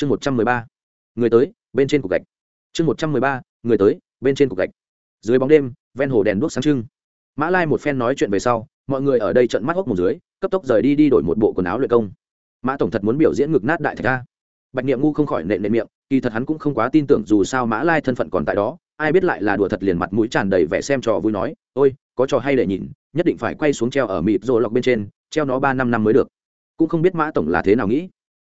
chương một trăm mười ba. Người tới, bên trên cục gạch. Chương một trăm mười ba, người tới, bên trên cục gạch. Dưới bóng đêm, ven hồ đèn đuốc sáng trưng. Mã lai một phen nói chuyện về sau, mọi người ở đây trận mắt hốc một dưới, cấp tốc rời đi đi đổi một bộ quần áo luyện công. Mã tổng thật muốn biểu diễn ngực nát đại thạch ca bạch niệm ngu không khỏi nệ nệ miệng, kỳ thật hắn cũng không quá tin tưởng dù sao mã lai thân phận còn tại đó, ai biết lại là đùa thật liền mặt mũi tràn đầy vẻ xem trò vui nói, ôi, có trò hay để nhìn, nhất định phải quay xuống treo ở mịt rồi lọc bên trên, treo nó ba năm năm mới được. Cũng không biết mã tổng là thế nào nghĩ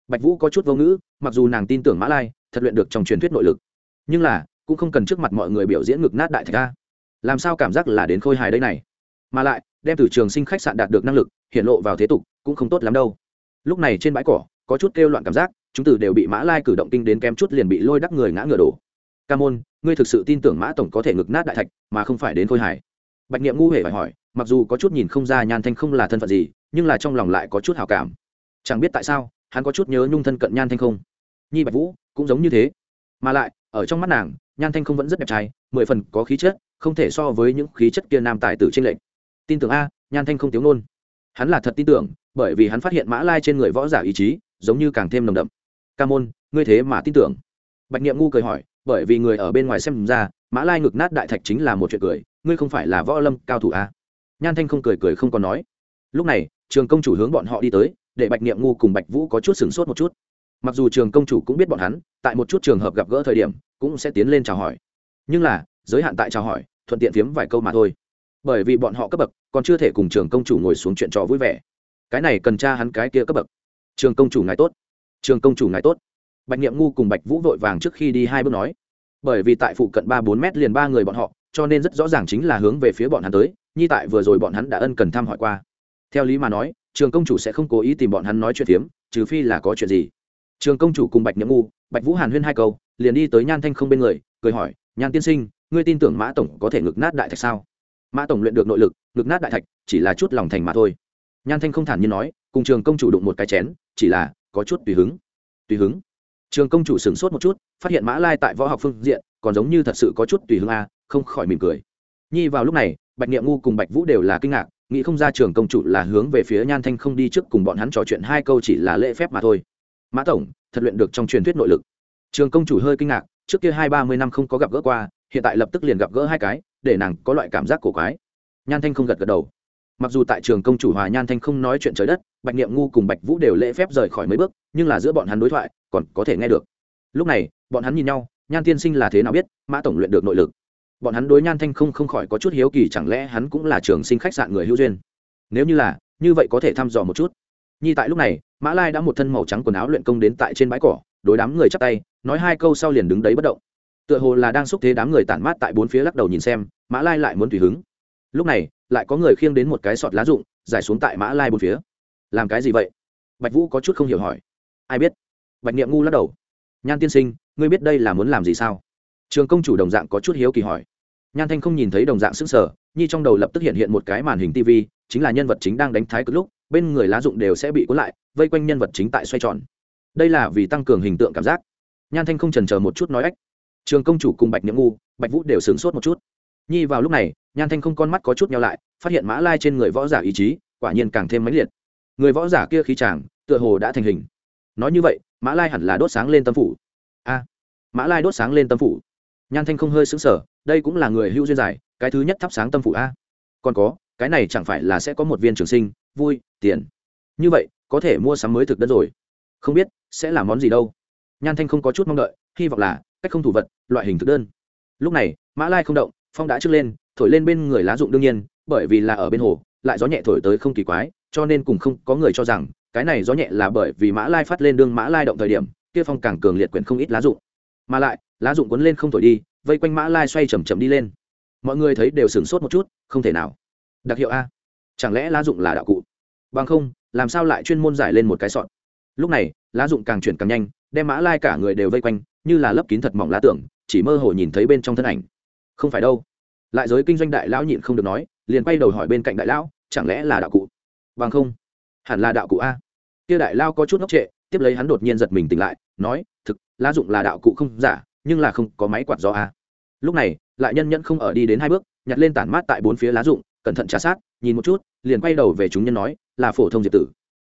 bạch vũ có chút vô ngữ, mặc dù nàng tin tưởng mã lai, thật luyện được trong truyền thuyết nội lực. Nhưng là, cũng không cần trước mặt mọi người biểu diễn ngực nát đại thạch ca làm sao cảm giác là đến khôi hài đây này? Mà lại, đem từ trường sinh khách sạn đạt được năng lực hiện lộ vào thế tục, cũng không tốt lắm đâu. Lúc này trên bãi cỏ, có chút kêu loạn cảm giác, chúng từ đều bị mã lai cử động kinh đến kém chút liền bị lôi đắc người ngã ngựa đổ. Ca môn, ngươi thực sự tin tưởng mã tổng có thể ngực nát đại thạch, mà không phải đến khôi hài? Bạch niệm ngu hề phải hỏi, mặc dù có chút nhìn không ra nhan thanh không là thân phận gì, nhưng là trong lòng lại có chút hào cảm. Chẳng biết tại sao hắn có chút nhớ nhung thân cận nhan thanh không nhi bạch vũ cũng giống như thế mà lại ở trong mắt nàng nhan thanh không vẫn rất đẹp trai mười phần có khí chất không thể so với những khí chất kia nam tài tử trên lệnh tin tưởng a nhan thanh không tiếng nôn hắn là thật tin tưởng bởi vì hắn phát hiện mã lai trên người võ giả ý chí giống như càng thêm nồng đậm ca môn ngươi thế mà tin tưởng bạch niệm ngu cười hỏi bởi vì người ở bên ngoài xem ra mã lai ngực nát đại thạch chính là một chuyện cười ngươi không phải là võ lâm cao thủ a nhan thanh không cười cười không còn nói lúc này trường công chủ hướng bọn họ đi tới để bạch niệm ngu cùng bạch vũ có chút sửng sốt một chút. Mặc dù trường công chủ cũng biết bọn hắn, tại một chút trường hợp gặp gỡ thời điểm, cũng sẽ tiến lên chào hỏi. Nhưng là, giới hạn tại chào hỏi, thuận tiện phiếm vài câu mà thôi. Bởi vì bọn họ cấp bậc, còn chưa thể cùng trường công chủ ngồi xuống chuyện trò vui vẻ. Cái này cần tra hắn cái kia cấp bậc. Trường công chủ ngài tốt. Trường công chủ ngài tốt. Bạch niệm ngu cùng bạch vũ vội vàng trước khi đi hai bước nói. Bởi vì tại phụ cận ba bốn mét liền ba người bọn họ, cho nên rất rõ ràng chính là hướng về phía bọn hắn tới Nhi tại vừa rồi bọn hắn đã ân cần thăm hỏi qua. Theo lý mà nói trường công chủ sẽ không cố ý tìm bọn hắn nói chuyện phiếm, trừ phi là có chuyện gì. Trường công chủ cùng bạch nhậm ngu, bạch vũ hàn huyên hai câu, liền đi tới nhan thanh không bên người, cười hỏi, nhan tiên sinh, ngươi tin tưởng mã tổng có thể ngực nát đại thạch sao? Mã tổng luyện được nội lực, ngực nát đại thạch, chỉ là chút lòng thành mà thôi. Nhan thanh không thản nhiên nói, cùng trường công chủ đụng một cái chén, chỉ là có chút tùy hứng. Tùy hứng? Trường công chủ sửng sốt một chút, phát hiện mã lai tại võ học phương diện, còn giống như thật sự có chút tùy hứng a không khỏi mỉm cười. Nhi vào lúc này, bạch niệm ngu cùng bạch vũ đều là kinh ngạc nghĩ không ra trường công chủ là hướng về phía nhan thanh không đi trước cùng bọn hắn trò chuyện hai câu chỉ là lễ phép mà thôi. Mã tổng, thật luyện được trong truyền thuyết nội lực. Trường công chủ hơi kinh ngạc, trước kia hai ba mươi năm không có gặp gỡ qua, hiện tại lập tức liền gặp gỡ hai cái, để nàng có loại cảm giác cổ quái. Nhan thanh không gật gật đầu. Mặc dù tại trường công chủ hòa nhan thanh không nói chuyện trời đất, bạch niệm ngu cùng bạch vũ đều lễ phép rời khỏi mấy bước, nhưng là giữa bọn hắn đối thoại, còn có thể nghe được. Lúc này, bọn hắn nhìn nhau, nhan tiên sinh là thế nào biết, mã tổng luyện được nội lực? Bọn hắn đối nhan thanh không không khỏi có chút hiếu kỳ, chẳng lẽ hắn cũng là trường sinh khách sạn người hữu duyên? Nếu như là, như vậy có thể thăm dò một chút. Nhi tại lúc này, mã lai đã một thân màu trắng quần áo luyện công đến tại trên bãi cỏ, đối đám người chắp tay, nói hai câu sau liền đứng đấy bất động. Tựa hồ là đang xúc thế đám người tản mát tại bốn phía lắc đầu nhìn xem, mã lai lại muốn tùy hứng. Lúc này, lại có người khiêng đến một cái sọt lá rụng, giải xuống tại mã lai bốn phía. Làm cái gì vậy? Bạch vũ có chút không hiểu hỏi. Ai biết? Bạch niệm ngu lắc đầu. Nhan tiên sinh, ngươi biết đây là muốn làm gì sao? Trường công chủ đồng dạng có chút hiếu kỳ hỏi. Nhan thanh không nhìn thấy đồng dạng xứng sở nhi trong đầu lập tức hiện hiện một cái màn hình tv chính là nhân vật chính đang đánh thái cực lúc, bên người lá dụng đều sẽ bị cuốn lại, vây quanh nhân vật chính tại xoay tròn. Đây là vì tăng cường hình tượng cảm giác. Nhan thanh không trần chờ một chút nói ách. Trường công chủ cùng bạch nhiễm ngu, bạch vũ đều sửng sốt một chút. Nhi vào lúc này, nhan thanh không con mắt có chút nhau lại, phát hiện mã lai trên người võ giả ý chí, quả nhiên càng thêm mãnh liệt. Người võ giả kia khí chàng, tựa hồ đã thành hình. Nói như vậy, mã lai hẳn là đốt sáng lên tâm phủ. A, mã lai đốt sáng lên tâm phủ nhan thanh không hơi xứng sở đây cũng là người hữu duyên giải, cái thứ nhất thắp sáng tâm phụ a. Còn có, cái này chẳng phải là sẽ có một viên trường sinh, vui, tiền. Như vậy, có thể mua sắm mới thực đơn rồi. Không biết, sẽ là món gì đâu. Nhan thanh không có chút mong đợi, hy vọng là, cách không thủ vật, loại hình thực đơn. Lúc này, mã lai không động, phong đã trước lên, thổi lên bên người lá dụng đương nhiên, bởi vì là ở bên hồ, lại gió nhẹ thổi tới không kỳ quái, cho nên cùng không có người cho rằng, cái này gió nhẹ là bởi vì mã lai phát lên đương mã lai động thời điểm, kia phong càng cường liệt quyển không ít lá dụng. Mà lại lá dụng quấn lên không thổi đi, vây quanh mã lai xoay chầm chầm đi lên. Mọi người thấy đều sửng sốt một chút, không thể nào. Đặc hiệu a. Chẳng lẽ lá dụng là đạo cụ? Bằng không, làm sao lại chuyên môn giải lên một cái sọn lúc này, lá dụng càng chuyển càng nhanh, đem mã lai cả người đều vây quanh, như là lấp kín thật mỏng lá tưởng chỉ mơ hồ nhìn thấy bên trong thân ảnh. Không phải đâu. Lại giới kinh doanh đại lão nhịn không được nói, liền quay đầu hỏi bên cạnh đại lão, chẳng lẽ là đạo cụ? Bằng không, hẳn là đạo cụ a. Kia đại lao có chút ngốc trệ, tiếp lấy hắn đột nhiên giật mình tỉnh lại, nói, thực, lá dụng là đạo cụ không giả nhưng là không có máy quạt gió à? lúc này, lại nhân nhẫn không ở đi đến hai bước, nhặt lên tản mát tại bốn phía lá dụng cẩn thận trả sát, nhìn một chút, liền quay đầu về chúng nhân nói, là phổ thông diệp tử.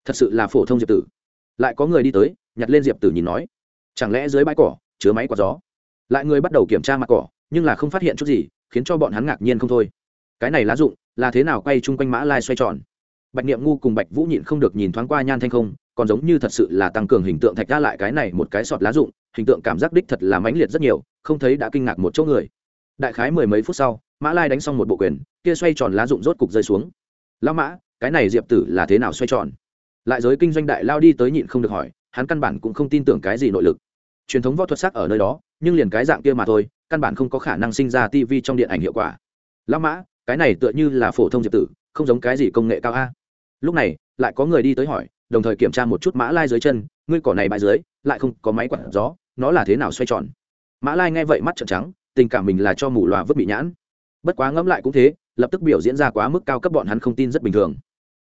Thật sự là phổ thông diệp tử. Lại có người đi tới, nhặt lên diệp tử nhìn nói, chẳng lẽ dưới bãi cỏ chứa máy quạt gió? Lại người bắt đầu kiểm tra mặt cỏ, nhưng là không phát hiện chút gì, khiến cho bọn hắn ngạc nhiên không thôi. Cái này lá dụng là thế nào quay chung quanh mã lai xoay tròn? Bạch niệm ngu cùng bạch vũ nhịn không được nhìn thoáng qua nhan thanh không, còn giống như thật sự là tăng cường hình tượng thạch ra lại cái này một cái sọt lá dụng hình tượng cảm giác đích thật là mãnh liệt rất nhiều, không thấy đã kinh ngạc một chỗ người. Đại khái mười mấy phút sau, mã lai đánh xong một bộ quyền, kia xoay tròn lá dụng rốt cục rơi xuống. Lao mã, cái này diệp tử là thế nào xoay tròn? Lại giới kinh doanh đại lao đi tới nhịn không được hỏi, hắn căn bản cũng không tin tưởng cái gì nội lực. Truyền thống võ thuật sắc ở nơi đó, nhưng liền cái dạng kia mà thôi, căn bản không có khả năng sinh ra tv trong điện ảnh hiệu quả. Lao mã, cái này tựa như là phổ thông diệp tử, không giống cái gì công nghệ cao a. Lúc này, lại có người đi tới hỏi, đồng thời kiểm tra một chút mã lai dưới chân, ngươi cỏ này bãi dưới, lại không có máy quạt gió nó là thế nào xoay tròn? Mã lai nghe vậy mắt trợn trắng, tình cảm mình là cho mù loà vứt bị nhãn. Bất quá ngẫm lại cũng thế, lập tức biểu diễn ra quá mức cao cấp bọn hắn không tin rất bình thường.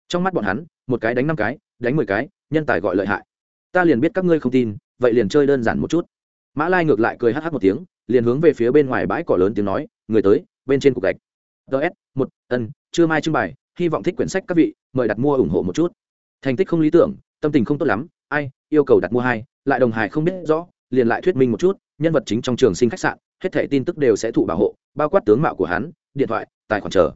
Trong mắt bọn hắn, một cái đánh năm cái, đánh mười cái, nhân tài gọi lợi hại. Ta liền biết các ngươi không tin, vậy liền chơi đơn giản một chút. Mã lai ngược lại cười hh một tiếng, liền hướng về phía bên ngoài bãi cỏ lớn tiếng nói, người tới, bên trên cục gạch. Ts một, ân chưa mai trưng bày, hy vọng thích quyển sách các vị, mời đặt mua ủng hộ một chút. Thành tích không lý tưởng, tâm tình không tốt lắm, ai, yêu cầu đặt mua hai, lại đồng hài không biết rõ liền lại thuyết minh một chút, nhân vật chính trong trường sinh khách sạn, hết thẻ tin tức đều sẽ thụ bảo hộ, bao quát tướng mạo của hắn, điện thoại, tài khoản chờ.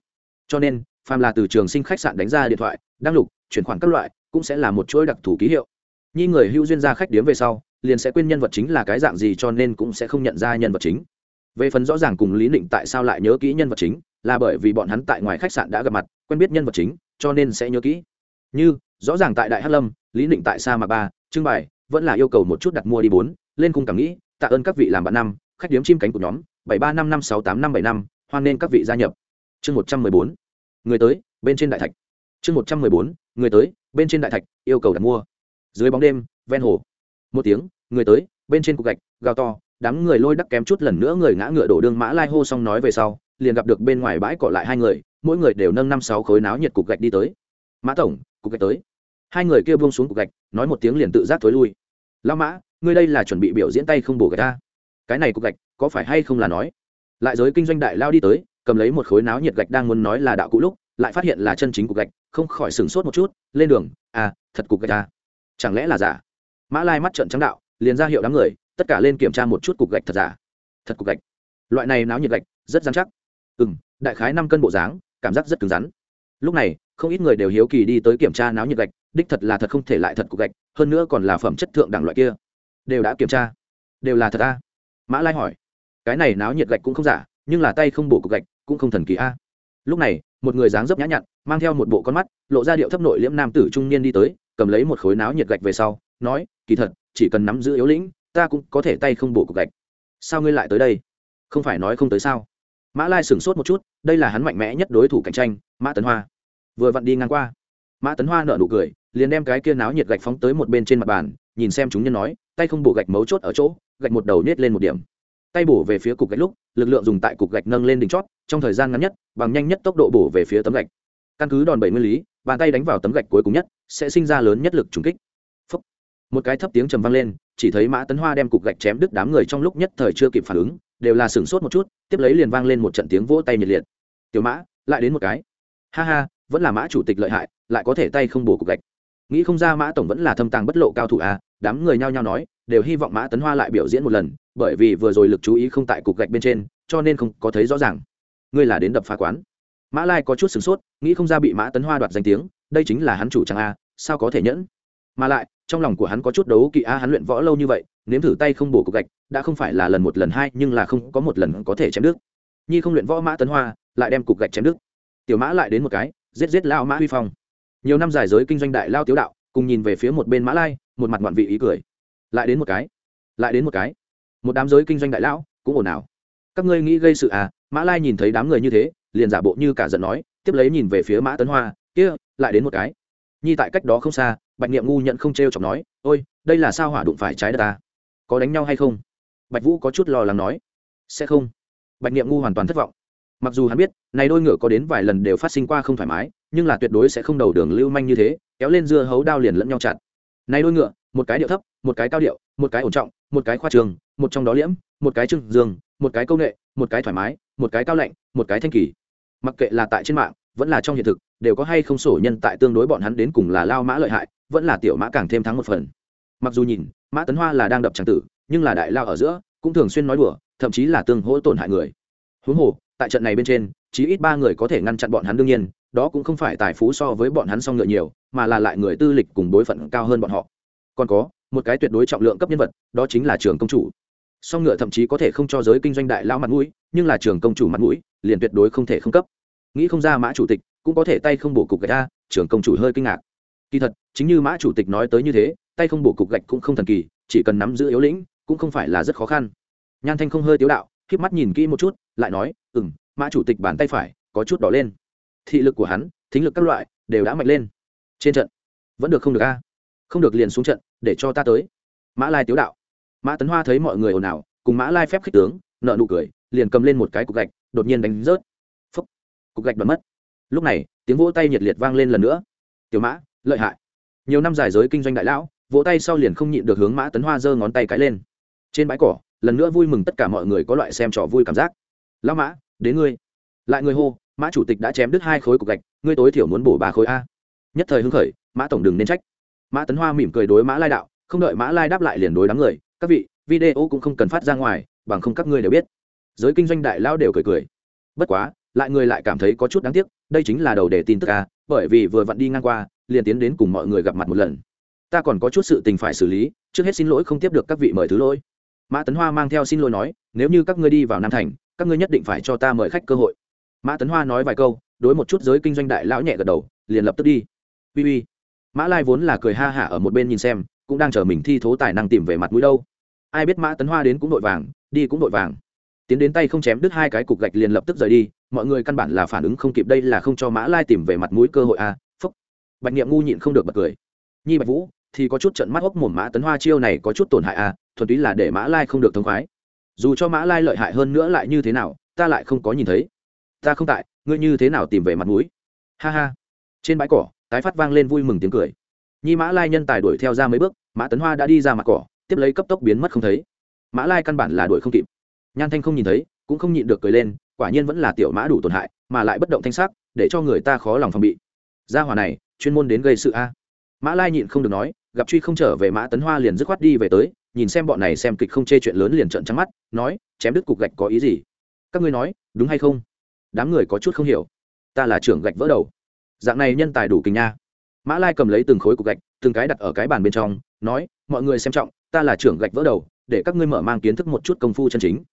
Cho nên, phàm là từ trường sinh khách sạn đánh ra điện thoại, đăng lục, chuyển khoản các loại, cũng sẽ là một chuỗi đặc thù ký hiệu. Nhi người hữu duyên ra khách điếm về sau, liền sẽ quên nhân vật chính là cái dạng gì cho nên cũng sẽ không nhận ra nhân vật chính. Về phần rõ ràng cùng lý định tại sao lại nhớ kỹ nhân vật chính, là bởi vì bọn hắn tại ngoài khách sạn đã gặp mặt, quen biết nhân vật chính, cho nên sẽ nhớ kỹ. Như, rõ ràng tại đại hát lâm, lý định tại sa mạc ba, trưng bày vẫn là yêu cầu một chút đặt mua đi bốn lên cùng cảm nghĩ, tạ ơn các vị làm bạn năm, khách điếm chim cánh của nhóm, bảy ba năm năm sáu tám năm bảy năm, hoan nên các vị gia nhập. Chương một trăm mười bốn. Người tới, bên trên đại thạch. Chương một trăm mười bốn. Người tới, bên trên đại thạch, yêu cầu đặt mua. Dưới bóng đêm, ven hồ. Một tiếng, người tới, bên trên cục gạch, gào to, đám người lôi đắc kém chút lần nữa người ngã ngựa đổ đương mã lai hô xong nói về sau, liền gặp được bên ngoài bãi cỏ lại hai người, mỗi người đều nâng năm sáu khối náo nhiệt cục gạch đi tới. Mã tổng, cục gạch tới. Hai người kia buông xuống cục gạch, nói một tiếng liền tự giác thối lui. Lao mã ngươi đây là chuẩn bị biểu diễn tay không bổ gạch ta. Cái này cục gạch, có phải hay không là nói? Lại giới kinh doanh đại lao đi tới, cầm lấy một khối náo nhiệt gạch đang muốn nói là đạo cũ lúc, lại phát hiện là chân chính cục gạch, không khỏi sửng sốt một chút, lên đường à thật cục gạch ta chẳng lẽ là giả? Mã lai mắt trận trắng đạo, liền ra hiệu đám người, tất cả lên kiểm tra một chút cục gạch thật giả. Thật cục gạch. Loại này náo nhiệt gạch, rất dán chắc. Ừ m đại khái năm cân bộ dáng, cảm giác rất cứng rắn. Lúc này, không ít người đều hiếu kỳ đi tới kiểm tra náo nhiệt gạch, đích thật là thật không thể lại thật cục gạch, hơn nữa còn là phẩm chất thượng đẳng loại kia đều đã kiểm tra. Đều là thật a? Mã lai hỏi. Cái này náo nhiệt gạch cũng không giả, nhưng là tay không bổ cục gạch, cũng không thần kỳ a. Lúc này, một người dáng dấp nhã nhặn, mang theo một bộ con mắt, lộ ra điệu thấp nội liễm nam tử trung niên đi tới, cầm lấy một khối náo nhiệt gạch về sau, nói, kỳ thật, chỉ cần nắm giữ yếu lĩnh, ta cũng có thể tay không bổ cục gạch. Sao ngươi lại tới đây? Không phải nói không tới sao? Mã lai sửng sốt một chút, đây là hắn mạnh mẽ nhất đối thủ cạnh tranh, mã tấn hoa. Vừa vặn đi ngang qua, mã tấn hoa nợ nụ cười, liền đem cái kia náo nhiệt gạch phóng tới một bên trên mặt bàn, nhìn xem chúng nhân nói tay không bổ gạch mấu chốt ở chỗ, gạch một đầu nết lên một điểm. Tay bổ về phía cục gạch lúc, lực lượng dùng tại cục gạch nâng lên đỉnh chót, trong thời gian ngắn nhất, bằng nhanh nhất tốc độ bổ về phía tấm gạch. Căn cứ đòn bẩy nguyên lý, bàn tay đánh vào tấm gạch cuối cùng nhất, sẽ sinh ra lớn nhất lực trùng kích. Phúc. một cái thấp tiếng trầm vang lên, chỉ thấy mã tấn hoa đem cục gạch chém đứt đám người trong lúc nhất thời chưa kịp phản ứng, đều là sửng sốt một chút, tiếp lấy liền vang lên một trận tiếng vỗ tay nhiệt liệt. Tiểu mã, lại đến một cái. Ha ha, vẫn là mã chủ tịch lợi hại, lại có thể tay không bổ cục gạch nghĩ không ra mã tổng vẫn là thâm tàng bất lộ cao thủ à đám người nhao nhao nói, đều hy vọng mã tấn hoa lại biểu diễn một lần, bởi vì vừa rồi lực chú ý không tại cục gạch bên trên, cho nên không có thấy rõ ràng. Ngươi là đến đập phá quán. Mã lai có chút sửng sốt, nghĩ không ra bị mã tấn hoa đoạt danh tiếng, đây chính là hắn chủ trang a, sao có thể nhẫn? Mà lại, trong lòng của hắn có chút đấu kỵ a, hắn luyện võ lâu như vậy, nếm thử tay không bổ cục gạch, đã không phải là lần một lần hai, nhưng là không có một lần có thể chém đứt. Nhi không luyện võ mã tấn hoa, lại đem cục gạch chém đứt. Tiểu mã lại đến một cái, giết giết lao mã huy phong nhiều năm giải giới kinh doanh đại lao tiếu đạo, cùng nhìn về phía một bên mã lai, một mặt ngoạn vị ý cười. Lại đến một cái, lại đến một cái. Một đám giới kinh doanh đại lão, cũng ồn ào. Các ngươi nghĩ gây sự à? Mã lai nhìn thấy đám người như thế, liền giả bộ như cả giận nói, tiếp lấy nhìn về phía mã tấn hoa, kia, lại đến một cái. Nhi tại cách đó không xa, bạch niệm ngu nhận không t r e o chọc nói, ôi, đây là sao hỏa đụng phải trái đất ta có đánh nhau hay không? Bạch vũ có chút lo lắng nói, sẽ không. Bạch niệm ngu hoàn toàn thất vọng mặc dù hắn biết, này đôi ngựa có đến vài lần đều phát sinh qua không thoải mái, nhưng là tuyệt đối sẽ không đầu đường lưu manh như thế, kéo lên dưa hấu đao liền lẫn nhau chặt. Này đôi ngựa, một cái điệu thấp, một cái cao điệu, một cái ổn trọng, một cái khoa trường, một trong đó liễm, một cái trưng dương, một cái công nghệ một cái thoải mái, một cái cao lạnh, một cái thanh kỳ. Mặc kệ là tại trên mạng, vẫn là trong hiện thực, đều có hay không sổ nhân tại tương đối bọn hắn đến cùng là lao mã lợi hại, vẫn là tiểu mã càng thêm thắng một phần. Mặc dù nhìn, mã tấn hoa là đang đập tràng tử, nhưng là đại lao ở giữa, cũng thường xuyên nói đùa, thậm chí là tương hỗ tổn hại người. Huống hồ tại trận này bên trên chỉ ít ba người có thể ngăn chặn bọn hắn đương nhiên, đó cũng không phải tài phú so với bọn hắn song ngựa nhiều, mà là lại người tư lịch cùng bối phận cao hơn bọn họ. Còn có, một cái tuyệt đối trọng lượng cấp nhân vật, đó chính là trường công chủ. Song ngựa thậm chí có thể không cho giới kinh doanh đại lao mặt mũi, nhưng là trường công chủ mặt mũi, liền tuyệt đối không thể không cấp. Nghĩ không ra mã chủ tịch cũng có thể tay không bổ cục gạch ra, trường công chủ hơi kinh ngạc. Kỳ thật, chính như mã chủ tịch nói tới như thế, tay không bổ cục gạch cũng không thần kỳ, chỉ cần nắm giữ yếu lĩnh, cũng không phải là rất khó khăn. Nhan thanh không hơi tiếu đạo k mắt nhìn kỹ một chút, lại nói ừ m mã chủ tịch bàn tay phải có chút đỏ lên. Thị lực của hắn, thính lực các loại đều đã mạnh lên. Trên trận, vẫn được không được a? Không được liền xuống trận, để cho ta tới. Mã lai tiếu đạo. Mã tấn hoa thấy mọi người ồn ào, cùng mã lai phép khích tướng nợ nụ cười, liền cầm lên một cái cục gạch, đột nhiên đánh rớt. Phúc, cục gạch bật mất. Lúc này, tiếng vỗ tay nhiệt liệt vang lên lần nữa. Tiểu mã, lợi hại. Nhiều năm giải giới kinh doanh đại lão, vỗ tay sau liền không nhịn được hướng mã tấn hoa giơ ngón tay cái lên. Trên bãi cỏ lần nữa vui mừng tất cả mọi người có loại xem trò vui cảm giác. Lão mã, đến ngươi. Lại người hô, mã chủ tịch đã chém đứt hai khối cục gạch, ngươi tối thiểu muốn bổ ba khối a. Nhất thời hưng khởi, mã tổng đừng nên trách. Mã tấn hoa mỉm cười đối mã lai đạo, không đợi mã lai đáp lại liền đối đám người, các vị, video cũng không cần phát ra ngoài, bằng không các ngươi đều biết. Giới kinh doanh đại lao đều cười cười. Bất quá, lại người lại cảm thấy có chút đáng tiếc, đây chính là đầu đề tin tức a, bởi vì vừa vặn đi ngang qua, liền tiến đến cùng mọi người gặp mặt một lần. Ta còn có chút sự tình phải xử lý, trước hết xin lỗi không tiếp được các vị mời thứ lỗi mã tấn hoa mang theo xin lỗi nói, nếu như các ngươi đi vào nam thành, các ngươi nhất định phải cho ta mời khách cơ hội. Mã tấn hoa nói vài câu, đối một chút giới kinh doanh đại lão nhẹ gật đầu, liền lập tức đi. Ui ui mã lai vốn là cười ha hả ở một bên nhìn xem, cũng đang chờ mình thi thố tài năng tìm về mặt mũi đâu. Ai biết mã tấn hoa đến cũng đội vàng, đi cũng đội vàng. Tiến đến tay không chém đứt hai cái cục gạch liền lập tức rời đi, mọi người căn bản là phản ứng không kịp đây là không cho mã lai tìm về mặt mũi cơ hội à phúc. Bạch nghiệm ngu nhịn không được bật cười. Nhi bạch vũ thì có chút trận mắt hốc mồm mã tấn hoa chiêu này có chút tổn hại à thuần túy là để mã lai không được thông khoái. Dù cho mã lai lợi hại hơn nữa lại như thế nào, ta lại không có nhìn thấy. Ta không tại, ngươi như thế nào tìm về mặt mũi? Ha ha. Trên bãi cỏ, tái phát vang lên vui mừng tiếng cười. Nhi mã lai nhân tài đuổi theo ra mấy bước, mã tấn hoa đã đi ra mặt cỏ, tiếp lấy cấp tốc biến mất không thấy. Mã lai căn bản là đuổi không kịp. Nhan thanh không nhìn thấy, cũng không nhịn được cười lên, quả nhiên vẫn là tiểu mã đủ tổn hại, mà lại bất động thanh sắc, để cho người ta khó lòng phòng bị. Gia hỏa này, chuyên môn đến gây sự a. Mã lai nhịn không được nói gặp truy không trở về mã tấn hoa liền dứt khoát đi về tới, nhìn xem bọn này xem kịch không chê chuyện lớn liền trợn trắng mắt, nói, chém đứt cục gạch có ý gì? Các ngươi nói, đúng hay không? Đám người có chút không hiểu. Ta là trưởng gạch vỡ đầu. Dạng này nhân tài đủ kinh nha. Mã lai cầm lấy từng khối cục gạch, từng cái đặt ở cái bàn bên trong, nói, mọi người xem trọng, ta là trưởng gạch vỡ đầu, để các ngươi mở mang kiến thức một chút công phu chân chính.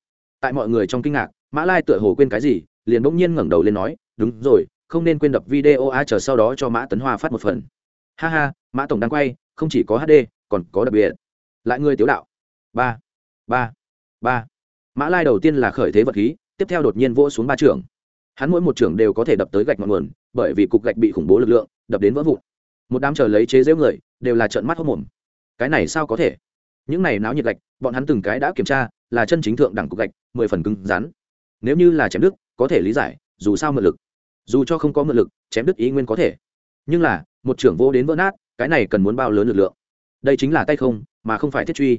Tại mọi người trong kinh ngạc, mã lai tựa hồ quên cái gì, liền bỗng nhiên ngẩng đầu lên nói, đúng rồi, không nên quên đập video a, chờ sau đó cho mã tấn hoa phát một phần. Ha ha, mã tổng đang quay không chỉ có hd còn có đặc biệt. Lại người tiếu đạo. Ba ba ba. Mã lai đầu tiên là khởi thế vật khí, tiếp theo đột nhiên vỗ xuống ba trưởng. Hắn mỗi một trưởng đều có thể đập tới gạch ngọn nguồn, bởi vì cục gạch bị khủng bố lực lượng, đập đến vỡ vụn. Một đám chờ lấy chế giễu người, đều là trợn mắt hốc mồm. Cái này sao có thể? Những này náo nhiệt gạch, bọn hắn từng cái đã kiểm tra, là chân chính thượng đẳng cục gạch, mười phần cứng rắn. Nếu như là chém đức có thể lý giải, dù sao mượn lực. Dù cho không có mượn lực, chém đức ý nguyên có thể. Nhưng là, một trưởng vô đến vỡ nát cái này cần muốn bao lớn lực lượng? Đây chính là tay không, mà không phải thiết truy.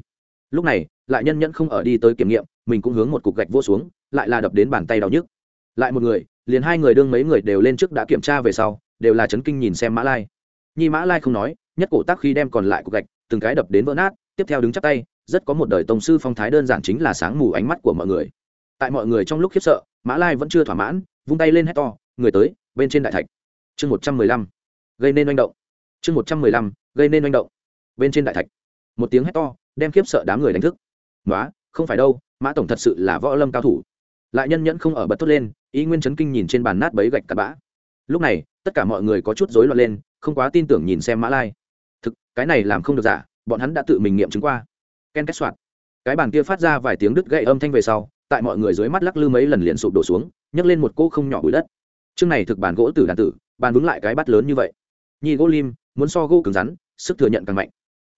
Lúc này, lại nhân nhẫn không ở đi tới kiểm nghiệm, mình cũng hướng một cục gạch vô xuống, lại là đập đến bàn tay đau nhức. Lại một người, liền hai người đương mấy người đều lên trước đã kiểm tra về sau, đều là chấn kinh nhìn xem mã lai. Nhi mã lai không nói, nhất cổ tác khi đem còn lại cục gạch, từng cái đập đến vỡ nát, tiếp theo đứng chắp tay, rất có một đời tổng sư phong thái đơn giản chính là sáng mù ánh mắt của mọi người. Tại mọi người trong lúc khiếp sợ, mã lai vẫn chưa thỏa mãn, vung tay lên hét to, người tới, bên trên đại thạch. Chương một trăm mười lăm. Gây nên manh động chương một trăm mười lăm, gây nên manh động. Bên trên đại thạch. Một tiếng hét to, đem khiếp sợ đám người đánh thức. Nói không phải đâu, mã tổng thật sự là võ lâm cao thủ. Lại nhân nhẫn không ở bật thốt lên, ý nguyên chấn kinh nhìn trên bàn nát bấy gạch cặp bã. Lúc này, tất cả mọi người có chút rối loạn lên, không quá tin tưởng nhìn xem mã lai. Thực, cái này làm không được giả, bọn hắn đã tự mình nghiệm chứng qua. Ken kết soạt cái bàn kia phát ra vài tiếng đứt gậy âm thanh về sau, tại mọi người dưới mắt lắc lư mấy lần liền sụp đổ xuống, nhấc lên một cô không nhỏ bụi đất. Chương này thực bàn gỗ từ đàn tử, bàn vững lại cái bắt lớn như vậy nhi gỗ lim muốn so gỗ cứng rắn sức thừa nhận càng mạnh.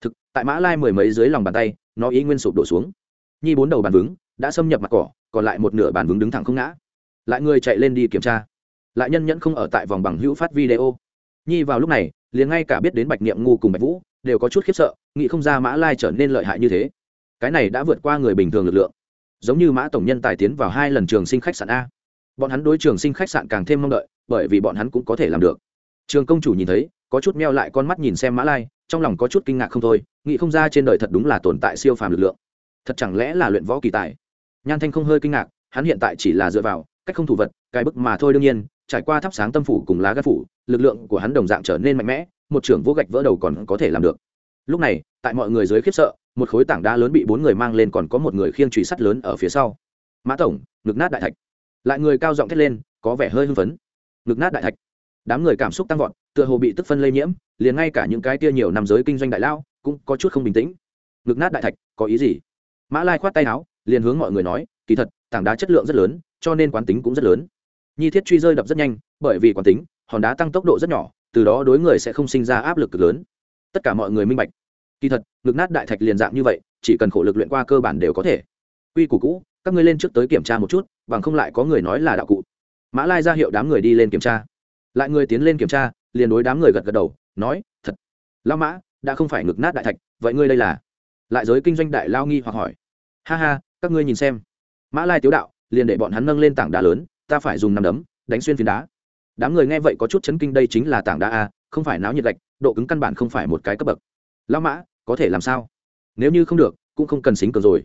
Thực tại mã lai mười mấy dưới lòng bàn tay nó ý nguyên sụp đổ xuống. Nhi bốn đầu bàn vướng, đã xâm nhập mặt cỏ còn lại một nửa bàn vướng đứng thẳng không ngã. Lại người chạy lên đi kiểm tra. Lại nhân nhẫn không ở tại vòng bằng hữu phát video. Nhi vào lúc này liền ngay cả biết đến bạch niệm ngu cùng bạch vũ đều có chút khiếp sợ nghĩ không ra mã lai trở nên lợi hại như thế. Cái này đã vượt qua người bình thường lực lượng. Giống như mã tổng nhân tài tiến vào hai lần trường sinh khách sạn a. Bọn hắn đối trường sinh khách sạn càng thêm mong đợi bởi vì bọn hắn cũng có thể làm được trường công chủ nhìn thấy, có chút meo lại con mắt nhìn xem mã lai, trong lòng có chút kinh ngạc không thôi, nghĩ không ra trên đời thật đúng là tồn tại siêu phàm lực lượng. Thật chẳng lẽ là luyện võ kỳ tài? Nhan thanh không hơi kinh ngạc, hắn hiện tại chỉ là dựa vào, cách không thủ vật, cái bức mà thôi đương nhiên, trải qua thắp sáng tâm phủ cùng lá gác phủ, lực lượng của hắn đồng dạng trở nên mạnh mẽ, một trưởng vô gạch vỡ đầu còn có thể làm được. Lúc này, tại mọi người dưới khiếp sợ, một khối tảng đá lớn bị bốn người mang lên còn có một người khiêng trùy sắt lớn ở phía sau. Mã tổng, ngực nát đại thạch. Lại người cao giọng thét lên, có vẻ hơi hưng phấn. Ngực nát đại thạch đám người cảm xúc tăng vọt, tựa hồ bị tức phân lây nhiễm, liền ngay cả những cái tia nhiều nằm giới kinh doanh đại lao cũng có chút không bình tĩnh. Ngực nát đại thạch, có ý gì? Mã lai khoát tay áo, liền hướng mọi người nói, kỳ thật, tảng đá chất lượng rất lớn, cho nên quán tính cũng rất lớn. Nhi thiết truy rơi đập rất nhanh, bởi vì quán tính, hòn đá tăng tốc độ rất nhỏ, từ đó đối người sẽ không sinh ra áp lực cực lớn. Tất cả mọi người minh bạch. Kỳ thật, ngực nát đại thạch liền dạng như vậy, chỉ cần khổ lực luyện qua cơ bản đều có thể. Quy củ cũ, các ngươi lên trước tới kiểm tra một chút, bằng không lại có người nói là đạo cụ. Mã lai ra hiệu đám người đi lên kiểm tra lại người tiến lên kiểm tra, liền đối đám người gật gật đầu, nói, thật lao mã, đã không phải ngực nát đại thạch, vậy ngươi đây là? Lại giới kinh doanh đại lao nghi hoặc hỏi, ha ha, các ngươi nhìn xem, mã lai tiếu đạo, liền để bọn hắn nâng lên tảng đá lớn, ta phải dùng nằm đấm, đánh xuyên phiến đá. Đám người nghe vậy có chút chấn kinh, đây chính là tảng đá a, không phải náo nhiệt gạch, độ cứng căn bản không phải một cái cấp bậc. Lao mã, có thể làm sao? Nếu như không được, cũng không cần xính cờ rồi.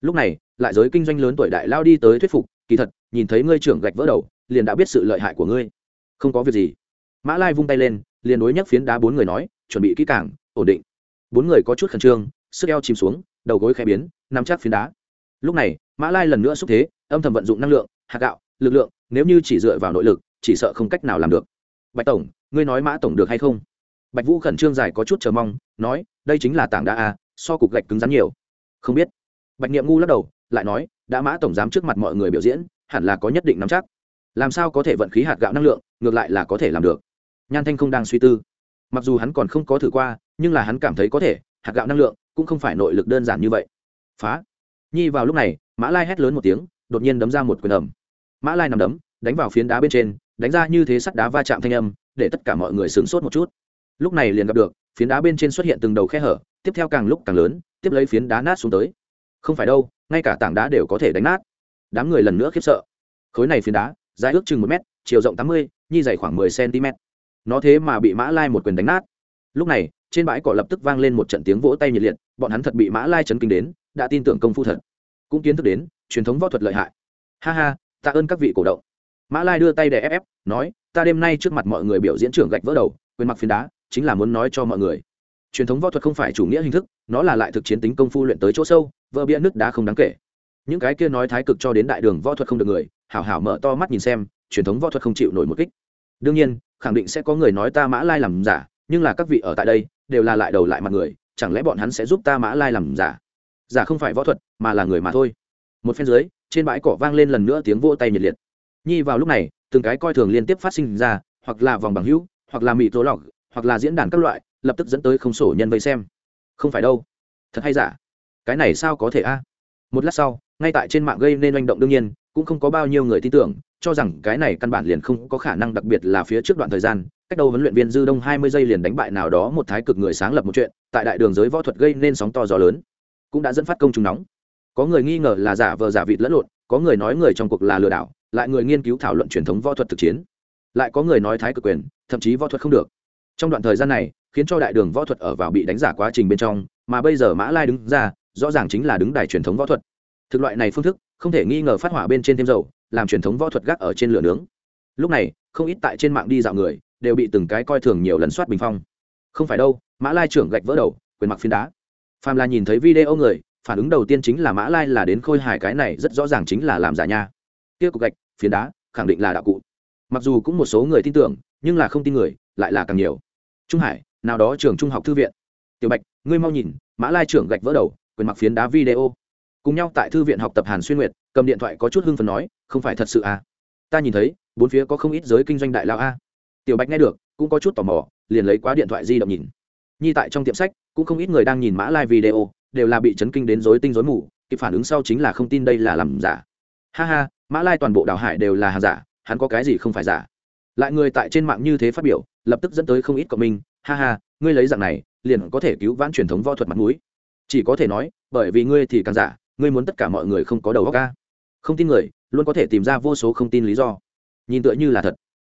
Lúc này, lại giới kinh doanh lớn tuổi đại lao đi tới thuyết phục, kỳ thật, nhìn thấy ngươi trưởng gạch vỡ đầu, liền đã biết sự lợi hại của ngươi không có việc gì. Mã lai vung tay lên, liền đối nhắc phiến đá bốn người nói, chuẩn bị kỹ càng, ổn định. Bốn người có chút khẩn trương, sức eo chìm xuống, đầu gối khẽ biến nằm chắc phiến đá. Lúc này, mã lai lần nữa xúc thế, âm thầm vận dụng năng lượng, hạt gạo, lực lượng, nếu như chỉ dựa vào nội lực, chỉ sợ không cách nào làm được. Bạch tổng, ngươi nói mã tổng được hay không? Bạch vũ khẩn trương dài có chút chờ mong, nói, đây chính là tảng đá a, so cục gạch cứng rắn nhiều. Không biết. Bạch niệm ngu lắc đầu, lại nói, đã mã tổng giám trước mặt mọi người biểu diễn, hẳn là có nhất định nắm chắc làm sao có thể vận khí hạt gạo năng lượng, ngược lại là có thể làm được. Nhan thanh không đang suy tư. Mặc dù hắn còn không có thử qua, nhưng là hắn cảm thấy có thể, hạt gạo năng lượng cũng không phải nội lực đơn giản như vậy. Phá. Nhi vào lúc này, mã lai hét lớn một tiếng, đột nhiên đấm ra một quyền ẩm mã lai nằm đấm, đánh vào phiến đá bên trên, đánh ra như thế sắt đá va chạm thanh âm, để tất cả mọi người sửng sốt một chút. Lúc này liền gặp được, phiến đá bên trên xuất hiện từng đầu khe hở, tiếp theo càng lúc càng lớn, tiếp lấy phiến đá nát xuống tới. Không phải đâu, ngay cả tảng đá đều có thể đánh nát. Đám người lần nữa khiếp sợ. Khối này phiến đá dài ước chừng một m chiều rộng tám mươi, nhi dày khoảng mười cm nó thế mà bị mã lai một quyền đánh nát. Lúc này, trên bãi cỏ lập tức vang lên một trận tiếng vỗ tay nhiệt liệt, bọn hắn thật bị mã lai chấn kinh đến, đã tin tưởng công phu thật. Cũng kiến thức đến, truyền thống võ thuật lợi hại. Ha ha, tạ ơn các vị cổ động. Mã lai đưa tay để ép ép, nói, ta đêm nay trước mặt mọi người biểu diễn trưởng gạch vỡ đầu quên mặc phiến đá, chính là muốn nói cho mọi người. Truyền thống võ thuật không phải chủ nghĩa hình thức, nó là lại thực chiến tính công phu luyện tới chỗ sâu, vỡ bia nước đá không đáng kể. Những cái kia nói thái cực cho đến đại đường võ thuật không được người hảo hảo mở to mắt nhìn xem, truyền thống võ thuật không chịu nổi một kích. Đương nhiên, khẳng định sẽ có người nói ta mã lai làm giả, nhưng là các vị ở tại đây, đều là lại đầu lại mặt người, chẳng lẽ bọn hắn sẽ giúp ta mã lai làm giả? Giả không phải võ thuật, mà là người mà thôi. Một phen dưới, trên bãi cỏ vang lên lần nữa tiếng vỗ tay nhiệt liệt. Nhi vào lúc này, từng cái coi thường liên tiếp phát sinh ra, hoặc là vòng bằng hữu, hoặc là mị tố lọc, hoặc là diễn đàn các loại, lập tức dẫn tới không sổ nhân vây xem. Không phải đâu. Thật hay giả? Cái này sao có thể a? Một lát sau, ngay tại trên mạng gây nên manh động đương nhiên cũng không có bao nhiêu người tin tưởng, cho rằng cái này căn bản liền không có khả năng, đặc biệt là phía trước đoạn thời gian, cách đầu huấn luyện viên dư đông hai mươi giây liền đánh bại nào đó một thái cực người sáng lập một chuyện, tại đại đường giới võ thuật gây nên sóng to gió lớn, cũng đã dẫn phát công chúng nóng. Có người nghi ngờ là giả vờ giả vịt lẫn lộn, có người nói người trong cuộc là lừa đảo, lại người nghiên cứu thảo luận truyền thống võ thuật thực chiến, lại có người nói thái cực quyền, thậm chí võ thuật không được. Trong đoạn thời gian này, khiến cho đại đường võ thuật ở vào bị đánh giả quá trình bên trong, mà bây giờ mã lai đứng ra, rõ ràng chính là đứng đài truyền thống võ thuật. Thực loại này phương thức không thể nghi ngờ phát hỏa bên trên thêm dầu, làm truyền thống võ thuật gác ở trên lửa nướng. Lúc này, không ít tại trên mạng đi dạo người, đều bị từng cái coi thường nhiều lần soát bình phong. Không phải đâu, mã lai trưởng gạch vỡ đầu, quyền mặc phiến đá. Phàm là nhìn thấy video người, phản ứng đầu tiên chính là mã lai là đến khôi hài cái này rất rõ ràng chính là làm giả nha. Kia cục gạch, phiến đá, khẳng định là đạo cụ. Mặc dù cũng một số người tin tưởng, nhưng là không tin người, lại là càng nhiều. Trung hải, nào đó trường trung học thư viện. Tiểu bạch, ngươi mau nhìn, mã lai trưởng gạch vỡ đầu, quyền mặc phiến đá video cùng nhau tại thư viện học tập hàn xuyên nguyệt, cầm điện thoại có chút hưng phần nói, không phải thật sự à? Ta nhìn thấy, bốn phía có không ít giới kinh doanh đại lao a. Tiểu bạch nghe được, cũng có chút tò mò, liền lấy quá điện thoại di động nhìn. Nhi tại trong tiệm sách, cũng không ít người đang nhìn mã live video, đều là bị chấn kinh đến rối tinh rối mù, kịp phản ứng sau chính là không tin đây là làm giả. Ha ha, mã lai toàn bộ đào hải đều là hàng giả, hắn có cái gì không phải giả? Lại người tại trên mạng như thế phát biểu, lập tức dẫn tới không ít cộng minh. Ha ha, ngươi lấy dạng này, liền có thể cứu vãn truyền thống võ thuật mặt mũi. Chỉ có thể nói, bởi vì ngươi thì càng giả ngươi muốn tất cả mọi người không có đầu óc ca. Không tin người, luôn có thể tìm ra vô số không tin lý do. Nhìn tựa như là thật.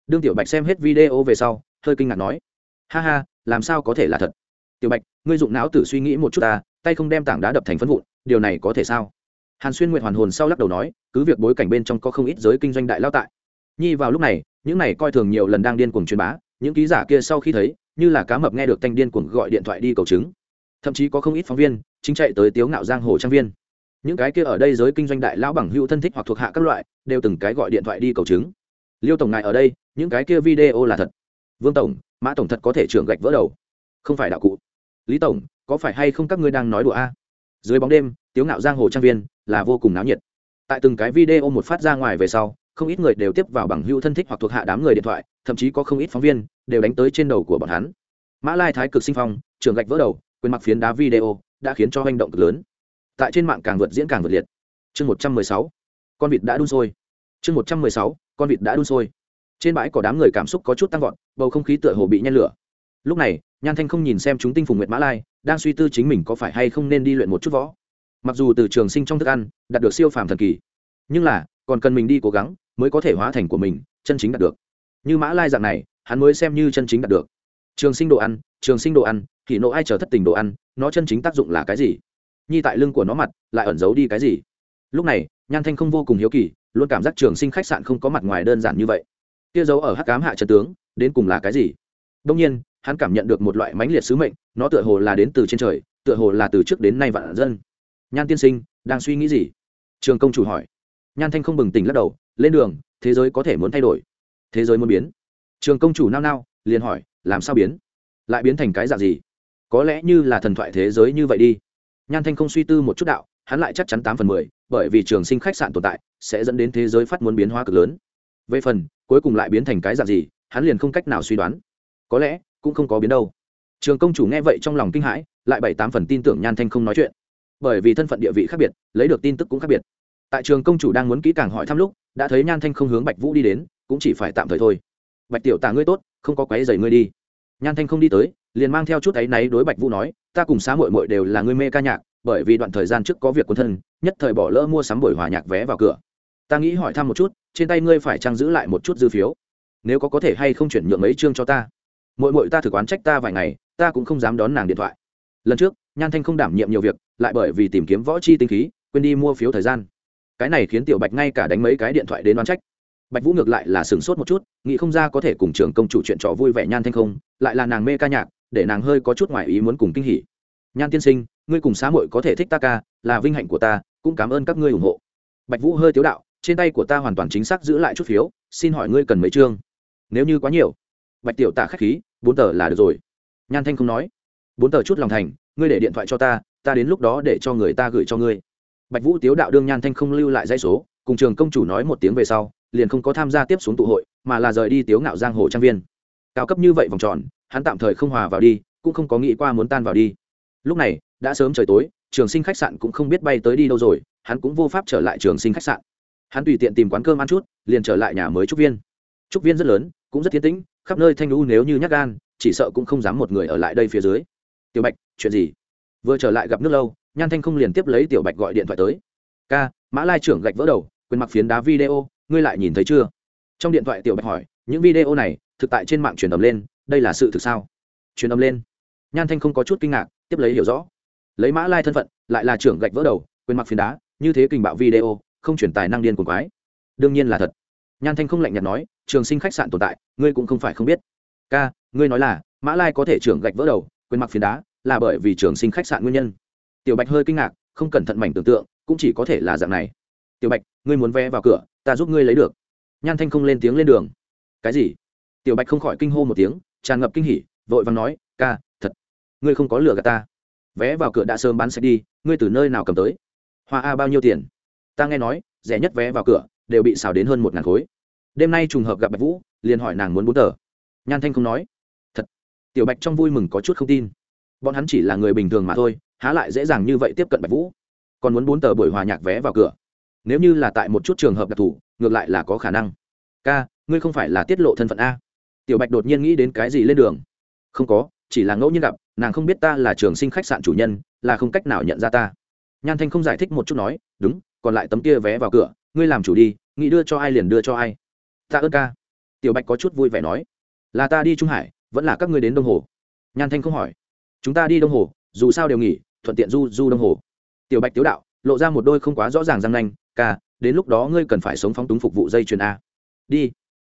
Đương tiểu bạch xem hết video về sau, hơi kinh ngạc nói, ha ha, làm sao có thể là thật? Tiểu bạch, ngươi dụng não tử suy nghĩ một chút ta, tay không đem tảng đá đập thành phân vụn, điều này có thể sao? Hàn xuyên nguyện hoàn hồn sau lắc đầu nói, cứ việc bối cảnh bên trong có không ít giới kinh doanh đại lao tại. Nhi vào lúc này, những này coi thường nhiều lần đang điên cuồng truyền bá, những ký giả kia sau khi thấy, như là cá mập nghe được thanh điên cuồng gọi điện thoại đi cầu chứng. Thậm chí có không ít phóng viên, chính chạy tới tiếu ngạo giang hồ trang viên những cái kia ở đây giới kinh doanh đại lão bằng hữu thân thích hoặc thuộc hạ các loại, đều từng cái gọi điện thoại đi cầu chứng. Liêu tổng ngài ở đây, những cái kia video là thật. Vương tổng, mã tổng thật có thể trưởng gạch vỡ đầu. Không phải đạo cụ. Lý tổng, có phải hay không các ngươi đang nói đùa a? Dưới bóng đêm, tiếu ngạo giang hồ trang viên, là vô cùng náo nhiệt. Tại từng cái video một phát ra ngoài về sau, không ít người đều tiếp vào bằng hữu thân thích hoặc thuộc hạ đám người điện thoại, thậm chí có không ít phóng viên, đều đánh tới trên đầu của bọn hắn. Mã lai thái cực sinh phong, trưởng gạch vỡ đầu, quyền mặc phiến đá video, đã khiến cho hành động cực lớn tại trên mạng càng vượt diễn càng vượt liệt. Chương một trăm mười sáu, con vịt đã đun sôi. Chương một trăm mười sáu, con vịt đã đun sôi. Trên bãi có đám người cảm xúc có chút tăng vọt, bầu không khí tựa hồ bị nhen lửa. Lúc này, nhan thanh không nhìn xem chúng tinh phùng nguyệt mã lai, đang suy tư chính mình có phải hay không nên đi luyện một chút võ. Mặc dù từ trường sinh trong thức ăn, đạt được siêu phàm thần kỳ, nhưng là, còn cần mình đi cố gắng mới có thể hóa thành của mình, chân chính đạt được. Như mã lai dạng này, hắn mới xem như chân chính đạt được. Trường sinh đồ ăn, trường sinh đồ ăn, thì nộ ai chờ thất tình đồ ăn, nó chân chính tác dụng là cái gì? Nhi tại lưng của nó mặt, lại ẩn giấu đi cái gì? Lúc này, nhan thanh không vô cùng hiếu kỳ, luôn cảm giác trường sinh khách sạn không có mặt ngoài đơn giản như vậy. Kia giấu ở hắc cám hạ trận tướng, đến cùng là cái gì? Đông nhiên, hắn cảm nhận được một loại mãnh liệt sứ mệnh, nó tựa hồ là đến từ trên trời, tựa hồ là từ trước đến nay vạn dân. Nhan tiên sinh, đang suy nghĩ gì? Trường công chủ hỏi. Nhan thanh không bừng tỉnh lắc đầu, lên đường, thế giới có thể muốn thay đổi. Thế giới muốn biến. Trường công chủ nao nao, liền hỏi, làm sao biến? Lại biến thành cái dạng gì? Có lẽ như là thần thoại thế giới như vậy đi nhan thanh không suy tư một chút đạo, hắn lại chắc chắn tám phần mười, bởi vì trường sinh khách sạn tồn tại, sẽ dẫn đến thế giới phát muốn biến hóa cực lớn. Về phần, cuối cùng lại biến thành cái dạng gì, hắn liền không cách nào suy đoán. Có lẽ, cũng không có biến đâu. Trường công chủ nghe vậy trong lòng kinh hãi, lại bảy tám phần tin tưởng nhan thanh không nói chuyện. Bởi vì thân phận địa vị khác biệt, lấy được tin tức cũng khác biệt. Tại trường công chủ đang muốn kỹ càng hỏi thăm lúc, đã thấy nhan thanh không hướng bạch vũ đi đến, cũng chỉ phải tạm thời thôi. Bạch tiểu tả ngươi tốt, không có quái dày ngươi đi. Nhan thanh không đi tới liền mang theo chút ấy náy đối bạch vũ nói, ta cùng xá mội mội đều là người mê ca nhạc, bởi vì đoạn thời gian trước có việc quân thân, nhất thời bỏ lỡ mua sắm buổi hòa nhạc vé vào cửa. Ta nghĩ hỏi thăm một chút, trên tay ngươi phải trang giữ lại một chút dư phiếu. Nếu có có thể hay không chuyển nhượng mấy chương cho ta. Mội mội ta thực oán trách ta vài ngày, ta cũng không dám đón nàng điện thoại. Lần trước, nhan thanh không đảm nhiệm nhiều việc, lại bởi vì tìm kiếm võ chi tinh khí, quên đi mua phiếu thời gian. Cái này khiến tiểu bạch ngay cả đánh mấy cái điện thoại đến đoán trách. Bạch vũ ngược lại là sửng sốt một chút, nghĩ không ra có thể cùng trường công chủ chuyện trò vui vẻ nhan thanh không, lại là nàng mê ca nhạc để nàng hơi có chút ngoài ý muốn cùng kinh hỉ. Nhan tiên sinh, ngươi cùng xá hội có thể thích ta ca, là vinh hạnh của ta, cũng cảm ơn các ngươi ủng hộ. Bạch vũ hơi tiếu đạo, trên tay của ta hoàn toàn chính xác giữ lại chút phiếu, xin hỏi ngươi cần mấy chương? Nếu như quá nhiều. Bạch tiểu tạ khách khí, bốn tờ là được rồi. Nhan thanh không nói. Bốn tờ chút lòng thành, ngươi để điện thoại cho ta ta đến lúc đó để cho người ta gửi cho ngươi. Bạch vũ tiếu đạo đương nhan thanh không lưu lại dây số, cùng trường công chủ nói một tiếng về sau, liền không có tham gia tiếp xuống tụ hội, mà là rời đi tiếu ngạo giang hồ trang viên. Cao cấp như vậy vòng tròn hắn tạm thời không hòa vào đi, cũng không có nghĩ qua muốn tan vào đi. Lúc này, đã sớm trời tối, trường sinh khách sạn cũng không biết bay tới đi đâu rồi, hắn cũng vô pháp trở lại trường sinh khách sạn. Hắn tùy tiện tìm quán cơm ăn chút, liền trở lại nhà mới trúc viên. Trúc viên rất lớn, cũng rất thiên tĩnh, khắp nơi thanh lũ nếu như nhắc gan, chỉ sợ cũng không dám một người ở lại đây phía dưới. Tiểu bạch, chuyện gì? Vừa trở lại gặp nước lâu, nhan thanh không liền tiếp lấy tiểu bạch gọi điện thoại tới. Ca, mã lai trưởng gạch vỡ đầu, quên mặc phiến đá video, ngươi lại nhìn thấy chưa? Trong điện thoại tiểu bạch hỏi, những video này, thực tại trên mạng truyền tầm lên đây là sự thực sao? Truyền âm lên. Nhan thanh không có chút kinh ngạc, tiếp lấy hiểu rõ. Lấy mã lai thân phận, lại là trưởng gạch vỡ đầu, quyền mặc phiến đá, như thế kình bạo video, không truyền tài năng điên cuồng quái. Đương nhiên là thật. Nhan thanh không lạnh nhạt nói, trường sinh khách sạn tồn tại, ngươi cũng không phải không biết. Ca, ngươi nói là, mã lai có thể trưởng gạch vỡ đầu, quyền mặc phiến đá, là bởi vì trường sinh khách sạn nguyên nhân. Tiểu bạch hơi kinh ngạc, không cẩn thận mảnh tưởng tượng, cũng chỉ có thể là dạng này. Tiểu bạch, ngươi muốn vé vào cửa, ta giúp ngươi lấy được. Nhan thanh không lên tiếng lên đường. Cái gì? Tiểu bạch không khỏi kinh hô một tiếng tràn ngập kinh hỉ, vội vàng nói, ca, thật, ngươi không có lừa gạt ta. Vé vào cửa đã sớm bán sạch đi, ngươi từ nơi nào cầm tới? Hoa a bao nhiêu tiền? Ta nghe nói, rẻ nhất vé vào cửa đều bị xào đến hơn một ngàn khối. Đêm nay trùng hợp gặp bạch vũ, liền hỏi nàng muốn bốn tờ. Nhan thanh không nói. Thật, tiểu bạch trong vui mừng có chút không tin. Bọn hắn chỉ là người bình thường mà thôi, há lại dễ dàng như vậy tiếp cận bạch vũ. Còn muốn bốn tờ buổi hòa nhạc vé vào cửa. Nếu như là tại một chút trường hợp đặc thù, ngược lại là có khả năng. Ca, ngươi không phải là tiết lộ thân phận a? Tiểu bạch đột nhiên nghĩ đến cái gì lên đường? Không có, chỉ là ngẫu nhiên gặp, nàng không biết ta là trường sinh khách sạn chủ nhân, là không cách nào nhận ra ta. Nhan thanh không giải thích một chút nói, đúng, còn lại tấm kia vé vào cửa, ngươi làm chủ đi, nghĩ đưa cho ai liền đưa cho ai. Ta ơn ca. Tiểu bạch có chút vui vẻ nói, là ta đi trung hải, vẫn là các ngươi đến đông hồ. Nhan thanh không hỏi, chúng ta đi đông hồ, dù sao đều nghỉ, thuận tiện du du đông hồ. Tiểu bạch tiếu đạo, lộ ra một đôi không quá rõ ràng răng nanh, ca, đến lúc đó ngươi cần phải sống phóng túng phục vụ dây chuyền a. Đi.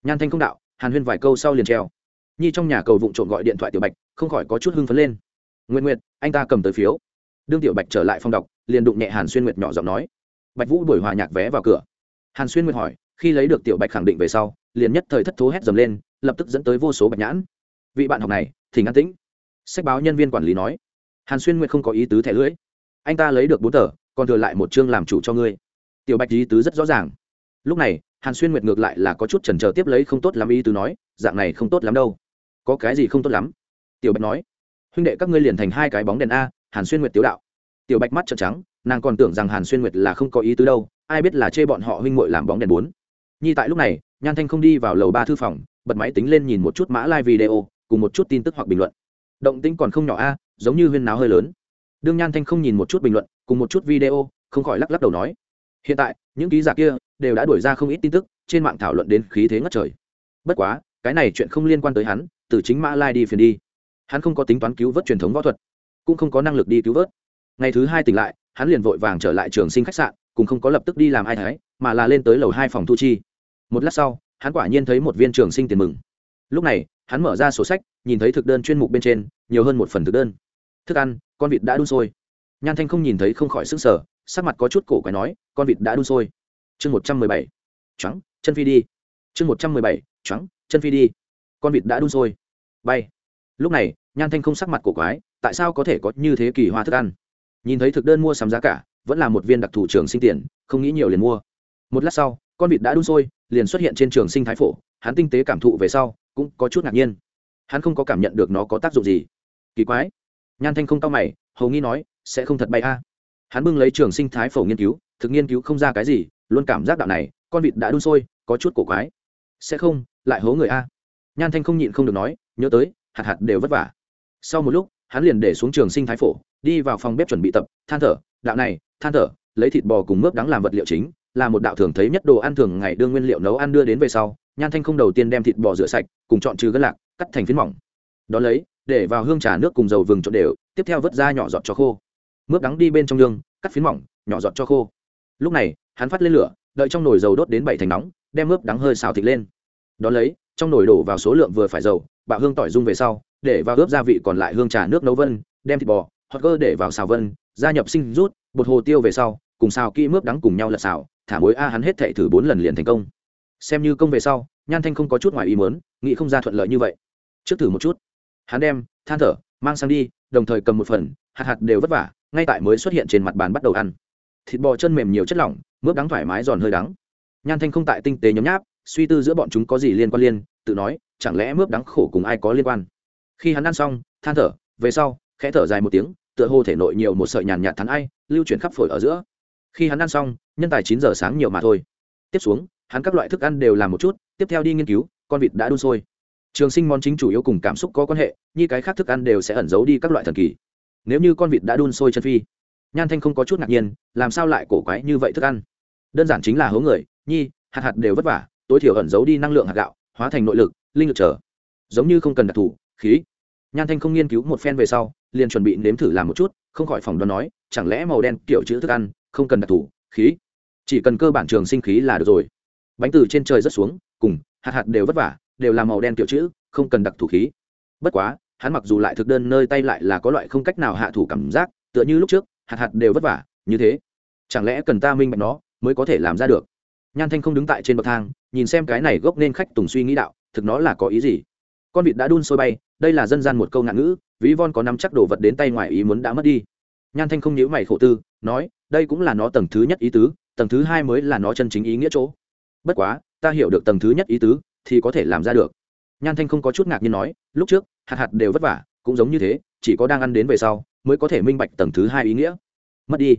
Nhan thanh không đạo hàn huyên vài câu sau liền treo. Nhi trong nhà cầu vụng trộm gọi điện thoại tiểu bạch, không khỏi có chút hưng phấn lên. Nguyện nguyện anh ta cầm tới phiếu. Đương tiểu bạch trở lại phòng đọc, liền đụng nhẹ hàn xuyên nguyệt nhỏ giọng nói. Bạch vũ buổi hòa nhạc vé vào cửa. Hàn xuyên nguyệt hỏi, khi lấy được tiểu bạch khẳng định về sau, liền nhất thời thất thố hét dầm lên, lập tức dẫn tới vô số bạch nhãn. Vị bạn học này thì ngăn tĩnh. Sách báo nhân viên quản lý nói. Hàn xuyên nguyệt không có ý tứ thẻ lưỡi. Anh ta lấy được bốn tờ, còn thừa lại một chương làm chủ cho ngươi. Tiểu bạch ý tứ rất rõ ràng. Lúc này hàn xuyên nguyệt ngược lại là có chút chần chờ tiếp lấy không tốt lắm ý tứ nói, dạng này không tốt lắm đâu. Có cái gì không tốt lắm? Tiểu bạch nói. Huynh đệ các ngươi liền thành hai cái bóng đèn a, hàn xuyên nguyệt tiểu đạo. Tiểu bạch mắt trợn trắng, nàng còn tưởng rằng hàn xuyên nguyệt là không có ý tứ đâu, ai biết là chê bọn họ huynh muội làm bóng đèn bốn. Nhi tại lúc này, nhan thanh không đi vào lầu ba thư phòng, bật máy tính lên nhìn một chút mã live video, cùng một chút tin tức hoặc bình luận. Động tĩnh còn không nhỏ a, giống như huyên náo hơi lớn. Đương nhan thanh không nhìn một chút bình luận, cùng một chút video, không khỏi lắc lắc đầu nói. Hiện tại, những ký giả kia đều đã đuổi ra không ít tin tức, trên mạng thảo luận đến khí thế ngất trời. Bất quá, cái này chuyện không liên quan tới hắn, từ chính mã lai đi phiền đi. Hắn không có tính toán cứu vớt truyền thống võ thuật, cũng không có năng lực đi cứu vớt. Ngày thứ hai tỉnh lại, hắn liền vội vàng trở lại trường sinh khách sạn cùng không có lập tức đi làm ai thái, mà là lên tới lầu hai phòng thu chi. Một lát sau, hắn quả nhiên thấy một viên trường sinh tiền mừng. Lúc này, hắn mở ra sổ sách, nhìn thấy thực đơn chuyên mục bên trên, nhiều hơn một phần thực đơn. Thức ăn, con vịt đã đun sôi. Nhan thanh không nhìn thấy không khỏi sức sở sắc mặt có chút cổ quái nói, con vịt đã đun sôi chương một trăm mười bảy. Trắng chân phi đi. Chương một trăm mười bảy trắng chân phi đi. Con vịt đã đun sôi. Bay. Lúc này, nhan thanh không sắc mặt cổ quái, tại sao có thể có như thế kỳ hoa thức ăn? Nhìn thấy thực đơn mua sắm giá cả, vẫn là một viên đặc thù trường sinh tiền, không nghĩ nhiều liền mua. Một lát sau, con vịt đã đun sôi, liền xuất hiện trên trường sinh thái phổ, hắn tinh tế cảm thụ về sau, cũng có chút ngạc nhiên. Hắn không có cảm nhận được nó có tác dụng gì. Kỳ quái. Nhan thanh không cao mày, hầu nghi nói, sẽ không thật bay a. Hắn bưng lấy trường sinh thái phổ nghiên cứu, thực nghiên cứu không ra cái gì luôn cảm giác đạo này, con vịt đã đun sôi, có chút cổ quái. Sẽ không, lại hố người a. Nhan thanh không nhịn không được nói, nhớ tới, hạt hạt đều vất vả. Sau một lúc, hắn liền để xuống trường sinh thái phổ, đi vào phòng bếp chuẩn bị tập, than thở, đạo này, than thở, lấy thịt bò cùng mướp đắng làm vật liệu chính, là một đạo thường thấy nhất đồ ăn thường ngày đưa nguyên liệu nấu ăn đưa đến về sau, nhan thanh không đầu tiên đem thịt bò rửa sạch, cùng chọn trừ gân lạc, cắt thành phiến mỏng. Đ ó lấy, để vào hương trà nước cùng dầu vừng trộn đều, tiếp theo vớt ra nhỏ giọt cho khô. Mướp đắng đi bên trong đường cắt phiến mỏng, nhỏ giọt cho khô. Lúc này hắn phát lên lửa, đợi trong nồi dầu đốt đến bảy thành nóng, đem ướp đắng hơi xào thịt lên. Đ ó lấy, trong nồi đổ vào số lượng vừa phải dầu, bạo hương tỏi dung về sau, để vào ướp gia vị còn lại hương trà nước nấu vân, đem thịt bò hoặc cơ để vào xào vân, gia nhập sinh rút, bột hồ tiêu về sau, cùng xào kỹ mướp đắng cùng nhau lật xào, thả mối a hắn hết thệ thử bốn lần liền thành công. Xem như công về sau, nhan thanh không có chút ngoài ý muốn, nghĩ không ra thuận lợi như vậy. Trước thử một chút. Hắn đem, than thở, mang sang đi, đồng thời cầm một phần, hạt hạt đều vất vả, ngay tại mới xuất hiện trên mặt bàn bắt đầu ăn thịt bò chân mềm nhiều chất lỏng, mướp đắng thoải mái giòn hơi đắng. Nhan thanh không tại tinh tế nhấm nháp, suy tư giữa bọn chúng có gì liên quan liên, tự nói, chẳng lẽ mướp đắng khổ cùng ai có liên quan? Khi hắn ăn xong, than thở, về sau, khẽ thở dài một tiếng, tựa hồ thể nội nhiều một sợi nhàn nhạt thắn ai, lưu chuyển khắp phổi ở giữa. Khi hắn ăn xong, nhân tài chín giờ sáng nhiều mà thôi. Tiếp xuống, hắn các loại thức ăn đều làm một chút, tiếp theo đi nghiên cứu, con vịt đã đun sôi. Trường sinh món chính chủ yếu cùng cảm xúc có quan hệ, như cái khác thức ăn đều sẽ ẩn giấu đi các loại thần kỳ. Nếu như con vịt đã đun sôi chân phi nhan thanh không có chút ngạc nhiên, làm sao lại cổ quái như vậy thức ăn? Đơn giản chính là hố người, nhi, hạt hạt đều vất vả, tối thiểu ẩn giấu đi năng lượng hạt gạo, hóa thành nội lực, linh lực trở. Giống như không cần đặc thù, khí. Nhan thanh không nghiên cứu một phen về sau, liền chuẩn bị nếm thử làm một chút, không khỏi phòng đoán nói, chẳng lẽ màu đen kiểu chữ thức ăn, không cần đặc thù, khí. Chỉ cần cơ bản trường sinh khí là được rồi. Bánh từ trên trời rất xuống, cùng hạt hạt đều vất vả, đều là màu đen kiểu chữ, không cần đặc thù khí. Bất quá, hắn mặc dù lại thực đơn nơi tay lại là có loại không cách nào hạ thủ cảm giác, tựa như lúc trước hạt hạt đều vất vả, như thế. Chẳng lẽ cần ta minh bạch nó mới có thể làm ra được? Nhan thanh không đứng tại trên bậc thang, nhìn xem cái này gốc nên khách tùng suy nghĩ đạo, thực nó là có ý gì? Con vịt đã đun sôi bay, đây là dân gian một câu ngạn ngữ, ví von có nắm chắc đồ vật đến tay ngoài ý muốn đã mất đi. Nhan thanh không nhíu mày khổ tư, nói, đây cũng là nó tầng thứ nhất ý tứ, tầng thứ hai mới là nó chân chính ý nghĩa chỗ. Bất quá, ta hiểu được tầng thứ nhất ý tứ, thì có thể làm ra được. Nhan thanh không có chút ngạc nhiên nói, lúc trước, hạt hạt đều vất vả, cũng giống như thế, chỉ có đang ăn đến về sau mới có thể minh bạch tầng thứ hai ý nghĩa. Mất đi.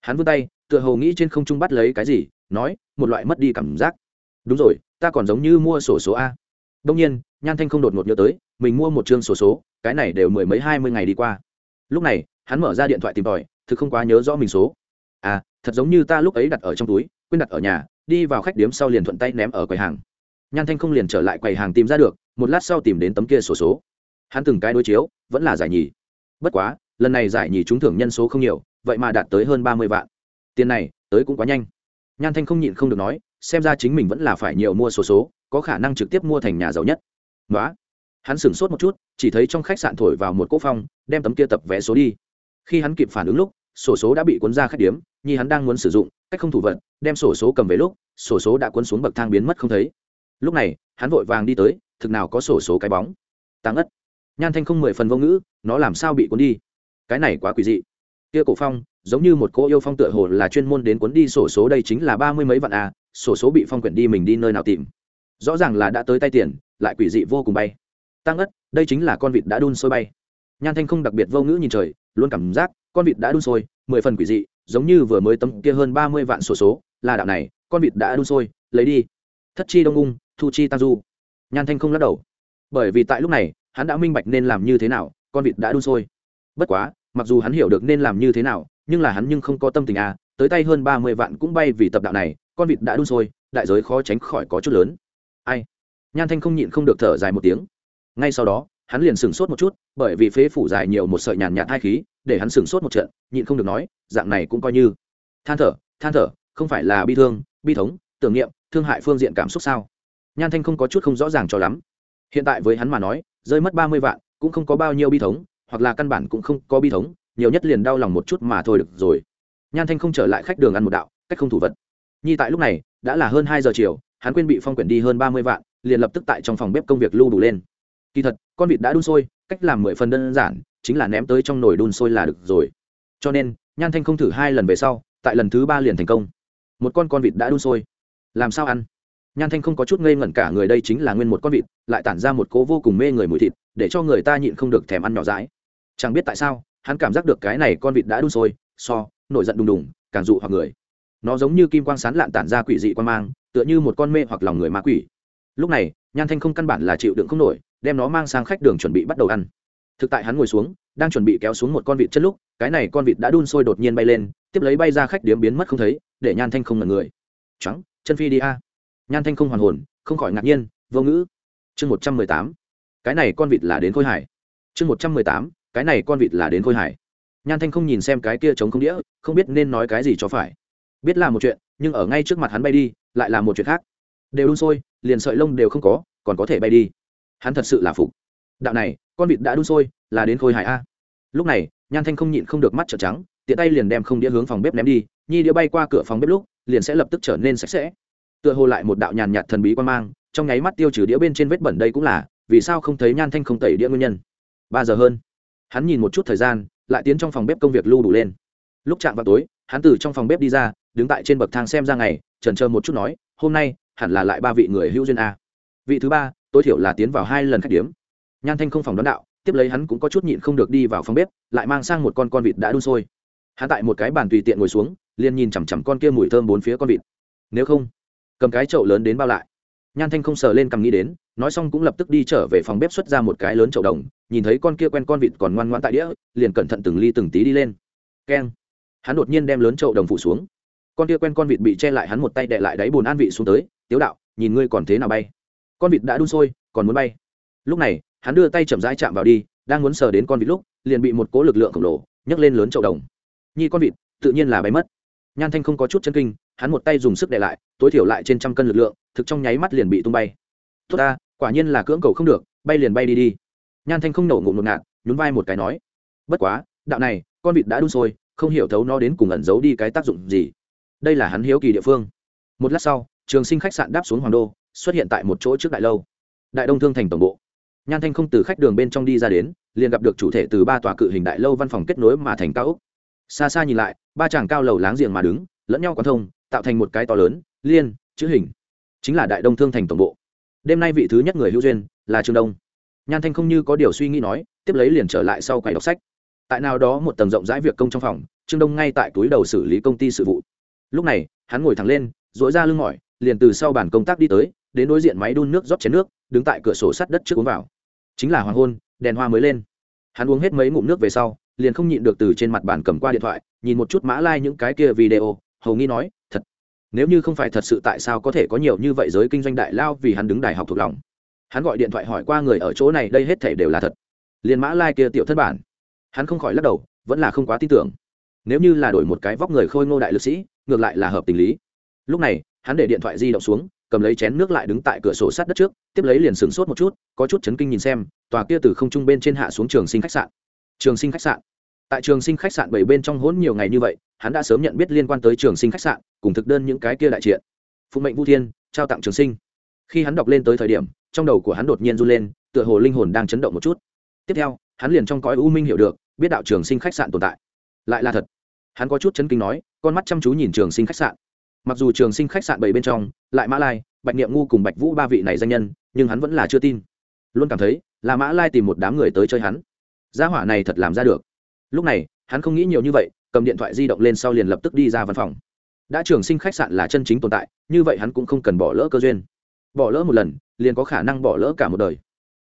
Hắn vươn tay tựa hồ nghĩ trên không trung bắt lấy cái gì nói một loại mất đi cảm giác. Đúng rồi ta còn giống như mua sổ số a. Đông nhiên nhan thanh không đột ngột nhớ tới mình mua một chương sổ số cái này đều mười mấy hai mươi ngày đi qua. Lúc này hắn mở ra điện thoại tìm tòi thực không quá nhớ rõ mình số. À thật giống như ta lúc ấy đặt ở trong túi quên đặt ở nhà đi vào khách điếm sau liền thuận tay ném ở quầy hàng. Nhan thanh không liền trở lại quầy hàng tìm ra được một lát sau tìm đến tấm kia sổ số, số hắn từng cái đối chiếu vẫn là giải nhì. Bất quá lần này giải nhì trúng thưởng nhân số không nhiều, vậy mà đạt tới hơn ba mươi vạn. Tiền này, tới cũng quá nhanh. Nhan thanh không nhịn không được nói, xem ra chính mình vẫn là phải nhiều mua số số, có khả năng trực tiếp mua thành nhà giàu nhất. Đó hắn sửng sốt một chút, chỉ thấy trong khách sạn thổi vào một cỗ phong, đem tấm kia tập vé số đi. Khi hắn kịp phản ứng lúc, sổ số đã bị cuốn ra khách điếm, nhi hắn đang muốn sử dụng, cách không thủ vật đem sổ số cầm về lúc, sổ số đã cuốn xuống bậc thang biến mất không thấy. Lúc này, hắn vội vàng đi tới, thực nào có sổ số cái bóng. Tăng ất. Nhan thanh không mười phần vô ngữ, nó làm sao bị cuốn đi? Cái này quá quỷ dị. Kia cổ phong, giống như một cô yêu phong tựa hồ là chuyên môn đến cuốn đi sổ số đây chính là ba mươi mấy vạn à sổ số bị phong quyển đi mình đi nơi nào tìm. Rõ ràng là đã tới tay tiền, lại quỷ dị vô cùng bay. Tăng ất đây chính là con vịt đã đun sôi bay. Nhan thanh không đặc biệt vô ngữ nhìn trời, luôn cảm giác con vịt đã đun sôi, mười phần quỷ dị, giống như vừa mới tấm kia hơn ba mươi vạn sổ số, là đạo này, con vịt đã đun sôi, lấy đi. Thất chi đông ung, thu chi tăng du. Nhan thanh không lắc đầu. Bởi vì tại lúc này, hắn đã minh bạch nên làm như thế nào, con vịt đã đun sôi bất quá, mặc dù hắn hiểu được nên làm như thế nào, nhưng là hắn nhưng không có tâm tình à tới tay hơn ba mươi vạn cũng bay vì tập đạo này, con vịt đã đun sôi, đại giới khó tránh khỏi có chút lớn. Ai? Nhan thanh không nhịn không được thở dài một tiếng. Ngay sau đó, hắn liền sửng sốt một chút, bởi vì phế phủ dài nhiều một sợi nhàn nhạt hai khí, để hắn sửng sốt một trận, nhịn không được nói, dạng này cũng coi như. Than thở than thở, không phải là bi thương, bi thống, tưởng niệm, thương hại phương diện cảm xúc sao? Nhan thanh không có chút không rõ ràng cho lắm. Hiện tại với hắn mà nói, rơi mất ba mươi vạn, cũng không có bao nhiêu bi thống hoặc là căn bản cũng không có bi thống, nhiều nhất liền đau lòng một chút mà thôi được rồi. Nhan thanh không trở lại khách đường ăn một đạo, cách không thủ vật. Nhi tại lúc này, đã là hơn hai giờ chiều, hắn quên bị phong quyển đi hơn ba mươi vạn, liền lập tức tại trong phòng bếp công việc lưu đủ lên. Kỳ thật, con vịt đã đun sôi, cách làm mười phần đơn giản, chính là ném tới trong nồi đun sôi là được rồi. Cho nên, nhan thanh không thử hai lần về sau, tại lần thứ ba liền thành công. Một con con vịt đã đun sôi. Làm sao ăn? Nhan thanh không có chút ngây ngẩn cả, người đây chính là nguyên một con vịt, lại tản ra một cố vô cùng mê người mùi thịt, để cho người ta nhịn không được thèm ăn nhỏ dãi chẳng biết tại sao, hắn cảm giác được cái này con vịt đã đun sôi, so, nổi giận đùng đùng, càng dụ hoặc người. Nó giống như kim quang sán lạn tản ra quỷ dị quan mang, tựa như một con mê hoặc lòng người ma quỷ. Lúc này, nhan thanh không căn bản là chịu đựng không nổi, đem nó mang sang khách đường chuẩn bị bắt đầu ăn. Thực tại hắn ngồi xuống, đang chuẩn bị kéo xuống một con vịt chất lúc, cái này con vịt đã đun sôi đột nhiên bay lên, tiếp lấy bay ra khách điếm biến mất không thấy, để nhan thanh không ngần người. Trắng chân phi đi a. Nhan thanh không hoàn hồn, không khỏi ngạc nhiên, vô ngữ. Chương một trăm mười tám. Cái này con vịt là đến khôi hải chương một trăm mười tám cái này con vịt là đến khôi hải nhan thanh không nhìn xem cái kia trống không đĩa, không biết nên nói cái gì cho phải. Biết là một chuyện, nhưng ở ngay trước mặt hắn bay đi, lại là một chuyện khác. Đều đun sôi, liền sợi lông đều không có, còn có thể bay đi. Hắn thật sự là phục. Đạo này, con vịt đã đun sôi, là đến khôi hải a. Lúc này, nhan thanh không nhịn không được mắt trợn trắng, tiện tay liền đem không đĩa hướng phòng bếp ném đi, nhi đĩa bay qua cửa phòng bếp lúc, liền sẽ lập tức trở nên sạch sẽ. Tựa hồ lại một đạo nhàn nhạt thần bí quan mang, trong nháy mắt tiêu trừ đĩa bên trên vết bẩn đây cũng là, vì sao không thấy nhan thanh không tẩy đĩa nguyên nhân. Ba giờ hơn hắn nhìn một chút thời gian, lại tiến trong phòng bếp công việc lưu đủ lên. Lúc chạm vào tối, hắn từ trong phòng bếp đi ra, đứng tại trên bậc thang xem ra ngày trần chờ một chút nói, hôm nay, hẳn là lại ba vị người hữu duyên a. Vị thứ ba, tối thiểu là tiến vào hai lần khách điếm. Nhan thanh không phòng đón đạo, tiếp lấy hắn cũng có chút nhịn không được đi vào phòng bếp, lại mang sang một con con vịt đã đun sôi. Hắn tại một cái bàn tùy tiện ngồi xuống, liền nhìn chằm chằm con kia mùi thơm bốn phía con vịt. Nếu không, cầm cái chậu lớn đến bao lại. Nhan thanh không sờ lên cầm nghĩ đến nói xong cũng lập tức đi trở về phòng bếp xuất ra một cái lớn chậu đồng, nhìn thấy con kia quen con vịt còn ngoan ngoan tại đĩa, liền cẩn thận từng ly từng tí đi lên. Keng. Hắn đột nhiên đem lớn chậu đồng phủ xuống. Con kia quen con vịt bị che lại hắn một tay đệ lại đáy bồn an vị xuống tới, tiếu đạo, nhìn ngươi còn thế nào bay? Con vịt đã đun sôi, còn muốn bay. Lúc này, hắn đưa tay chậm rãi chạm vào đi, đang muốn sờ đến con vịt lúc, liền bị một cố lực lượng khổng lồ nhấc lên lớn chậu đồng. Nhi con vịt, tự nhiên là bay mất. Nhan thanh không có chút chân kinh, hắn một tay dùng sức đệ lại, tối thiểu lại trên trăm cân lực lượng, thực trong nháy mắt liền bị tung bay. Tốt ta quả nhiên là cưỡng cầu không được, bay liền bay đi đi. Nhan thanh không nổ ngụm ngột ngạt, nhún vai một cái nói, bất quá, đạo này, con vịt đã đun sôi, không hiểu thấu nó đến cùng ẩn giấu đi cái tác dụng gì. Đây là hắn hiếu kỳ địa phương. Một lát sau, trường sinh khách sạn đáp xuống hoàng đô, xuất hiện tại một chỗ trước đại lâu. Đại đông thương thành tổng bộ. Nhan thanh không từ khách đường bên trong đi ra đến, liền gặp được chủ thể từ ba tòa cự hình đại lâu văn phòng kết nối mà thành cao úc xa xa nhìn lại, ba chàng cao lầu láng giềng mà đứng, lẫn nhau quán thông, tạo thành một cái to lớn, liên, chữ hình. Chính là đại đông thương thành tổng bộ đêm nay vị thứ nhất người hữu duyên là trương đông. Nhan thanh không như có điều suy nghĩ nói, tiếp lấy liền trở lại sau quầy đọc sách. Tại nào đó một tầng rộng rãi việc công trong phòng, trương đông ngay tại túi đầu xử lý công ty sự vụ. Lúc này, hắn ngồi thẳng lên dỗi ra lưng mỏi, liền từ sau bàn công tác đi tới, đến đối diện máy đun nước rót chén nước, đứng tại cửa sổ sắt đất trước uống vào. Chính là hoàng hôn, đèn hoa mới lên. Hắn uống hết mấy ngụm nước về sau, liền không nhịn được từ trên mặt bàn cầm qua điện thoại, nhìn một chút mã lai、like、những cái kia video, hầu nghi nói, thật nếu như không phải thật sự tại sao có thể có nhiều như vậy giới kinh doanh đại lao vì hắn đứng đại học thuộc lòng? Hắn gọi điện thoại hỏi qua người ở chỗ này, đây hết thể đều là thật. Liền mã lai、like、kia tiểu thất bản. Hắn không khỏi lắc đầu, vẫn là không quá tin tưởng. Nếu như là đổi một cái vóc người khôi ngô đại lực sĩ, ngược lại là hợp tình lý. Lúc này, hắn để điện thoại di động xuống, cầm lấy chén nước lại đứng tại cửa sổ sát đất trước, tiếp lấy liền sửng sốt một chút, có chút chấn kinh nhìn xem, tòa kia từ không trung bên trên hạ xuống trường sinh khách sạn. Trường sinh khách sạn. Tại trường sinh khách sạn bảy bên trong hỗn nhiều ngày như vậy hắn đã sớm nhận biết liên quan tới trường sinh khách sạn, cùng thực đơn những cái kia đại triện. Phụ mệnh vũ thiên, trao tặng trường sinh. Khi hắn đọc lên tới thời điểm, trong đầu của hắn đột nhiên run lên, tựa hồ linh hồn đang chấn động một chút. Tiếp theo, hắn liền trong cõi u minh hiểu được, biết đạo trường sinh khách sạn tồn tại. Lại là thật. Hắn có chút chấn kinh nói, con mắt chăm chú nhìn trường sinh khách sạn. Mặc dù trường sinh khách sạn bảy bên trong, lại mã lai, bạch niệm ngu cùng bạch vũ ba vị này danh nhân, nhưng hắn vẫn là chưa tin. Luôn cảm thấy, là mã lai tìm một đám người tới chơi hắn. Gia hỏa này thật làm ra được. Lúc này, hắn không nghĩ nhiều như vậy cầm điện thoại di động lên sau liền lập tức đi ra văn phòng. Đã trường sinh khách sạn là chân chính tồn tại, như vậy hắn cũng không cần bỏ lỡ cơ duyên. Bỏ lỡ một lần, liền có khả năng bỏ lỡ cả một đời.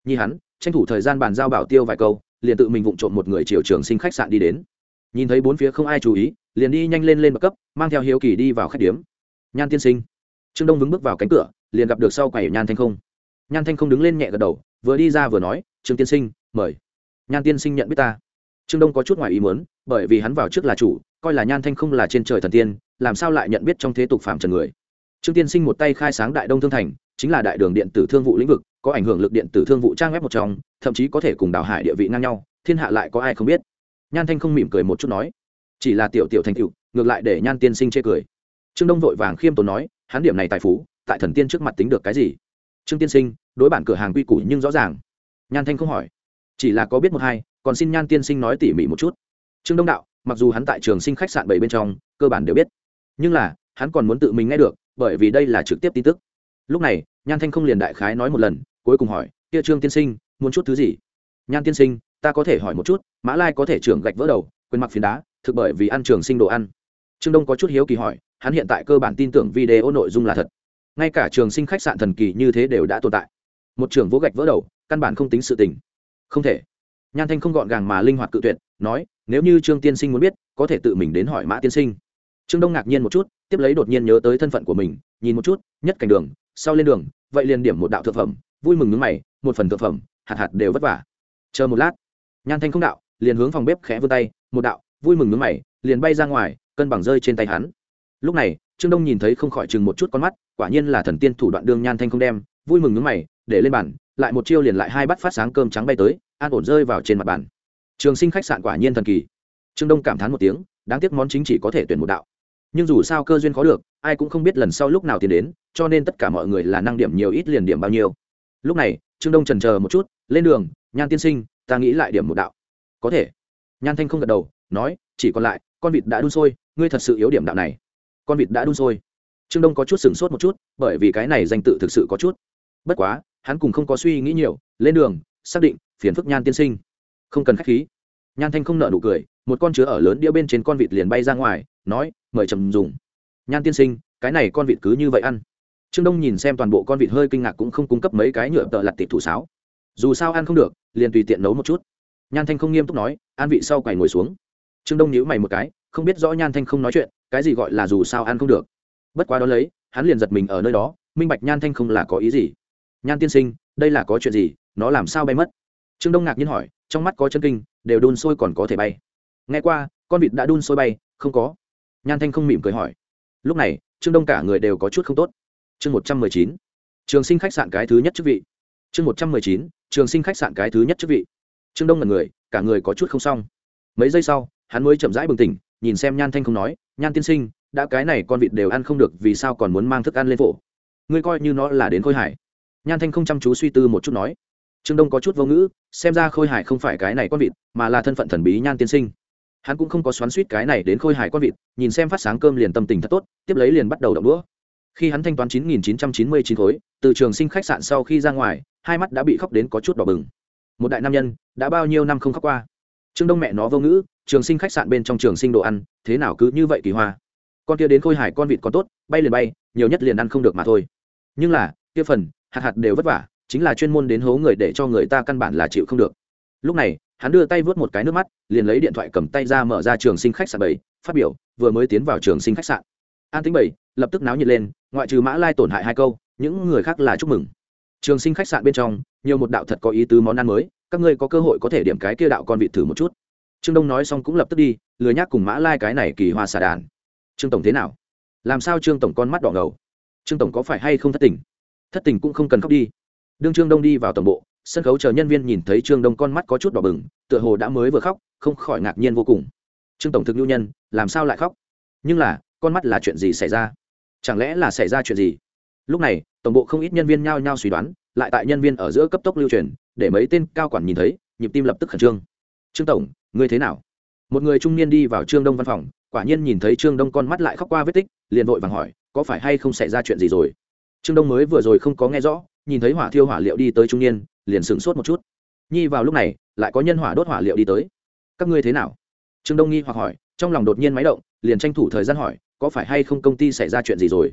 Như hắn, tranh thủ thời gian bàn giao bảo tiêu vài câu, liền tự mình vụng trộm một người chiều trường sinh khách sạn đi đến. Nhìn thấy bốn phía không ai chú ý, liền đi nhanh lên lên bậc cấp, mang theo hiếu kỳ đi vào khách điếm. Nhan tiên sinh. Trương đông vững bước vào cánh cửa, liền gặp được sau quầy nhan thanh không. Nhan thanh không đứng lên nhẹ gật đầu, vừa đi ra vừa nói, trương tiên sinh, mời. Nhan tiên sinh nhận biết ta trương đông có chút ngoài ý muốn, bởi vì hắn vào trước là chủ, coi là nhan thanh không là trên trời thần tiên, làm sao lại nhận biết trong thế tục phạm trần người? Trương tiên sinh một tay khai sáng đại đông thương thành, chính là đại đường điện tử thương vụ lĩnh vực, có ảnh hưởng lực điện tử thương vụ trang web một trong, thậm chí có thể cùng đào hải địa vị ngang nhau, thiên hạ lại có ai không biết? Nhan thanh không mỉm cười một chút nói, chỉ là tiểu tiểu thành cựu ngược lại để nhan tiên sinh chê cười. Trương đông vội vàng khiêm tốn nói, hắn điểm này tài phú, tại thần tiên trước mặt tính được cái gì? Trương tiên sinh, đối bản cửa hàng quy củ nhưng rõ ràng. Nhan thanh không hỏi, chỉ là có biết một hai còn xin nhan tiên sinh nói tỉ mỉ một chút. Trương đông đạo, mặc dù hắn tại trường sinh khách sạn bảy bên trong, cơ bản đều biết, nhưng là, hắn còn muốn tự mình nghe được, bởi vì đây là trực tiếp tin tức. Lúc này, nhan thanh không liền đại khái nói một lần, cuối cùng hỏi, kia trương tiên sinh, muốn chút thứ gì? Nhan tiên sinh, ta có thể hỏi một chút, mã lai có thể trưởng gạch vỡ đầu, quên mặc phiến đá, thực bởi vì ăn trường sinh đồ ăn. Trương đông có chút hiếu kỳ hỏi, hắn hiện tại cơ bản tin tưởng video nội dung là thật. Ngay cả trường sinh khách sạn thần kỳ như thế đều đã tồn tại. Một trường vỗ gạch vỡ đầu, căn bản không tính sự tình. Không thể nhan thanh không gọn gàng mà linh hoạt cự tuyệt, nói, nếu như trương tiên sinh muốn biết, có thể tự mình đến hỏi mã tiên sinh. Trương đông ngạc nhiên một chút, tiếp lấy đột nhiên nhớ tới thân phận của mình, nhìn một chút, nhất cảnh đường, sau lên đường, vậy liền điểm một đạo thực phẩm, vui mừng nước mày, một phần thực phẩm, hạt hạt đều vất vả. Chờ một lát, nhan thanh không đạo, liền hướng phòng bếp khẽ vươn tay, một đạo, vui mừng nước mày, liền bay ra ngoài, cân bằng rơi trên tay hắn. Lúc này, trương đông nhìn thấy không khỏi chừng một chút con mắt, quả nhiên là thần tiên thủ đoạn đương nhan thanh không đem, vui mừng nước mày, để lên bàn, lại một chiêu liền lại hai bát phát sáng cơm trắng bay tới an ổn rơi vào trên mặt bàn. Trường sinh khách sạn quả nhiên thần kỳ. Trương đông cảm thán một tiếng, đáng tiếc món chính chỉ có thể tuyển một đạo. Nhưng dù sao cơ duyên khó được, ai cũng không biết lần sau lúc nào tiến đến, cho nên tất cả mọi người là năng điểm nhiều ít liền điểm bao nhiêu. Lúc này, trương đông trần chờ một chút, lên đường, nhan tiên sinh, ta nghĩ lại điểm một đạo. Có thể. Nhan thanh không gật đầu, nói, chỉ còn lại, con vịt đã đun sôi, ngươi thật sự yếu điểm đạo này. Con vịt đã đun sôi. Trương đông có chút sửng sốt một chút, bởi vì cái này danh tự thực sự có chút. Bất quá, hắn cùng không có suy nghĩ nhiều, lên đường, xác định phiền phức nhan tiên sinh. Không cần k h á c h khí. Nhan thanh không nợ nụ cười, một con chứa ở lớn đĩa bên trên con vịt liền bay ra ngoài, nói, mời trầm dùng. Nhan tiên sinh, cái này con vịt cứ như vậy ăn. Trương đông nhìn xem toàn bộ con vịt hơi kinh ngạc cũng không cung cấp mấy cái nhựa tợ lặt tịt thủ sáo. Dù sao ăn không được, liền tùy tiện nấu một chút. Nhan thanh không nghiêm túc nói an vị sau quầy ngồi xuống. Trương đông nhíu mày một cái, không biết rõ nhan thanh không nói chuyện, cái gì gọi là dù sao ăn không được. Bất quá đó lấy, hắn liền giật mình ở nơi đó, minh bạch nhan thanh không là có ý gì. Nhan tiên sinh, đây là có chuyện gì, nó làm sao bay mất? Trương đông ngạc nhiên hỏi trong mắt có chân kinh đều đun sôi còn có thể bay nghe qua con vịt đã đun sôi bay không có nhan thanh không mỉm cười hỏi lúc này trương đông cả người đều có chút không tốt chương một trăm mười chín trường sinh khách sạn cái thứ nhất chức vị chương một trăm mười chín trường sinh khách sạn cái thứ nhất chức vị trương đông là người cả người có chút không xong mấy giây sau hắn mới chậm rãi bừng tỉnh nhìn xem nhan thanh không nói nhan tiên sinh đã cái này con vịt đều ăn không được vì sao còn muốn mang thức ăn lên phổ ngươi coi như nó là đến khôi hải nhan thanh không chăm chú suy tư một chút nói trương đông có chút vô ngữ, xem ra khôi hải không phải cái này con vịt, mà là thân phận thần bí nhan tiên sinh. Hắn cũng không có xoắn suýt cái này đến khôi hải con vịt, nhìn xem phát sáng cơm liền tâm tình thật tốt, tiếp lấy liền bắt đầu đậu đũa. Khi hắn thanh toán chín nghìn chín trăm chín mươi chín khối, từ trường sinh khách sạn sau khi ra ngoài, hai mắt đã bị khóc đến có chút đỏ bừng. Một đại nam nhân, đã bao nhiêu năm không khóc qua? Trương đông mẹ nó vô ngữ, trường sinh khách sạn bên trong trường sinh đồ ăn, thế nào cứ như vậy kỳ hoa? Con kia đến khôi hải con vịt còn tốt, bay liền bay, nhiều nhất liền ăn không được mà thôi. Nhưng là, kia phần, hạt hạt đều vất vả chính là chuyên môn đến hố người để cho người ta căn bản là chịu không được. Lúc này, hắn đưa tay vớt một cái nước mắt, liền lấy điện thoại cầm tay ra mở ra trường sinh khách sạn bảy, phát biểu, vừa mới tiến vào trường sinh khách sạn. An tính bảy, lập tức náo nhiệt lên, ngoại trừ mã lai tổn hại hai câu, những người khác là chúc mừng. Trường sinh khách sạn bên trong, nhiều một đạo thật có ý tứ món ăn mới, các ngươi có cơ hội có thể điểm cái kia đạo con vị thử một chút. Trương đông nói xong cũng lập tức đi lừa nhác cùng mã lai cái này kỳ hoa xà đàn. Trương tổng thế nào? Làm sao trương tổng con mắt đỏ ngầu? Trương tổng có phải hay không thất tình? Thất tình cũng không cần khóc đi đương trương đông đi vào tổng bộ, sân khấu chờ nhân viên nhìn thấy trương đông con mắt có chút đỏ bừng, tựa hồ đã mới vừa khóc, không khỏi ngạc nhiên vô cùng. Trương tổng thực nhu nhân, làm sao lại khóc? Nhưng là, con mắt là chuyện gì xảy ra? Chẳng lẽ là xảy ra chuyện gì? Lúc này, tổng bộ không ít nhân viên nhao nhao suy đoán, lại tại nhân viên ở giữa cấp tốc lưu truyền, để mấy tên cao quản nhìn thấy, nhịp tim lập tức khẩn trương. Trương tổng, ngươi thế nào? Một người trung niên đi vào trương đông văn phòng, quả nhiên nhìn thấy trương đông con mắt lại khóc qua vết tích, liền vội vàng hỏi, có phải hay không xảy ra chuyện gì rồi? Trương đông mới vừa rồi không có nghe rõ nhìn thấy hỏa thiêu hỏa liệu đi tới trung niên, liền sửng sốt một chút. Nhi vào lúc này, lại có nhân hỏa đốt hỏa liệu đi tới. Các ngươi thế nào? Trương đông nghi hoặc hỏi, trong lòng đột nhiên máy động, liền tranh thủ thời gian hỏi, có phải hay không công ty xảy ra chuyện gì rồi?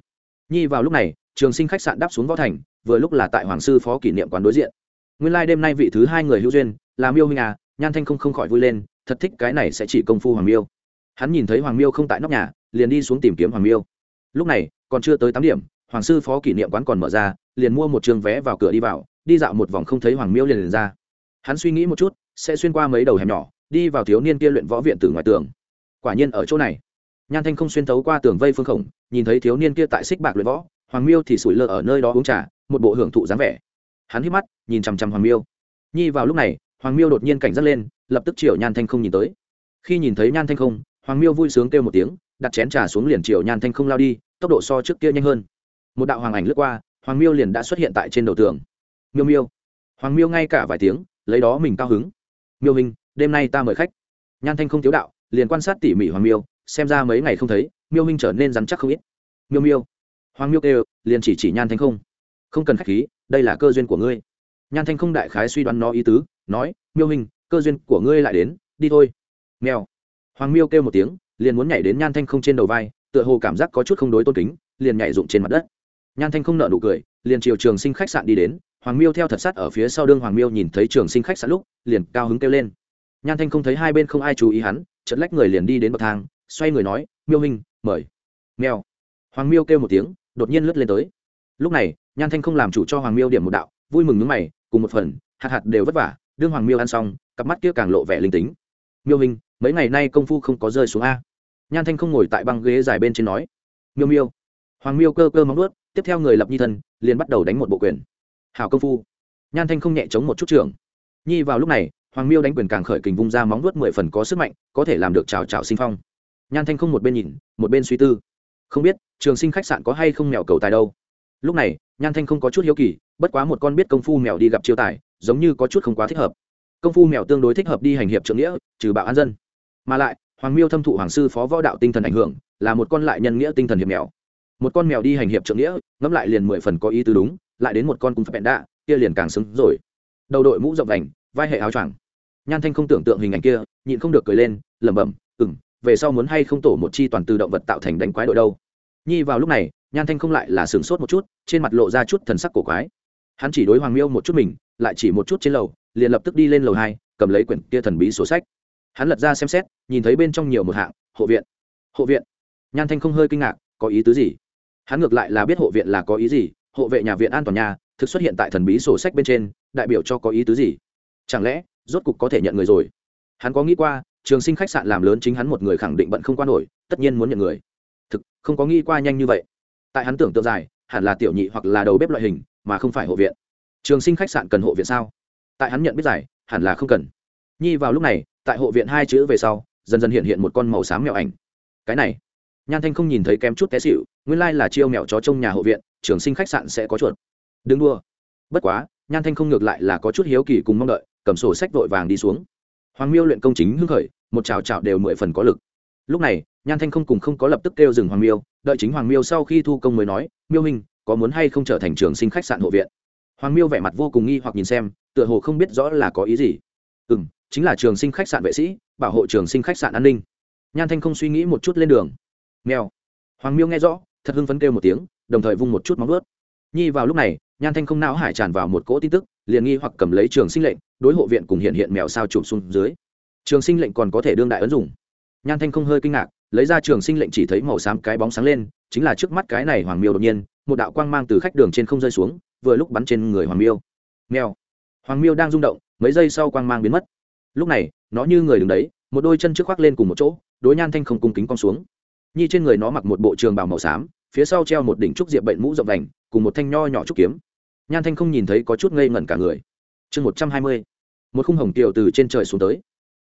Nhi vào lúc này, trường sinh khách sạn đáp xuống võ thành, vừa lúc là tại hoàng sư phó kỷ niệm quán đối diện. Nguyên lai、like、đêm nay vị thứ hai người hữu duyên làm miêu huynh à nhan thanh không không khỏi vui lên, thật thích cái này sẽ chỉ công phu hoàng miêu. Hắn nhìn thấy hoàng miêu không tại nóc nhà, liền đi xuống tìm kiếm hoàng miêu. Lúc này, còn chưa tới tám điểm, hoàng sư phó kỷ niệm quán còn mở ra liền mua một trường vé vào cửa đi vào đi dạo một vòng không thấy hoàng miêu liền, liền ra. Hắn suy nghĩ một chút sẽ xuyên qua mấy đầu hẻm nhỏ đi vào thiếu niên kia luyện võ viện từ ngoài tường. Quả nhiên ở chỗ này. Nhan thanh không xuyên thấu qua tường vây phương khổng nhìn thấy thiếu niên kia tại xích bạc luyện võ hoàng miêu thì sủi lơ ở nơi đó uống trà một bộ hưởng thụ dáng vẻ. Hắn hít mắt nhìn chằm chằm hoàng miêu. Nhi vào lúc này hoàng miêu đột nhiên cảnh giác lên lập tức chiều nhan thanh không nhìn tới. Khi nhìn thấy nhan thanh không hoàng miêu vui sướng kêu một tiếng đặt chén trà xuống liền chiều nhan thanh không lao đi tốc độ so trước kia nhanh hơn. Một đạo hoàng ảnh lướt qua hoàng miêu liền đã xuất hiện tại trên đầu tường. Miêu miêu. Hoàng miêu ngay cả vài tiếng lấy đó mình cao hứng. Miêu hình đêm nay ta mời khách. Nhan thanh không thiếu đạo liền quan sát tỉ mỉ hoàng miêu xem ra mấy ngày không thấy miêu minh trở nên rắn chắc không ít. Miêu miêu. Hoàng miêu kêu liền chỉ chỉ nhan thanh không. Không cần k h á c h khí đây là cơ duyên của ngươi. Nhan thanh không đại khái suy đoán nó ý tứ nói miêu minh cơ duyên của ngươi lại đến đi thôi. Mèo, hoàng miêu kêu một tiếng liền muốn nhảy đến nhan thanh không trên đầu vai tựa hồ cảm giác có chút không đối tôn kính liền nhảy rụng trên mặt đất nhan thanh không nợ nụ cười, liền chiều trường sinh khách sạn đi đến, hoàng miêu theo thật sát ở phía sau đương hoàng miêu nhìn thấy trường sinh khách sạn lúc, liền cao hứng kêu lên. Nhan thanh không thấy hai bên không ai chú ý hắn chật lách người liền đi đến bậc thang, xoay người nói, miêu hình mời. Mèo. Hoàng miêu kêu một tiếng, đột nhiên lướt lên tới. Lúc này, nhan thanh không làm chủ cho hoàng miêu điểm một đạo, vui mừng nước mày, cùng một phần, hạt hạt đều vất vả, đương hoàng miêu ăn xong, cặp mắt kia càng lộ vẻ linh tính. Miêu hình mấy ngày nay công phu không có rơi xuống a? Nhan thanh không ngồi tại băng ghế dài bên trên nói. Miêu miêu. Hoàng miêu cơ cơ móng ướt tiếp theo người lập nhi thân, liền bắt đầu đánh một bộ quyền. Hào công phu. Nhan thanh không nhẹ chống một chút trường nhi vào lúc này, hoàng miêu đánh quyền càng khởi kình vung ra móng nuốt mười phần có sức mạnh, có thể làm được trào trào sinh phong. Nhan thanh không một bên nhìn, một bên suy tư. Không biết, trường sinh khách sạn có hay không mèo cầu tài đâu. Lúc này, nhan thanh không có chút hiếu kỳ, bất quá một con biết công phu mèo đi gặp chiêu tài, giống như có chút không quá thích hợp. Công phu mèo tương đối thích hợp đi hành hiệp trượng nghĩa, trừ bạo an dân. Mà lại, hoàng miêu thâm thụ hoàng sư phó võ đạo tinh thần ảnh hưởng, là một con lại nhân nghĩa tinh thần hiệp mèo một con mèo đi hành hiệp trượng nghĩa, ngẫm lại liền mười phần có ý tứ đúng, lại đến một con cùng phép đạ, kia liền càng xứng rồi. Đầu đội mũ rộng đành vai hệ áo choàng. Nhan thanh không tưởng tượng hình ảnh kia, nhịn không được cười lên, lẩm bẩm ừng về sau muốn hay không tổ một chi toàn từ động vật tạo thành đánh quái đội đâu? Nhi vào lúc này, nhan thanh không lại là sửng sốt một chút, trên mặt lộ ra chút thần sắc cổ quái. Hắn chỉ đối hoàng miêu một chút mình, lại chỉ một chút trên lầu, liền lập tức đi lên lầu hai, cầm lấy quyển kia thần bí sổ sách. Hắn lật ra xem xét, nhìn thấy bên trong nhiều một hạng, hộ viện hộ viện. Nhan thanh không hơi kinh ngạc, có ý tứ gì? Hắn ngược lại là biết hộ viện là có ý gì, hộ vệ nhà viện an toàn nhà, thực xuất hiện tại thần bí sổ sách bên trên, đại biểu cho có ý tứ gì? Chẳng lẽ, rốt cục có thể nhận người rồi? Hắn có nghĩ qua, trường sinh khách sạn làm lớn chính hắn một người khẳng định bận không qua nổi, tất nhiên muốn nhận người. Thực, không có nghĩ qua nhanh như vậy. Tại hắn tưởng tượng dài, hẳn là tiểu nhị hoặc là đầu bếp loại hình, mà không phải hộ viện. Trường sinh khách sạn cần hộ viện sao? Tại hắn nhận biết giải hẳn là không cần. Nhi vào lúc này, tại hộ viện hai chữ về sau, dần dần hiện hiện một con màu xám mèo ảnh. Cái này, nhan thanh không nhìn thấy kém chút té xịu nguyên lai là chiêu mèo chó trong nhà hộ viện, trường sinh khách sạn sẽ có chuột. Đừng đua bất quá, nhan thanh không ngược lại là có chút hiếu kỳ cùng mong đợi, cầm sổ sách vội vàng đi xuống. Hoàng miêu luyện công chính hưng khởi, một trào trào đều mười phần có lực. Lúc này, nhan thanh không cùng không có lập tức kêu dừng hoàng miêu, đợi chính hoàng miêu sau khi thu công mới nói, miêu hình có muốn hay không trở thành trường sinh khách sạn hộ viện? Hoàng miêu vẻ mặt vô cùng nghi hoặc nhìn xem, tựa hồ không biết rõ là có ý gì. Ừ m chính là trường sinh khách sạn vệ sĩ, bảo hộ trường sinh khách sạn an ninh. Nhan thanh không suy nghĩ một chút lên đường. Nghèo hoàng miêu nghe rõ thật hưng phấn kêu một tiếng, đồng thời vung một chút móng ướt nhi vào lúc này, nhan thanh không não hải tràn vào một cỗ tin tức, liền nghi hoặc cầm lấy trường sinh lệnh, đối hộ viện cùng hiện hiện mèo sao chụp xuống dưới. Trường sinh lệnh còn có thể đương đại ấn dụng nhan thanh không hơi kinh ngạc, lấy ra trường sinh lệnh chỉ thấy màu xám cái bóng sáng lên, chính là trước mắt cái này hoàng miêu đột nhiên, một đạo quang mang từ khách đường trên không rơi xuống, vừa lúc bắn trên người hoàng miêu. Mèo. Hoàng miêu đang rung động, mấy giây sau quang mang biến mất. Lúc này, nó như người đứng đấy, một đôi chân trước khoác lên cùng một chỗ, đối nhan thanh không cung kính cong xuống. Nhi trên người nó mặc một bộ trường bào màu xám phía sau treo một đỉnh trúc diệp bệnh mũ rộng vành, cùng một thanh nho nhỏ trúc kiếm. Nhan thanh không nhìn thấy có chút ngây ngẩn cả người. Chương một trăm hai mươi, một khung hồng tiểu từ trên trời xuống tới.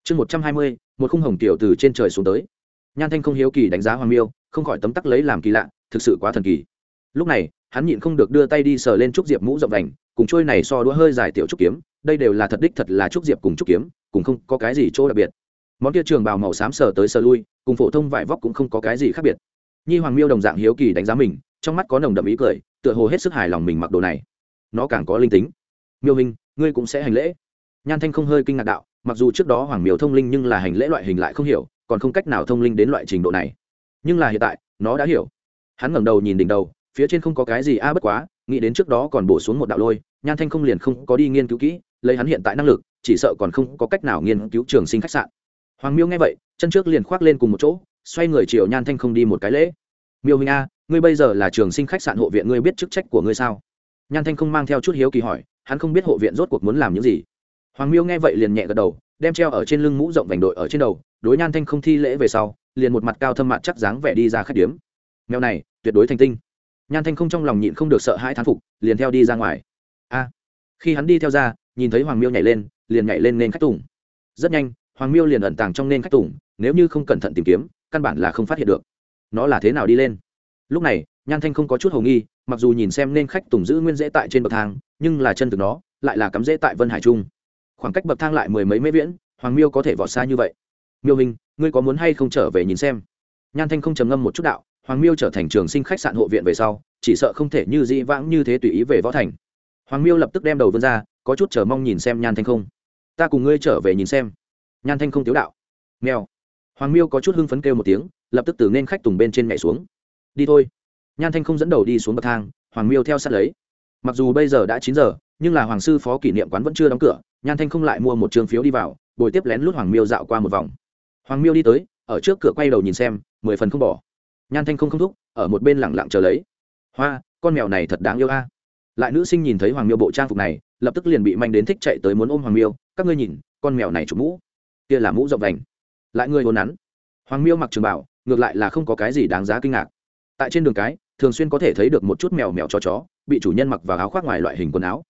Chương một trăm hai mươi, một khung hồng tiểu từ trên trời xuống tới. Nhan thanh không hiếu kỳ đánh giá hoàng miêu, không khỏi tấm tắc lấy làm kỳ lạ, thực sự quá thần kỳ. Lúc này, hắn nhịn không được đưa tay đi sờ lên trúc diệp mũ rộng vành, cùng trôi này so đũa hơi dài tiểu trúc kiếm, đây đều là thật đích thật là trúc diệp cùng trúc kiếm, cùng không có cái gì chỗ đặc biệt. Món kia trường bào màu xám sờ tới sờ lui, cùng phổ thông vải vóc cũng không có cái gì khác biệt nhi hoàng miêu đồng dạng hiếu kỳ đánh giá mình, trong mắt có nồng đậm ý cười, tựa hồ hết sức hài lòng mình mặc đồ này. Nó càng có linh tính. Miêu hình, ngươi cũng sẽ hành lễ. Nhan thanh không hơi kinh ngạc đạo, mặc dù trước đó hoàng miêu thông linh nhưng là hành lễ loại hình lại không hiểu, còn không cách nào thông linh đến loại trình độ này. Nhưng là hiện tại, nó đã hiểu. Hắn ngẩng đầu nhìn đỉnh đầu, phía trên không có cái gì a bất quá, nghĩ đến trước đó còn bổ xuống một đạo lôi, nhan thanh không liền không có đi nghiên cứu kỹ, lấy hắn hiện tại năng lực, chỉ sợ còn không có cách nào nghiên cứu trường sinh khách sạn. Hoàng miêu nghe vậy, chân trước liền khoác lên cùng một chỗ xoay người chiều nhan thanh không đi một cái lễ. Miêu huynh a, ngươi bây giờ là trường sinh khách sạn hộ viện, ngươi biết chức trách của ngươi sao? Nhan thanh không mang theo chút hiếu kỳ hỏi, hắn không biết hộ viện rốt cuộc muốn làm những gì. Hoàng miêu nghe vậy liền nhẹ gật đầu, đem treo ở trên lưng mũ rộng vành đội ở trên đầu, đối nhan thanh không thi lễ về sau, liền một mặt cao thâm mặt chắc dáng vẻ đi ra khách điếm. Mèo này, tuyệt đối thành tinh. Nhan thanh không trong lòng nhịn không được sợ hãi thán phục, liền theo đi ra ngoài. A. Khi hắn đi theo ra, nhìn thấy hoàng miêu nhảy lên, liền nhảy lên nên khách tùng. Rất nhanh, hoàng miêu liền ẩn tàng trong nên khách tùng, nếu như không cẩn thận tìm kiếm căn bản là không phát hiện được. Nó là thế nào đi lên? Lúc này, nhan thanh không có chút hầu nghi, mặc dù nhìn xem nên khách tùng giữ nguyên dễ tại trên bậc thang, nhưng là chân từ nó, lại là cắm dễ tại vân hải trung. Khoảng cách bậc thang lại mười mấy mễ viễn, hoàng miêu có thể vọt xa như vậy. Miêu hình, ngươi có muốn hay không trở về nhìn xem? Nhan thanh không trầm ngâm một chút đạo, hoàng miêu trở thành trường sinh khách sạn hộ viện về sau, chỉ sợ không thể như dĩ vãng như thế tùy ý về võ thành. Hoàng miêu lập tức đem đầu vươn ra, có chút chờ mong nhìn xem nhan thanh không. Ta cùng ngươi trở về nhìn xem. Nhan thanh không tiếu đạo. Nghèo hoàng miêu có chút hưng phấn kêu một tiếng, lập tức từ nên khách tùng bên trên nhảy xuống. Đi thôi. Nhan thanh không dẫn đầu đi xuống bậc thang, hoàng miêu theo sát lấy. Mặc dù bây giờ đã chín giờ, nhưng là hoàng sư phó kỷ niệm quán vẫn chưa đóng cửa, nhan thanh không lại mua một trường phiếu đi vào, bồi tiếp lén lút hoàng miêu dạo qua một vòng. Hoàng miêu đi tới, ở trước cửa quay đầu nhìn xem, mười phần không bỏ. Nhan thanh không không thúc, ở một bên lẳng lặng chờ lấy. Hoa, con mèo này thật đáng yêu a. Lại nữ sinh nhìn thấy hoàng miêu bộ trang phục này, lập tức liền bị manh đến thích chạy tới muốn ôm hoàng miêu, các ngươi nhìn, con mèo này chụp mũ. Kia là mũ rộng vành lại người hồn nắn. Hoàng miêu mặc trường bảo, ngược lại là không có cái gì đáng giá kinh ngạc. Tại trên đường cái, thường xuyên có thể thấy được một chút mèo mèo cho chó, bị chủ nhân mặc vào áo khoác ngoài loại hình quần áo.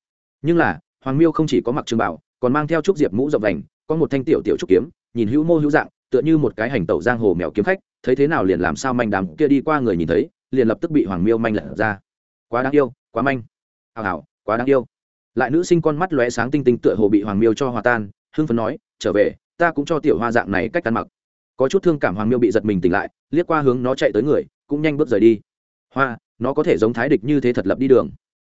Nhưng là, hoàng miêu không chỉ có mặc trường bảo, còn mang theo trúc diệp mũ rộng vành, có một thanh tiểu tiểu trúc kiếm, nhìn hữu mô hữu dạng, tựa như một cái hành tẩu giang hồ mèo kiếm khách, thấy thế nào liền làm sao manh đám kia đi qua người nhìn thấy, liền lập tức bị hoàng miêu manh lật ra. Quá đáng yêu, quá manh. Hào hào, quá đáng yêu. Lại nữ sinh con mắt lóe sáng tinh tinh tựa hồ bị hoàng miêu cho hòa tan, hưng phấn nói, trở về ta cũng cho tiểu hoa dạng này cách ăn mặc. Có chút thương cảm hoàng miêu bị giật mình tỉnh lại, liếc qua hướng nó chạy tới người, cũng nhanh bước rời đi. Hoa, nó có thể giống thái địch như thế thật lập đi đường.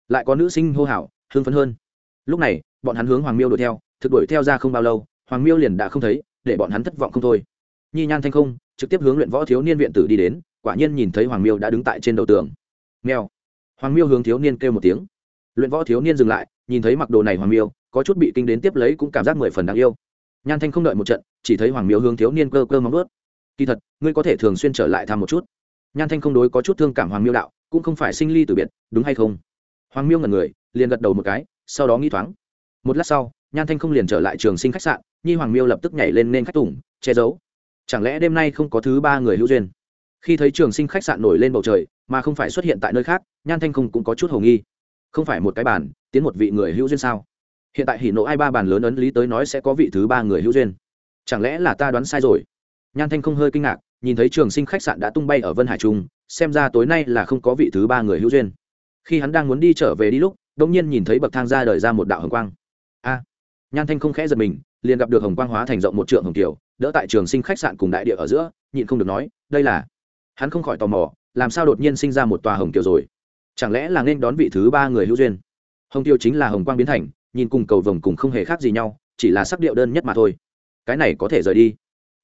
Lại có nữ sinh hô hào, hưng phấn hơn. Lúc này, bọn hắn hướng hoàng miêu đuổi theo, thực đuổi theo ra không bao lâu, hoàng miêu liền đã không thấy, để bọn hắn thất vọng không thôi. Nhi nhan thanh không, trực tiếp hướng luyện võ thiếu niên viện tử đi đến, quả nhiên nhìn thấy hoàng miêu đã đứng tại trên đầu tường. Nghèo hoàng miêu hướng thiếu niên kêu một tiếng. Luyện võ thiếu niên dừng lại, nhìn thấy mặc đồ này hoàng miêu, có chút bị kinh đến tiếp lấy cũng cảm giác mười phần đáng yêu nhan thanh không đợi một trận, chỉ thấy hoàng miêu hướng thiếu niên cơ cơ móng ướt kỳ thật, ngươi có thể thường xuyên trở lại thăm một chút. Nhan thanh không đối có chút thương cảm hoàng miêu đạo, cũng không phải sinh ly từ biệt, đúng hay không? Hoàng miêu ngần người, liền gật đầu một cái, sau đó nghĩ thoáng. Một lát sau, nhan thanh không liền trở lại trường sinh khách sạn, nhi hoàng miêu lập tức nhảy lên nên khách tủng che giấu. Chẳng lẽ đêm nay không có thứ ba người hữu duyên? Khi thấy trường sinh khách sạn nổi lên bầu trời, mà không phải xuất hiện tại nơi khác, nhan thanh không cũng có chút h ầ nghi. Không phải một cái bàn, tiến một vị người hữu duyên sao? Hiện tại hỉ nộ ai ba bàn lớn ấn lý tới nói sẽ có vị thứ ba người hữu duyên. Chẳng lẽ là ta đoán sai rồi? Nhan thanh không hơi kinh ngạc, nhìn thấy trường sinh khách sạn đã tung bay ở vân hải trung, xem ra tối nay là không có vị thứ ba người hữu duyên. Khi hắn đang muốn đi trở về đi lúc đ ỗ n g nhiên nhìn thấy bậc thang ra đời ra một đạo hồng quang. A! Nhan thanh không khẽ giật mình, liền gặp được hồng quang hóa thành rộng một trượng hồng kiều đỡ tại trường sinh khách sạn cùng đại địa ở giữa, nhịn không được nói, đây là hắn không khỏi tò mò, làm sao đột nhiên sinh ra một tòa hồng kiều rồi? Chẳng lẽ là nên đón vị thứ ba người hữu duyên? Hồng tiêu chính là hồng quang biến thành nhìn cùng cầu vồng cùng không hề khác gì nhau, chỉ là sắc điệu đơn nhất mà thôi. Cái này có thể rời đi.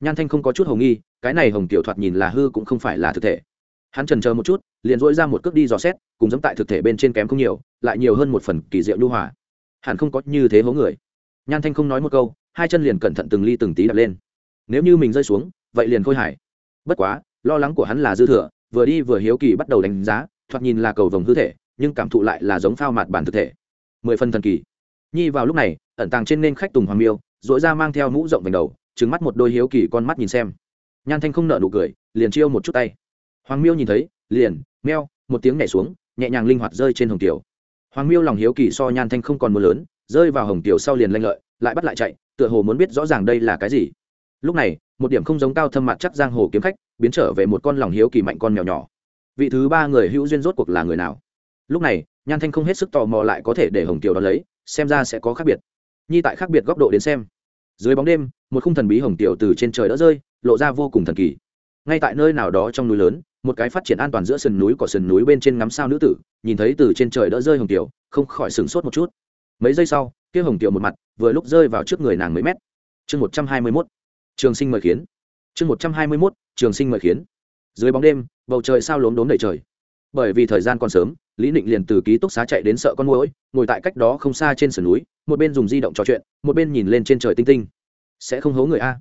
Nhan thanh không có chút hồng nghi, cái này hồng tiểu thoạt nhìn là hư cũng không phải là thực thể. Hắn trần chờ một chút, liền dỗi ra một cước đi dò xét, cùng giống tại thực thể bên trên kém không nhiều, lại nhiều hơn một phần kỳ diệu nhu hòa. Hẳn không có như thế hố người. Nhan thanh không nói một câu, hai chân liền cẩn thận từng ly từng tí đập lên. Nếu như mình rơi xuống, vậy liền khôi hải bất quá, lo lắng của hắn là dư thừa, vừa đi vừa hiếu kỳ bắt đầu đánh giá, thoạt nhìn là cầu vồng hư thể, nhưng cảm thụ lại là giống phao mặt bản thực thể. Mười phần thần kỳ nhi vào lúc này, ẩn tàng trên nên khách tùng hoàng miêu dội ra mang theo mũ rộng vành đầu trứng mắt một đôi hiếu kỳ con mắt nhìn xem. Nhan thanh không nợ nụ cười, liền chiêu một chút tay. Hoàng miêu nhìn thấy, liền, meo, một tiếng nhảy xuống, nhẹ nhàng linh hoạt rơi trên hồng tiểu. Hoàng miêu lòng hiếu kỳ so nhan thanh không còn mưa lớn, rơi vào hồng tiểu sau liền lanh lợi, lại bắt lại chạy, tựa hồ muốn biết rõ ràng đây là cái gì. Lúc này, một điểm không giống cao thâm mặt chắc giang hồ kiếm khách, biến trở về một con lòng hiếu kỳ mạnh con mèo nhỏ. Vị thứ ba người hữu duyên rốt cuộc là người nào? Lúc này, nhan thanh không hết sức tò mò lại có thể để hồng tiểu đón lấy xem ra sẽ có khác biệt. Nhi tại khác biệt góc độ đến xem. Dưới bóng đêm, một khung thần bí hồng tiểu từ trên trời đỡ rơi, lộ ra vô cùng thần kỳ. Ngay tại nơi nào đó trong núi lớn, một cái phát triển an toàn giữa sườn núi của sườn núi bên trên ngắm sao nữ tử, nhìn thấy từ trên trời đỡ rơi hồng tiểu, không khỏi sửng sốt một chút. Mấy giây sau, kia hồng tiểu một mặt, vừa lúc rơi vào trước người nàng mấy mét. Chương một trăm hai mươi mốt. Trường sinh mời khiến. Chương một trăm hai mươi mốt, trường sinh mời khiến. Dưới bóng đêm, bầu trời sao lốm đốm đầy trời. Bởi vì thời gian còn sớm lý định liền từ ký túc xá chạy đến sợ con mũi ngồi tại cách đó không xa trên sườn núi, một bên dùng di động trò chuyện, một bên nhìn lên trên trời tinh tinh. Sẽ không hố người a?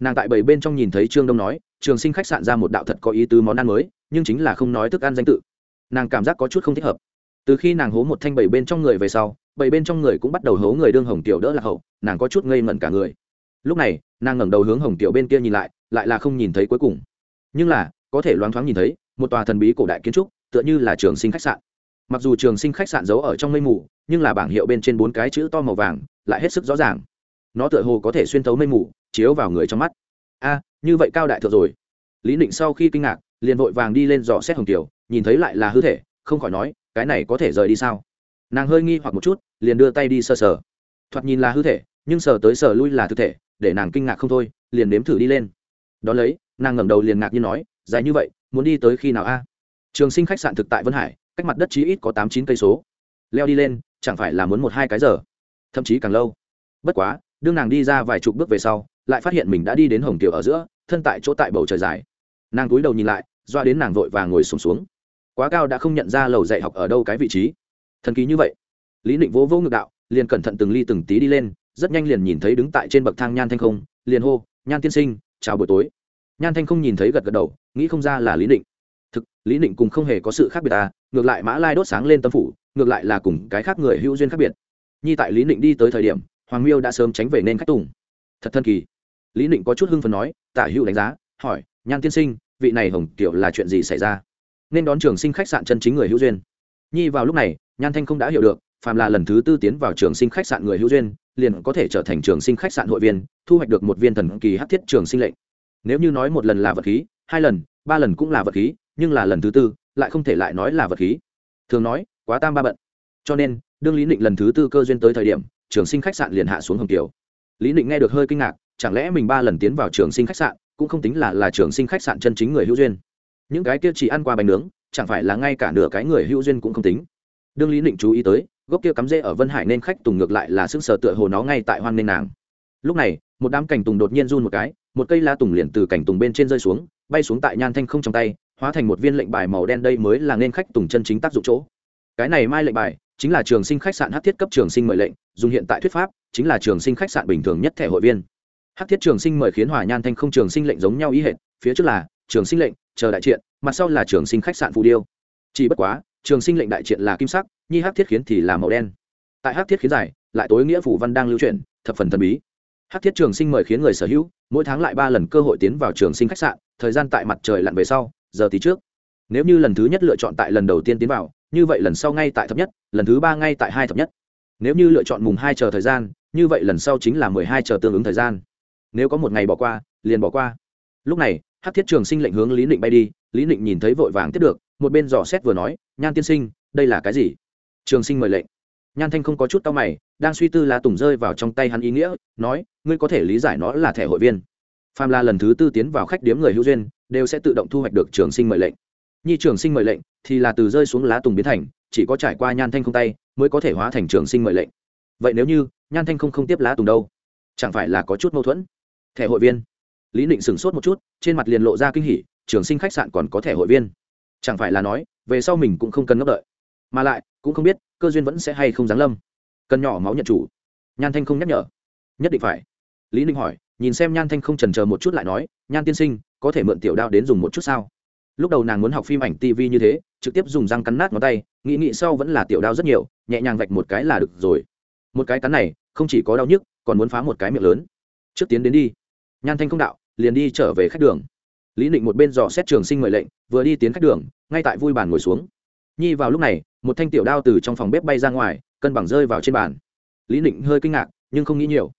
Nàng tại bảy bên trong nhìn thấy trương đông nói, trường sinh khách sạn ra một đạo thật có ý tứ món ăn mới, nhưng chính là không nói thức ăn danh tự. Nàng cảm giác có chút không thích hợp. Từ khi nàng hố một thanh bảy bên trong người về sau, bảy bên trong người cũng bắt đầu hố người đương hồng tiểu đỡ là hậu, nàng có chút ngây ngẩn cả người. Lúc này, nàng ngẩng đầu hướng hồng tiểu bên kia nhìn lại lại là không nhìn thấy cuối cùng. Nhưng là, có thể loáng thoáng nhìn thấy, một tòa thần bí cổ đại kiến trúc, tựa như là trường sinh khách sạn mặc dù trường sinh khách sạn giấu ở trong mây mù, nhưng là bảng hiệu bên trên bốn cái chữ to màu vàng, lại hết sức rõ ràng. Nó tựa hồ có thể xuyên thấu mây mù, chiếu vào người trong mắt. A, như vậy cao đại thượng rồi. Lý định sau khi kinh ngạc, liền vội vàng đi lên dò xét hồng tiểu nhìn thấy lại là hư thể, không khỏi nói, cái này có thể rời đi sao? Nàng hơi nghi hoặc một chút, liền đưa tay đi sờ sờ. Thoạt nhìn là hư thể, nhưng sờ tới sờ lui là thực thể, để nàng kinh ngạc không thôi, liền nếm thử đi lên. Đ ó lấy, nàng ngẩng đầu liền ngạc như nói, dài như vậy, muốn đi tới khi nào a? Trường sinh khách sạn thực tại vân hải cách mặt đất chí ít có tám chín cây số. Leo đi lên chẳng phải là muốn một hai cái giờ. Thậm chí càng lâu. Bất quá đương nàng đi ra vài chục bước về sau lại phát hiện mình đã đi đến hồng tiểu ở giữa thân tại chỗ tại bầu trời dài. Nàng cúi đầu nhìn lại doa đến nàng vội và ngồi sùng xuống, xuống quá cao đã không nhận ra lầu dạy học ở đâu cái vị trí. Thần kỳ như vậy. Lý định vỗ vỗ ngực đạo liền cẩn thận từng ly từng tí đi lên rất nhanh liền nhìn thấy đứng tại trên bậc thang nhan thanh không liền hô nhan tiên sinh chào buổi tối. Nhan thanh không nhìn thấy gật gật đầu nghĩ không ra là lý định thực lý định cùng không hề có sự khác biệt à ngược lại mã lai đốt sáng lên tâm phủ, ngược lại là cùng cái khác người hữu duyên khác biệt. Nhi tại lý định đi tới thời điểm, hoàng miêu đã sớm tránh về nên khách tùng. Thật thần kỳ. Lý định có chút hưng phần nói, tả hữu đánh giá, hỏi, nhan tiên sinh, vị này hồng Tiểu là chuyện gì xảy ra? Nên đón trường sinh khách sạn chân chính người hữu duyên. Nhi vào lúc này, nhan thanh không đã hiểu được, phàm là lần thứ tư tiến vào trường sinh khách sạn người hữu duyên, liền có thể trở thành trường sinh khách sạn hội viên, thu hoạch được một viên thần kỳ hát thiết trường sinh lệnh. Nếu như nói một lần là vật khí, hai lần, ba lần cũng là vật khí, nhưng là lần thứ tư lại không thể lại nói là vật khí. Thường nói, quá tam ba bận. Cho nên, đương lý định lần thứ tư cơ duyên tới thời điểm, trường sinh khách sạn liền hạ xuống hồng kiều. Lý định nghe được hơi kinh ngạc, chẳng lẽ mình ba lần tiến vào trường sinh khách sạn cũng không tính là là trường sinh khách sạn chân chính người hữu duyên? Những cái kia chỉ ăn qua bánh nướng, chẳng phải là ngay cả nửa cái người hữu duyên cũng không tính. Đương lý định chú ý tới, gốc kia cắm rễ ở vân hải nên khách tùng ngược lại là sức sờ tựa hồ nó ngay tại hoang nên nàng. Lúc này, một đám cảnh tùng đột nhiên run một cái, một cây la tùng liền từ cảnh tùng bên trên rơi xuống, bay xuống tại nhan thanh không trong tay hóa thành một viên lệnh bài màu đen đây mới là nên khách tùng chân chính tác dụng chỗ cái này mai lệnh bài chính là trường sinh khách sạn hát thiết cấp trường sinh mời lệnh dùng hiện tại thuyết pháp chính là trường sinh khách sạn bình thường nhất thẻ hội viên hát thiết trường sinh mời khiến hòa nhan thanh không trường sinh lệnh giống nhau ý hệt phía trước là trường sinh lệnh chờ đại triện mặt sau là trường sinh khách sạn phù điêu chỉ bất quá trường sinh lệnh đại triện là kim sắc nhi hát thiết khiến thì là màu đen tại hát thiết khiến giải lại tối nghĩa phủ văn đang lưu truyền thập phần thần bí hát thiết trường sinh mời khiến người sở hữu mỗi tháng lại ba lần cơ hội tiến vào trường sinh khách sạn thời gian tại mặt trời lặn về sau giờ tí trước. Nếu như lần thứ nhất lựa chọn tại lần đầu tiên tiến vào, như vậy lần sau ngay tại thập nhất, lần thứ ba ngay tại hai thập nhất. Nếu như lựa chọn mùng hai chờ thời gian, như vậy lần sau chính là mười hai chờ tương ứng thời gian. Nếu có một ngày bỏ qua, liền bỏ qua. Lúc này hát thiết trường sinh lệnh hướng lý định bay đi, lý định nhìn thấy vội vàng tiếp được, một bên dò xét vừa nói, nhan tiên sinh, đây là cái gì? Trường sinh mời lệnh. Nhan thanh không có chút tao mày, đang suy tư là tùng rơi vào trong tay hắn ý nghĩa, nói, ngươi có thể lý giải nó là thẻ hội viên phàm là lần thứ tư tiến vào khách điếm người hữu duyên, đều sẽ tự động thu hoạch được trường sinh mời lệnh. Nhi trường sinh mời lệnh thì là từ rơi xuống lá tùng biến thành, chỉ có trải qua nhan thanh không tay mới có thể hóa thành trường sinh mời lệnh. Vậy nếu như nhan thanh không không tiếp lá tùng đâu, chẳng phải là có chút mâu thuẫn? Thẻ hội viên. Lý định sửng sốt một chút, trên mặt liền lộ ra kinh hỉ, trường sinh khách sạn còn có thẻ hội viên. Chẳng phải là nói, về sau mình cũng không cần ngốc đợi. Mà lại, cũng không biết cơ duyên vẫn sẽ hay không giáng lâm. Cần nhỏ máu nhận chủ. Nhan thanh không nhắc nhở. Nhất định phải lý ninh hỏi, nhìn xem nhan thanh không trần chờ một chút lại nói, nhan tiên sinh, có thể mượn tiểu đao đến dùng một chút sao? Lúc đầu nàng muốn học phim ảnh tv như thế, trực tiếp dùng răng cắn nát ngón tay, nghĩ nghĩ sau vẫn là tiểu đao rất nhiều, nhẹ nhàng vạch một cái là được rồi. Một cái cắn này, không chỉ có đau nhức, còn muốn phá một cái miệng lớn. Trước tiến đến đi. Nhan thanh không đạo, liền đi trở về khách đường. Lý định một bên dò xét trường sinh mời lệnh, vừa đi tiến khách đường, ngay tại vui bàn ngồi xuống. Nhi vào lúc này, một thanh tiểu đao từ trong phòng bếp bay ra ngoài, cân bằng rơi vào trên bàn. Lý định hơi kinh ngạc, nhưng không nghĩ nhiều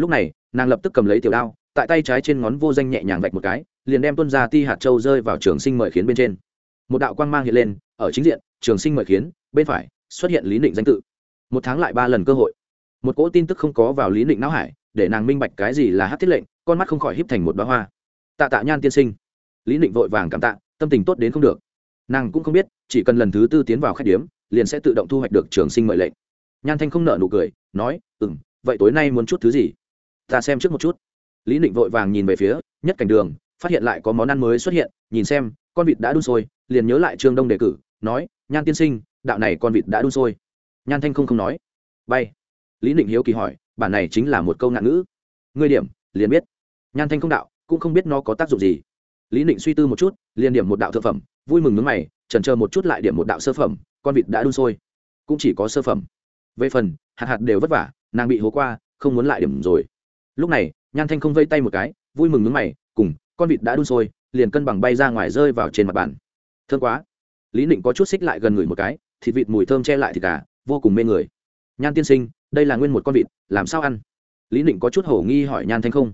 lúc này, nàng lập tức cầm lấy tiểu đao, tại tay trái trên ngón vô danh nhẹ nhàng vạch một cái, liền đem tuân ra ti hạt châu rơi vào trường sinh mời khiến bên trên. Một đạo quang mang hiện lên, ở chính diện, trường sinh mời khiến, bên phải, xuất hiện lý định danh tự. Một tháng lại ba lần cơ hội. Một cỗ tin tức không có vào lý định não hải, để nàng minh bạch cái gì là hát thiết lệnh, con mắt không khỏi híp thành một bá hoa. Tạ tạ nhan tiên sinh. Lý định vội vàng cảm tạ, tâm tình tốt đến không được. Nàng cũng không biết, chỉ cần lần thứ tư tiến vào khách điếm, liền sẽ tự động thu hoạch được trường sinh mời lệnh. Nhan thanh không nợ nụ cười, nói ừ m vậy tối nay muốn chút thứ gì? Ta xem trước một chút. Lý định vội vàng nhìn về phía nhất cảnh đường, phát hiện lại có món ăn mới xuất hiện, nhìn xem, con vịt đã đun sôi, liền nhớ lại trương đông đề cử, nói, nhan tiên sinh, đạo này con vịt đã đun sôi. Nhan thanh không không nói. Bay. Lý định hiếu kỳ hỏi, bản này chính là một câu ngạn ngữ. Ngươi điểm, liền biết. Nhan thanh không đạo, cũng không biết nó có tác dụng gì. Lý định suy tư một chút, liền điểm một đạo thực phẩm, vui mừng nước mày trần chờ một chút lại điểm một đạo sơ phẩm, con vịt đã đun sôi. Cũng chỉ có sơ phẩm. Về phần, hạt hạt đều vất vả, nàng bị hố qua, không muốn lại điểm rồi lúc này, nhan thanh không vây tay một cái, vui mừng nước mày, cùng, con vịt đã đun sôi, liền cân bằng bay ra ngoài rơi vào trên mặt bàn. Thương quá. Lý định có chút xích lại gần người một cái, thịt vịt mùi thơm che lại thịt gà, vô cùng mê người. Nhan tiên sinh, đây là nguyên một con vịt, làm sao ăn? Lý định có chút hổ nghi hỏi nhan thanh không.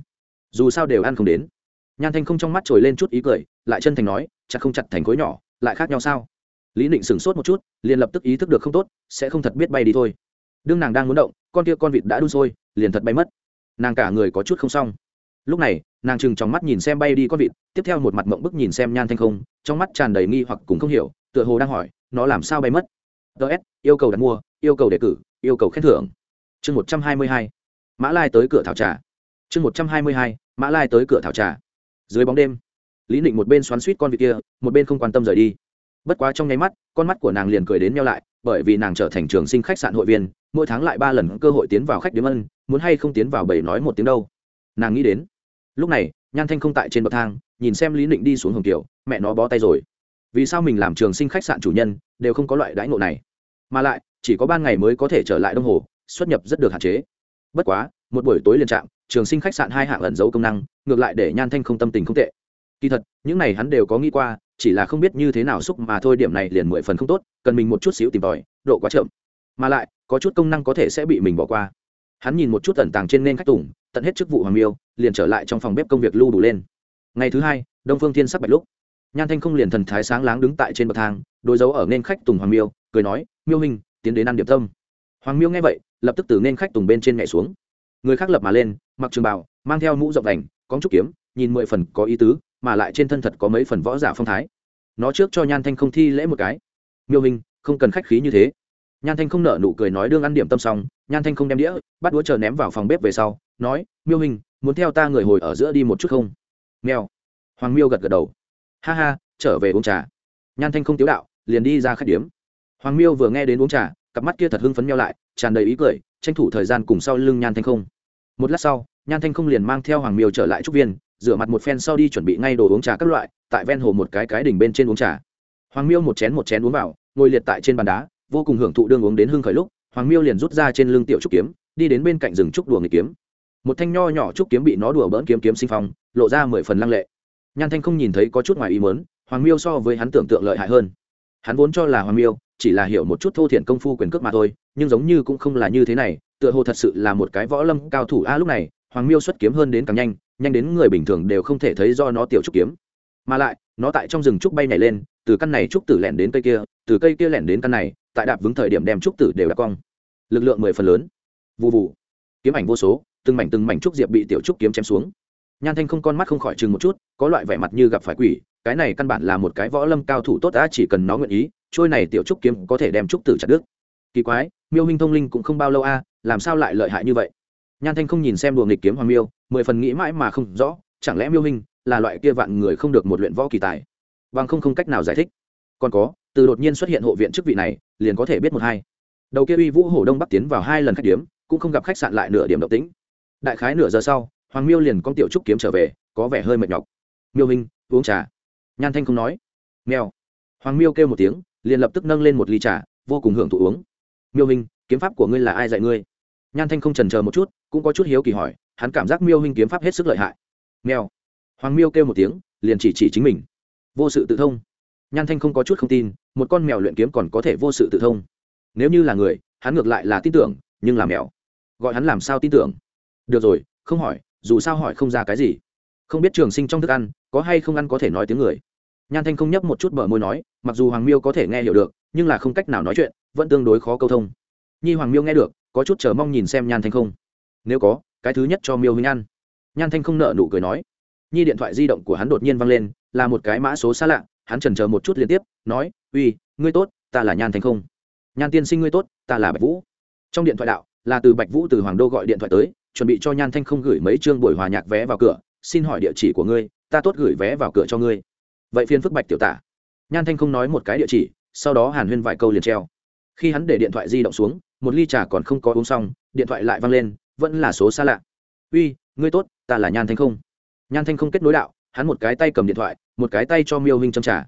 Dù sao đều ăn không đến. Nhan thanh không trong mắt trồi lên chút ý cười, lại chân thành nói, chặt không chặt thành khối nhỏ, lại khác nhau sao? Lý định sửng sốt một chút, liền lập tức ý thức được không tốt, sẽ không thật biết bay đi thôi. Đương nàng đang muốn động, con kia con vịt đã đun sôi, liền thật bay mất nàng cả người có chút không xong. Lúc này, nàng chừng trong mắt nhìn xem bay đi con vịt, tiếp theo một mặt mộng bức nhìn xem nhan thanh không, trong mắt tràn đầy nghi hoặc cùng không hiểu, tựa hồ đang hỏi, nó làm sao bay mất? Ts yêu cầu đặt mua, yêu cầu đề cử, yêu cầu khen thưởng. Chương một trăm hai mươi hai, mã lai tới cửa thảo trà. Chương một trăm hai mươi hai, mã lai tới cửa thảo trà. Dưới bóng đêm, lý định một bên xoắn suýt con vịt kia, một bên không quan tâm rời đi. Bất quá trong nháy mắt, con mắt của nàng liền cười đến nhau lại, bởi vì nàng trở thành trường sinh khách sạn hội viên mỗi tháng lại ba lần cơ hội tiến vào khách điếm ân, muốn hay không tiến vào bảy nói một tiếng đâu. Nàng nghĩ đến, lúc này, nhan thanh không tại trên bậc thang, nhìn xem lý định đi xuống hồng tiểu mẹ nó bó tay rồi. Vì sao mình làm trường sinh khách sạn chủ nhân, đều không có loại đãi ngộ này? Mà lại, chỉ có ban ngày mới có thể trở lại đông hồ, xuất nhập rất được hạn chế. Bất quá, một buổi tối liền trạng trường sinh khách sạn hai hạng ẩn giấu công năng, ngược lại để nhan thanh không tâm tình không tệ. Kỳ thật, những này hắn đều có nghĩ qua, chỉ là không biết như thế nào xúc mà thôi, điểm này liền mười phần không tốt, cần mình một chút xíu tìm tòi, độ quá chậm mà lại, có chút công năng có thể sẽ bị mình bỏ qua. Hắn nhìn một chút tẩn tàng trên nên khách tùng, tận hết chức vụ hoàng miêu, liền trở lại trong phòng bếp công việc lưu đủ lên. Ngày thứ hai, đông phương thiên sắc bạch lúc. Nhan thanh không liền thần thái sáng láng đứng tại trên bậc thang, đối dấu ở nên khách tùng hoàng miêu, cười nói, miêu hình tiến đến ăn điệp tâm. Hoàng miêu nghe vậy, lập tức từ nên khách tùng bên trên nhảy xuống. Người khác lập mà lên, mặc trường bào, mang theo mũ rộng đành có trúc kiếm, nhìn mười phần có ý tứ, mà lại trên thân thật có mấy phần võ giả phong thái. Nó trước cho nhan thanh không thi lễ một cái. Miêu hình không cần khách khí như thế nhan thanh không nở nụ cười nói đương ăn điểm tâm xong, nhan thanh không đem đĩa, bắt đũa chờ ném vào phòng bếp về sau, nói, miêu hình, muốn theo ta người hồi ở giữa đi một chút không? Mèo. Hoàng miêu gật gật đầu. Ha ha, trở về uống trà. Nhan thanh không tiếu đạo, liền đi ra khách điếm. Hoàng miêu vừa nghe đến uống trà, cặp mắt kia thật hưng phấn nhau lại, tràn đầy ý cười, tranh thủ thời gian cùng sau lưng nhan thanh không. Một lát sau, nhan thanh không liền mang theo hoàng miêu trở lại trúc viên, rửa mặt một phen sau đi chuẩn bị ngay đồ uống trà các loại, tại ven hồ một cái cái đỉnh bên trên uống trà. Hoàng miêu một chén một chén uống vào, ngồi liệt tại trên bàn đá vô cùng hưởng thụ đương uống đến hưng khởi lúc, hoàng miêu liền rút ra trên lưng tiểu trúc kiếm, đi đến bên cạnh rừng trúc đùa người kiếm. Một thanh nho nhỏ trúc kiếm bị nó đùa bỡn kiếm kiếm sinh phong, lộ ra mười phần lăng lệ. Nhan thanh không nhìn thấy có chút ngoài ý mớn hoàng miêu so với hắn tưởng tượng lợi hại hơn. Hắn vốn cho là hoàng miêu chỉ là hiểu một chút thô thiện công phu quyền cước mà thôi, nhưng giống như cũng không là như thế này, tựa hồ thật sự là một cái võ lâm cao thủ. A, lúc này, hoàng miêu xuất kiếm hơn đến càng nhanh nhanh đến người bình thường đều không thể thấy do nó tiểu trúc kiếm. Mà lại, nó tại trong rừng trúc bay nhảy lên từ căn này trúc tử lẻn đến cây kia, từ cây kia lẻn đến căn này, tại đạp vững thời điểm đem trúc tử đều đạp cong. Lực lượng mười phần lớn. Vụ vụ kiếm ảnh vô số, từng mảnh từng mảnh trúc diệp bị tiểu trúc kiếm chém xuống. Nhan thanh không con mắt không khỏi chừng một chút, có loại vẻ mặt như gặp phải quỷ, cái này căn bản là một cái võ lâm cao thủ tốt đã chỉ cần nó nguyện ý, trôi này tiểu trúc kiếm có thể đem trúc tử chặt đứt. Kỳ quái, miêu minh thông linh cũng không bao lâu a, làm sao lại lợi hại như vậy? Nhan thanh không nhìn xem đùa nghịch kiếm hoàng miêu, mười phần nghĩ mãi mà không rõ, chẳng lẽ miêu minh là loại kia vạn người không được một luyện võ kỳ tài? Bằng không không cách nào giải thích. Còn có, từ đột nhiên xuất hiện hộ viện chức vị này, liền có thể biết một hai. Đầu kia uy vũ hổ đông bắc tiến vào hai lần khách điếm, cũng không gặp khách sạn lại nửa điểm động tĩnh. Đại khái nửa giờ sau, hoàng miêu liền con tiểu trúc kiếm trở về, có vẻ hơi mệt nhọc. Miêu minh uống trà. Nhan thanh không nói. Mèo. Hoàng miêu kêu một tiếng, liền lập tức nâng lên một ly trà, vô cùng hưởng thụ uống. Miêu minh kiếm pháp của ngươi là ai dạy ngươi? Nhan thanh không trần chờ một chút, cũng có chút hiếu kỳ hỏi, hắn cảm giác miêu minh kiếm pháp hết sức lợi hại. Mèo. Hoàng miêu kêu một tiếng, liền chỉ chỉ chính mình vô sự tự thông. Nhan thanh không có chút không tin, một con mèo luyện kiếm còn có thể vô sự tự thông. Nếu như là người, hắn ngược lại là tin tưởng, nhưng là mèo, gọi hắn làm sao tin tưởng? Được rồi, không hỏi, dù sao hỏi không ra cái gì. Không biết trường sinh trong thức ăn, có hay không ăn có thể nói tiếng người. Nhan thanh không nhấp một chút bờ môi nói, mặc dù hoàng miêu có thể nghe hiểu được, nhưng là không cách nào nói chuyện, vẫn tương đối khó câu thông. Nhi hoàng miêu nghe được, có chút chờ mong nhìn xem nhan thanh không. Nếu có, cái thứ nhất cho miêu huynh ăn. Nhan thanh không nợ nụ cười nói. Nhi điện thoại di động của hắn đột nhiên văng lên là một cái mã số xa lạ, hắn trần chờ một chút liên tiếp, nói, uy, ngươi tốt, ta là nhan thanh không. Nhan tiên sinh ngươi tốt, ta là bạch vũ. Trong điện thoại đạo, là từ bạch vũ từ hoàng đô gọi điện thoại tới, chuẩn bị cho nhan thanh không gửi mấy chương buổi hòa nhạc vé vào cửa, xin hỏi địa chỉ của ngươi, ta tốt gửi vé vào cửa cho ngươi. Vậy phiên phức bạch tiểu tả. Nhan thanh không nói một cái địa chỉ, sau đó hàn huyên vài câu liền treo. Khi hắn để điện thoại di động xuống, một ly trà còn không có uống xong, điện thoại lại văng lên, vẫn là số xa lạ. Uy, ngươi tốt, ta là nhan thanh không. Nhan thanh không kết nối đạo hắn một cái tay cầm điện thoại, một cái tay cho miêu hình châm trà.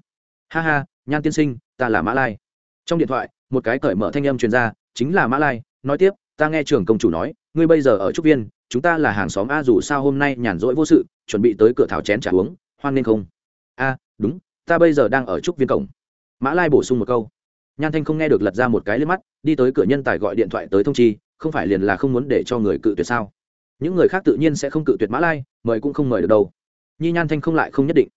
Ha ha, nhan tiên sinh, ta là mã lai. Trong điện thoại, một cái cởi mở thanh âm truyền ra, chính là mã lai, nói tiếp, ta nghe trưởng công chủ nói, ngươi bây giờ ở trúc viên, chúng ta là hàng xóm a, dù sao hôm nay nhàn rỗi vô sự, chuẩn bị tới cửa thảo chén trả uống, hoan nên không? A, đúng, ta bây giờ đang ở trúc viên cổng. Mã lai bổ sung một câu. Nhan thanh không nghe được lật ra một cái lên mắt, đi tới cửa nhân tài gọi điện thoại tới thông chi, không phải liền là không muốn để cho người cự tuyệt sao? Những người khác tự nhiên sẽ không cự tuyệt mã lai, mời cũng không mời được đâu nhi nhan thanh không lại không nhất định.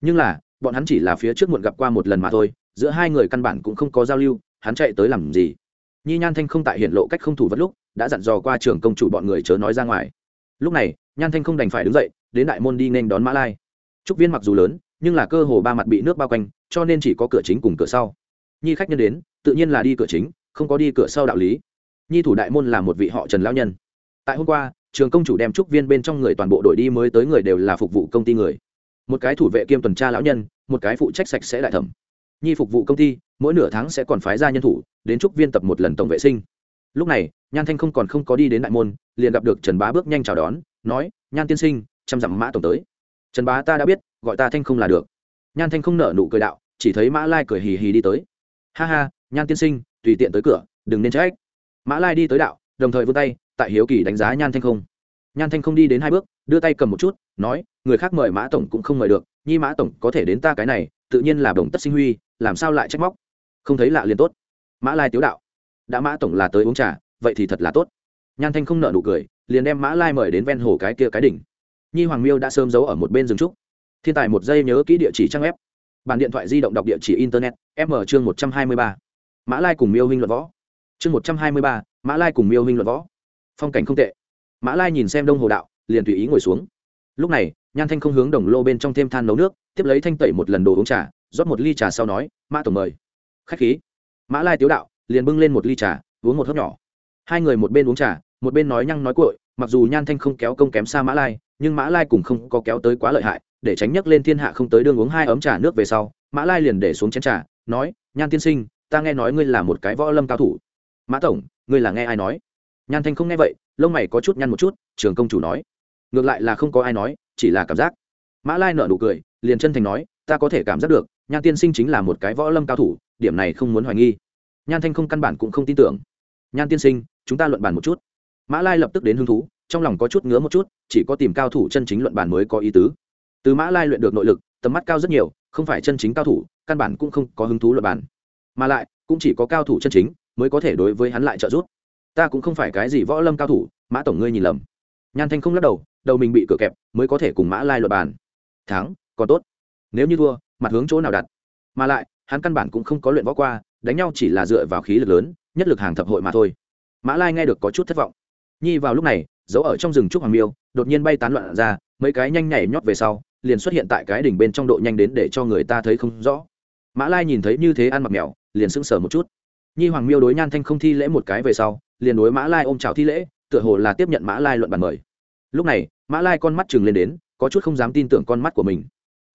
Nhưng là, bọn hắn chỉ là phía trước muộn gặp qua một lần mà thôi, giữa hai người căn bản cũng không có giao lưu, hắn chạy tới làm gì? Nhi nhan thanh không tại hiện lộ cách không thủ vật lúc, đã dặn dò qua trường công chủ bọn người chớ nói ra ngoài. Lúc này, nhan thanh không đành phải đứng dậy, đến đại môn đi nên đón mã lai. Trúc viên mặc dù lớn, nhưng là cơ hồ ba mặt bị nước bao quanh, cho nên chỉ có cửa chính cùng cửa sau. Nhi khách nhân đến, tự nhiên là đi cửa chính, không có đi cửa sau đạo lý. Nhi thủ đại môn là một vị họ trần lão nhân. Tại hôm qua trường công chủ đem trúc viên bên trong người toàn bộ đội đi mới tới người đều là phục vụ công ty người. Một cái thủ vệ kiêm tuần tra lão nhân, một cái phụ trách sạch sẽ đại thẩm. Nhi phục vụ công ty, mỗi nửa tháng sẽ còn phái ra nhân thủ, đến trúc viên tập một lần tổng vệ sinh. Lúc này, nhan thanh không còn không có đi đến đại môn, liền gặp được trần bá bước nhanh chào đón, nói, nhan tiên sinh chăm dặm mã tổng tới. Trần bá, ta đã biết, gọi ta thanh không là được. Nhan thanh không nở nụ cười đạo, chỉ thấy mã lai cười hì hì đi tới. Ha ha, nhan tiên sinh, tùy tiện tới cửa, đừng nên trách. Mã lai đi tới đạo đồng thời vươn tay, tại hiếu kỳ đánh giá nhan thanh không. Nhan thanh không đi đến hai bước, đưa tay cầm một chút, nói, người khác mời mã tổng cũng không mời được, nhi mã tổng có thể đến ta cái này, tự nhiên là đồng tất sinh huy, làm sao lại trách móc? Không thấy lạ liền tốt. Mã lai tiếu đạo. Đã mã tổng là tới uống trà, vậy thì thật là tốt. Nhan thanh không nợ nụ cười, liền đem mã lai mời đến ven hồ cái kia cái đỉnh. Nhi hoàng miêu đã sớm giấu ở một bên rừng trúc. Thiên tài một giây nhớ kỹ địa chỉ trang web. Bản điện thoại di động đọc địa chỉ internet, m chương một trăm hai mươi ba. Mã lai cùng miêu huynh luận võ. Chương một trăm hai mươi ba mã lai cùng miêu huynh luận võ. Phong cảnh không tệ. Mã lai nhìn xem đông hồ đạo, liền tùy ý ngồi xuống. Lúc này, nhan thanh không hướng đồng lô bên trong thêm than nấu nước, tiếp lấy thanh tẩy một lần đồ uống trà, rót một ly trà sau nói, mã tổng mời. Khách khí. Mã lai tiếu đạo, liền bưng lên một ly trà, uống một hớp nhỏ. Hai người một bên uống trà, một bên nói nhăng nói cội mặc dù nhan thanh không kéo công kém xa mã lai, nhưng mã lai cũng không có kéo tới quá lợi hại, để tránh nhắc lên thiên hạ không tới đương uống hai ấm trà nước về sau, mã lai liền để xuống chén trà, nói, nhan tiên sinh, ta nghe nói ngươi là một cái võ lâm cao thủ. Mã tổng ngươi là nghe ai nói? Nhan thanh không nghe vậy, lông mày có chút nhăn một chút, trường công chủ nói. Ngược lại là không có ai nói, chỉ là cảm giác. Mã lai nở nụ cười, liền chân thành nói, ta có thể cảm giác được, nhan tiên sinh chính là một cái võ lâm cao thủ, điểm này không muốn hoài nghi. Nhan thanh không căn bản cũng không tin tưởng. Nhan tiên sinh, chúng ta luận bàn một chút. Mã lai lập tức đến hứng thú, trong lòng có chút ngứa một chút, chỉ có tìm cao thủ chân chính luận bàn mới có ý tứ. Từ mã lai luyện được nội lực, tầm mắt cao rất nhiều, không phải chân chính cao thủ, căn bản cũng không có hứng thú luận bàn. Mà lại, cũng chỉ có cao thủ chân chính mới có thể đối với hắn lại trợ giúp. Ta cũng không phải cái gì võ lâm cao thủ, mã tổng ngươi nhìn lầm. Nhan thanh không lắc đầu đầu mình bị cửa kẹp, mới có thể cùng mã lai luật bàn. Thắng, còn tốt. Nếu như thua, mặt hướng chỗ nào đặt? Mà lại, hắn căn bản cũng không có luyện võ qua, đánh nhau chỉ là dựa vào khí lực lớn, nhất lực hàng thập hội mà thôi. Mã lai nghe được có chút thất vọng. Nhi vào lúc này, giấu ở trong rừng trúc hoàng miêu, đột nhiên bay tán loạn ra, mấy cái nhanh nhảy nhót về sau, liền xuất hiện tại cái đỉnh bên trong độ nhanh đến để cho người ta thấy không rõ. Mã lai nhìn thấy như thế ăn mặc mèo, liền sững sờ một chút nhi hoàng miêu đối nhan thanh không thi lễ một cái về sau, liền đối mã lai ôm chào thi lễ, tựa hồ là tiếp nhận mã lai luận bàn mời. Lúc này, mã lai con mắt chừng lên đến, có chút không dám tin tưởng con mắt của mình.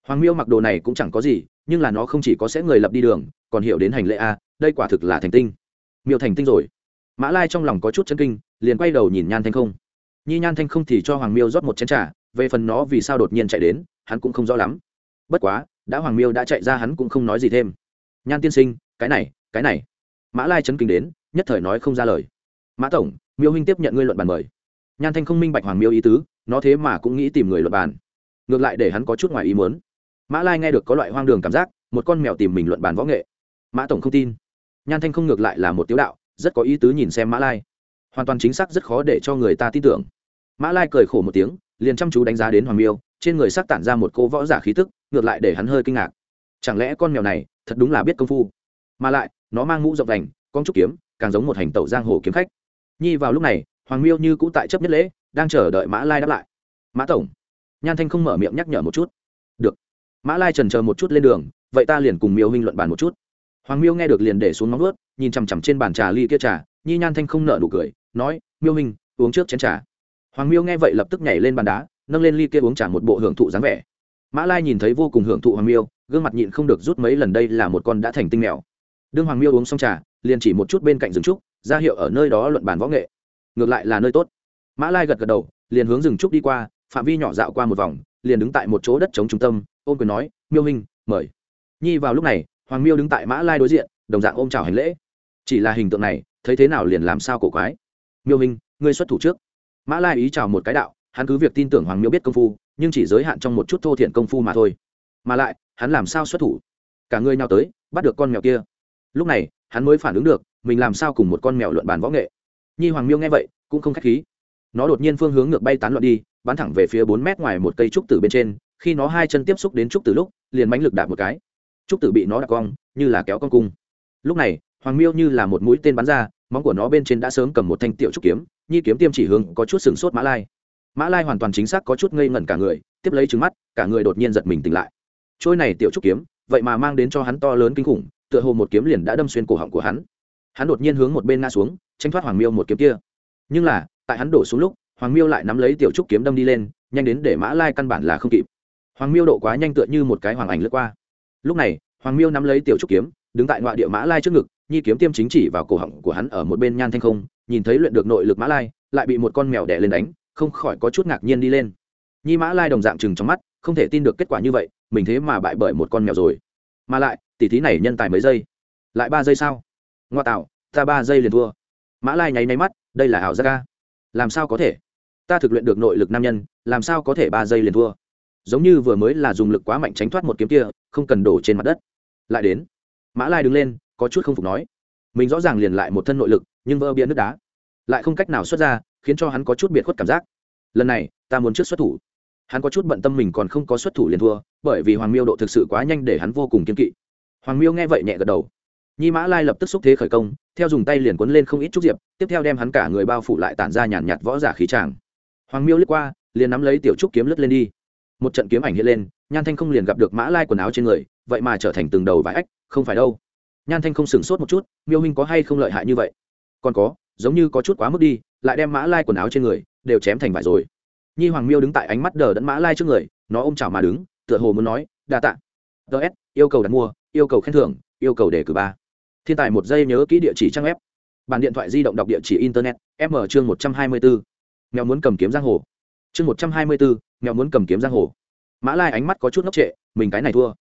Hoàng miêu mặc đồ này cũng chẳng có gì, nhưng là nó không chỉ có sẽ người lập đi đường, còn hiểu đến hành lễ a à, đây quả thực là thành tinh. Miêu thành tinh rồi. Mã lai trong lòng có chút chân kinh, liền quay đầu nhìn nhan thanh không. Nhi nhan thanh không thì cho hoàng miêu rót một chén t r à về phần nó vì sao đột nhiên chạy đến, hắn cũng không rõ lắm. Bất quá, đã hoàng miêu đã chạy ra hắn cũng không nói gì thêm. Nhan tiên sinh, cái này cái này mã lai chấn kinh đến, nhất thời nói không ra lời. Mã tổng, miêu huynh tiếp nhận ngươi luận bàn mời. Nhan thanh không minh bạch hoàng miêu ý tứ, nó thế mà cũng nghĩ tìm người luận bàn. Ngược lại để hắn có chút ngoài ý muốn. Mã lai nghe được có loại hoang đường cảm giác, một con mèo tìm mình luận bàn võ nghệ. Mã tổng không tin. Nhan thanh không ngược lại là một tiếu đạo, rất có ý tứ nhìn xem mã lai. Hoàn toàn chính xác rất khó để cho người ta tin tưởng. Mã lai cười khổ một tiếng, liền chăm chú đánh giá đến hoàng miêu, trên người sắc tản ra một cô võ giả khí tức, ngược lại để hắn hơi kinh ngạc. Chẳng lẽ con mèo này thật đúng là biết công phu? Mà lại nó mang mũ rộng đành con trúc kiếm, càng giống một hành tẩu giang hồ kiếm khách. Nhi vào lúc này, hoàng miêu như cũ tại chấp nhất lễ, đang chờ đợi mã lai đáp lại. Mã tổng. Nhan thanh không mở miệng nhắc nhở một chút. Được. Mã lai trần chờ một chút lên đường, vậy ta liền cùng miêu huynh luận bàn một chút. Hoàng miêu nghe được liền để xuống móng ướt nhìn chằm chằm trên bàn trà ly kia trà, nhi nhan thanh không nợ nụ cười, nói, miêu huynh, uống trước chén trà. Hoàng miêu nghe vậy lập tức nhảy lên bàn đá, nâng lên ly kia uống trà một bộ hưởng thụ dáng vẻ. Mã lai nhìn thấy vô cùng hưởng thụ hoàng miêu, gương mặt nhịn không được rút mấy lần đây là một con đã thành tinh mèo đương hoàng miêu uống xong trà, liền chỉ một chút bên cạnh rừng trúc, ra hiệu ở nơi đó luận bàn võ nghệ. Ngược lại là nơi tốt. Mã lai gật gật đầu, liền hướng rừng trúc đi qua, phạm vi nhỏ dạo qua một vòng, liền đứng tại một chỗ đất chống trung tâm, ôm quyền nói, miêu hình mời. Nhi vào lúc này, hoàng miêu đứng tại mã lai đối diện, đồng dạng ôm chào hành lễ. Chỉ là hình tượng này, thấy thế nào liền làm sao cổ quái. Miêu hình ngươi xuất thủ trước. Mã lai ý chào một cái đạo, hắn cứ việc tin tưởng hoàng miêu biết công phu, nhưng chỉ giới hạn trong một chút thô thiện công phu mà thôi. Mà lại, hắn làm sao xuất thủ? Cả ngươi nào tới, bắt được con mèo kia lúc này, hắn mới phản ứng được, mình làm sao cùng một con mèo luận bàn võ nghệ. Nhi hoàng miêu nghe vậy, cũng không k h á c h khí. Nó đột nhiên phương hướng ngược bay tán loạn đi, bắn thẳng về phía bốn mét ngoài một cây trúc tử bên trên, khi nó hai chân tiếp xúc đến trúc tử lúc, liền mánh lực đạp một cái. Trúc tử bị nó đạp cong, như là kéo con cung. Lúc này, hoàng miêu như là một mũi tên bắn ra, móng của nó bên trên đã sớm cầm một thanh tiểu trúc kiếm, nhi kiếm tiêm chỉ hướng, có chút sừng sốt mã lai. Mã lai hoàn toàn chính xác có chút ngây ngẩn cả người, tiếp lấy trứng mắt, cả người đột nhiên giật mình tỉnh lại. Trôi này tiểu trúc kiếm, vậy mà mang đến cho hắn to lớn kinh khủng tựa hồ một kiếm liền đã đâm xuyên cổ họng của hắn. Hắn đột nhiên hướng một bên ngã xuống tranh thoát hoàng miêu một kiếm kia. Nhưng là, tại hắn đổ xuống lúc, hoàng miêu lại nắm lấy tiểu trúc kiếm đâm đi lên, nhanh đến để mã lai căn bản là không kịp. Hoàng miêu độ quá nhanh tựa như một cái hoàng ảnh lướt qua. Lúc này, hoàng miêu nắm lấy tiểu trúc kiếm, đứng tại ngoại địa mã lai trước ngực, nhi kiếm tiêm chính chỉ vào cổ họng của hắn ở một bên nhan thanh không, nhìn thấy luyện được nội lực mã lai, lại bị một con mèo đẻ lên đánh, không khỏi có chút ngạc nhiên đi lên. Nhi mã lai đồng dạng chừng trong mắt, không thể tin được kết quả như vậy, mình thế mà bại bởi một con mèo rồi. Mà lại tỉ thí này nhân tài mấy giây. Lại ba giây sao? Ngoa tạo, ta ba giây liền thua. Mã lai nháy nháy mắt, đây là ảo giác ca làm sao có thể? Ta thực luyện được nội lực nam nhân, làm sao có thể ba giây liền thua? Giống như vừa mới là dùng lực quá mạnh tránh thoát một kiếm kia, không cần đổ trên mặt đất. Lại đến. Mã lai đứng lên, có chút không phục nói. Mình rõ ràng liền lại một thân nội lực, nhưng vỡ bia nước đá. Lại không cách nào xuất ra, khiến cho hắn có chút biệt khuất cảm giác. Lần này, ta muốn trước xuất thủ. Hắn có chút bận tâm mình còn không có xuất thủ liền thua, bởi vì hoàng miêu độ thực sự quá nhanh để hắn vô cùng kiên kỵ hoàng miêu nghe vậy nhẹ gật đầu. Nhi mã lai lập tức xúc thế khởi công, theo dùng tay liền quấn lên không ít trúc diệp, tiếp theo đem hắn cả người bao phủ lại tản ra nhàn nhạt võ giả khí tràng. Hoàng miêu lướt qua, liền nắm lấy tiểu trúc kiếm lướt lên đi. Một trận kiếm ảnh hiện lên, nhan thanh không liền gặp được mã lai quần áo trên người, vậy mà trở thành từng đầu và ếch, không phải đâu. Nhan thanh không sửng sốt một chút, miêu huynh có hay không lợi hại như vậy? Còn có, giống như có chút quá mức đi, lại đem mã lai quần áo trên người, đều chém thành vải rồi. Nhi hoàng miêu đứng tại ánh mắt đờ đẫn mã lai trước người, nó ôm chảo mà đứng, tựa hồ muốn nói, đa tạ. Ts yêu cầu đặt mua yêu cầu khen thưởng, yêu cầu đề cử ba. Thiên tài một giây nhớ kỹ địa chỉ trang web. Bàn điện thoại di động đọc địa chỉ internet, m chương một trăm hai mươi bốn mèo muốn cầm kiếm giang hồ. Chương một trăm hai mươi bốn mèo muốn cầm kiếm giang hồ. Mã lai ánh mắt có chút ngốc trệ, mình cái này thua.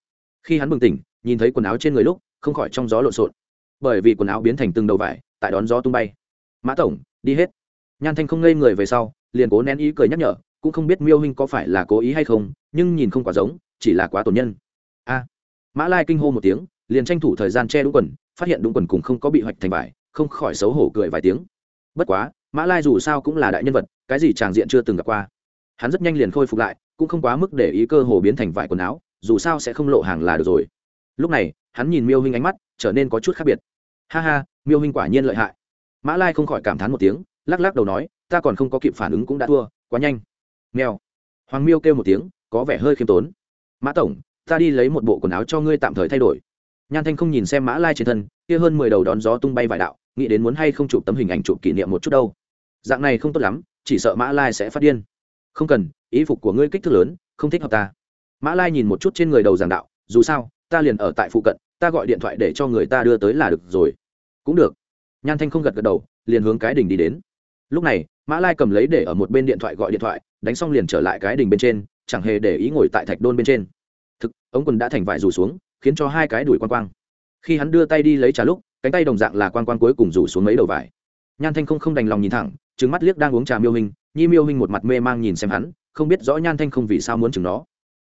Khi hắn bừng tỉnh, nhìn thấy quần áo trên người lúc, không khỏi trong gió lộn xộn. Bởi vì quần áo biến thành từng đầu vải, tại đón gió tung bay. Mã tổng, đi hết. Nhan thanh không ngây người về sau, liền cố nén ý cười nhắc nhở, cũng không biết miêu huynh có phải là cố ý hay không, nhưng nhìn không quá giống, chỉ là quá tổn nhân mã lai kinh hô một tiếng, liền tranh thủ thời gian che đúng quần, phát hiện đúng quần cùng không có bị hoạch thành vải, không khỏi xấu hổ cười vài tiếng. Bất quá, mã lai dù sao cũng là đại nhân vật, cái gì tràng diện chưa từng gặp qua. Hắn rất nhanh liền khôi phục lại, cũng không quá mức để ý cơ hồ biến thành vải quần áo, dù sao sẽ không lộ hàng là được rồi. Lúc này, hắn nhìn miêu Hinh ánh mắt, trở nên có chút khác biệt. Ha ha, miêu Hinh quả nhiên lợi hại. Mã lai không khỏi cảm thán một tiếng, lắc lắc đầu nói, ta còn không có kịp phản ứng cũng đã thua, quá nhanh. Nghèo hoàng miêu kêu một tiếng, có vẻ hơi khiêm tốn. Mã tổng ta đi lấy một bộ quần áo cho ngươi tạm thời thay đổi. Nhan thanh không nhìn xem mã lai trên thân, kia hơn mười đầu đón gió tung bay vải đạo, nghĩ đến muốn hay không chụp tấm hình ảnh chụp kỷ niệm một chút đâu. Dạng này không tốt lắm, chỉ sợ mã lai sẽ phát điên. Không cần, ý phục của ngươi kích thước lớn, không thích hợp ta. Mã lai nhìn một chút trên người đầu giảng đạo, dù sao, ta liền ở tại phụ cận, ta gọi điện thoại để cho người ta đưa tới là được rồi. Cũng được. Nhan thanh không gật gật đầu, liền hướng cái đình đi đến. Lúc này, mã lai cầm lấy để ở một bên điện thoại gọi điện thoại, đánh xong liền trở lại cái đình bên trên, chẳng hề để ý ngồi tại thạch đôn bên trên ống quần đã thành vải rủ xuống, khiến cho hai cái đùi quang quang. Khi hắn đưa tay đi lấy trà lúc, cánh tay đồng dạng là quang quang cuối cùng rủ xuống mấy đầu vải. Nhan thanh không không đành lòng nhìn thẳng trứng mắt liếc đang uống trà miêu hình nhi miêu hình một mặt mê mang nhìn xem hắn, không biết rõ nhan thanh không vì sao muốn chừng nó.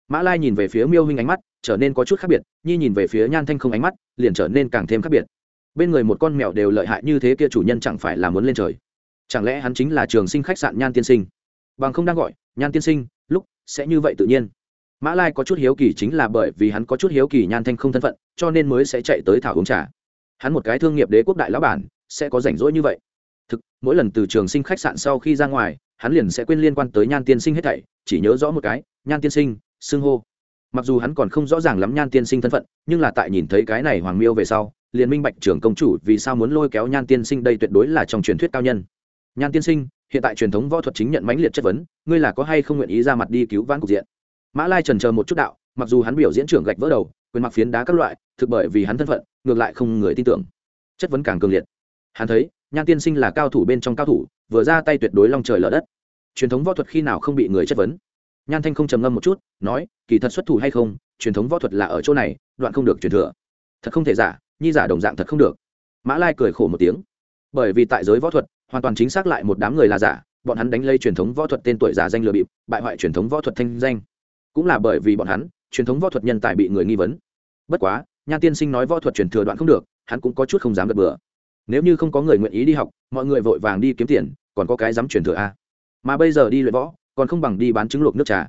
Mã lai nhìn về phía miêu hình ánh mắt, trở nên có chút khác biệt, nhi nhìn về phía nhan thanh không ánh mắt, liền trở nên càng thêm khác biệt. Bên người một con mèo đều lợi hại như thế kia chủ nhân chẳng phải là muốn lên trời. Chẳng lẽ hắn chính là trường sinh khách sạn nhan tiên sinh? Bằng không đang gọi, nhan tiên sinh, lúc sẽ như vậy tự nhiên mã lai có chút hiếu kỳ chính là bởi vì hắn có chút hiếu kỳ nhan thanh không thân phận, cho nên mới sẽ chạy tới thảo uống trà. Hắn một cái thương nghiệp đế quốc đại lão bản, sẽ có rảnh rỗi như vậy. Thực, mỗi lần từ trường sinh khách sạn sau khi ra ngoài, hắn liền sẽ quên liên quan tới nhan tiên sinh hết thảy, chỉ nhớ rõ một cái, nhan tiên sinh, xưng hô. Mặc dù hắn còn không rõ ràng lắm nhan tiên sinh thân phận, nhưng là tại nhìn thấy cái này hoàng miêu về sau, liền minh bạch trưởng công chủ vì sao muốn lôi kéo nhan tiên sinh đây tuyệt đối là trong truyền thuyết cao nhân. Nhan tiên sinh, hiện tại truyền thống võ thuật chính nhận mãnh liệt chất vấn, ngươi là có hay không nguyện ý ra mặt đi cứu vãn cục diện? Mã lai trần chờ một chút đạo, mặc dù hắn biểu diễn trưởng gạch vỡ đầu, quyền mặc phiến đá các loại, thực bởi vì hắn thân phận, ngược lại không người tin tưởng. Chất vấn càng cường liệt. Hắn thấy, nhan tiên sinh là cao thủ bên trong cao thủ, vừa ra tay tuyệt đối long trời lở đất. Truyền thống võ thuật khi nào không bị người chất vấn? Nhan thanh không trầm ngâm một chút, nói, kỳ thật xuất thủ hay không, truyền thống võ thuật là ở chỗ này, đoạn không được truyền thừa. Thật không thể giả, nhi giả đồng dạng thật không được. Mã lai cười khổ một tiếng. Bởi vì tại giới võ thuật, hoàn toàn chính xác lại một đám người là giả, bọn hắn đánh lây truyền thống võ thuật tên tuổi giả danh lừa bịp, bại hoại truyền thống võ thuật thanh danh cũng là bởi vì bọn hắn, truyền thống võ thuật nhân tài bị người nghi vấn. Bất quá, nhan tiên sinh nói võ thuật truyền thừa đoạn không được, hắn cũng có chút không dám gật bừa. Nếu như không có người nguyện ý đi học, mọi người vội vàng đi kiếm tiền, còn có cái dám truyền thừa a? Mà bây giờ đi luyện võ, còn không bằng đi bán trứng luộc nước trà.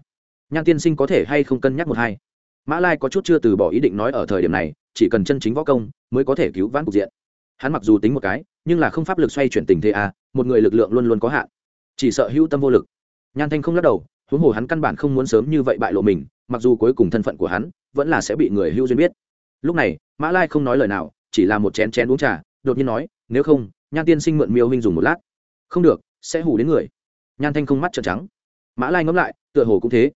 Nhan tiên sinh có thể hay không cân nhắc một hai? Mã lai có chút chưa từ bỏ ý định nói ở thời điểm này, chỉ cần chân chính võ công, mới có thể cứu vãn cục diện. Hắn mặc dù tính một cái, nhưng là không pháp lực xoay chuyển tình thế a, một người lực lượng luôn luôn có hạn. Chỉ sợ hữu tâm vô lực. Nhan thanh không lắc đầu huống hồ hắn căn bản không muốn sớm như vậy bại lộ mình, mặc dù cuối cùng thân phận của hắn vẫn là sẽ bị người hưu duyên biết. Lúc này, mã lai không nói lời nào, chỉ là một chén chén uống trà, đột nhiên nói, nếu không, nhan tiên sinh mượn miêu huynh dùng một lát. Không được, sẽ hủ đến người. Nhan thanh không mắt trợn trắng. Mã lai ngẫm lại, tựa hồ cũng thế.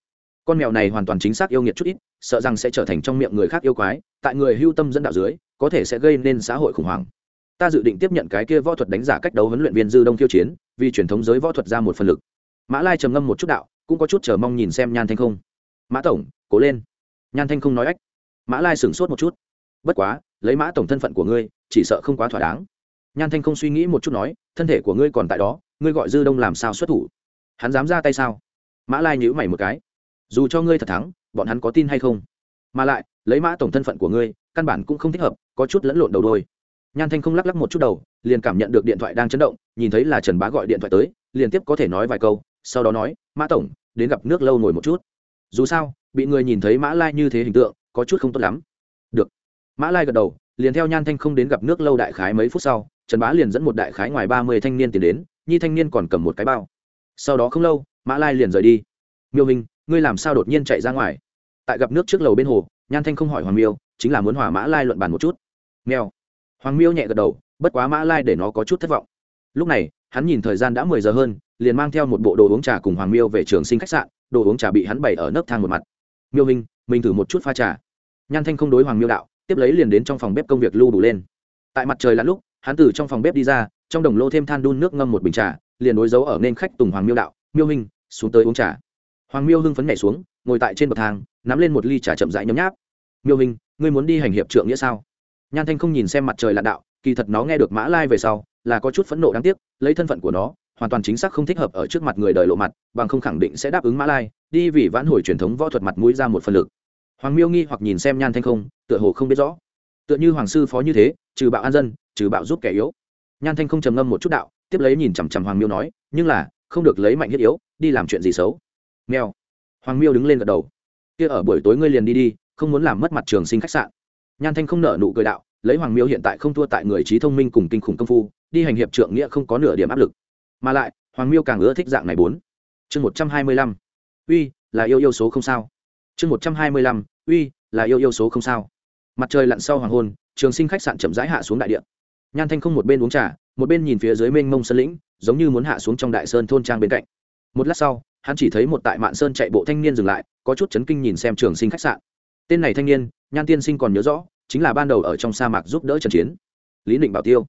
Con mèo này hoàn toàn chính xác yêu nghiệt chút ít, sợ rằng sẽ trở thành trong miệng người khác yêu quái, tại người hưu tâm dẫn đạo dưới, có thể sẽ gây nên xã hội khủng hoảng. Ta dự định tiếp nhận cái kia võ thuật đánh giả cách đấu huấn luyện viên dư đông khiêu chiến, vì truyền thống giới võ thuật ra một phần lực. Mã lai trầm ngâm một chút đạo cũng có chút chờ mong nhìn xem nhan thanh không. Mã tổng, cố lên. Nhan thanh không nói ách. Mã lai sửng sốt một chút. Bất quá, lấy mã tổng thân phận của ngươi, chỉ sợ không quá thỏa đáng. Nhan thanh không suy nghĩ một chút nói, thân thể của ngươi còn tại đó, ngươi gọi dư đông làm sao xuất thủ? Hắn dám ra tay sao? Mã lai nhữ mày một cái. Dù cho ngươi thật thắng, bọn hắn có tin hay không? Mà lại, lấy mã tổng thân phận của ngươi, căn bản cũng không thích hợp, có chút lẫn lộn đầu đôi. Nhan thanh không lắc lắc một chút đầu, liền cảm nhận được điện thoại đang chấn động, nhìn thấy là trần bá gọi điện thoại tới liền tiếp có thể nói vài câu sau đó nói, mã tổng, đến gặp nước lâu ngồi một chút. Dù sao, bị người nhìn thấy mã lai như thế hình tượng, có chút không tốt lắm. Được. Mã lai gật đầu, liền theo nhan thanh không đến gặp nước lâu đại khái mấy phút sau, trần bá liền dẫn một đại khái ngoài ba mươi thanh niên tiến đến, nhi thanh niên còn cầm một cái bao. Sau đó không lâu, mã lai liền rời đi. Miêu hình ngươi làm sao đột nhiên chạy ra ngoài? Tại gặp nước trước lầu bên hồ, nhan thanh không hỏi hoàng miêu, chính là muốn hỏa mã lai luận bàn một chút. Nghèo hoàng miêu nhẹ gật đầu, bất quá mã lai để nó có chút thất vọng. Lúc này hắn nhìn thời gian đã mười giờ hơn, liền mang theo một bộ đồ uống trà cùng hoàng miêu về trường sinh khách sạn, đồ uống trà bị hắn bày ở nấc thang một mặt. Miêu hình mình thử một chút pha trà. Nhan thanh không đối hoàng miêu đạo, tiếp lấy liền đến trong phòng bếp công việc lưu đủ lên. Tại mặt trời lặn lúc, hắn từ trong phòng bếp đi ra, trong đồng lô thêm than đun nước ngâm một bình trà, liền đối dấu ở nên khách tùng hoàng miêu đạo, miêu hình xuống tới uống trà. Hoàng miêu hưng phấn nhảy xuống, ngồi tại trên bậc thang, nắm lên một ly trà chậm rãi nhấm nháp. Miêu hình ngươi muốn đi hành hiệp trượng nghĩa sao? Nhan thanh không nhìn xem mặt trời lặn đạo, kỳ thật nó nghe được mã lai về sau là có chút phẫn nộ đáng tiếc, lấy thân phận của nó, hoàn toàn chính xác không thích hợp ở trước mặt người đời lộ mặt, bằng không khẳng định sẽ đáp ứng mã lai, đi vì vãn hồi truyền thống võ thuật mặt mũi ra một phần lực. Hoàng miêu nghi hoặc nhìn xem nhan thanh không, tựa hồ không biết rõ. Tựa như hoàng sư phó như thế, trừ bạo an dân, trừ bạo giúp kẻ yếu. Nhan thanh không trầm ngâm một chút đạo, tiếp lấy nhìn chằm chằm hoàng miêu nói, nhưng là, không được lấy mạnh thiết yếu, đi làm chuyện gì xấu? Mèo. Hoàng miêu đứng lên gật đầu. Kia ở buổi tối ngươi liền đi đi, không muốn làm mất mặt trường sinh khách sạn. Nhan thanh không nở nụ cười đạo, lấy hoàng miêu hiện tại không thua tại người trí thông minh cùng kinh khủng công phu đi hành hiệp trượng nghĩa không có nửa điểm áp lực. Mà lại, hoàng miêu càng ưa thích dạng này bốn. Chương một trăm hai mươi lăm. Uy, là yêu yêu số không sao. Chương một trăm hai mươi lăm. Uy, là yêu yêu số không sao. Mặt trời lặn sau hoàng hôn, trường sinh khách sạn chậm rãi hạ xuống đại điện nhan thanh không một bên uống trà, một bên nhìn phía dưới mênh mông sơn lĩnh, giống như muốn hạ xuống trong đại sơn thôn trang bên cạnh. Một lát sau, hắn chỉ thấy một tại mạn sơn chạy bộ thanh niên dừng lại, có chút chấn kinh nhìn xem trường sinh khách sạn. Tên này thanh niên, nhan tiên sinh còn nhớ rõ, chính là ban đầu ở trong sa mạc giúp đỡ trần chiến. Lý định bảo tiêu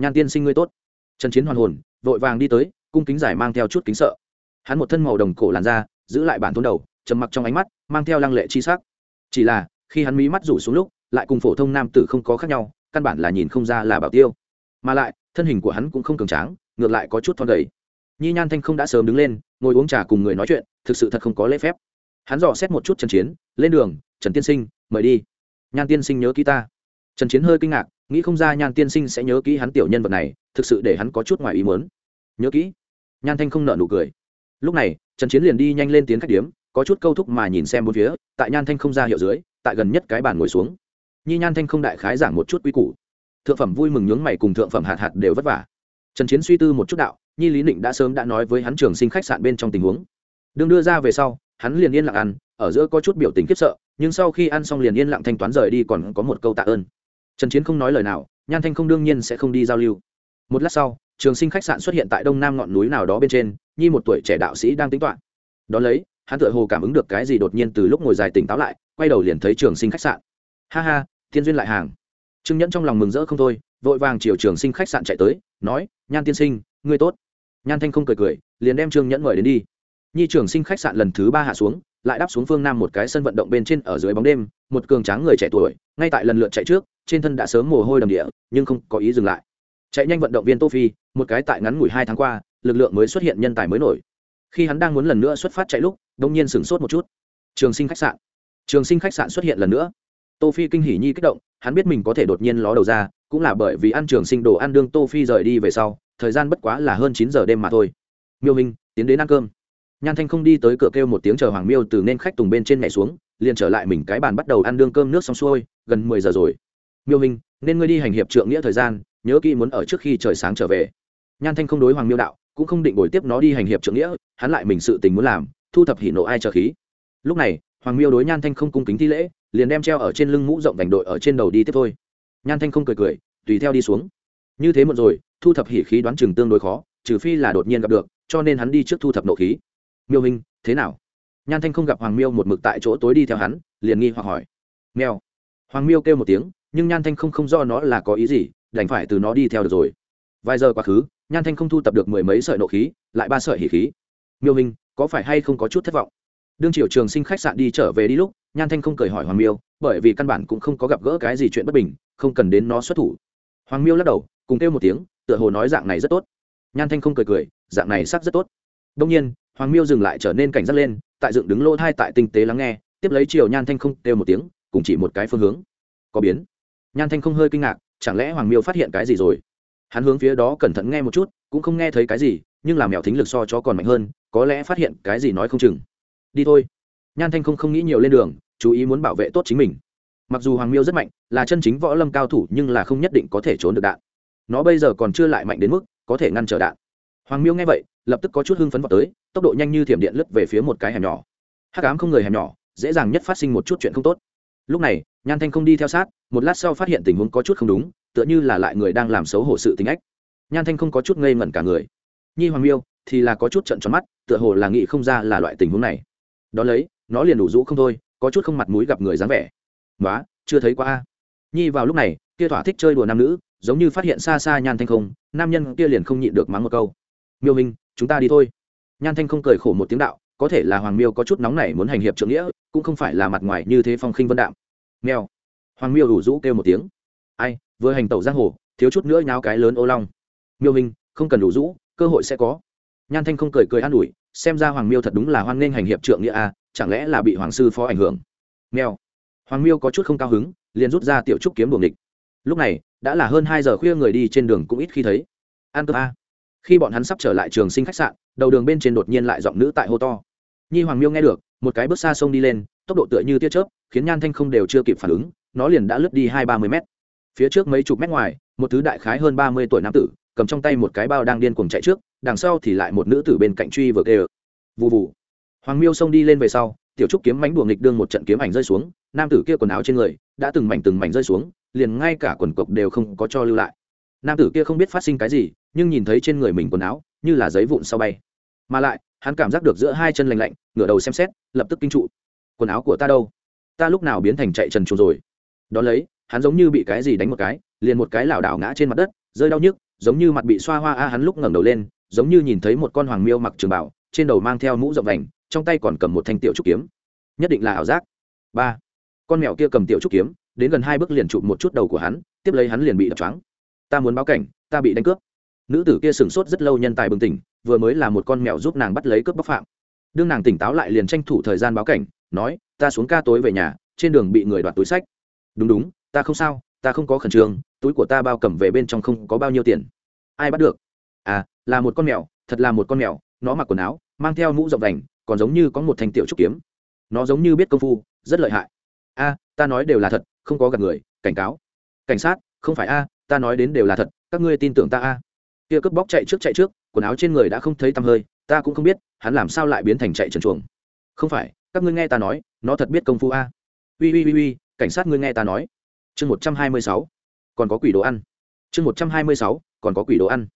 nhan tiên sinh ngươi tốt. Trần chiến hoàn hồn, vội vàng đi tới, cung kính giải mang theo chút kính sợ. Hắn một thân màu đồng cổ làn da, giữ lại bản thôn đầu, trầm mặc trong ánh mắt, mang theo lăng lệ chi sắc. Chỉ là, khi hắn mí mắt rủ xuống lúc, lại cùng phổ thông nam tử không có khác nhau, căn bản là nhìn không ra là bảo tiêu. Mà lại, thân hình của hắn cũng không cường tráng, ngược lại có chút thon gầy. Nhi nhan thanh không đã sớm đứng lên, ngồi uống trà cùng người nói chuyện, thực sự thật không có lễ phép. Hắn dò xét một chút trần chiến, lên đường, trần tiên sinh, mời đi. Nhan tiên sinh nhớ kỹ ta trần chiến hơi kinh ngạc, nghĩ không ra nhan tiên sinh sẽ nhớ kỹ hắn tiểu nhân vật này, thực sự để hắn có chút ngoài ý muốn. Nhớ kỹ. Nhan thanh không nợ nụ cười. Lúc này, trần chiến liền đi nhanh lên tiến khách điếm, có chút câu thúc mà nhìn xem bốn phía, tại nhan thanh không ra hiệu dưới, tại gần nhất cái bàn ngồi xuống. Nhi nhan thanh không đại khái giảng một chút quy củ. Thượng phẩm vui mừng nhướng mày cùng thượng phẩm hạt hạt đều vất vả. Trần chiến suy tư một chút đạo, nhi lý định đã sớm đã nói với hắn trường sinh khách sạn bên trong tình huống. Đương đưa ra về sau, hắn liền yên lặng ăn, ở giữa có chút biểu tình khiếp sợ, nhưng sau khi ăn xong liền yên lặng thanh toán rời đi còn có một câu tạ ơn trần chiến không nói lời nào, nhan thanh không đương nhiên sẽ không đi giao lưu. Một lát sau, trường sinh khách sạn xuất hiện tại đông nam ngọn núi nào đó bên trên, nhi một tuổi trẻ đạo sĩ đang tính toán. Đ ó lấy, hắn tựa hồ cảm ứng được cái gì đột nhiên từ lúc ngồi dài tỉnh táo lại, quay đầu liền thấy trường sinh khách sạn. Ha ha, thiên duyên lại hàng. Trương nhẫn trong lòng mừng rỡ không thôi, vội vàng chiều trường sinh khách sạn chạy tới, nói, nhan tiên sinh, ngươi tốt. Nhan thanh không cười cười, liền đem trương nhẫn mời đến đi. Nhi trường sinh khách sạn lần thứ ba hạ xuống lại đáp xuống phương nam một cái sân vận động bên trên ở dưới bóng đêm, một cường tráng người trẻ tuổi, ngay tại lần lượt chạy trước, trên thân đã sớm mồ hôi đầm địa, nhưng không có ý dừng lại. Chạy nhanh vận động viên tô phi, một cái tại ngắn ngủi hai tháng qua, lực lượng mới xuất hiện nhân tài mới nổi. Khi hắn đang muốn lần nữa xuất phát chạy lúc đông nhiên sửng sốt một chút. Trường sinh khách sạn. Trường sinh khách sạn xuất hiện lần nữa. Tô phi kinh hỉ nhi kích động, hắn biết mình có thể đột nhiên ló đầu ra, cũng là bởi vì ăn trường sinh đồ ăn đương tô phi rời đi về sau, thời gian bất quá là hơn chín giờ đêm mà thôi. Miêu minh, tiến đến ăn cơm nhan thanh không đi tới cửa kêu một tiếng chờ hoàng miêu từ nên khách tùng bên trên nhảy xuống, liền trở lại mình cái bàn bắt đầu ăn đương cơm nước xong xuôi, gần mười giờ rồi. Miêu minh, nên ngươi đi hành hiệp trượng nghĩa thời gian, nhớ kỹ muốn ở trước khi trời sáng trở về. Nhan thanh không đối hoàng miêu đạo, cũng không định bồi tiếp nó đi hành hiệp trượng nghĩa, hắn lại mình sự tình muốn làm, thu thập hỉ nộ ai chờ khí. Lúc này, hoàng miêu đối nhan thanh không cung kính thi lễ, liền đem treo ở trên lưng mũ rộng vành đội ở trên đầu đi tiếp thôi. Nhan thanh không cười cười, tùy theo đi xuống. Như thế một rồi, thu thập hỉ khí đoán chừng tương đối khó, trừ phi là đột nhiên gặp được, cho nên hắn đi trước thu thập nộ khí miêu hình thế nào? Nhan thanh không gặp hoàng miêu một mực tại chỗ tối đi theo hắn, liền nghi hoặc hỏi. Mèo. Hoàng miêu kêu một tiếng, nhưng nhan thanh không không do nó là có ý gì, đành phải từ nó đi theo được rồi. Vài giờ quá khứ, nhan thanh không thu tập được mười mấy sợi nộ khí, lại ba sợi hỉ khí. Miêu hình có phải hay không có chút thất vọng? Đương triệu trường sinh khách sạn đi trở về đi lúc, nhan thanh không cười hỏi hoàng miêu, bởi vì căn bản cũng không có gặp gỡ cái gì chuyện bất bình, không cần đến nó xuất thủ. Hoàng miêu lắc đầu, cùng kêu một tiếng, tựa hồ nói dạng này rất tốt. Nhan thanh không cười cười, dạng này sắc rất tốt. Đông nhiên hoàng miêu dừng lại trở nên cảnh giác lên, tại dựng đứng lỗ thai tại tinh tế lắng nghe, tiếp lấy chiều nhan thanh không kêu một tiếng, cùng chỉ một cái phương hướng. Có biến. Nhan thanh không hơi kinh ngạc, chẳng lẽ hoàng miêu phát hiện cái gì rồi? Hắn hướng phía đó cẩn thận nghe một chút, cũng không nghe thấy cái gì, nhưng làm mèo thính lực so cho còn mạnh hơn, có lẽ phát hiện cái gì nói không chừng. Đi thôi. Nhan thanh không không nghĩ nhiều lên đường, chú ý muốn bảo vệ tốt chính mình. Mặc dù hoàng miêu rất mạnh, là chân chính võ lâm cao thủ, nhưng là không nhất định có thể trốn được đạn. Nó bây giờ còn chưa lại mạnh đến mức có thể ngăn trở đạn. Hoàng miêu nghe vậy, lập tức có chút hưng phấn vào tới tốc độ nhanh như thiểm điện lướt về phía một cái hẻm nhỏ. Hắc ám không người hẻm nhỏ, dễ dàng nhất phát sinh một chút chuyện không tốt. Lúc này, nhan thanh không đi theo sát, một lát sau phát hiện tình huống có chút không đúng, tựa như là lại người đang làm xấu hổ sự tính ách. Nhan thanh không có chút ngây ngẩn cả người. Nhi hoàng miêu thì là có chút trận tròn mắt, tựa hồ là nghĩ không ra là loại tình huống này. Đón lấy, nó liền đủ rũ không thôi, có chút không mặt mũi gặp người dáng vẻ. Quá chưa thấy qua a. Nhi vào lúc này, kia thỏa thích chơi đùa nam nữ, giống như phát hiện xa xa nhan thanh không, nam nhân kia liền không nhịn được mắng một câu. Miêu hình chúng ta đi thôi nhan thanh không cười khổ một tiếng đạo, có thể là hoàng miêu có chút nóng này muốn hành hiệp trưởng nghĩa, cũng không phải là mặt ngoài như thế phong khinh vân đạm. Nghèo hoàng miêu đủ rũ kêu một tiếng. Ai, vừa hành tẩu giang hồ, thiếu chút nữa nháo cái lớn ô long. Miêu hình không cần đủ rũ, cơ hội sẽ có. Nhan thanh không cười cười an ủi, xem ra hoàng miêu thật đúng là hoan nghênh hành hiệp trượng nghĩa a chẳng lẽ là bị hoàng sư phó ảnh hưởng? Nghèo hoàng miêu có chút không cao hứng, liền rút ra tiểu trúc kiếm buồng địch lúc này, đã là hơn hai giờ khuya người đi trên đường cũng ít khi thấy. An cơ a à khi bọn hắn sắp trở lại trường sinh khách sạn, đầu đường bên trên đột nhiên lại giọng nữ tại hô to. Nhi hoàng miêu nghe được, một cái bước xa sông đi lên, tốc độ tựa như tia chớp, khiến nhan thanh không đều chưa kịp phản ứng, nó liền đã lướt đi hai ba mươi mét. Phía trước mấy chục mét ngoài, một thứ đại khái hơn ba mươi tuổi nam tử, cầm trong tay một cái bao đang điên cuồng chạy trước, đằng sau thì lại một nữ tử bên cạnh truy vừa kê ơ vụ vụ hoàng miêu xông đi lên về sau, tiểu trúc kiếm mánh buồng nghịch đương một trận kiếm ảnh rơi xuống, nam tử kia quần áo trên người, đã từng mảnh từng mảnh rơi xuống, liền ngay cả quần cộc đều không có cho lưu lại. Nam tử kia không biết phát sinh cái gì nhưng nhìn thấy trên người mình quần áo, như là giấy vụn sau bay. Mà lại, hắn cảm giác được giữa hai chân lành lạnh, ngửa đầu xem xét, lập tức kinh trụ. Quần áo của ta đâu? Ta lúc nào biến thành chạy trần trù rồi? Đón lấy, hắn giống như bị cái gì đánh một cái, liền một cái lảo đảo ngã trên mặt đất, rơi đau nhức, giống như mặt bị xoa hoa a, hắn lúc ngẩng đầu lên, giống như nhìn thấy một con hoàng miêu mặc trường bảo, trên đầu mang theo mũ rộng vành, trong tay còn cầm một thanh tiểu trúc kiếm. Nhất định là ảo giác. Ba. Con mèo kia cầm tiểu trúc kiếm, đến gần hai bước liền chụp một chút đầu của hắn, tiếp lấy hắn liền bị đập choáng. Ta muốn báo cảnh, ta bị đánh cướp nữ tử kia sửng sốt rất lâu nhân tài bừng tỉnh, vừa mới là một con mèo giúp nàng bắt lấy cướp bóc phạm. Đương nàng tỉnh táo lại liền tranh thủ thời gian báo cảnh, nói, ta xuống ca tối về nhà, trên đường bị người đoạt túi sách. Đúng đúng, ta không sao, ta không có khẩn trương, túi của ta bao cầm về bên trong không có bao nhiêu tiền. Ai bắt được? À là một con mèo, thật là một con mèo, nó mặc quần áo, mang theo mũ rộng đành còn giống như có một thanh tiểu trúc kiếm. Nó giống như biết công phu, rất lợi hại. A, ta nói đều là thật, không có gặp người, cảnh cáo. Cảnh sát, không phải a, ta nói đến đều là thật, các ngươi tin tưởng ta a kia cướp bóc chạy trước chạy trước, quần áo trên người đã không thấy tăm hơi, ta cũng không biết, hắn làm sao lại biến thành chạy trần chuồng. Không phải, các ngươi nghe ta nói, nó thật biết công phu a. Ui ui ui ui cảnh sát ngươi nghe ta nói. Chương một trăm hai mươi sáu, còn có quỷ đồ ăn. Chương một trăm hai mươi sáu, còn có quỷ đồ ăn.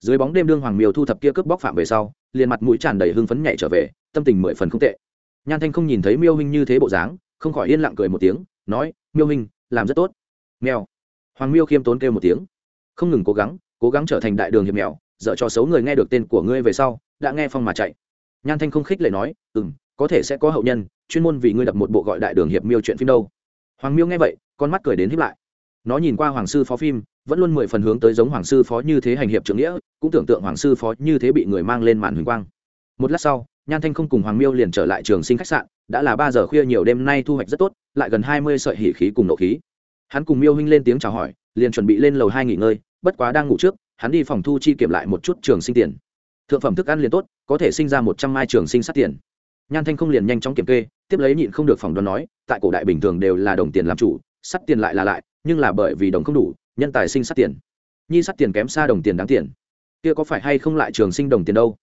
Dưới bóng đêm đương hoàng miều thu thập kia cướp bóc phạm về sau, liền mặt mũi tràn đầy hưng phấn nhảy trở về, tâm tình mười phần không tệ. Nhan thanh không nhìn thấy miêu hình như thế bộ dáng, không khỏi yên lặng cười một tiếng, nói, miêu hình, làm rất tốt. Mèo. Hoàng miêu khiêm tốn kêu một tiếng, không ngừng cố gắng cố gắng trở thành đại đường hiệp mèo dợ cho xấu người nghe được tên của ngươi về sau, đã nghe phong mà chạy. Nhan thanh không khích lệ nói ừ m có thể sẽ có hậu nhân, chuyên môn vì ngươi đập một bộ gọi đại đường hiệp miêu chuyện phim đâu. Hoàng miêu nghe vậy, con mắt cười đến hiếp lại. Nó nhìn qua hoàng sư phó phim, vẫn luôn mười phần hướng tới giống hoàng sư phó như thế hành hiệp trưởng nghĩa, cũng tưởng tượng hoàng sư phó như thế bị người mang lên màn huỳnh quang. Một lát sau, nhan thanh không cùng hoàng miêu liền trở lại trường sinh khách sạn, đã là ba giờ khuya nhiều đêm nay thu hoạch rất tốt, lại gần hai mươi sợi hỉ khí cùng nộ khí. Hắn cùng miêu huynh lên tiếng chào hỏi, liền chuẩn bị lên lầu hai nghỉ ngơi bất quá đang ngủ trước, hắn đi phòng thu chi kiểm lại một chút trường sinh tiền. Thượng phẩm thức ăn liền tốt, có thể sinh ra một trăm mai trường sinh sát tiền. Nhan thanh không liền nhanh chóng kiểm kê, tiếp lấy nhịn không được phòng đoán nói, tại cổ đại bình thường đều là đồng tiền làm chủ sắt tiền lại là lại, nhưng là bởi vì đồng không đủ, nhân tài sinh sắt tiền. Nhi sắt tiền kém xa đồng tiền đáng tiền. Kia có phải hay không lại trường sinh đồng tiền đâu?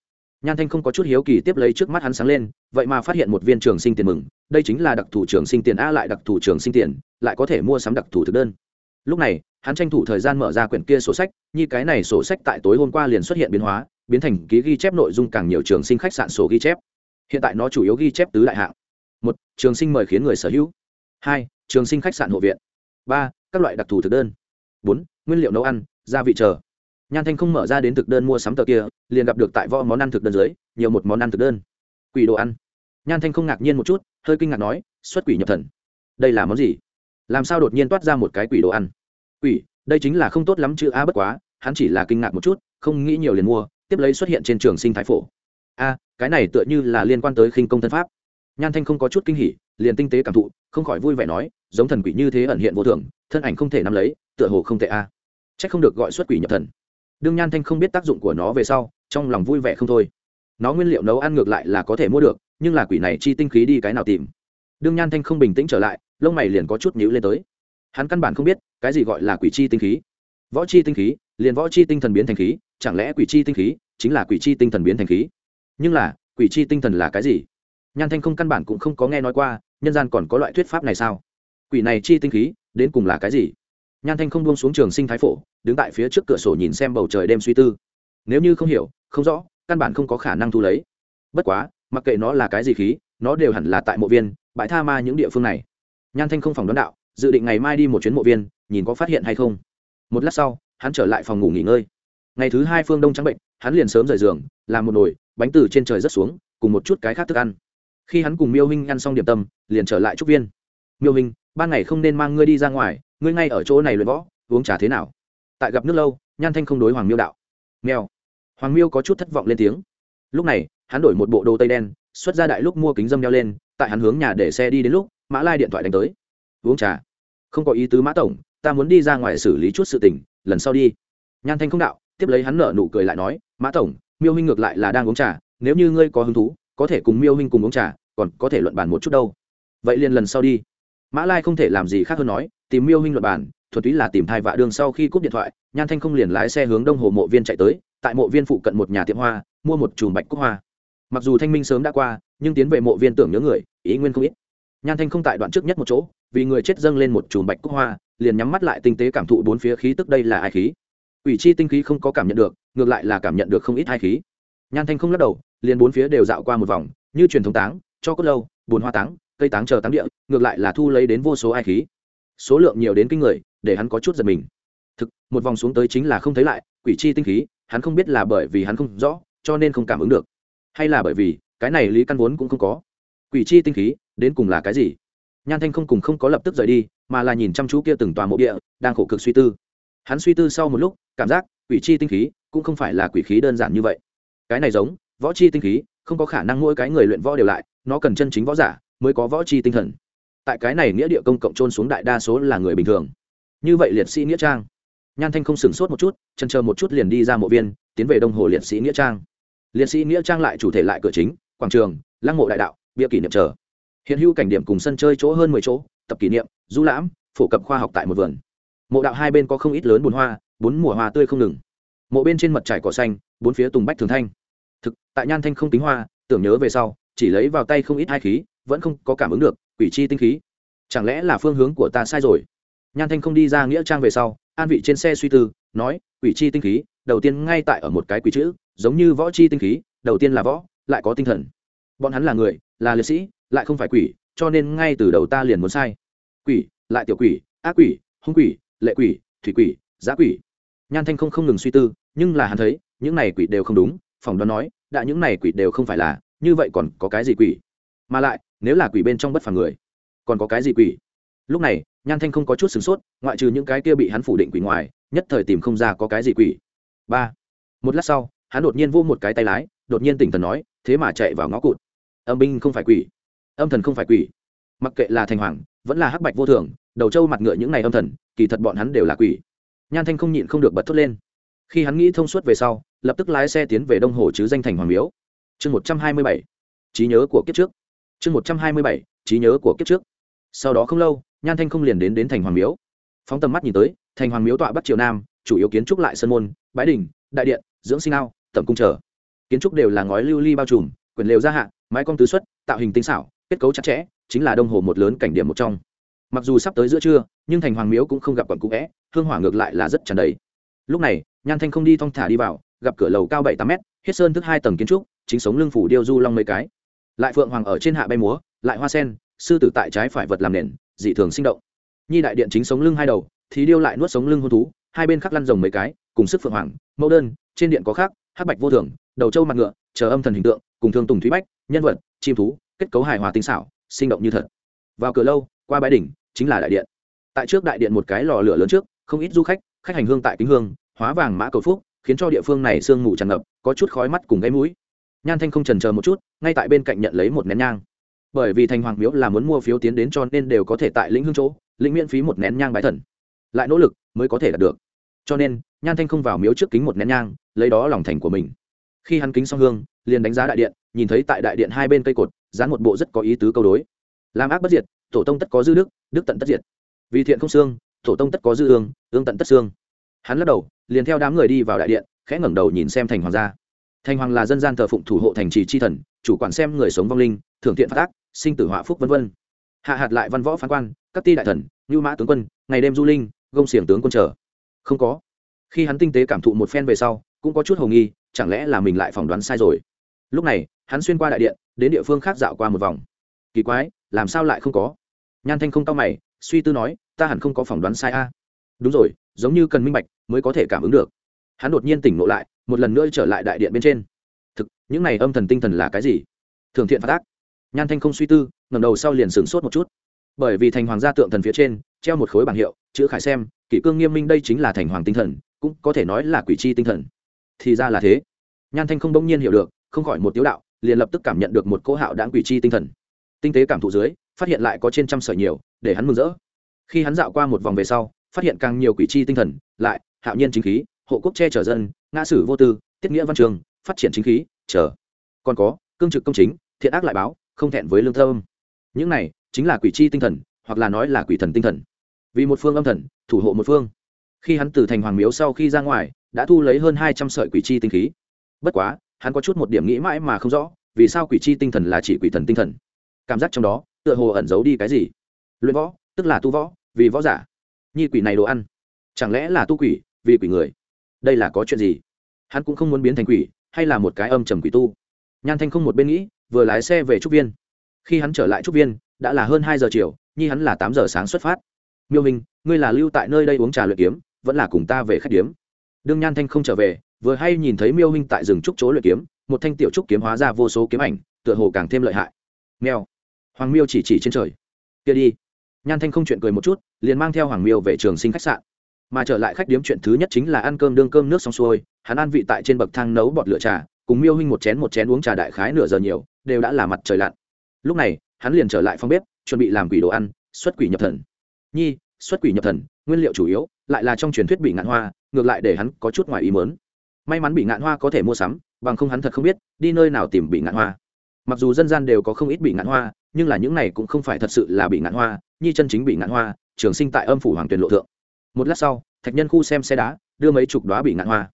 Nhan thanh không có chút hiếu kỳ tiếp lấy trước mắt hắn sáng lên, vậy mà phát hiện một viên trường sinh tiền mừng, đây chính là đặc thù trường sinh tiền a lại đặc thù trường sinh tiền, lại có thể mua sắm đặc thù thực đơn lúc này, hắn tranh thủ thời gian mở ra quyển kia sổ sách, như cái này sổ sách tại tối hôm qua liền xuất hiện biến hóa, biến thành ký ghi chép nội dung càng nhiều trường sinh khách sạn sổ ghi chép. Hiện tại nó chủ yếu ghi chép tứ đại hạng. Một, trường sinh mời khiến người sở hữu. Hai, trường sinh khách sạn hộ viện. Ba, các loại đặc thù thực đơn. Bốn, nguyên liệu nấu ăn, gia vị chờ. Nhan thanh không mở ra đến thực đơn mua sắm tờ kia, liền gặp được tại võ món ăn thực đơn dưới, nhiều một món ăn thực đơn. Quỷ đồ ăn. Nhan thanh không ngạc nhiên một chút, hơi kinh ngạc nói, xuất quỷ nhập thần. Đây là món gì? Làm sao đột nhiên toát ra một cái quỷ đồ ăn? Quỷ, đây chính là không tốt lắm chữ a bất quá, hắn chỉ là kinh ngạc một chút, không nghĩ nhiều liền mua, tiếp lấy xuất hiện trên trường sinh thái phổ. A, cái này tựa như là liên quan tới khinh công thân pháp. Nhan thanh không có chút kinh hỉ, liền tinh tế cảm thụ, không khỏi vui vẻ nói, giống thần quỷ như thế ẩn hiện vô thường, thân ảnh không thể nắm lấy, tựa hồ không thể a. À. c h ắ c không được gọi xuất quỷ nhập thần. Đương nhan thanh không biết tác dụng của nó về sau, trong lòng vui vẻ không thôi. Nó nguyên liệu nấu ăn ngược lại là có thể mua được, nhưng là quỷ này chi tinh khí đi cái nào tìm? Đương nhan thanh không bình tĩnh trở lại lông mày liền có chút nhíu lên tới. Hắn căn bản không biết, cái gì gọi là quỷ chi tinh khí. Võ chi tinh khí, liền võ chi tinh thần biến thành khí, chẳng lẽ quỷ chi tinh khí chính là quỷ chi tinh thần biến thành khí? Nhưng là, quỷ chi tinh thần là cái gì? Nhan thanh không căn bản cũng không có nghe nói qua, nhân gian còn có loại thuyết pháp này sao? Quỷ này chi tinh khí, đến cùng là cái gì? Nhan thanh không buông xuống trường sinh thái phổ, đứng tại phía trước cửa sổ nhìn xem bầu trời đêm suy tư. Nếu như không hiểu, không rõ, căn bản không có khả năng thu lấy. Bất quá, mặc kệ nó là cái gì khí, nó đều hẳn là tại mộ viên, bãi tha ma những địa phương này nhan thanh không phòng đón đạo, dự định ngày mai đi một chuyến mộ viên, nhìn có phát hiện hay không. Một lát sau, hắn trở lại phòng ngủ nghỉ ngơi. Ngày thứ hai phương đông trắng bệnh, hắn liền sớm rời giường, làm một nồi, bánh từ trên trời rất xuống, cùng một chút cái khác thức ăn. Khi hắn cùng miêu hinh ăn xong điểm tâm, liền trở lại trúc viên. Miêu hinh, ban ngày không nên mang ngươi đi ra ngoài, ngươi ngay ở chỗ này luyện võ, uống trà thế nào? Tại gặp nước lâu, nhan thanh không đối hoàng miêu đạo. Nghèo hoàng miêu có chút thất vọng lên tiếng. Lúc này, hắn đổi một bộ đồ tây đen, xuất ra đại lúc mua kính dâm đeo lên, tại hắn hướng nhà để xe đi đến lúc mã lai điện thoại đánh tới. Uống trà. Không có ý tứ mã tổng, ta muốn đi ra ngoài xử lý chút sự tình, lần sau đi. Nhan thanh không đạo, tiếp lấy hắn nở nụ cười lại nói, mã tổng, miêu huynh ngược lại là đang uống trà, nếu như ngươi có hứng thú, có thể cùng miêu huynh cùng uống trà, còn có thể luận bàn một chút đâu. Vậy liền lần sau đi. Mã lai không thể làm gì khác hơn nói, tìm miêu huynh luận bàn thuật túy là tìm thai vạ đường sau khi cúp điện thoại, nhan thanh không liền lái xe hướng đông hồ mộ viên chạy tới, tại mộ viên phụ cận một nhà tiệm hoa, mua một chùm bạch cúc hoa. Mặc dù thanh minh sớm đã qua, nhưng tiến về mộ viên tưởng nhớ người, ý nguyên không ít nhan thanh không tại đoạn trước nhất một chỗ, vì người chết dâng lên một chùm bạch cúc hoa, liền nhắm mắt lại tinh tế cảm thụ bốn phía khí tức đây là ai khí. Ủy chi tinh khí không có cảm nhận được, ngược lại là cảm nhận được không ít hai khí. Nhan thanh không lắc đầu, liền bốn phía đều dạo qua một vòng, như truyền thống táng, cho cốt lâu bồn hoa táng, cây táng chờ táng địa, ngược lại là thu lấy đến vô số ai khí. Số lượng nhiều đến kinh người, để hắn có chút giật mình. Thực, một vòng xuống tới chính là không thấy lại, quỷ chi tinh khí, hắn không biết là bởi vì hắn không rõ, cho nên không cảm ứng được. Hay là bởi vì, cái này lý căn vốn cũng không có. Quỷ chi tinh khí đến cùng là cái gì? Nhan thanh không cùng không có lập tức rời đi, mà là nhìn chăm chú kia từng tòa mộ địa, đang khổ cực suy tư. Hắn suy tư sau một lúc, cảm giác quỷ chi tinh khí cũng không phải là quỷ khí đơn giản như vậy. Cái này giống võ chi tinh khí, không có khả năng mỗi cái người luyện võ đều lại, nó cần chân chính võ giả mới có võ chi tinh thần. Tại cái này nghĩa địa công cộng trôn xuống đại đa số là người bình thường. Như vậy liệt sĩ nghĩa trang. Nhan thanh không sửng sốt một chút chân chờ một chút liền đi ra mộ viên, tiến về đông hồ liệt sĩ nghĩa trang. Liệt sĩ nghĩa trang lại chủ thể lại cửa chính, quảng trường, lăng mộ đại đạo, bia kỷ niệm chờ hiện hữu cảnh điểm cùng sân chơi chỗ hơn mười chỗ, tập kỷ niệm, du lãm, phổ cập khoa học tại một vườn. Mộ đạo hai bên có không ít lớn bùn hoa, bốn mùa hoa tươi không ngừng. Mộ bên trên mật trải cỏ xanh, bốn phía tùng bách thường thanh. Thực, tại nhan thanh không tính hoa, tưởng nhớ về sau, chỉ lấy vào tay không ít hai khí, vẫn không có cảm ứng được, quỷ chi tinh khí. Chẳng lẽ là phương hướng của ta sai rồi? Nhan thanh không đi ra nghĩa trang về sau, an vị trên xe suy tư, nói, quỷ chi tinh khí, đầu tiên ngay tại ở một cái quỷ chữ, giống như võ chi tinh khí, đầu tiên là võ, lại có tinh thần. Bọn hắn là người, là liệt sĩ lại không phải quỷ, cho nên ngay từ đầu ta liền muốn sai. Quỷ, lại tiểu quỷ, ác quỷ, hung quỷ, lệ quỷ, thủy quỷ giá quỷ. Nhan thanh không không ngừng suy tư, nhưng là hắn thấy, những này quỷ đều không đúng phòng đoán nói, đã những này quỷ đều không phải là, như vậy còn có cái gì quỷ? Mà lại, nếu là quỷ bên trong bất phàm người, còn có cái gì quỷ? Lúc này, nhan thanh không có chút sửng sốt, ngoại trừ những cái kia bị hắn phủ định quỷ ngoài, nhất thời tìm không ra có cái gì quỷ. Ba, một lát sau, hắn đột nhiên vô một cái tay lái, đột nhiên tỉnh thần nói, thế mà chạy vào ngõ cụt. Âm binh không phải quỷ âm thần không phải quỷ. Mặc kệ là thành hoàng, vẫn là hắc bạch vô thường, đầu trâu mặt ngựa những này âm thần, kỳ thật bọn hắn đều là quỷ. Nhan thanh không nhịn không được bật thốt lên. Khi hắn nghĩ thông suốt về sau, lập tức lái xe tiến về đông hồ chứ danh thành hoàng miếu. Chương một trăm hai mươi bảy, trí nhớ của kiếp trước. Chương một trăm hai mươi bảy, trí nhớ của kiếp trước. Sau đó không lâu, nhan thanh không liền đến đến thành hoàng miếu. Phóng tầm mắt nhìn tới, thành hoàng miếu tọa bắc triều nam, chủ yếu kiến trúc lại sân môn bãi đình đại điện, dưỡng sinh ao, tẩm cung trở kiến trúc đều là ngói lưu ly bao trùm quyền lều gia hạ, mái cong tứ xuất, tạo hình tinh xảo kết cấu chặt chẽ, chính là đông hồ một lớn cảnh điểm một trong. Mặc dù sắp tới giữa trưa, nhưng thành hoàng miếu cũng không gặp quận cũ vẽ, hương hỏa ngược lại là rất tràn đầy. Lúc này, nhan thanh không đi thong thả đi vào, gặp cửa lầu cao bảy tám mét, hết sơn thức hai tầng kiến trúc, chính sống lưng phủ điêu du long mấy cái. Lại phượng hoàng ở trên hạ bay múa, lại hoa sen, sư tử tại trái phải vật làm nền, dị thường sinh động. Nhi đại điện chính sống lưng hai đầu thì điêu lại nuốt sống lưng hôn thú, hai bên khắc lăn rồng mấy cái, cùng sức phượng hoàng, mẫu đơn, trên điện có khác, hắc bạch vô thường, đầu trâu mặt ngựa, chờ âm thần hình tượng, cùng thương tùng thúy bách, nhân vật, chim thú kết cấu hài hòa tinh xảo, sinh động như thật. Vào cửa lâu, qua bãi đỉnh, chính là đại điện. Tại trước đại điện một cái lò lửa lớn trước, không ít du khách khách hành hương tại kính hương, hóa vàng mã cầu phúc, khiến cho địa phương này sương mù tràn ngập, có chút khói mắt cùng gáy mũi. Nhan thanh không trần chờ một chút, ngay tại bên cạnh nhận lấy một nén nhang. Bởi vì thành hoàng miếu là muốn mua phiếu tiến đến cho nên đều có thể tại lĩnh hương chỗ, lĩnh miễn phí một nén nhang bái thần. Lại nỗ lực mới có thể đạt được. Cho nên, nhan thanh không vào miếu trước kính một nén nhang, lấy đó lòng thành của mình khi hắn kính xong hương, liền đánh giá đại điện, nhìn thấy tại đại điện hai bên cây cột, dán một bộ rất có ý tứ câu đối. Làm ác bất diệt, tổ tông tất có dư đức đức tận tất diệt. Vì thiện không xương, tổ tông tất có dư ương ương tận tất xương. Hắn lắc đầu, liền theo đám người đi vào đại điện, khẽ ngẩng đầu nhìn xem thành hoàng gia. Thành hoàng là dân gian thờ phụng thủ hộ thành trì chi thần, chủ quản xem người sống vong linh, thưởng thiện phát ác, sinh tử họa phúc vân vân. Hạ hạt lại văn võ phán quan, các ti đại thần, như mã tướng quân, ngày đêm du linh, gông xiềng tướng quân trở không có. Khi hắn tinh tế cảm thụ một phen về sau, cũng có chút hồ nghi chẳng lẽ là mình lại phỏng đoán sai rồi? Lúc này, hắn xuyên qua đại điện, đến địa phương khác dạo qua một vòng. Kỳ quái, làm sao lại không có? Nhan thanh không cao mày, suy tư nói, ta hẳn không có phỏng đoán sai a. Đúng rồi, giống như cần minh bạch mới có thể cảm ứng được. Hắn đột nhiên tỉnh ngộ lại, một lần nữa trở lại đại điện bên trên. Thực, những này âm thần tinh thần là cái gì? Thường thiện phát tác nhan thanh không suy tư ngầm đầu sau liền sửng sốt một chút. Bởi vì thành hoàng gia tượng thần phía trên, treo một khối bảng hiệu, chữ khải xem, kỷ cương nghiêm minh đây chính là thành hoàng tinh thần, cũng có thể nói là quỷ chi tinh thần thì ra là thế. Nhan thanh không bỗng nhiên hiểu được, không khỏi một tiếu đạo, liền lập tức cảm nhận được một cỗ hạo đáng quỷ chi tinh thần. Tinh tế cảm thụ dưới, phát hiện lại có trên trăm sợi nhiều, để hắn mừng rỡ. Khi hắn dạo qua một vòng về sau, phát hiện càng nhiều quỷ chi tinh thần, lại, hạo nhiên chính khí, hộ quốc che chở dân, ngã sử vô tư, tiết nghĩa văn trường, phát triển chính khí, chờ. Còn có, cương trực công chính, thiện ác lại báo, không thẹn với lương thơm. Những này, chính là quỷ chi tinh thần, hoặc là nói là quỷ thần tinh thần. Vì một phương âm thần, thủ hộ một phương. Khi hắn từ thành hoàng miếu sau khi ra ngoài đã thu lấy hơn hai trăm sợi quỷ chi tinh khí. Bất quá, hắn có chút một điểm nghĩ mãi mà không rõ, vì sao quỷ chi tinh thần là chỉ quỷ thần tinh thần? Cảm giác trong đó, tựa hồ ẩn giấu đi cái gì? Luyện võ, tức là tu võ, vì võ giả. Nhi quỷ này đồ ăn, chẳng lẽ là tu quỷ, vì quỷ người? Đây là có chuyện gì? Hắn cũng không muốn biến thành quỷ, hay là một cái âm trầm quỷ tu? Nhan thanh không một bên nghĩ, vừa lái xe về trúc viên. Khi hắn trở lại trúc viên, đã là hơn hai giờ chiều, nhi hắn là tám giờ sáng xuất phát. Miêu hình ngươi là lưu tại nơi đây uống trà luyện kiếm, vẫn là cùng ta về khách điếm? Đương nhan thanh không trở về, vừa hay nhìn thấy miêu huynh tại rừng trúc chỗ luyện kiếm, một thanh tiểu trúc kiếm hóa ra vô số kiếm ảnh, tựa hồ càng thêm lợi hại. Mèo. Hoàng miêu chỉ chỉ trên trời. Kia đi. Nhan thanh không chuyện cười một chút, liền mang theo hoàng miêu về trường sinh khách sạn. Mà trở lại khách điếm chuyện thứ nhất chính là ăn cơm đương cơm nước xong xuôi, hắn ăn vị tại trên bậc thang nấu bọt lửa trà, cùng miêu huynh một chén một chén uống trà đại khái nửa giờ nhiều, đều đã là mặt trời lặn. Lúc này, hắn liền trở lại phòng bếp, chuẩn bị làm quỷ đồ ăn, xuất quỷ nhập thần. Nhi, xuất quỷ nhập thần, nguyên liệu chủ yếu, lại là trong truyền thuyết bị ngạn hoa ngược lại để hắn có chút ngoài ý mớn may mắn bị ngạn hoa có thể mua sắm, bằng không hắn thật không biết, đi nơi nào tìm bị ngạn hoa. Mặc dù dân gian đều có không ít bị ngạn hoa, nhưng là những này cũng không phải thật sự là bị ngạn hoa nhi chân chính bị ngạn hoa, trường sinh tại âm phủ hoàng tuyền lộ thượng. Một lát sau, thạch nhân khu xem xe đá, đưa mấy chục đoá bị ngạn hoa.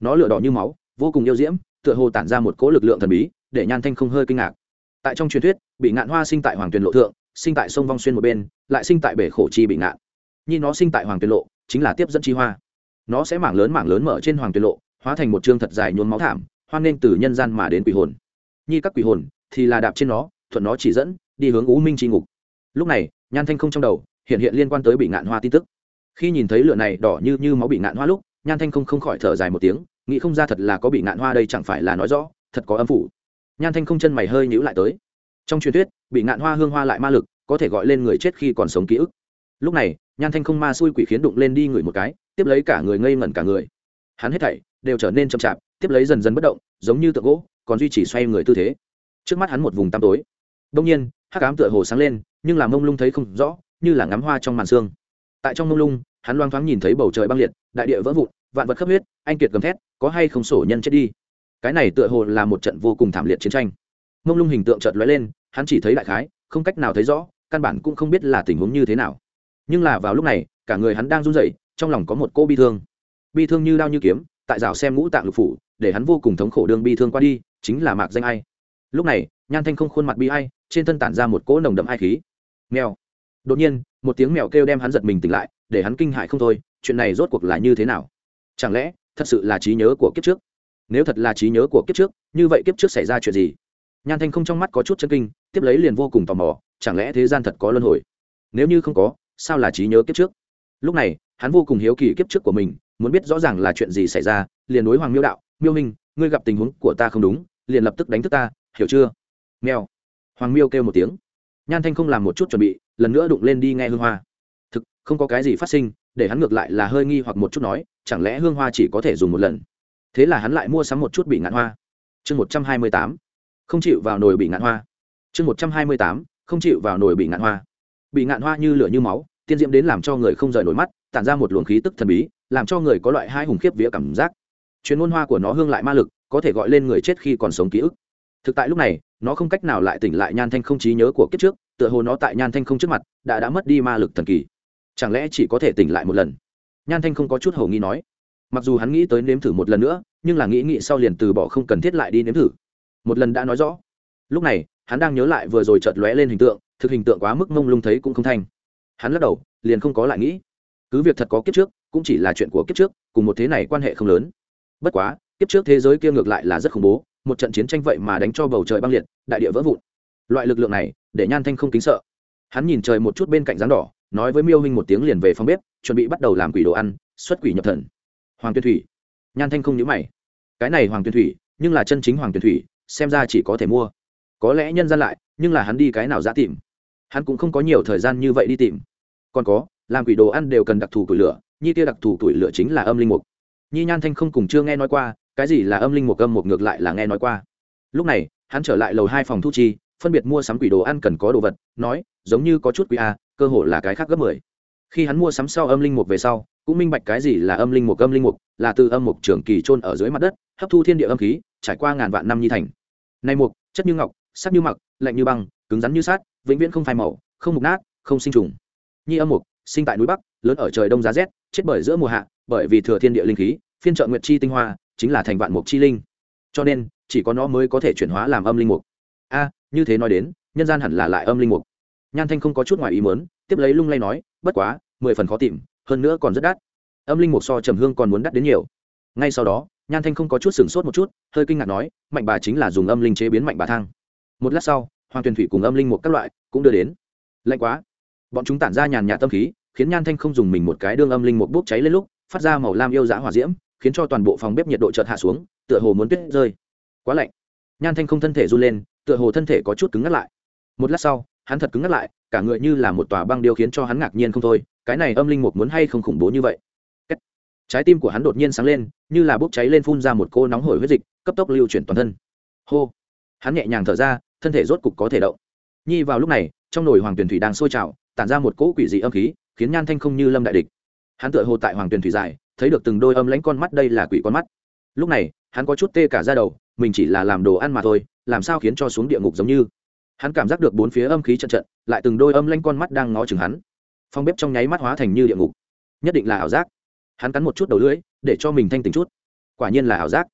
Nó lửa đỏ như máu, vô cùng yêu diễm, tựa hồ tản ra một cỗ lực lượng thần bí, để nhan thanh không hơi kinh ngạc. Tại trong truyền thuyết, bị ngạn hoa sinh tại hoàng tuyền lộ thượng, sinh tại sông vong xuyên một bên, lại sinh tại bể khổ chi bị ngạn. Nhi nó sinh tại hoàng tuyền lộ, chính là tiếp dẫn chi hoa nó sẽ mảng lớn mảng lớn mở trên hoàng tuyệt lộ, hóa thành một chương thật dài nhuốm máu thảm, hoan nên từ nhân gian mà đến quỷ hồn. Nhi các quỷ hồn thì là đạp trên nó, thuận nó chỉ dẫn, đi hướng u minh tri ngục. Lúc này, nhan thanh không trong đầu, hiện hiện liên quan tới bị ngạn hoa tin tức. Khi nhìn thấy lửa này đỏ như như máu bị ngạn hoa lúc, nhan thanh không không khỏi thở dài một tiếng, nghĩ không ra thật là có bị ngạn hoa đây chẳng phải là nói rõ, thật có âm phủ. Nhan thanh không chân mày hơi nhữ lại tới. Trong truyền thuyết, bị ngạn hoa hương hoa lại ma lực, có thể gọi lên người chết khi còn sống ký ức. Lúc này nhan thanh không ma xui quỷ khiến đụng lên đi ngửi một cái, tiếp lấy cả người ngây ngẩn cả người. Hắn hết thảy đều trở nên chậm chạp, tiếp lấy dần dần bất động, giống như tượng gỗ, còn duy trì xoay người tư thế. Trước mắt hắn một vùng tăm tối. Đông nhiên, hắc ám tựa hồ sáng lên, nhưng là mông lung thấy không rõ, như là ngắm hoa trong màn sương. Tại trong mông lung, hắn loang thoáng nhìn thấy bầu trời băng liệt, đại địa vỡ vụn, vạn vật khắp huyết, anh kiệt gầm thét, có hay không sổ nhân chết đi. Cái này tựa hồ là một trận vô cùng thảm liệt chiến tranh. Mông lung hình tượng chợt lóe lên, hắn chỉ thấy đại khái, không cách nào thấy rõ, căn bản cũng không biết là tình huống như thế nào nhưng là vào lúc này, cả người hắn đang run rẩy, trong lòng có một cô bi thương. Bi thương như đao như kiếm, tại rào xem ngũ tạng lục phủ, để hắn vô cùng thống khổ đương bi thương qua đi, chính là mạc danh ai. Lúc này, nhan thanh không khuôn mặt bi ai, trên thân tản ra một cỗ nồng đậm ai khí. Mèo. Đột nhiên, một tiếng mèo kêu đem hắn giật mình tỉnh lại, để hắn kinh hại không thôi, chuyện này rốt cuộc là như thế nào? Chẳng lẽ, thật sự là trí nhớ của kiếp trước? Nếu thật là trí nhớ của kiếp trước, như vậy kiếp trước xảy ra chuyện gì? Nhan thanh không trong mắt có chút chân kinh, tiếp lấy liền vô cùng tò mò, chẳng lẽ thế gian thật có luân hồi? Nếu như không có sao là trí nhớ kiếp trước? Lúc này hắn vô cùng hiếu kỳ kiếp trước của mình muốn biết rõ ràng là chuyện gì xảy ra liền đối hoàng miêu đạo miêu minh, ngươi gặp tình huống của ta không đúng liền lập tức đánh thức ta hiểu chưa? Nghèo hoàng miêu kêu một tiếng. Nhan thanh không làm một chút chuẩn bị lần nữa đụng lên đi nghe hương hoa. Thực không có cái gì phát sinh để hắn ngược lại là hơi nghi hoặc một chút nói chẳng lẽ hương hoa chỉ có thể dùng một lần? Thế là hắn lại mua sắm một chút bị ngạn hoa. Chương một trăm hai mươi tám. Không chịu vào nồi bị ngạn hoa. Chương một trăm hai mươi tám. Không chịu vào nồi bị ngạn hoa. Bị ngạn hoa như lửa như máu tiên diễm đến làm cho người không rời nổi mắt, tản ra một luồng khí tức thần bí, làm cho người có loại hai hùng khiếp vía cảm giác. Chuyến ngôn hoa của nó hương lại ma lực, có thể gọi lên người chết khi còn sống ký ức. Thực tại lúc này, nó không cách nào lại tỉnh lại nhan thanh không trí nhớ của kiếp trước, tựa hồ nó tại nhan thanh không trước mặt, đã đã mất đi ma lực thần kỳ. Chẳng lẽ chỉ có thể tỉnh lại một lần? Nhan thanh không có chút hầu nghi nói. Mặc dù hắn nghĩ tới nếm thử một lần nữa, nhưng là nghĩ nghĩ sau liền từ bỏ không cần thiết lại đi nếm thử. Một lần đã nói rõ. Lúc này, hắn đang nhớ lại vừa rồi chợt lóe lên hình tượng, thực hình tượng quá mức mông lung thấy cũng không thanh hắn lắc đầu, liền không có lại nghĩ. Cứ việc thật có kiếp trước, cũng chỉ là chuyện của kiếp trước, cùng một thế này quan hệ không lớn. Bất quá, kiếp trước thế giới kia ngược lại là rất khủng bố, một trận chiến tranh vậy mà đánh cho bầu trời băng liệt, đại địa vỡ vụn. Loại lực lượng này, để nhan thanh không kính sợ. Hắn nhìn trời một chút bên cạnh dáng đỏ, nói với miêu huynh một tiếng liền về phòng bếp, chuẩn bị bắt đầu làm quỷ đồ ăn, xuất quỷ nhập thần. Hoàng tuyên thủy. Nhan thanh không nhớ mày. Cái này hoàng tuyên thủy, nhưng là chân chính hoàng tuyên thủy, xem ra chỉ có thể mua. Có lẽ nhân gian lại, nhưng là hắn đi cái nào ra tìm. Hắn cũng không có nhiều thời gian như vậy đi tìm còn có, làm quỷ đồ ăn đều cần đặc thù tuổi lửa, nhi tia đặc thù tuổi lửa chính là âm linh mục. Nhi nhan thanh không cùng chưa nghe nói qua, cái gì là âm linh mục âm mục ngược lại là nghe nói qua. Lúc này, hắn trở lại lầu hai phòng thu chi, phân biệt mua sắm quỷ đồ ăn cần có đồ vật, nói, giống như có chút quỷ a, cơ hội là cái khác gấp mười. Khi hắn mua sắm sau âm linh mục về sau, cũng minh bạch cái gì là âm linh mục, âm linh mục, là từ âm mục trường kỳ trôn ở dưới mặt đất, hấp thu thiên địa âm khí, trải qua ngàn vạn năm nhi thành. Nay mục, chất như ngọc, sắc như mặc, lạnh như băng, cứng rắn như sát vĩnh viễn không phai màu, không mục nát, không sinh trùng nhi âm mục, sinh tại núi bắc, lớn ở trời đông giá rét, chết bởi giữa mùa hạ, bởi vì thừa thiên địa linh khí, phiên trợ nguyệt chi tinh hoa, chính là thành vạn mục chi linh. Cho nên, chỉ có nó mới có thể chuyển hóa làm âm linh mục. A, như thế nói đến, nhân gian hẳn là lại âm linh mục. Nhan thanh không có chút ngoài ý muốn, tiếp lấy lung lay nói, bất quá, mười phần khó tìm, hơn nữa còn rất đắt. Âm linh mục so trầm hương còn muốn đắt đến nhiều. Ngay sau đó, nhan thanh không có chút sửng sốt một chút, hơi kinh ngạc nói, mạnh bà chính là dùng âm linh chế biến mạnh bà thang. Một lát sau, hoàng tuyền thủy cùng âm linh mục các loại cũng đưa đến. Lạnh quá bọn chúng tản ra nhàn nhạt tâm khí, khiến nhan thanh không dùng mình một cái đương âm linh một bốc cháy lên lúc, phát ra màu lam yêu dã hỏa diễm, khiến cho toàn bộ phòng bếp nhiệt độ chợt hạ xuống, tựa hồ muốn tuyết rơi. Quá lạnh. Nhan thanh không thân thể run lên, tựa hồ thân thể có chút cứng ngắt lại. Một lát sau, hắn thật cứng ngắt lại, cả người như là một tòa băng điêu khiến cho hắn ngạc nhiên không thôi, cái này âm linh một muốn hay không khủng bố như vậy? Trái tim của hắn đột nhiên sáng lên, như là bốc cháy lên phun ra một cô nóng hổi huyết dịch, cấp tốc lưu chuyển toàn thân. Hô. Hắn nhẹ nhàng thở ra, thân thể rốt cục có thể động. Nhi vào lúc này, trong nồi hoàng tuyển thủy đang sôi trào tản ra một cỗ quỷ dị âm khí, khiến nhan thanh không như lâm đại địch. Hắn tựa hồ tại hoàng tuyền thủy dài thấy được từng đôi âm lãnh con mắt, đây là quỷ con mắt. Lúc này, hắn có chút tê cả ra đầu, mình chỉ là làm đồ ăn mà thôi, làm sao khiến cho xuống địa ngục giống như? Hắn cảm giác được bốn phía âm khí trận trận, lại từng đôi âm lanh con mắt đang ngó chừng hắn. Phong bếp trong nháy mắt hóa thành như địa ngục. Nhất định là ảo giác. Hắn cắn một chút đầu lưỡi, để cho mình thanh tỉnh chút. Quả nhiên là ảo giác.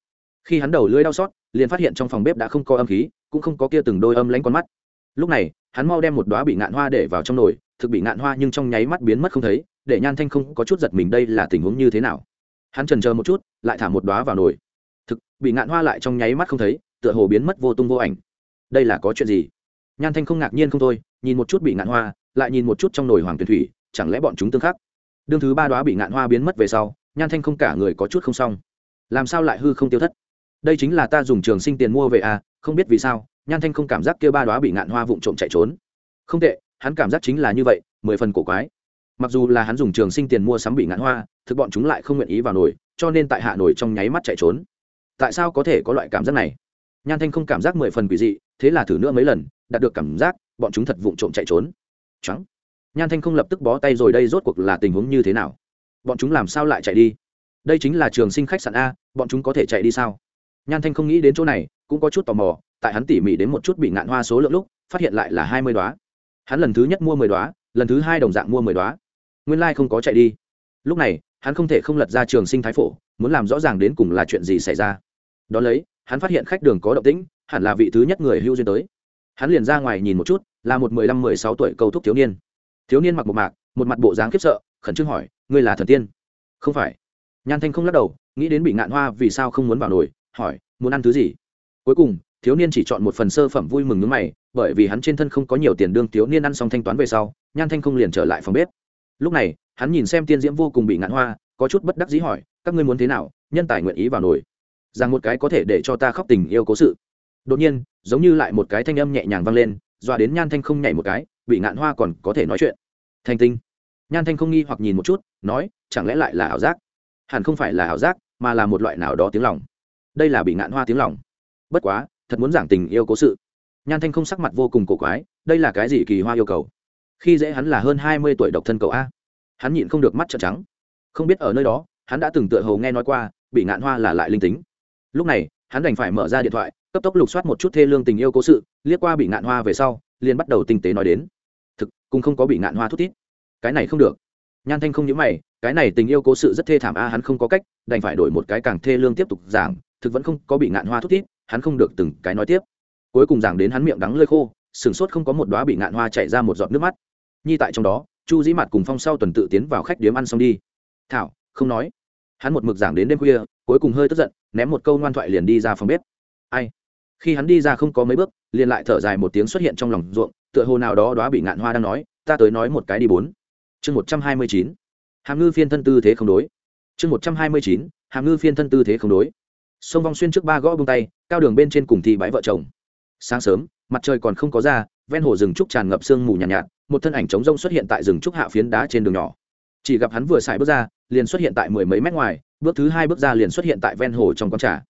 Khi hắn đầu lưỡi đau xót, liền phát hiện trong phòng bếp đã không có âm khí, cũng không có kia từng đôi âm lanh con mắt. Lúc này, hắn mau đem một đoá bị ngạn hoa để vào trong nồi thực bị ngạn hoa nhưng trong nháy mắt biến mất không thấy, để nhan thanh không có chút giật mình đây là tình huống như thế nào. Hắn trần chờ một chút, lại thả một đoá vào nồi. Thực, bị ngạn hoa lại trong nháy mắt không thấy, tựa hồ biến mất vô tung vô ảnh. Đây là có chuyện gì? Nhan thanh không ngạc nhiên không thôi, nhìn một chút bị ngạn hoa, lại nhìn một chút trong nồi hoàng tuyển thủy, chẳng lẽ bọn chúng tương khắc? Đương thứ ba đoá bị ngạn hoa biến mất về sau, nhan thanh không cả người có chút không xong. Làm sao lại hư không tiêu thất? Đây chính là ta dùng trường sinh tiền mua về à không biết vì sao, nhan thanh không cảm giác kêu ba đoá bị ngạn hoa vụng trộm chạy trốn. Không tệ hắn cảm giác chính là như vậy mười phần cổ quái. Mặc dù là hắn dùng trường sinh tiền mua sắm bị ngạn hoa thực bọn chúng lại không nguyện ý vào nổi, cho nên tại hạ nổi trong nháy mắt chạy trốn. Tại sao có thể có loại cảm giác này? Nhan thanh không cảm giác mười phần quỷ dị thế là thử nữa mấy lần đạt được cảm giác bọn chúng thật vụng trộm chạy trốn. Trắng nhan thanh không lập tức bó tay rồi đây rốt cuộc là tình huống như thế nào? Bọn chúng làm sao lại chạy đi? Đây chính là trường sinh khách sạn a bọn chúng có thể chạy đi sao? Nhan thanh không nghĩ đến chỗ này cũng có chút tò mò tại hắn tỉ mỉ đến một chút bị ngạn hoa số lượng lúc phát hiện lại là hai mươi đoá hắn lần thứ nhất mua mười đoá, lần thứ hai đồng dạng mua mười đoá. Nguyên lai、like、không có chạy đi. Lúc này, hắn không thể không lật ra trường sinh thái phổ, muốn làm rõ ràng đến cùng là chuyện gì xảy ra. Đón lấy, hắn phát hiện khách đường có động tĩnh, hẳn là vị thứ nhất người hưu duyên tới. Hắn liền ra ngoài nhìn một chút, là một mười lăm, mười sáu tuổi cầu thúc thiếu niên. Thiếu niên mặc một mạc, một mặt bộ dáng khiếp sợ, khẩn trương hỏi, ngươi là thần tiên? Không phải. Nhan thanh không lắc đầu, nghĩ đến bị ngạn hoa vì sao không muốn vào nồi, hỏi, muốn ăn thứ gì? Cuối cùng thiếu niên chỉ chọn một phần sơ phẩm vui mừng nước mày, bởi vì hắn trên thân không có nhiều tiền đương thiếu niên ăn xong thanh toán về sau, nhan thanh không liền trở lại phòng bếp. Lúc này, hắn nhìn xem tiên diễm vô cùng bị ngạn hoa, có chút bất đắc dĩ hỏi, các ngươi muốn thế nào? Nhân tài nguyện ý vào nồi rằng một cái có thể để cho ta khóc tình yêu cố sự. Đột nhiên, giống như lại một cái thanh âm nhẹ nhàng vang lên, dọa đến nhan thanh không nhảy một cái, bị ngạn hoa còn có thể nói chuyện. Thanh tinh. Nhan thanh không nghi hoặc nhìn một chút, nói, chẳng lẽ lại là ảo giác? Hẳn không phải là ảo giác, mà là một loại nào đó tiếng lòng. Đây là bị ngạn hoa tiếng lòng. Bất quá thật muốn giảng tình yêu cố sự. Nhan thanh không sắc mặt vô cùng cổ quái, đây là cái gì kỳ hoa yêu cầu? Khi dễ hắn là hơn hai mươi tuổi độc thân cậu a. Hắn nhịn không được mắt trợn trắng. Không biết ở nơi đó, hắn đã từng tựa hầu nghe nói qua, bị ngạn hoa là lại linh tính. Lúc này, hắn đành phải mở ra điện thoại, cấp tốc lục soát một chút thê lương tình yêu cố sự, liếc qua bị ngạn hoa về sau, liền bắt đầu tinh tế nói đến. Thực cũng không có bị ngạn hoa thút tít cái này không được. Nhan thanh không nhớ mày, cái này tình yêu cố sự rất thê thảm a, hắn không có cách, đành phải đổi một cái càng thê lương tiếp tục giảng, thực vẫn không có bị ngạn hoa thút tít hắn không được từng cái nói tiếp. Cuối cùng giảng đến hắn miệng đắng lơi khô sửng sốt không có một đoá bị ngạn hoa chạy ra một giọt nước mắt. Nhi tại trong đó, chu dĩ mặt cùng phong sau tuần tự tiến vào khách điếm ăn xong đi. Thảo, không nói. Hắn một mực giảng đến đêm khuya, cuối cùng hơi tức giận, ném một câu ngoan thoại liền đi ra phòng bếp. Ai? Khi hắn đi ra không có mấy bước, liền lại thở dài một tiếng xuất hiện trong lòng ruộng, tựa hồ nào đó đoá bị ngạn hoa đang nói, ta tới nói một cái đi bốn. Chương một trăm hai mươi chín. Hàm ngư phiên thân tư thế không đối. Chương một trăm hai mươi chín. Hàm ngư phiên thân tư thế không đối. Sông vong xuyên trước ba gõ bông tay cao đường bên trên cùng thi bãi vợ chồng. Sáng sớm mặt trời còn không có ra ven hồ rừng trúc tràn ngập sương mù nhàn nhạt, nhạt một thân ảnh trống rông xuất hiện tại rừng trúc hạ phiến đá trên đường nhỏ. Chỉ gặp hắn vừa xài bước ra liền xuất hiện tại mười mấy mét ngoài bước thứ hai bước ra liền xuất hiện tại ven hồ trong con trà.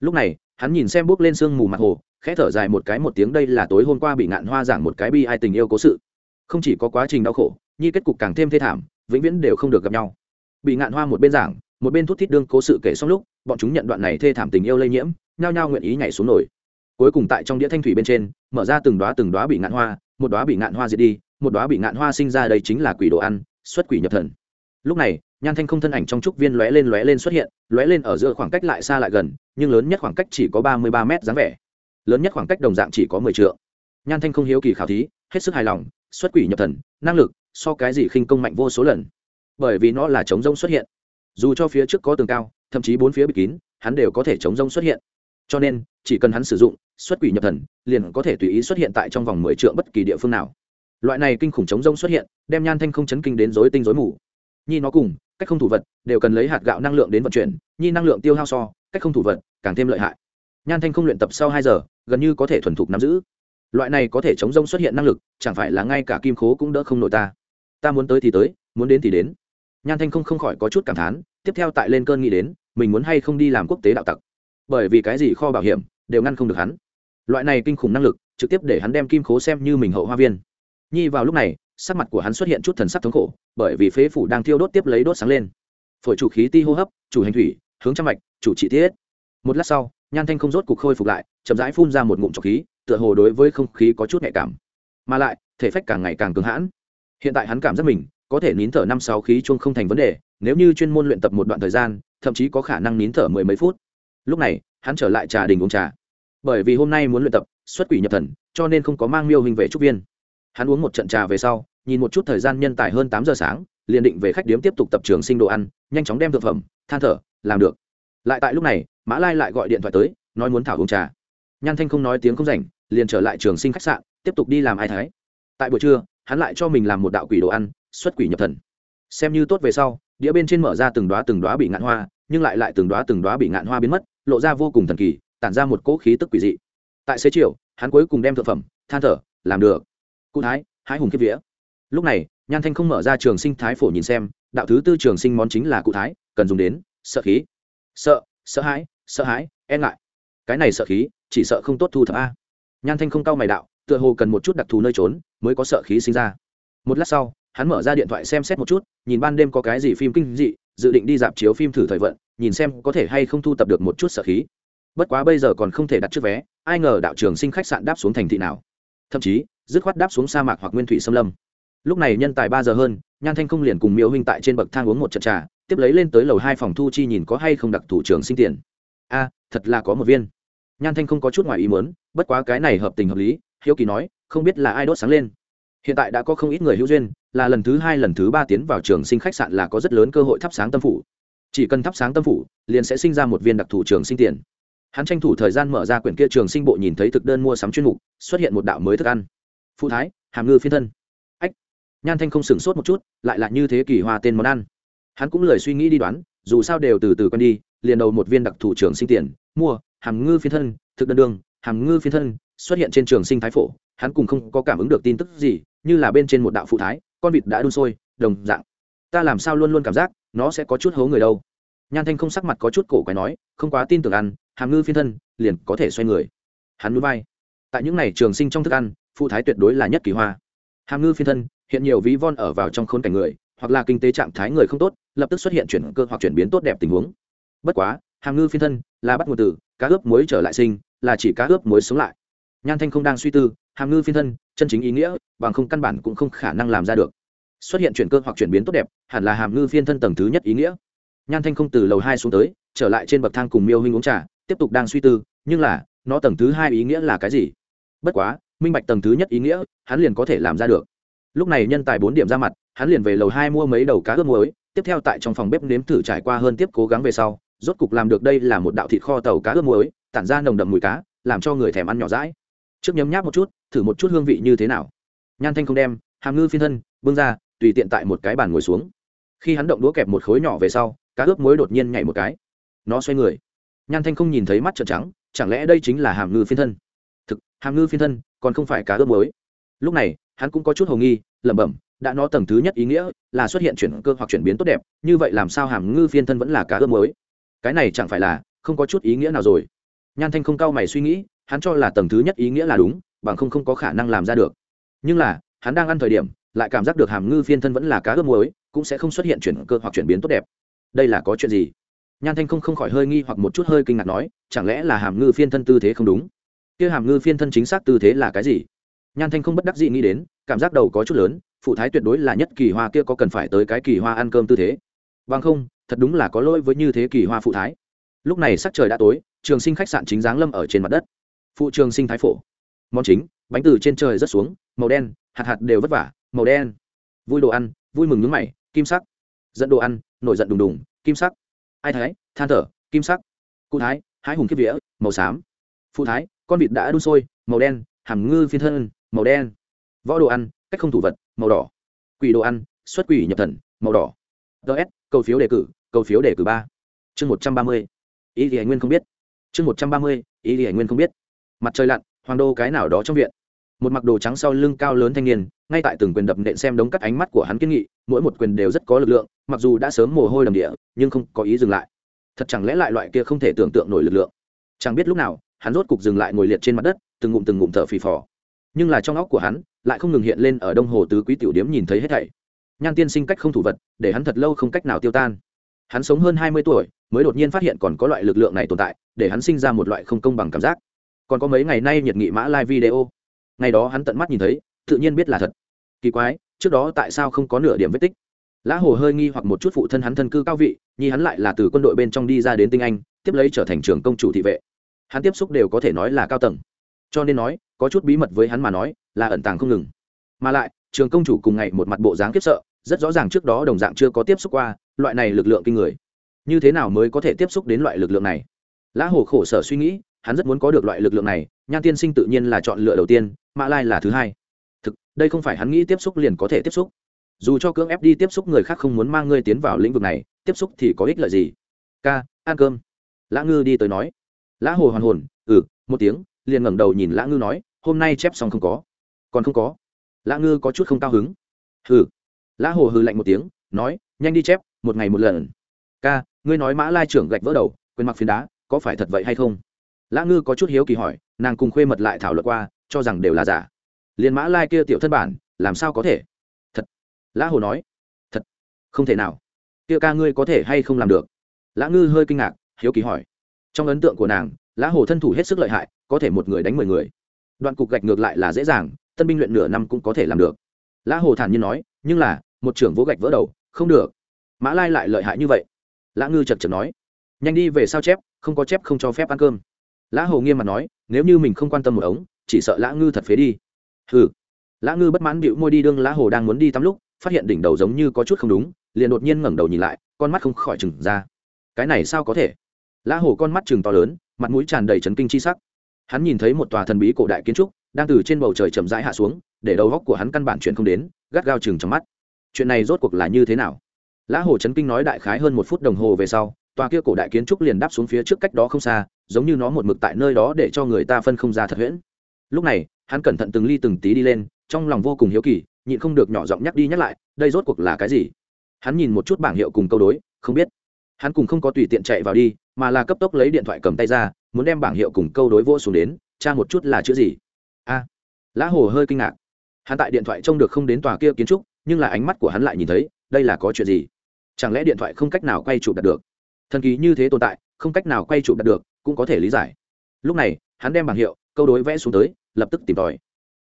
Lúc này hắn nhìn xem bước lên sương mù mặt hồ khẽ thở dài một cái một tiếng đây là tối hôm qua bị ngạn hoa giảng một cái bi ai tình yêu cố sự. Không chỉ có quá trình đau khổ nhi kết cục càng thêm thê thảm vĩnh viễn đều không được gặp nhau. Bị ngạn hoa một bên giảng một bên thút thít đương cố sự kể xong lúc, bọn chúng nhận đoạn này thê thảm tình yêu lây nhiễm, nhao nhao nguyện ý nhảy xuống nổi. Cuối cùng tại trong đĩa thanh thủy bên trên, mở ra từng đoá từng đoá bị ngạn hoa, một đoá bị ngạn hoa diệt đi, một đoá bị ngạn hoa sinh ra đây chính là quỷ đồ ăn, xuất quỷ nhập thần. Lúc này, nhan thanh không thân ảnh trong trúc viên lóe lên lóe lên xuất hiện, lóe lên ở giữa khoảng cách lại xa lại gần, nhưng lớn nhất khoảng cách chỉ có ba mươi ba mét dáng vẻ. Lớn nhất khoảng cách đồng dạng chỉ có mười triệu nhan thanh không hiếu kỳ khảo thí, hết sức hài lòng, xuất quỷ nhập thần, năng lực, so cái gì khinh công mạnh vô số lần. Bởi vì nó là chống rông xuất hiện dù cho phía trước có tường cao, thậm chí bốn phía bịt kín, hắn đều có thể chống rông xuất hiện. Cho nên, chỉ cần hắn sử dụng, xuất quỷ nhập thần, liền có thể tùy ý xuất hiện tại trong vòng mười trượng bất kỳ địa phương nào. Loại này kinh khủng chống rông xuất hiện, đem nhan thanh không chấn kinh đến dối tinh dối mù. Nhi nó cùng, cách không thủ vật, đều cần lấy hạt gạo năng lượng đến vận chuyển, nhi năng lượng tiêu hao so, cách không thủ vật, càng thêm lợi hại. Nhan thanh không luyện tập sau hai giờ, gần như có thể thuần thục nắm giữ. Loại này có thể chống rông xuất hiện năng lực, chẳng phải là ngay cả kim khố cũng đỡ không nổi ta. Ta muốn tới thì tới, muốn đến thì đến nhan thanh không không khỏi có chút cảm thán, tiếp theo tại lên cơn nghĩ đến, mình muốn hay không đi làm quốc tế đạo tặc. Bởi vì cái gì kho bảo hiểm đều ngăn không được hắn. Loại này kinh khủng năng lực, trực tiếp để hắn đem kim khố xem như mình hậu hoa viên. Nhi vào lúc này, sắc mặt của hắn xuất hiện chút thần sắc thống khổ, bởi vì phế phủ đang thiêu đốt tiếp lấy đốt sáng lên. Phổi chủ khí ti hô hấp, chủ hành thủy, hướng trăm mạch, chủ trị tiết. Một lát sau, nhan thanh không rốt cục khôi phục lại, chậm rãi phun ra một ngụm trọc khí, tựa hồ đối với không khí có chút nhạy cảm. Mà lại, thể phách càng ngày càng cứng hãn. Hiện tại hắn cảm giác mình có thể nín thở năm sáu khí chuông không thành vấn đề, nếu như chuyên môn luyện tập một đoạn thời gian, thậm chí có khả năng nín thở mười mấy phút. Lúc này, hắn trở lại trà đình uống trà. Bởi vì hôm nay muốn luyện tập, xuất quỷ nhập thần, cho nên không có mang miêu hình về trúc viên. Hắn uống một trận trà về sau, nhìn một chút thời gian nhân tài hơn tám giờ sáng, liền định về khách điếm tiếp tục tập trường sinh đồ ăn, nhanh chóng đem thực phẩm, than thở, làm được. Lại tại lúc này, mã lai lại gọi điện thoại tới, nói muốn thảo uống trà. Nhan thanh không nói tiếng không rảnh, liền trở lại trường sinh khách sạn, tiếp tục đi làm ai thái. Tại buổi trưa, hắn lại cho mình làm một đạo quỷ đồ ăn xuất quỷ nhập thần. Xem như tốt về sau, đĩa bên trên mở ra từng đoá từng đoá bị ngạn hoa, nhưng lại lại từng đoá từng đoá bị ngạn hoa biến mất, lộ ra vô cùng thần kỳ, tản ra một cỗ khí tức quỷ dị. Tại xế chiều, hắn cuối cùng đem thực phẩm, than thở, làm được. Cụ thái, hái hùng kiếp vía. Lúc này, nhan thanh không mở ra trường sinh thái phổ nhìn xem, đạo thứ tư trường sinh món chính là cụ thái, cần dùng đến, sợ khí. Sợ sợ hãi sợ hãi e ngại. Cái này sợ khí, chỉ sợ không tốt thu thập a. Nhan thanh không cao mày đạo, tựa hồ cần một chút đặc thù nơi trốn, mới có sợ khí sinh ra. Một lát sau hắn mở ra điện thoại xem xét một chút, nhìn ban đêm có cái gì phim kinh dị, dự định đi dạp chiếu phim thử thời vận, nhìn xem có thể hay không thu tập được một chút sợ khí. Bất quá bây giờ còn không thể đặt trước vé, ai ngờ đạo trường sinh khách sạn đáp xuống thành thị nào. Thậm chí, dứt khoát đáp xuống sa mạc hoặc nguyên thủy xâm lâm. Lúc này nhân tài ba giờ hơn, nhan thanh không liền cùng miêu huynh tại trên bậc thang uống một trận trà, tiếp lấy lên tới lầu hai phòng thu chi nhìn có hay không đặc thủ trường sinh tiền. A, thật là có một viên. Nhan thanh không có chút ngoài ý muốn, bất quá cái này hợp tình hợp lý, hiếu kỳ nói, không biết là ai đốt sáng lên hiện tại đã có không ít người hữu duyên, là lần thứ hai, lần thứ ba tiến vào trường sinh khách sạn là có rất lớn cơ hội thắp sáng tâm phủ. Chỉ cần thắp sáng tâm phủ, liền sẽ sinh ra một viên đặc thủ trường sinh tiền. Hắn tranh thủ thời gian mở ra quyển kia trường sinh bộ nhìn thấy thực đơn mua sắm chuyên mục, xuất hiện một đạo mới thức ăn. Phụ thái, hàm ngư phiên thân. Ách, nhan thanh không sửng sốt một chút, lại là như thế kỷ hoa tên món ăn. Hắn cũng lời suy nghĩ đi đoán, dù sao đều từ từ quen đi, liền đầu một viên đặc thủ trường sinh tiền, mua, hàm ngư phiên thân, thực đơn đường, hàm ngư phiên thân, xuất hiện trên trường sinh thái phổ, hắn cùng không có cảm ứng được tin tức gì như là bên trên một đạo phụ thái, con vịt đã đun sôi, đồng dạng. Ta làm sao luôn luôn cảm giác nó sẽ có chút hố người đâu. Nhan thanh không sắc mặt có chút cổ quái nói, không quá tin tưởng ăn, hàm ngư phiên thân, liền có thể xoay người. Hắn núi vai. Tại những n à y trường sinh trong thức ăn, phụ thái tuyệt đối là nhất kỳ hoa. Hàm ngư phiên thân, hiện nhiều ví von ở vào trong khôn cảnh người, hoặc là kinh tế trạng thái người không tốt, lập tức xuất hiện chuyển cơ hoặc chuyển biến tốt đẹp tình huống. Bất quá, hàm ngư phiên thân là bắt nguồn từ, cá ướp muối trở lại sinh, là chỉ cá ướp muối sống lại. Nhan thanh không đang suy tư, hàm ngư phiên thân chân chính ý nghĩa, bằng không căn bản cũng không khả năng làm ra được. Xuất hiện chuyển cơ hoặc chuyển biến tốt đẹp, hẳn là hàm ngư phiên thân tầng thứ nhất ý nghĩa. Nhan thanh không từ lầu hai xuống tới, trở lại trên bậc thang cùng miêu huynh uống trà, tiếp tục đang suy tư, nhưng là, nó tầng thứ hai ý nghĩa là cái gì? Bất quá, minh bạch tầng thứ nhất ý nghĩa, hắn liền có thể làm ra được. Lúc này nhân tài bốn điểm ra mặt, hắn liền về lầu hai mua mấy đầu cá ướp muối, tiếp theo tại trong phòng bếp nếm thử trải qua hơn tiếp cố gắng về sau, rốt cục làm được đây là một đạo thịt kho tàu cá ướp muối, tản ra nồng đậm mùi cá, làm cho người thèm ăn nhỏ rãi trước nhấm nháp một chút, thử một chút hương vị như thế nào. Nhan thanh không đem, hàm ngư phiên thân, bưng ra, tùy tiện tại một cái bàn ngồi xuống. Khi hắn động đũa kẹp một khối nhỏ về sau, cá ướp muối đột nhiên nhảy một cái. Nó xoay người. Nhan thanh không nhìn thấy mắt trợn trắng, chẳng lẽ đây chính là hàm ngư phiên thân? Thực, hàm ngư phiên thân, còn không phải cá ướp muối. Lúc này, hắn cũng có chút hồ nghi, lẩm bẩm, đã nó tầng thứ nhất ý nghĩa là xuất hiện chuyển cơ hoặc chuyển biến tốt đẹp, như vậy làm sao hàm ngư phiên thân vẫn là cá ướp muối? Cái này chẳng phải là không có chút ý nghĩa nào rồi. Nhan thanh không cao mày suy nghĩ hắn cho là tầng thứ nhất ý nghĩa là đúng, bằng không không có khả năng làm ra được. Nhưng là, hắn đang ăn thời điểm, lại cảm giác được hàm ngư phiên thân vẫn là cá ướp muối, cũng sẽ không xuất hiện chuyển cơ hoặc chuyển biến tốt đẹp. Đây là có chuyện gì? Nhan thanh không không khỏi hơi nghi hoặc một chút hơi kinh ngạc nói, chẳng lẽ là hàm ngư phiên thân tư thế không đúng? Kia hàm ngư phiên thân chính xác tư thế là cái gì? Nhan thanh không bất đắc dĩ nghĩ đến, cảm giác đầu có chút lớn, phụ thái tuyệt đối là nhất kỳ hoa kia có cần phải tới cái kỳ hoa ăn cơm tư thế. Bằng không, thật đúng là có lỗi với như thế kỳ hoa phụ thái. Lúc này sắc trời đã tối, trường sinh khách sạn chính giáng lâm ở trên mặt đất phụ trường sinh thái phổ. Món chính, bánh từ trên trời rất xuống, màu đen, hạt hạt đều vất vả, màu đen. Vui đồ ăn, vui mừng nhướng mày, kim sắc. Dẫn đồ ăn, nổi giận đùng đùng, kim sắc. Ai thái, than thở, kim sắc. Cụ thái, hái hùng kiếp vĩa màu xám. Phụ thái, con vịt đã đun sôi, màu đen, hàm ngư phiên thân, màu đen. Võ đồ ăn, cách không thủ vật, màu đỏ. Quỷ đồ ăn, xuất quỷ nhập thần, màu đỏ. Ts cầu phiếu đề cử, cầu phiếu đề cử ba. Chương một trăm ba mươi. Ý thì hải nguyên không biết. Chương một trăm ba mươi, ý thì hải nguyên không biết mặt trời lặn hoàng đô cái nào đó trong viện. Một mặc đồ trắng sau lưng cao lớn thanh niên, ngay tại từng quyền đập nện xem đống cắt ánh mắt của hắn kiên nghị, mỗi một quyền đều rất có lực lượng, mặc dù đã sớm mồ hôi đầm địa, nhưng không có ý dừng lại. Thật chẳng lẽ lại loại kia không thể tưởng tượng nổi lực lượng? Chẳng biết lúc nào, hắn rốt cục dừng lại ngồi liệt trên mặt đất, từng ngụm từng ngụm thở phì phò. Nhưng là trong óc của hắn, lại không ngừng hiện lên ở đông hồ tứ quý tiểu điếm nhìn thấy hết thảy. Nhan tiên sinh cách không thủ vật, để hắn thật lâu không cách nào tiêu tan. Hắn sống hơn hai mươi tuổi, mới đột nhiên phát hiện còn có loại lực lượng này tồn tại, để hắn sinh ra một loại không công bằng cảm giác còn có mấy ngày nay nhiệt nghị mã live video. Ngày đó hắn tận mắt nhìn thấy, tự nhiên biết là thật. Kỳ quái, trước đó tại sao không có nửa điểm vết tích? Lã hồ hơi nghi hoặc một chút phụ thân hắn thân cư cao vị, nhi hắn lại là từ quân đội bên trong đi ra đến tinh anh, tiếp lấy trở thành trưởng công chủ thị vệ. Hắn tiếp xúc đều có thể nói là cao tầng. Cho nên nói, có chút bí mật với hắn mà nói, là ẩn tàng không ngừng. Mà lại trường công chủ cùng ngày một mặt bộ dáng kiếp sợ, rất rõ ràng trước đó đồng dạng chưa có tiếp xúc qua loại này lực lượng kinh người. Như thế nào mới có thể tiếp xúc đến loại lực lượng này? Lã hồ khổ sở suy nghĩ hắn rất muốn có được loại lực lượng này, nhan tiên sinh tự nhiên là chọn lựa đầu tiên, mã lai là thứ hai. Thực, đây không phải hắn nghĩ tiếp xúc liền có thể tiếp xúc. Dù cho cưỡng ép đi tiếp xúc người khác không muốn mang ngươi tiến vào lĩnh vực này, tiếp xúc thì có ích lợi gì? Ca, ăn cơm. Lã ngư đi tới nói. Lã hồ hoàn hồn ừ một tiếng, liền ngẩng đầu nhìn lã ngư nói, hôm nay chép xong không có. Còn không có. Lã ngư có chút không cao hứng. Hừ. Lã hồ hừ lạnh một tiếng, nói, nhanh đi chép, một ngày một lần. Ca, ngươi nói mã lai trưởng gạch vỡ đầu, quên mặc phiến đá, có phải thật vậy hay không? Lã ngư có chút hiếu kỳ hỏi, nàng cùng khuê mật lại thảo luận qua, cho rằng đều là giả. Liền mã lai kia tiểu thân bản, làm sao có thể? Thật. Lã hồ nói. Thật. Không thể nào. Kia ca ngươi có thể hay không làm được? Lã ngư hơi kinh ngạc, hiếu kỳ hỏi. Trong ấn tượng của nàng, lã hồ thân thủ hết sức lợi hại, có thể một người đánh mười người. Đoạn cục gạch ngược lại là dễ dàng, tân binh luyện nửa năm cũng có thể làm được. Lã hồ thản nhiên nói, nhưng là, một trưởng vỗ gạch vỡ đầu, không được. Mã lai lại lợi hại như vậy. Lã ngư chật chật nói, nhanh đi về sao chép, không có chép không cho phép ăn cơm lã hồ nghiêm mặt nói, nếu như mình không quan tâm một ống, chỉ sợ lã ngư thật phế đi. Hừ. Lã ngư bất mãn bịu môi đi đương lã hồ đang muốn đi tắm lúc, phát hiện đỉnh đầu giống như có chút không đúng, liền đột nhiên ngẩng đầu nhìn lại, con mắt không khỏi chừng ra. Cái này sao có thể? Lã hồ con mắt chừng to lớn, mặt mũi tràn đầy trấn kinh chi sắc. Hắn nhìn thấy một tòa thần bí cổ đại kiến trúc, đang từ trên bầu trời chậm rãi hạ xuống, để đầu góc của hắn căn bản chuyện không đến, gắt gao chừng trong mắt. Chuyện này rốt cuộc là như thế nào? Lã hồ trấn kinh nói đại khái hơn một phút đồng hồ về sau, tòa kia cổ đại kiến trúc liền đáp xuống phía trước cách đó không xa giống như nó một mực tại nơi đó để cho người ta phân không ra thật huyễn. Lúc này, hắn cẩn thận từng ly từng tí đi lên, trong lòng vô cùng hiếu kỳ, nhịn không được nhỏ giọng nhắc đi nhắc lại, đây rốt cuộc là cái gì? Hắn nhìn một chút bảng hiệu cùng câu đối, không biết. Hắn cùng không có tùy tiện chạy vào đi, mà là cấp tốc lấy điện thoại cầm tay ra, muốn đem bảng hiệu cùng câu đối vô xuống đến, tra một chút là chữ gì. A. Lã hồ hơi kinh ngạc. Hắn tại điện thoại trông được không đến tòa kia kiến trúc, nhưng là ánh mắt của hắn lại nhìn thấy, đây là có chuyện gì? Chẳng lẽ điện thoại không cách nào quay chụp đặt được? Thần kỳ như thế tồn tại, không cách nào quay chụp đặt được cũng có thể lý giải. Lúc này, hắn đem bảng hiệu, câu đối vẽ xuống tới, lập tức tìm tòi.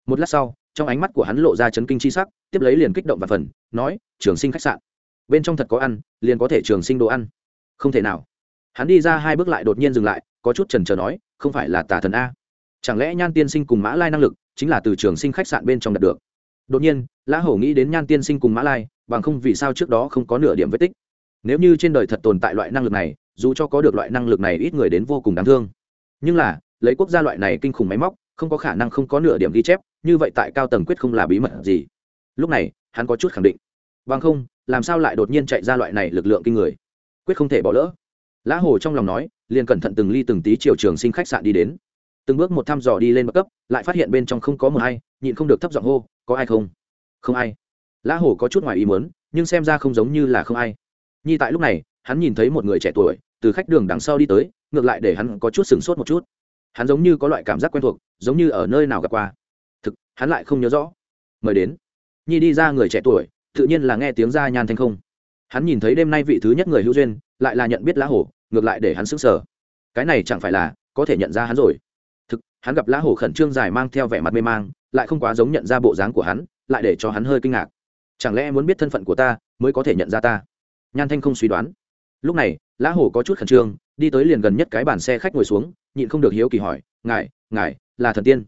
Một lát sau, trong ánh mắt của hắn lộ ra chấn kinh c h i sắc, tiếp lấy liền kích động và phần, nói, trường sinh khách sạn. Bên trong thật có ăn, liền có thể trường sinh đồ ăn. Không thể nào. Hắn đi ra hai bước lại đột nhiên dừng lại, có chút trần trờ nói, không phải là tà thần a. Chẳng lẽ nhan tiên sinh cùng mã lai năng lực, chính là từ trường sinh khách sạn bên trong đạt được? Đột nhiên, lã hổ nghĩ đến nhan tiên sinh cùng mã lai, bằng không vì sao trước đó không có nửa điểm vết tích. Nếu như trên đời thật tồn tại loại năng lực này dù cho có được loại năng lực này ít người đến vô cùng đáng thương. Nhưng là, lấy quốc gia loại này kinh khủng máy móc, không có khả năng không có nửa điểm ghi chép, như vậy tại cao tầng quyết không là bí mật gì. Lúc này, hắn có chút khẳng định. Bằng không, làm sao lại đột nhiên chạy ra loại này lực lượng kinh người? Quyết không thể bỏ lỡ. Lã hồ trong lòng nói, liền cẩn thận từng ly từng tí chiều trường sinh khách sạn đi đến. Từng bước một thăm dò đi lên bậc cấp, lại phát hiện bên trong không có một ai, nhịn không được thấp giọng hô, có ai không? Không ai. Lã hồ có chút ngoài ý muốn, nhưng xem ra không giống như là không ai. Nhi tại lúc này hắn nhìn thấy một người trẻ tuổi, từ khách đường đằng sau đi tới, ngược lại để hắn có chút sửng sốt một chút. Hắn giống như có loại cảm giác quen thuộc, giống như ở nơi nào gặp qua. Thực, hắn lại không nhớ rõ. Mời đến. Nhi đi ra người trẻ tuổi, tự nhiên là nghe tiếng ra nhan thanh không. Hắn nhìn thấy đêm nay vị thứ nhất người hữu duyên, lại là nhận biết lá hổ, ngược lại để hắn sững sờ. Cái này chẳng phải là có thể nhận ra hắn rồi. Thực, hắn gặp lá hổ khẩn trương dài mang theo vẻ mặt mê mang, lại không quá giống nhận ra bộ dáng của hắn, lại để cho hắn hơi kinh ngạc. Chẳng lẽ muốn biết thân phận của ta mới có thể nhận ra ta? Nhan thanh không suy đoán lúc này, lã hổ có chút khẩn trương, đi tới liền gần nhất cái bàn xe khách ngồi xuống, nhịn không được hiếu kỳ hỏi, ngài ngài là thần tiên?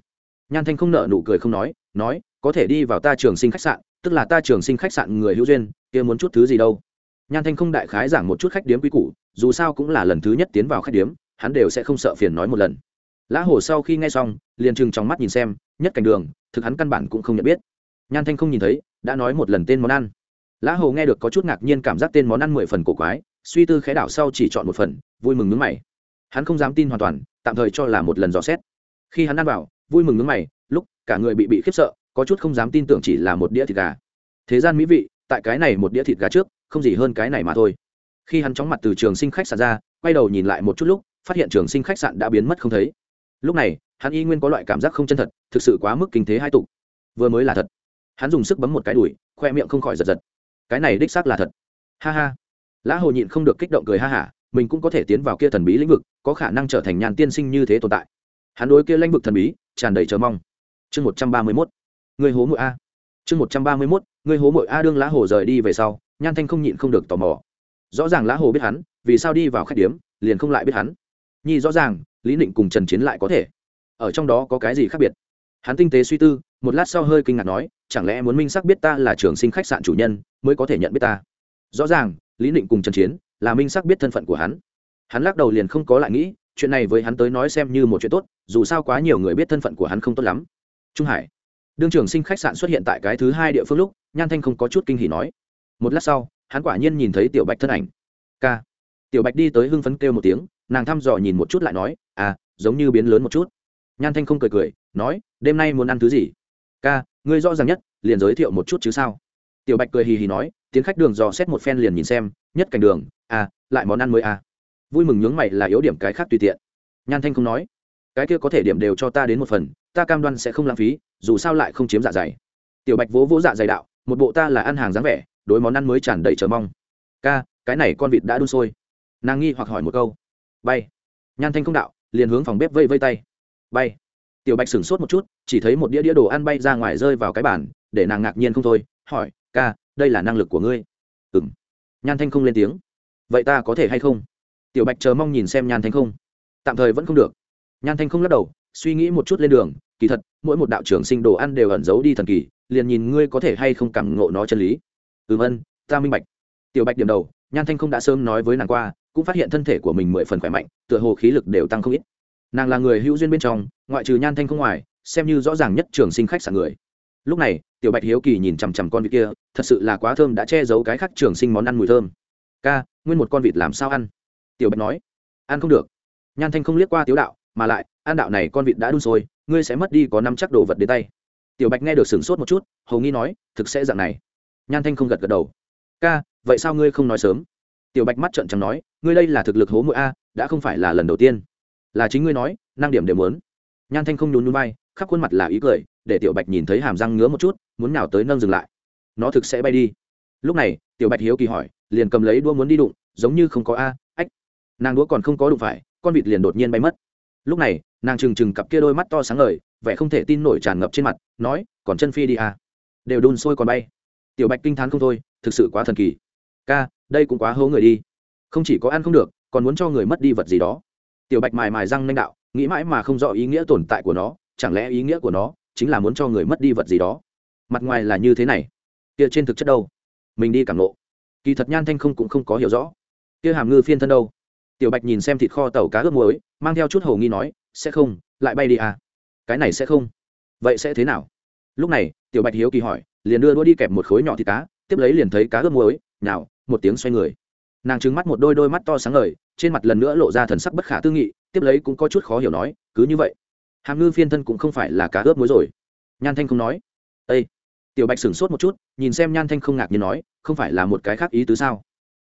Nhan thanh không nợ nụ cười không nói nói, có thể đi vào ta trường sinh khách sạn, tức là ta trường sinh khách sạn người hữu duyên, kia muốn chút thứ gì đâu? Nhan thanh không đại khái giảng một chút khách điếm quý củ, dù sao cũng là lần thứ nhất tiến vào khách điếm, hắn đều sẽ không sợ phiền nói một lần. Lã hổ sau khi nghe xong, liền trừng trong mắt nhìn xem, nhất cảnh đường, thực hắn căn bản cũng không nhận biết. Nhan thanh không nhìn thấy, đã nói một lần tên món ăn. Lã hồ nghe được có chút ngạc nhiên cảm giác tên món ăn mười phần cổ quái suy tư khé đảo sau chỉ chọn một phần, vui mừng nước mày. Hắn không dám tin hoàn toàn, tạm thời cho là một lần dò xét. Khi hắn ăn vào, vui mừng nước mày, lúc cả người bị bị khiếp sợ, có chút không dám tin tưởng chỉ là một đĩa thịt gà. Thế gian mỹ vị, tại cái này một đĩa thịt gà trước, không gì hơn cái này mà thôi. Khi hắn chóng mặt từ trường sinh khách sạn ra, quay đầu nhìn lại một chút lúc, phát hiện trường sinh khách sạn đã biến mất không thấy. Lúc này, hắn y nguyên có loại cảm giác không chân thật, thực sự quá mức kinh thế hai tục. Vừa mới là thật. Hắn dùng sức bấm một cái đùi, khoe miệng không khỏi giật giật. Cái này đích xác là thật. Ha ha lã hồ nhịn không được kích động cười ha hả, mình cũng có thể tiến vào kia thần bí lĩnh vực, có khả năng trở thành nhàn tiên sinh như thế tồn tại. Hắn đối kia lãnh vực thần bí, tràn đầy chờ mong. Chương một trăm ba mươi mốt. Người hố mội a. Chương một trăm ba mươi mốt, người hố mội a đương lã hồ rời đi về sau, nhan thanh không nhịn không được tò mò. Rõ ràng lã hồ biết hắn, vì sao đi vào khách điếm, liền không lại biết hắn. Nhi rõ ràng, lý định cùng trần chiến lại có thể. Ở trong đó có cái gì khác biệt? Hắn tinh tế suy tư, một lát sau hơi kinh ngạc nói, chẳng lẽ muốn minh xác biết ta là trường sinh khách sạn chủ nhân, mới có thể nhận biết ta? Rõ ràng lý định cùng trần chiến là minh xác biết thân phận của hắn. Hắn lắc đầu liền không có lại nghĩ, chuyện này với hắn tới nói xem như một chuyện tốt, dù sao quá nhiều người biết thân phận của hắn không tốt lắm. Trung hải, đương trường sinh khách sạn xuất hiện tại cái thứ hai địa phương lúc, nhan thanh không có chút kinh hỉ nói. Một lát sau, hắn quả nhiên nhìn thấy tiểu bạch thân ảnh. K tiểu bạch đi tới hưng phấn kêu một tiếng, nàng thăm dò nhìn một chút lại nói à giống như biến lớn một chút. Nhan thanh không cười cười, nói, đêm nay muốn ăn thứ gì? Ca, ngươi rõ ràng nhất, liền giới thiệu một chút chứ sao? Tiểu bạch cười hì hì nói tiến khách đường dò xét một phen liền nhìn xem, nhất cảnh đường à lại món ăn mới à. Vui mừng nhướng mày là yếu điểm cái khác tùy tiện. Nhan thanh không nói, cái kia có thể điểm đều cho ta đến một phần, ta cam đoan sẽ không lãng phí, dù sao lại không chiếm dạ dày. Tiểu bạch vỗ vỗ dạ dày đạo, một bộ ta là ăn hàng dáng vẻ, đối món ăn mới tràn đầy chờ mong. Ca, cái này con vịt đã đun sôi. Nàng nghi hoặc hỏi một câu. Bay. Nhan thanh không đạo, liền hướng phòng bếp vây vây tay. Bay. Tiểu bạch sửng sốt một chút, chỉ thấy một đĩa đĩa đồ ăn bay ra ngoài rơi vào cái bàn, để nàng ngạc nhiên không thôi, hỏi, ca đây là năng lực của ngươi. Ừ m nhan thanh không lên tiếng. Vậy ta có thể hay không? Tiểu bạch chờ mong nhìn xem nhan thanh không. Tạm thời vẫn không được. Nhan thanh không lắc đầu, suy nghĩ một chút lên đường, kỳ thật, mỗi một đạo trưởng sinh đồ ăn đều ẩn giấu đi thần kỳ, liền nhìn ngươi có thể hay không cảm ngộ nó chân lý. Ừm ân, ta minh bạch. Tiểu bạch điểm đầu, nhan thanh không đã sớm nói với nàng qua, cũng phát hiện thân thể của mình mười phần khỏe mạnh, tựa hồ khí lực đều tăng không ít. Nàng là người hữu duyên bên trong, ngoại trừ nhan thanh không ngoài, xem như rõ ràng nhất trường sinh khách sạn người lúc này, tiểu bạch hiếu kỳ nhìn chằm chằm con vịt kia, thật sự là quá thơm đã che giấu cái khác trường sinh món ăn mùi thơm. Ca, nguyên một con vịt làm sao ăn? Tiểu bạch nói. Ăn không được. Nhan thanh không liếc qua tiếu đạo, mà lại, ăn đạo này con vịt đã đun sôi, ngươi sẽ mất đi có năm chắc đồ vật đến tay. Tiểu bạch nghe được sửng sốt một chút, hầu nghi nói, thực sẽ dạng này. Nhan thanh không gật gật đầu. Ca, vậy sao ngươi không nói sớm? Tiểu bạch mắt trợn trắng nói, ngươi đây là thực lực hố mũi a, đã không phải là lần đầu tiên. Là chính ngươi nói, năng điểm đều muốn. Nhan thanh không nhún núi bay khắp khuôn mặt là ý cười, để tiểu bạch nhìn thấy hàm răng ngứa một chút, muốn nào tới nâng dừng lại. Nó thực sẽ bay đi. Lúc này, tiểu bạch hiếu kỳ hỏi, liền cầm lấy đua muốn đi đụng, giống như không có a, ách. Nàng đũa còn không có đụng phải, con vịt liền đột nhiên bay mất. Lúc này, nàng trừng trừng cặp kia đôi mắt to sáng ngời, vẻ không thể tin nổi tràn ngập trên mặt, nói, còn chân phi đi à đều đun sôi còn bay. Tiểu bạch kinh t h á n không thôi, thực sự quá thần kỳ. Ca, đây cũng quá hố người đi. Không chỉ có ăn không được, còn muốn cho người mất đi vật gì đó. Tiểu bạch mài mài răng nanh đạo, nghĩ mãi mà không rõ ý nghĩa tồn tại của nó chẳng lẽ ý nghĩa của nó chính là muốn cho người mất đi vật gì đó? Mặt ngoài là như thế này. Kia trên thực chất đâu? Mình đi cảm lộ kỳ thật nhan thanh không cũng không có hiểu rõ. Kia hàm ngư phiên thân đâu? Tiểu bạch nhìn xem thịt kho tàu cá ướp muối, mang theo chút hầu nghi nói, sẽ không, lại bay đi à? Cái này sẽ không. Vậy sẽ thế nào? Lúc này, tiểu bạch hiếu kỳ hỏi, liền đưa đua đi kẹp một khối nhỏ thịt cá, tiếp lấy liền thấy cá ướp muối nào một tiếng xoay người. Nàng trứng mắt một đôi đôi mắt to sáng ngời, trên mặt lần nữa lộ ra thần sắc bất khả tư nghị, tiếp lấy cũng có chút khó hiểu nói, cứ như vậy hàm ngư phiên thân cũng không phải là cá ướp muối rồi. Nhan thanh không nói. Ây tiểu bạch sửng sốt một chút, nhìn xem nhan thanh không ngạc như nói, không phải là một cái khác ý tứ sao?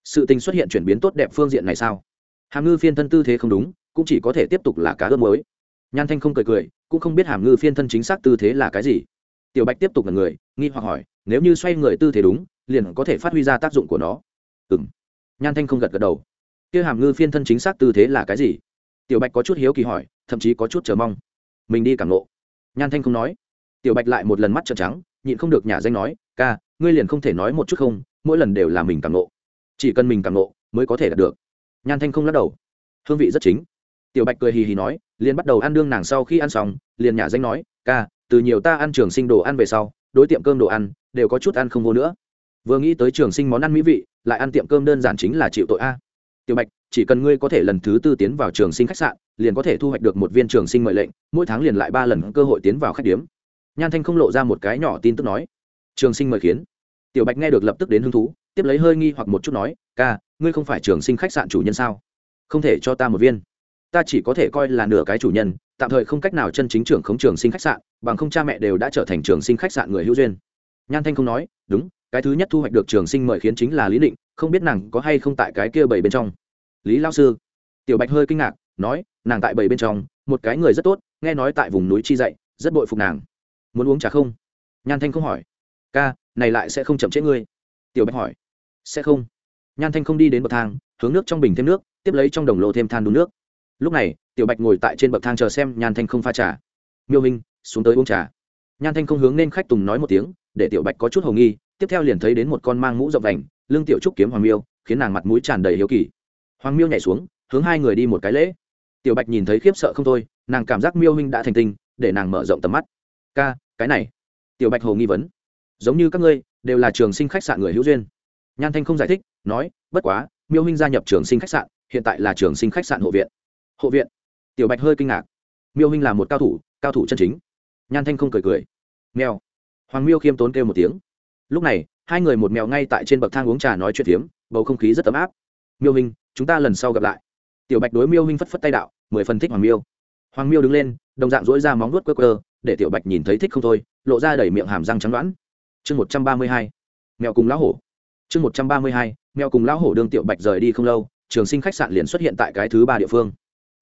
Sự tình xuất hiện chuyển biến tốt đẹp phương diện này sao? Hàm ngư phiên thân tư thế không đúng, cũng chỉ có thể tiếp tục là cá ướp muối. nhan thanh không cười cười, cũng không biết hàm ngư phiên thân chính xác tư thế là cái gì. Tiểu bạch tiếp tục là người, nghi hoặc hỏi, nếu như xoay người tư thế đúng, liền có thể phát huy ra tác dụng của nó. Ừng nhan thanh không gật gật đầu. Kia hàm ngư phiên thân chính xác tư thế là cái gì? Tiểu bạch có chút hiếu kỳ hỏi, thậm chí có chút chờ mong mình đi cảm nộ nhan thanh không nói. Tiểu bạch lại một lần mắt trợn trắng, nhịn không được nhà danh nói, ca, ngươi liền không thể nói một chút không, mỗi lần đều là mình cảm nộ chỉ cần mình cảm nộ mới có thể đạt được. Nhan thanh không lắc đầu. Hương vị rất chính. Tiểu bạch cười hì hì nói, liền bắt đầu ăn đương nàng sau khi ăn xong, liền nhả danh nói, ca, từ nhiều ta ăn trường sinh đồ ăn về sau, đối tiệm cơm đồ ăn, đều có chút ăn không vô nữa. Vừa nghĩ tới trường sinh món ăn mỹ vị, lại ăn tiệm cơm đơn giản chính là chịu tội a. Tiểu bạch chỉ cần ngươi có thể lần thứ tư tiến vào trường sinh khách sạn, liền có thể thu hoạch được một viên trường sinh mời lệnh, mỗi tháng liền lại ba lần cơ hội tiến vào khách điếm. Nhan thanh không lộ ra một cái nhỏ tin tức nói. Trường sinh mời khiến. Tiểu bạch nghe được lập tức đến hứng thú, tiếp lấy hơi nghi hoặc một chút nói, ca, ngươi không phải trường sinh khách sạn chủ nhân sao? Không thể cho ta một viên. Ta chỉ có thể coi là nửa cái chủ nhân, tạm thời không cách nào chân chính trưởng khống trường sinh khách sạn, bằng không cha mẹ đều đã trở thành trường sinh khách sạn người hữu duyên. Nhan thanh không nói, đúng, cái thứ nhất thu hoạch được trường sinh mời khiến chính là lý định, không biết nàng có hay không tại cái kia bảy bên trong lý lao sư. Tiểu bạch hơi kinh ngạc, nói, nàng tại bảy bên trong, một cái người rất tốt, nghe nói tại vùng núi chi dậy rất bội phục nàng. Muốn uống trà không? Nhan thanh không hỏi. Ca, này lại sẽ không chậm trễ ngươi. Tiểu bạch hỏi. Sẽ không. Nhan thanh không đi đến bậc thang, hướng nước trong bình thêm nước, tiếp lấy trong đồng lộ thêm than đun nước. Lúc này, tiểu bạch ngồi tại trên bậc thang chờ xem nhan thanh không pha trà. Miêu hình xuống tới uống trà. Nhan thanh không hướng nên khách tùng nói một tiếng, để tiểu bạch có chút h ầ nghi, tiếp theo liền thấy đến một con mang mũ rộng vành lương tiểu trúc kiếm hoàng miêu, khiến nàng mặt mũi tràn đầy hiếu kỳ hoàng miêu nhảy xuống, hướng hai người đi một cái lễ. Tiểu bạch nhìn thấy khiếp sợ không thôi, nàng cảm giác miêu huynh đã thành tinh, để nàng mở rộng tầm mắt. Ca, cái này. Tiểu bạch hồ nghi vấn. Giống như các ngươi, đều là trường sinh khách sạn người hữu duyên. Nhan thanh không giải thích, nói, bất quá, miêu huynh gia nhập trường sinh khách sạn, hiện tại là trường sinh khách sạn hộ viện. Hộ viện? Tiểu bạch hơi kinh ngạc. Miêu huynh là một cao thủ cao thủ chân chính. Nhan thanh không cười cười. Mèo. Hoàng miêu khiêm tốn kêu một tiếng. Lúc này, hai người một mèo ngay tại trên bậc thang uống trà nói chuyện phiếm, bầu không khí rất ấm áp. Miêu huynh chúng ta lần sau gặp lại. Tiểu bạch đối miêu huynh phất phất tay đạo, mười phần thích hoàng miêu. Hoàng miêu đứng lên, đồng dạng dỗi ra móng nuốt quơ quơ, để tiểu bạch nhìn thấy thích không thôi, lộ ra đẩy miệng hàm răng trắng đoán. Chương một trăm ba mươi hai, mèo cùng lão hổ. Chương một trăm ba mươi hai, mèo cùng lão hổ đương tiểu bạch rời đi không lâu, trường sinh khách sạn liền xuất hiện tại cái thứ ba địa phương.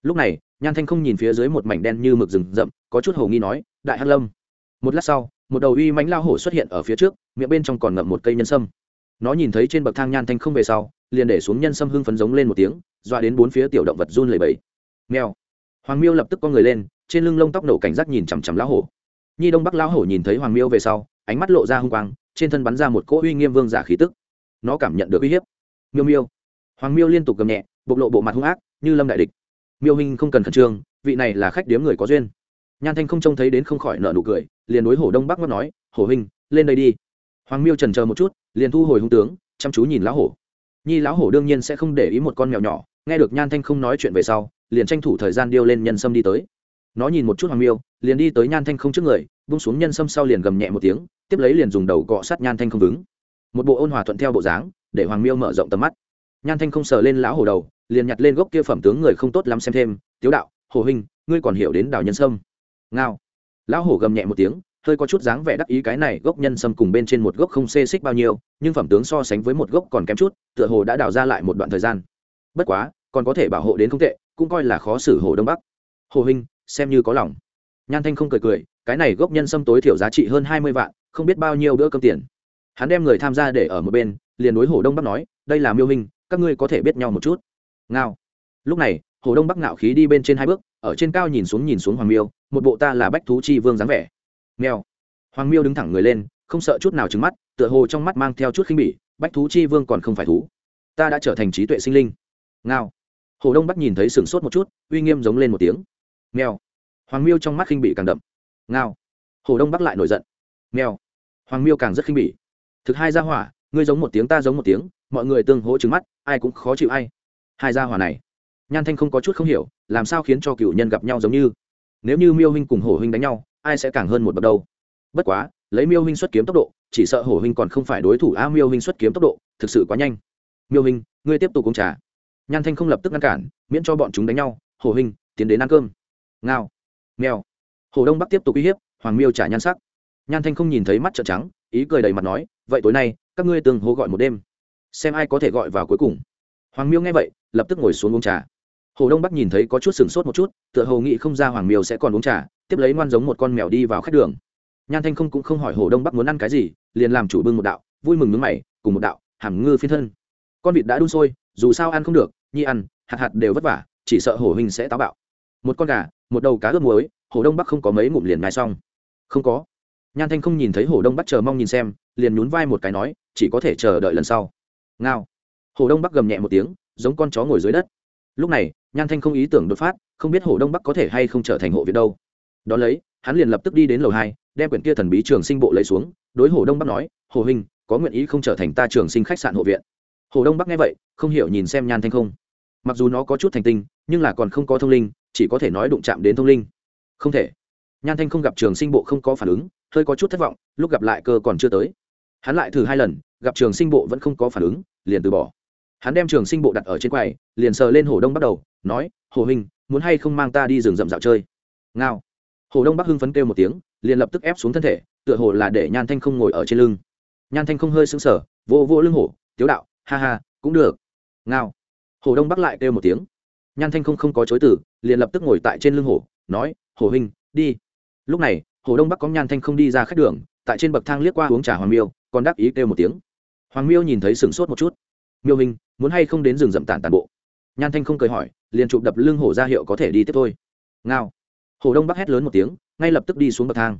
Lúc này, nhan thanh không nhìn phía dưới một mảnh đen như mực rừng rậm, có chút hồ nghi nói, đại hắc lâm. Một lát sau, một đầu uy mánh lao hổ xuất hiện ở phía trước, miệng bên trong còn ngậm một cây nhân sâm. Nó nhìn thấy trên bậc thang nhan thanh không về sau liền để xuống nhân sâm hưng phấn giống lên một tiếng, dọa đến bốn phía tiểu động vật run lầy bẫy nghèo hoàng miêu lập tức con người lên, trên lưng lông tóc nổ cảnh giác nhìn chằm chằm lão hổ. Nhi đông bắc lão hổ nhìn thấy hoàng miêu về sau, ánh mắt lộ ra hung quang, trên thân bắn ra một cỗ uy nghiêm vương giả khí tức. Nó cảm nhận được uy hiếp. Miêu miêu. Hoàng miêu liên tục gầm nhẹ, bộc lộ bộ mặt hung ác, như lâm đại địch. Miêu hình không cần khẩn trương, vị này là khách điếm người có duyên. Nhan thanh không trông thấy đến không khỏi nợ nụ cười, liền đối hổ đông bắc ngất nói, hổ hình lên đây đi. Hoàng miêu trần chờ một chút, liền thu hồi hung tướng, chăm chú nhìn lão hổ nhi lão hổ đương nhiên sẽ không để ý một con mèo nhỏ, nghe được nhan thanh không nói chuyện về sau, liền tranh thủ thời gian điêu lên nhân sâm đi tới. Nó nhìn một chút hoàng miêu, liền đi tới nhan thanh không trước người bung xuống nhân sâm sau liền gầm nhẹ một tiếng, tiếp lấy liền dùng đầu cọ sát nhan thanh không vững một bộ ôn hòa thuận theo bộ dáng, để hoàng miêu mở rộng tầm mắt. Nhan thanh không sờ lên lão hổ đầu, liền nhặt lên gốc kia phẩm tướng người không tốt lắm xem thêm, tiếu đạo hồ huynh, ngươi còn hiểu đến đào nhân sâm? Ngao. Lão hổ gầm nhẹ một tiếng hơi có chút dáng vẻ đắc ý cái này, gốc nhân sâm cùng bên trên một gốc không xê xích bao nhiêu, nhưng phẩm tướng so sánh với một gốc còn kém chút, tựa hồ đã đào ra lại một đoạn thời gian. Bất quá, còn có thể bảo hộ đến không tệ, cũng coi là khó xử hồ đông bắc. Hồ huynh, xem như có lòng. Nhan thanh không cười cười, cái này gốc nhân sâm tối thiểu giá trị hơn hai mươi vạn, không biết bao nhiêu bữa cơm tiền. Hắn đem người tham gia để ở một bên, liền đối hồ đông bắc nói, đây là miêu hình, các ngươi có thể biết nhau một chút. Ngao. Lúc này, hồ đông bắc ngạo khí đi bên trên hai bước, ở trên cao nhìn xuống nhìn xuống hoàng miêu, một bộ ta là bách thú chi vương dáng vẻ nghèo hoàng miêu đứng thẳng người lên, không sợ chút nào trứng mắt, tựa hồ trong mắt mang theo chút khinh bỉ, bách thú chi vương còn không phải thú. Ta đã trở thành trí tuệ sinh linh. Ngao. Hồ đông bắc nhìn thấy sửng sốt một chút, uy nghiêm giống lên một tiếng. Nghèo hoàng miêu trong mắt khinh bỉ càng đậm. Ngao. Hồ đông bắc lại nổi giận. Nghèo hoàng miêu càng rất khinh bỉ. Thực hai gia hỏa, ngươi giống một tiếng ta giống một tiếng, mọi người tương hỗ trứng mắt, ai cũng khó chịu ai. Hai gia hỏa này. Nhan thanh không có chút không hiểu, làm sao khiến cho cựu nhân gặp nhau giống như. Nếu như miêu huynh cùng hổ huynh đánh nhau ai sẽ càng hơn một bậc đâu. Bất quá, lấy miêu huynh xuất kiếm tốc độ, chỉ sợ hổ huynh còn không phải đối thủ a miêu huynh xuất kiếm tốc độ, thực sự quá nhanh. Miêu huynh ngươi tiếp tục uống trà. Nhan thanh không lập tức ngăn cản, miễn cho bọn chúng đánh nhau. Hổ huynh tiến đến ăn cơm. Ngao. Mèo. hồ đông bắc tiếp tục uy hiếp, hoàng miêu trả nhan sắc. Nhan thanh không nhìn thấy mắt trợn trắng, ý cười đầy mặt nói, vậy tối nay, các ngươi từng hô gọi một đêm. Xem ai có thể gọi vào cuối cùng. Hoàng miêu nghe vậy, lập tức ngồi xuống uống trà. Hồ đông bắc nhìn thấy có chút sừng sốt một chút, tựa hồ nghĩ không ra hoàng miêu sẽ còn uống trà tiếp lấy ngoan giống một con mèo đi vào khách đường. Nhan thanh không cũng không hỏi hồ đông bắc muốn ăn cái gì, liền làm chủ bưng một đạo, vui mừng nước mày, cùng một đạo, hàm ngư phiên thân. Con vịt đã đun sôi, dù sao ăn không được, nhi ăn, hạt hạt đều vất vả, chỉ sợ hổ huynh sẽ táo bạo. Một con gà, một đầu cá ướp muối, hồ đông bắc không có mấy ngụm liền ngay xong. Không có. Nhan thanh không nhìn thấy hồ đông bắc chờ mong nhìn xem, liền nhún vai một cái nói, chỉ có thể chờ đợi lần sau. Ngao. Hồ đông bắc gầm nhẹ một tiếng, giống con chó ngồi dưới đất. Lúc này, nhan thanh không ý tưởng đột phát, không biết hồ đông bắc có thể hay không trở thành hộ viện đâu đón lấy, hắn liền lập tức đi đến lầu hai, đem quyển kia thần bí trường sinh bộ lấy xuống, đối hồ đông bắc nói, hồ huynh, có nguyện ý không trở thành ta trường sinh khách sạn hộ viện? Hồ đông bắc nghe vậy, không hiểu nhìn xem nhan thanh không. Mặc dù nó có chút thành tinh, nhưng là còn không có thông linh, chỉ có thể nói đụng chạm đến thông linh. Không thể. Nhan thanh không gặp trường sinh bộ không có phản ứng, hơi có chút thất vọng, lúc gặp lại cơ còn chưa tới. Hắn lại thử hai lần, gặp trường sinh bộ vẫn không có phản ứng, liền từ bỏ. Hắn đem trường sinh bộ đặt ở trên quầy, liền sờ lên hồ đông bắt đầu, nói, hồ hình muốn hay không mang ta đi rừng rậm dạo chơi? Ngao hồ đông bắc hưng phấn kêu một tiếng, liền lập tức ép xuống thân thể, tựa hồ là để nhan thanh không ngồi ở trên lưng. Nhan thanh không hơi sững sờ vô vô lưng hổ tiếu đạo, ha ha, cũng được. Ngao. Hồ đông bắc lại kêu một tiếng. Nhan thanh không không có chối từ, liền lập tức ngồi tại trên lưng hổ nói, hồ huynh, đi. Lúc này, hồ đông bắc có nhan thanh không đi ra khách đường, tại trên bậc thang liếc qua uống trà hoàng miêu, còn đáp ý kêu một tiếng. Hoàng miêu nhìn thấy sửng sốt một chút. Miêu hình muốn hay không đến rừng rậm tản tàn bộ? Nhan thanh không cười hỏi, liền chụp đập lưng hổ ra hiệu có thể đi tiếp thôi. Ngao hồ đông bắc hét lớn một tiếng, ngay lập tức đi xuống bậc thang.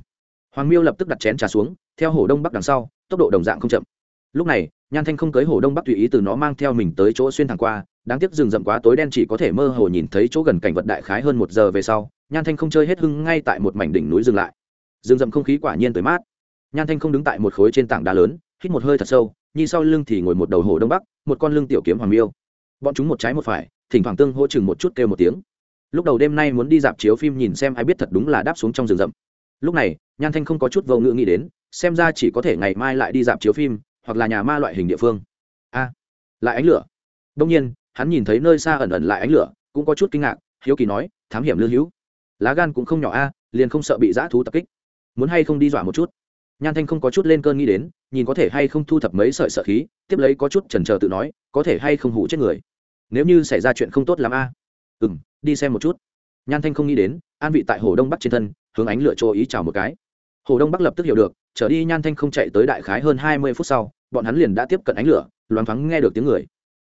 Hoàng miêu lập tức đặt chén trà xuống, theo hồ đông bắc đằng sau, tốc độ đồng dạng không chậm. Lúc này, nhan thanh không cưới hồ đông bắc tùy ý từ nó mang theo mình tới chỗ xuyên thẳng qua, đáng tiếc rừng rậm quá tối đen chỉ có thể mơ hồ nhìn thấy chỗ gần cảnh vật đại khái hơn một giờ về sau, nhan thanh không chơi hết hưng ngay tại một mảnh đỉnh núi dừng lại. Rừng rậm không khí quả nhiên tới mát. Nhan thanh không đứng tại một khối trên tảng đá lớn, hít một hơi thật sâu, nhi sau lưng thì ngồi một đầu hồ đông bắc, một con lưng tiểu kiếm hoàng miêu. Bọn chúng một trái một phải, thỉnh thoảng tương hỗ chừng một chút kêu một tiếng lúc đầu đêm nay muốn đi dạp chiếu phim nhìn xem ai biết thật đúng là đáp xuống trong rừng rậm. Lúc này, nhan thanh không có chút vô ngữ nghĩ đến, xem ra chỉ có thể ngày mai lại đi dạp chiếu phim, hoặc là nhà ma loại hình địa phương. A, lại ánh lửa. Đông nhiên, hắn nhìn thấy nơi xa ẩn ẩn lại ánh lửa, cũng có chút kinh ngạc, hiếu kỳ nói, thám hiểm lưu hữu. Lá gan cũng không nhỏ a, liền không sợ bị dã thú tập kích. Muốn hay không đi dọa một chút? Nhan thanh không có chút lên cơn nghĩ đến, nhìn có thể hay không thu thập mấy sợi sợ khí, tiếp lấy có chút chần chờ tự nói, có thể hay không hủ chết người? Nếu như xảy ra chuyện không tốt lắm a. À? ừ m đi xem một chút. Nhan thanh không nghĩ đến, an vị tại hồ đông bắc trên thân, hướng ánh lựa chỗ ý chào một cái. Hồ đông bắc lập tức hiểu được, trở đi nhan thanh không chạy tới đại khái hơn hai mươi phút sau, bọn hắn liền đã tiếp cận ánh lửa, loáng thoáng nghe được tiếng người.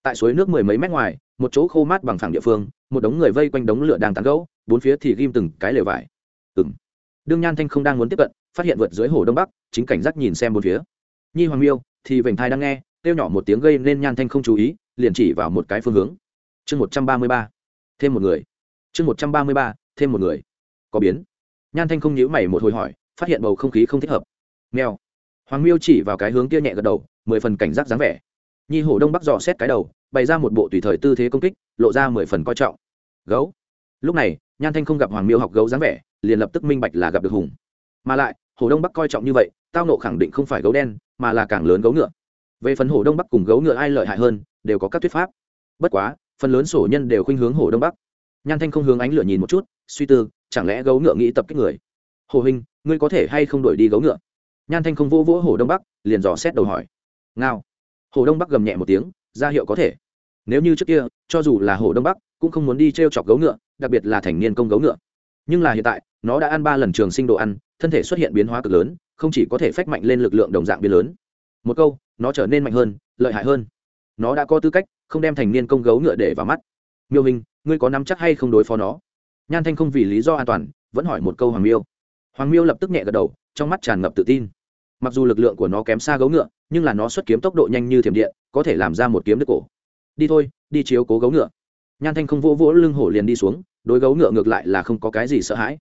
Tại suối nước mười mấy mét ngoài, một chỗ khô mát bằng phẳng địa phương, một đống người vây quanh đống lửa đang tán gẫu, bốn phía thì ghim từng cái lều vải. Ừng đương nhan thanh không đang muốn tiếp cận, phát hiện vượt dưới hồ đông bắc, chính cảnh giác nhìn xem bốn phía. Nhi hoàng miêu, thì vểnh thai đang nghe, kêu nhỏ một tiếng gây nên nhan thanh không chú ý, liền chỉ vào một cái phương hướng. Chương một trăm ba mươi ba thêm một người. Chương một trăm ba mươi ba, thêm một người. Có biến. Nhan thanh không nhữ mày một hồi hỏi, phát hiện bầu không khí không thích hợp. Nghèo hoàng miêu chỉ vào cái hướng kia nhẹ gật đầu, mười phần cảnh giác dáng vẻ. Nhi hổ đông bắc dò xét cái đầu, bày ra một bộ tùy thời tư thế công kích, lộ ra mười phần coi trọng. Gấu. Lúc này, nhan thanh không gặp hoàng miêu học gấu dáng vẻ, liền lập tức minh bạch là gặp được hùng. Mà lại hồ đông bắc coi trọng như vậy, tao nộ khẳng định không phải gấu đen, mà là càng lớn gấu ngựa. Về phần hồ đông bắc cùng gấu ngựa ai lợi hại hơn, đều có các thuyết pháp. Bất quá phần lớn sổ nhân đều khuynh hướng hồ đông bắc. Nhan thanh không hướng ánh lửa nhìn một chút, suy tư, chẳng lẽ gấu ngựa nghĩ tập kích người? Hồ huynh ngươi có thể hay không đổi đi gấu ngựa? Nhan thanh không vô vỗ hồ đông bắc, liền dò xét đầu hỏi. Ngao. Hồ đông bắc gầm nhẹ một tiếng, ra hiệu có thể. Nếu như trước kia, cho dù là hồ đông bắc, cũng không muốn đi t r e o chọc gấu ngựa, đặc biệt là thành niên công gấu ngựa. Nhưng là hiện tại, nó đã ăn ba lần trường sinh đồ ăn, thân thể xuất hiện biến hóa cực lớn, không chỉ có thể phách mạnh lên lực lượng đồng dạng biến lớn. Một câu, nó trở nên mạnh hơn, lợi hại hơn nó đã có tư cách, không đem thành niên công gấu ngựa để vào mắt. Miêu hình ngươi có nắm chắc hay không đối phó nó? Nhan thanh không vì lý do an toàn, vẫn hỏi một câu hoàng miêu. Hoàng miêu lập tức nhẹ gật đầu, trong mắt tràn ngập tự tin. Mặc dù lực lượng của nó kém xa gấu ngựa, nhưng là nó xuất kiếm tốc độ nhanh như thiểm điện, có thể làm ra một kiếm đứt cổ. Đi thôi, đi chiếu cố gấu ngựa. Nhan thanh không vỗ vỗ lưng hổ liền đi xuống, đối gấu ngựa ngược lại là không có cái gì sợ hãi.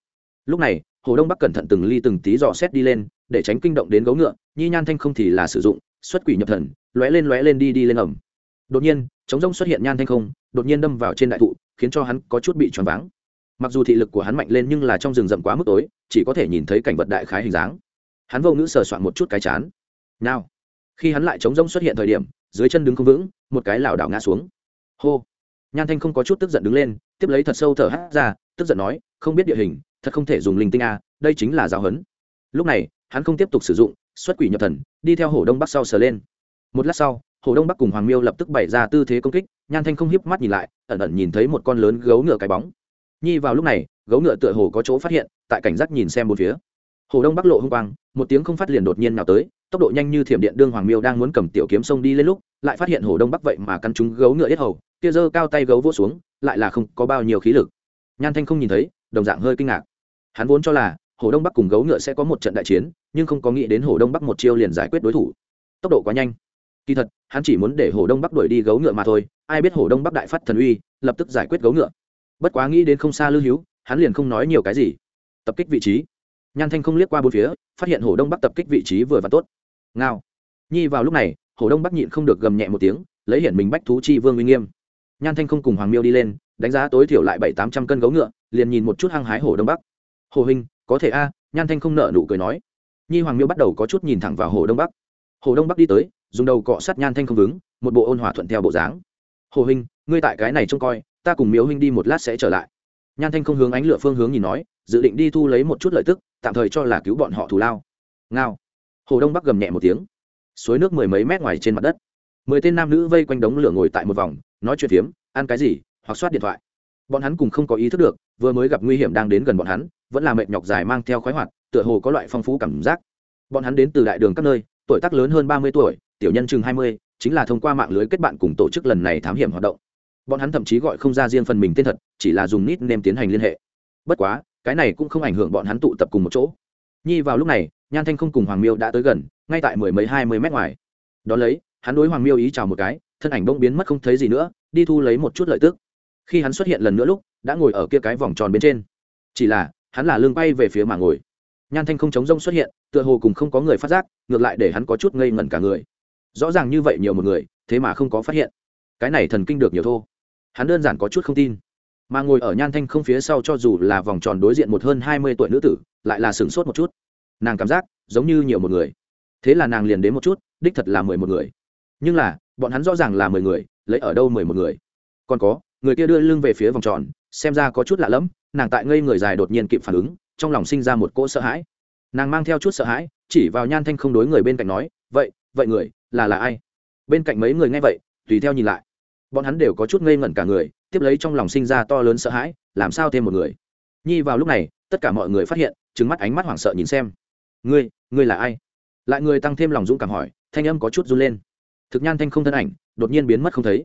Lúc này, hồ đông bắc cẩn thận từng ly từng tí dò xét đi lên, để tránh kinh động đến gấu ngựa nhi nhan thanh không thì là sử dụng, xuất quỷ nhập thần, lóe lên lóe lên đi đi lên ẩm đột nhiên chống rông xuất hiện nhan thanh không, đột nhiên đâm vào trên đại thụ, khiến cho hắn có chút bị choáng váng. Mặc dù thị lực của hắn mạnh lên nhưng là trong rừng rậm quá mức tối, chỉ có thể nhìn thấy cảnh vật đại khái hình dáng. Hắn vô ngữ sờ soạn một chút cái chán. Nào. Khi hắn lại chống rông xuất hiện thời điểm, dưới chân đứng không vững, một cái lảo đảo ngã xuống. Hô. Nhan thanh không có chút tức giận đứng lên, tiếp lấy thật sâu thở hát ra, tức giận nói, không biết địa hình, thật không thể dùng linh tinh a, đây chính là giáo huấn. Lúc này, hắn không tiếp tục sử dụng, xuất quỷ nhập thần, đi theo hồ đông bắc sau sờ lên. Một lát sau hồ đông bắc cùng hoàng miêu lập tức bày ra tư thế công kích, nhan thanh không hiếp mắt nhìn lại, ẩn ẩn nhìn thấy một con lớn gấu ngựa cái bóng. Nhi vào lúc này, gấu ngựa tựa hồ có chỗ phát hiện, tại cảnh giác nhìn xem một phía. Hồ đông bắc lộ hung quang, một tiếng không phát liền đột nhiên nào tới, tốc độ nhanh như thiểm điện đương hoàng miêu đang muốn cầm tiểu kiếm sông đi lên lúc, lại phát hiện hồ đông bắc vậy mà căn trúng gấu ngựa yết hầu, kia giơ cao tay gấu vỗ xuống, lại là không có bao nhiêu khí lực. Nhan thanh không nhìn thấy, đồng dạng hơi kinh ngạc. Hắn vốn cho là, hồ đông bắc cùng gấu ngựa sẽ có một trận đại chiến, nhưng không có nghĩ đến hồ đông bắc một chiêu liền giải quyết đối thủ. Tốc độ quá nhanh kỳ thật, hắn chỉ muốn để hồ đông bắc đuổi đi gấu ngựa mà thôi, ai biết hồ đông bắc đại phát thần uy, lập tức giải quyết gấu ngựa. Bất quá nghĩ đến không xa lưu hữu, hắn liền không nói nhiều cái gì. Tập kích vị trí. Nhan thanh không liếc qua bốn phía, phát hiện hồ đông bắc tập kích vị trí vừa và tốt. Ngao. Nhi vào lúc này, hồ đông bắc nhịn không được gầm nhẹ một tiếng, lấy hiển mình bách thú chi vương uy nghiêm. Nhan thanh không cùng hoàng miêu đi lên, đánh giá tối thiểu lại bảy tám trăm cân gấu ngựa, liền nhìn một chút hăng hái hồ đông bắc. Hồ hình có thể a? Nhan thanh không nợ nụ cười nói. Nhi hoàng miêu bắt đầu có chút nhìn thẳng vào hồ đông bắc. Hồ đông bắc đi tới dùng đầu cọ sát nhan thanh không vững, một bộ ôn hòa thuận theo bộ dáng. Hồ huynh, ngươi tại cái này trông coi, ta cùng miếu huynh đi một lát sẽ trở lại. Nhan thanh không hướng ánh lửa phương hướng nhìn nói, dự định đi thu lấy một chút lợi tức, tạm thời cho là cứu bọn họ thù lao. Ngao. Hồ đông bắc gầm nhẹ một tiếng. Suối nước mười mấy mét ngoài trên mặt đất. Mười tên nam nữ vây quanh đống lửa ngồi tại một vòng, nói chuyện phiếm, ăn cái gì, hoặc soát điện thoại. Bọn hắn cùng không có ý thức được, vừa mới gặp nguy hiểm đang đến gần bọn hắn, vẫn là mệt nhọc dài mang theo khoái hoạt, tựa hồ có loại phong phú cảm giác. Bọn hắn đến từ đại đường các nơi, tuổi tác lớn hơn ba mươi tuổi tiểu nhân chừng hai mươi, chính là thông qua mạng lưới kết bạn cùng tổ chức lần này thám hiểm hoạt động. Bọn hắn thậm chí gọi không ra riêng phần mình tên thật, chỉ là dùng nít nêm tiến hành liên hệ. Bất quá, cái này cũng không ảnh hưởng bọn hắn tụ tập cùng một chỗ. Nhi vào lúc này, nhan thanh không cùng hoàng miêu đã tới gần, ngay tại mười mấy, hai mươi mét ngoài. Đón lấy, hắn đối hoàng miêu ý chào một cái, thân ảnh bỗng biến mất không thấy gì nữa, đi thu lấy một chút lợi tức. Khi hắn xuất hiện lần nữa lúc, đã ngồi ở kia cái vòng tròn bên trên. Chỉ là, hắn là lưng bay về phía mà ngồi. Nhan thanh không chống rông xuất hiện, tựa hồ cùng không có người phát giác, ngược lại để hắn có chút ngây ngẩn cả người rõ ràng như vậy nhiều một người, thế mà không có phát hiện. Cái này thần kinh được nhiều thô. Hắn đơn giản có chút không tin. Mà ngồi ở nhan thanh không phía sau cho dù là vòng tròn đối diện một hơn hai mươi tuổi nữ tử, lại là sửng sốt một chút. Nàng cảm giác giống như nhiều một người. Thế là nàng liền đến một chút, đích thật là mười một người. Nhưng là, bọn hắn rõ ràng là mười người, lấy ở đâu mười một người? Còn có, người kia đưa lưng về phía vòng tròn, xem ra có chút lạ lẫm, nàng tại ngây người dài đột nhiên kịp phản ứng, trong lòng sinh ra một cỗ sợ hãi. Nàng mang theo chút sợ hãi, chỉ vào nhan thanh không đối người bên cạnh nói, vậy vậy người là là ai? Bên cạnh mấy người nghe vậy, tùy theo nhìn lại. Bọn hắn đều có chút ngây ngẩn cả người, tiếp lấy trong lòng sinh ra to lớn sợ hãi, làm sao thêm một người? Nhi vào lúc này, tất cả mọi người phát hiện trứng mắt ánh mắt hoảng sợ nhìn xem. Ngươi ngươi là ai? Lại người tăng thêm lòng dũng cảm hỏi, thanh âm có chút run lên. Thực nhan thanh không thân ảnh, đột nhiên biến mất không thấy.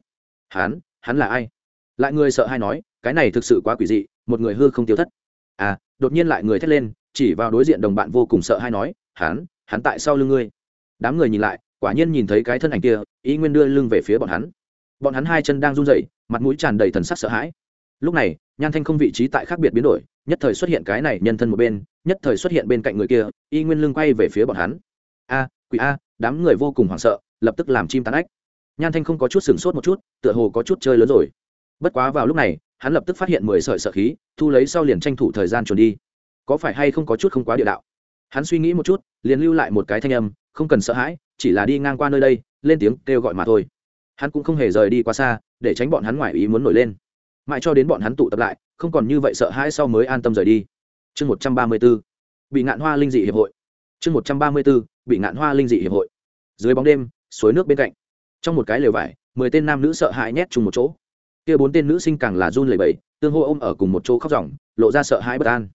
Hắn hắn là ai? Lại người sợ hay nói, cái này thực sự quá quỷ dị, một người hư không tiêu thất. À đột nhiên lại người thét lên, chỉ vào đối diện đồng bạn vô cùng sợ hay nói, hắn hắn tại sau lưng ngươi. Đám người nhìn lại quả nhiên nhìn thấy cái thân ảnh kia, ý nguyên đưa lưng về phía bọn hắn. Bọn hắn hai chân đang run rẩy, mặt mũi tràn đầy thần sắc sợ hãi. Lúc này, nhan thanh không vị trí tại khác biệt biến đổi, nhất thời xuất hiện cái này nhân thân một bên, nhất thời xuất hiện bên cạnh người kia y nguyên lưng quay về phía bọn hắn. A, quỷ a, đám người vô cùng hoảng sợ, lập tức làm chim tán ách. Nhan thanh không có chút sửng sốt một chút, tựa hồ có chút chơi lớn rồi. Bất quá vào lúc này, hắn lập tức phát hiện mười sợi sợ khí, thu lấy sau liền tranh thủ thời gian trốn đi. Có phải hay không có chút không quá địa đạo? Hắn suy nghĩ một chút, liền lưu lại một cái thanh âm, không cần sợ hãi chỉ là đi ngang qua nơi đây, lên tiếng kêu gọi mà thôi. Hắn cũng không hề rời đi quá xa, để tránh bọn hắn ngoài ý muốn nổi lên. Mãi cho đến bọn hắn tụ tập lại, không còn như vậy sợ hãi sau mới an tâm rời đi. Chương một trăm ba mươi b ố bị ngạn hoa linh dị hiệp hội. Chương một trăm ba mươi b ố bị ngạn hoa linh dị hiệp hội. Dưới bóng đêm, suối nước bên cạnh. Trong một cái lều vải, mười tên nam nữ sợ hãi nhét chung một chỗ. Kia bốn tên nữ sinh càng là run lẩy bẩy, tương hô ôm ở cùng một chỗ khóc ròng, lộ ra sợ hãi bất an.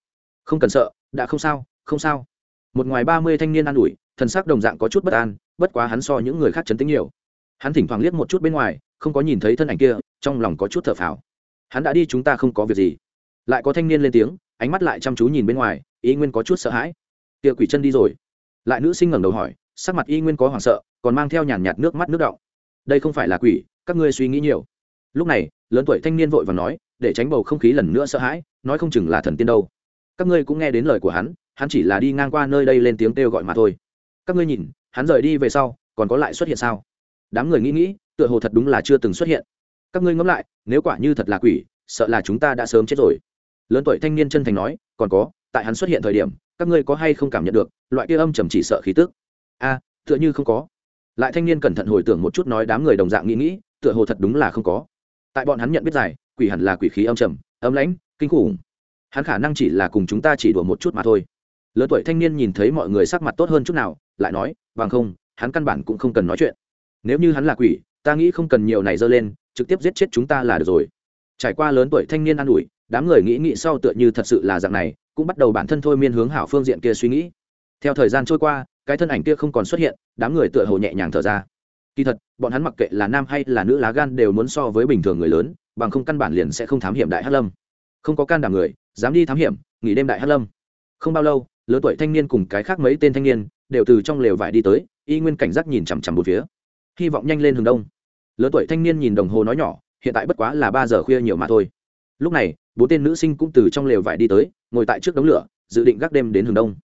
Không cần sợ, đã không sao không sao. Một ngoài ba mươi thanh niên an ủi, thần sắc đồng dạng có chút bất an bất quá hắn so những người khác chấn tính nhiều. Hắn thỉnh thoảng liếc một chút bên ngoài, không có nhìn thấy thân ảnh kia, trong lòng có chút thở phào. Hắn đã đi, chúng ta không có việc gì. Lại có thanh niên lên tiếng, ánh mắt lại chăm chú nhìn bên ngoài ý nguyên có chút sợ hãi. Kia quỷ chân đi rồi. Lại nữ sinh ngẩng đầu hỏi, sắc mặt y nguyên có hoảng sợ, còn mang theo nhàn nhạt nước mắt nước đọng. Đây không phải là quỷ, các ngươi suy nghĩ nhiều. Lúc này, lớn tuổi thanh niên vội và nói, để tránh bầu không khí lần nữa sợ hãi, nói không chừng là thần tiên đâu. Các ngươi cũng nghe đến lời của hắn hắn chỉ là đi ngang qua nơi đây lên tiếng kêu gọi mà thôi. Các ngươi nhìn hắn rời đi về sau, còn có lại xuất hiện sao? Đám người nghĩ nghĩ, tựa hồ thật đúng là chưa từng xuất hiện. Các ngươi ngẫm lại, nếu quả như thật là quỷ, sợ là chúng ta đã sớm chết rồi. Lớn tuổi thanh niên chân thành nói, còn có, tại hắn xuất hiện thời điểm, các ngươi có hay không cảm nhận được, loại kia âm trầm chỉ sợ khí tức? A, tựa như không có. Lại thanh niên cẩn thận hồi tưởng một chút nói đám người đồng dạng nghĩ nghĩ, tựa hồ thật đúng là không có. Tại bọn hắn nhận biết giải quỷ hẳn là quỷ khí âm trầm ấm lãnh, kinh khủng. Hắn khả năng chỉ là cùng chúng ta chỉ đùa một chút mà thôi. Lớn tuổi thanh niên nhìn thấy mọi người sắc mặt tốt hơn chút nào lại nói bằng không, hắn căn bản cũng không cần nói chuyện. Nếu như hắn là quỷ, ta nghĩ không cần nhiều này dơ lên, trực tiếp giết chết chúng ta là được rồi. Trải qua lớn tuổi thanh niên an ủi, đám người nghĩ nghĩ sau tựa như thật sự là dạng này, cũng bắt đầu bản thân thôi miên hướng hảo phương diện kia suy nghĩ. Theo thời gian trôi qua, cái thân ảnh kia không còn xuất hiện, đám người tựa hồ nhẹ nhàng thở ra. Kỳ thật, bọn hắn mặc kệ là nam hay là nữ lá gan đều muốn so với bình thường người lớn, bằng không căn bản liền sẽ không thám hiểm đại hát lâm. Không có can đảm người, dám đi thám hiểm, nghỉ đêm đại hát lâm. Không bao lâu lứa tuổi thanh niên cùng cái khác mấy tên thanh niên đều từ trong lều vải đi tới, y nguyên cảnh giác nhìn chằm chằm một phía. Hy vọng nhanh lên hướng đông. Lớn tuổi thanh niên nhìn đồng hồ nói nhỏ, hiện tại bất quá là ba giờ khuya nhiều mà thôi. Lúc này, bốn tên nữ sinh cũng từ trong lều vải đi tới, ngồi tại trước đống lửa, dự định gác đêm đến hướng đông.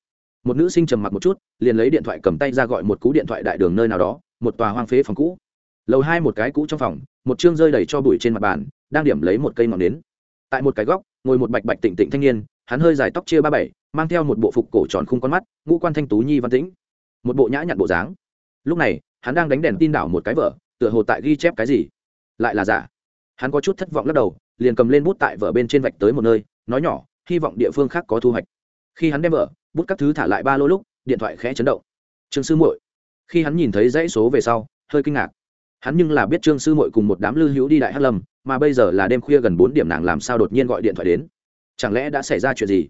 Một nữ sinh trầm mặc một chút, liền lấy điện thoại cầm tay ra gọi một cú điện thoại đại đường nơi nào đó, một tòa hoang phế phòng cũ. Lầu hai một cái cũ trong phòng, một chương rơi đầy cho bụi trên mặt bàn, đang điểm lấy một cây ngọn nến. Tại một cái góc, ngồi một bạch bạch tịnh tịnh thanh niên, hắn hơi dài tóc chia ba bảy, mang theo một bộ phục cổ tròn khung con mắt, ngũ quan thanh tú nhi văn tĩnh một bộ nhã nhặn bộ dáng. Lúc này, hắn đang đánh đèn tin đảo một cái vở, tựa hồ tại ghi chép cái gì. Lại là giả. Hắn có chút thất vọng lắc đầu, liền cầm lên bút tại vở bên trên vạch tới một nơi, nói nhỏ, hy vọng địa phương khác có thu hoạch. Khi hắn đem vợ bút các thứ thả lại ba lô lúc, điện thoại khẽ chấn động. Trương sư muội. Khi hắn nhìn thấy dãy số về sau, hơi kinh ngạc. Hắn nhưng là biết trương sư muội cùng một đám lư hữu đi đại hát lâm, mà bây giờ là đêm khuya gần bốn điểm nàng làm sao đột nhiên gọi điện thoại đến? Chẳng lẽ đã xảy ra chuyện gì?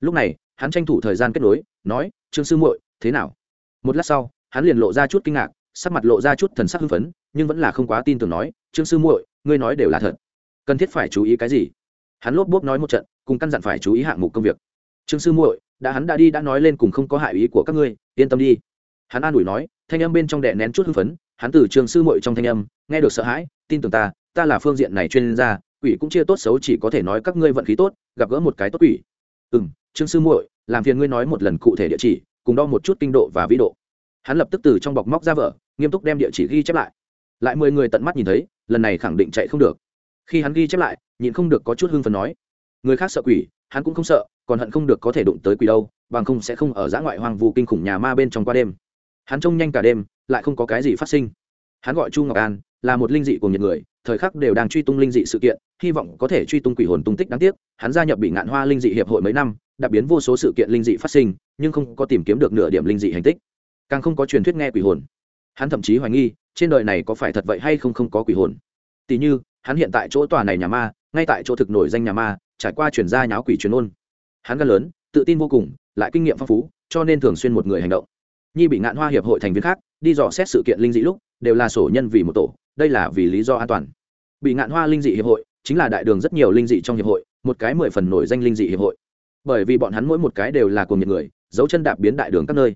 Lúc này, hắn tranh thủ thời gian kết nối, nói, trương sư muội, thế nào? Một lát sau, hắn liền lộ ra chút kinh ngạc, sắc mặt lộ ra chút thần sắc hưng phấn, nhưng vẫn là không quá tin tưởng nói, trương sư muội, ngươi nói đều là thật. Cần thiết phải chú ý cái gì? Hắn lốp bốp nói một trận, cùng căn dặn phải chú ý hạng mục công việc. Trương sư muội, đã hắn đã đi đã nói lên cùng không có hại ý của các ngươi, yên tâm đi. Hắn an ủi nói, thanh âm bên trong đệ nén chút hưng phấn, hắn từ trường sư muội trong thanh âm, nghe được sợ hãi, tin tưởng ta ta là phương diện này chuyên gia, quỷ cũng chia tốt xấu chỉ có thể nói các ngươi vận khí tốt, gặp gỡ một cái tốt quỷ. Ừ m trương sư muội, làm phiền ngươi nói một lần cụ thể địa chỉ cùng đo một chút kinh độ và vĩ độ. Hắn lập tức từ trong bọc móc ra vở, nghiêm túc đem địa chỉ ghi chép lại. Lại mười người tận mắt nhìn thấy lần này khẳng định chạy không được. Khi hắn ghi chép lại nhịn không được có chút hưng phần nói người khác sợ quỷ hắn cũng không sợ còn hận không được có thể đụng tới quỷ đâu bằng không sẽ không ở giã ngoại hoang vu kinh khủng nhà ma bên trong qua đêm. Hắn trông nhanh cả đêm lại không có cái gì phát sinh. Hắn gọi chu ngọc an là một linh dị của những người thời khắc đều đang truy tung linh dị sự kiện hy vọng có thể truy tung quỷ hồn tung tích đáng tiếc. Hắn gia nhập bị ngạn hoa linh dị hiệp hội mấy năm đặc biến vô số sự kiện linh dị phát sinh, nhưng không có tìm kiếm được nửa điểm linh dị hành tích. Càng không có truyền thuyết nghe quỷ hồn. Hắn thậm chí hoài nghi, trên đời này có phải thật vậy hay không không có quỷ hồn. Tỉ như, hắn hiện tại chỗ tòa này nhà ma, ngay tại chỗ thực nổi danh nhà ma, trải qua chuyển gia nháo quỷ truyền ôn. Hắn gan lớn, tự tin vô cùng, lại kinh nghiệm phong phú, cho nên thường xuyên một người hành động. Nhi bị ngạn hoa hiệp hội thành viên khác, đi dò xét sự kiện linh dị lúc, đều là sổ nhân vì một tổ, đây là vì lý do an toàn. Bị ngạn hoa linh dị hiệp hội, chính là đại đường rất nhiều linh dị trong hiệp hội, một cái mười phần nổi danh linh dị hiệp hội bởi vì bọn hắn mỗi một cái đều là cùng nhiệt người, dấu chân đạp biến đại đường các nơi.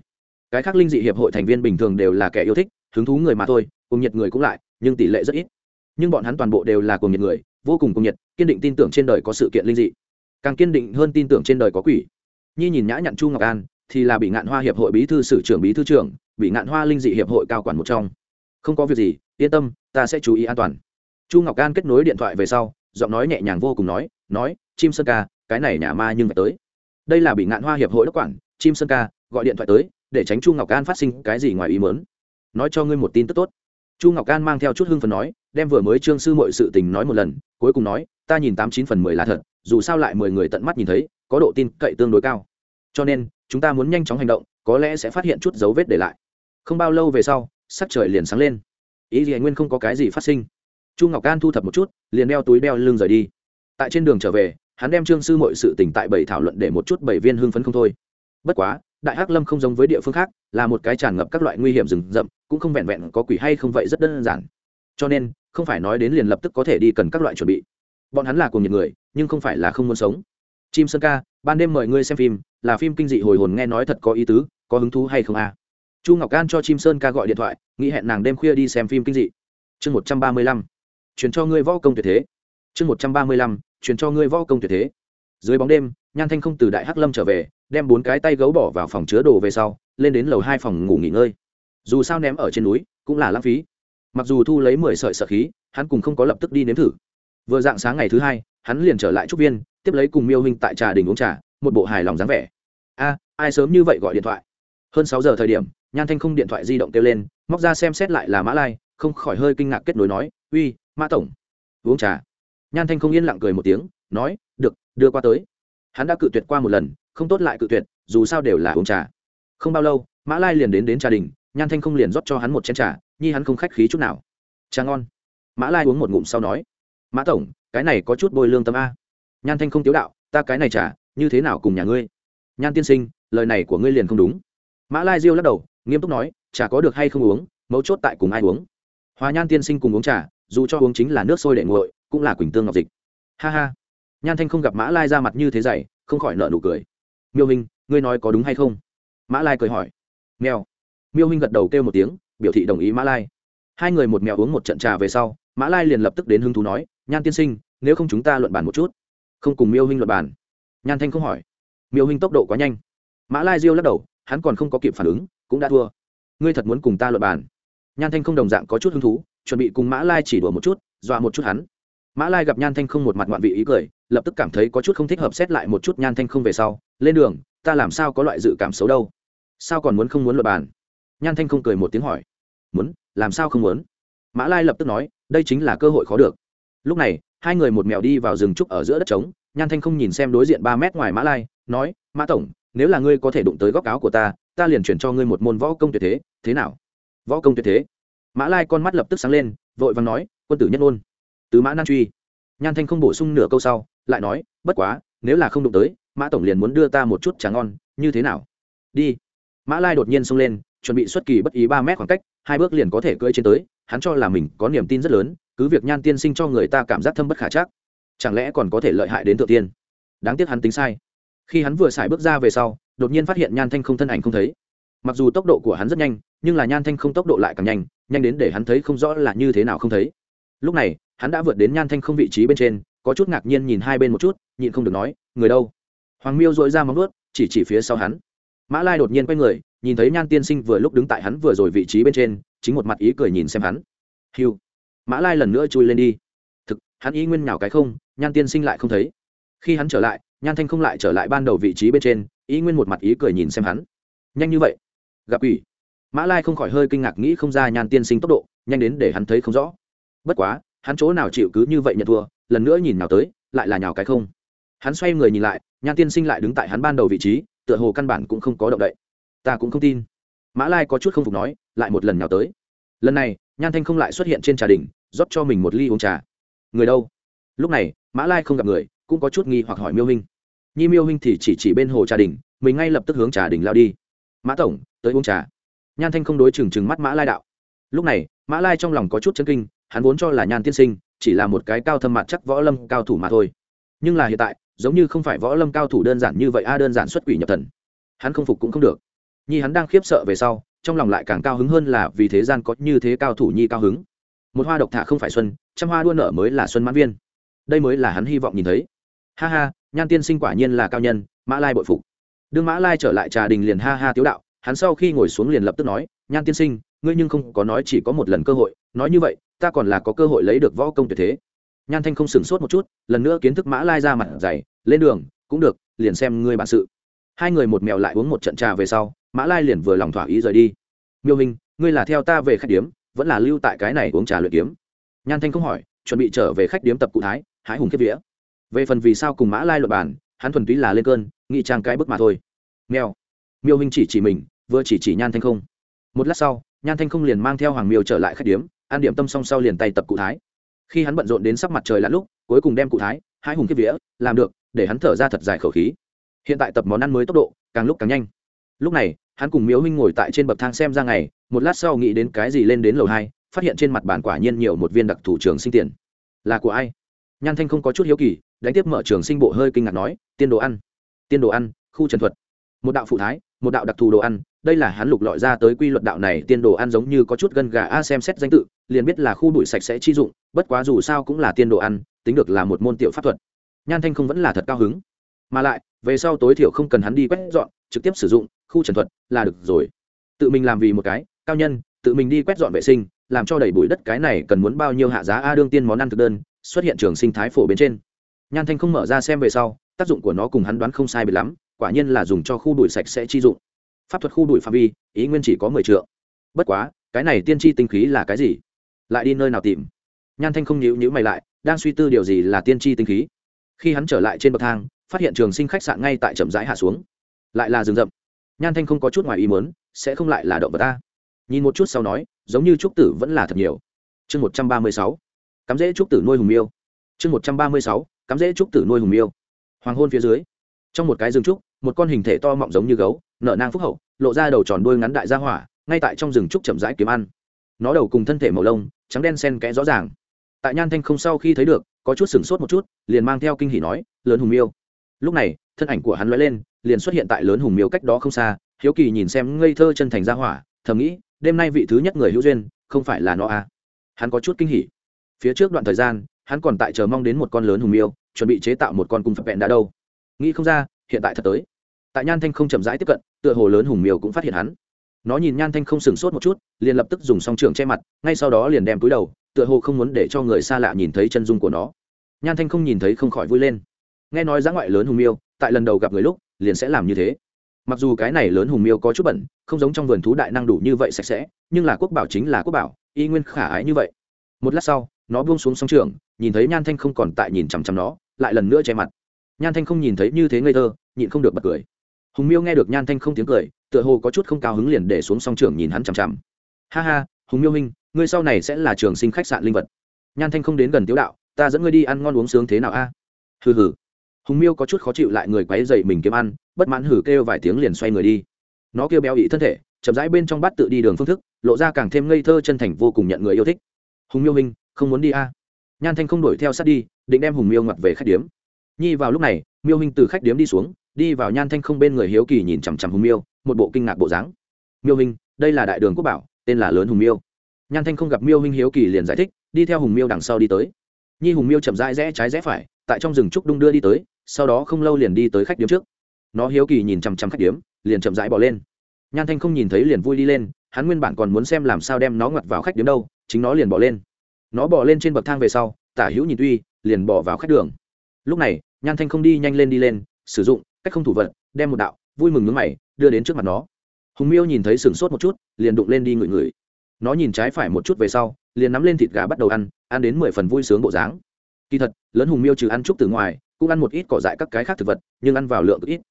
Cái khác linh dị hiệp hội thành viên bình thường đều là kẻ yêu thích, hứng thú người mà thôi cùng nhiệt người cũng lại, nhưng tỷ lệ rất ít. Nhưng bọn hắn toàn bộ đều là cùng nhiệt người, vô cùng cùng nhiệt, kiên định tin tưởng trên đời có sự kiện linh dị. Càng kiên định hơn tin tưởng trên đời có quỷ. Nhi nhìn nhã nhặn chu ngọc an, thì là bị ngạn hoa hiệp hội bí thư sử trưởng bí thư trưởng, bị ngạn hoa linh dị hiệp hội cao quản một trong. Không có việc gì, yên tâm, ta sẽ chú ý an toàn. Chu ngọc an kết nối điện thoại về sau, giọng nói nhẹ nhàng vô cùng nói nói, chim sơn ca cái này nhà ma nhưng phải tới. Đây là bị ngạn hoa hiệp hội đốc quản, chim sơn ca, gọi điện thoại tới, để tránh chu ngọc an phát sinh cái gì ngoài ý mớn nói cho ngươi một tin tức tốt. Chu ngọc an mang theo chút hưng phần nói, đem vừa mới trương sư mọi sự tình nói một lần, cuối cùng nói, ta nhìn tám chín phần mười là thật, dù sao lại mười người tận mắt nhìn thấy, có độ tin cậy tương đối cao. Cho nên, chúng ta muốn nhanh chóng hành động, có lẽ sẽ phát hiện chút dấu vết để lại. Không bao lâu về sau, sắc trời liền sáng lên. Ý gì nguyên không có cái gì phát sinh. Chu ngọc an thu thập một chút, liền đeo túi đeo lưng rời đi. Tại trên đường trở về hắn đem trương sư mọi sự tỉnh tại bảy thảo luận để một chút bảy viên hưng phấn không thôi. Bất quá, đại hắc lâm không giống với địa phương khác, là một cái tràn ngập các loại nguy hiểm rừng rậm, cũng không vẹn vẹn có quỷ hay không vậy rất đơn giản. Cho nên, không phải nói đến liền lập tức có thể đi cần các loại chuẩn bị. Bọn hắn là cùng những người, nhưng không phải là không muốn sống. Chim sơn ca, ban đêm mời ngươi xem phim, là phim kinh dị hồi hồn nghe nói thật có ý tứ, có hứng thú hay không à? chu ngọc an cho chim sơn ca gọi điện thoại, nghĩ hẹn nàng đêm khuya đi xem phim kinh dị. Chương một trăm ba mươi lăm. Truyền cho ngươi võ công tuyệt thế. Chương một trăm ba mươi lăm truyền cho ngươi võ công tuyệt thế. Dưới bóng đêm, nhan thanh không từ đại hắc lâm trở về, đem bốn cái tay gấu bỏ vào phòng chứa đồ về sau, lên đến lầu hai phòng ngủ nghỉ ngơi. Dù sao ném ở trên núi, cũng là lãng phí. Mặc dù thu lấy mười sợi sợ khí, hắn cùng không có lập tức đi nếm thử. Vừa dạng sáng ngày thứ hai, hắn liền trở lại trúc viên, tiếp lấy cùng miêu huynh tại trà đình uống trà, một bộ hài lòng dáng vẻ. A, ai sớm như vậy gọi điện thoại? Hơn sáu giờ thời điểm, nhan thanh không điện thoại di động kêu lên, móc ra xem xét lại là mã lai, không khỏi hơi kinh ngạc kết nối nói, uy, mã tổng, uống trà nhan thanh không yên lặng cười một tiếng, nói, được, đưa qua tới. Hắn đã cự tuyệt qua một lần, không tốt lại cự tuyệt, dù sao đều là uống trà. Không bao lâu, mã lai liền đến đến trà đình, nhan thanh không liền rót cho hắn một chén trà, nhi hắn không khách khí chút nào. Trà ngon. Mã lai uống một ngụm sau nói, mã tổng, cái này có chút bôi lương tâm a. Nhan thanh không tiếu đạo, ta cái này trà, như thế nào cùng nhà ngươi? Nhan tiên sinh, lời này của ngươi liền không đúng. Mã lai diêu lắc đầu, nghiêm túc nói, trà có được hay không uống, mấu chốt tại cùng ai uống. Hòa nhan tiên sinh cùng uống trà, dù cho uống chính là nước sôi để nguội cũng là quỳnh tương ngọc dịch. Ha ha. Nhan thanh không gặp mã lai ra mặt như thế dày, không khỏi nợ nụ cười. Miêu minh ngươi nói có đúng hay không? Mã lai cười hỏi. Mèo. Miêu minh gật đầu kêu một tiếng, biểu thị đồng ý mã lai. Hai người một mèo uống một trận trà về sau, mã lai liền lập tức đến hưng thú nói, nhan tiên sinh, nếu không chúng ta luận bàn một chút. Không cùng miêu hình luận bàn. Nhan thanh không hỏi. Miêu hình tốc độ quá nhanh. Mã lai diêu lắc đầu, hắn còn không có kịp phản ứng, cũng đã thua. Ngươi thật muốn cùng ta luận bàn? Nhan thanh không đồng dạng có chút hứng thú, chuẩn bị cùng mã lai chỉ đùa một chút, dọa một chút hắn mã lai gặp nhan thanh không một mặt ngoạn vị ý cười, lập tức cảm thấy có chút không thích hợp xét lại một chút nhan thanh không về sau. Lên đường, ta làm sao có loại dự cảm xấu đâu? Sao còn muốn không muốn luật bàn? Nhan thanh không cười một tiếng hỏi. Muốn, làm sao không muốn? Mã lai lập tức nói, đây chính là cơ hội khó được. Lúc này, hai người một mèo đi vào rừng trúc ở giữa đất trống. Nhan thanh không nhìn xem đối diện ba mét ngoài mã lai, nói, mã tổng, nếu là ngươi có thể đụng tới góc áo của ta ta liền chuyển cho ngươi một môn võ công tuyệt thế. Thế nào? Võ công tuyệt thế? Mã lai con mắt lập tức sáng lên, vội vàng nói, quân tử nhất ôn từ mã nan truy. Nhan thanh không bổ sung nửa câu sau, lại nói, bất quá, nếu là không đụng tới, mã tổng liền muốn đưa ta một chút trà ngon, như thế nào? Đi. Mã lai đột nhiên xông lên, chuẩn bị xuất kỳ bất ý ba mét khoảng cách, hai bước liền có thể cưỡi trên tới, hắn cho là mình có niềm tin rất lớn, cứ việc nhan tiên sinh cho người ta cảm giác thâm bất khả chắc, chẳng lẽ còn có thể lợi hại đến tự tiên? Đáng tiếc hắn tính sai. Khi hắn vừa xài bước ra về sau, đột nhiên phát hiện nhan thanh không thân ảnh không thấy. Mặc dù tốc độ của hắn rất nhanh, nhưng là nhan thanh không tốc độ lại càng nhanh nhanh đến để hắn thấy không rõ là như thế nào không thấy. Lúc này hắn đã vượt đến nhan thanh không vị trí bên trên, có chút ngạc nhiên nhìn hai bên một chút, nhịn không được nói, người đâu? Hoàng miêu dội ra móng ướt chỉ chỉ phía sau hắn. Mã lai đột nhiên quay người, nhìn thấy nhan tiên sinh vừa lúc đứng tại hắn vừa rồi vị trí bên trên, chính một mặt ý cười nhìn xem hắn. Hiu mã lai lần nữa chui lên đi. Thực, hắn ý nguyên nào cái không, nhan tiên sinh lại không thấy. Khi hắn trở lại, nhan thanh không lại trở lại ban đầu vị trí bên trên, ý nguyên một mặt ý cười nhìn xem hắn. Nhanh như vậy? Gặp ủy mã lai không khỏi hơi kinh ngạc nghĩ không ra nhan tiên sinh tốc độ, nhanh đến để hắn thấy không rõ. Bất quá hắn chỗ nào chịu cứ như vậy nhận thua, lần nữa nhìn nào tới, lại là nhào cái không. Hắn xoay người nhìn lại, nhan tiên sinh lại đứng tại hắn ban đầu vị trí, tựa hồ căn bản cũng không có động đậy. Ta cũng không tin. Mã lai có chút không phục nói, lại một lần nhào tới. Lần này, nhan thanh không lại xuất hiện trên trà đình rót cho mình một ly uống trà. Người đâu? Lúc này, mã lai không gặp người, cũng có chút nghi hoặc hỏi miêu huynh. Nhi miêu huynh thì chỉ chỉ bên hồ trà đình mình ngay lập tức hướng trà đình lao đi. Mã tổng, tới uống trà. Nhan thanh không đối chừng chừng mắt mã lai đạo. Lúc này, mã lai trong lòng có chút chân kinh hắn vốn cho là nhan tiên sinh chỉ là một cái cao thâm mặt chắc võ lâm cao thủ mà thôi. Nhưng là hiện tại, giống như không phải võ lâm cao thủ đơn giản như vậy, a, đơn giản xuất quỷ nhập thần. Hắn không phục cũng không được. Nhi hắn đang khiếp sợ về sau, trong lòng lại càng cao hứng hơn là vì thế gian có như thế cao thủ nhi cao hứng. Một hoa độc thả không phải xuân, trăm hoa đua nở mới là xuân mãn viên. Đây mới là hắn hy vọng nhìn thấy. Ha ha, nhan tiên sinh quả nhiên là cao nhân, mã lai bội phục. Đương mã lai trở lại trà đình liền ha ha tiếu đạo, hắn sau khi ngồi xuống liền lập tức nói, nhan tiên sinh, ngươi nhưng không có nói chỉ có một lần cơ hội, nói như vậy ta còn là có cơ hội lấy được võ công tuyệt thế. Nhan thanh không sửng sốt một chút, lần nữa kiến thức mã lai ra mặt dày, lên đường, cũng được, liền xem ngươi bản sự. Hai người một mèo lại uống một trận trà về sau, mã lai liền vừa lòng thỏa ý rời đi. Miêu hình ngươi là theo ta về khách điếm, vẫn là lưu tại cái này uống trà luyện kiếm? Nhan thanh không hỏi, chuẩn bị trở về khách điếm tập cụ thái, hái hùng kiếp vía. Về phần vì sao cùng mã lai luật bản hắn thuần túy là lên cơn nghị trang cái bức mà thôi. Mèo. Miêu hình chỉ chỉ mình, vừa chỉ chỉ nhan thanh không. Một lát sau, nhan thanh không liền mang theo hoàng miêu trở lại khách điếm an điểm tâm song sau liền tay tập cụ thái. Khi hắn bận rộn đến sắp mặt trời lặn lúc, cuối cùng đem cụ thái, hai hùng kiếp vía, làm được, để hắn thở ra thật dài khẩu khí. Hiện tại tập món ăn mới tốc độ, càng lúc càng nhanh. Lúc này, hắn cùng miếu huynh ngồi tại trên bậc thang xem ra ngày, một lát sau nghĩ đến cái gì lên đến lầu hai, phát hiện trên mặt bàn quả nhiên nhiều một viên đặc thủ trường sinh tiền. Là của ai? Nhan thanh không có chút hiếu kỳ, đánh tiếp mở trường sinh bộ hơi kinh ngạc nói, tiên đồ ăn, tiên đồ ăn, khu trần thuật. Một đạo phụ thái, một đạo đặc thù đồ ăn đây là hắn lục lọi ra tới quy luật đạo này, tiên đồ ăn giống như có chút gân gà a xem xét danh tự, liền biết là khu bụi sạch sẽ chi dụng, bất quá dù sao cũng là tiên đồ ăn, tính được là một môn tiểu pháp thuật. Nhan thanh không vẫn là thật cao hứng. Mà lại, về sau tối thiểu không cần hắn đi quét dọn, trực tiếp sử dụng, khu trần thuật, là được rồi. Tự mình làm vì một cái, cao nhân, tự mình đi quét dọn vệ sinh, làm cho đầy bụi đất cái này cần muốn bao nhiêu hạ giá a đương tiên món ăn thực đơn, xuất hiện trường sinh thái phổ bên trên. Nhan thanh không mở ra xem về sau, tác dụng của nó cùng hắn đoán không sai bị lắm, quả nhiên là dùng cho khu bụi sạch sẽ chi dụng pháp thuật khu đuổi phạm vi, ý nguyên chỉ có mười triệu bất quá, cái này tiên tri tinh khí là cái gì? Lại đi nơi nào tìm? Nhan thanh không nhíu nhíu mày lại, đang suy tư điều gì là tiên tri tinh khí. Khi hắn trở lại trên bậc thang, phát hiện trường sinh khách sạn ngay tại chậm rãi hạ xuống. Lại là rừng rậm. Nhan thanh không có chút ngoài ý muốn, sẽ không lại là động vật ta. Nhìn một chút sau nói, giống như trúc tử vẫn là thật nhiều. Chương một trăm ba mươi sáu. Cắm rễ trúc tử nuôi hùng miêu. Chương một trăm ba mươi sáu. Cắm rễ trúc tử nuôi hùng miêu. Hoàng hôn phía dưới. Trong một cái rừng trúc, một con hình thể to mọng giống như gấu nở nang phúc hậu, lộ ra đầu tròn đuôi ngắn đại gia hỏa, ngay tại trong rừng trúc chậm rãi kiếm ăn. Nó đầu cùng thân thể màu lông, trắng đen sen kẽ rõ ràng. Tại nhan thanh không sau khi thấy được, có chút sửng sốt một chút, liền mang theo kinh hỉ nói, lớn hùng miêu. Lúc này, thân ảnh của hắn lóe lên, liền xuất hiện tại lớn hùng miêu cách đó không xa, hiếu kỳ nhìn xem ngây thơ chân thành gia hỏa, thầm nghĩ, đêm nay vị thứ nhất người hữu duyên, không phải là nó à. hắn có chút kinh hỉ. Phía trước đoạn thời gian, hắn còn tại chờ mong đến một con lớn hùng miêu, chuẩn bị chế tạo một con cung phật vẹn đã đâu. Nghĩ không ra, hiện tại thật tới tại nhan thanh không chậm rãi tiếp cận, tựa hồ lớn hùng miêu cũng phát hiện hắn. Nó nhìn nhan thanh không sừng sốt một chút, liền lập tức dùng song trường che mặt, ngay sau đó liền đem túi đầu, tựa hồ không muốn để cho người xa lạ nhìn thấy chân dung của nó. Nhan thanh không nhìn thấy không khỏi vui lên. Nghe nói giá ngoại lớn hùng miêu, tại lần đầu gặp người lúc, liền sẽ làm như thế. Mặc dù cái này lớn hùng miêu có chút bẩn, không giống trong vườn thú đại năng đủ như vậy sạch sẽ, nhưng là quốc bảo chính là quốc bảo, y nguyên khả ái như vậy. Một lát sau, nó buông xuống sóng trường, nhìn thấy nhan thanh không còn tại nhìn chằm chằm nó, lại lần nữa che mặt. Nhan thanh không nhìn thấy như thế ngây thơ, nhịn không được bật cười hùng miêu nghe được nhan thanh không tiếng cười, tựa hồ có chút không cao hứng liền để xuống song trường nhìn hắn chằm chằm. Ha ha, hùng miêu huynh, ngươi sau này sẽ là trường sinh khách sạn linh vật. Nhan thanh không đến gần tiếu đạo, ta dẫn ngươi đi ăn ngon uống sướng thế nào a? Hừ hừ. Hùng miêu có chút khó chịu lại người quấy dậy mình kiếm ăn, bất mãn hử kêu vài tiếng liền xoay người đi. Nó kêu béo ị thân thể, chậm rãi bên trong bát tự đi đường phương thức, lộ ra càng thêm ngây thơ chân thành vô cùng nhận người yêu thích. Hùng miêu huynh, không muốn đi a? Nhan thanh không đuổi theo sát đi, định đem hùng miêu ngoặt về khách điếm nhi vào lúc này, miêu huynh từ khách điếm đi xuống, đi vào nhan thanh không bên người hiếu kỳ nhìn chằm chằm hùng miêu, một bộ kinh ngạc bộ dáng. Miêu huynh đây là đại đường quốc bảo, tên là lớn hùng miêu. Nhan thanh không gặp miêu huynh hiếu kỳ liền giải thích, đi theo hùng miêu đằng sau đi tới. Nhi hùng miêu chậm rãi rẽ trái rẽ phải, tại trong rừng trúc đung đưa đi tới, sau đó không lâu liền đi tới khách điếm trước. Nó hiếu kỳ nhìn chằm chằm khách điếm, liền chậm rãi bỏ lên. Nhan thanh không nhìn thấy liền vui đi lên, hắn nguyên bản còn muốn xem làm sao đem nó ngoặt vào khách điếm đâu, chính nó liền bỏ lên. Nó bỏ lên trên bậc thang về sau, tả hữu nhìn tuy, liền bỏ vào khách đường. Lúc này nhan thanh không đi nhanh lên đi lên, sử dụng, cách không thủ vật, đem một đạo vui mừng ngứng mày, đưa đến trước mặt nó. Hùng miêu nhìn thấy sừng sốt một chút, liền đụng lên đi ngửi ngửi. Nó nhìn trái phải một chút về sau, liền nắm lên thịt gà bắt đầu ăn ăn đến mười phần vui sướng bộ dáng. Kỳ thật, lớn hùng miêu trừ ăn trúc từ ngoài, cũng ăn một ít cỏ dại các cái khác thực vật, nhưng ăn vào lượng ít.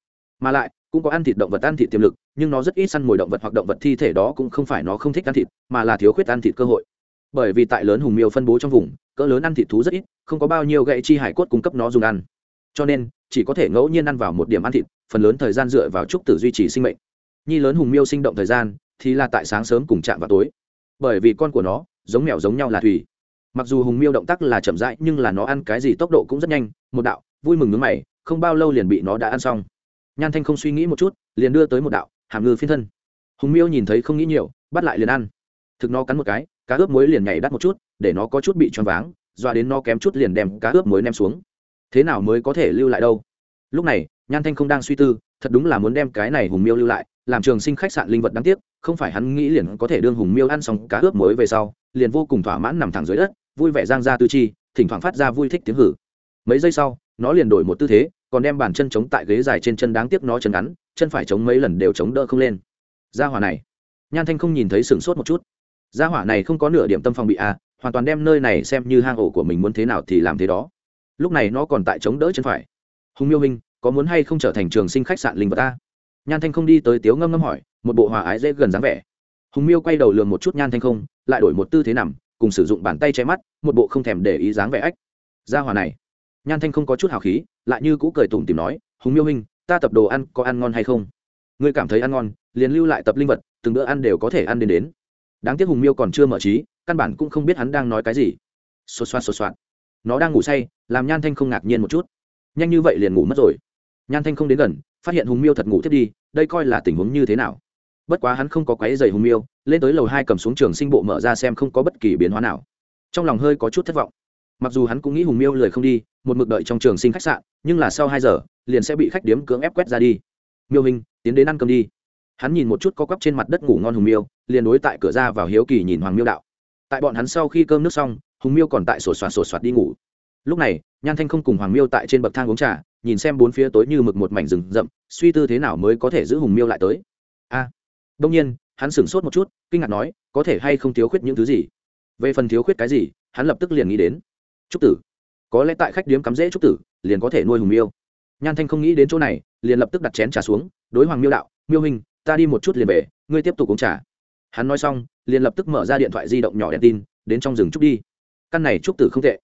Mà lại, cũng có ăn thịt động vật, ăn thịt tiềm lực, nhưng nó rất ít săn mồi động vật hoặc động vật thi thể đó cũng không phải nó không thích ăn thịt, mà là thiếu khuyết ăn thịt cơ hội. Bởi vì tại lớn hùng miêu phân bố trong vùng, cỡ lớn ăn thịt thú rất ít, không có bao nhiêu gậy chi hải cốt cung cấp nó dùng ăn cho nên, chỉ có thể ngẫu nhiên ăn vào một điểm ăn thịt, phần lớn thời gian dựa vào trúc tử duy trì sinh mệnh. Nhi lớn hùng miêu sinh động thời gian, thì là tại sáng sớm cùng chạm vào tối. Bởi vì con của nó, giống mèo giống nhau là thủy. Mặc dù hùng miêu động tác là chậm rãi, nhưng là nó ăn cái gì tốc độ cũng rất nhanh, một đạo, vui mừng nước mày, không bao lâu liền bị nó đã ăn xong. Nhan thanh không suy nghĩ một chút, liền đưa tới một đạo, hàm ngư phiên thân. Hùng miêu nhìn thấy không nghĩ nhiều, bắt lại liền ăn. Thực nó cắn một cái, cá ướp muối liền nhảy đắt một chút, để nó có chút bị choáng váng, doa đến nó kém chút liền đem cá ướp muối ném xuống thế nào mới có thể lưu lại đâu? Lúc này, nhan thanh không đang suy tư, thật đúng là muốn đem cái này hùng miêu lưu lại, làm trường sinh khách sạn linh vật đáng tiếc, không phải hắn nghĩ liền có thể đương hùng miêu ăn xong cá ướp muối về sau, liền vô cùng thỏa mãn nằm thẳng dưới đất, vui vẻ giang ra tư chi, thỉnh thoảng phát ra vui thích tiếng hử. Mấy giây sau, nó liền đổi một tư thế, còn đem bàn chân chống tại ghế dài trên chân đáng tiếc nó chân ngắn, chân phải chống mấy lần đều chống đỡ không lên. Gia hỏa này. Nhan thanh không nhìn thấy sửng sốt một chút. Gia hỏa này không có nửa điểm tâm phòng bị à hoàn toàn đem nơi này xem như hang ổ của mình muốn thế nào thì làm thế đó lúc này nó còn tại chống đỡ chân phải. Hùng miêu hình có muốn hay không trở thành trường sinh khách sạn linh vật ta? Nhan thanh không đi tới tiếu ngâm ngâm hỏi, một bộ hòa ái dễ gần dáng vẻ. Hùng miêu quay đầu lường một chút nhan thanh không, lại đổi một tư thế nằm, cùng sử dụng bàn tay che mắt, một bộ không thèm để ý dáng vẻ ách. Gia hòa này. Nhan thanh không có chút hào khí, lại như cũ cười tủm tìm nói, hùng miêu hình ta tập đồ ăn có ăn ngon hay không? Ngươi cảm thấy ăn ngon, liền lưu lại tập linh vật, từng bữa ăn đều có thể ăn đến đến. Đáng tiếc hùng miêu còn chưa mở trí, căn bản cũng không biết hắn đang nói cái gì. Xô xoa xô xoạt nó đang ngủ say, làm nhan thanh không ngạc nhiên một chút. Nhanh như vậy liền ngủ mất rồi. Nhan thanh không đến gần, phát hiện hùng miêu thật ngủ thiết đi, đây coi là tình huống như thế nào. Bất quá hắn không có quáy dày hùng miêu, lên tới lầu hai cầm xuống trường sinh bộ mở ra xem không có bất kỳ biến hóa nào. Trong lòng hơi có chút thất vọng. Mặc dù hắn cũng nghĩ hùng miêu lười không đi, một mực đợi trong trường sinh khách sạn, nhưng là sau hai giờ, liền sẽ bị khách điếm cưỡng ép quét ra đi. Miêu hình, tiến đến ăn cơm đi. Hắn nhìn một chút có quắp trên mặt đất ngủ ngon hùng miêu, liền đối tại cửa ra vào hiếu kỳ nhìn hoàng miêu đạo. Tại bọn hắn sau khi cơm nước xong hùng miêu còn tại sổ soạt sổ soạt đi ngủ. Lúc này, nhan thanh không cùng hoàng miêu tại trên bậc thang uống trà, nhìn xem bốn phía tối như mực một mảnh rừng rậm, suy tư thế nào mới có thể giữ hùng miêu lại tới. A! Đông nhiên, hắn sửng sốt một chút, kinh ngạc nói, có thể hay không thiếu khuyết những thứ gì? Về phần thiếu khuyết cái gì, hắn lập tức liền nghĩ đến. Trúc tử. Có lẽ tại khách điếm cắm rễ trúc tử, liền có thể nuôi hùng miêu. Nhan thanh không nghĩ đến chỗ này, liền lập tức đặt chén trà xuống, đối hoàng miêu đạo, miêu hình ta đi một chút liền về, ngươi tiếp tục uống trà. Hắn nói xong, liền lập tức mở ra điện thoại di động nhỏ đèn tin, đến trong rừng trúc đi căn này trúc tử không tệ.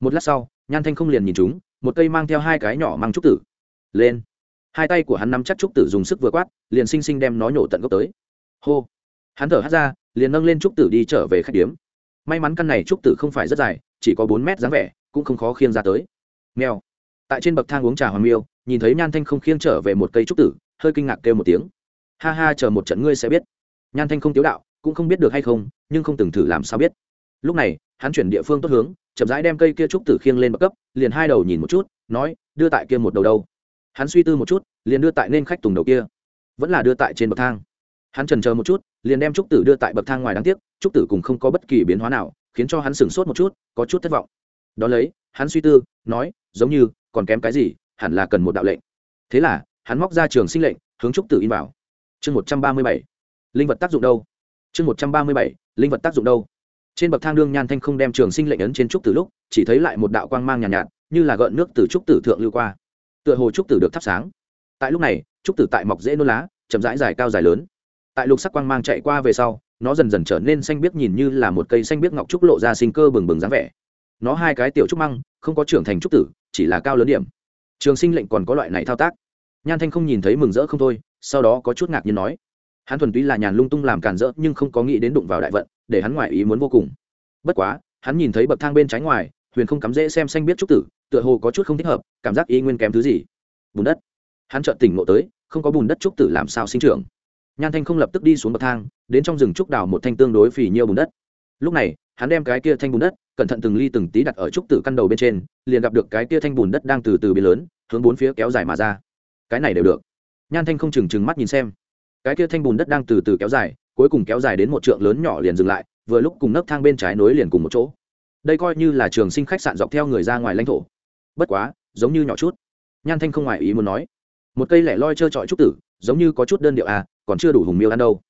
Một lát sau, nhan thanh không liền nhìn chúng, một cây mang theo hai cái nhỏ mang trúc tử. Lên. Hai tay của hắn nắm chắc trúc tử dùng sức vừa quát, liền xinh xinh đem nó nhổ tận gốc tới. Hô. Hắn thở hắt ra, liền nâng lên trúc tử đi trở về khách điếm. May mắn căn này trúc tử không phải rất dài, chỉ có bốn mét dáng vẻ, cũng không khó khiêng ra tới. Nghèo tại trên bậc thang uống trà hoàng miêu, nhìn thấy nhan thanh không khiêng trở về một cây trúc tử, hơi kinh ngạc kêu một tiếng. Ha ha, chờ một trận ngươi sẽ biết. Nhan thanh không tiếu đạo, cũng không biết được hay không, nhưng không từng thử làm sao biết. Lúc này hắn chuyển địa phương tốt hướng, chậm rãi đem cây kia trúc tử khiêng lên bậc cấp, liền hai đầu nhìn một chút, nói, đưa tại kia một đầu đâu. Hắn suy tư một chút, liền đưa tại nên khách tùng đầu kia. Vẫn là đưa tại trên bậc thang. Hắn trần chờ một chút, liền đem trúc tử đưa tại bậc thang ngoài đáng tiếc, trúc tử cùng không có bất kỳ biến hóa nào, khiến cho hắn sửng sốt một chút, có chút thất vọng. Đ ó lấy, hắn suy tư, nói, giống như, còn kém cái gì, hẳn là cần một đạo lệnh. Thế là, hắn móc ra trường sinh lệnh, hướng trúc tử in vào. Chương một trăm ba mươi bảy, linh vật tác dụng đâu? Chương một trăm ba mươi bảy, linh vật tác dụng đâu? Trên bậc thang đương nhan thanh không đem trường sinh lệnh ấn trên trúc tử lúc chỉ thấy lại một đạo quang mang nhàn nhạt, nhạt như là gợn nước từ trúc tử thượng lưu qua. Tựa hồ trúc tử được thắp sáng. Tại lúc này trúc tử tại mọc dễ nôn lá chậm rãi dài cao dài lớn. Tại lục sắc quang mang chạy qua về sau nó dần dần trở nên xanh biếc nhìn như là một cây xanh biếc ngọc trúc lộ ra sinh cơ bừng bừng dáng vẻ. Nó hai cái tiểu trúc măng không có trưởng thành trúc tử chỉ là cao lớn điểm. Trường sinh lệnh còn có loại này thao tác. Nhan thanh không nhìn thấy mừng rỡ không thôi sau đó có chút ngạc nhiên nói. Hắn thuần túy là nhàn lung tung làm càn rỡ nhưng không có nghĩ đến đụng vào đại vận để hắn ngoại ý muốn vô cùng. Bất quá, hắn nhìn thấy bậc thang bên trái ngoài, huyền không cắm dễ xem xanh biết trúc tử, tựa hồ có chút không thích hợp, cảm giác ý nguyên kém thứ gì. Bùn đất. Hắn chợt tỉnh ngộ tới, không có bùn đất trúc tử làm sao sinh trưởng. Nhan thanh không lập tức đi xuống bậc thang, đến trong rừng trúc đào một thanh tương đối phì nhiêu bùn đất. Lúc này, hắn đem cái kia thanh bùn đất, cẩn thận từng ly từng tí đặt ở trúc tử căn đầu bên trên, liền gặp được cái kia thanh bùn đất đang từ từ biến lớn, hướng bốn phía kéo dài mà ra. Cái này đều được. Nhan thanh không chừng chừng mắt nhìn xem. Cái kia thanh bùn đất đang từ từ kéo dài cuối cùng kéo dài đến một trượng lớn nhỏ liền dừng lại, vừa lúc cùng nấc thang bên trái nối liền cùng một chỗ. Đây coi như là trường sinh khách sạn dọc theo người ra ngoài lãnh thổ. Bất quá, giống như nhỏ chút. Nhan thanh không ngoài ý muốn nói. Một cây lẻ loi trơ trọi trúc tử, giống như có chút đơn điệu à còn chưa đủ hùng miêu ăn đâu.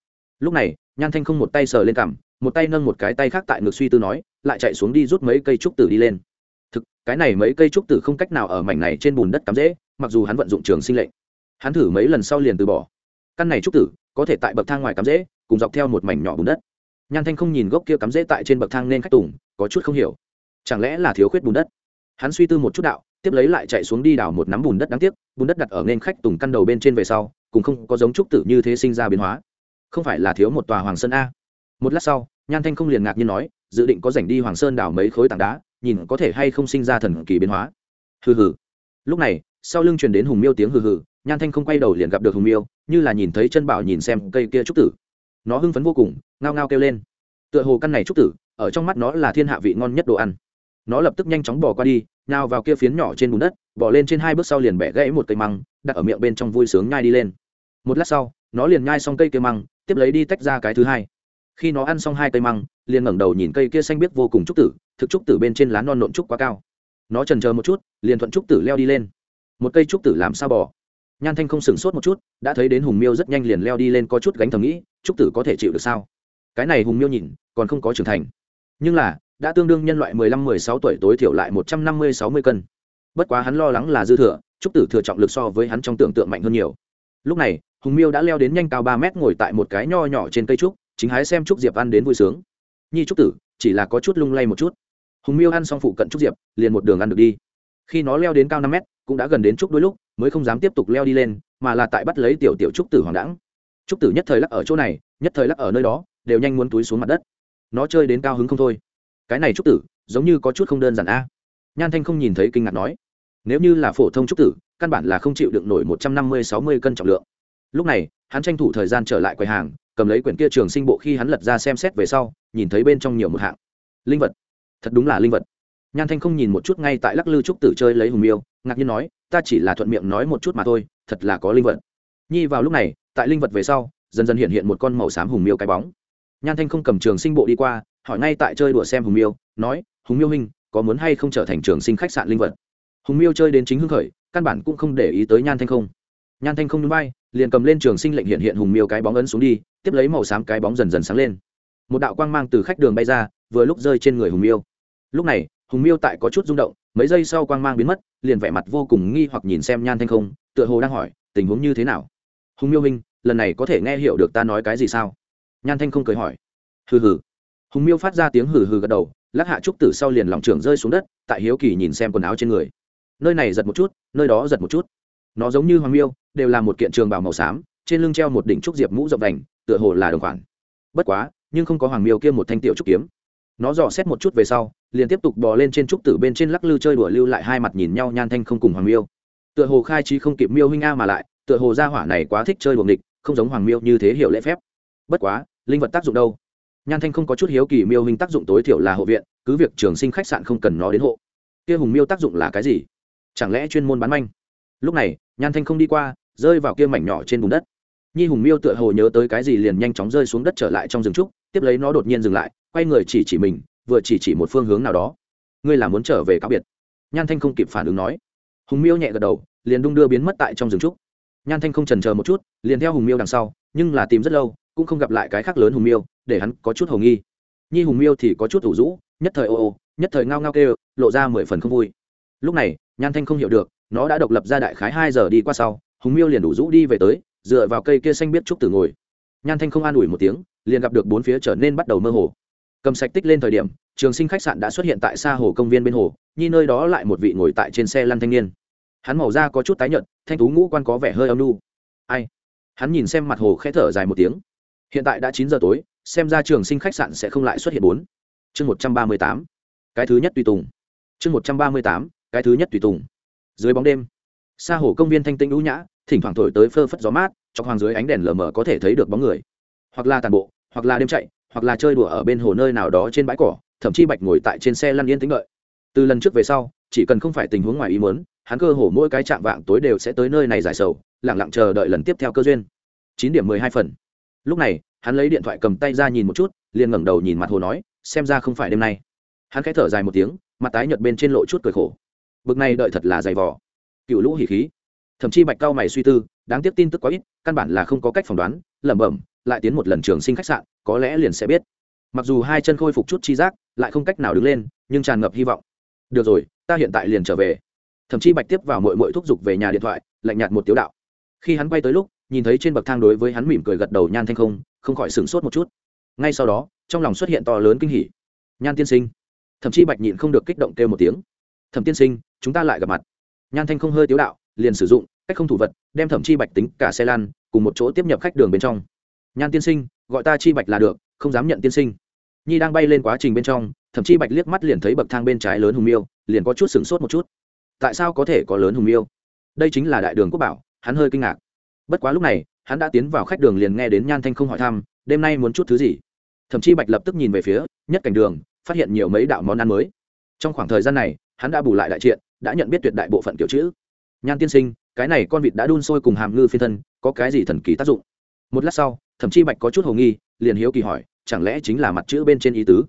Lúc này, nhan thanh không một tay sờ lên cằm, một tay nâng một cái tay khác tại ngực suy tư nói, lại chạy xuống đi rút mấy cây trúc tử đi lên. Thực, cái này mấy cây trúc tử không cách nào ở mảnh này trên bùn đất cắm dễ mặc dù hắn vận dụng trường sinh lệnh. Hắn thử mấy lần sau liền từ bỏ. Căn này trúc tử, có thể tại bậc thang ngoài cắm dễ cùng dọc theo một mảnh nhỏ bùn đất. Nhan thanh không nhìn gốc kia cắm dễ tại trên bậc thang nên khách tùng, có chút không hiểu. Chẳng lẽ là thiếu khuyết bùn đất? Hắn suy tư một chút đạo, tiếp lấy lại chạy xuống đi đào một nắm bùn đất đáng tiếc, bùn đất đặt ở nên khách tùng căn đầu bên trên về sau cùng không có giống trúc tử như thế sinh ra biến hóa. Không phải là thiếu một tòa hoàng sơn a. Một lát sau, nhan thanh không liền ngạc nhiên nói, dự định có rảnh đi hoàng sơn đào mấy khối tảng đá, nhìn có thể hay không sinh ra thần kỳ biến hóa. Hừ hừ. Lúc này, sau lưng truyền đến hùng miêu tiếng hừ hừ, nhan thanh không quay đầu liền gặp được hùng miêu, như là nhìn thấy chân bảo nhìn xem cây kia trúc tử nó hưng phấn vô cùng, ngao ngao kêu lên. Tựa hồ căn này trúc tử, ở trong mắt nó là thiên hạ vị ngon nhất đồ ăn. Nó lập tức nhanh chóng bỏ qua đi, nhào vào kia phiến nhỏ trên bùn đất, bỏ lên trên hai bước sau liền bẻ gãy một cây măng, đặt ở miệng bên trong vui sướng nhai đi lên. Một lát sau, nó liền nhai xong cây kia măng, tiếp lấy đi tách ra cái thứ hai. Khi nó ăn xong hai cây măng, liền ngẩng đầu nhìn cây kia xanh biếc vô cùng trúc tử, thực trúc tử bên trên lá non nộn trúc quá cao. Nó trần chờ một chút, liền thuận trúc tử leo đi lên. Một cây trúc tử làm sao bỏ nhan thanh không sửng sốt một chút, đã thấy đến hùng miêu rất nhanh liền leo đi lên có chút gánh thầm nghĩ, trúc tử có thể chịu được sao? Cái này hùng miêu nhìn, còn không có trưởng thành. Nhưng là, đã tương đương nhân loại mười lăm, mười sáu tuổi tối thiểu lại một trăm năm mươi, sáu mươi cân. Bất quá hắn lo lắng là dư thừa, trúc tử thừa trọng lực so với hắn trong tưởng tượng mạnh hơn nhiều. Lúc này, hùng miêu đã leo đến nhanh cao ba mét ngồi tại một cái nho nhỏ trên cây trúc, chính hái xem trúc diệp ăn đến vui sướng. Nhi trúc tử, chỉ là có chút lung lay một chút. Hùng miêu ăn xong phụ cận trúc diệp, liền một đường ăn được đi. Khi nó leo đến cao năm mét cũng đã gần đến trúc đôi lúc, mới không dám tiếp tục leo đi lên, mà là tại bắt lấy tiểu tiểu trúc tử hoàng đẳng. Trúc tử nhất thời lắc ở chỗ này, nhất thời lắc ở nơi đó, đều nhanh muốn túi xuống mặt đất. Nó chơi đến cao hứng không thôi. Cái này trúc tử, giống như có chút không đơn giản a. Nhan thanh không nhìn thấy kinh ngạc nói, nếu như là phổ thông trúc tử, căn bản là không chịu đựng nổi một trăm năm mươi, sáu mươi cân trọng lượng. Lúc này, hắn tranh thủ thời gian trở lại quầy hàng, cầm lấy quyển kia trường sinh bộ khi hắn lật ra xem xét về sau, nhìn thấy bên trong nhiều một hạng. Linh vật. Thật đúng là linh vật nhan thanh không nhìn một chút ngay tại lắc lư trúc tử chơi lấy hùng miêu, ngạc nhiên nói, ta chỉ là thuận miệng nói một chút mà thôi, thật là có linh vật. Nhi vào lúc này, tại linh vật về sau, dần dần hiện hiện một con màu xám hùng miêu cái bóng. Nhan thanh không cầm trường sinh bộ đi qua, hỏi ngay tại chơi đùa xem hùng miêu, nói, hùng miêu hình có muốn hay không trở thành trường sinh khách sạn linh vật? Hùng miêu chơi đến chính hưng khởi, căn bản cũng không để ý tới nhan thanh không. Nhan thanh không núi bay liền cầm lên trường sinh lệnh hiện hiện hùng miêu cái bóng ấn xuống đi, tiếp lấy màu xám cái bóng dần dần sáng lên. Một đạo quang mang từ khách đường bay ra, vừa lúc rơi trên người hùng miêu. Lúc này hùng miêu tại có chút rung động, mấy giây sau quang mang biến mất, liền vẻ mặt vô cùng nghi hoặc nhìn xem nhan thanh không, tựa hồ đang hỏi, tình huống như thế nào? Hùng miêu hình lần này có thể nghe hiểu được ta nói cái gì sao? Nhan thanh không cười hỏi. Hừ hừ. Hùng miêu phát ra tiếng hừ hừ gật đầu lắc hạ trúc tử sau liền lòng trưởng rơi xuống đất, tại hiếu kỳ nhìn xem quần áo trên người. Nơi này giật một chút, nơi đó giật một chút. Nó giống như hoàng miêu, đều là một kiện trường bào màu xám, trên lưng treo một đỉnh trúc diệp mũ rộng vành, tựa hồ là đồng khoản. Bất quá, nhưng không có hoàng miêu kia một thanh tiểu trúc kiếm. Nó dò xét một chút về sau liền tiếp tục bò lên trên trúc tử bên trên lắc lư chơi đùa lưu lại hai mặt nhìn nhau nhan thanh không cùng hoàng miêu. Tựa hồ khai trí không kịp miêu huynh a mà lại, tựa hồ gia hỏa này quá thích chơi đùa địch không giống hoàng miêu như thế hiểu lễ phép. Bất quá, linh vật tác dụng đâu? Nhan thanh không có chút hiếu kỳ miêu huynh tác dụng tối thiểu là hộ viện, cứ việc trường sinh khách sạn không cần nó đến hộ. Kia hùng miêu tác dụng là cái gì? Chẳng lẽ chuyên môn bán manh? Lúc này, nhan thanh không đi qua, rơi vào kia mảnh nhỏ trên bùn đất. Nhi hùng miêu tựa hồ nhớ tới cái gì liền nhanh chóng rơi xuống đất trở lại trong rừng trúc, tiếp lấy nó đột nhiên dừng lại, quay người chỉ chỉ mình vừa chỉ chỉ một phương hướng nào đó. Ngươi là muốn trở về cáo biệt. Nhan thanh không kịp phản ứng nói. Hùng miêu nhẹ gật đầu, liền đung đưa biến mất tại trong rừng trúc. Nhan thanh không trần chờ một chút, liền theo hùng miêu đằng sau, nhưng là tìm rất lâu, cũng không gặp lại cái khác lớn hùng miêu, để hắn có chút hầu nghi. Nhi hùng miêu thì có chút thủ rũ, nhất thời ô ô, nhất thời ngao ngao kêu, lộ ra mười phần không vui. Lúc này, nhan thanh không hiểu được, nó đã độc lập ra đại khái hai giờ đi qua sau, hùng miêu liền đủ rũ đi về tới, dựa vào cây kia xanh biết trúc tử ngồi. Nhan thanh không an ủi một tiếng, liền gặp được bốn phía trở nên bắt đầu mơ hồ cầm sạch tích lên thời điểm, trường sinh khách sạn đã xuất hiện tại xa hồ công viên bên hồ, nhi nơi đó lại một vị ngồi tại trên xe lăn thanh niên. Hắn màu da có chút tái nhợt, thanh tú ngũ quan có vẻ hơi âm nu ai? Hắn nhìn xem mặt hồ khẽ thở dài một tiếng. Hiện tại đã chín giờ tối, xem ra trường sinh khách sạn sẽ không lại xuất hiện bốn. Chương một trăm ba mươi tám. Cái thứ nhất tùy tùng. Chương một trăm ba mươi tám, cái thứ nhất tùy tùng. Dưới bóng đêm, xa hồ công viên thanh tĩnh ưu nhã, thỉnh thoảng thổi tới phơ phất gió mát trong hoàng dưới ánh đèn lờ mờ có thể thấy được bóng người. Hoặc là tàn bộ, hoặc là đêm chạy hoặc là chơi đùa ở bên hồ nơi nào đó trên bãi cỏ, thậm chí bạch ngồi tại trên xe lăn yên tĩnh lợi từ lần trước về sau, chỉ cần không phải tình huống ngoài ý muốn, hắn cơ hồ mỗi cái chạm vạng tối đều sẽ tới nơi này giải sầu lẳng lặng chờ đợi lần tiếp theo cơ duyên. Chín điểm mười hai phần. Lúc này, hắn lấy điện thoại cầm tay ra nhìn một chút, liền ngẩng đầu nhìn mặt hồ nói, xem ra không phải đêm nay. Hắn khẽ thở dài một tiếng, mặt tái nhợt bên trên lộ chút cười khổ. Bực này đợi thật là dày vò. Cựu lũ hỉ khí. Thậm chí bạch cao mày suy tư, đáng tiếc tin tức quá ít, căn bản là không có cách phỏng đoán, lẩm bẩm lại tiến một lần trường sinh khách sạn, có lẽ liền sẽ biết. Mặc dù hai chân khôi phục chút chi giác, lại không cách nào đứng lên, nhưng tràn ngập hy vọng. Được rồi, ta hiện tại liền trở về. Thậm chí bạch tiếp vào mội mội thúc giục về nhà điện thoại, lạnh nhạt một tiếu đạo. Khi hắn quay tới lúc, nhìn thấy trên bậc thang đối với hắn mỉm cười gật đầu nhan thanh không không khỏi sửng sốt một chút. Ngay sau đó, trong lòng xuất hiện to lớn kinh hỉ. Nhan tiên sinh. Thậm chí bạch nhịn không được kích động kêu một tiếng. Thẩm tiên sinh, chúng ta lại gặp mặt. Nhan thanh không hơi tiếu đạo, liền sử dụng, cách không thủ vật, đem thẩm chi bạch tính cả xe lan cùng một chỗ tiếp nhập khách đường bên trong nhan tiên sinh, gọi ta chi bạch là được, không dám nhận tiên sinh. Nhi đang bay lên quá trình bên trong, thậm chí bạch liếc mắt liền thấy bậc thang bên trái lớn hùng miêu, liền có chút sửng sốt một chút. Tại sao có thể có lớn hùng miêu? Đây chính là đại đường quốc bảo, hắn hơi kinh ngạc. Bất quá lúc này, hắn đã tiến vào khách đường liền nghe đến nhan thanh không hỏi thăm, đêm nay muốn chút thứ gì? Thậm chí bạch lập tức nhìn về phía, nhất cảnh đường, phát hiện nhiều mấy đạo món ăn mới. Trong khoảng thời gian này, hắn đã bù lại đại triện, đã nhận biết tuyệt đại bộ phận kiểu chữ. Nhan tiên sinh, cái này con vịt đã đun sôi cùng hàm ngư phiên thân, có cái gì thần kỳ tác dụng? Một lát sau thậm chí bạch có chút hồ nghi, liền hiếu kỳ hỏi, chẳng lẽ chính là mặt chữ bên trên ý tứ?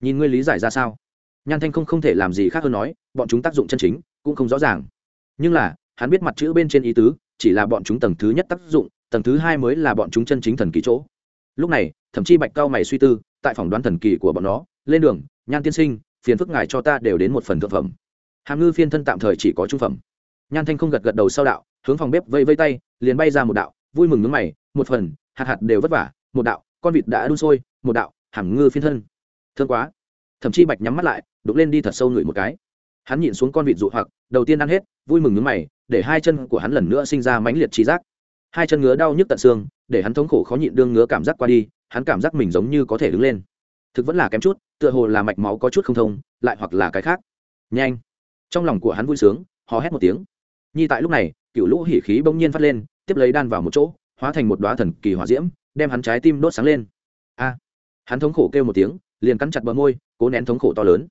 Nhìn ngươi lý giải ra sao? Nhan thanh không không thể làm gì khác hơn nói, bọn chúng tác dụng chân chính, cũng không rõ ràng. Nhưng là, hắn biết mặt chữ bên trên ý tứ, chỉ là bọn chúng tầng thứ nhất tác dụng, tầng thứ hai mới là bọn chúng chân chính thần kỳ chỗ. Lúc này thậm chí bạch cao mày suy tư, tại phòng đoán thần kỳ của bọn nó, lên đường, nhan tiên sinh, phiền phức ngài cho ta đều đến một phần thượng phẩm. Hàm ngư phiên thân tạm thời chỉ có trung phẩm. Nhan thanh không gật gật đầu sau đạo, hướng phòng bếp vây vây tay, liền bay ra một đạo, vui mừng nước mày, một phần hạt hạt đều vất vả, một đạo, con vịt đã đun sôi, một đạo, hàm ngư phiên thân. Thương quá. Thậm chí bạch nhắm mắt lại, đục lên đi thật sâu ngửi một cái. Hắn nhìn xuống con vịt dụ hoặc, đầu tiên ăn hết, vui mừng nước mày, để hai chân của hắn lần nữa sinh ra mãnh liệt trí giác. Hai chân ngứa đau nhức tận xương, để hắn thống khổ khó nhịn đương ngứa cảm giác qua đi, hắn cảm giác mình giống như có thể đứng lên. Thực vẫn là kém chút, tựa hồ là mạch máu có chút không thông, lại hoặc là cái khác. Nhanh. Trong lòng của hắn vui sướng, hò hét một tiếng. Nhi tại lúc này, cựu lũ hỉ khí bỗng nhiên phát lên, tiếp lấy đan vào một chỗ hóa thành một đoá thần kỳ hỏa diễm, đem hắn trái tim đốt sáng lên. A! Hắn thống khổ kêu một tiếng, liền cắn chặt bờ môi, cố nén thống khổ to lớn.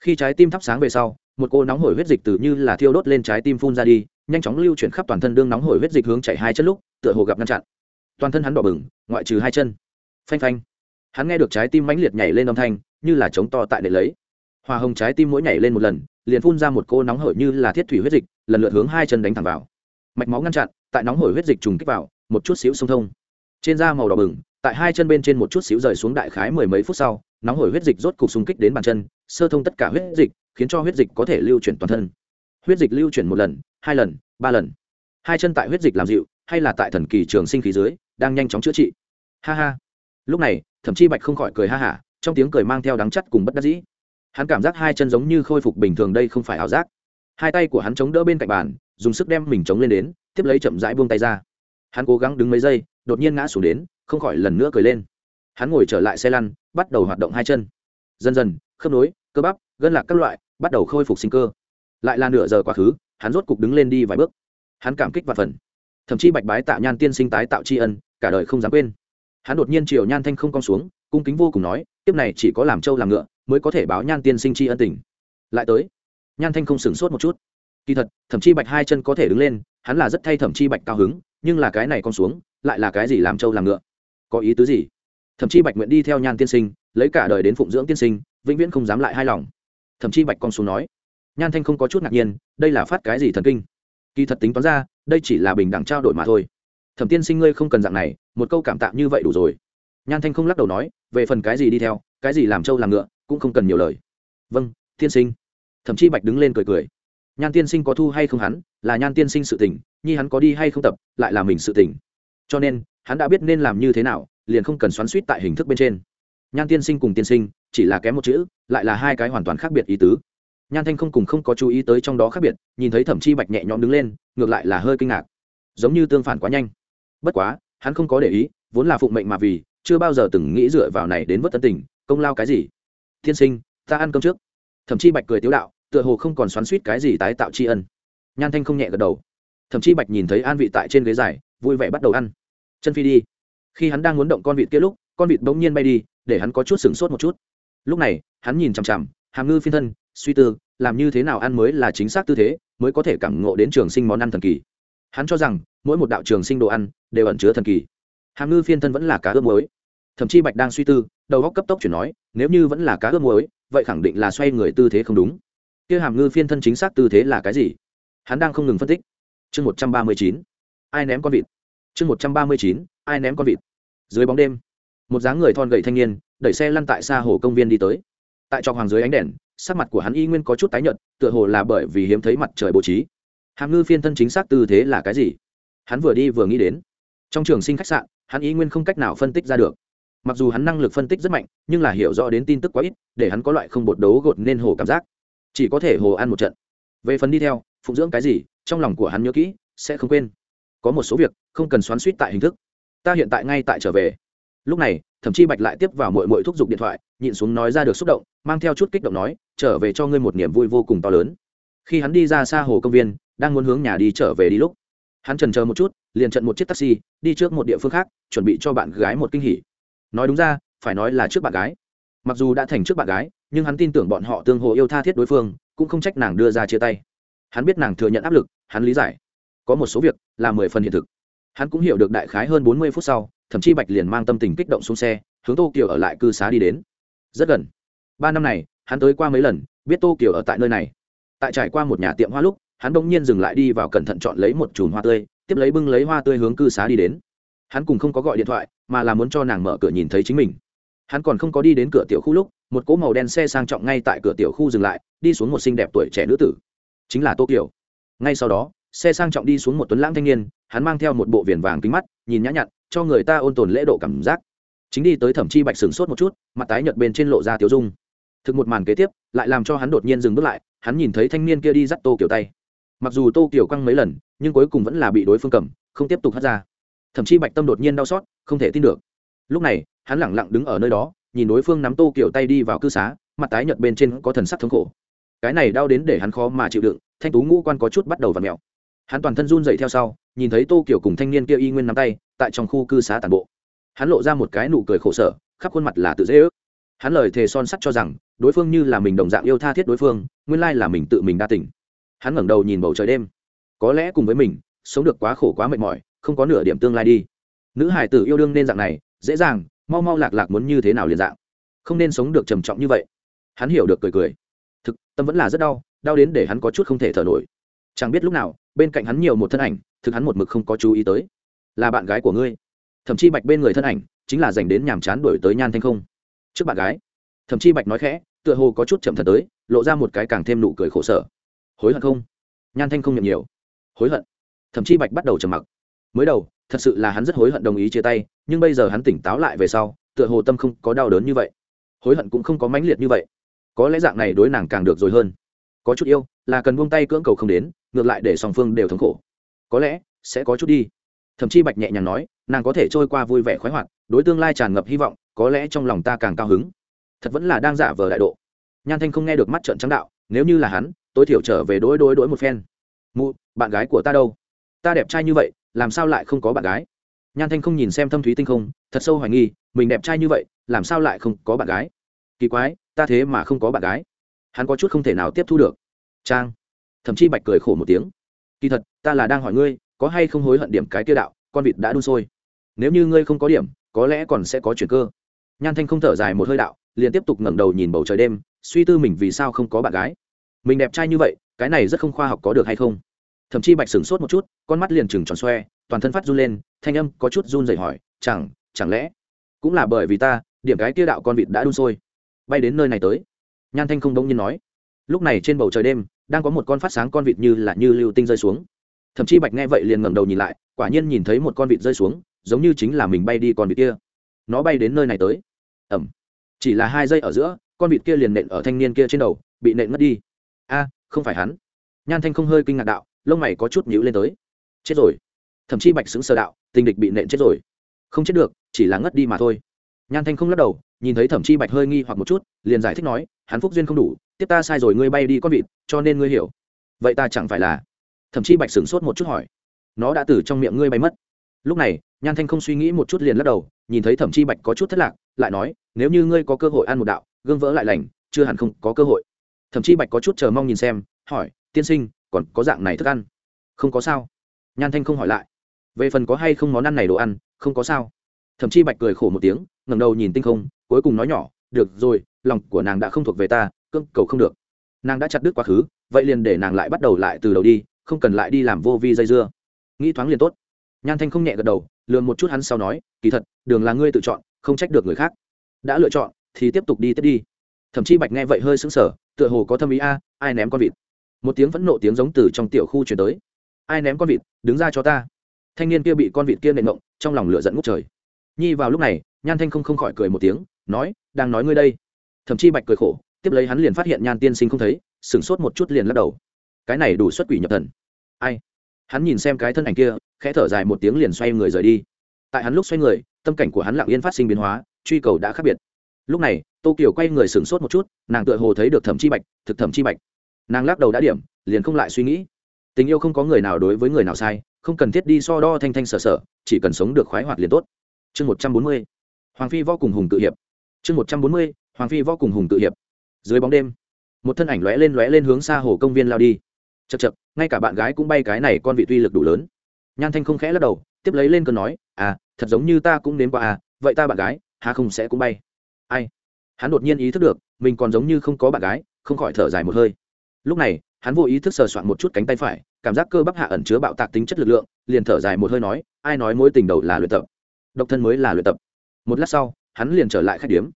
Khi trái tim thắp sáng về sau, một cô nóng hổi huyết dịch từ như là thiêu đốt lên trái tim phun ra đi, nhanh chóng lưu chuyển khắp toàn thân đương nóng hổi huyết dịch hướng chạy hai chân lúc, tựa hồ gặp ngăn chặn. Toàn thân hắn đỏ bừng, ngoại trừ hai chân. Phanh phanh. Hắn nghe được trái tim mãnh liệt nhảy lên âm thanh, như là chống to tại để lấy. Hoa hồng trái tim mỗi nhảy lên một lần, liền phun ra một cô nóng hổi như là thiết thủy huyết dịch, lần lượt hướng hai chân đánh thẳng vào. Mạch máu ngăn chặn, tại nóng hổi huyết dịch trùng kích vào một chút xíu sông thông. Trên da màu đỏ bừng, tại hai chân bên trên một chút xíu rời xuống đại khái mười mấy phút sau, nóng hổi huyết dịch rốt cục xung kích đến bàn chân, sơ thông tất cả huyết dịch, khiến cho huyết dịch có thể lưu chuyển toàn thân. Huyết dịch lưu chuyển một lần, hai lần, ba lần. Hai chân tại huyết dịch làm dịu, hay là tại thần kỳ trường sinh khí dưới, đang nhanh chóng chữa trị. Ha ha. Lúc này thậm chí bạch không khỏi cười ha hả, trong tiếng cười mang theo đắng chắt cùng bất đắc dĩ. Hắn cảm giác hai chân giống như khôi phục bình thường đây không phải ảo giác. Hai tay của hắn chống đỡ bên cạnh bàn, dùng sức đem mình chống lên đến, tiếp lấy chậm rãi buông tay ra hắn cố gắng đứng mấy giây, đột nhiên ngã xuống đến, không khỏi lần nữa cười lên. Hắn ngồi trở lại xe lăn, bắt đầu hoạt động hai chân. Dần dần, khớp nối, cơ bắp, gân lạc các loại, bắt đầu khôi phục sinh cơ. Lại là nửa giờ quá khứ, hắn rốt cục đứng lên đi vài bước. Hắn cảm kích và phần thậm chí bạch bái tạ nhan tiên sinh tái tạo tri ân, cả đời không dám quên. Hắn đột nhiên chiều nhan thanh không cong xuống, cung kính vô cùng nói tiếp này chỉ có làm trâu làm ngựa mới có thể báo nhan tiên sinh tri ân tình. Lại tới, nhan thanh không sửng sốt một chút. Kỳ thật, thậm chí bạch hai chân có thể đứng lên, hắn là rất thay thậm chí bạch cao hứng nhưng là cái này con xuống, lại là cái gì làm trâu làm ngựa? Có ý tứ gì? Thậm chí bạch nguyện đi theo nhan tiên sinh, lấy cả đời đến phụng dưỡng tiên sinh, vĩnh viễn không dám lại hai lòng. Thậm chí bạch con xuống nói, nhan thanh không có chút ngạc nhiên, đây là phát cái gì thần kinh? Kỳ thật tính toán ra, đây chỉ là bình đẳng trao đổi mà thôi. Thẩm tiên sinh ngươi không cần dạng này, một câu cảm tạ như vậy đủ rồi. Nhan thanh không lắc đầu nói, về phần cái gì đi theo, cái gì làm trâu làm ngựa, cũng không cần nhiều lời. Vâng tiên sinh. Thậm chí bạch đứng lên cười cười nhan tiên sinh có thu hay không hắn, là nhan tiên sinh sự tình, nhi hắn có đi hay không tập, lại là mình sự tình. Cho nên, hắn đã biết nên làm như thế nào, liền không cần xoắn suýt tại hình thức bên trên. Nhan tiên sinh cùng tiên sinh, chỉ là kém một chữ, lại là hai cái hoàn toàn khác biệt ý tứ. Nhan thanh không cùng không có chú ý tới trong đó khác biệt, nhìn thấy thẩm chi bạch nhẹ nhõm đứng lên, ngược lại là hơi kinh ngạc. Giống như tương phản quá nhanh. Bất quá, hắn không có để ý, vốn là phụng mệnh mà vì, chưa bao giờ từng nghĩ dựa vào này đến vớt tân tình, công lao cái gì? Tiên sinh, ta ăn cơm trước. Thẩm chi bạch cười tiếu đạo tựa hồ không còn xoắn suýt cái gì tái tạo tri ân. Nhan thanh không nhẹ gật đầu. Thậm chi bạch nhìn thấy an vị tại trên ghế dài, vui vẻ bắt đầu ăn. Chân phi đi. Khi hắn đang muốn động con vịt kia lúc, con vịt bỗng nhiên bay đi, để hắn có chút sửng sốt một chút. Lúc này, hắn nhìn chằm chằm, hàm ngư phiên thân, suy tư, làm như thế nào ăn mới là chính xác tư thế, mới có thể cảm ngộ đến trường sinh món ăn thần kỳ. Hắn cho rằng, mỗi một đạo trường sinh đồ ăn, đều ẩn chứa thần kỳ. Hàm ngư phiên thân vẫn là cá ướp muối. Thậm chí bạch đang suy tư, đầu góc cấp tốc chuyển nói, nếu như vẫn là cá ướp muối, vậy khẳng định là xoay người tư thế không đúng kia hàm ngư phiên thân chính xác tư thế là cái gì? Hắn đang không ngừng phân tích. Chương một trăm ba mươi chín. Ai ném con vịt? Chương một trăm ba mươi chín. Ai ném con vịt? Dưới bóng đêm, một dáng người thon gậy thanh niên đẩy xe lăn tại xa hồ công viên đi tới. Tại trọc hoàng dưới ánh đèn, sắc mặt của hắn y nguyên có chút tái nhợt, tựa hồ là bởi vì hiếm thấy mặt trời bố trí. Hàm ngư phiên thân chính xác tư thế là cái gì? Hắn vừa đi vừa nghĩ đến. Trong trường sinh khách sạn, hắn y nguyên không cách nào phân tích ra được. Mặc dù hắn năng lực phân tích rất mạnh, nhưng là hiểu rõ đến tin tức quá ít, để hắn có loại không bột đấu gột nên hồ cảm giác chỉ có thể hồ ăn một trận. Về phần đi theo, phụng dưỡng cái gì, trong lòng của hắn nhớ kỹ, sẽ không quên. Có một số việc, không cần xoắn suýt tại hình thức. Ta hiện tại ngay tại trở về. Lúc này thậm chí bạch lại tiếp vào mội mội thúc giục điện thoại, nhịn xuống nói ra được xúc động, mang theo chút kích động nói, trở về cho ngươi một niềm vui vô cùng to lớn. Khi hắn đi ra xa hồ công viên, đang muốn hướng nhà đi trở về đi lúc, hắn trần chờ một chút, liền trận một chiếc taxi, đi trước một địa phương khác, chuẩn bị cho bạn gái một kinh hỉ. Nói đúng ra, phải nói là trước bạn gái mặc dù đã thành trước bạn gái, nhưng hắn tin tưởng bọn họ tương hồ yêu tha thiết đối phương, cũng không trách nàng đưa ra chia tay. Hắn biết nàng thừa nhận áp lực, hắn lý giải. Có một số việc là mười phần hiện thực. Hắn cũng hiểu được đại khái hơn bốn mươi phút sau, thậm chí bạch liền mang tâm tình kích động xuống xe, hướng tô kiều ở lại cư xá đi đến. Rất gần. Ba năm này, hắn tới qua mấy lần, biết tô kiều ở tại nơi này. Tại trải qua một nhà tiệm hoa lúc, hắn đ ỗ n g nhiên dừng lại đi vào cẩn thận chọn lấy một chùm hoa tươi, tiếp lấy bưng lấy hoa tươi hướng cư xá đi đến. Hắn cùng không có gọi điện thoại, mà là muốn cho nàng mở cửa nhìn thấy chính mình hắn còn không có đi đến cửa tiểu khu lúc, một cỗ màu đen xe sang trọng ngay tại cửa tiểu khu dừng lại, đi xuống một xinh đẹp tuổi trẻ nữ tử. Chính là tô kiều. Ngay sau đó, xe sang trọng đi xuống một tuấn lãng thanh niên, hắn mang theo một bộ viền vàng kính mắt, nhìn nhã nhặn, cho người ta ôn tồn lễ độ cảm giác. Chính đi tới thẩm chi bạch sừng sốt một chút, mặt tái nhợt bên trên lộ ra tiểu dung. Thực một màn kế tiếp, lại làm cho hắn đột nhiên dừng bước lại, hắn nhìn thấy thanh niên kia đi dắt tô kiểu tay. Mặc dù tô kiểu căng mấy lần, nhưng cuối cùng vẫn là bị đối phương cầm, không tiếp tục hất ra. Thậm chí bạch tâm đột nhiên đau xót, không thể tin được lúc này, hắn lẳng lặng đứng ở nơi đó, nhìn đối phương nắm tô kiểu tay đi vào cư xá, mặt tái nhợt bên trên có thần sắc thống khổ. Cái này đau đến để hắn khó mà chịu đựng, thanh tú ngũ quan có chút bắt đầu v ặ mẹo hắn toàn thân run dậy theo sau, nhìn thấy tô kiểu cùng thanh niên kia y nguyên nắm tay, tại trong khu cư xá tàn bộ. Hắn lộ ra một cái nụ cười khổ sở, khắp khuôn mặt là tự dễ ước. Hắn lời thề son sắt cho rằng, đối phương như là mình đồng dạng yêu tha thiết đối phương, nguyên lai là mình tự mình đa tỉnh hắn ngẩng đầu nhìn bầu trời đêm. Có lẽ cùng với mình, sống được quá khổ quá mệt mỏi, không có nửa điểm tương lai đi. Nữ hải tử yêu đương nên dạng này dễ dàng, mau mau lạc lạc muốn như thế nào liền dạng. Không nên sống được trầm trọng như vậy. Hắn hiểu được cười cười. Thực, tâm vẫn là rất đau đau đến để hắn có chút không thể thở nổi. Chẳng biết lúc nào, bên cạnh hắn nhiều một thân ảnh, thực hắn một mực không có chú ý tới. Là bạn gái của ngươi. Thậm chí bạch bên người thân ảnh, chính là dành đến nhàm chán đổi tới nhan thanh không. Trước bạn gái. Thậm chí bạch nói khẽ, tựa hồ có chút chậm thật tới, lộ ra một cái càng thêm nụ cười khổ sở. Hối hận không? Nhan thanh không nhận nhiều. Hối hận. Thậm chí bạch bắt đầu trầm mặc. Mới đầu thật sự là hắn rất hối hận đồng ý chia tay, nhưng bây giờ hắn tỉnh táo lại về sau, tựa hồ tâm không có đau đớn như vậy. Hối hận cũng không có mãnh liệt như vậy. Có lẽ dạng này đối nàng càng được rồi hơn. Có chút yêu, là cần buông tay cưỡng cầu không đến, ngược lại để song phương đều thống khổ. Có lẽ, sẽ có chút đi. Thậm chí bạch nhẹ nhàng nói, nàng có thể trôi qua vui vẻ khoái hoạt, đối tương lai tràn ngập hy vọng, có lẽ trong lòng ta càng cao hứng. Thật vẫn là đang giả vờ đại độ. Nhan thanh không nghe được mắt trợn trắng đạo, nếu như là hắn, tối thiểu trở về đối đối đối một phen. Mụ, bạn gái của ta đâu? Ta đẹp trai như vậy làm sao lại không có bạn gái? Nhan thanh không nhìn xem thâm thúy tinh không, thật sâu hoài nghi, mình đẹp trai như vậy, làm sao lại không có bạn gái? Kỳ quái, ta thế mà không có bạn gái. Hắn có chút không thể nào tiếp thu được. Trang. Thậm chí bạch cười khổ một tiếng. Kỳ thật, ta là đang hỏi ngươi, có hay không hối hận điểm cái tiêu đạo, con vịt đã đun sôi. Nếu như ngươi không có điểm, có lẽ còn sẽ có chuyện cơ. Nhan thanh không thở dài một hơi đạo, liền tiếp tục ngẩng đầu nhìn bầu trời đêm, suy tư mình vì sao không có bạn gái. Mình đẹp trai như vậy, cái này rất không khoa học có được hay không? Thậm chí bạch sửng sốt một chút, con mắt liền chừng tròn xoe, toàn thân phát run lên, thanh âm có chút run rẩy hỏi, chẳng chẳng lẽ cũng là bởi vì ta, điểm cái kia đạo con vịt đã đun sôi, bay đến nơi này tới? Nhan thanh không đông nhiên nói. Lúc này trên bầu trời đêm, đang có một con phát sáng con vịt như là như lưu tinh rơi xuống. Thậm chí bạch nghe vậy liền ngẩng đầu nhìn lại, quả nhiên nhìn thấy một con vịt rơi xuống, giống như chính là mình bay đi con vịt kia. Nó bay đến nơi này tới. Ẩm. Chỉ là hai giây ở giữa, con vịt kia liền nện ở thanh niên kia trên đầu, bị nện mất đi. A, không phải hắn. Nhan thanh không hơi kinh ngạc đạo lông mày có chút nhíu lên tới. Chết rồi. Thậm chí bạch xứng sờ đạo, tình địch bị nện chết rồi. Không chết được, chỉ là ngất đi mà thôi. Nhan thanh không lắc đầu, nhìn thấy thẩm chi bạch hơi nghi hoặc một chút, liền giải thích nói, hắn phúc duyên không đủ, tiếp ta sai rồi, ngươi bay đi con vịt, cho nên ngươi hiểu. Vậy ta chẳng phải là? Thẩm chi bạch sửng sốt một chút hỏi. Nó đã từ trong miệng ngươi bay mất. Lúc này, nhan thanh không suy nghĩ một chút liền lắc đầu, nhìn thấy thẩm chi bạch có chút thất lạc, lại nói, nếu như ngươi có cơ hội ăn một đạo, gương vỡ lại lành, chưa hẳn không có cơ hội. Thẩm chi bạch có chút chờ mong nhìn xem, hỏi, tiên sinh còn có dạng này thức ăn? Không có sao. Nhan thanh không hỏi lại. Về phần có hay không món ăn này đồ ăn, không có sao. Thậm chi bạch cười khổ một tiếng, ngẩng đầu nhìn tinh không, cuối cùng nói nhỏ, được rồi, lòng của nàng đã không thuộc về ta, cưỡng cầu không được. Nàng đã chặt đứt quá khứ, vậy liền để nàng lại bắt đầu lại từ đầu đi, không cần lại đi làm vô vi dây dưa. Nghĩ thoáng liền tốt. Nhan thanh không nhẹ gật đầu lườn một chút hắn sau nói, kỳ thật, đường là ngươi tự chọn, không trách được người khác. Đã lựa chọn, thì tiếp tục đi tiếp đi. Thậm chí bạch nghe vậy hơi sững sờ, tựa hồ có thâm ý a, ai ném con vịt? Một tiếng phẫn nộ tiếng giống từ trong tiểu khu chuyển tới. Ai ném con vịt, đứng ra cho ta. Thanh niên kia bị con vịt kia nện ngộng, trong lòng lửa giận ngút trời. Nhi vào lúc này, nhan thanh không không khỏi cười một tiếng, nói, đang nói ngươi đây. Thậm chí bạch cười khổ, tiếp lấy hắn liền phát hiện nhan tiên sinh không thấy, sửng sốt một chút liền lắc đầu. Cái này đủ xuất quỷ nhập thần. Ai? Hắn nhìn xem cái thân ảnh kia, khẽ thở dài một tiếng liền xoay người rời đi. Tại hắn lúc xoay người, tâm cảnh của hắn lặng yên phát sinh biến hóa, truy cầu đã khác biệt. Lúc này, tô kiều quay người sửng sốt một chút, nàng tựa hồ thấy được thẩm chi bạch, thực thẩm chi bạch nàng lắc đầu đã điểm, liền không lại suy nghĩ. Tình yêu không có người nào đối với người nào sai, không cần thiết đi so đo thanh thanh sở sở, chỉ cần sống được khoái hoạt liền tốt. Chương một trăm bốn mươi, hoàng phi võ cùng hùng tự hiệp. Chương một trăm bốn mươi, hoàng phi võ cùng hùng tự hiệp. Dưới bóng đêm, một thân ảnh lóe lên lóe lên hướng xa hồ công viên lao đi. Chật chật ngay cả bạn gái cũng bay cái này con vị tuy lực đủ lớn. Nhan thanh không khẽ lắc đầu, tiếp lấy lên cơn nói à thật giống như ta cũng đến qua à vậy ta bạn gái hà không sẽ cũng bay? Ai? Hắn đột nhiên ý thức được, mình còn giống như không có bạn gái, không khỏi thở dài một hơi lúc này, hắn vô ý thức sờ soạn một chút cánh tay phải, cảm giác cơ bắp hạ ẩn chứa bạo tạc tính chất lực lượng, liền thở dài một hơi nói, ai nói mối tình đầu là luyện tập? Độc thân mới là luyện tập. Một lát sau, hắn liền trở lại khách điếm.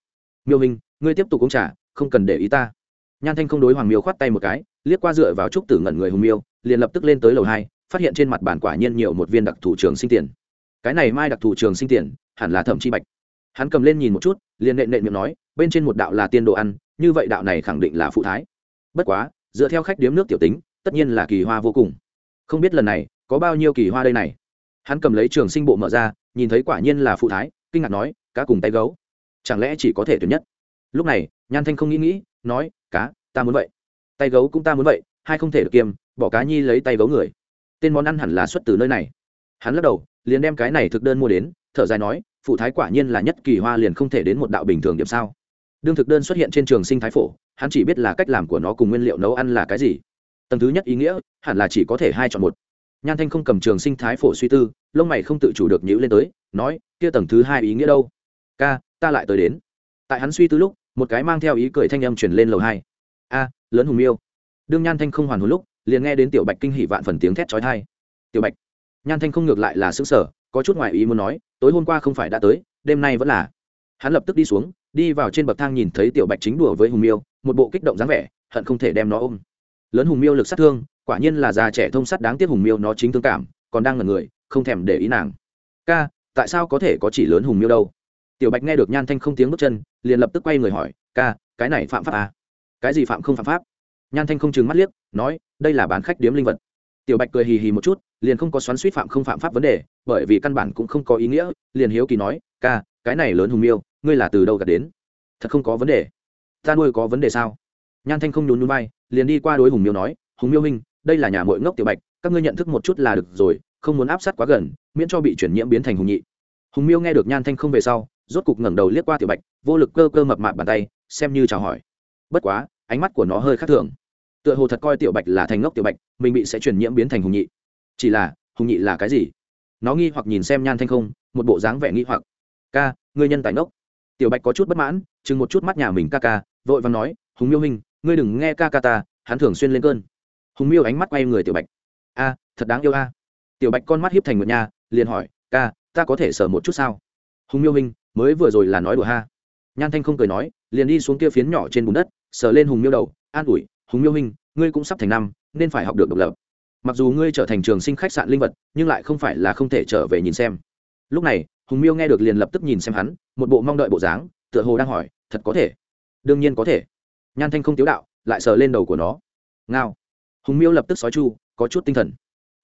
Miêu hình ngươi tiếp tục uống trà, không cần để ý ta. Nhan thanh không đối hoàng miêu khoát tay một cái, liếc qua dựa vào trúc tử ngẩn người hùng miêu, liền lập tức lên tới lầu hai, phát hiện trên mặt bản quả nhiên nhiều một viên đặc thủ trường sinh tiền. Cái này mai đặc thủ trường sinh tiền, hẳn là thẩm chi bạch. Hắn cầm lên nhìn một chút, liền nện nện miệng nói, bên trên một đạo là tiên đồ ăn, như vậy đạo này khẳng định là phụ thái. Bất quá dựa theo khách điếm nước tiểu tính, tất nhiên là kỳ hoa vô cùng. Không biết lần này, có bao nhiêu kỳ hoa đây này? Hắn cầm lấy trường sinh bộ mở ra, nhìn thấy quả nhiên là phụ thái, kinh ngạc nói, cá cùng tay gấu, chẳng lẽ chỉ có thể tuyệt nhất? Lúc này, nhan thanh không nghĩ nghĩ, nói, cá, ta muốn vậy. Tay gấu cũng ta muốn vậy, hai không thể được kiêm bỏ cá nhi lấy tay gấu người. Tên món ăn hẳn là xuất từ nơi này. Hắn lắc đầu, liền đem cái này thực đơn mua đến, thở dài nói, phụ thái quả nhiên là nhất kỳ hoa liền không thể đến một đạo bình thường điểm sao? Đương thực đơn xuất hiện trên trường sinh thái phổ hắn chỉ biết là cách làm của nó cùng nguyên liệu nấu ăn là cái gì. Tầng thứ nhất ý nghĩa, hẳn là chỉ có thể hai chọn một. Nhan thanh không cầm trường sinh thái phổ suy tư, lông mày không tự chủ được nhữ lên tới, nói, kia tầng thứ hai ý nghĩa đâu? Ca, ta lại tới đến. Tại hắn suy tư lúc, một cái mang theo ý cười thanh âm chuyển lên lầu hai. A, lớn hùng miêu. Đương nhan thanh không hoàn hồn lúc, liền nghe đến tiểu bạch kinh hỉ vạn phần tiếng thét trói thai tiểu bạch. Nhan thanh không ngược lại là xứng sở có chút ngoại ý muốn nói, tối hôm qua không phải đã tới, đêm nay vẫn là. Hắn lập tức đi xuống, đi vào trên bậc thang nhìn thấy tiểu bạch chính đùa với hùng miêu một bộ kích động dáng vẻ, hận không thể đem nó ôm. Lớn hùng miêu lực sát thương, quả nhiên là già trẻ thông sắt đáng tiếc hùng miêu nó chính thương cảm, còn đang ngần người, không thèm để ý nàng. Ca, tại sao có thể có chỉ lớn hùng miêu đâu? Tiểu bạch nghe được nhan thanh không tiếng bước chân, liền lập tức quay người hỏi, ca, cái này phạm pháp à? cái gì phạm không phạm pháp? Nhan thanh không chừng mắt liếc, nói, đây là bán khách điếm linh vật. Tiểu bạch cười hì hì một chút, liền không có xoắn suýt phạm không phạm pháp vấn đề, bởi vì căn bản cũng không có ý nghĩa, liền hiếu kỳ nói, ca, cái này lớn hùng miêu, ngươi là từ đâu gạt đến? Thật không có vấn đề ta nuôi có vấn đề sao? Nhan thanh không nhún núi bay liền đi qua đối hùng miêu nói, hùng miêu minh đây là nhà mội ngốc tiểu bạch, các ngươi nhận thức một chút là được rồi, không muốn áp sát quá gần, miễn cho bị chuyển nhiễm biến thành hùng nhị. Hùng miêu nghe được nhan thanh không về sau, rốt cục ngẩng đầu liếc qua tiểu bạch, vô lực cơ cơ mập mạp bàn tay, xem như chào hỏi. Bất quá, ánh mắt của nó hơi khác thường. Tựa hồ thật coi tiểu bạch là thành ngốc tiểu bạch, mình bị sẽ truyền nhiễm biến thành hùng nhị. Chỉ là, hùng nhị là cái gì? Nó nghi hoặc nhìn xem nhan thanh không, một bộ dáng vẻ nghi hoặc. Ca, ngươi nhân tài ngốc. Tiểu bạch có chút bất mãn chừng một chút mắt nhà mình ca ca vội vàng nói, hùng miêu hình ngươi đừng nghe ca ca ta, hắn thường xuyên lên cơn. Hùng miêu ánh mắt quay người tiểu bạch. A, thật đáng yêu a. Tiểu bạch con mắt hiếp thành một nhà, liền hỏi, ca, ta có thể sờ một chút sao? Hùng miêu hình mới vừa rồi là nói đùa ha. Nhan thanh không cười nói, liền đi xuống kia phiến nhỏ trên bùn đất, sờ lên hùng miêu đầu, an ủi, hùng miêu hình ngươi cũng sắp thành năm, nên phải học được độc lập. Mặc dù ngươi trở thành trường sinh khách sạn linh vật, nhưng lại không phải là không thể trở về nhìn xem. Lúc này, hùng miêu nghe được liền lập tức nhìn xem hắn, một bộ mong đợi bộ dáng, tựa hồ đang hỏi, thật có thể? Đương nhiên có thể. Nhan thanh không tiếu đạo, lại sờ lên đầu của nó. Ngao. Hùng miêu lập tức xói chu, có chút tinh thần.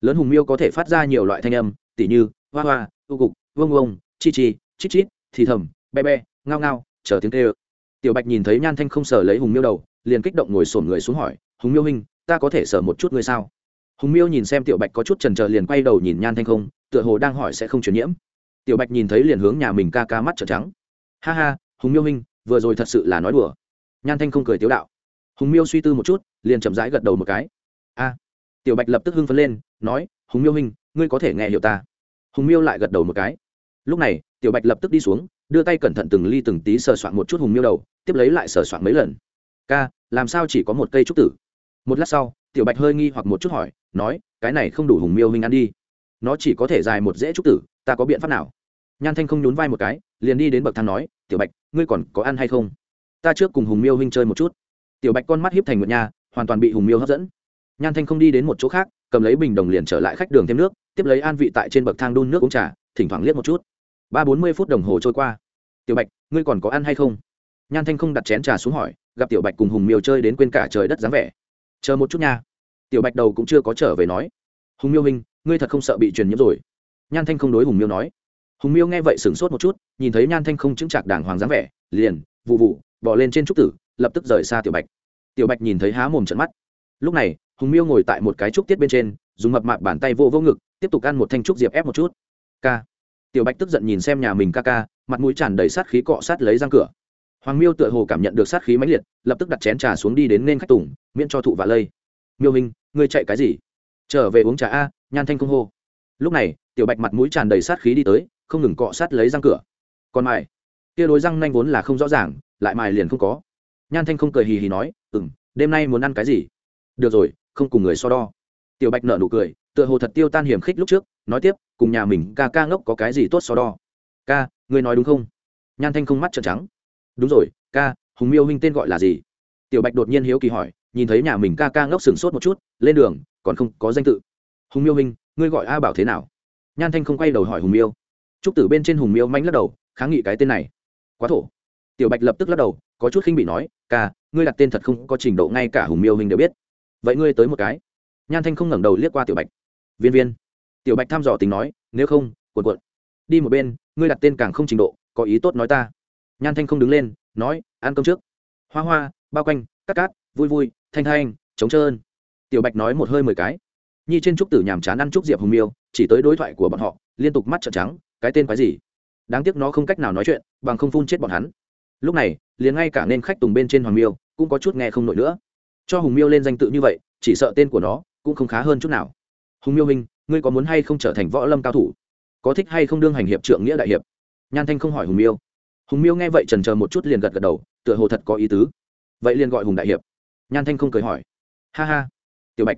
Lớn hùng miêu có thể phát ra nhiều loại thanh âm, tỉ như, hoa hoa, u cục vương vông chi chi, chít chít, thì thầm, be be, ngao ngao, chờ tiếng tê ơ tiểu bạch nhìn thấy nhan thanh không sờ lấy hùng miêu đầu, liền kích động ngồi sổn người xuống hỏi, hùng miêu hình ta có thể sờ một chút ngươi sao? Hùng miêu nhìn xem tiểu bạch có chút trần trờ liền quay đầu nhìn nhan thanh không, tựa hồ đang hỏi sẽ không truyền nhiễm. Tiểu bạch nhìn thấy liền hướng nhà mình ca ca mắt trợn trắng. Ha ha, hùng miêu hình vừa rồi thật sự là nói đùa. Nhan thanh không cười tiếu đạo. Hùng miêu suy tư một chút, liền chậm rãi gật đầu một cái. A. Tiểu bạch lập tức hưng phấn lên, nói, hùng miêu huynh, ngươi có thể nghe hiểu ta. Hùng miêu lại gật đầu một cái. Lúc này, tiểu bạch lập tức đi xuống, đưa tay cẩn thận từng ly từng tí sờ soạn một chút hùng miêu đầu, tiếp lấy lại sờ soạn mấy lần. Ca, làm sao chỉ có một cây trúc tử? Một lát sau, tiểu bạch hơi nghi hoặc một chút hỏi, nói, cái này không đủ hùng miêu huynh ăn đi. Nó chỉ có thể dài một dễ trúc tử, ta có biện pháp nào? Nhan thanh không nhún vai một cái liền đi đến bậc thang nói tiểu bạch ngươi còn có ăn hay không? Ta trước cùng hùng miêu huynh chơi một chút. Tiểu bạch con mắt hiếp thành một nhà hoàn toàn bị hùng miêu hấp dẫn. Nhan thanh không đi đến một chỗ khác cầm lấy bình đồng liền trở lại khách đường thêm nước tiếp lấy an vị tại trên bậc thang đun nước uống trà thỉnh thoảng liếc một chút. Ba bốn mươi phút đồng hồ trôi qua. Tiểu bạch ngươi còn có ăn hay không? Nhan thanh không đặt chén trà xuống hỏi gặp tiểu bạch cùng hùng miêu chơi đến quên cả trời đất dáng vẻ. Chờ một chút nha. Tiểu bạch đầu cũng chưa có trở về nói. Hùng miêu huynh, ngươi thật không sợ bị truyền nhiễm rồi? Nhan thanh không đối hùng miêu nói hùng miêu nghe vậy sửng sốt một chút, nhìn thấy nhan thanh không chứng chạc đàng hoàng dáng vẻ, liền, vụ vụ, bỏ lên trên trúc tử, lập tức rời xa tiểu bạch. Tiểu bạch nhìn thấy há mồm trận mắt. Lúc này, hùng miêu ngồi tại một cái trúc tiết bên trên, dùng mập mạp bàn tay vô vô ngực, tiếp tục ăn một thanh trúc diệp ép một chút. K tiểu bạch tức giận nhìn xem nhà mình ca ca, mặt mũi tràn đầy sát khí cọ sát lấy răng cửa. Hoàng miêu tựa hồ cảm nhận được sát khí mãnh liệt, lập tức đặt chén trà xuống đi đến nên khách tùng, miễn cho thụ và lây. Miêu hình ngươi chạy cái gì? Trở về uống trà a, nhan thanh không hô. Lúc này, tiểu bạch mặt mũi tràn đầy sát khí đi tới không ngừng cọ sát lấy răng cửa. Còn mài kia đối răng nanh vốn là không rõ ràng, lại mài liền không có. Nhan thanh không cười hì hì nói ừ m đêm nay muốn ăn cái gì? Được rồi, không cùng người so đo. Tiểu bạch nợ nụ cười, tựa hồ thật tiêu tan hiểm khích lúc trước, nói tiếp, cùng nhà mình ca ca ngốc có cái gì tốt so đo? Ca, ngươi nói đúng không? Nhan thanh không mắt trợn trắng. Đúng rồi, ca, hùng miêu huynh tên gọi là gì? Tiểu bạch đột nhiên hiếu kỳ hỏi, nhìn thấy nhà mình ca ca ngốc sừng sốt một chút, lên đường, còn không có danh tự. Hùng miêu huynh, ngươi gọi a bảo thế nào? Nhan thanh không quay đầu hỏi hùng miêu trúc tử bên trên hùng miêu manh lắc đầu, kháng nghị cái tên này. Quá thổ. Tiểu bạch lập tức lắc đầu, có chút khinh bị nói, ca, ngươi đặt tên thật không có trình độ ngay cả hùng miêu huynh đều biết. Vậy ngươi tới một cái. Nhan thanh không ngẩng đầu liếc qua tiểu bạch. Viên viên. Tiểu bạch thăm dò tính nói, nếu không, cuộn cuộn. Đi một bên, ngươi đặt tên càng không trình độ, có ý tốt nói ta. Nhan thanh không đứng lên, nói, ăn cơm trước. Hoa hoa, bao quanh cắt cát, vui vui, thanh thanh chống trơn. Tiểu bạch nói một hơi mười cái. Nhi trên trúc tử nhàm chán ăn trúc diệp hùng miêu, chỉ tới đối thoại của bọn họ, liên tục mắt trợn trắng cái tên quái gì? Đáng tiếc nó không cách nào nói chuyện, bằng không phun chết bọn hắn. Lúc này, liền ngay cả nên khách tùng bên trên hoàng miêu cũng có chút nghe không nổi nữa. Cho hùng miêu lên danh tự như vậy, chỉ sợ tên của nó cũng không khá hơn chút nào. Hùng miêu minh ngươi có muốn hay không trở thành võ lâm cao thủ? Có thích hay không đương hành hiệp trượng nghĩa đại hiệp? Nhan thanh không hỏi hùng miêu. Hùng miêu nghe vậy trần chờ một chút liền gật gật đầu, tựa hồ thật có ý tứ. Vậy liền gọi hùng đại hiệp. Nhan thanh không cười hỏi. Ha ha. Tiểu bạch.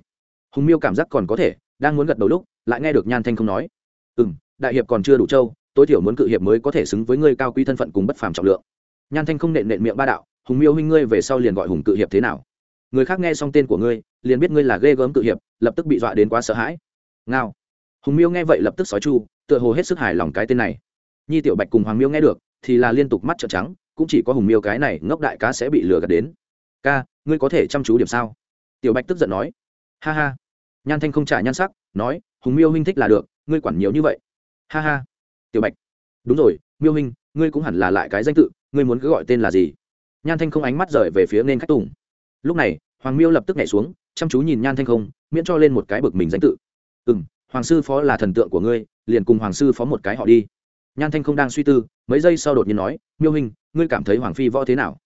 Hùng miêu cảm giác còn có thể, đang muốn gật đầu lúc, lại nghe được nhan thanh không nói. Ừ m đại hiệp còn chưa đủ trâu, tối thiểu muốn cự hiệp mới có thể xứng với ngươi cao quý thân phận cùng bất phàm trọng lượng. Nhan thanh không nện nện miệng ba đạo, hùng miêu huynh ngươi về sau liền gọi hùng cự hiệp thế nào? Người khác nghe xong tên của ngươi, liền biết ngươi là ghê gớm cự hiệp, lập tức bị dọa đến quá sợ hãi. Ngao. Hùng miêu nghe vậy lập tức xói chu, tựa hồ hết sức hài lòng cái tên này. Nhi tiểu bạch cùng hoàng miêu nghe được, thì là liên tục mắt trợn trắng, cũng chỉ có hùng miêu cái này ngốc đại cá sẽ bị lừa gạt đến. Ca, ngươi có thể chăm chú điểm sao? Tiểu bạch tức giận nói. Ha ha. Nhan thanh không trả nhan sắc, nói, hùng miêu huynh thích là được, ngươi quản nhiều như vậy ha ha. Tiểu bạch. Đúng rồi, miêu hình ngươi cũng hẳn là lại cái danh tự, ngươi muốn cứ gọi tên là gì? Nhan thanh không ánh mắt rời về phía nên khách tùng. Lúc này, hoàng miêu lập tức nhảy xuống, chăm chú nhìn nhan thanh không, miễn cho lên một cái bực mình danh tự. Ừ m hoàng sư phó là thần tượng của ngươi, liền cùng hoàng sư phó một cái họ đi. Nhan thanh không đang suy tư, mấy giây sau đột nhiên nói, miêu hình ngươi cảm thấy hoàng phi võ thế nào?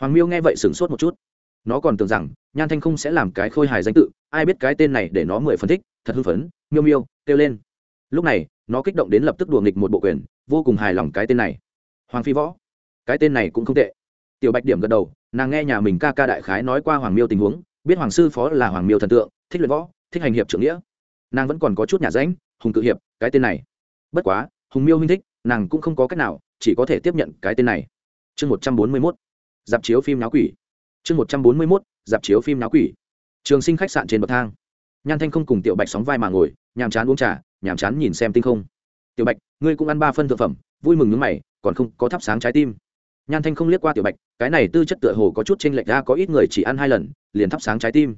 Hoàng miêu nghe vậy sửng sốt một chút. Nó còn tưởng rằng, nhan thanh không sẽ làm cái khôi hài danh tự, ai biết cái tên này để nó mười phân thích, thật hưng phấn, miêu miêu, kêu lên. Lúc này nó kích động đến lập tức đùa nghịch một bộ quyền, vô cùng hài lòng cái tên này. Hoàng phi võ. Cái tên này cũng không tệ. Tiểu bạch điểm gật đầu, nàng nghe nhà mình ca ca đại khái nói qua hoàng miêu tình huống, biết hoàng sư phó là hoàng miêu thần tượng, thích luyện võ, thích hành hiệp trưởng nghĩa. Nàng vẫn còn có chút nhà ránh hùng cự hiệp, cái tên này. Bất quá, hùng miêu huynh thích, nàng cũng không có cách nào, chỉ có thể tiếp nhận cái tên này. Chương một trăm bốn mươi mốt. Dạp chiếu phim náo quỷ. Chương một trăm bốn mươi mốt, dạp chiếu phim náo quỷ. Trường sinh khách sạn trên bậc thang nhan thanh không cùng tiểu bạch sóng vai mà ngồi, nhàm chán uống trà, nhàm chán nhìn xem tinh không. Tiểu bạch, ngươi cũng ăn ba phân thực phẩm, vui mừng nước mày, còn không có thắp sáng trái tim. Nhan thanh không liếc qua tiểu bạch, cái này tư chất tựa hồ có chút t r ê n lệch ra, có ít người chỉ ăn hai lần, liền thắp sáng trái tim.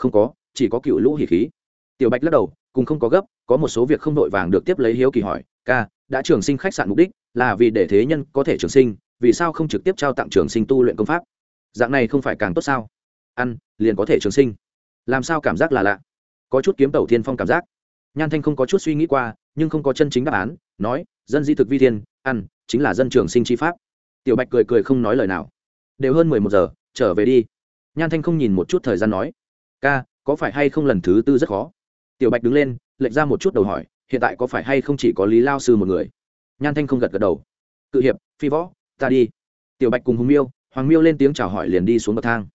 Không có, chỉ có cựu lũ hỉ khí. Tiểu bạch lắc đầu, cùng không có gấp, có một số việc không đội vàng được tiếp lấy hiếu kỳ hỏi, ca, đã trường sinh khách sạn mục đích là vì để thế nhân có thể trường sinh, vì sao không trực tiếp trao tặng trường sinh tu luyện công pháp? Dạng này không phải càng tốt sao? Ăn, liền có thể trường sinh. Làm sao cảm giác là lạ? Có chút kiếm tẩu thiên phong cảm giác. Nhan thanh không có chút suy nghĩ qua, nhưng không có chân chính đáp án, nói, dân di thực vi thiên, ăn, chính là dân trường sinh chi pháp. Tiểu bạch cười cười không nói lời nào. Đều hơn mười một giờ, trở về đi. Nhan thanh không nhìn một chút thời gian nói, ca, có phải hay không lần thứ tư rất khó? Tiểu bạch đứng lên, lệch ra một chút đầu hỏi, hiện tại có phải hay không chỉ có lý lao sư một người? Nhan thanh không gật gật đầu, cự hiệp, phi võ, ta đi. Tiểu bạch cùng hùng miêu, hoàng miêu lên tiếng chào hỏi liền đi xuống bậc thang.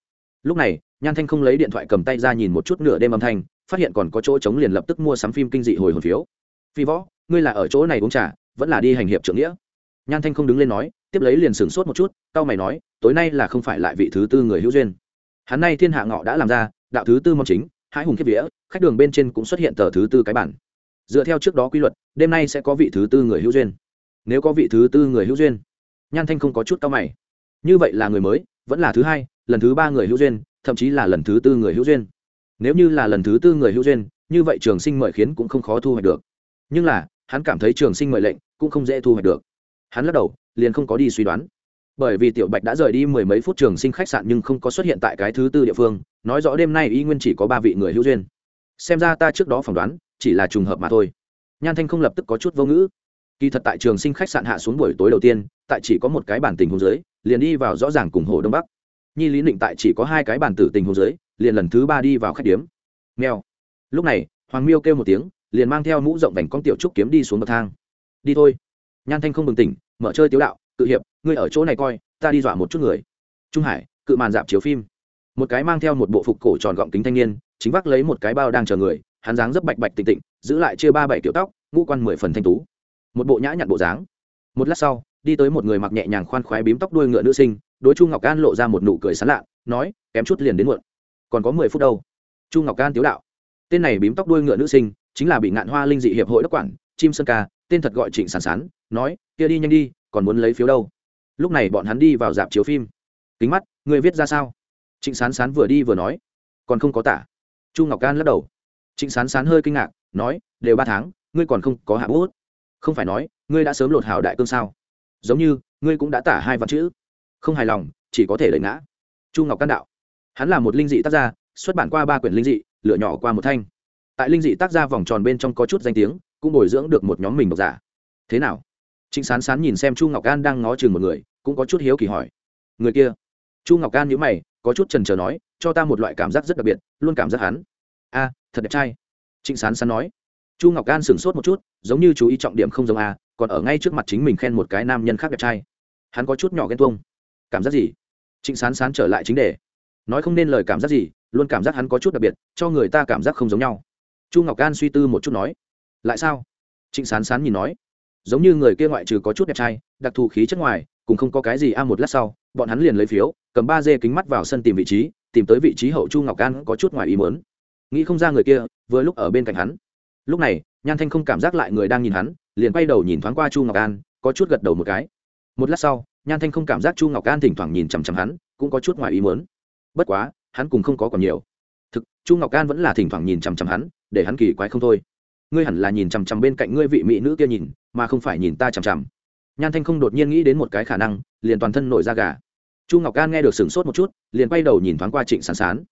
Lúc này, nhan thanh không lấy điện thoại cầm tay ra nhìn một chút nửa đêm âm thanh phát hiện còn có chỗ trống liền lập tức mua sắm phim kinh dị hồi hồn phiếu. Phi võ, ngươi là ở chỗ này uống trà, vẫn là đi hành hiệp trưởng nghĩa? Nhan thanh không đứng lên nói, tiếp lấy liền sửng sốt một chút tao mày nói, tối nay là không phải lại vị thứ tư người hữu duyên. Hắn nay thiên hạ ngọ đã làm ra, đạo thứ tư mong chính, hãi hùng kiếp vía, khách đường bên trên cũng xuất hiện tờ thứ tư cái bản. Dựa theo trước đó quy luật, đêm nay sẽ có vị thứ tư người hữu duyên. Nếu có vị thứ tư người hữu duyên, nhan thanh không có chút cao mày. Như vậy là người mới, vẫn là thứ hai, lần thứ ba người hữu duyên, thậm chí là lần thứ tư người hữu duyên nếu như là lần thứ tư người hữu duyên, như vậy trường sinh mời khiến cũng không khó thu hoạch được. Nhưng là, hắn cảm thấy trường sinh mời lệnh cũng không dễ thu hoạch được. Hắn lắc đầu, liền không có đi suy đoán. Bởi vì tiểu bạch đã rời đi mười mấy phút trường sinh khách sạn nhưng không có xuất hiện tại cái thứ tư địa phương, nói rõ đêm nay y nguyên chỉ có ba vị người hữu duyên. Xem ra ta trước đó phỏng đoán, chỉ là trùng hợp mà thôi. Nhan thanh không lập tức có chút vô ngữ. Kỳ thật tại trường sinh khách sạn hạ xuống buổi tối đầu tiên, tại chỉ có một cái bản tình hồ dưới, liền đi vào rõ ràng cùng hồ đông bắc. Nhi lý định tại chỉ có hai cái bản tử tình hồ dưới liền lần thứ ba đi vào khách điếm. Nghèo lúc này, hoàng miêu kêu một tiếng, liền mang theo mũ rộng vành con tiểu trúc kiếm đi xuống bậc thang. Đi thôi. Nhan thanh không bừng tỉnh, mở chơi tiếu đạo tự hiệp, ngươi ở chỗ này coi, ta đi dọa một chút người. Trung hải, cự màn dạp chiếu phim. Một cái mang theo một bộ phục cổ tròn gọng kính thanh niên, chính vác lấy một cái bao đang chờ người, hắn dáng rất bạch bạch tịnh tịnh, giữ lại chia ba bảy kiểu tóc, ngũ quan mười phần thanh tú. Một bộ nhã nhặn bộ dáng. Một lát sau, đi tới một người mặc nhẹ nhàng khoan khoái bím tóc đuôi ngựa nữ sinh, đối chu ngọc an lộ ra một nụ cười sán lạ, nói, kém chút liền đến muộn còn có mười phút đâu. Chu ngọc Can tiếu đạo. Tên này bím tóc đuôi ngựa nữ sinh, chính là bị ngạn hoa linh dị hiệp hội đốc quản, chim sơn ca, tên thật gọi trịnh sán sán, nói, kia đi nhanh đi, còn muốn lấy phiếu đâu? Lúc này bọn hắn đi vào dạp chiếu phim. Kính mắt người viết ra sao? Trịnh sán sán vừa đi vừa nói. Còn không có tả. Chu ngọc can lắc đầu. Trịnh sán sán hơi kinh ngạc, nói, đều ba tháng, ngươi còn không có hạ bút. Không phải nói, ngươi đã sớm lột hào đại cương sao? Giống như, ngươi cũng đã tả hai văn chữ. Không hài lòng, chỉ có thể lợi ngã. Chu ngọc can đạo hắn là một linh dị tác gia, xuất bản qua ba quyển linh dị lựa nhỏ qua một thanh. Tại linh dị tác gia vòng tròn bên trong có chút danh tiếng, cũng bồi dưỡng được một nhóm mình độc giả. Thế nào? Trịnh sán sán nhìn xem chu ngọc an đang ngó chừng một người, cũng có chút hiếu kỳ hỏi. Người kia? Chu ngọc an nhữ mày, có chút trần trờ nói, cho ta một loại cảm giác rất đặc biệt, luôn cảm giác hắn. A, thật đẹp trai. Trịnh sán sán nói. Chu ngọc an sửng sốt một chút, giống như chú ý trọng điểm không giống a, còn ở ngay trước mặt chính mình khen một cái nam nhân khác đẹp trai. Hắn có chút nhỏ ghen tuông. Cảm giác gì? Trịnh sán sán trở lại chính đề nói không nên lời cảm giác gì, luôn cảm giác hắn có chút đặc biệt, cho người ta cảm giác không giống nhau. Chu ngọc an suy tư một chút nói, lại sao? Trịnh sán sán nhìn nói, giống như người kia ngoại trừ có chút đẹp trai, đặc thù khí chất ngoài, cũng không có cái gì a một lát sau, bọn hắn liền lấy phiếu, cầm ba dê kính mắt vào sân tìm vị trí, tìm tới vị trí hậu chu ngọc an có chút ngoài ý mớn nghĩ không ra người kia, vừa lúc ở bên cạnh hắn. Lúc này, nhan thanh không cảm giác lại người đang nhìn hắn, liền quay đầu nhìn thoáng qua chu ngọc an, có chút gật đầu một cái. Một lát sau, nhan thanh không cảm giác chu ngọc an thỉnh thoảng nhìn chằm chằm hắn, cũng có chút ngoài ý mớn bất quá, hắn cùng không có còn nhiều. Thực, chu ngọc Can vẫn là thỉnh thoảng nhìn chằm chằm hắn, để hắn kỳ quái không thôi. Ngươi hẳn là nhìn chằm chằm bên cạnh ngươi vị mỹ nữ kia nhìn, mà không phải nhìn ta chằm chằm. Nhan thanh không đột nhiên nghĩ đến một cái khả năng, liền toàn thân nổi da gà. Chu ngọc Can nghe được sửng sốt một chút, liền quay đầu nhìn thoáng qua trịnh sán sán.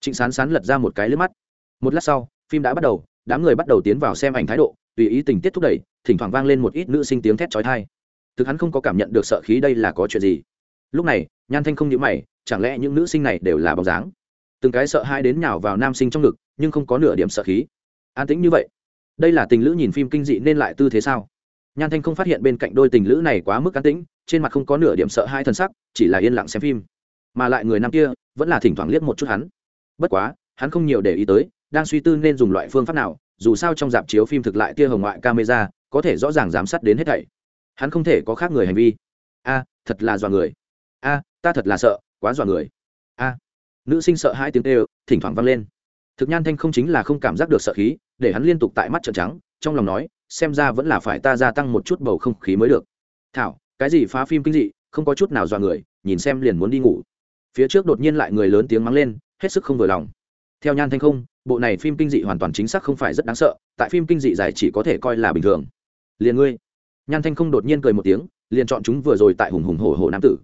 Trịnh sán sán lật ra một cái lướp mắt. Một lát sau, phim đã bắt đầu, đám người bắt đầu tiến vào xem ảnh thái độ, tùy ý tình tiết thúc đẩy, thỉnh thoảng vang lên một ít nữ sinh tiếng thét trói thai thực hắn không có cảm nhận được sợ khí đây là có chuyện gì. Lúc này, nhan thanh không nhữ mày chẳng lẽ những nữ sinh này đều là bóng dáng? Từng cái sợ hai đến nhào vào nam sinh trong ngực, nhưng không có nửa điểm sợ khí. An tĩnh như vậy, đây là tình lữ nhìn phim kinh dị nên lại tư thế sao? Nhan thanh không phát hiện bên cạnh đôi tình lữ này quá mức an tĩnh, trên mặt không có nửa điểm sợ hai thân sắc, chỉ là yên lặng xem phim. Mà lại người nam kia, vẫn là thỉnh thoảng liếc một chút hắn. Bất quá, hắn không nhiều để ý tới, đang suy tư nên dùng loại phương pháp nào, dù sao trong dạp chiếu phim thực lại tia hồng ngoại camera, có thể rõ ràng giám sát đến hết thảy. Hắn không thể có khác người hành vi. A, thật là dọa người. A, ta thật là sợ quá dọa người. A. Nữ sinh sợ hai tiếng tê thỉnh thoảng vang lên. Thực nhan thanh không chính là không cảm giác được sợ khí, để hắn liên tục tại mắt trợn trắng, trong lòng nói, xem ra vẫn là phải ta gia tăng một chút bầu không khí mới được. Thảo, cái gì phá phim kinh dị, không có chút nào dọa người, nhìn xem liền muốn đi ngủ. Phía trước đột nhiên lại người lớn tiếng mắng lên, hết sức không vừa lòng. Theo nhan thanh không, bộ này phim kinh dị hoàn toàn chính xác không phải rất đáng sợ, tại phim kinh dị dài chỉ có thể coi là bình thường. Liền ngươi. Nhan thanh không đột nhiên cười một tiếng, liền chọn chúng vừa rồi tại hùng hùng hổ hổ nam tử.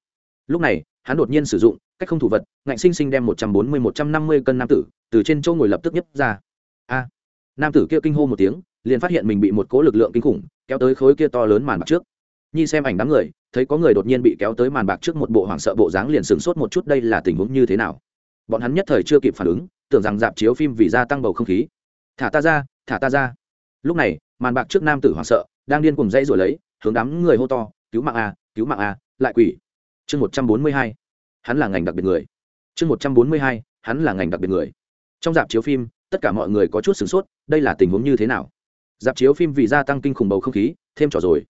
Lúc này hắn đột nhiên sử dụng, cách không thủ vật, ngạnh sinh sinh đem một trăm bốn mươi, một trăm năm mươi cân nam tử từ trên châu ngồi lập tức nhấp ra. A! Nam tử kia kinh hô một tiếng, liền phát hiện mình bị một cố lực lượng kinh khủng kéo tới khối kia to lớn màn bạc trước. Nhi xem ảnh đám người, thấy có người đột nhiên bị kéo tới màn bạc trước một bộ hoảng sợ bộ dáng liền sửng sốt một chút đây là tình huống như thế nào. Bọn hắn nhất thời chưa kịp phản ứng, tưởng rằng dạp chiếu phim vì gia tăng bầu không khí. Thả ta ra, thả ta ra. Lúc này, màn bạc trước nam tử hoảng sợ, đang điên cùng dây rồi lấy, hướng đám người hô to, cứu mạng a, cứu mạng a, lại quỷ chương một trăm bốn mươi hai, hắn là ngành đặc biệt người. Chương một trăm bốn mươi hai, hắn là ngành đặc biệt người. Trong dạp chiếu phim, tất cả mọi người có chút sửng sốt, đây là tình huống như thế nào? Dạp chiếu phim vì gia tăng kinh khủng bầu không khí, thêm trò rồi.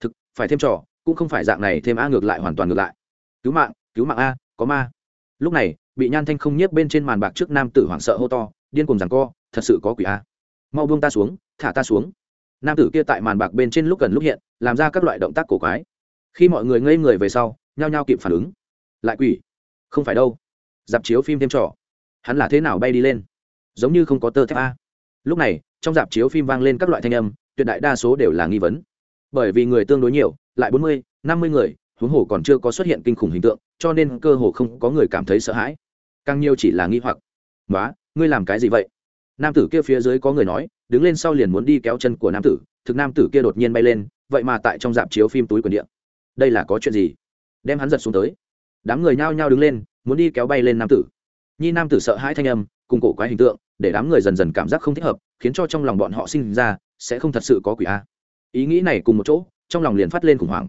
Thực, phải thêm trò, cũng không phải dạng này thêm a ngược lại hoàn toàn ngược lại. Cứu mạng cứu mạng a, có ma. Lúc này, bị nhan thanh không nhiếp bên trên màn bạc trước nam tử hoảng sợ hô to, điên cùng rằng co, thật sự có quỷ a. Mau buông ta xuống, thả ta xuống. Nam tử kia tại màn bạc bên trên lúc gần lúc hiện, làm ra các loại động tác cổ quái. Khi mọi người ngây người về sau nhao nhao kịp phản ứng. Lại quỷ? Không phải đâu. Dạp chiếu phim thêm trò. Hắn là thế nào bay đi lên? Giống như không có tơ thép a. Lúc này, trong dạp chiếu phim vang lên các loại thanh âm, tuyệt đại đa số đều là nghi vấn. Bởi vì người tương đối nhiều, lại bốn mươi, năm mươi người, huống hồ còn chưa có xuất hiện kinh khủng hình tượng, cho nên cơ hồ không có người cảm thấy sợ hãi. Càng nhiều chỉ là nghi hoặc. Nói ngươi làm cái gì vậy? Nam tử kia phía dưới có người nói, đứng lên sau liền muốn đi kéo chân của nam tử, thực nam tử kia đột nhiên bay lên, vậy mà tại trong dạp chiếu phim túi quần điện đây là có chuyện gì? Đem hắn giật xuống tới. Đám người nhao nhao đứng lên, muốn đi kéo bay lên nam tử. Nhi nam tử sợ hãi thanh âm, cùng cổ quái hình tượng, để đám người dần dần cảm giác không thích hợp, khiến cho trong lòng bọn họ sinh ra, sẽ không thật sự có quỷ a. Ý nghĩ này cùng một chỗ, trong lòng liền phát lên khủng hoảng.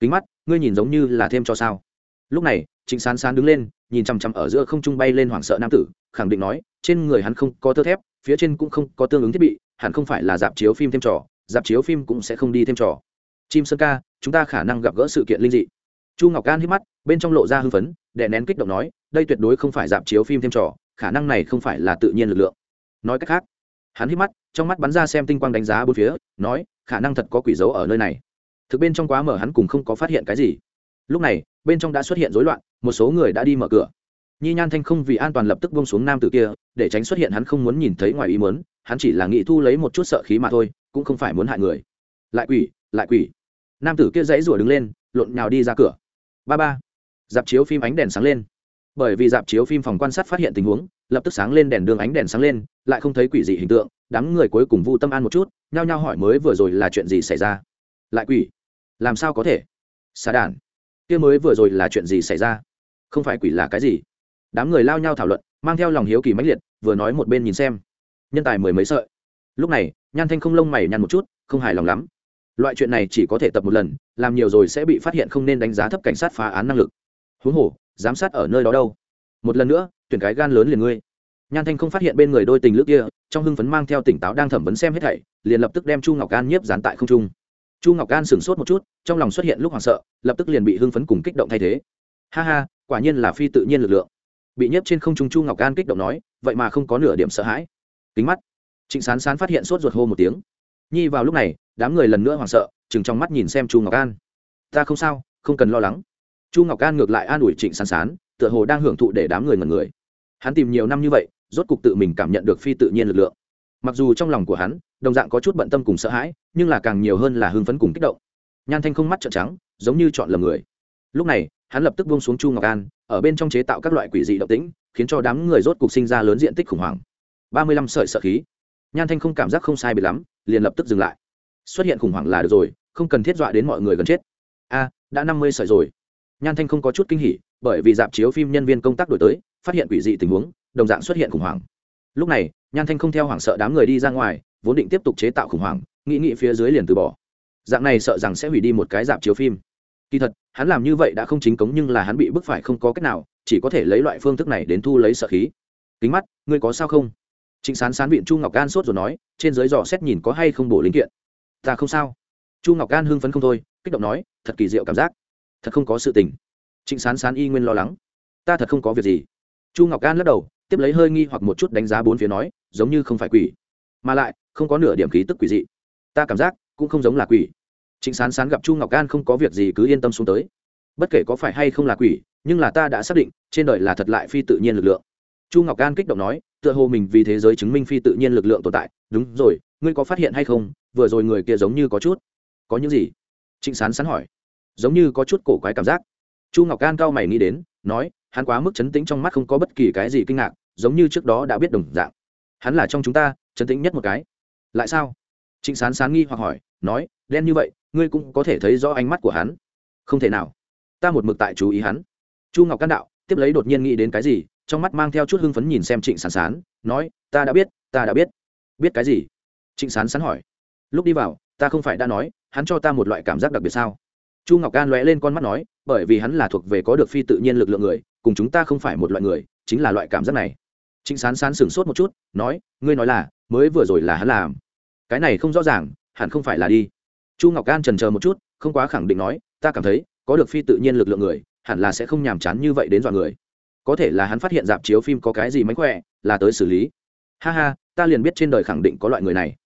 Kính mắt, ngươi nhìn giống như là thêm cho sao. Lúc này, trịnh sán sán đứng lên, nhìn chằm chằm ở giữa không trung bay lên hoảng sợ nam tử, khẳng định nói, trên người hắn không có tơ thép, phía trên cũng không có tương ứng thiết bị, hẳn không phải là dạp chiếu phim thêm trò, dạp chiếu phim cũng sẽ không đi thêm trò. Chim sơn ca, chúng ta khả năng gặp gỡ sự kiện linh dị chu ngọc gan hít mắt, bên trong lộ ra hưng phấn đệ nén kích động nói, đây tuyệt đối không phải dạp chiếu phim thêm trò, khả năng này không phải là tự nhiên lực lượng. Nói cách khác, hắn hít mắt, trong mắt bắn ra xem tinh quang đánh giá bốn phía, nói, khả năng thật có quỷ dấu ở nơi này. Thực bên trong quá mở hắn cùng không có phát hiện cái gì. Lúc này, bên trong đã xuất hiện rối loạn, một số người đã đi mở cửa. Nhi nhan thanh không vì an toàn lập tức bông xuống nam tử kia, để tránh xuất hiện hắn không muốn nhìn thấy ngoài ý muốn, hắn chỉ là nghĩ thu lấy một chút sợ khí mà thôi, cũng không phải muốn hại người. Lại quỷ lại quỷ. Nam tử kia dãy rủa đứng lên, lộn nhào đi ra cửa ba ba. Dạp chiếu phim ánh đèn sáng lên. Bởi vì dạp chiếu phim phòng quan sát phát hiện tình huống, lập tức sáng lên đèn đường ánh đèn sáng lên, lại không thấy quỷ dị hình tượng, đám người cuối cùng vu tâm an một chút, nhao nhao hỏi mới vừa rồi là chuyện gì xảy ra? Lại quỷ. Làm sao có thể? Xà đản. Kia mới vừa rồi là chuyện gì xảy ra? Không phải quỷ là cái gì? Đám người lao nhau thảo luận, mang theo lòng hiếu kỳ mãnh liệt, vừa nói một bên nhìn xem. Nhân tài mười mấy sợi. Lúc này, nhan thanh không lông mày nhăn một chút, không hài lòng lắm loại chuyện này chỉ có thể tập một lần, làm nhiều rồi sẽ bị phát hiện không nên đánh giá thấp cảnh sát phá án năng lực. Huống hồ, giám sát ở nơi đó đâu? Một lần nữa, tuyển cái gan lớn liền ngươi. Nhan thanh không phát hiện bên người đôi tình lướt kia, trong hưng phấn mang theo tỉnh táo đang thẩm vấn xem hết thảy, liền lập tức đem chu ngọc Gan nhiếp dán tại không trung. Chu ngọc Gan sửng sốt một chút, trong lòng xuất hiện lúc hoảng sợ, lập tức liền bị hưng phấn cùng kích động thay thế. Ha ha, quả nhiên là phi tự nhiên lực lượng. Bị nhiếp trên không trung chu ngọc Gan kích động nói, vậy mà không có nửa điểm sợ hãi. Kính mắt. Trịnh sán sán phát hiện sốt ruột hô một tiếng. Nhi vào lúc này đám người lần nữa hoảng sợ, chừng trong mắt nhìn xem chu ngọc an. Ta không sao, không cần lo lắng. Chu ngọc an ngược lại an ủi trịnh sán sán, tựa hồ đang hưởng thụ để đám người ngần người. Hắn tìm nhiều năm như vậy, rốt cục tự mình cảm nhận được phi tự nhiên lực lượng. Mặc dù trong lòng của hắn, đồng dạng có chút bận tâm cùng sợ hãi, nhưng là càng nhiều hơn là hưng phấn cùng kích động. Nhan thanh không mắt trợn trắng, giống như chọn lầm người. Lúc này, hắn lập tức buông xuống chu ngọc an, ở bên trong chế tạo các loại quỷ dị động tĩnh, khiến cho đám người rốt cục sinh ra lớn diện tích khủng hoảng. Ba mươi lăm sợi sợ khí. Nhan thanh không cảm giác không sai bị lắm, liền lập tức dừng lại xuất hiện khủng hoảng là được rồi, không cần thiết dọa đến mọi người gần chết. A, đã năm mươi sợi rồi. Nhan thanh không có chút kinh hỉ, bởi vì dạp chiếu phim nhân viên công tác đổi tới, phát hiện quỷ dị tình huống, đồng dạng xuất hiện khủng hoảng. Lúc này, nhan thanh không theo hoảng sợ đám người đi ra ngoài, vốn định tiếp tục chế tạo khủng hoảng, nghĩ nghĩ phía dưới liền từ bỏ. Dạng này sợ rằng sẽ hủy đi một cái dạp chiếu phim. Kỳ thật, hắn làm như vậy đã không chính cống nhưng là hắn bị bức phải không có cách nào, chỉ có thể lấy loại phương thức này đến thu lấy sợ khí. Kính mắt, ngươi có sao không? Trịnh sán sán viện chu ngọc an sốt rồi nói, trên dưới dò xét nhìn có hay không bổ linh kiện ta không sao. Chu ngọc Gan hưng phấn không thôi, kích động nói, thật kỳ diệu cảm giác. Thật không có sự tình. Trịnh sán sán y nguyên lo lắng. Ta thật không có việc gì. Chu ngọc Gan lắc đầu, tiếp lấy hơi nghi hoặc một chút đánh giá bốn phía nói, giống như không phải quỷ. Mà lại, không có nửa điểm khí tức quỷ dị. Ta cảm giác, cũng không giống là quỷ. Trịnh sán sán gặp chu ngọc Gan không có việc gì cứ yên tâm xuống tới. Bất kể có phải hay không là quỷ, nhưng là ta đã xác định, trên đời là thật lại phi tự nhiên lực lượng. Chu ngọc Gan kích động nói, tựa hồ mình vì thế giới chứng minh phi tự nhiên lực lượng tồn tại. Đúng rồi, ngươi có phát hiện hay không? Vừa rồi người kia giống như có chút. Có những gì? Trịnh sán sán hỏi. Giống như có chút cổ quái cảm giác. Chu ngọc an cao mày nghĩ đến, nói, hắn quá mức chấn tĩnh trong mắt không có bất kỳ cái gì kinh ngạc, giống như trước đó đã biết đồng dạng. Hắn là trong chúng ta, chấn tĩnh nhất một cái. Lại sao? Trịnh sán sán nghi hoặc hỏi, nói, đen như vậy, ngươi cũng có thể thấy rõ ánh mắt của hắn. Không thể nào. Ta một mực tại chú ý hắn. Chu ngọc can đạo, tiếp lấy đột nhiên nghĩ đến cái gì, trong mắt mang theo chút hưng phấn nhìn xem trịnh sán sán, nói, ta đã biết, ta đã biết. Biết cái gì? Trịnh sán sán hỏi lúc đi vào, ta không phải đã nói, hắn cho ta một loại cảm giác đặc biệt sao? Chu ngọc can lóe lên con mắt nói, bởi vì hắn là thuộc về có được phi tự nhiên lực lượng người, cùng chúng ta không phải một loại người, chính là loại cảm giác này. Chính sán sán sửng sốt một chút, nói, ngươi nói là, mới vừa rồi là hắn làm. Cái này không rõ ràng, hẳn không phải là đi. Chu ngọc an trần chờ một chút, không quá khẳng định nói, ta cảm thấy, có được phi tự nhiên lực lượng người, hẳn là sẽ không nhàm chán như vậy đến dọa người. Có thể là hắn phát hiện dạp chiếu phim có cái gì mánh khỏe, là tới xử lý. Ha ha, ta liền biết trên đời khẳng định có loại người này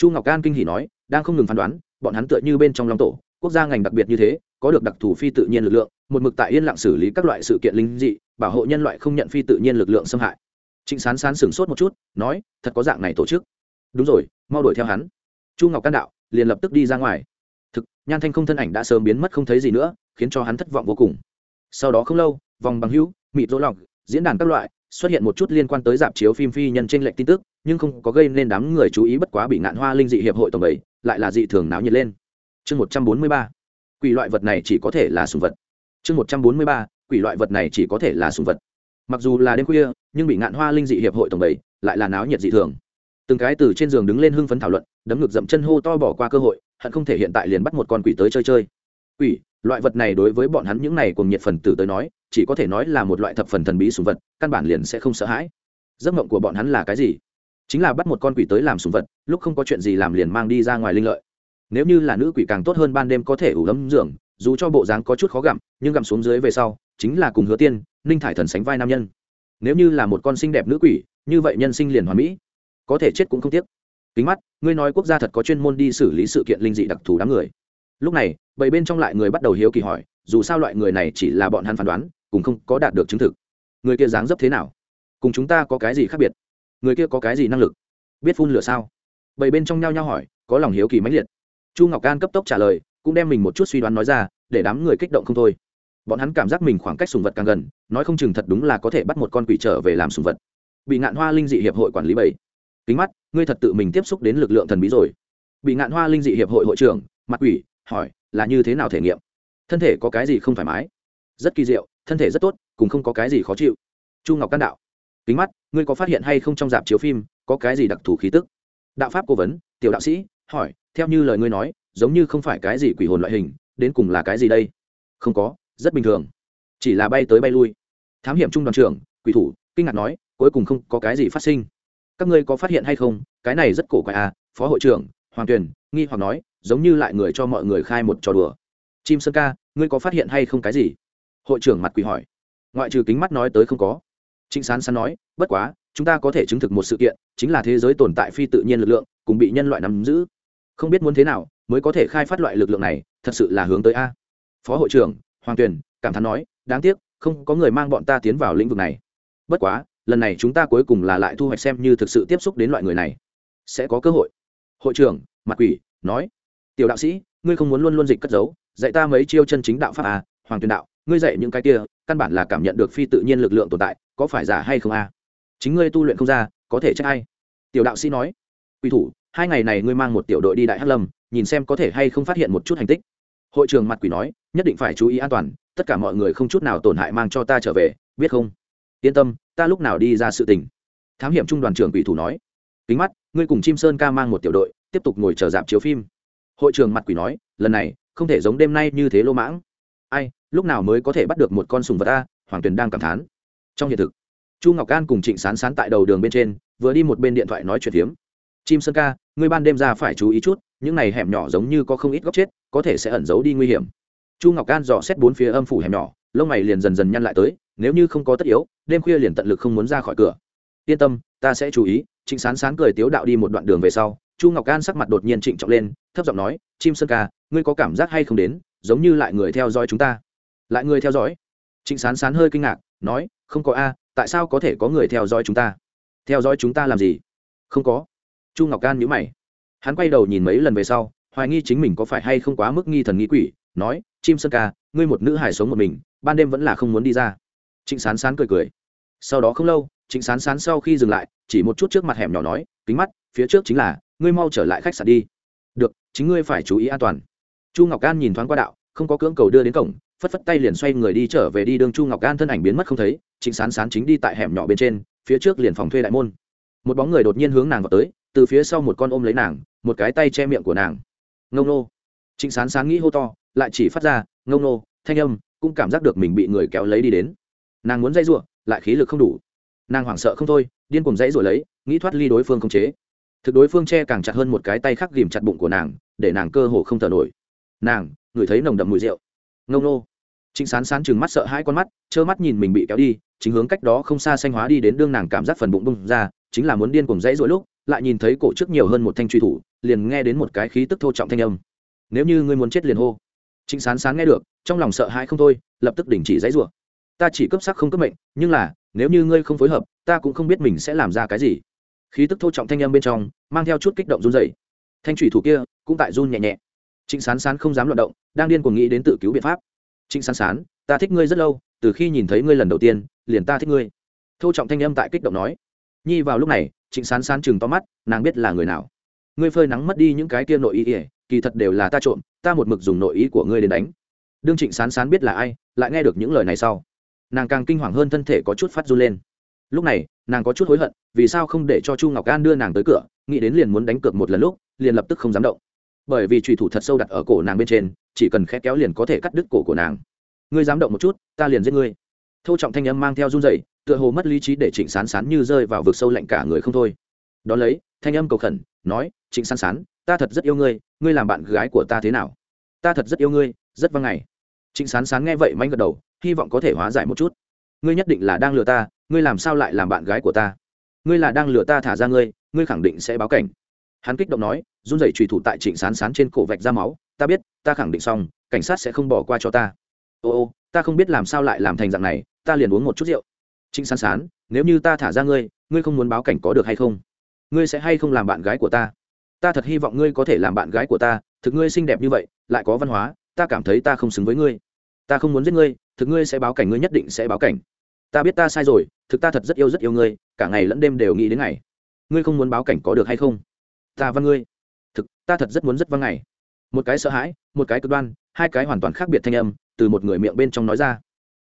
chu ngọc an kinh hỉ nói, đang không ngừng phán đoán, bọn hắn tựa như bên trong long tổ, quốc gia ngành đặc biệt như thế, có được đặc thù phi tự nhiên lực lượng, một mực tại yên lặng xử lý các loại sự kiện linh dị, bảo hộ nhân loại không nhận phi tự nhiên lực lượng xâm hại. Trịnh sán sán sửng sốt một chút, nói, thật có dạng này tổ chức. Đúng rồi, mau đuổi theo hắn. Chu ngọc can đạo, liền lập tức đi ra ngoài. Thực, nhan thanh không thân ảnh đã sớm biến mất không thấy gì nữa, khiến cho hắn thất vọng vô cùng. Sau đó không lâu, vòng bằng hữu, mịt rỗ lọc, diễn đàn các loại xuất hiện một chút liên quan tới dạp chiếu phim phi nhân trên lệnh tin tức, nhưng không có gây nên đám người chú ý bất quá bị ngạn hoa linh dị hiệp hội tổng bảy lại là dị thường náo nhiệt lên. Chương một trăm bốn mươi ba, quỷ loại vật này chỉ có thể là sùng vật. Chương một trăm bốn mươi ba, quỷ loại vật này chỉ có thể là sùng vật. Mặc dù là đêm khuya, nhưng bị ngạn hoa linh dị hiệp hội tổng bảy lại là náo nhiệt dị thường. Từng cái từ trên giường đứng lên hưng phấn thảo luận, đấm ngực dậm chân hô to bỏ qua cơ hội, hận không thể hiện tại liền bắt một con quỷ tới chơi chơi. Quỷ, loại vật này đối với bọn hắn những này cùng nhiệt phần tử tới nói chỉ có thể nói là một loại thập phần thần bí sùng vật, căn bản liền sẽ không sợ hãi. Giấc mộng của bọn hắn là cái gì? Chính là bắt một con quỷ tới làm sùng vật, lúc không có chuyện gì làm liền mang đi ra ngoài linh lợi. Nếu như là nữ quỷ càng tốt hơn ban đêm có thể ủ lấm giường, dù cho bộ dáng có chút khó gặm, nhưng gặm xuống dưới về sau, chính là cùng hứa tiên, ninh thải thần sánh vai nam nhân. Nếu như là một con xinh đẹp nữ quỷ, như vậy nhân sinh liền hoàn mỹ. Có thể chết cũng không tiếc. Kính mắt, ngươi nói quốc gia thật có chuyên môn đi xử lý sự kiện linh dị đặc thù đám người. Lúc này, bầy bên trong lại người bắt đầu hiếu kỳ hỏi, dù sao loại người này chỉ là bọn hắn phán đoán cũng không có đạt được chứng thực. Người kia dáng dấp thế nào? Cùng chúng ta có cái gì khác biệt? Người kia có cái gì năng lực? Biết phun lửa sao? Bảy bên trong nhau nhau hỏi, có lòng hiếu kỳ mãnh liệt. Chu ngọc can cấp tốc trả lời, cũng đem mình một chút suy đoán nói ra, để đám người kích động không thôi. Bọn hắn cảm giác mình khoảng cách sùng vật càng gần, nói không chừng thật đúng là có thể bắt một con quỷ trở về làm sùng vật. Bị ngạn hoa linh dị hiệp hội quản lý bảy kính mắt, ngươi thật tự mình tiếp xúc đến lực lượng thần bí rồi. Bị ngạn hoa linh dị hiệp hội hội trưởng, mặt quỷ, hỏi, là như thế nào thể nghiệm? Thân thể có cái gì không thoải mái? Rất kỳ diệu thân thể rất tốt, cùng không có cái gì khó chịu. Chu ngọc can đạo, kính mắt, ngươi có phát hiện hay không trong dạp chiếu phim, có cái gì đặc thù khí tức? Đạo pháp cố vấn, tiểu đạo sĩ, hỏi, theo như lời ngươi nói, giống như không phải cái gì quỷ hồn loại hình, đến cùng là cái gì đây? Không có, rất bình thường. Chỉ là bay tới bay lui. Thám hiểm trung đoàn trưởng, quỷ thủ, kinh ngạc nói, cuối cùng không có cái gì phát sinh. Các ngươi có phát hiện hay không? Cái này rất cổ quái à phó hội trưởng, hoàng tuyền, nghi hoặc nói, giống như lại người cho mọi người khai một trò đùa. Chim sơn ca, ngươi có phát hiện hay không cái gì? Hội trưởng mặt quỷ hỏi. Ngoại trừ kính mắt nói tới không có. Trịnh sán sán nói, bất quá, chúng ta có thể chứng thực một sự kiện, chính là thế giới tồn tại phi tự nhiên lực lượng, cùng bị nhân loại nắm giữ. Không biết muốn thế nào mới có thể khai phát loại lực lượng này, thật sự là hướng tới a. Phó hội trưởng, hoàng tuyền, cảm thán nói, đáng tiếc, không có người mang bọn ta tiến vào lĩnh vực này. Bất quá, lần này chúng ta cuối cùng là lại thu hoạch xem như thực sự tiếp xúc đến loại người này. Sẽ có cơ hội. Hội trưởng, mặt quỷ, nói, tiểu đạo sĩ, ngươi không muốn luôn luôn dịch cất giấu, dạy ta mấy chiêu chân chính đạo pháp à hoàng tuyền đạo ngươi dạy những cái kia, căn bản là cảm nhận được phi tự nhiên lực lượng tồn tại, có phải giả hay không à chính ngươi tu luyện không ra, có thể trách ai? Tiểu đạo sĩ nói. Quy thủ, hai ngày này ngươi mang một tiểu đội đi đại hắc lâm, nhìn xem có thể hay không phát hiện một chút hành tích. Hội trường mặt quỷ nói, nhất định phải chú ý an toàn, tất cả mọi người không chút nào tổn hại mang cho ta trở về, biết không? Yên tâm, ta lúc nào đi ra sự tình. Thám hiểm trung đoàn trưởng quỷ thủ nói. Kính mắt, ngươi cùng chim sơn ca mang một tiểu đội, tiếp tục ngồi chờ dạp chiếu phim. Hội trường mặt quỷ nói, lần này, không thể giống đêm nay như thế lô mãng. Ai lúc nào mới có thể bắt được một con sùng vật a, hoàng tuyền đang cảm thán. Trong hiện thực, chu ngọc an cùng trịnh sán sán tại đầu đường bên trên, vừa đi một bên điện thoại nói chuyện hiếm chim sơn ca, ngươi ban đêm ra phải chú ý chút, những này hẻm nhỏ giống như có không ít góc chết, có thể sẽ ẩn giấu đi nguy hiểm. Chu ngọc an dò xét bốn phía âm phủ hẻm nhỏ, lông mày liền dần dần nhăn lại tới, nếu như không có tất yếu, đêm khuya liền tận lực không muốn ra khỏi cửa. Yên tâm, ta sẽ chú ý. Trịnh sán sán cười tiếu đạo đi một đoạn đường về sau, chu ngọc an sắc mặt đột nhiên trịnh trọng lên, thấp giọng nói, chim sơn ca, ngươi có cảm giác hay không đến, giống như lại người theo dõi chúng ta? Lại người theo dõi. Trịnh sán sán hơi kinh ngạc, nói, không có a, tại sao có thể có người theo dõi chúng ta? Theo dõi chúng ta làm gì? Không có. Chu ngọc an nhữ mày. Hắn quay đầu nhìn mấy lần về sau, hoài nghi chính mình có phải hay không quá mức nghi thần nghi quỷ, nói, chim sơn ca, ngươi một nữ hải sống một mình, ban đêm vẫn là không muốn đi ra. Trịnh sán sán cười cười. Sau đó không lâu, trịnh sán sán sau khi dừng lại, chỉ một chút trước mặt hẻm nhỏ nói, kính mắt, phía trước chính là, ngươi mau trở lại khách sạn đi. Được, chính ngươi phải chú ý an toàn. Chu ngọc an nhìn thoáng qua đạo, không có cưỡng cầu đưa đến cổng phất phất tay liền xoay người đi trở về đi đường chu ngọc Gan thân ảnh biến mất không thấy trịnh sán sán chính đi tại hẻm nhỏ bên trên, phía trước liền phòng thuê đại môn. Một bóng người đột nhiên hướng nàng vào tới, từ phía sau một con ôm lấy nàng, một cái tay che miệng của nàng. Ngông nô. Trịnh sán sán nghĩ hô to, lại chỉ phát ra, ngông nô, thanh âm, cũng cảm giác được mình bị người kéo lấy đi đến. Nàng muốn dây r lại khí lực không đủ. Nàng hoảng sợ không thôi, điên cùng dãy rồi lấy, nghĩ thoát ly đối phương không chế. Thực đối phương che càng chặt hơn một cái tay khác ghìm chặt bụng của nàng, để nàng cơ hồ không thở nổi. Nàng ngửi thấy nồng đậm mùi rượu. Ngông nô trịnh sán sán chừng mắt sợ hãi con mắt, trơ mắt nhìn mình bị kéo đi, chính hướng cách đó không xa xanh hóa đi đến đương nàng cảm giác phần bụng bung ra, chính là muốn điên cuồng dãy rồi lúc, lại nhìn thấy cổ trước nhiều hơn một thanh truy thủ, liền nghe đến một cái khí tức thô trọng thanh âm. Nếu như ngươi muốn chết liền hô. Trịnh sán sán nghe được, trong lòng sợ hãi không thôi, lập tức đình chỉ dãy rủa. Ta chỉ cấp sắc không cấp mệnh, nhưng là, nếu như ngươi không phối hợp, ta cũng không biết mình sẽ làm ra cái gì. Khí tức thô trọng thanh âm bên trong, mang theo chút kích động run rẩy. thanh thủy thủ kia cũng tại run nhẹ nhẹ. Trịnh sán sán không dám luận động, đang điên cuồng nghĩ đến tự cứu biện pháp trịnh sán sán, ta thích ngươi rất lâu, từ khi nhìn thấy ngươi lần đầu tiên, liền ta thích ngươi. Thô trọng thanh âm tại kích động nói. Nhi vào lúc này, trịnh sán sán chừng to mắt, nàng biết là người nào. Ngươi phơi nắng mất đi những cái kia nội ý ỉa kỳ thật đều là ta trộm, ta một mực dùng nội ý của ngươi đến đánh. Đương trịnh sán sán biết là ai, lại nghe được những lời này sau, nàng càng kinh hoàng hơn thân thể có chút phát run lên. Lúc này, nàng có chút hối hận, vì sao không để cho chu ngọc an đưa nàng tới cửa, nghĩ đến liền muốn đánh cược một lần lúc, liền lập tức không dám động bởi vì trùy thủ thật sâu đặt ở cổ nàng bên trên, chỉ cần khẽ kéo liền có thể cắt đứt cổ của nàng. Ngươi dám động một chút, ta liền giết ngươi. Thâu trọng thanh âm mang theo run dậy tựa hồ mất lý trí để trịnh sán sán như rơi vào vực sâu lạnh cả người không thôi. Đón lấy, thanh âm cầu khẩn, nói, trịnh sán sán, ta thật rất yêu ngươi ngươi làm bạn gái của ta thế nào? Ta thật rất yêu ngươi, rất văng ngày. Trịnh sán sán nghe vậy manh gật đầu, hy vọng có thể hóa giải một chút. Ngươi nhất định là đang lừa ta, ngươi làm sao lại làm bạn gái của ta? Ngươi là đang lừa ta thả ra ngươi ngươi khẳng định sẽ báo cảnh hắn kích động nói, run rẩy trùy thủ tại trịnh sán sán trên cổ vạch ra máu, ta biết, ta khẳng định xong, cảnh sát sẽ không bỏ qua cho ta. Ô ô, ta không biết làm sao lại làm thành dạng này, ta liền uống một chút rượu. Trịnh sán sán, nếu như ta thả ra ngươi ngươi không muốn báo cảnh có được hay không? Ngươi sẽ hay không làm bạn gái của ta? Ta thật hy vọng ngươi có thể làm bạn gái của ta, thực ngươi xinh đẹp như vậy, lại có văn hóa, ta cảm thấy ta không xứng với ngươi. Ta không muốn giết ngươi, thực ngươi sẽ báo cảnh, ngươi nhất định sẽ báo cảnh. Ta biết ta sai rồi, thực ta thật rất yêu rất yêu ngươi, cả ngày lẫn đêm đều nghĩ đến ngày ngươi không muốn báo cảnh có được hay không? Ta văn ngươi. Thực, ta thật rất muốn rất văn ngày một cái sợ hãi, một cái cực đoan, hai cái hoàn toàn khác biệt thanh âm từ một người miệng bên trong nói ra.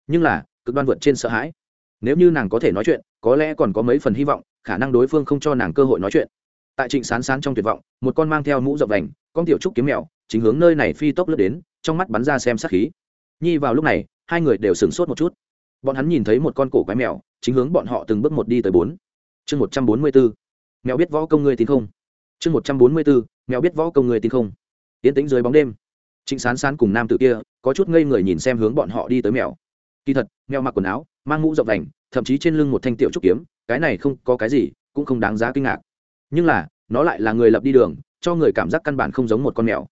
Nhưng là, cực đoan vượt trên sợ hãi. Nếu như nàng có thể nói chuyện, có lẽ còn có mấy phần hy vọng, khả năng đối phương không cho nàng cơ hội nói chuyện. Tại trịnh sán sán trong tuyệt vọng, một con mang theo mũ rộng vành, con tiểu trúc kiếm mèo, chính hướng nơi này phi tốc lướt đến, trong mắt bắn ra xem sát khí. Nhi vào lúc này, hai người đều sửng sốt một chút. Bọn hắn nhìn thấy một con cổ quái mèo, chính hướng bọn họ từng bước một đi tới bốn. Chương một trăm bốn mươi bốn mèo biết võ công ngươi tin không? Chương một trăm bốn mươi bốn mèo biết võ công người tin không? Tiến tĩnh dưới bóng đêm. Trịnh sán sán cùng nam tự kia, có chút ngây người nhìn xem hướng bọn họ đi tới mèo. Kỳ thật, mèo mặc quần áo, mang mũ rộng đành thậm chí trên lưng một thanh tiểu trúc kiếm, cái này không có cái gì, cũng không đáng giá kinh ngạc. Nhưng là, nó lại là người lập đi đường, cho người cảm giác căn bản không giống một con mèo.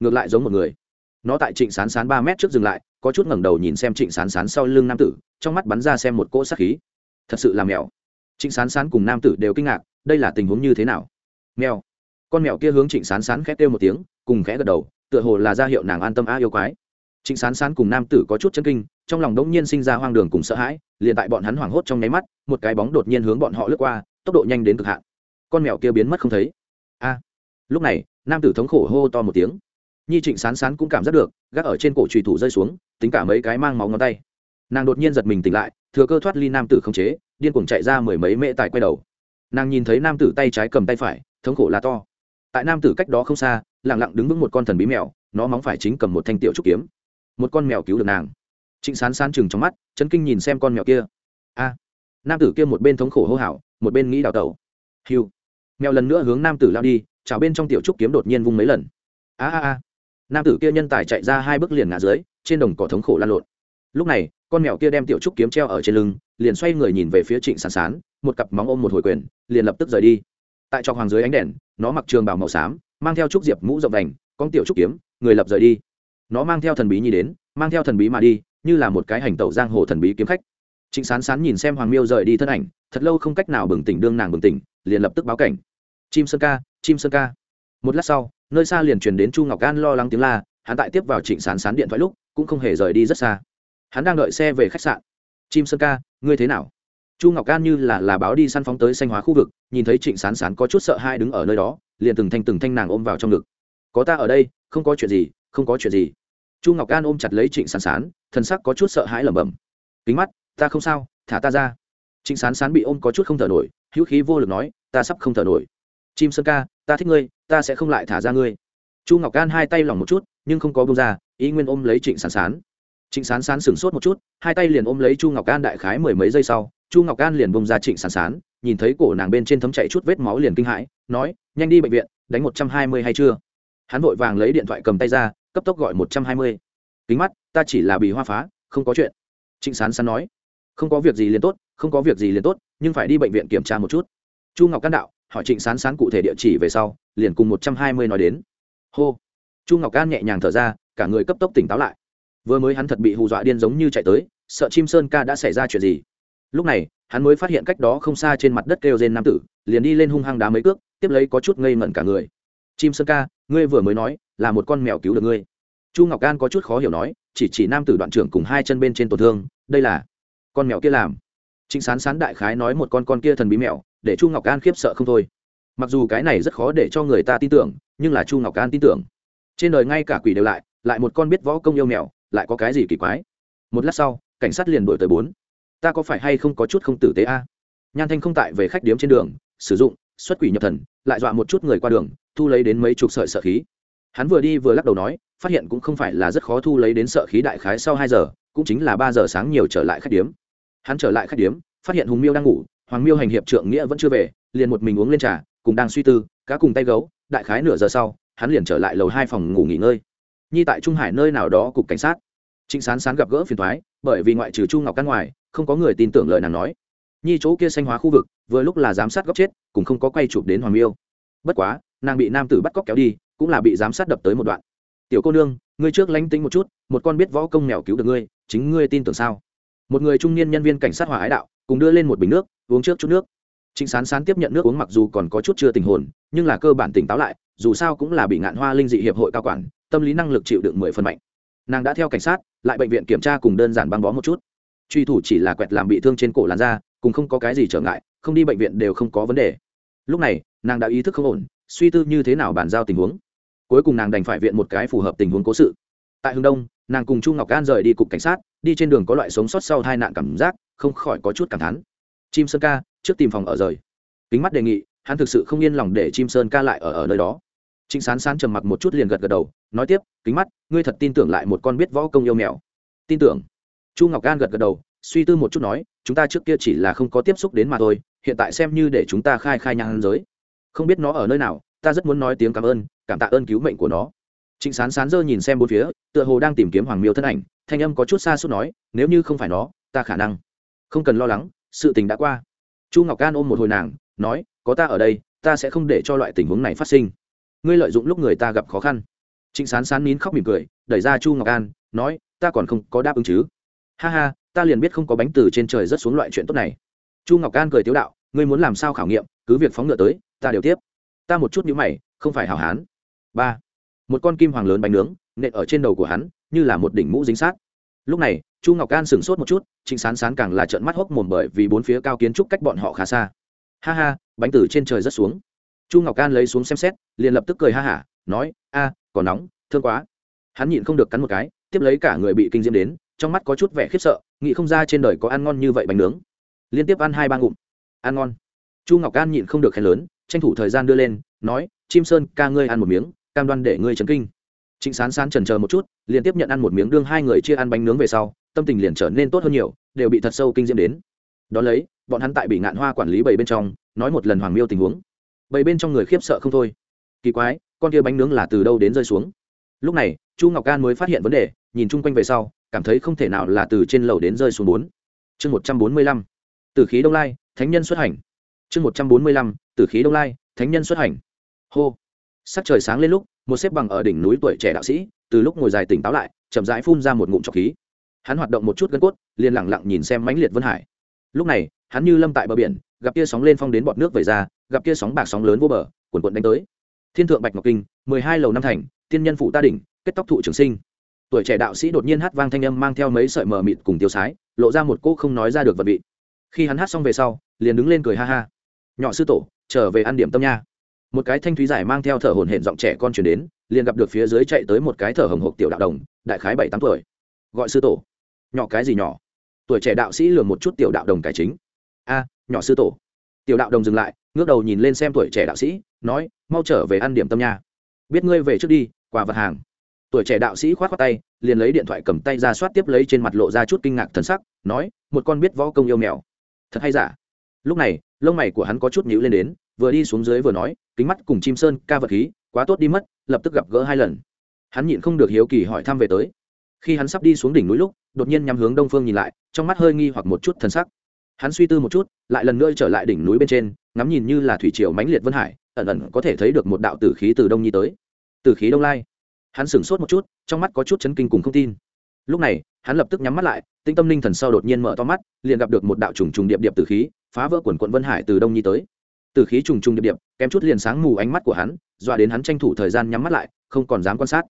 Ngược lại giống một người. Nó tại trịnh sán sán ba mét trước dừng lại, có chút ngẩng đầu nhìn xem trịnh sán sán sau lưng nam tử, trong mắt bắn ra xem một cỗ sát khí. Thật sự là mèo. Trịnh sán sán cùng nam tử đều kinh ngạc, đây là tình huống như thế nào? Mèo con mèo kia hướng trịnh sán sán khét kêu một tiếng, cùng khẽ gật đầu, tựa hồ là ra hiệu nàng an tâm a yêu quái. Trịnh sán sán cùng nam tử có chút chân kinh, trong lòng đống nhiên sinh ra hoang đường cùng sợ hãi, liền tại bọn hắn hoảng hốt trong nháy mắt, một cái bóng đột nhiên hướng bọn họ lướt qua, tốc độ nhanh đến cực hạn. Con mèo kia biến mất không thấy. A! Lúc này, nam tử thống khổ hô to một tiếng. Nhi trịnh sán sán cũng cảm giác được, gác ở trên cổ trùy thủ rơi xuống, tính cả mấy cái mang máu ngón tay. Nàng đột nhiên giật mình tỉnh lại, thừa cơ thoát ly nam tử không chế, điên cuồng chạy ra mười mấy mễ tài quay đầu. Nàng nhìn thấy nam tử tay trái cầm tay phải, thống khổ là to tại nam tử cách đó không xa lẳng lặng đứng vững một con thần bí mèo, nó móng phải chính cầm một thanh tiểu trúc kiếm. Một con mèo cứu được nàng. Trịnh sán sán chừng trong mắt, chấn kinh nhìn xem con mèo kia. A! Nam tử kia một bên thống khổ hô hào, một bên nghĩ đào tẩu. Hiu mèo lần nữa hướng nam tử lao đi, chảo bên trong tiểu trúc kiếm đột nhiên vung mấy lần. A a a! Nam tử kia nhân tài chạy ra hai bước liền ngã dưới, trên đồng cỏ thống khổ lan lộn. Lúc này, con mèo kia đem tiểu trúc kiếm treo ở trên lưng, liền xoay người nhìn về phía trịnh sán sán, một cặp móng ôm một hồi quyền, liền lập tức rời đi tại trọc hoàng dưới ánh đèn, nó mặc trường bảo màu xám, mang theo trúc diệp mũ rộng đành con tiểu trúc kiếm, người lập rời đi. Nó mang theo thần bí nhi đến, mang theo thần bí mà đi, như là một cái hành tẩu giang hồ thần bí kiếm khách. Trịnh sán sán nhìn xem hoàng miêu rời đi thân ảnh, thật lâu không cách nào bừng tỉnh đương nàng bừng tỉnh, liền lập tức báo cảnh. Chim sơn ca, chim sơn ca. Một lát sau, nơi xa liền truyền đến chu ngọc an lo lắng tiếng la, hắn tại tiếp vào trịnh sán sán điện thoại lúc, cũng không hề rời đi rất xa. Hắn đang đợi xe về khách sạn. Chim sơn ca, ngươi thế nào? Chu ngọc an như là là báo đi săn phóng tới xanh hóa khu vực, nhìn thấy trịnh sán sán có chút sợ hai đứng ở nơi đó, liền từng thanh từng thanh nàng ôm vào trong ngực. Có ta ở đây, không có chuyện gì, không có chuyện gì. Chu ngọc an ôm chặt lấy trịnh sán sán, thần sắc có chút sợ hãi lẩm bẩm. Kính mắt, ta không sao, thả ta ra. Trịnh sán sán bị ôm có chút không thở nổi, hữu khí vô lực nói, ta sắp không thở nổi. Chim sơn ca, ta thích ngươi, ta sẽ không lại thả ra ngươi. Chu ngọc an hai tay lỏng một chút, nhưng không có bông ra, ý nguyên ôm lấy trịnh sán sán. Trịnh sán sán sửng sốt một chút, hai tay liền ôm lấy chu ngọc an đại khái mười mấy giây sau chu ngọc an liền bông ra trịnh sán sán, nhìn thấy cổ nàng bên trên thấm chạy chút vết máu liền kinh hãi, nói, nhanh đi bệnh viện, đánh một trăm hai mươi hay chưa? Hắn vội vàng lấy điện thoại cầm tay ra, cấp tốc gọi một trăm hai mươi. Kính mắt, ta chỉ là bị hoa phá, không có chuyện. Trịnh sán sán nói, không có việc gì liền tốt, không có việc gì liền tốt, nhưng phải đi bệnh viện kiểm tra một chút. Chu ngọc An đạo, hỏi trịnh sán sán cụ thể địa chỉ về sau, liền cùng một trăm hai mươi nói đến. Hô. Chu ngọc An nhẹ nhàng thở ra, cả người cấp tốc tỉnh táo lại. Vừa mới hắn thật bị hù dọa điên giống như chạy tới, sợ chim sơn ca đã xảy ra chuyện gì? Lúc này, hắn mới phát hiện cách đó không xa trên mặt đất kêu rên nam tử, liền đi lên hung hăng đá mấy cước, tiếp lấy có chút ngây ngẩn cả người. Chim sơn ca, ngươi vừa mới nói, là một con mèo cứu được ngươi. Chu ngọc an có chút khó hiểu nói, chỉ chỉ nam tử đoạn trưởng cùng hai chân bên trên tổn thương, đây là con mèo kia làm. Chính sán sán đại khái nói một con con kia thần bí mèo, để chu ngọc an khiếp sợ không thôi. Mặc dù cái này rất khó để cho người ta tin tưởng, nhưng là chu ngọc an tin tưởng. Trên đời ngay cả quỷ đều lại lại một con biết võ công yêu mèo, lại có cái gì kỳ quái? Một lát sau, cảnh sát liền đổi tới bốn ta có phải hay không có chút không tử tế a? Nhan thanh không tại về khách điếm trên đường, sử dụng, xuất quỷ nhập thần, lại dọa một chút người qua đường, thu lấy đến mấy chục sợi sợ khí. Hắn vừa đi vừa lắc đầu nói, phát hiện cũng không phải là rất khó thu lấy đến sợ khí đại khái sau hai giờ, cũng chính là ba giờ sáng nhiều trở lại khách điếm. Hắn trở lại khách điếm, phát hiện hùng miêu đang ngủ, hoàng miêu hành hiệp trượng nghĩa vẫn chưa về, liền một mình uống lên trà, cùng đang suy tư, cá cùng tay gấu, đại khái nửa giờ sau, hắn liền trở lại lầu hai phòng ngủ nghỉ ngơi. Nhi tại trung hải nơi nào đó cục cảnh sát trịnh sán sán gặp gỡ phiền thoái bởi vì ngoại trừ chu ngọc căn ngoài, không có người tin tưởng lời nàng nói. Nhi chỗ kia xanh hóa khu vực, vừa lúc là giám sát góc chết, cũng không có quay chụp đến hoàng miêu. Bất quá, nàng bị nam tử bắt cóc kéo đi, cũng là bị giám sát đập tới một đoạn. Tiểu cô nương, ngươi trước lánh tính một chút, một con biết võ công mèo cứu được ngươi, chính ngươi tin tưởng sao? Một người trung niên nhân viên cảnh sát hòa ái đạo, cùng đưa lên một bình nước, uống trước chút nước. Trịnh sán sán tiếp nhận nước uống mặc dù còn có chút chưa tình hồn, nhưng là cơ bản tỉnh táo lại, dù sao cũng là bị ngạn hoa linh dị hiệp hội cao quản, tâm lý năng lực chịu đựng mười phần mạnh. Nàng đã theo cảnh sát lại bệnh viện kiểm tra cùng đơn giản băng bó một chút. Truy thủ chỉ là quẹt làm bị thương trên cổ làn da cùng không có cái gì trở ngại, không đi bệnh viện đều không có vấn đề. Lúc này, nàng đã ý thức không ổn, suy tư như thế nào bàn giao tình huống. Cuối cùng nàng đành phải viện một cái phù hợp tình huống cố sự. Tại hướng đông, nàng cùng chu ngọc an rời đi cục cảnh sát, đi trên đường có loại sống sót sau hai nạn cảm giác, không khỏi có chút cảm thán. Chim sơn ca, trước tìm phòng ở rời. Kính mắt đề nghị, hắn thực sự không yên lòng để chim sơn ca lại ở ở nơi đó trịnh sán sán trầm mặc một chút liền gật gật đầu, nói tiếp, kính mắt, ngươi thật tin tưởng lại một con biết võ công yêu mèo. Tin tưởng. Chu ngọc Gan gật gật đầu, suy tư một chút nói, chúng ta trước kia chỉ là không có tiếp xúc đến mà thôi, hiện tại xem như để chúng ta khai khai nhang giới. Không biết nó ở nơi nào, ta rất muốn nói tiếng cảm ơn, cảm tạ ơn cứu mệnh của nó. Trịnh sán sán dơ nhìn xem bốn phía, tựa hồ đang tìm kiếm hoàng miêu thân ảnh, thanh âm có chút xa xôi nói, nếu như không phải nó, ta khả năng không cần lo lắng, sự tình đã qua. Chu ngọc Gan ôm một hồi nàng, nói, có ta ở đây, ta sẽ không để cho loại tình huống này phát sinh ngươi lợi dụng lúc người ta gặp khó khăn. Trịnh sán sán nín khóc mỉm cười, đẩy ra chu ngọc an, nói, ta còn không có đáp ứng chứ. Ha ha, ta liền biết không có bánh từ trên trời rất xuống loại chuyện tốt này. Chu ngọc an cười tiếu đạo, ngươi muốn làm sao khảo nghiệm, cứ việc phóng ngựa tới, ta đều tiếp. Ta một chút nhữ mày, không phải hảo hán. Ba. Một con kim hoàng lớn bánh nướng, nện ở trên đầu của hắn, như là một đỉnh mũ dính sát. Lúc này, chu ngọc an sửng sốt một chút, trịnh sán sán càng là trợn mắt hốc mồm bởi vì bốn phía cao kiến trúc cách bọn họ khá xa. Ha ha, bánh từ trên trời rất xuống chu ngọc an lấy xuống xem xét, liền lập tức cười ha hả, nói, a còn nóng, thương quá. Hắn nhịn không được cắn một cái, tiếp lấy cả người bị kinh diễm đến, trong mắt có chút vẻ khiếp sợ, nghĩ không ra trên đời có ăn ngon như vậy bánh nướng. Liên tiếp ăn hai ba ngụm. Ăn ngon. Chu ngọc an nhịn không được khen lớn, tranh thủ thời gian đưa lên, nói, chim sơn, ca ngươi ăn một miếng, cam đoan để ngươi chấn kinh. Trịnh sán sán trần chờ một chút, liền tiếp nhận ăn một miếng đương hai người chia ăn bánh nướng về sau, tâm tình liền trở nên tốt hơn nhiều, đều bị thật sâu kinh diễm đến. Đ ó lấy, bọn hắn tại bị ngạn hoa quản lý bầy bên trong, nói một lần hoàng miêu tình huống bầy bên trong người khiếp sợ không thôi. Kỳ quái, con kia bánh nướng là từ đâu đến rơi xuống? Lúc này, chu ngọc can mới phát hiện vấn đề, nhìn chung quanh về sau, cảm thấy không thể nào là từ trên lầu đến rơi xuống bốn. Chương một trăm bốn mươi lăm từ khí đông lai, thánh nhân xuất hành. Chương một trăm bốn mươi lăm, tử khí đông lai, thánh nhân xuất hành. Hô. Sắc trời sáng lên lúc, một xếp bằng ở đỉnh núi tuổi trẻ đạo sĩ, từ lúc ngồi dài tỉnh táo lại, chậm rãi phun ra một ngụm trọc khí. Hắn hoạt động một chút gân cốt, liền lẳng lặng nhìn xem mãnh liệt vân hải. Lúc này, hắn như lâm tại bờ biển gặp kia sóng lên phong đến bọt nước vẩy ra, gặp kia sóng bạc sóng lớn vô bờ, cuồn cuộn đánh tới. Thiên thượng bạch ngọc kinh, mười hai lầu năm thành, tiên nhân phụ ta đỉnh, kết tóc thụ trường sinh. Tuổi trẻ đạo sĩ đột nhiên hát vang thanh âm mang theo mấy sợi mờ mịt cùng tiêu sái, lộ ra một cô không nói ra được vật vị. Khi hắn hát xong về sau, liền đứng lên cười ha ha. Nhỏ sư tổ, trở về ăn điểm tâm nha. Một cái thanh thúy giải mang theo thở hồn hển giọng trẻ con chuyển đến, liền gặp được phía dưới chạy tới một cái thở hồng hộc tiểu đạo đồng, đại khái bảy tám tuổi. Gọi sư tổ. Nhỏ cái gì nhỏ? Tuổi trẻ đạo sĩ lường một chút tiểu đạo đồng cải chính. A nhỏ sư tổ. Tiểu đạo đồng dừng lại, ngước đầu nhìn lên xem tuổi trẻ đạo sĩ, nói, mau trở về ăn điểm tâm nha. Biết ngươi về trước đi, quà vật hàng. Tuổi trẻ đạo sĩ khoát khoát tay, liền lấy điện thoại cầm tay ra soát tiếp lấy trên mặt lộ ra chút kinh ngạc thần sắc, nói, một con biết võ công yêu mèo. Thật hay giả? Lúc này, lông mày của hắn có chút nhíu lên đến, vừa đi xuống dưới vừa nói, kính mắt cùng chim sơn, ca vật khí, quá tốt đi mất, lập tức gặp gỡ hai lần. Hắn nhịn không được hiếu kỳ hỏi thăm về tới. Khi hắn sắp đi xuống đỉnh núi lúc, đột nhiên nhắm hướng đông phương nhìn lại, trong mắt hơi nghi hoặc một chút thần sắc hắn suy tư một chút, lại lần nữa trở lại đỉnh núi bên trên, ngắm nhìn như là thủy triều mãnh liệt vân hải, ẩn ẩn có thể thấy được một đạo tử khí từ đông nhi tới. Tử khí đông lai. Hắn sửng sốt một chút, trong mắt có chút chấn kinh cùng không tin. Lúc này, hắn lập tức nhắm mắt lại, tinh tâm linh thần sau đột nhiên mở to mắt, liền gặp được một đạo trùng trùng điệp điệp tử khí, phá vỡ quần quận vân hải từ đông nhi tới. Tử khí trùng trùng điệp điệp, kém chút liền sáng mù ánh mắt của hắn, dọa đến hắn tranh thủ thời gian nhắm mắt lại, không còn dám quan sát.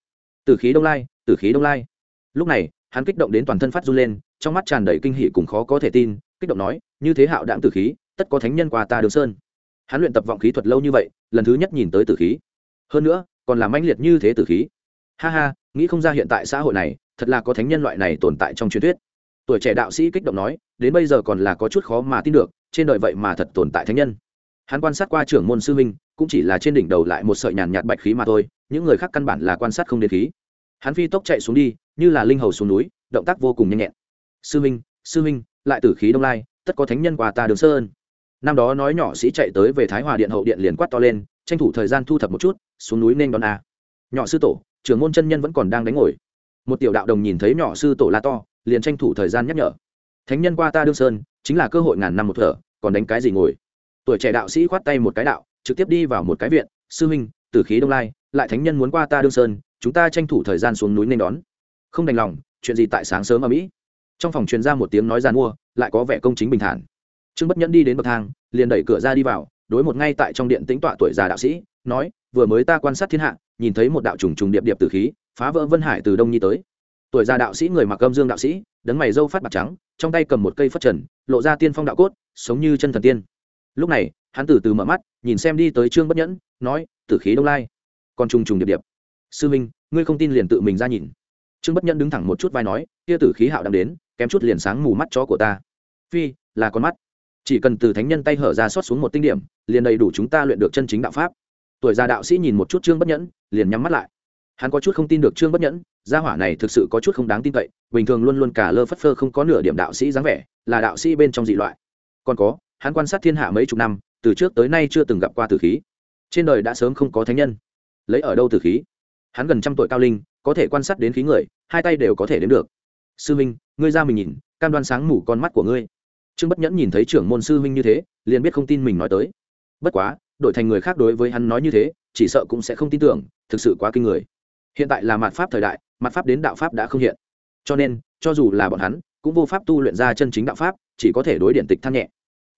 Tử khí đông lai, tử khí đông lai. Lúc này, hắn kích động đến toàn thân phát run lên, trong mắt tràn đầy kinh hỉ cùng khó có thể tin kích động nói, như thế hạo đạm tử khí, tất có thánh nhân qua ta đường sơn. Hắn luyện tập vọng khí thuật lâu như vậy, lần thứ nhất nhìn tới tử khí. Hơn nữa, còn là mãnh liệt như thế tử khí. Ha ha, nghĩ không ra hiện tại xã hội này, thật là có thánh nhân loại này tồn tại trong truyền thuyết. Tuổi trẻ đạo sĩ kích động nói, đến bây giờ còn là có chút khó mà tin được, trên đời vậy mà thật tồn tại thánh nhân. Hắn quan sát qua trưởng môn sư huynh, cũng chỉ là trên đỉnh đầu lại một sợi nhàn nhạt bạch khí mà thôi, những người khác căn bản là quan sát không đến khí. Hắn phi tốc chạy xuống đi, như là linh hầu xuống núi, động tác vô cùng nhanh nhẹn. Sư huynh sư huynh lại tử khí đông lai, tất có thánh nhân qua ta đường sơn. Năm đó nói nhỏ sĩ chạy tới về thái hòa điện hậu điện liền quát to lên, tranh thủ thời gian thu thập một chút, xuống núi nên đón a. Nhỏ sư tổ, trưởng môn chân nhân vẫn còn đang đánh ngồi. Một tiểu đạo đồng nhìn thấy nhỏ sư tổ la to, liền tranh thủ thời gian nhắc nhở. Thánh nhân qua ta đương sơn, chính là cơ hội ngàn năm một thở, còn đánh cái gì ngồi? Tuổi trẻ đạo sĩ khoát tay một cái đạo, trực tiếp đi vào một cái viện, sư huynh, tử khí đông lai, lại thánh nhân muốn qua ta đương sơn, chúng ta tranh thủ thời gian xuống núi nên đón. Không đành lòng, chuyện gì tại sáng sớm ở mỹ? Trong phòng truyền ra một tiếng nói g mua, lại có vẻ công chính bình thản. Trương bất nhẫn đi đến bậc thang, liền đẩy cửa ra đi vào, đối một ngay tại trong điện tính tọa tuổi già đạo sĩ, nói, vừa mới ta quan sát thiên hạ, nhìn thấy một đạo trùng trùng điệp điệp từ khí, phá vỡ vân hải từ đông nhi tới. Tuổi già đạo sĩ người mặc âm dương đạo sĩ, đấng mày râu phát bạc trắng, trong tay cầm một cây phất trần, lộ ra tiên phong đạo cốt, sống như chân thần tiên. Lúc này, hắn từ từ mở mắt, nhìn xem đi tới trương bất nhẫn, nói, tử khí đông lai, còn trùng trùng điệp điệp. Sư minh, ngươi không tin liền tự mình ra nhìn. Trương bất nhẫn đứng thẳng một chút vai nói, kia tử khí hạo đang đến kém chút liền sáng mù mắt chó của ta. Phi, là con mắt. Chỉ cần từ thánh nhân tay hở ra xót xuống một tinh điểm, liền đầy đủ chúng ta luyện được chân chính đạo pháp. Tuổi già đạo sĩ nhìn một chút trương bất nhẫn, liền nhắm mắt lại. Hắn có chút không tin được trương bất nhẫn, gia hỏa này thực sự có chút không đáng tin cậy, bình thường luôn luôn cả lơ phất phơ không có nửa điểm đạo sĩ dáng vẻ, là đạo sĩ bên trong dị loại. Còn có, hắn quan sát thiên hạ mấy chục năm, từ trước tới nay chưa từng gặp qua tử khí. Trên đời đã sớm không có thánh nhân. Lấy ở đâu tử khí? Hắn gần trăm tuổi cao linh, có thể quan sát đến khí người, hai tay đều có thể đến được sư minh ngươi ra mình nhìn, cam đoan sáng mủ con mắt của ngươi. Trương bất nhẫn nhìn thấy trưởng môn sư minh như thế, liền biết không tin mình nói tới. Bất quá, đổi thành người khác đối với hắn nói như thế, chỉ sợ cũng sẽ không tin tưởng, thực sự quá kinh người. Hiện tại là mặt pháp thời đại mặt pháp đến đạo pháp đã không hiện. Cho nên, cho dù là bọn hắn, cũng vô pháp tu luyện ra chân chính đạo pháp, chỉ có thể đối điện tịch than nhẹ.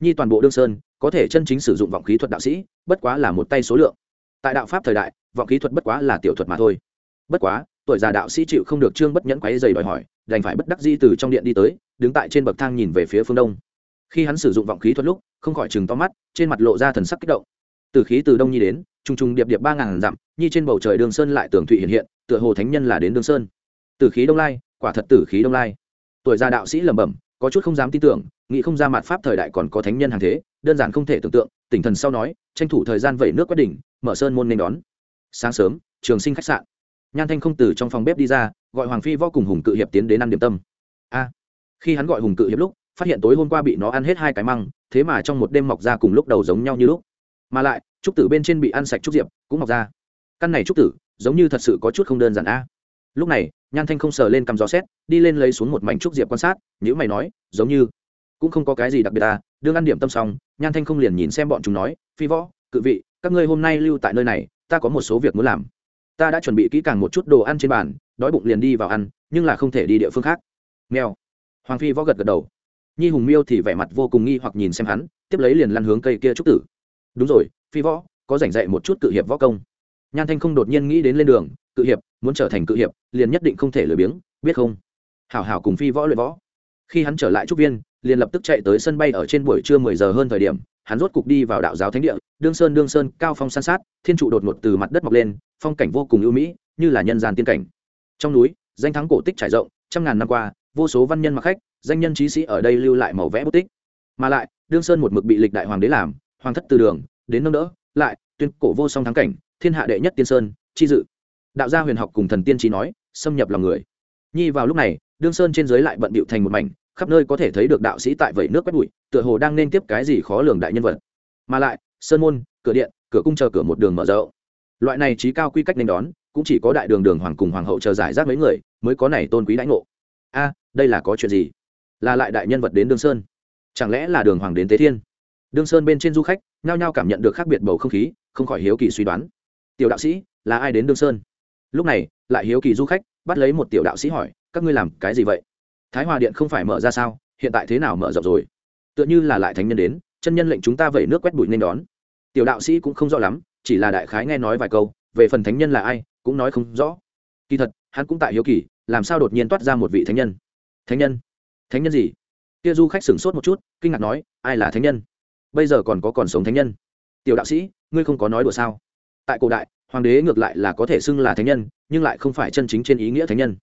Nhi toàn bộ đương sơn, có thể chân chính sử dụng vọng khí thuật đạo sĩ, bất quá là một tay số lượng. Tại đạo pháp thời đại, vọng khí thuật bất quá là tiểu thuật mà thôi. Bất quá, tuổi già đạo sĩ chịu không được trương bất nhẫn quáy dày đòi hỏi đành phải bất đắc di từ trong điện đi tới, đứng tại trên bậc thang nhìn về phía phương đông. Khi hắn sử dụng vọng khí thuật lúc, không khỏi chừng to mắt, trên mặt lộ ra thần sắc kích động. Từ khí từ đông nhi đến, trùng trùng điệp điệp ba ngàn dặm, nhi trên bầu trời đường sơn lại tường thụy hiện hiện, tựa hồ thánh nhân là đến đường sơn. Từ khí đông lai, quả thật tử khí đông lai. Tuổi già đạo sĩ lẩm bẩm, có chút không dám tin tưởng, nghĩ không ra mặt pháp thời đại còn có thánh nhân hàng thế, đơn giản không thể tưởng tượng, tỉnh thần sau nói, tranh thủ thời gian vẩy nước quét đỉnh, mở sơn môn nên đón. Sáng sớm, trường sinh khách sạn nhan thanh không từ trong phòng bếp đi ra, gọi hoàng phi võ cùng hùng cự hiệp tiến đến ăn điểm tâm. A, khi hắn gọi hùng cự hiệp lúc, phát hiện tối hôm qua bị nó ăn hết hai cái măng, thế mà trong một đêm mọc ra cùng lúc đầu giống nhau như lúc. Mà lại, trúc tử bên trên bị ăn sạch trúc diệp, cũng mọc ra. Căn này trúc tử, giống như thật sự có chút không đơn giản a. Lúc này, nhan thanh không sờ lên cầm gió xét đi lên lấy xuống một mảnh trúc diệp quan sát nhữ mày nói, giống như cũng không có cái gì đặc biệt à. đương ăn điểm tâm xong, nhan thanh không liền nhìn xem bọn chúng nói, phi võ, cự vị, các ngươi hôm nay lưu tại nơi này, ta có một số việc muốn làm ta đã chuẩn bị kỹ càng một chút đồ ăn trên bàn, đói bụng liền đi vào ăn, nhưng là không thể đi địa phương khác. Mèo. Hoàng phi võ gật gật đầu. Nhi hùng miêu thì vẻ mặt vô cùng nghi hoặc nhìn xem hắn, tiếp lấy liền lăn hướng cây kia trúc tử. Đúng rồi, phi võ có rảnh dạy một chút cự hiệp võ công. Nhan thanh không đột nhiên nghĩ đến lên đường, cự hiệp, muốn trở thành cự hiệp, liền nhất định không thể lười biếng, biết không? Hảo hảo cùng phi võ luyện võ. Khi hắn trở lại trúc viên, liền lập tức chạy tới sân bay ở trên buổi trưa mười giờ hơn thời điểm, hắn rốt cục đi vào đạo giáo thánh địa đương sơn đương sơn, cao phong san sát, thiên trụ đột ngột từ mặt đất mọc lên, phong cảnh vô cùng ưu mỹ, như là nhân gian tiên cảnh. Trong núi, danh thắng cổ tích trải rộng, trăm ngàn năm qua, vô số văn nhân mặc khách, danh nhân trí sĩ ở đây lưu lại màu vẽ bút tích. Mà lại, đương sơn một mực bị lịch đại hoàng đế làm, hoàng thất từ đường, đến nâng đỡ, lại, tuyên cổ vô song thắng cảnh, thiên hạ đệ nhất tiên sơn, chi dự. Đạo gia huyền học cùng thần tiên trí nói, xâm nhập lòng người. Nhi vào lúc này, đương sơn trên giới lại bận bịu thành một mảnh, khắp nơi có thể thấy được đạo sĩ tại vẩy nước quét bụi, tựa hồ đang nên tiếp cái gì khó lường đại nhân vật. Mà lại sơn môn, cửa điện, cửa cung chờ cửa một đường mở rộng. Loại này trí cao quy cách nên đón, cũng chỉ có đại đường đường hoàng cùng hoàng hậu chờ giải rác mấy người mới có này tôn quý đãi ngộ. A, đây là có chuyện gì? Là lại đại nhân vật đến đương sơn. Chẳng lẽ là đường hoàng đến tế thiên? Đương sơn bên trên du khách nhao nhao cảm nhận được khác biệt bầu không khí, không khỏi hiếu kỳ suy đoán. Tiểu đạo sĩ, là ai đến đương sơn? Lúc này, lại hiếu kỳ du khách, bắt lấy một tiểu đạo sĩ hỏi, các ngươi làm cái gì vậy? Thái hòa điện không phải mở ra sao? Hiện tại thế nào mở rộng rồi? Tựa như là lại thánh nhân đến, chân nhân lệnh chúng ta vẩy nước quét bụi nên đón tiểu đạo sĩ cũng không rõ lắm, chỉ là đại khái nghe nói vài câu, về phần thánh nhân là ai, cũng nói không rõ. Kỳ thật, hắn cũng tại hiếu kỳ, làm sao đột nhiên toát ra một vị thánh nhân? Thánh nhân? Thánh nhân gì? Kia du khách sửng sốt một chút, kinh ngạc nói, ai là thánh nhân? Bây giờ còn có còn sống thánh nhân? Tiểu đạo sĩ, ngươi không có nói đùa sao? Tại cổ đại, hoàng đế ngược lại là có thể xưng là thánh nhân, nhưng lại không phải chân chính trên ý nghĩa thánh nhân.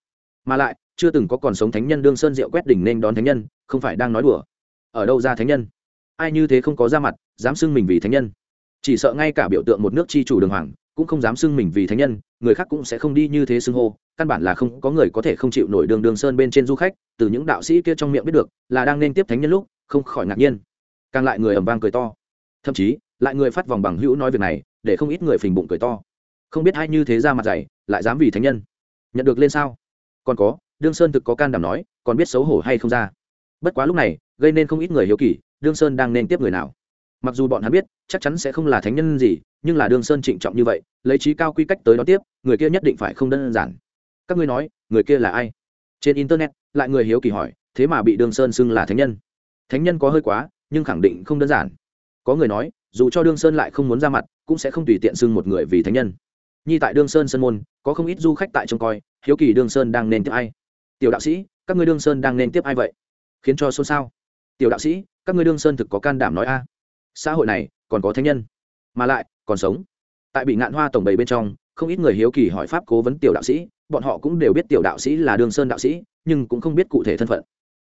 Mà lại, chưa từng có còn sống thánh nhân đương sơn diệu quét đỉnh nên đón thánh nhân, không phải đang nói đùa. Ở đâu ra thánh nhân? Ai như thế không có ra mặt, dám xưng mình vì thánh nhân? Chỉ sợ ngay cả biểu tượng một nước chi chủ đường hoàng, cũng không dám xưng mình vì thánh nhân, người khác cũng sẽ không đi như thế xưng hô, căn bản là không có người có thể không chịu nổi đường đường sơn bên trên du khách, từ những đạo sĩ kia trong miệng biết được, là đang nên tiếp thánh nhân lúc, không khỏi ngạc nhiên. Càng lại người ầm vang cười to. Thậm chí, lại người phát vòng bằng hữu nói việc này, để không ít người phình bụng cười to. Không biết ai như thế ra mặt dày, lại dám vì thánh nhân. Nhận được lên sao? Còn có, đương sơn thực có can đảm nói, còn biết xấu hổ hay không ra. Bất quá lúc này, gây nên không ít người hiếu kỳ, đương sơn đang nên tiếp người nào? Mặc dù bọn hắn biết, chắc chắn sẽ không là thánh nhân gì, nhưng là đương sơn trịnh trọng như vậy, lấy trí cao quy cách tới đó tiếp, người kia nhất định phải không đơn giản. Các ngươi nói, người kia là ai? Trên internet, lại người hiếu kỳ hỏi, thế mà bị đương sơn xưng là thánh nhân. Thánh nhân có hơi quá, nhưng khẳng định không đơn giản. Có người nói, dù cho đương sơn lại không muốn ra mặt, cũng sẽ không tùy tiện xưng một người vì thánh nhân. Nhi tại đương sơn sơn môn, có không ít du khách tại trông coi, hiếu kỳ đương sơn đang nên tiếp ai. Tiểu đạo sĩ, các ngươi đương sơn đang nên tiếp ai vậy? Khiến cho xôn xao. Tiểu đạo sĩ, các ngươi đương sơn thực có can đảm nói a xã hội này còn có thánh nhân, mà lại còn sống. Tại bị ngạn hoa tổng bầy bên trong, không ít người hiếu kỳ hỏi pháp cố vấn tiểu đạo sĩ, bọn họ cũng đều biết tiểu đạo sĩ là đường sơn đạo sĩ, nhưng cũng không biết cụ thể thân phận.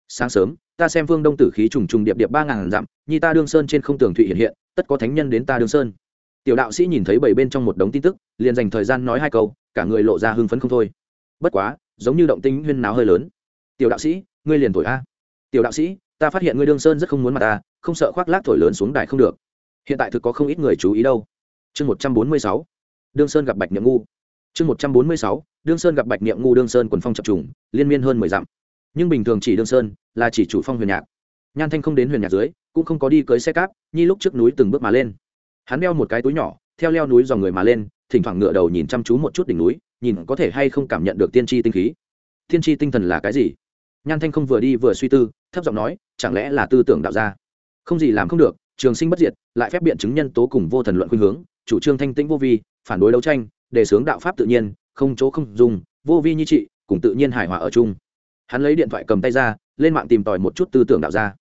Sáng sớm, ta xem phương đông tử khí trùng trùng điệp điệp ba ngàn dặm nhi ta đương sơn trên không tường thụy hiện hiện, tất có thánh nhân đến ta đương sơn. Tiểu đạo sĩ nhìn thấy bảy bên trong một đống tin tức, liền dành thời gian nói hai câu, cả người lộ ra hưng phấn không thôi. Bất quá, giống như động tính huyên náo hơi lớn. Tiểu đạo sĩ, ngươi liền thổi a. Tiểu đạo sĩ, ta phát hiện ngươi đương sơn rất không muốn mặt ta không sợ khoác lác thổi lớn xuống đài không được. Hiện tại thực có không ít người chú ý đâu. Chương một trăm bốn mươi sáu, đương sơn gặp bạch niệm ngu. Chương một trăm bốn mươi sáu, đương sơn gặp bạch niệm ngu đương sơn quần phong chập trùng, liên miên hơn mười dặm. Nhưng bình thường chỉ đương sơn là chỉ chủ phong huyền nhạc. Nhan thanh không đến huyền nhạc dưới, cũng không có đi cưới xe cáp, nhi lúc trước núi từng bước mà lên. Hắn đeo một cái túi nhỏ, theo leo núi dòng người mà lên, thỉnh thoảng ngựa đầu nhìn chăm chú một chút đỉnh núi, nhìn có thể hay không cảm nhận được tiên tri tinh khí. Tiên tri tinh thần là cái gì? Nhan thanh không vừa đi vừa suy tư, thấp giọng nói, chẳng lẽ là tư tưởng đạo gia? Không gì làm không được, trường sinh bất diệt, lại phép biện chứng nhân tố cùng vô thần luận khuynh hướng, chủ trương thanh tĩnh vô vi, phản đối đấu tranh, đề xướng đạo pháp tự nhiên, không chỗ không dùng, vô vi như trị, cùng tự nhiên hài hòa ở chung. Hắn lấy điện thoại cầm tay ra, lên mạng tìm tòi một chút tư tưởng đạo gia.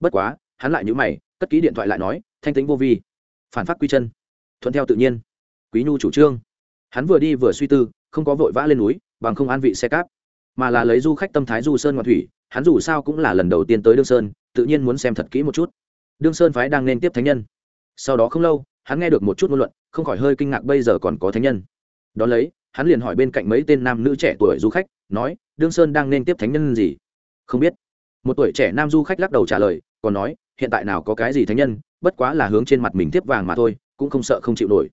Bất quá, hắn lại nhữ mày, cất ký điện thoại lại nói, thanh tĩnh vô vi, phản phát quy chân, thuận theo tự nhiên, quý nhu chủ trương. Hắn vừa đi vừa suy tư, không có vội vã lên núi, bằng không an vị xe cáp, mà là lấy du khách tâm thái du sơn ngoại thủy, hắn dù sao cũng là lần đầu tiên tới đương sơn, tự nhiên muốn xem thật kỹ một chút đương sơn phái đang nên tiếp thánh nhân. Sau đó không lâu, hắn nghe được một chút ngôn luận, không khỏi hơi kinh ngạc bây giờ còn có thánh nhân. Đón lấy, hắn liền hỏi bên cạnh mấy tên nam nữ trẻ tuổi du khách, nói, đương sơn đang nên tiếp thánh nhân gì? Không biết. Một tuổi trẻ nam du khách lắc đầu trả lời, còn nói, hiện tại nào có cái gì thánh nhân, bất quá là hướng trên mặt mình tiếp vàng mà thôi, cũng không sợ không chịu nổi.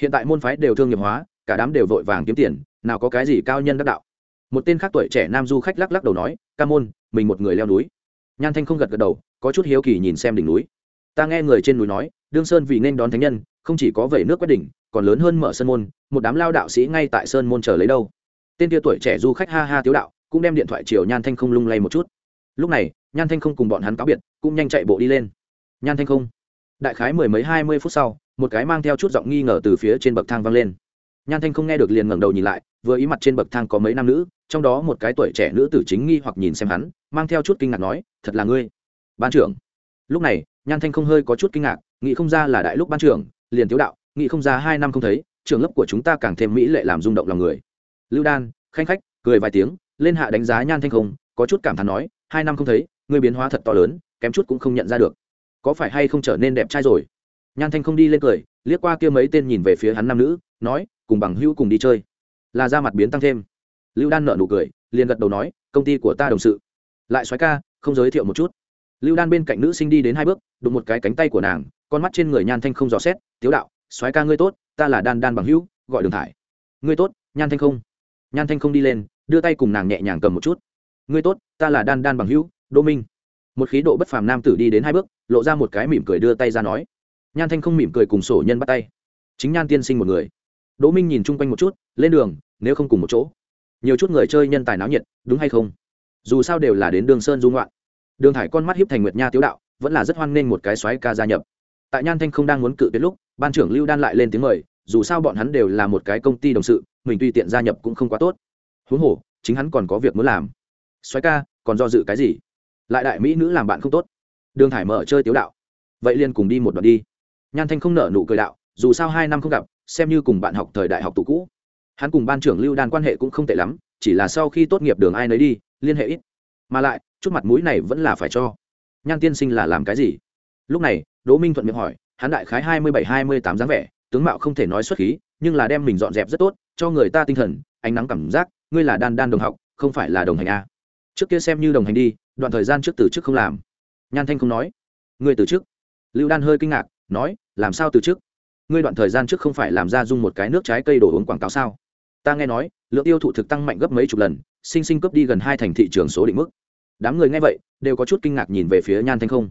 Hiện tại môn phái đều thương nghiệp hóa, cả đám đều vội vàng kiếm tiền, nào có cái gì cao nhân đắc đạo. Một tên khác tuổi trẻ nam du khách lắc lắc đầu nói, ca môn, mình một người leo núi. Nhan thanh không gật gật đầu có chút hiếu kỳ nhìn xem đỉnh núi. Ta nghe người trên núi nói, đương sơn vì nên đón thánh nhân, không chỉ có vẩy nước quét đỉnh, còn lớn hơn mở sơn môn, một đám lao đạo sĩ ngay tại sơn môn chờ lấy đâu. Tên tia tuổi trẻ du khách ha ha tiếu đạo, cũng đem điện thoại chiều nhan thanh không lung lay một chút. Lúc này, nhan thanh không cùng bọn hắn cáo biệt, cũng nhanh chạy bộ đi lên. Nhan thanh không. Đại khái mười mấy hai mươi phút sau, một cái mang theo chút giọng nghi ngờ từ phía trên bậc thang vang lên. Nhan thanh không nghe được liền ngẩng đầu nhìn lại, vừa ý mặt trên bậc thang có mấy nam nữ, trong đó một cái tuổi trẻ nữ tử chính nghi hoặc nhìn xem hắn, mang theo chút kinh ngạc nói, thật là ngươi ban trưởng. Lúc này, nhan thanh không hơi có chút kinh ngạc, nghĩ không ra là đại lúc ban trưởng, liền tiếu đạo, nghĩ không ra hai năm không thấy trường lớp của chúng ta càng thêm mỹ lệ làm rung động lòng người. Lưu đan, khanh khách, cười vài tiếng, lên hạ đánh giá nhan thanh không, có chút cảm thán nói, hai năm không thấy, ngươi biến hóa thật to lớn, kém chút cũng không nhận ra được. Có phải hay không trở nên đẹp trai rồi? Nhan thanh không đi lên cười, liếc qua kia mấy tên nhìn về phía hắn nam nữ, nói, cùng bằng hữu cùng đi chơi. Là ra mặt biến tăng thêm. Lưu đan nợ nụ cười, liền gật đầu nói, công ty của ta đồng sự. Lại xoáy ca, không giới thiệu một chút lưu đan bên cạnh nữ sinh đi đến hai bước, đụng một cái cánh tay của nàng, con mắt trên người nhan thanh không dò xét, tiếu đạo, soái ca ngươi tốt, ta là đan đan bằng hữu, gọi đường thải. Ngươi tốt, nhan thanh không. Nhan thanh không đi lên, đưa tay cùng nàng nhẹ nhàng cầm một chút. Ngươi tốt, ta là đan đan bằng hữu, đỗ minh. Một khí độ bất phàm nam tử đi đến hai bước, lộ ra một cái mỉm cười đưa tay ra nói. Nhan thanh không mỉm cười cùng sổ nhân bắt tay. Chính nhan tiên sinh một người. Đỗ minh nhìn chung quanh một chút, lên đường, nếu không cùng một chỗ. Nhiều chút người chơi nhân tài náo nhiệt, đúng hay không? Dù sao đều là đến đường sơn dung loạn đường thải con mắt hiếp thành nguyệt nha tiếu đạo, vẫn là rất hoan nghênh một cái xoáy ca gia nhập. Tại nhan thanh không đang muốn cự tuyệt lúc, ban trưởng lưu đan lại lên tiếng mời, dù sao bọn hắn đều là một cái công ty đồng sự, mình tùy tiện gia nhập cũng không quá tốt. Huống hồ, chính hắn còn có việc muốn làm. Xoáy ca, còn do dự cái gì? Lại đại mỹ nữ làm bạn không tốt. Đường thải mở chơi tiếu đạo. Vậy liền cùng đi một đoạn đi. Nhan thanh không nở nụ cười đạo, dù sao hai năm không gặp, xem như cùng bạn học thời đại học tụ cũ. Hắn cùng ban trưởng lưu đan quan hệ cũng không tệ lắm, chỉ là sau khi tốt nghiệp đường ai nấy đi, liên hệ ít. Mà lại chút mặt mũi này vẫn là phải cho. Nhan tiên sinh là làm cái gì? Lúc này, đỗ minh thuận miệng hỏi, hắn đại khái hai mươi bảy, hai mươi tám dáng vẻ, tướng mạo không thể nói xuất khí, nhưng là đem mình dọn dẹp rất tốt, cho người ta tinh thần, ánh nắng cảm giác, ngươi là đan đan đồng học, không phải là đồng hành a trước kia xem như đồng hành đi, đoạn thời gian trước từ trước không làm. Nhan thanh không nói. Ngươi từ trước lưu đan hơi kinh ngạc, nói, làm sao từ trước ngươi đoạn thời gian trước không phải làm ra dung một cái nước trái cây đồ uống quảng cáo sao? Ta nghe nói, lượng tiêu thụ thực tăng mạnh gấp mấy chục lần, sinh sinh cướp đi gần hai thành thị trường số định mức đám người nghe vậy, đều có chút kinh ngạc nhìn về phía nhan thanh không.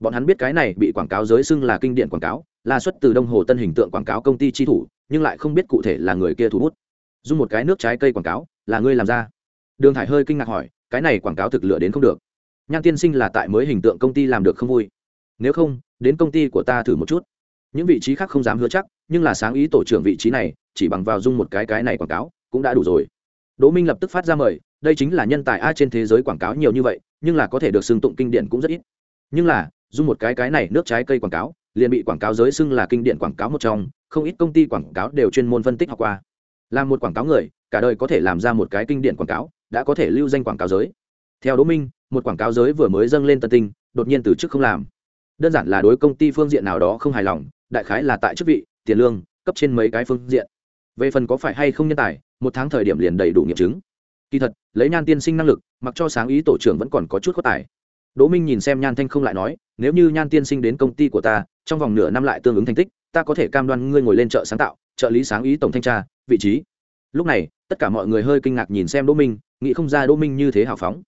Bọn hắn biết cái này bị quảng cáo giới xưng là kinh điển quảng cáo, là xuất từ đông hồ tân hình tượng quảng cáo công ty chi thủ, nhưng lại không biết cụ thể là người kia thu hút dùng một cái nước trái cây quảng cáo, là ngươi làm ra. Đường thải hơi kinh ngạc hỏi, cái này quảng cáo thực lựa đến không được. Nhan tiên sinh là tại mới hình tượng công ty làm được không vui. Nếu không, đến công ty của ta thử một chút. Những vị trí khác không dám hứa chắc, nhưng là sáng ý tổ trưởng vị trí này, chỉ bằng vào dung một cái cái này quảng cáo, cũng đã đủ rồi. Đỗ minh lập tức phát ra mời đây chính là nhân tài a trên thế giới quảng cáo nhiều như vậy, nhưng là có thể được xưng tụng kinh điển cũng rất ít. Nhưng là, dùng một cái cái này nước trái cây quảng cáo, liền bị quảng cáo giới xưng là kinh điển quảng cáo một trong, không ít công ty quảng cáo đều chuyên môn phân tích học qua. Làm một quảng cáo người, cả đời có thể làm ra một cái kinh điển quảng cáo, đã có thể lưu danh quảng cáo giới. Theo đỗ minh, một quảng cáo giới vừa mới dâng lên tân tinh đột nhiên từ chức không làm. Đơn giản là đối công ty phương diện nào đó không hài lòng, đại khái là tại chức vị, tiền lương, cấp trên mấy cái phương diện. Về phần có phải hay không nhân tài, một tháng thời điểm liền đầy đủ nghiệm chứng kỳ thật, lấy nhan tiên sinh năng lực, mặc cho sáng ý tổ trưởng vẫn còn có chút có tài. Đỗ minh nhìn xem nhan thanh không lại nói, nếu như nhan tiên sinh đến công ty của ta, trong vòng nửa năm lại tương ứng thành tích, ta có thể cam đoan ngươi ngồi lên chợ sáng tạo, trợ lý sáng ý tổng thanh tra, vị trí. Lúc này, tất cả mọi người hơi kinh ngạc nhìn xem đỗ minh, nghĩ không ra đỗ minh như thế hào phóng.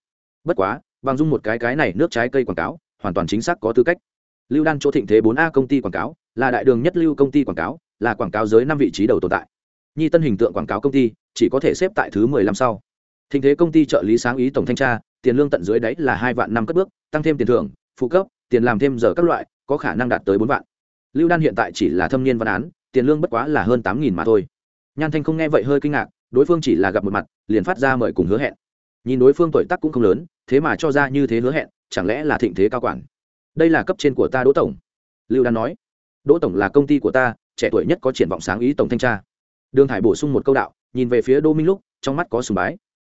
Bất quá, bằng dung một cái cái này nước trái cây quảng cáo, hoàn toàn chính xác có tư cách. Lưu đan chỗ thịnh thế bốn a công ty quảng cáo, là đại đường nhất lưu công ty quảng cáo, là quảng cáo giới năm vị trí đầu tồn tại. Nhi tân hình tượng quảng cáo công ty, chỉ có thể xếp tại thứ mười lăm sau thịnh thế công ty trợ lý sáng ý tổng thanh tra, tiền lương tận dưới đấy là hai vạn năm cất bước, tăng thêm tiền thưởng, phụ cấp, tiền làm thêm giờ các loại, có khả năng đạt tới bốn vạn. Lưu đan hiện tại chỉ là thâm niên văn án, tiền lương bất quá là hơn tám nghìn mà thôi. Nhan thanh không nghe vậy hơi kinh ngạc, đối phương chỉ là gặp một mặt, liền phát ra mời cùng hứa hẹn. Nhìn đối phương tuổi tác cũng không lớn, thế mà cho ra như thế hứa hẹn, chẳng lẽ là thịnh thế cao quản? Đây là cấp trên của ta đỗ tổng. Lưu đan nói. Đỗ tổng là công ty của ta, trẻ tuổi nhất có triển vọng sáng ý tổng thanh tra. Đường thải bổ sung một câu đạo, nhìn về phía đỗ minh lúc, trong mắt có sùng bái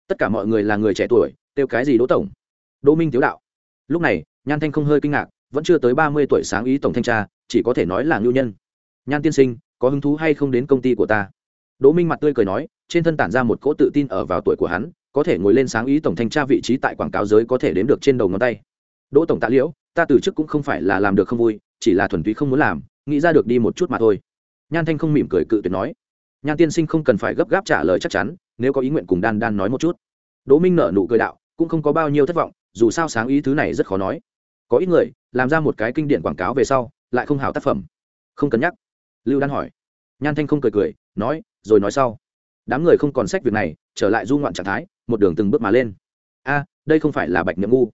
tất cả mọi người là người trẻ tuổi, kêu cái gì đỗ tổng? Đỗ minh tiếu đạo. Lúc này, nhan thanh không hơi kinh ngạc, vẫn chưa tới ba mươi tuổi sáng ý tổng thanh tra, chỉ có thể nói là ngưu nhân. Nhan tiên sinh, có hứng thú hay không đến công ty của ta? Đỗ minh mặt tươi cười nói, trên thân tản ra một cỗ tự tin ở vào tuổi của hắn, có thể ngồi lên sáng ý tổng thanh tra vị trí tại quảng cáo giới có thể đếm được trên đầu ngón tay. Đỗ tổng tạ liễu, ta từ chức cũng không phải là làm được không vui, chỉ là thuần túy không muốn làm, nghĩ ra được đi một chút mà thôi. Nhan thanh không mỉm cười cự tuyệt nói nhan tiên sinh không cần phải gấp gáp trả lời chắc chắn, nếu có ý nguyện cùng đan đan nói một chút. Đỗ minh nở nụ cười đạo, cũng không có bao nhiêu thất vọng, dù sao sáng ý thứ này rất khó nói. Có ít người, làm ra một cái kinh điển quảng cáo về sau, lại không hảo tác phẩm. Không cân nhắc. Lưu đan hỏi. Nhan thanh không cười cười, nói, rồi nói sau. Đám người không còn sách việc này, trở lại du ngoạn trạng thái, một đường từng bước mà lên. A, đây không phải là bạch niệm ngu.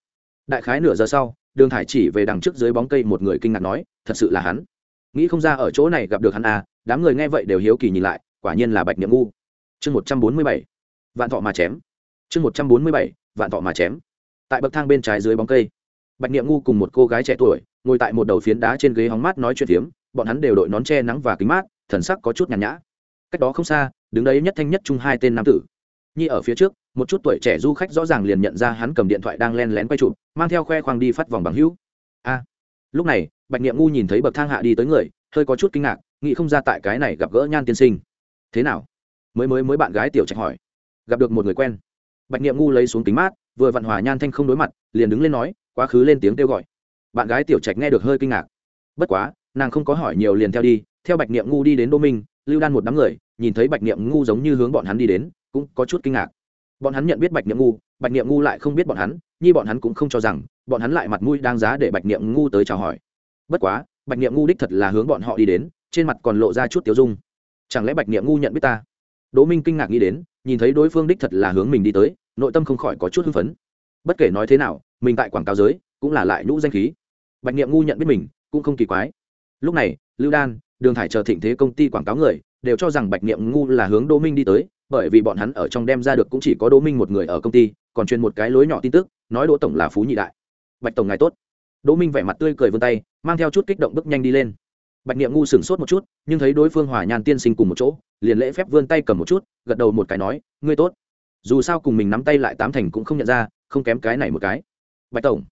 Đại khái nửa giờ sau, đường thải chỉ về đằng trước dưới bóng cây một người kinh ngạc nói, thật sự là hắn. Nghĩ không ra ở chỗ này gặp được hắn à đám người nghe vậy đều hiếu kỳ nhìn lại quả nhiên là bạch niệm ngu. Chương một trăm bốn mươi bảy, vạn thọ mà chém. Chương một trăm bốn mươi bảy, vạn thọ mà chém. Tại bậc thang bên trái dưới bóng cây, bạch niệm ngu cùng một cô gái trẻ tuổi ngồi tại một đầu phiến đá trên ghế hóng mát nói chuyện phiếm, bọn hắn đều đội nón che nắng và kính mát, thần sắc có chút nhàn nhã. Cách đó không xa, đứng đấy nhất thanh nhất chung hai tên nam tử. Nhi ở phía trước, một chút tuổi trẻ du khách rõ ràng liền nhận ra hắn cầm điện thoại đang len lén quay chụp, mang theo khoe khoang đi phát vòng bằng hữu. A! Lúc này, bạch niệm ngu nhìn thấy bậc thang hạ đi tới người, hơi có chút kinh ngạc, nghĩ không ra tại cái này gặp gỡ nhan tiên sinh thế nào? Mới mới mới bạn gái tiểu trạch hỏi. Gặp được một người quen. Bạch niệm ngu lấy xuống kính mát, vừa vặn hòa nhan thanh không đối mặt, liền đứng lên nói, quá khứ lên tiếng kêu gọi. Bạn gái tiểu trạch nghe được hơi kinh ngạc. Bất quá, nàng không có hỏi nhiều liền theo đi, theo bạch niệm ngu đi đến đô minh, lưu đan một đám người, nhìn thấy bạch niệm ngu giống như hướng bọn hắn đi đến, cũng có chút kinh ngạc. Bọn hắn nhận biết bạch niệm ngu, bạch niệm ngu lại không biết bọn hắn nhi bọn hắn cũng không cho rằng, bọn hắn lại mặt mũi đang giá để bạch niệm ngu tới chào hỏi. Bất quá, bạch niệm ngu đích thật là hướng bọn họ đi đến, trên mặt còn lộ ra chút tiêu dung chẳng lẽ bạch niệm ngu nhận biết ta? Đỗ minh kinh ngạc nghĩ đến, nhìn thấy đối phương đích thật là hướng mình đi tới, nội tâm không khỏi có chút hưng phấn. Bất kể nói thế nào, mình tại quảng cáo giới cũng là lại nhũ danh khí. Bạch niệm ngu nhận biết mình cũng không kỳ quái. Lúc này, lưu đan, đường thải chờ thịnh thế công ty quảng cáo người, đều cho rằng bạch niệm ngu là hướng đỗ minh đi tới, bởi vì bọn hắn ở trong đem ra được cũng chỉ có đỗ minh một người ở công ty, còn truyền một cái lối nhỏ tin tức, nói đỗ tổng là phú nhị đại. Bạch tổng ngài tốt. Đỗ minh vẻ mặt tươi cười vươn tay, mang theo chút kích động bước nhanh đi lên bạch niệm ngu sửng sốt một chút, nhưng thấy đối phương hòa nhàn tiên sinh cùng một chỗ, liền lễ phép vươn tay cầm một chút, gật đầu một cái nói, ngươi tốt. Dù sao cùng mình nắm tay lại tám thành cũng không nhận ra, không kém cái này một cái. Bạch tổng,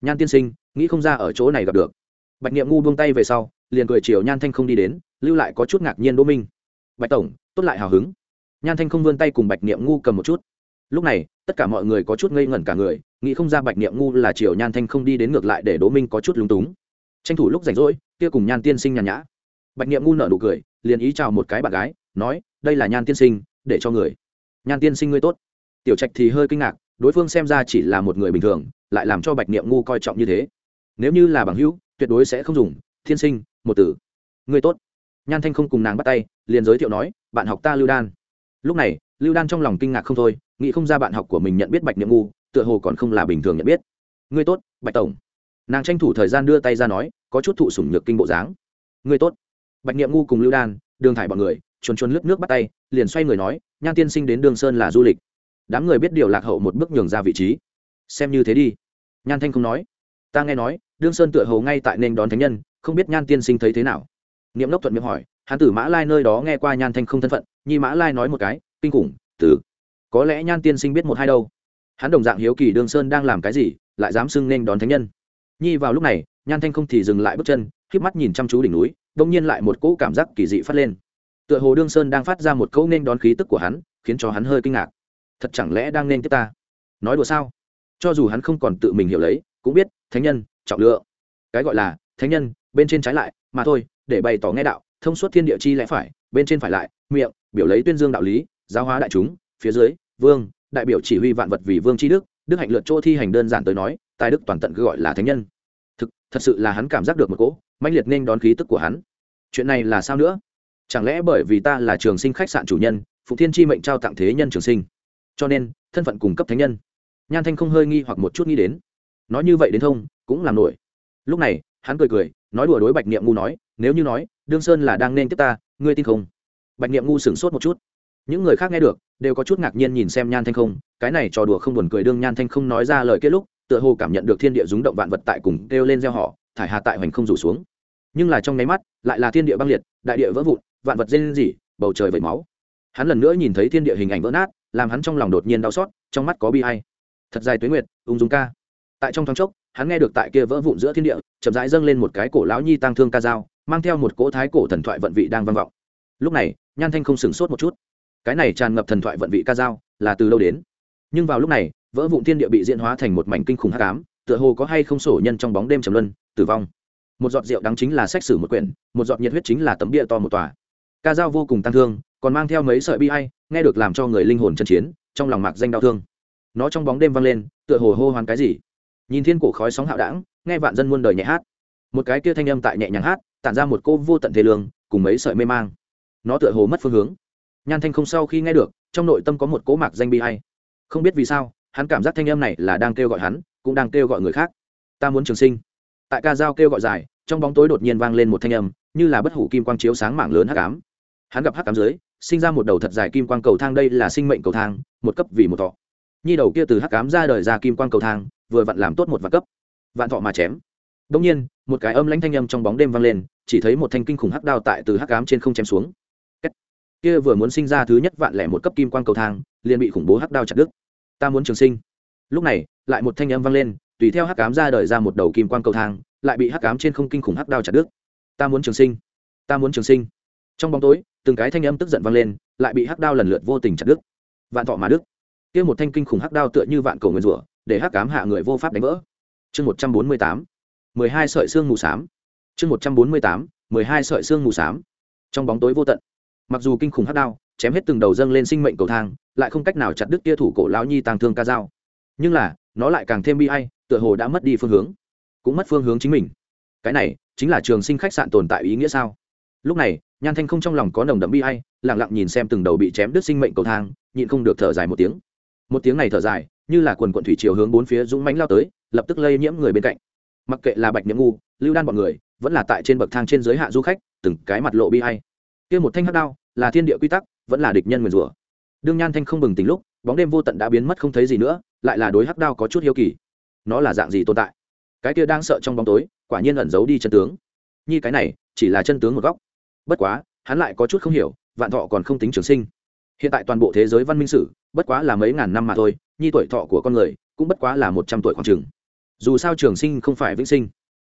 nhan tiên sinh, nghĩ không ra ở chỗ này gặp được. Bạch niệm ngu buông tay về sau, liền cười chiều nhan thanh không đi đến, lưu lại có chút ngạc nhiên đỗ minh. Bạch tổng, tốt lại hào hứng. Nhan thanh không vươn tay cùng bạch niệm ngu cầm một chút. Lúc này, tất cả mọi người có chút ngây ngẩn cả người, nghĩ không ra bạch niệm ngu là chiều nhan thanh không đi đến ngược lại để đỗ minh có chút lúng túng tranh thủ lúc rảnh rỗi, kia cùng nhan tiên sinh nhàn nhã. Bạch niệm ngu nở nụ cười, liền ý chào một cái bạn gái, nói, đây là nhan tiên sinh, để cho người. Nhan tiên sinh ngươi tốt. Tiểu trạch thì hơi kinh ngạc, đối phương xem ra chỉ là một người bình thường, lại làm cho bạch niệm ngu coi trọng như thế. Nếu như là bằng hữu, tuyệt đối sẽ không dùng thiên sinh, một tử ngươi tốt. Nhan thanh không cùng nàng bắt tay, liền giới thiệu nói, bạn học ta lưu đan. Lúc này, lưu đan trong lòng kinh ngạc không thôi, nghĩ không ra bạn học của mình nhận biết bạch niệm ngu, tựa hồ còn không là bình thường nhận biết. Ngươi tốt, bạch tổng nàng tranh thủ thời gian đưa tay ra nói, có chút thụ sủng nhược kinh bộ dáng. Người tốt. Bạch niệm ngu cùng lưu đan, đường thải bọn người, chuồn chuồn lướt nước bắt tay, liền xoay người nói, nhan tiên sinh đến đường sơn là du lịch. Đám người biết điều lạc hậu một bước nhường ra vị trí. Xem như thế đi. Nhan thanh không nói. Ta nghe nói đương sơn tựa hầu ngay tại nên đón thánh nhân, không biết nhan tiên sinh thấy thế nào. Niệm lốc thuận miệng hỏi hắn tử mã lai nơi đó nghe qua nhan thanh không thân phận, nhi mã lai nói một cái, kinh khủng, tử. Có lẽ nhan tiên sinh biết một hai đâu. Hắn đồng dạng hiếu kỳ đương sơn đang làm cái gì, lại dám xưng nên đón thánh nhân nhi vào lúc này, nhan thanh không thì dừng lại bước chân k mắt nhìn chăm chú đỉnh núi đông nhiên lại một cỗ cảm giác kỳ dị phát lên. Tựa hồ đương sơn đang phát ra một câu nên đón khí tức của hắn, khiến cho hắn hơi kinh ngạc. Thật chẳng lẽ đang nên tiếp ta? Nói đùa sao? Cho dù hắn không còn tự mình hiểu lấy, cũng biết, thánh nhân, trọng lượng. Cái gọi là, thánh nhân, bên trên trái lại, mà thôi, để bày tỏ nghe đạo, thông suốt thiên địa chi lẽ phải, bên trên phải lại, miệng, biểu lấy tuyên dương đạo lý, giáo hóa đại chúng, phía dưới, vương, đại biểu chỉ huy vạn vật vì vương tri đức đức hạnh lượt chỗ thi hành đơn giản tới nói, tài đức toàn tận cứ gọi là thánh nhân thật sự là hắn cảm giác được một cỗ mãnh liệt nên đón khí tức của hắn. Chuyện này là sao nữa? Chẳng lẽ bởi vì ta là trường sinh khách sạn chủ nhân phụ thiên chi mệnh trao tặng thế nhân trường sinh. Cho nên, thân phận cung cấp thánh nhân. Nhan thanh không hơi nghi hoặc một chút nghĩ đến. Nói như vậy đến thông, cũng làm nổi. Lúc này, hắn cười cười, nói đùa đối bạch niệm ngu nói, nếu như nói, đương sơn là đang nên tiếp ta, ngươi tin không? Bạch niệm ngu sửng sốt một chút. Những người khác nghe được, đều có chút ngạc nhiên nhìn xem nhan thanh không, cái này trò đùa không buồn cười đương nhan thanh không nói ra lời kết lúc tựa hồ cảm nhận được thiên địa rúng động vạn vật tại cùng kêu lên gieo họ, thải hà tại hoành không rủ xuống. Nhưng là trong nháy mắt, lại là thiên địa băng liệt, đại địa vỡ vụn, vạn vật rên rỉ, bầu trời vẩy máu. Hắn lần nữa nhìn thấy thiên địa hình ảnh vỡ nát, làm hắn trong lòng đột nhiên đau xót, trong mắt có bi hay thật dài tuế nguyệt, ung dung ca. Tại trong thoáng chốc, hắn nghe được tại kia vỡ vụn giữa thiên địa, chậm rãi dâng lên một cái cổ lão nhi tăng thương ca dao, mang theo một cỗ thái cổ thần thoại vận vị đang vang vọng. Lúc này, nhan thanh không sửng sốt một chút. Cái này tràn ngập thần thoại vận vị ca dao là từ lâu đến? Nhưng vào lúc này vỡ vụn thiên địa bị diễn hóa thành một mảnh kinh khủng hắc ám, tựa hồ có hay không sổ nhân trong bóng đêm trầm luân, tử vong. Một giọt rượu đắng chính là sách sử một quyển, một giọt nhiệt huyết chính là tấm bia to một tòa. Ca dao vô cùng tăng thương, còn mang theo mấy sợi bi hay nghe được làm cho người linh hồn chân chiến, trong lòng mạc danh đau thương. Nó trong bóng đêm vang lên, tựa hồ hô hoán cái gì. Nhìn thiên cổ khói sóng hạo đảng nghe vạn dân muôn đời nhẹ hát. Một cái kia thanh âm tại nhẹ nhàng hát, tản ra một cô vô tận thế lương, cùng mấy sợi mê mang. Nó tựa hồ mất phương hướng. Nhan thanh không sau khi nghe được, trong nội tâm có một cỗ mạc danh bi hay không biết vì sao hắn cảm giác thanh âm này là đang kêu gọi hắn, cũng đang kêu gọi người khác. Ta muốn trường sinh. Tại ca dao kêu gọi dài, trong bóng tối đột nhiên vang lên một thanh âm, như là bất hủ kim quang chiếu sáng mảng lớn hắc ám. Hắn gặp hắc ám dưới, sinh ra một đầu thật dài kim quang cầu thang, đây là sinh mệnh cầu thang, một cấp vì một thọ. Nhi đầu kia từ hắc ám ra đời ra kim quang cầu thang, vừa vặn làm tốt một vạn cấp. Vạn thọ mà chém. Đông nhiên, một cái âm lãnh thanh âm trong bóng đêm vang lên, chỉ thấy một thanh kinh khủng hắc đao tại từ hắc ám trên không chém xuống. Kia vừa muốn sinh ra thứ nhất vạn lẻ một cấp kim quang cầu thang, liền bị khủng bố hắc đao chặt đứt ta muốn trường sinh. Lúc này, lại một thanh âm vang lên, tùy theo hắc ám ra đời ra một đầu kim quang cầu thang, lại bị hắc ám trên không kinh khủng hắc đao chặt đứt. Ta muốn trường sinh. Ta muốn trường sinh. Trong bóng tối, từng cái thanh âm tức giận vang lên, lại bị hắc đao lần lượt vô tình chặt đứt. Vạn thọ mà đức kia một thanh kinh khủng hắc đao tựa như vạn cầu nguyên rủa, để hắc ám hạ người vô pháp đánh vỡ. Chương một trăm bốn mươi tám. Mười hai sợi xương mù s á m chương một trăm bốn mươi tám. Mười hai sợi xương mù s á m trong bóng tối vô tận. Mặc dù kinh khủng hắc đao chém hết từng đầu dâng lên sinh mệnh cầu thang lại không cách nào chặt đứt tia thủ cổ lão nhi tàng thương ca dao. Nhưng là nó lại càng thêm bi ai, tựa hồ đã mất đi phương hướng cũng mất phương hướng chính mình. Cái này chính là trường sinh khách sạn tồn tại ý nghĩa sao? Lúc này nhan thanh không trong lòng có nồng đậm bi ai, lẳng lặng nhìn xem từng đầu bị chém đứt sinh mệnh cầu thang nhịn không được thở dài một tiếng. Một tiếng này thở dài như là quần quận thủy chiều hướng bốn phía dũng mánh lao tới lập tức lây nhiễm người bên cạnh. Mặc kệ là bạch nhiễm ngu lưu đan bọn người vẫn là tại trên bậc thang trên giới hạ du khách từng cái mặt lộ bi hay kia một thanh hắc đao là thiên địa quy tắc vẫn là địch nhân nguyền rủa. Đương nhan thanh không bừng tỉnh lúc, bóng đêm vô tận đã biến mất không thấy gì nữa, lại là đối hắc đao có chút hiếu kỳ. Nó là dạng gì tồn tại? Cái kia đang sợ trong bóng tối, quả nhiên ẩn giấu đi chân tướng. Nhi, cái này, chỉ là chân tướng một góc. Bất quá, hắn lại có chút không hiểu, vạn thọ còn không tính trường sinh. Hiện tại toàn bộ thế giới văn minh sử, bất quá là mấy ngàn năm mà thôi, nhi tuổi thọ của con người, cũng bất quá là một trăm tuổi khoảng trường dù sao trường sinh không phải vĩnh sinh.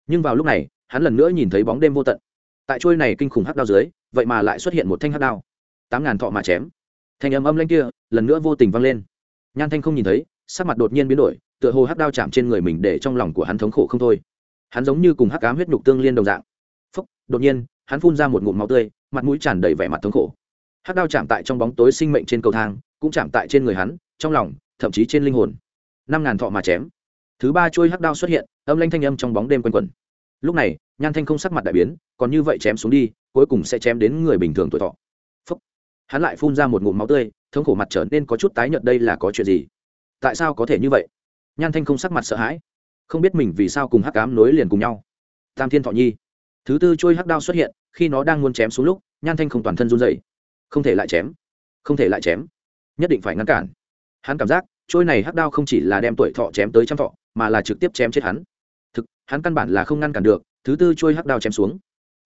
Nhưng vào lúc này, hắn lần nữa nhìn thấy bóng đêm vô tận. Tại trôi này kinh khủng hắc đao dưới, vậy mà lại xuất hiện một thanh hắc đao tám ngàn thọ mà chém. Thanh âm âm lên kia, lần nữa vô tình vang lên. Nhan thanh không nhìn thấy, sắc mặt đột nhiên biến đổi, tựa hồ hắc đao chạm trên người mình để trong lòng của hắn thống khổ không thôi. Hắn giống như cùng hắc cám huyết nhục tương liên đồng dạng. Phúc, đột nhiên, hắn phun ra một ngụm máu tươi, mặt mũi tràn đầy vẻ mặt thống khổ. Hắc đao chạm tại trong bóng tối sinh mệnh trên cầu thang, cũng chạm tại trên người hắn, trong lòng, thậm chí trên linh hồn. Năm ngàn thọ mà chém. Thứ ba chuôi hắc đao xuất hiện, âm lanh thanh âm trong bóng đêm quanh quẩn. Lúc này, nhan thanh không sắc mặt đại biến, còn như vậy chém xuống đi, cuối cùng sẽ chém đến người bình thường tuổi thọ hắn lại phun ra một ngụm máu tươi, thống khổ mặt trở nên có chút tái nhợt đây là có chuyện gì? Tại sao có thể như vậy? Nhan thanh không sắc mặt sợ hãi. Không biết mình vì sao cùng hắc cám nối liền cùng nhau. Tam thiên thọ nhi. Thứ tư trôi hắc đao xuất hiện, khi nó đang muốn chém xuống lúc, nhan thanh không toàn thân run dày không thể lại chém. Không thể lại chém. Nhất định phải ngăn cản. Hắn cảm giác trôi này hắc đao không chỉ là đem tuổi thọ chém tới trăm thọ, mà là trực tiếp chém chết hắn. Thực, hắn căn bản là không ngăn cản được, thứ tư trôi hắc đao chém xuống.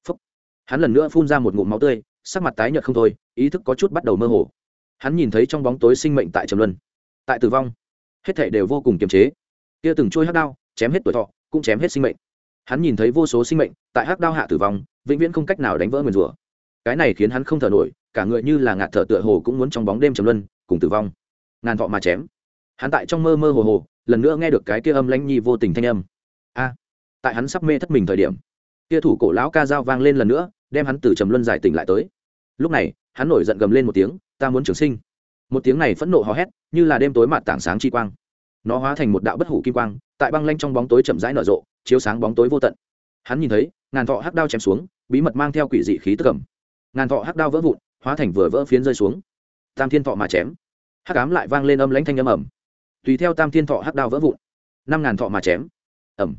Phúc. hắn lần nữa phun ra một ngụm máu tươi, sắc mặt tái nhợt không thôi ý thức có chút bắt đầu mơ hồ. Hắn nhìn thấy trong bóng tối sinh mệnh tại trầm luân, tại tử vong. Hết thể đều vô cùng kiềm chế. Kia từng trôi hắc đao, chém hết tuổi thọ, cũng chém hết sinh mệnh. Hắn nhìn thấy vô số sinh mệnh tại hắc đao hạ tử vong, vĩnh viễn không cách nào đánh vỡ nguyền rủa. Cái này khiến hắn không thở nổi, cả người như là ngạt thở tựa hồ cũng muốn trong bóng đêm trầm luân cùng tử vong. Ngàn thọ mà chém. Hắn tại trong mơ mơ hồ hồ, lần nữa nghe được cái kia âm lãnh nhi vô tình thanh âm. A! Tại hắn sắp mê thất mình thời điểm, kia thủ cổ lão ca dao vang lên lần nữa, đem hắn từ trầm luân giải tỉnh lại tới. Lúc này hắn nổi giận gầm lên một tiếng, ta muốn trường sinh. Một tiếng này phẫn nộ hò hét, như là đêm tối mạt tảng sáng chi quang. Nó hóa thành một đạo bất hủ kim quang, tại băng lanh trong bóng tối chậm rãi nở rộ, chiếu sáng bóng tối vô tận. Hắn nhìn thấy, ngàn thọ hắc đao chém xuống, bí mật mang theo quỷ dị khí tức cầm. Ngàn thọ hắc đao vỡ vụn, hóa thành vừa vỡ phiến rơi xuống. Tam thiên thọ mà chém. Hắc ám lại vang lên âm lãnh thanh âm ẩm tùy theo tam thiên thọ hắc đao vỡ vụn, năm ngàn thọ mà chém. Ẩm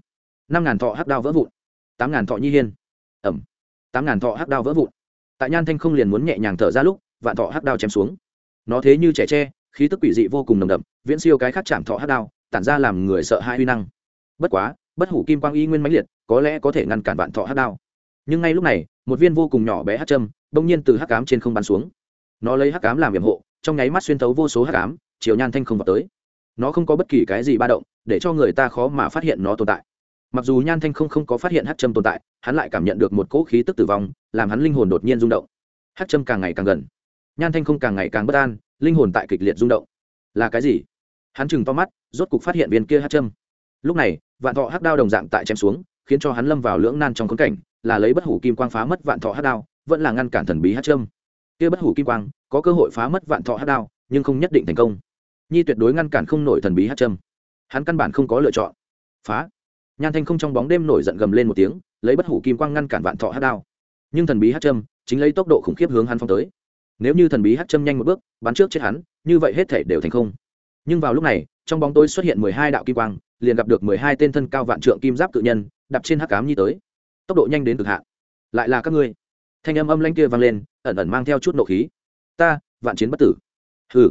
năm ngàn thọ hắc đao vỡ vụn, tám ngàn thọ nhi hiên. Ẩm tám ngàn thọ hắc đao vỡ vụn tại nhan thanh không liền muốn nhẹ nhàng thở ra lúc, vạn thọ hắc đao chém xuống. Nó thế như trẻ tre, khí tức quỷ dị vô cùng nồng đậm, viễn siêu cái khác chạm thọ hắc đao, tản ra làm người sợ hai huy năng. Bất quá, bất hủ kim quang y nguyên mãnh liệt, có lẽ có thể ngăn cản vạn thọ hắc đao. Nhưng ngay lúc này, một viên vô cùng nhỏ bé hắc châm, bỗng nhiên từ hắc cám trên không bắn xuống. Nó lấy hắc cám làm hiểm hộ, trong nháy mắt xuyên thấu vô số hắc cám chiều nhan thanh không vào tới. Nó không có bất kỳ cái gì ba động, để cho người ta khó mà phát hiện nó tồn tại. Mặc dù nhan thanh không không có phát hiện hắc châm tồn tại, hắn lại cảm nhận được một cỗ khí tức tử vong làm hắn linh hồn đột nhiên rung động. Hắc châm càng ngày càng gần. Nhan thanh không càng ngày càng bất an, linh hồn tại kịch liệt rung động. Là cái gì? Hắn chừng to mắt, rốt cục phát hiện viên kia hắc châm. Lúc này, vạn thọ hắc đao đồng dạng tại chém xuống, khiến cho hắn lâm vào lưỡng nan trong khốn cảnh, là lấy bất hủ kim quang phá mất vạn thọ hắc đao, vẫn là ngăn cản thần bí hắc châm. Kia bất hủ kim quang, có cơ hội phá mất vạn thọ hắc đao, nhưng không nhất định thành công. Nhi tuyệt đối ngăn cản không nổi thần bí hắc châm. Hắn căn bản không có lựa chọn. Phá. Nhan thanh không trong bóng đêm nổi giận gầm lên một tiếng, lấy bất hủ kim quang ngăn cản vạn thọ hát đao nhưng thần bí hát châm chính lấy tốc độ khủng khiếp hướng hắn phong tới. Nếu như thần bí hát châm nhanh một bước, bắn trước chết hắn, như vậy hết thể đều thành không. Nhưng vào lúc này, trong bóng tối xuất hiện mười hai đạo kim quang, liền gặp được mười hai tên thân cao vạn trượng kim giáp cự nhân, đạp trên hắc cám nhi tới. Tốc độ nhanh đến cực hạn. Lại là các ngươi. Thanh âm âm lanh kia vang lên, ẩn ẩn mang theo chút nộ khí. Ta, vạn chiến bất tử. Ừ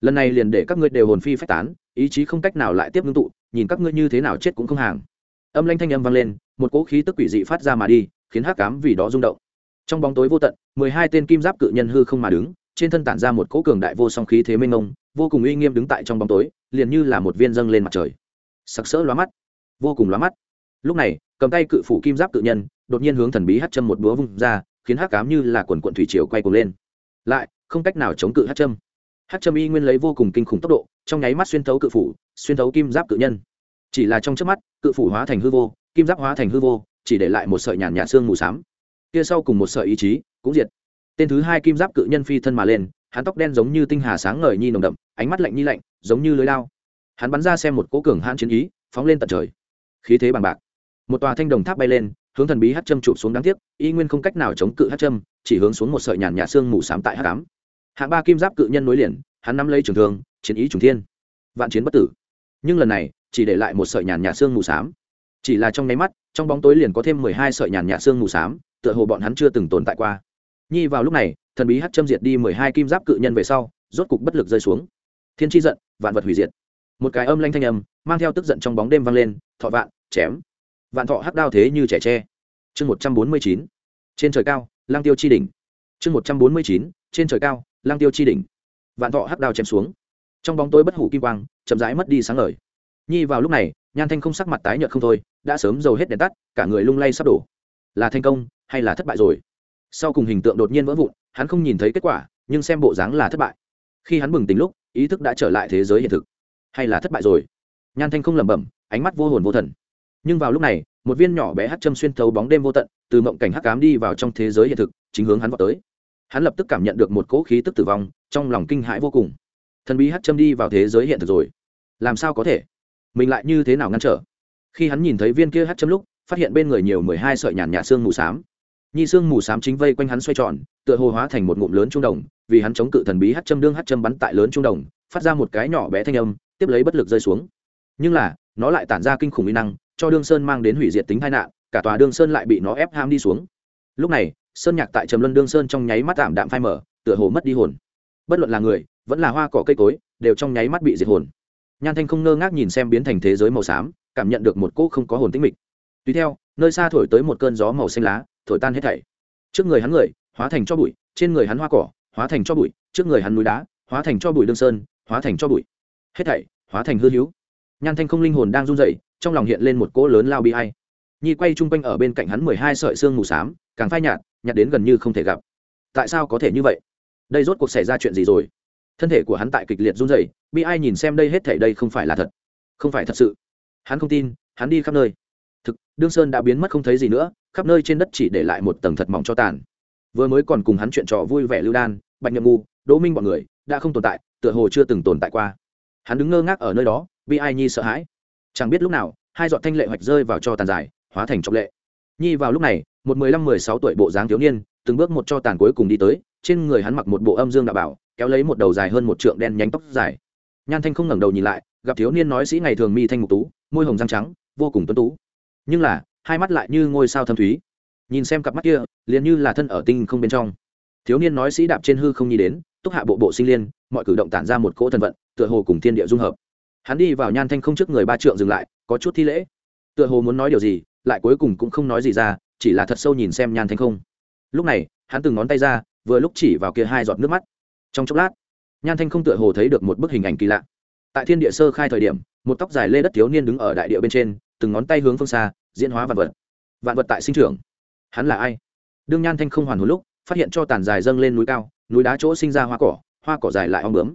lần này liền để các ngươi đều hồn phi phách tán, ý chí không cách nào lại tiếp ngưng tụ, nhìn các ngươi như thế nào chết cũng không hàng. Âm lanh thanh âm vang lên, một cỗ khí tức quỷ dị phát ra mà đi khiến hắc cám vì đó rung động. Trong bóng tối vô tận, mười hai tên kim giáp cự nhân hư không mà đứng, trên thân tản ra một cỗ cường đại vô song khí thế mênh mông, vô cùng uy nghiêm đứng tại trong bóng tối, liền như là một viên dâng lên mặt trời. Sặc sỡ lóa mắt. Vô cùng lóa mắt. Lúc này, cầm tay cự phủ kim giáp cự nhân, đột nhiên hướng thần bí hát châm một búa vung ra, khiến hát cám như là quần quận thủy triều quay cuồng lên. Lại, không cách nào chống cự hát châm. Hát châm y nguyên lấy vô cùng kinh khủng tốc độ, trong nháy mắt xuyên thấu cự phủ, xuyên thấu kim giáp cự nhân. Chỉ là trong trước mắt, cự phủ hóa thành hư vô, kim giáp hóa thành hư vô chỉ để lại một sợi nhàn nhạt xương mù xám. Kia sau cùng một sợi ý chí, cũng diệt. Tên thứ hai kim giáp cự nhân phi thân mà lên, hắn tóc đen giống như tinh hà sáng ngời nhi nồng đậm, ánh mắt lạnh nhi lạnh, giống như lưới lao. Hắn bắn ra xem một cố cường hãn chiến ý, phóng lên tận trời. Khí thế bằng bạc. Một tòa thanh đồng tháp bay lên, hướng thần bí hát châm chụp xuống đáng tiếc, y nguyên không cách nào chống cự hát châm, chỉ hướng xuống một sợi nhàn nhạt xương mù sám tại hát cám hạng ba kim giáp cự nhân nối liền, hắn nắm lấy trường thương, chiến ý trùng thiên. Vạn chiến bất tử. Nhưng lần này, chỉ để lại một sợi nhàn nhạt xương mù sám chỉ là trong nháy mắt trong bóng tối liền có thêm mười hai sợi nhàn nhạt xương mù sám tựa hồ bọn hắn chưa từng tồn tại qua. Nhi vào lúc này, thần bí hát châm diệt đi mười hai kim giáp cự nhân về sau, rốt cục bất lực rơi xuống. Thiên tri giận, vạn vật hủy diệt. Một cái âm lanh thanh âm, mang theo tức giận trong bóng đêm vang lên, thọ vạn, chém. Vạn thọ hắc đao thế như trẻ tre. Chương một trăm bốn mươi chín, trên trời cao lang tiêu chi đỉnh. Chương một trăm bốn mươi chín, trên trời cao lang tiêu chi đỉnh. Vạn thọ hắc đao chém xuống. Trong bóng tối bất hủ kim quang, chậm rãi mất đi sáng ngời. Nhi vào lúc này, nhan thanh không sắc mặt tái nhợt không thôi đã sớm dầu hết đèn tắt, cả người lung lay sắp đổ. Là thành công hay là thất bại rồi? Sau cùng hình tượng đột nhiên vỡ vụn, hắn không nhìn thấy kết quả, nhưng xem bộ dáng là thất bại. Khi hắn bừng tỉnh lúc, ý thức đã trở lại thế giới hiện thực. Hay là thất bại rồi? Nhan thanh không lẩm bẩm, ánh mắt vô hồn vô thần. Nhưng vào lúc này, một viên nhỏ bé hát châm xuyên thấu bóng đêm vô tận, từ mộng cảnh hắc cám đi vào trong thế giới hiện thực, chính hướng hắn vào tới. Hắn lập tức cảm nhận được một cỗ khí tức tử vong, trong lòng kinh hãi vô cùng. Thần bí hát châm đi vào thế giới hiện thực rồi. Làm sao có thể? Mình lại như thế nào ngăn trở? Khi hắn nhìn thấy viên kia hát châm lúc, phát hiện bên người nhiều mười hai sợi nhàn nhạt xương mù s á m nhi xương mù s á m chính vây quanh hắn xoay tròn, tựa hồ hóa thành một ngụm lớn trung đồng, vì hắn chống cự thần bí hát châm đương hát châm bắn tại lớn trung đồng, phát ra một cái nhỏ bé thanh âm, tiếp lấy bất lực rơi xuống. Nhưng là, nó lại tản ra kinh khủng uy năng, cho đương sơn mang đến hủy diệt tính tai nạn, cả tòa đương sơn lại bị nó ép ham đi xuống. Lúc này, sơn nhạc tại trầm luân đương sơn trong nháy mắt tạm đạm phai mở tựa hồ mất đi hồn. Bất luận là người, vẫn là hoa cỏ cây cối, đều trong nháy mắt bị diệt hồn. Nhan thanh không ngơ ngác nhìn xem biến thành thế giới màu xám cảm nhận được một cỗ không có hồn tĩnh mịch. Tùy theo, nơi xa thổi tới một cơn gió màu xanh lá, thổi tan hết thảy. Trước người hắn người, hóa thành cho bụi, trên người hắn hoa cỏ, hóa thành cho bụi, trước người hắn núi đá, hóa thành cho bụi đương sơn, hóa thành cho bụi. Hết thảy, hóa thành hư hữu. Nhan thanh không linh hồn đang run dậy trong lòng hiện lên một cỗ lớn lao bi hay nhi quay chung quanh ở bên cạnh hắn mười hai sợi xương mù s á m càng phai nhạt nhạt đến gần như không thể gặp. Tại sao có thể như vậy? Đây rốt cuộc xảy ra chuyện gì rồi? Thân thể của hắn tại kịch liệt run dậy bi ai nhìn xem đây hết thể đây không phải là thật. Không phải thật sự hắn không tin, hắn đi khắp nơi. Thực, đương sơn đã biến mất không thấy gì nữa, khắp nơi trên đất chỉ để lại một tầng thật mỏng cho tàn. Vừa mới còn cùng hắn chuyện trò vui vẻ lưu đan, bạch nhậm ngu, đỗ minh b ọ n người, đã không tồn tại, tựa hồ chưa từng tồn tại qua. Hắn đứng ngơ ngác ở nơi đó bi ai nhi sợ hãi? Chẳng biết lúc nào, hai giọt thanh lệ hoạch rơi vào cho tàn dài hóa thành trọng lệ. Nhi vào lúc này, một mười lăm, mười sáu tuổi bộ dáng thiếu niên, từng bước một cho tàn cuối cùng đi tới, trên người hắn mặc một bộ âm dương đạo bảo, kéo lấy một đầu dài hơn một trượng đen nhánh tóc dài. Nhan thanh không ngẩng đầu nhìn lại, gặp thiếu niên nói sĩ ngày thường mi thanh ngục tú môi hồng răng trắng, vô cùng tuấn tú. Nhưng là, hai mắt lại như ngôi sao thâm thúy. Nhìn xem cặp mắt kia, liền như là thân ở tinh không bên trong. Thiếu niên nói sĩ đạp trên hư không nhi đến, túc hạ bộ bộ sinh liên, mọi cử động tản ra một cỗ thần vận, tựa hồ cùng thiên địa dung hợp. Hắn đi vào nhan thanh không trước người ba trượng dừng lại, có chút thi lễ. Tựa hồ muốn nói điều gì, lại cuối cùng cũng không nói gì ra, chỉ là thật sâu nhìn xem nhan thanh không. Lúc này, hắn từng ngón tay ra, vừa lúc chỉ vào kia hai giọt nước mắt. Trong chốc lát, nhan thanh không tựa hồ thấy được một bức hình ảnh kỳ lạ. Tại thiên địa sơ khai thời điểm một tóc dài lê đất thiếu niên đứng ở đại địa bên trên, từng ngón tay hướng phương xa, diễn hóa vạn vật. Vạn vật tại sinh trưởng. Hắn là ai? Đương nhan thanh không hoàn hồn lúc, phát hiện cho tàn dài dâng lên núi cao, núi đá chỗ sinh ra hoa cỏ hoa cỏ dài lại ong bướm.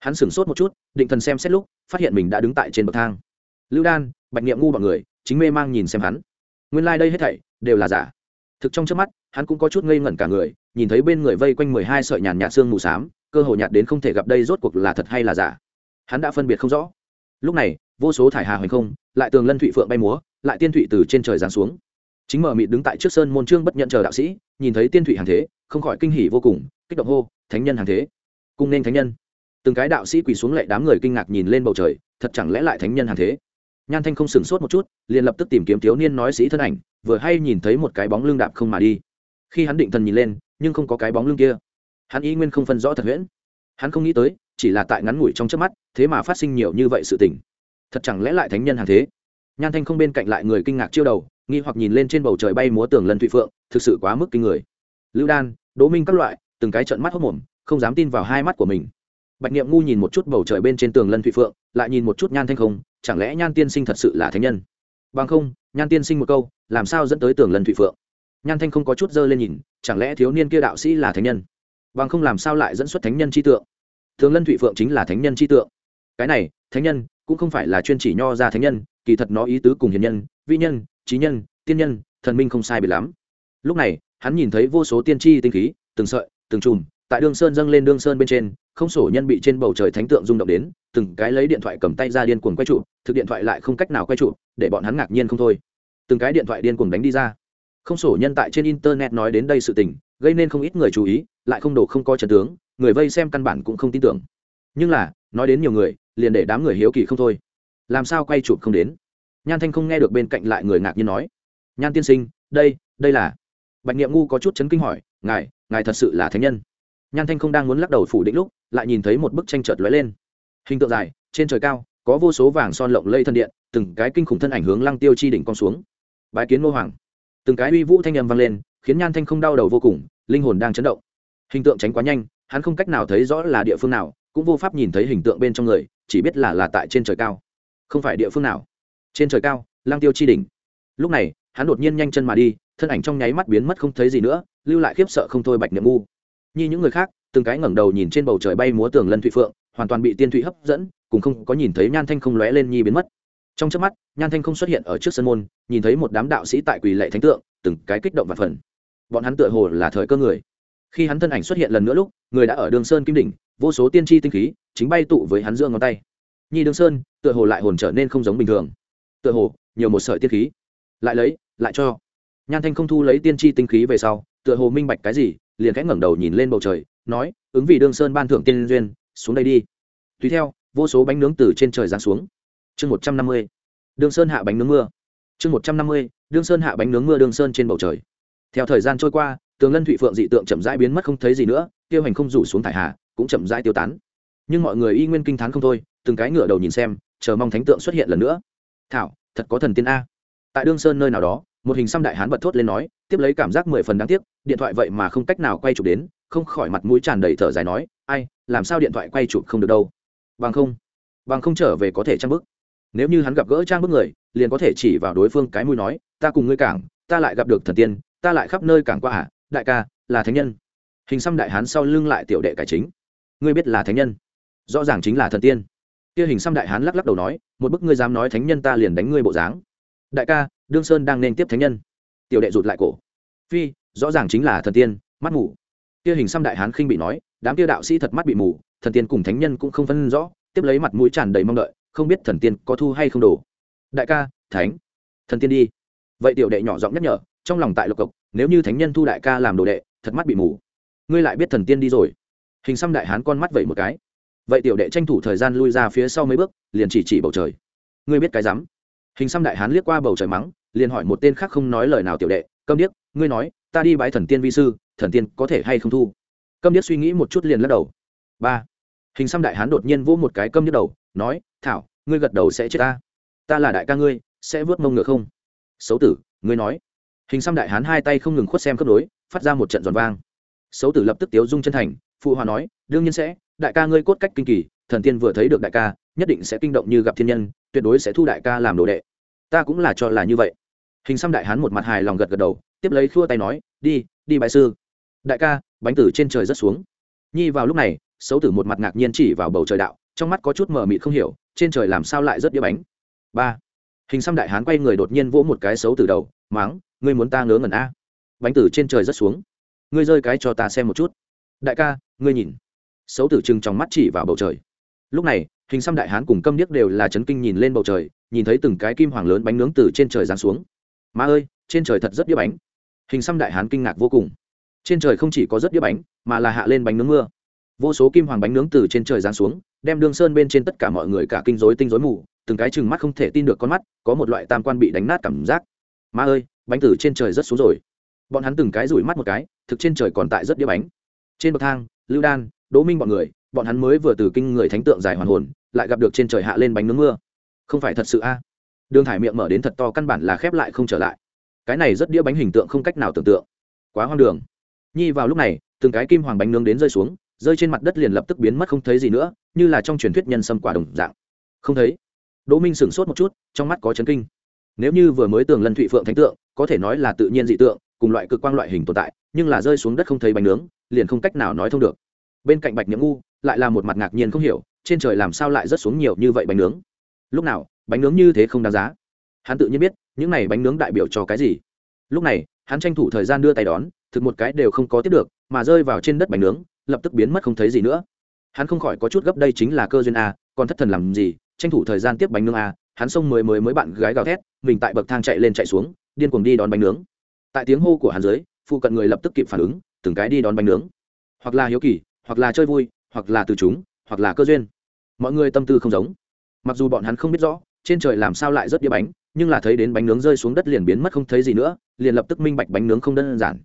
Hắn sửng sốt một chút, định thần xem xét lúc, phát hiện mình đã đứng tại trên bậc thang. Lưu đan, bạch niệm ngu b ọ n người, chính mê mang nhìn xem hắn. Nguyên lai、like、đây hết thảy, đều là giả. Thực trong trước mắt, hắn cũng có chút ngây ngẩn cả người, nhìn thấy bên người vây quanh mười hai sợi nhàn nhạt xương mù s á m cơ hồ nhạt đến không thể gặp đây rốt cuộc là thật hay là giả. Hắn đã phân biệt không rõ lúc này, vô số thải hà hoành không, lại tường lân thụy phượng bay múa, lại tiên thụy từ trên trời giáng xuống. Chính mở mịt đứng tại trước sơn môn trương bất nhận chờ đạo sĩ, nhìn thấy tiên thụy hàng thế, không khỏi kinh hỉ vô cùng, kích động hô, thánh nhân hàng thế, cung nên thánh nhân. Từng cái đạo sĩ quỳ xuống lệ đám người kinh ngạc nhìn lên bầu trời, thật chẳng lẽ lại thánh nhân hàng thế? Nhan thanh không sửng sốt một chút, liền lập tức tìm kiếm thiếu niên nói sĩ thân ảnh, vừa hay nhìn thấy một cái bóng lưng đạp không mà đi. Khi hắn định thần nhìn lên, nhưng không có cái bóng lưng kia. Hắn ý nguyên không phân rõ thật huyễn hắn không nghĩ tới, chỉ là tại ngắn ngủi trong trước mắt, thế mà phát sinh nhiều như vậy sự tình. Thật chẳng lẽ lại thánh nhân hàng thế? Nhan thanh không bên cạnh lại người kinh ngạc chiêu đầu, nghi hoặc nhìn lên trên bầu trời bay múa tường lân thụy phượng, thực sự quá mức kinh người. Lưu đan, đỗ minh các loại, từng cái trận mắt hốc mồm, không dám tin vào hai mắt của mình. Bạch niệm ngu nhìn một chút bầu trời bên trên tường lân thụy phượng, lại nhìn một chút nhan thanh không, chẳng lẽ nhan tiên sinh thật sự là thánh nhân? Bằng không, nhan tiên sinh một câu, làm sao dẫn tới tường lân thụy phượng? Nhan thanh không có chút dơ lên nhìn, chẳng lẽ thiếu niên kia đạo sĩ là thánh nhân? Bằng không làm sao lại dẫn xuất thánh nhân chi tượng? Thường lân thụy phượng chính là thánh nhân chi tượng. Cái này, thánh nhân, cũng không phải là chuyên chỉ nho ra thánh nhân, kỳ thật nó ý tứ cùng hiền nhân vi nhân, trí nhân, tiên nhân, thần minh không sai biệt lắm. Lúc này, hắn nhìn thấy vô số tiên tri tinh khí, từng sợi, từng chùm, tại đương sơn dâng lên đương sơn bên trên, không sổ nhân bị trên bầu trời thánh tượng rung động đến, từng cái lấy điện thoại cầm tay ra điên cuồng quay trụ, thực điện thoại lại không cách nào quay trụ, để bọn hắn ngạc nhiên không thôi. Từng cái điện thoại điên cuồng đánh đi ra. Không sổ nhân tại trên internet nói đến đây sự tình, gây nên không ít người chú ý lại không đổ không coi trần tướng, người vây xem căn bản cũng không tin tưởng. Nhưng là, nói đến nhiều người, liền để đám người hiếu kỳ không thôi. Làm sao quay chụp không đến? Nhan thanh không nghe được bên cạnh lại người ngạc nhiên nói. Nhan tiên sinh, đây đây là. Bạch nghiệm ngu có chút chấn kinh hỏi, ngài ngài thật sự là thánh nhân. Nhan thanh không đang muốn lắc đầu phủ định lúc, lại nhìn thấy một bức tranh chợt lóe lên. Hình tượng dài, trên trời cao, có vô số vàng son lộng lây thân điện, từng cái kinh khủng thân ảnh hướng lăng tiêu chi đỉnh con xuống. Bái kiến ngô hoàng. Từng cái uy vũ thanh âm vang lên, khiến nhan thanh không đau đầu vô cùng, linh hồn đang chấn động hình tượng tránh quá nhanh, hắn không cách nào thấy rõ là địa phương nào, cũng vô pháp nhìn thấy hình tượng bên trong người, chỉ biết là là tại trên trời cao. Không phải địa phương nào. Trên trời cao lang tiêu chi đỉnh. Lúc này, hắn đột nhiên nhanh chân mà đi, thân ảnh trong nháy mắt biến mất không thấy gì nữa, lưu lại khiếp sợ không thôi bạch niệm ngu. Như những người khác, từng cái ngẩng đầu nhìn trên bầu trời bay múa tường lân thụy phượng, hoàn toàn bị tiên thụy hấp dẫn cùng không có nhìn thấy nhan thanh không lóe lên nhi biến mất. Trong trước mắt, nhan thanh không xuất hiện ở trước sân môn, nhìn thấy một đám đạo sĩ tại quỳ lệ thánh tượng, từng cái kích động và phần. Bọn hắn tựa hồ là thời cơ người khi hắn thân ảnh xuất hiện lần nữa lúc, người đã ở đường sơn kim đỉnh, vô số tiên tri tinh khí, chính bay tụ với hắn giữa ngón tay. Nhi đường sơn, tựa hồ lại hồn trở nên không giống bình thường. Tựa hồ, nhiều một sợi tiên khí. Lại lấy, lại cho. Nhan thanh không thu lấy tiên tri tinh khí về sau, tựa hồ minh bạch cái gì, liền khẽ ngẩng đầu nhìn lên bầu trời, nói, ứng vì đường sơn ban thưởng tiên duyên, xuống đây đi. Tùy theo, vô số bánh nướng từ trên trời giáng xuống. Chương một trăm năm mươi. Đường sơn hạ bánh nướng mưa. Chương một trăm năm mươi đương sơn hạ bánh nướng mưa đương sơn trên bầu trời. Theo thời gian trôi qua tường lân thụy phượng dị tượng chậm rãi biến mất không thấy gì nữa, tiêu hành không rủ xuống thải hà, cũng chậm rãi tiêu tán. Nhưng mọi người y nguyên kinh t h á n không thôi, từng cái ngựa đầu nhìn xem, chờ mong thánh tượng xuất hiện lần nữa. Thảo, thật có thần tiên a. Tại đương sơn nơi nào đó, một hình xăm đại hán bật thốt lên nói, tiếp lấy cảm giác mười phần đáng tiếc, điện thoại vậy mà không cách nào quay chụp đến, không khỏi mặt mũi tràn đầy thở dài nói, ai, làm sao điện thoại quay chụp không được đâu? Bằng không bằng không trở về có thể trang bức. Nếu như hắn gặp gỡ trang bức người, liền có thể chỉ vào đối phương cái mũi nói, ta cùng ngươi cảng, ta lại gặp được thần tiên, ta lại khắp nơi cảng qua ả đại ca, là thánh nhân. Hình xăm đại hán sau lưng lại tiểu đệ cải chính. Ngươi biết là thánh nhân. Rõ ràng chính là thần tiên. Kia hình xăm đại hán lắc lắc đầu nói, một bức ngươi dám nói thánh nhân ta liền đánh ngươi bộ dáng. Đại ca, đương sơn đang nên tiếp thánh nhân. Tiểu đệ rụt lại cổ. Phi, rõ ràng chính là thần tiên, mắt mù. Kia hình xăm đại hán khinh bị nói, đám kia đạo sĩ thật mắt bị mù, thần tiên cùng thánh nhân cũng không phân rõ, tiếp lấy mặt mũi tràn đầy mong đợi, không biết thần tiên có thu hay không đổ đại ca, thánh. Thần tiên đi. Vậy tiểu đệ nhỏ giọng nhắc nhở, trong lòng tại lộc cộc nếu như thánh nhân thu đại ca làm đồ đệ, thật mắt bị mù. Ngươi lại biết thần tiên đi rồi. Hình xăm đại hán con mắt vậy một cái. Vậy tiểu đệ tranh thủ thời gian lui ra phía sau mấy bước, liền chỉ chỉ bầu trời. Ngươi biết cái rắm? Hình xăm đại hán liếc qua bầu trời mắng, liền hỏi một tên khác không nói lời nào tiểu đệ, câm điếc, ngươi nói, ta đi bái thần tiên vi sư, thần tiên có thể hay không thu? Câm điếc suy nghĩ một chút liền lắc đầu. Ba. Hình xăm đại hán đột nhiên vỗ một cái câm điếc đầu, nói, thảo, ngươi gật đầu sẽ chết ta. Ta là đại ca ngươi, sẽ vớt mông ngựa không? Xấu tử, ngươi nói hình xăm đại hán hai tay không ngừng khuất xem khớp đối phát ra một trận giòn vang. Xấu tử lập tức tiếu dung chân thành, phụ hòa nói, đương nhiên sẽ, đại ca ngươi cốt cách kinh kỳ, thần tiên vừa thấy được đại ca, nhất định sẽ kinh động như gặp thiên nhân, tuyệt đối sẽ thu đại ca làm đồ đệ. Ta cũng là cho là như vậy. Hình xăm đại hán một mặt hài lòng gật gật đầu, tiếp lấy khua tay nói, đi đi bại sư. Đại ca, bánh tử trên trời rất xuống. Nhi vào lúc này, xấu tử một mặt ngạc nhiên chỉ vào bầu trời đạo, trong mắt có chút mờ mịt không hiểu, trên trời làm sao lại rất đĩa bánh. Ba. Hình xăm đại hán quay người đột nhiên vỗ một cái xấu từ đầu máng ngươi muốn ta ngớ ngẩn a? Bánh tử trên trời rất xuống. Ngươi rơi cái cho ta xem một chút. Đại ca, ngươi nhìn. Xấu tử chừng trong mắt chỉ vào bầu trời. Lúc này, hình xăm đại hán cùng câm điếc đều là chấn kinh nhìn lên bầu trời, nhìn thấy từng cái kim hoàng lớn bánh nướng từ trên trời giáng xuống. Má ơi, trên trời thật rất đĩa bánh. Hình xăm đại hán kinh ngạc vô cùng. Trên trời không chỉ có rất đĩa bánh, mà là hạ lên bánh nướng mưa. Vô số kim hoàng bánh nướng từ trên trời giáng xuống, đem đương sơn bên trên tất cả mọi người cả kinh rối tinh rối mù, từng cái chừng mắt không thể tin được con mắt, có một loại tam quan bị đánh nát cảm giác ma ơi, bánh từ trên trời rất xuống rồi. Bọn hắn từng cái rủi mắt một cái, thực trên trời còn tại rất đĩa bánh. Trên bậc thang, lưu đan, đỗ minh bọn người, bọn hắn mới vừa từ kinh người thánh tượng giải hoàn hồn, lại gặp được trên trời hạ lên bánh nướng mưa. Không phải thật sự a? Đường thải miệng mở đến thật to căn bản là khép lại không trở lại. Cái này rất đĩa bánh hình tượng không cách nào tưởng tượng. Quá hoang đường. Nhi vào lúc này, từng cái kim hoàng bánh nướng đến rơi xuống, rơi trên mặt đất liền lập tức biến mất không thấy gì nữa, như là trong truyền thuyết nhân sâm quả đồng dạng. Không thấy. Đỗ minh sửng sốt một chút, trong mắt có chấn kinh nếu như vừa mới tường lân thụy phượng thánh tượng, có thể nói là tự nhiên dị tượng, cùng loại cực quang loại hình tồn tại, nhưng là rơi xuống đất không thấy bánh nướng, liền không cách nào nói thông được. Bên cạnh bạch nhiễm ngu, lại là một mặt ngạc nhiên không hiểu, trên trời làm sao lại rớt xuống nhiều như vậy bánh nướng? Lúc nào, bánh nướng như thế không đáng giá? Hắn tự nhiên biết, những này bánh nướng đại biểu cho cái gì? Lúc này, hắn tranh thủ thời gian đưa tay đón, thực một cái đều không có tiếp được, mà rơi vào trên đất bánh nướng, lập tức biến mất không thấy gì nữa. Hắn không khỏi có chút gấp đây chính là cơ duyên a, còn thất thần làm gì, tranh thủ thời gian tiếp bánh nướng a hắn xông mới mới mới bạn gái gào thét, mình tại bậc thang chạy lên chạy xuống, điên cuồng đi đón bánh nướng. Tại tiếng hô của hắn dưới, phụ cận người lập tức kịp phản ứng, từng cái đi đón bánh nướng. Hoặc là hiếu kỳ, hoặc là chơi vui, hoặc là từ chúng, hoặc là cơ duyên. Mọi người tâm tư không giống. Mặc dù bọn hắn không biết rõ, trên trời làm sao lại rất đĩa bánh, nhưng là thấy đến bánh nướng rơi xuống đất liền biến mất không thấy gì nữa, liền lập tức minh bạch bánh nướng không đơn giản.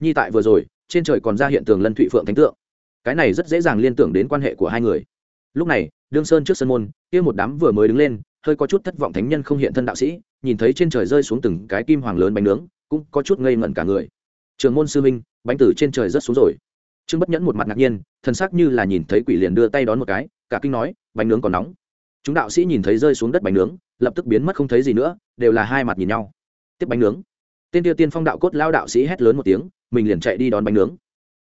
Nhi tại vừa rồi, trên trời còn ra hiện tượng lân thụy phượng thánh tượng. Cái này rất dễ dàng liên tưởng đến quan hệ của hai người. Lúc này, đương sơn trước sân môn, kia một đám vừa mới đứng lên hơi có chút thất vọng thánh nhân không hiện thân đạo sĩ, nhìn thấy trên trời rơi xuống từng cái kim hoàng lớn bánh nướng, cũng có chút ngây ngẩn cả người. Trường môn sư minh bánh tử trên trời rất xuống rồi. Trương bất nhẫn một mặt ngạc nhiên thân xác như là nhìn thấy quỷ liền đưa tay đón một cái, cả kinh nói, bánh nướng còn nóng. Chúng đạo sĩ nhìn thấy rơi xuống đất bánh nướng, lập tức biến mất không thấy gì nữa, đều là hai mặt nhìn nhau. Tiếp bánh nướng. Tên tiêu tiên phong đạo cốt lao đạo sĩ hét lớn một tiếng, mình liền chạy đi đón bánh nướng.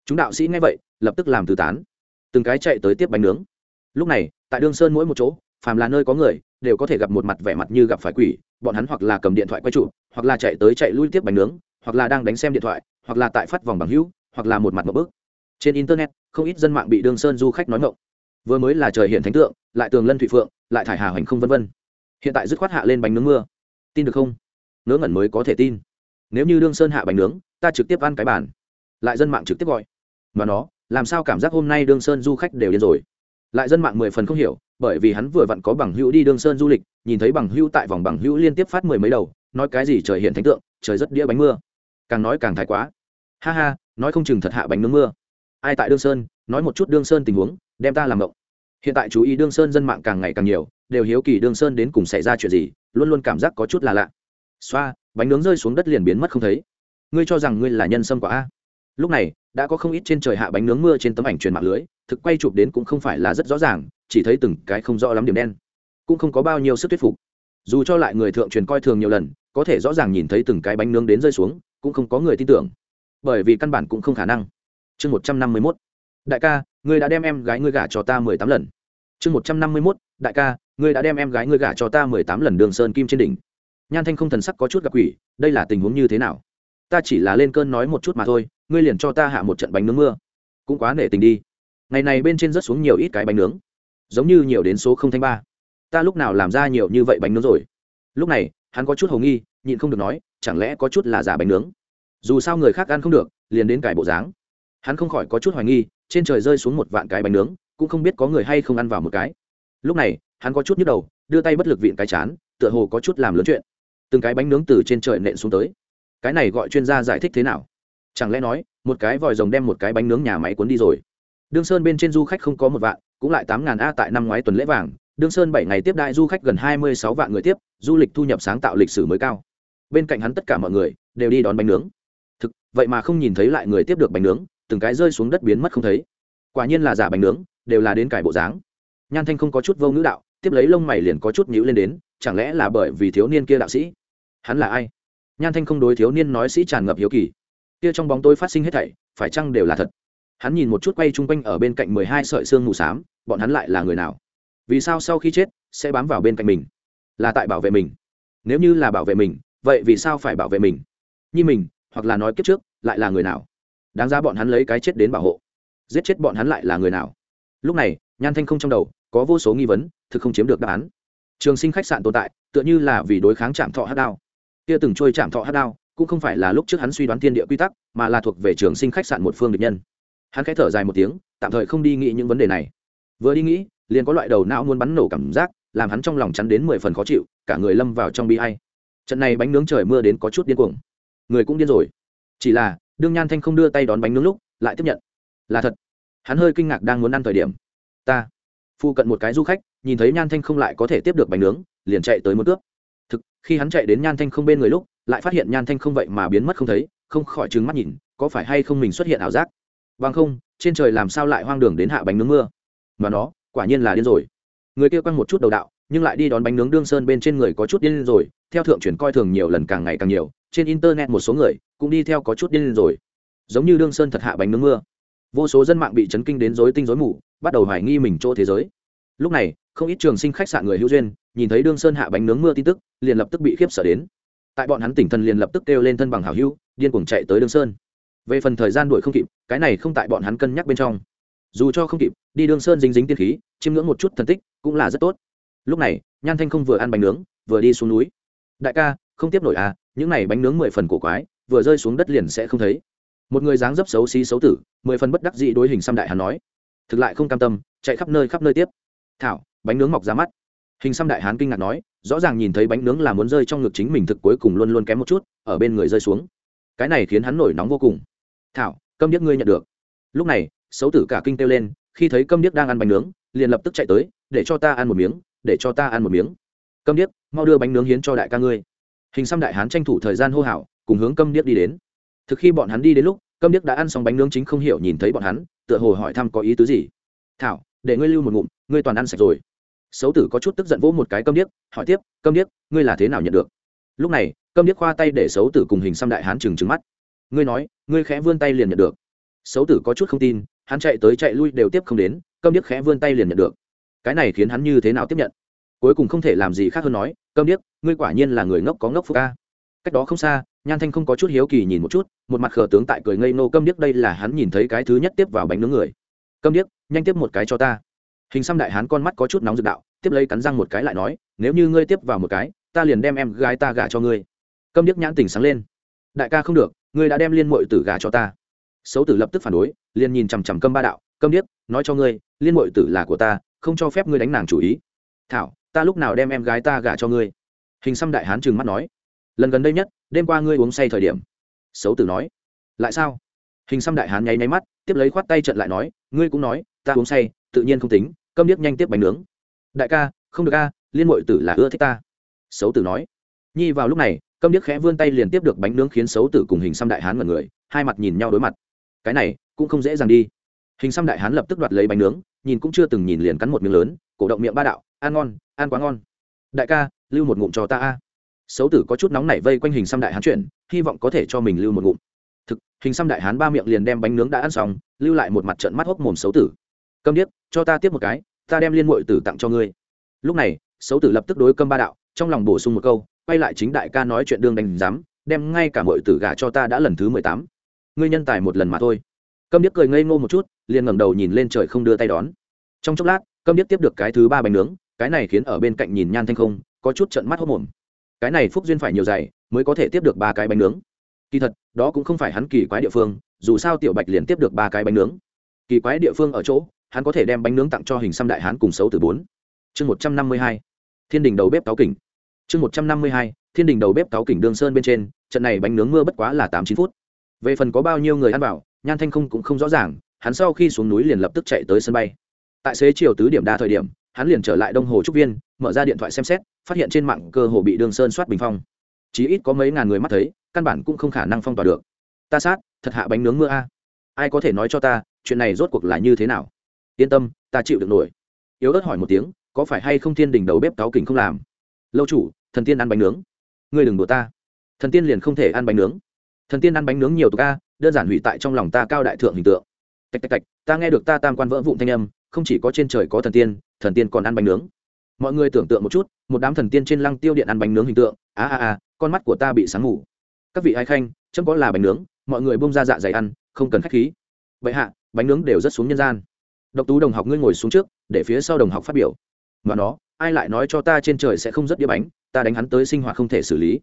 Chúng đạo sĩ nghe vậy, lập tức làm từ tán. Từng cái chạy tới tiếp bánh nướng. Lúc này, tại đương sơn mỗi một chỗ, phàm là nơi có người đều có thể gặp một mặt vẻ mặt như gặp phải quỷ, bọn hắn hoặc là cầm điện thoại quay trụ, hoặc là chạy tới chạy lui tiếp bánh nướng, hoặc là đang đánh xem điện thoại, hoặc là tại phát vòng bằng hữu, hoặc là một mặt một bước. Trên internet, không ít dân mạng bị đương sơn du khách nói ngộng vừa mới là trời hiện thánh tượng, lại tường lân thụy phượng, lại thải hà hoành không vân vân. Hiện tại dứt khoát hạ lên bánh nướng mưa. Tin được không? Ngớ ngẩn mới có thể tin. Nếu như đương sơn hạ bánh nướng, ta trực tiếp ăn cái bàn. Lại dân mạng trực tiếp gọi. Mà nó, làm sao cảm giác hôm nay đương sơn du khách đều điên rồi? Lại dân mạng mười phần không hiểu, bởi vì hắn vừa vặn có bằng hữu đi đương sơn du lịch, nhìn thấy bằng hữu tại vòng bằng hữu liên tiếp phát mười mấy đầu, nói cái gì trời hiện thánh tượng, trời rất đĩa bánh mưa. Càng nói càng thái quá. Ha ha, nói không chừng thật hạ bánh nướng mưa. Ai tại đương sơn, nói một chút đương sơn tình huống, đem ta làm động hiện tại chú ý đương sơn dân mạng càng ngày càng nhiều, đều hiếu kỳ đương sơn đến cùng xảy ra chuyện gì, luôn luôn cảm giác có chút là lạ. Xoa, bánh nướng rơi xuống đất liền biến mất không thấy. Ngươi cho rằng ngươi là nhân sâm quả a. Lúc này, đã có không ít trên trời hạ bánh nướng mưa trên tấm ảnh truyền mạng lưới thực quay chụp đến cũng không phải là rất rõ ràng, chỉ thấy từng cái không rõ lắm điểm đen. Cũng không có bao nhiêu sức thuyết phục. Dù cho lại người thượng truyền coi thường nhiều lần, có thể rõ ràng nhìn thấy từng cái bánh nướng đến rơi xuống, cũng không có người tin tưởng. Bởi vì căn bản cũng không khả năng. Chương một trăm năm mươi mốt. Đại ca, ngươi đã đem em gái ngươi gả cho ta mười tám lần. Chương một trăm năm mươi mốt. Đại ca, ngươi đã đem em gái ngươi gả cho ta mười tám lần đường sơn kim trên đỉnh. Nhan thanh không thần sắc có chút gặp quỷ, đây là tình huống như thế nào? Ta chỉ là lên cơn nói một chút mà thôi, ngươi liền cho ta hạ một trận bánh nướng mưa. Cũng quá nể tình đi ngày này bên trên rất xuống nhiều ít cái bánh nướng, giống như nhiều đến số không thanh ba. Ta lúc nào làm ra nhiều như vậy bánh nướng rồi? Lúc này, hắn có chút hầu nghi, nhịn không được nói, chẳng lẽ có chút là giả bánh nướng? Dù sao người khác ăn không được, liền đến cải bộ dáng. Hắn không khỏi có chút hoài nghi, trên trời rơi xuống một vạn cái bánh nướng, cũng không biết có người hay không ăn vào một cái. Lúc này, hắn có chút nhức đầu, đưa tay bất lực viện cái chán, tựa hồ có chút làm lớn chuyện. Từng cái bánh nướng từ trên trời nện xuống tới. Cái này gọi chuyên gia giải thích thế nào? Chẳng lẽ nói, một cái vòi rồng đem một cái bánh nướng nhà máy cuốn đi rồi? Đương sơn bên trên du khách không có một vạn, cũng lại tám ngàn a tại năm ngoái tuần lễ vàng. Đương sơn bảy ngày tiếp đại du khách gần hai mươi sáu vạn người tiếp, du lịch thu nhập sáng tạo lịch sử mới cao. Bên cạnh hắn tất cả mọi người đều đi đón bánh nướng. Thực, vậy mà không nhìn thấy lại người tiếp được bánh nướng, từng cái rơi xuống đất biến mất không thấy. Quả nhiên là giả bánh nướng, đều là đến cải bộ dáng. Nhan thanh không có chút vô ngữ đạo, tiếp lấy lông mày liền có chút nhữ lên đến, chẳng lẽ là bởi vì thiếu niên kia đạo sĩ? Hắn là ai? Nhan thanh không đối thiếu niên nói sĩ tràn ngập hiếu kỳ. Kia trong bóng tôi phát sinh hết thảy, phải chăng đều là thật? Hắn nhìn một chút quay chung quanh ở bên cạnh mười hai sợi xương mù s á m bọn hắn lại là người nào? Vì sao sau khi chết, sẽ bám vào bên cạnh mình? Là tại bảo vệ mình. Nếu như là bảo vệ mình, vậy vì sao phải bảo vệ mình? Như mình, hoặc là nói kiếp trước, lại là người nào? Đáng ra bọn hắn lấy cái chết đến bảo hộ. Giết chết bọn hắn lại là người nào? Lúc này, nhan thanh không trong đầu, có vô số nghi vấn, thực không chiếm được đáp án. Trường sinh khách sạn tồn tại, tựa như là vì đối kháng chạm thọ hát đao. Kia từng trôi chạm thọ hát đao, cũng không phải là lúc trước hắn suy đoán thiên địa quy tắc, mà là thuộc về trường sinh khách sạn một phương địch nhân hắn khẽ thở dài một tiếng, tạm thời không đi nghĩ những vấn đề này. Vừa đi nghĩ, liền có loại đầu não muốn bắn nổ cảm giác, làm hắn trong lòng chắn đến mười phần khó chịu, cả người lâm vào trong bi hay trận này bánh nướng trời mưa đến có chút điên cuồng. Người cũng điên rồi. Chỉ là, đương nhan thanh không đưa tay đón bánh nướng lúc, lại tiếp nhận. Là thật. Hắn hơi kinh ngạc đang muốn ăn thời điểm. Ta. Phu cận một cái du khách, nhìn thấy nhan thanh không lại có thể tiếp được bánh nướng, liền chạy tới một cướp thực, khi hắn chạy đến nhan thanh không bên người lúc, lại phát hiện nhan thanh không vậy mà biến mất không thấy, không khỏi trừng mắt nhìn, có phải hay không mình xuất hiện ảo giác vâng không, trên trời làm sao lại hoang đường đến hạ bánh nướng mưa? Mà nó, quả nhiên là điên rồi. Người kia quăng một chút đầu đạo, nhưng lại đi đón bánh nướng đương sơn bên trên người có chút điên rồi. Theo thượng chuyển coi thường nhiều lần càng ngày càng nhiều, trên internet một số người cũng đi theo có chút điên rồi. Giống như đương sơn thật hạ bánh nướng mưa. Vô số dân mạng bị chấn kinh đến rối tinh rối mù, bắt đầu hoài nghi mình chỗ thế giới. Lúc này, không ít trường sinh khách sạn người hữu duyên, nhìn thấy đương sơn hạ bánh nướng mưa tin tức, liền lập tức bị khiếp sợ đến. Tại bọn hắn tỉnh thần liền lập tức kêu lên thân bằng hảo hữu, điên cuồng chạy tới đương sơn về phần thời gian đuổi không kịp, cái này không tại bọn hắn cân nhắc bên trong. Dù cho không kịp, đi đường sơn dính dính tiên khí, chiêm ngưỡng một chút thần tích, cũng là rất tốt. Lúc này, nhan thanh không vừa ăn bánh nướng, vừa đi xuống núi. Đại ca, không tiếp nổi à những này bánh nướng mười phần cổ quái, vừa rơi xuống đất liền sẽ không thấy. Một người dáng dấp xấu xí xấu tử, mười phần bất đắc dị đối hình xăm đại hắn nói. Thực lại không cam tâm, chạy khắp nơi khắp nơi tiếp. Thảo, bánh nướng mọc ra mắt. Hình xăm đại hán kinh ngạc nói, rõ ràng nhìn thấy bánh nướng là muốn rơi trong ngực chính mình thực cuối cùng luôn luôn kém một chút, ở bên người rơi xuống. Cái này khiến hắn nổi nóng vô cùng thảo câm điếc ngươi nhận được. Lúc này, xấu tử cả kinh kêu lên, khi thấy câm điếc đang ăn bánh nướng, liền lập tức chạy tới, để cho ta ăn một miếng, để cho ta ăn một miếng. Câm điếc, mau đưa bánh nướng hiến cho đại ca ngươi. Hình xăm đại hán tranh thủ thời gian hô hào, cùng hướng câm điếc đi đến. Thực khi bọn hắn đi đến lúc câm điếc đã ăn xong bánh nướng chính không hiểu nhìn thấy bọn hắn, tựa hồ hỏi thăm có ý tứ gì. Thảo, để ngươi lưu một ngụm, ngươi toàn ăn sạch rồi. Xấu tử có chút tức giận vỗ một cái câm điếc, hỏi tiếp câm điếc, ngươi là thế nào nhận được? Lúc này câm điếc khoa tay để xấu tử cùng hình xăm đại hán trừng trừng mắt ngươi nói, ngươi khẽ vươn tay liền nhận được. Xấu tử có chút không tin, hắn chạy tới chạy lui đều tiếp không đến, câm điếc khẽ vươn tay liền nhận được. Cái này khiến hắn như thế nào tiếp nhận? Cuối cùng không thể làm gì khác hơn nói, câm điếc, ngươi quả nhiên là người ngốc có ngốc phúc ca cách đó không xa, nhan thanh không có chút hiếu kỳ nhìn một chút, một mặt khờ tướng tại cười ngây nô câm điếc, đây là hắn nhìn thấy cái thứ nhất tiếp vào bánh nướng người. Câm điếc, nhanh tiếp một cái cho ta. Hình xăm đại hán con mắt có chút nóng rực đạo, tiếp lấy cắn răng một cái lại nói, nếu như ngươi tiếp vào một cái, ta liền đem em gái ta gả cho ngươi. Câm điếc nhãn tỉnh sáng lên. Đại ca không được ngươi đã đem liên mội tử gả cho ta. Xấu tử lập tức phản đối, liền nhìn chằm chằm câm ba đạo, câm điếc, nói cho ngươi, liên mội tử là của ta, không cho phép ngươi đánh nàng chủ ý. Thảo, ta lúc nào đem em gái ta gả cho ngươi? Hình xăm đại hán trừng mắt nói, lần gần đây nhất, đêm qua ngươi uống say thời điểm. Xấu tử nói, lại sao? Hình xăm đại hán nháy nháy mắt, tiếp lấy khoát tay trận lại nói, ngươi cũng nói, ta uống say, tự nhiên không tính, câm điếc nhanh tiếp bánh nướng. Đại ca, không được ca liên mội tử là ưa thích ta. Xấu tử nói, nhi vào lúc này câm điếc khẽ vươn tay liền tiếp được bánh nướng khiến xấu tử cùng hình xăm đại hán mật người, hai mặt nhìn nhau đối mặt. Cái này, cũng không dễ dàng đi. Hình xăm đại hán lập tức đoạt lấy bánh nướng, nhìn cũng chưa từng nhìn liền cắn một miếng lớn, cổ động miệng ba đạo, ăn ngon, ăn quá ngon. Đại ca, lưu một ngụm cho ta a. Xấu tử có chút nóng nảy vây quanh hình xăm đại hán chuyển hy vọng có thể cho mình lưu một ngụm. Thực, hình xăm đại hán ba miệng liền đem bánh nướng đã ăn xong, lưu lại một mặt trận mắt hốc mồm xấu tử. Câm điếc, cho ta tiếp một cái, ta đem liên mội tử tặng cho ngươi. Lúc này, xấu tử lập tức đối câm ba đạo, trong lòng bổ sung một câu quay lại chính đại ca nói chuyện đương đánh giám, đem ngay cả mọi tử gả cho ta đã lần thứ mười tám. Ngươi nhân tài một lần mà thôi. Câm điếc cười ngây ngô một chút, liền ngẩng đầu nhìn lên trời không đưa tay đón. Trong chốc lát, câm điếc tiếp được cái thứ ba bánh nướng, cái này khiến ở bên cạnh nhìn nhan thanh không, có chút trận mắt hốc mồm cái này phúc duyên phải nhiều dày mới có thể tiếp được ba cái bánh nướng. Kỳ thật, đó cũng không phải hắn kỳ quái địa phương, dù sao tiểu bạch liền tiếp được ba cái bánh nướng. Kỳ quái địa phương ở chỗ, hắn có thể đem bánh nướng tặng cho hình xăm đại hán cùng xấu từ bốn. Chương một trăm năm mươi hai, thiên đình đầu bếp táo kỉnh chương một trăm năm mươi hai, thiên đình đầu bếp cáo kỉnh đường sơn bên trên, trận này bánh nướng mưa bất quá là tám chín phút. Về phần có bao nhiêu người ăn bảo nhan thanh không cũng không rõ ràng, hắn sau khi xuống núi liền lập tức chạy tới sân bay. Tại xế chiều tứ điểm đa thời điểm, hắn liền trở lại đông hồ trúc viên, mở ra điện thoại xem xét, phát hiện trên mạng cơ hồ bị đường sơn soát bình phong. Chí ít có mấy ngàn người mắt thấy, căn bản cũng không khả năng phong tỏa được. Ta sát, thật hạ bánh nướng mưa a. Ai có thể nói cho ta, chuyện này rốt cuộc là như thế nào? Yên tâm, ta chịu được nổi. Yếu ớt hỏi một tiếng, có phải hay không thiên đình đầu bếp cáo kỉnh không làm? Lâu chủ, thần tiên ăn bánh nướng. Ngươi đừng đùa ta. Thần tiên liền không thể ăn bánh nướng. Thần tiên ăn bánh nướng nhiều tục a, đơn giản hủy tại trong lòng ta cao đại thượng hình tượng. Tạch tạch tạch, ta nghe được ta tam quan vỡ vụn thanh âm, không chỉ có trên trời có thần tiên thần tiên còn ăn bánh nướng. Mọi người tưởng tượng một chút, một đám thần tiên trên lăng tiêu điện ăn bánh nướng hình tượng, a a a, con mắt của ta bị sáng ngủ. Các vị ai khanh, chấm có là bánh nướng, mọi người bông ra dạ dày ăn, không cần khách khí. Vậy hạ, bánh nướng đều rất xuống nhân gian. Độc tú đồng học ngươi ngồi xuống trước, để phía sau đồng học phát biểu. Mà nó ai lại nói cho ta trên trời sẽ không rất đĩa bánh, ta đánh hắn tới sinh hoạt không thể xử lý.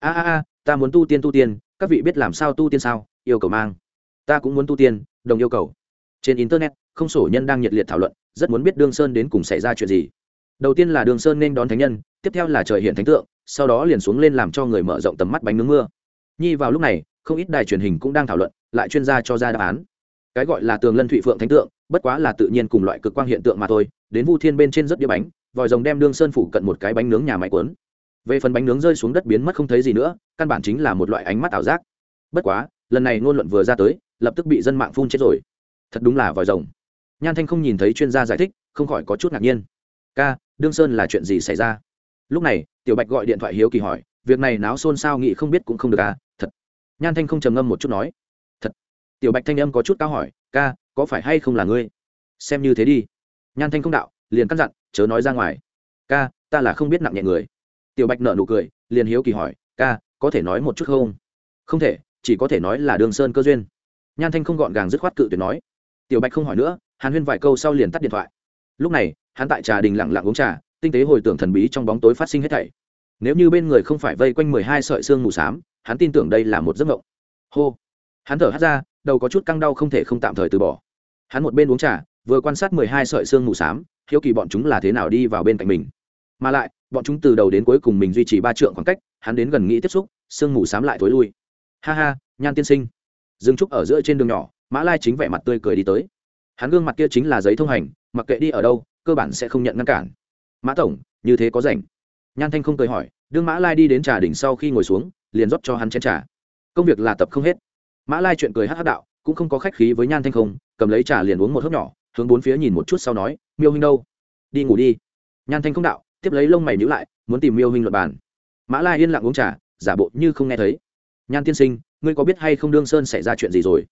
A a a, ta muốn tu tiên tu tiên, các vị biết làm sao tu tiên sao? Yêu cầu mang. Ta cũng muốn tu tiên, đồng yêu cầu. Trên internet, không sổ nhân đang nhiệt liệt thảo luận, rất muốn biết đương sơn đến cùng xảy ra chuyện gì. Đầu tiên là đường sơn nên đón thánh nhân, tiếp theo là trời hiện thánh tượng, sau đó liền xuống lên làm cho người mở rộng tầm mắt bánh nướng mưa. Nhi vào lúc này, không ít đài truyền hình cũng đang thảo luận, lại chuyên gia cho ra đáp án. Cái gọi là tường lân thụy phượng thánh tượng, bất quá là tự nhiên cùng loại cực quang hiện tượng mà thôi, đến vu thiên bên trên rất đĩa bánh vòi rồng đem đương sơn phủ cận một cái bánh nướng nhà máy quấn về phần bánh nướng rơi xuống đất biến mất không thấy gì nữa, căn bản chính là một loại ánh mắt ảo giác. Bất quá, lần này ngôn luận vừa ra tới, lập tức bị dân mạng phun chết rồi. Thật đúng là vòi rồng. Nhan thanh không nhìn thấy chuyên gia giải thích, không khỏi có chút ngạc nhiên. Ca, đương sơn là chuyện gì xảy ra? Lúc này, tiểu bạch gọi điện thoại hiếu kỳ hỏi, việc này náo xôn xao nghị không biết cũng không được à? Thật. Nhan thanh không trầm ngâm một chút nói, thật. Tiểu bạch thanh âm có chút cao hỏi, ca, có phải hay không là ngươi? Xem như thế đi. Nhan thanh không đạo liền căn dặn, chớ nói ra ngoài. Ca, ta là không biết nặng nhẹ người. Tiểu bạch nợ nụ cười, liền hiếu kỳ hỏi, ca, có thể nói một chút không? Không thể, chỉ có thể nói là đường sơn cơ duyên. Nhan thanh không gọn gàng dứt khoát cự tuyệt nói. Tiểu bạch không hỏi nữa, hàn huyên vài câu sau liền tắt điện thoại. Lúc này, hắn tại trà đình lặng lặng uống trà, tinh tế hồi tưởng thần bí trong bóng tối phát sinh hết thảy. Nếu như bên người không phải vây quanh mười hai sợi xương mù s á m hắn tin tưởng đây là một giấc mộng. Hô. Hắn thở hắt ra, đầu có chút căng đau không thể không tạm thời từ bỏ. Hắn một bên uống trà, vừa quan sát mười hai sợi xương mù s á m hiếu kỳ bọn chúng là thế nào đi vào bên cạnh mình. Mà lại, bọn chúng từ đầu đến cuối cùng mình duy trì ba trượng khoảng cách, hắn đến gần nghĩ tiếp xúc, sương mù xám lại thối lui. Ha ha, nhan tiên sinh. Dương trúc ở giữa trên đường nhỏ, mã lai chính vẻ mặt tươi cười đi tới. Hắn gương mặt kia chính là giấy thông hành, mặc kệ đi ở đâu, cơ bản sẽ không nhận ngăn cản. Mã tổng, như thế có rảnh? Nhan thanh không cười hỏi, đương mã lai đi đến trà đỉnh sau khi ngồi xuống, liền rót cho hắn chén trà. Công việc là tập không hết. Mã lai chuyện cười hát hát đạo, cũng không có khách khí với nhan thanh không, cầm lấy trà liền uống một hớp nhỏ hướng bốn phía nhìn một chút sau nói, miêu huynh đâu? Đi ngủ đi. Nhan thanh không đạo, tiếp lấy lông mày nhữ lại, muốn tìm miêu huynh luật bàn. Mã lai yên lặng uống trà, giả bộ như không nghe thấy. Nhan tiên sinh, ngươi có biết hay không đương sơn xảy ra chuyện gì rồi?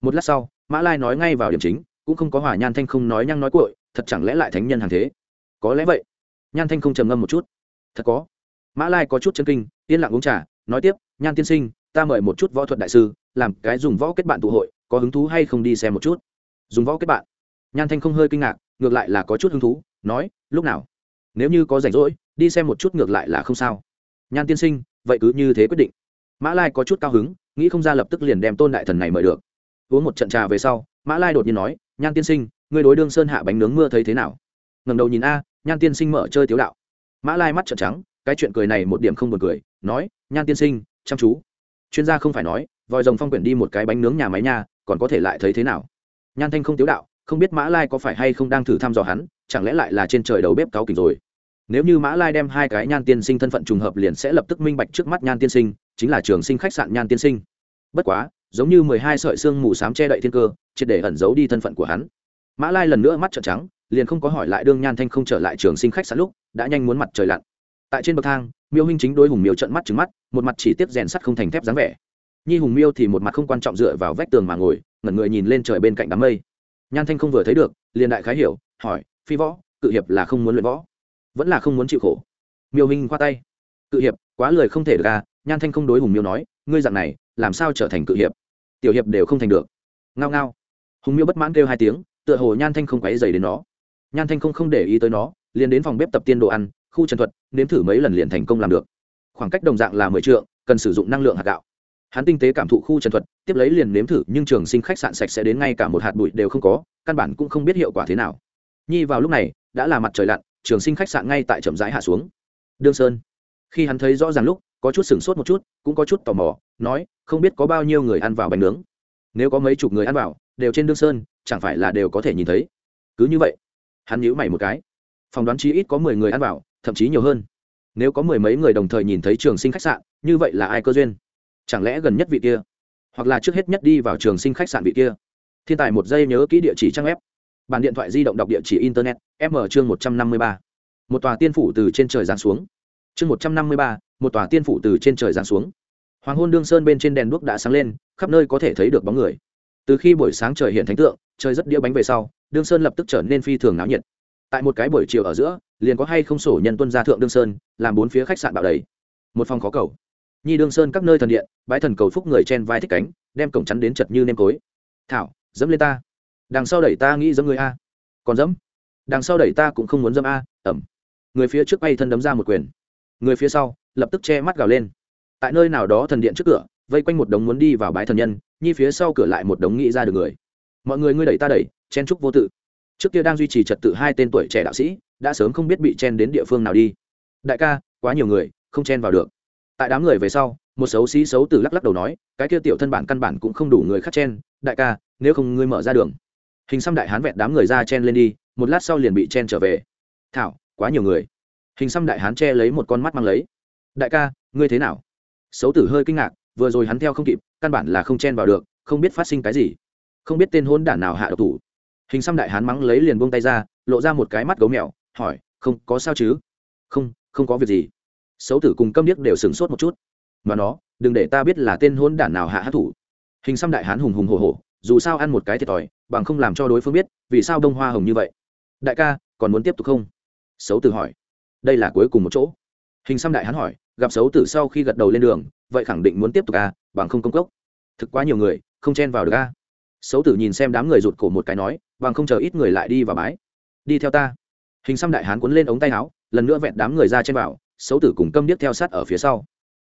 Một lát sau, mã lai nói ngay vào điểm chính, cũng không có hỏa nhan thanh không nói nhăng nói cội thật chẳng lẽ lại thánh nhân hàng thế? Có lẽ vậy. Nhan thanh không trầm ngâm một chút. Thật có. Mã lai có chút chân kinh, yên lặng uống trà, nói tiếp, nhan tiên sinh, ta mời một chút võ thuật đại sư, làm cái dùng võ kết bạn tụ hội, có hứng thú hay không đi xem một chút? Dùng võ kết bạn? Nhan thanh không hơi kinh ngạc, ngược lại là có chút hứng thú, nói, lúc nào? Nếu như có rảnh rỗi, đi xem một chút ngược lại là không sao. Nhan tiên sinh, vậy cứ như thế quyết định. Mã lai có chút cao hứng, nghĩ không ra lập tức liền đem tôn đại thần này mời được. Uống một trận trà về sau, mã lai đột nhiên nói, nhan tiên sinh ngươi đối đương sơn hạ bánh nướng mưa thấy thế nào? Ngầm đầu nhìn a, nhan tiên sinh mở chơi tiếu đạo. Mã lai mắt trợn trắng, cái chuyện cười này một điểm không buồn cười, nói, nhan tiên sinh, chăm chú. Chuyên gia không phải nói, vòi rồng phong quyển đi một cái bánh nướng nhà máy nha, còn có thể lại thấy thế nào? Nhan thanh không tiếu đạo không biết mã lai có phải hay không đang thử thăm dò hắn, chẳng lẽ lại là trên trời đầu bếp cáo kỉnh rồi? Nếu như mã lai đem hai cái nhan tiên sinh thân phận trùng hợp liền sẽ lập tức minh bạch trước mắt nhan tiên sinh, chính là trường sinh khách sạn nhan tiên sinh. Bất quá, giống như mười hai sợi xương mù s á m che đậy thiên cơ, triệt để ẩn giấu đi thân phận của hắn. Mã lai lần nữa mắt trợn trắng, liền không có hỏi lại đương nhan thanh không trở lại trường sinh khách sạn lúc, đã nhanh muốn mặt trời lặn. Tại trên bậc thang, miêu hinh chính đôi hùng miêu trận mắt trứng mắt, một mặt chỉ tiếp rèn sắt không thành thép dáng vẻ. Nhi hùng miêu thì một mặt không quan trọng dựa vào vách tường mà ngồi, ngẩn người nhìn lên trời bên cạnh đám mây nhan thanh không vừa thấy được, liền đại khái hiểu, hỏi, phi võ, cự hiệp là không muốn luyện võ, vẫn là không muốn chịu khổ? Miêu hình khoa tay, cự hiệp, quá lời không thể được à? Nhan thanh không đối hùng miêu nói, ngươi dặn này, làm sao trở thành cự hiệp? Tiểu hiệp đều không thành được. Ngao ngao. Hùng miêu bất mãn kêu hai tiếng, tựa hồ nhan thanh không quáy dày đến nó. Nhan thanh không không để ý tới nó, liền đến phòng bếp tập tiên đồ ăn, khu trần thuật, nếm thử mấy lần liền thành công làm được. Khoảng cách đồng dạng là mười triệu cần sử dụng năng lượng hạt gạo hắn tinh tế cảm thụ khu trần thuật, tiếp lấy liền nếm thử, nhưng trường sinh khách sạn sạch sẽ đến ngay cả một hạt bụi đều không có, căn bản cũng không biết hiệu quả thế nào. Nhi vào lúc này, đã là mặt trời lặn, trường sinh khách sạn ngay tại trầm rãi hạ xuống. Đương sơn, khi hắn thấy rõ ràng lúc, có chút sửng sốt một chút, cũng có chút tò mò, nói, không biết có bao nhiêu người ăn vào bánh nướng? Nếu có mấy chục người ăn vào, đều trên đương sơn, chẳng phải là đều có thể nhìn thấy? Cứ như vậy, hắn nhíu mày một cái. Phỏng đoán chí ít có mười người ăn vào, thậm chí nhiều hơn. Nếu có mười mấy người đồng thời nhìn thấy trường sinh khách sạn, như vậy là ai cơ duyên? Chẳng lẽ gần nhất vị kia? Hoặc là trước hết nhất đi vào trường sinh khách sạn vị kia? Thiên tài một giây nhớ kỹ địa chỉ trang web. Bàn điện thoại di động đọc địa chỉ internet, m chương một trăm năm mươi ba. Một tòa tiên phủ từ trên trời giáng xuống. Chương một trăm năm mươi ba, một tòa tiên phủ từ trên trời giáng xuống. Hoàng hôn đương sơn bên trên đèn đuốc đã sáng lên, khắp nơi có thể thấy được bóng người. Từ khi buổi sáng trời hiện thánh tượng, trời rất đĩa bánh về sau, đương sơn lập tức trở nên phi thường náo nhiệt. Tại một cái buổi chiều ở giữa, liền có hay không sổ nhân tuân ra thượng đương sơn, làm bốn phía khách sạn bạo đầy. Một phòng khó cầu nhi đương sơn các nơi thần điện bãi thần cầu phúc người chen vai thích cánh, đem cổng chắn đến chật như nêm cối. Thảo, dẫm lên ta. Đằng sau đẩy ta nghĩ dẫm người a. Còn dẫm? Đằng sau đẩy ta cũng không muốn dẫm a, ẩm. Người phía trước bay thân đấm ra một quyền. Người phía sau, lập tức che mắt gào lên. Tại nơi nào đó thần điện trước cửa, vây quanh một đống muốn đi vào bái thần nhân, nhi phía sau cửa lại một đống nghĩ ra được người. Mọi người ngươi đẩy ta đẩy, chen trúc vô tự. Trước kia đang duy trì trật tự hai tên tuổi trẻ đạo sĩ, đã sớm không biết bị chen đến địa phương nào đi. Đại ca, quá nhiều người, không chen vào được tại đám người về sau, một xấu xí xấu từ lắc lắc đầu nói, cái kia tiểu thân bản căn bản cũng không đủ người khắc chen, đại ca, nếu không ngươi mở ra đường. Hình xăm đại hán vẹn đám người ra chen lên đi, một lát sau liền bị chen trở về. Thảo, quá nhiều người. Hình xăm đại hán che lấy một con mắt mang lấy. Đại ca, ngươi thế nào? Xấu tử hơi kinh ngạc, vừa rồi hắn theo không kịp, căn bản là không chen vào được, không biết phát sinh cái gì. Không biết tên hôn đản nào hạ độc thủ. Hình xăm đại hán mắng lấy liền buông tay ra, lộ ra một cái mắt gấu mèo, hỏi, không, có sao chứ? Không không có việc gì xấu tử cùng câm điếc đều sửng sốt một chút. Mà nó, đừng để ta biết là tên hôn đản nào hạ hát thủ. Hình xăm đại hán hùng hùng hồ hồ dù sao ăn một cái thiệt thòi, bằng không làm cho đối phương biết, vì sao đông hoa hồng như vậy. Đại ca, còn muốn tiếp tục không? Xấu tử hỏi. Đây là cuối cùng một chỗ. Hình xăm đại hán hỏi, gặp xấu tử sau khi gật đầu lên đường, vậy khẳng định muốn tiếp tục à bằng không công cốc. Thực quá nhiều người, không chen vào được à. Xấu tử nhìn xem đám người rụt cổ một cái nói, bằng không chờ ít người lại đi vào bái. Đi theo ta. Hình xăm đại hán cuốn lên ống tay áo, lần nữa vẹn đám người ra chen vào xấu tử cùng câm điếc theo sát ở phía sau.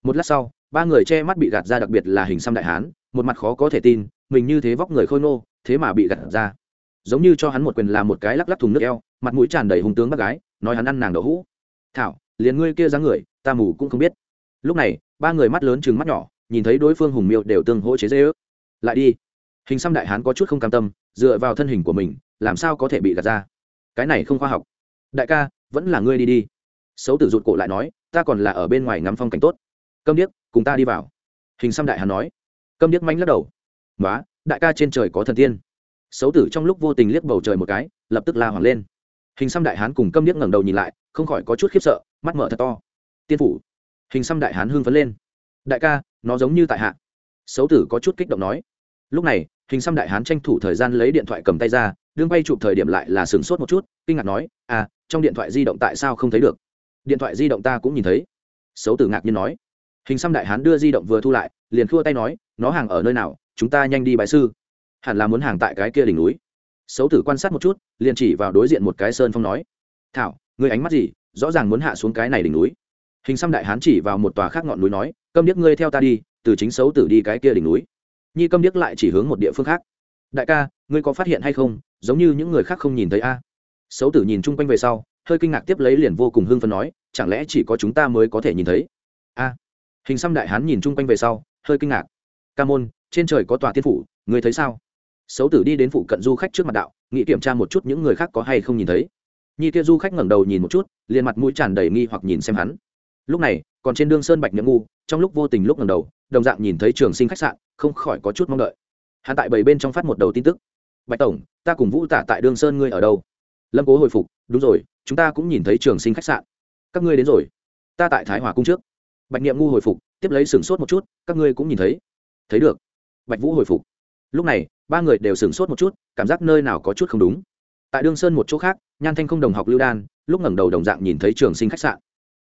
Một lát sau ba người che mắt bị gạt ra đặc biệt là hình xăm đại hán một mặt khó có thể tin mình như thế vóc người khôi nô, thế mà bị gạt ra. Giống như cho hắn một quyền làm một cái lắc lắc thùng nước eo mặt mũi tràn đầy hùng tướng bác gái nói hắn ăn nàng đậu hũ. Thảo liền ngươi kia dáng người ta mù cũng không biết. Lúc này ba người mắt lớn chừng mắt nhỏ nhìn thấy đối phương hùng miêu đều tương hỗ chế dễ ước lại đi. Hình xăm đại hán có chút không cam tâm dựa vào thân hình của mình làm sao có thể bị gạt ra? Cái này không khoa học. Đại ca vẫn là ngươi đi đi xấu tử rụt cổ lại nói, ta còn là ở bên ngoài ngắm phong cảnh tốt. Câm điếc, cùng ta đi vào. Hình xăm đại hán nói. Câm điếc manh lắc đầu. Nói đại ca trên trời có thần tiên. Xấu tử trong lúc vô tình liếc bầu trời một cái, lập tức la hoàng lên. Hình xăm đại hán cùng câm điếc ngẩng đầu nhìn lại, không khỏi có chút khiếp sợ, mắt mở thật to. Tiên phủ. Hình xăm đại hán hưng phấn lên. Đại ca, nó giống như tại hạ. Xấu tử có chút kích động nói. Lúc này, hình xăm đại hán tranh thủ thời gian lấy điện thoại cầm tay ra, đương bay chụp thời điểm lại là sửng sốt một chút, kinh ngạc nói à trong điện thoại di động tại sao không thấy được? Điện thoại di động ta cũng nhìn thấy. Xấu tử ngạc nhiên nói. Hình xăm đại hán đưa di động vừa thu lại, liền khua tay nói, nó hàng ở nơi nào? Chúng ta nhanh đi bãi sư. Hẳn là muốn hàng tại cái kia đỉnh núi. Xấu tử quan sát một chút, liền chỉ vào đối diện một cái sơn phong nói, thảo, ngươi ánh mắt gì? Rõ ràng muốn hạ xuống cái này đỉnh núi. Hình xăm đại hán chỉ vào một tòa khác ngọn núi nói, câm điếc ngươi theo ta đi, từ chính xấu tử đi cái kia đỉnh núi. Nhi câm điếc lại chỉ hướng một địa phương khác. Đại ca, ngươi có phát hiện hay không? Giống như những người khác không nhìn thấy a. À? xấu tử nhìn chung quanh về sau hơi kinh ngạc tiếp lấy liền vô cùng hưng phấn nói, chẳng lẽ chỉ có chúng ta mới có thể nhìn thấy? A. Hình xăm đại hán nhìn chung quanh về sau, hơi kinh ngạc. Ca môn, trên trời có tòa tiên phủ ngươi thấy sao? Xấu tử đi đến phụ cận du khách trước mặt đạo, nghĩ kiểm tra một chút những người khác có hay không nhìn thấy. Nhi kia du khách ngẩng đầu nhìn một chút, liền mặt mũi tràn đầy nghi hoặc nhìn xem hắn. Lúc này, còn trên đương sơn bạch nhậm ngu, trong lúc vô tình lúc ngẩng đầu, đồng dạng nhìn thấy trường sinh khách sạn, không khỏi có chút mong đợi. Hắn tại bảy bên trong phát một đầu tin tức. Bạch tổng, ta cùng vũ tả tại đương sơn ngươi ở đâu? Lâm cố hồi phục, đúng rồi, chúng ta cũng nhìn thấy trường sinh khách sạn. Các ngươi đến rồi. Ta tại thái hòa cung trước. Bạch niệm ngu hồi phục, tiếp lấy sửng sốt một chút, các ngươi cũng nhìn thấy. Thấy được. Bạch vũ hồi phục. Lúc này, ba người đều sửng sốt một chút, cảm giác nơi nào có chút không đúng. Tại đương sơn một chỗ khác, nhan thanh không đồng học lưu đan, lúc ngẩng đầu đồng dạng nhìn thấy trường sinh khách sạn.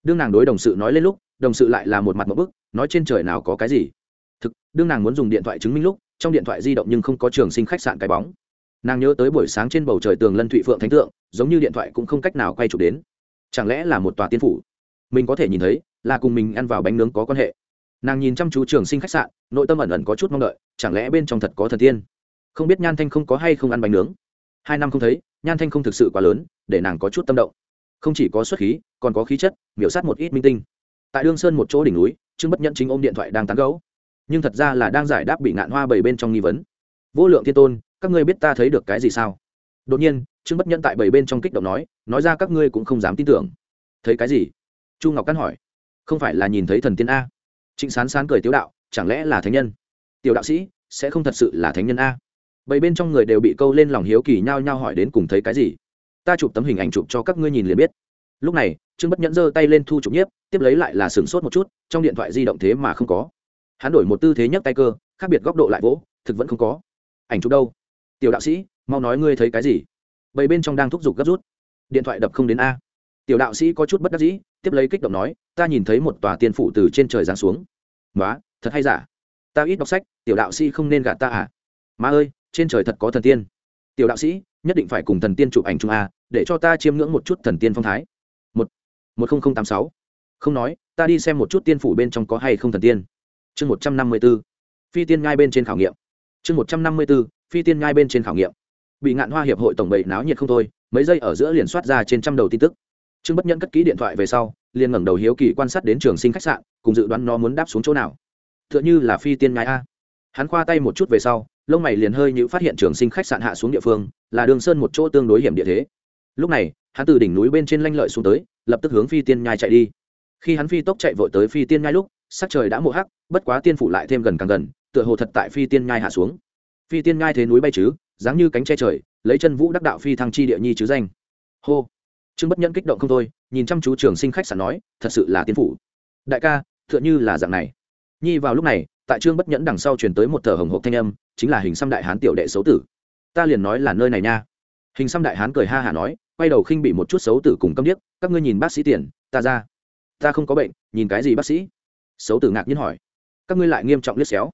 Đương nàng đối đồng sự nói lên lúc, đồng sự lại là một mặt một bức, nói trên trời nào có cái gì. Thực, đương nàng muốn dùng điện thoại chứng minh lúc, trong điện thoại di động nhưng không có trường sinh khách sạn cái bóng nàng nhớ tới buổi sáng trên bầu trời tường lân thụy phượng thánh tượng, giống như điện thoại cũng không cách nào quay chụp đến. Chẳng lẽ là một tòa tiên phủ? Mình có thể nhìn thấy là cùng mình ăn vào bánh nướng có quan hệ. Nàng nhìn chăm chú trường sinh khách sạn, nội tâm ẩn ẩn có chút mong đợi, chẳng lẽ bên trong thật có thần tiên? Không biết nhan thanh không có hay không ăn bánh nướng. Hai năm không thấy, nhan thanh không thực sự quá lớn, để nàng có chút tâm động. Không chỉ có xuất khí, còn có khí chất, miểu sát một ít minh tinh. Tại đương sơn một chỗ đỉnh núi, trương bất nhẫn chính ôm điện thoại đang tán gấu nhưng thật ra là đang giải đáp bị ngạn hoa bảy bên trong nghi vấn. Vô lượng thiên tôn các ngươi biết ta thấy được cái gì sao? Đột nhiên, trương bất nhẫn tại bảy bên trong kích động nói nói ra các ngươi cũng không dám tin tưởng. Thấy cái gì? Chu ngọc căn hỏi. Không phải là nhìn thấy thần tiên a? Trịnh sán sán cười tiếu đạo, chẳng lẽ là thánh nhân? Tiểu đạo sĩ, sẽ không thật sự là thánh nhân a? Bảy bên trong người đều bị câu lên lòng hiếu kỳ nhao nhao hỏi đến cùng thấy cái gì? Ta chụp tấm hình ảnh chụp cho các ngươi nhìn liền biết. Lúc này, trương bất nhẫn giơ tay lên thu chụp nhiếp, tiếp lấy lại là sửng sốt một chút, trong điện thoại di động thế mà không có. Hắn đổi một tư thế nhấc tay cơ, khác biệt góc độ lại vỗ, thực vẫn không có. Ảnh chụp đâu? Tiểu đạo sĩ, mau nói ngươi thấy cái gì? Bầy bên trong đang thúc giục gấp rút. Điện thoại đập không đến a. Tiểu đạo sĩ có chút bất đắc dĩ, tiếp lấy kích động nói, ta nhìn thấy một tòa tiên phủ từ trên trời giáng xuống. Má thật hay giả? Ta ít đọc sách, tiểu đạo sĩ không nên gạt ta à? Má ơi, trên trời thật có thần tiên. Tiểu đạo sĩ, nhất định phải cùng thần tiên chụp ảnh chung a, để cho ta chiêm ngưỡng một chút thần tiên phong thái. Một một nghìn tám sáu. Không nói, ta đi xem một chút tiên phủ bên trong có hay không thần tiên. Chương một trăm năm mươi b ố phi tiên ngai bên trên khảo nghiệm. Chương một trăm năm mươi b ố phi tiên ngai bên trên khảo nghiệm. Bị ngạn hoa hiệp hội tổng bậy náo nhiệt không thôi, mấy giây ở giữa liền soát ra trên trăm đầu tin tức. Trương bất nhẫn cất ký điện thoại về sau, liền ngẩng đầu hiếu kỳ quan sát đến trường sinh khách sạn, cùng dự đoán nó muốn đáp xuống chỗ nào. Tựa như là phi tiên ngai a. Hắn khoa tay một chút về sau, lông mày liền hơi như phát hiện trường sinh khách sạn hạ xuống địa phương, là đường sơn một chỗ tương đối hiểm địa thế. Lúc này, hắn từ đỉnh núi bên trên lanh lợi xuống tới, lập tức hướng phi tiên nhai chạy đi. Khi hắn phi tốc chạy vội tới phi tiên nhai lúc, sắc trời đã mộ hắc, bất quá tiên phủ lại thêm gần càng gần, tựa hồ thật tại phi tiên nhai hạ xuống phi tiên ngai thế núi bay chứ, dáng như cánh che trời, lấy chân vũ đắc đạo phi thăng chi địa nhi chứ danh. Hô. Trương bất nhẫn kích động không thôi, nhìn chăm chú trường sinh khách sạn nói, thật sự là tiên phủ. Đại ca t h ư ợ n h ư là dạng này. Nhi vào lúc này, tại trương bất nhẫn đằng sau truyền tới một thờ hồng hộp thanh âm, chính là hình xăm đại hán tiểu đệ xấu tử. Ta liền nói là nơi này nha. Hình xăm đại hán cười ha hả nói, quay đầu khinh bị một chút xấu tử cùng câm điếc, các ngươi nhìn bác sĩ tiền, ta ra. Ta không có bệnh, nhìn cái gì bác sĩ? Xấu tử ngạc nhiên hỏi, các ngươi lại nghiêm trọng liếc xéo?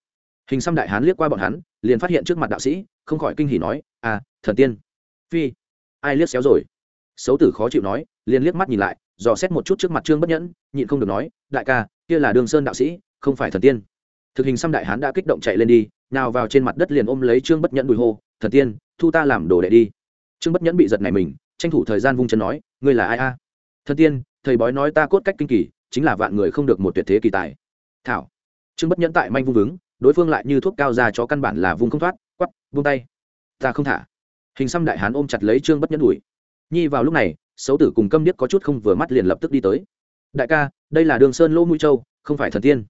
Hình xăm đại hán liếc qua bọn hắn, liền phát hiện trước mặt đạo sĩ, không khỏi kinh hỉ nói à thần tiên. Phi. Ai liếc xéo rồi? Xấu tử khó chịu nói, liền liếc mắt nhìn lại, dò xét một chút trước mặt trương bất nhẫn, nhịn không được nói, đại ca, kia là đường sơn đạo sĩ, không phải thần tiên. Thực hình xăm đại hán đã kích động chạy lên đi, nào vào trên mặt đất liền ôm lấy trương bất nhẫn đùi hô, thần tiên, thu ta làm đồ đệ đi. Trương bất nhẫn bị giật này mình, tranh thủ thời gian vung chân nói, ngươi là ai a? Thần tiên, thầy bói nói ta cốt cách kinh kỳ, chính là vạn người không được một tuyệt thế kỳ tài. Thảo. Trương bất nhẫn tại manh vung vứng đối phương lại như thuốc cao ra cho căn bản là vung không thoát, quắp, vung tay. Ta không thả. Hình xăm đại hán ôm chặt lấy trương bất nhẫn đùi nhi vào lúc này, xấu tử cùng câm điếc có chút không vừa mắt liền lập tức đi tới. Đại ca, đây là đường sơn lỗ mũi châu, không phải thần tiên.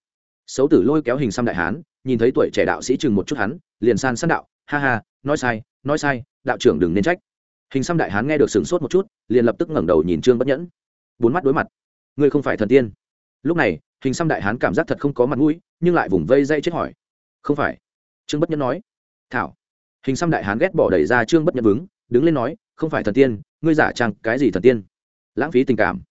Xấu tử lôi kéo hình xăm đại hán, nhìn thấy tuổi trẻ đạo sĩ chừng một chút hắn, liền san săn đạo, ha ha, nói sai nói sai, đạo trưởng đừng nên trách. Hình xăm đại hán nghe được sửng sốt một chút, liền lập tức ngẩng đầu nhìn trương bất nhẫn. Bốn mắt đối mặt. Ngươi không phải thần tiên. Lúc này, hình xăm đại hán cảm giác thật không có mặt mũi, nhưng lại vùng vây dây chết hỏi không phải. Trương bất nhẫn nói. Thảo. Hình xăm đại hán ghét bỏ đẩy ra trương bất nhẫn vướng, đứng lên nói, không phải thần tiên, ngươi giả trang cái gì thần tiên? Lãng phí tình cảm.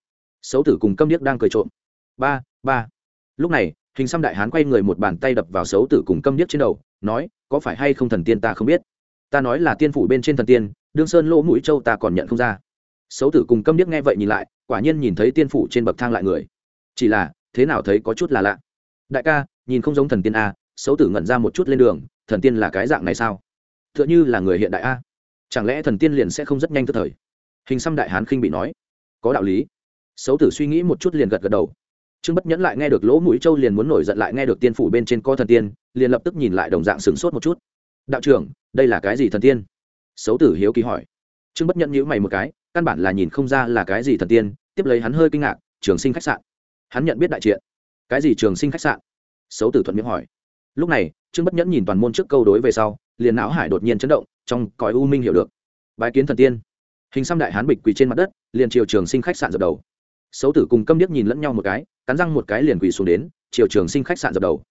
Xấu tử cùng câm điếc đang cười trộm. Ba ba. Lúc này, hình xăm đại hán quay người một bàn tay đập vào xấu tử cùng câm điếc trên đầu, nói, có phải hay không thần tiên ta không biết? Ta nói là tiên phủ bên trên thần tiên, đương sơn lỗ mũi châu ta còn nhận không ra. Xấu tử cùng câm điếc nghe vậy nhìn lại, quả nhiên nhìn thấy tiên phủ trên bậc thang lại người. Chỉ là, thế nào thấy có chút là lạ. Đại ca, nhìn không giống thần tiên a xấu tử ngẩn ra một chút lên đường, thần tiên là cái dạng này sao? T h ư ợ n h ư là người hiện đại a. Chẳng lẽ thần tiên liền sẽ không rất nhanh tức thời? Hình xăm đại hán khinh bị nói. Có đạo lý. Xấu tử suy nghĩ một chút liền gật gật đầu. Trương bất nhẫn lại nghe được lỗ mũi châu liền muốn nổi giận lại nghe được tiên phủ bên trên co thần tiên, liền lập tức nhìn lại đồng dạng sửng sốt một chút. Đạo trưởng, đây là cái gì thần tiên? Xấu tử hiếu kỳ hỏi. Trương bất nhẫn nhữ mày một cái, căn bản là nhìn không ra là cái gì thần tiên, tiếp lấy hắn hơi kinh ngạc, trường sinh khách sạn. Hắn nhận biết đại triện. Cái gì trường sinh khách sạn? Xấu tử thuận miệng hỏi lúc này, trương bất nhẫn nhìn toàn môn trước câu đối về sau, liền não hải đột nhiên chấn động, trong cõi u minh hiểu được. Bái kiến thần tiên. Hình xăm đại hán bịch quỳ trên mặt đất, liền triều trường sinh khách sạn dập đầu. Xấu tử cùng câm điếc nhìn lẫn nhau một cái, cắn răng một cái liền quỳ xuống đến, triều trường sinh khách sạn dập đầu.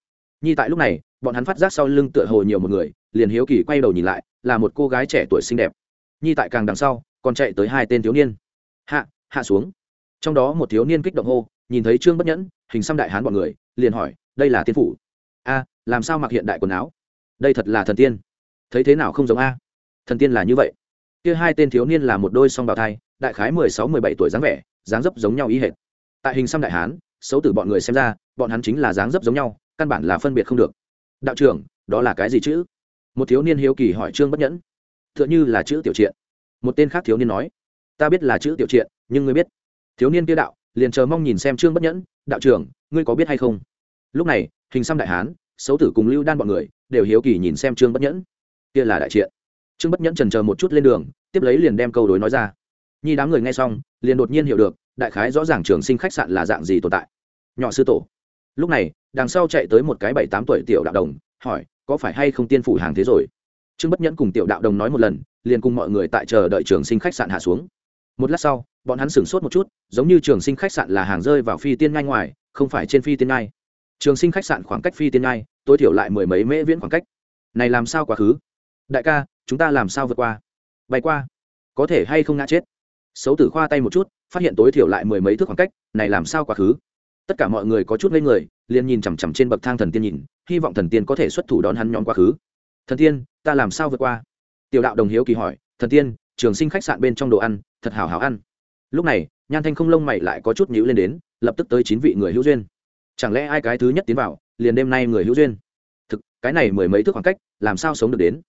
Nhi tại lúc này, bọn hắn phát giác sau lưng tựa hồ nhiều một người, liền hiếu kỳ quay đầu nhìn lại, là một cô gái trẻ tuổi xinh đẹp. Nhi tại càng đằng sau, còn chạy tới hai tên thiếu niên. Hạ hạ xuống. Trong đó một thiếu niên kích động hô, nhìn thấy trương bất nhẫn, hình xăm đại hán bọn người, liền hỏi, đây là tiên phủ? A làm sao mặc hiện đại quần áo? Đây thật là thần tiên. Thấy thế nào không giống a? Thần tiên là như vậy. Kia hai tên thiếu niên là một đôi song bào thai, đại khái mười sáu, mười bảy tuổi dáng vẻ, dáng dấp giống nhau ý hệt. Tại hình xăm đại hán, xấu từ bọn người xem ra, bọn hắn chính là dáng dấp giống nhau, căn bản là phân biệt không được. Đạo trưởng, đó là cái gì chữ? Một thiếu niên hiếu kỳ hỏi trương bất nhẫn. T h ư ợ n h ư là chữ tiểu triện. Một tên khác thiếu niên nói. Ta biết là chữ tiểu triện, nhưng ngươi biết. Thiếu niên kia đạo, liền chờ mong nhìn xem trương bất nhẫn. Đạo trưởng, ngươi có biết hay không? Lúc này, hình xăm đại hán xấu tử cùng lưu đan bọn người đều hiếu kỳ nhìn xem trương bất nhẫn kia là đại triện trương bất nhẫn trần chờ một chút lên đường tiếp lấy liền đem câu đối nói ra nhi đám người nghe xong liền đột nhiên hiểu được đại khái rõ ràng trường sinh khách sạn là dạng gì tồn tại nhỏ sư tổ lúc này đằng sau chạy tới một cái bảy tám tuổi tiểu đạo đồng hỏi có phải hay không tiên phủ hàng thế rồi trương bất nhẫn cùng tiểu đạo đồng nói một lần liền cùng mọi người tại chờ đợi trường sinh khách sạn hạ xuống một lát sau bọn hắn sửng sốt một chút giống như trường sinh khách sạn là hàng rơi vào phi tiên ngay ngoài không phải trên phi tiên ngay trường sinh khách sạn khoảng cách phi tiên ngai tối thiểu lại mười mấy mễ viễn khoảng cách. Này làm sao quá khứ? Đại ca, chúng ta làm sao vượt qua? Bay qua. Có thể hay không ngã chết? Xấu tử khoa tay một chút, phát hiện tối thiểu lại mười mấy thước khoảng cách, này làm sao quá khứ? Tất cả mọi người có chút ngây người, liền nhìn chằm chằm trên bậc thang thần tiên nhìn, hy vọng thần tiên có thể xuất thủ đón hắn nhóm quá khứ. Thần tiên, ta làm sao vượt qua? Tiểu đạo đồng hiếu kỳ hỏi, thần tiên, trường sinh khách sạn bên trong đồ ăn, thật hào hào ăn. Lúc này, nhan thanh không lông mày lại có chút nhữ lên đến, lập tức tới chín vị người hữu duyên chẳng lẽ ai cái thứ nhất tiến vào, liền đêm nay người hữu duyên? Thực, cái này mười mấy thước khoảng cách, làm sao sống được đến?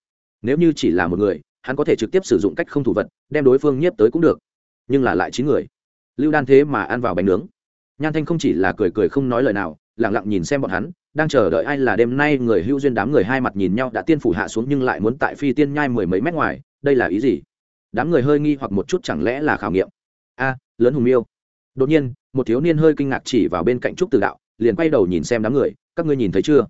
Nếu như chỉ là một người, hắn có thể trực tiếp sử dụng cách không thủ vật, đem đối phương nhiếp tới cũng được. Nhưng là lại chín người. Lưu đan thế mà ăn vào bánh nướng. Nhan thanh không chỉ là cười cười không nói lời nào lẳng lặng nhìn xem bọn hắn, đang chờ đợi ai là đêm nay người hữu duyên đám người hai mặt nhìn nhau đã tiên phủ hạ xuống nhưng lại muốn tại phi tiên nhai mười mấy mét ngoài, đây là ý gì? Đám người hơi nghi hoặc một chút chẳng lẽ là khảo nghiệm? A, lớn hùng miêu. Đột nhiên, một thiếu niên hơi kinh ngạc chỉ vào bên cạnh trúc tử đạo liền quay đầu nhìn xem đám người, các ngươi nhìn thấy chưa?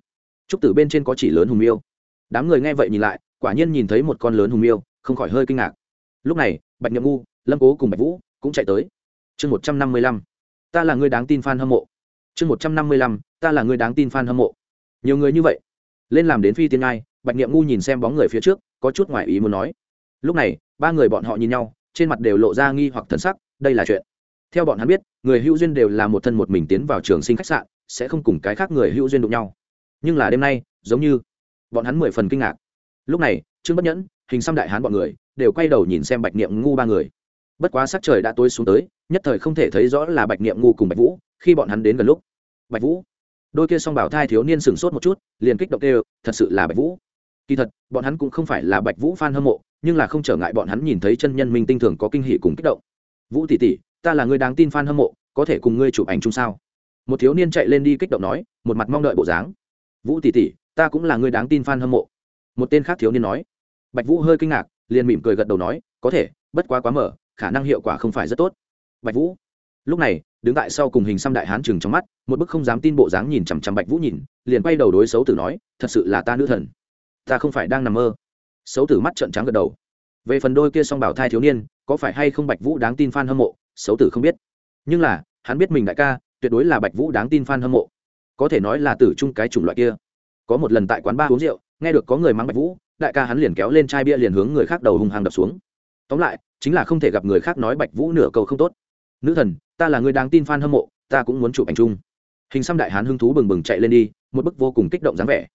Trúc tử bên trên có chỉ lớn hùng miêu. Đám người nghe vậy nhìn lại, quả nhiên nhìn thấy một con lớn hùng miêu, không khỏi hơi kinh ngạc. Lúc này, bạch nhậm ngu, lâm cố cùng bạch vũ cũng chạy tới. Chương một trăm năm mươi lăm, ta là người đáng tin f a n hâm mộ. Chương một trăm năm mươi lăm, ta là người đáng tin f a n hâm mộ. Nhiều người như vậy, lên làm đến phi tiên ngai, bạch nhậm ngu nhìn xem bóng người phía trước, có chút ngoại ý muốn nói. Lúc này, ba người bọn họ nhìn nhau, trên mặt đều lộ ra nghi hoặc thân sắc, đây là chuyện. Theo bọn hắn biết, người hữu duyên đều là một thân một mình tiến vào trường sinh khách sạn sẽ không cùng cái khác người hữu duyên đụng nhau. Nhưng là đêm nay, giống như bọn hắn mười phần kinh ngạc. Lúc này, trương bất nhẫn, hình xăm đại hán bọn người, đều quay đầu nhìn xem bạch niệm ngu ba người. Bất quá sắc trời đã tối xuống tới, nhất thời không thể thấy rõ là bạch niệm ngu cùng bạch vũ, khi bọn hắn đến gần lúc. Bạch vũ. Đôi kia song bảo thai thiếu niên sửng sốt một chút, liền kích động kêu, thật sự là bạch vũ. Kỳ thật, bọn hắn cũng không phải là bạch vũ f a n hâm mộ, nhưng là không trở ngại bọn hắn nhìn thấy chân nhân minh tinh thường có kinh hỷ cùng kích động. Vũ tỷ tỷ, ta là người đáng tin f a n hâm mộ, có thể cùng ngươi chụp ảnh chung sao? Một thiếu niên chạy lên đi kích động nói, một mặt mong đợi bộ dáng. Vũ tỷ tỷ, ta cũng là người đáng tin f a n hâm mộ. Một tên khác thiếu niên nói. Bạch vũ hơi kinh ngạc, liền mỉm cười gật đầu nói, có thể, bất quá quá mở, khả năng hiệu quả không phải rất tốt. Bạch vũ. Lúc này, đứng tại sau cùng hình xăm đại hán chừng trong mắt, một bức không dám tin bộ dáng nhìn chằm chằm bạch vũ nhìn, liền quay đầu đối xấu tử nói, thật sự là ta nữ thần. Ta không phải đang nằm mơ. Xấu tử mắt trợn trắng gật đầu. Về phần đôi kia song bảo thai thiếu niên, có phải hay không bạch vũ đáng tin f a n hâm mộ? Xấu tử không biết. Nhưng là, hắn biết mình đại ca tuyệt đối là bạch vũ đáng tin f a n hâm mộ. Có thể nói là tử chung cái chủng loại kia. Có một lần tại quán ba uống rượu, nghe được có người mắng bạch vũ, đại ca hắn liền kéo lên chai bia liền hướng người khác đầu hung hăng đập xuống. Tóm lại, chính là không thể gặp người khác nói bạch vũ nửa câu không tốt. Nữ thần, ta là người đáng tin f a n hâm mộ, ta cũng muốn chụp ảnh chung. Hình xăm đại hán hưng thú bừng bừng chạy lên đi, một bức vô cùng kích động dáng vẻ.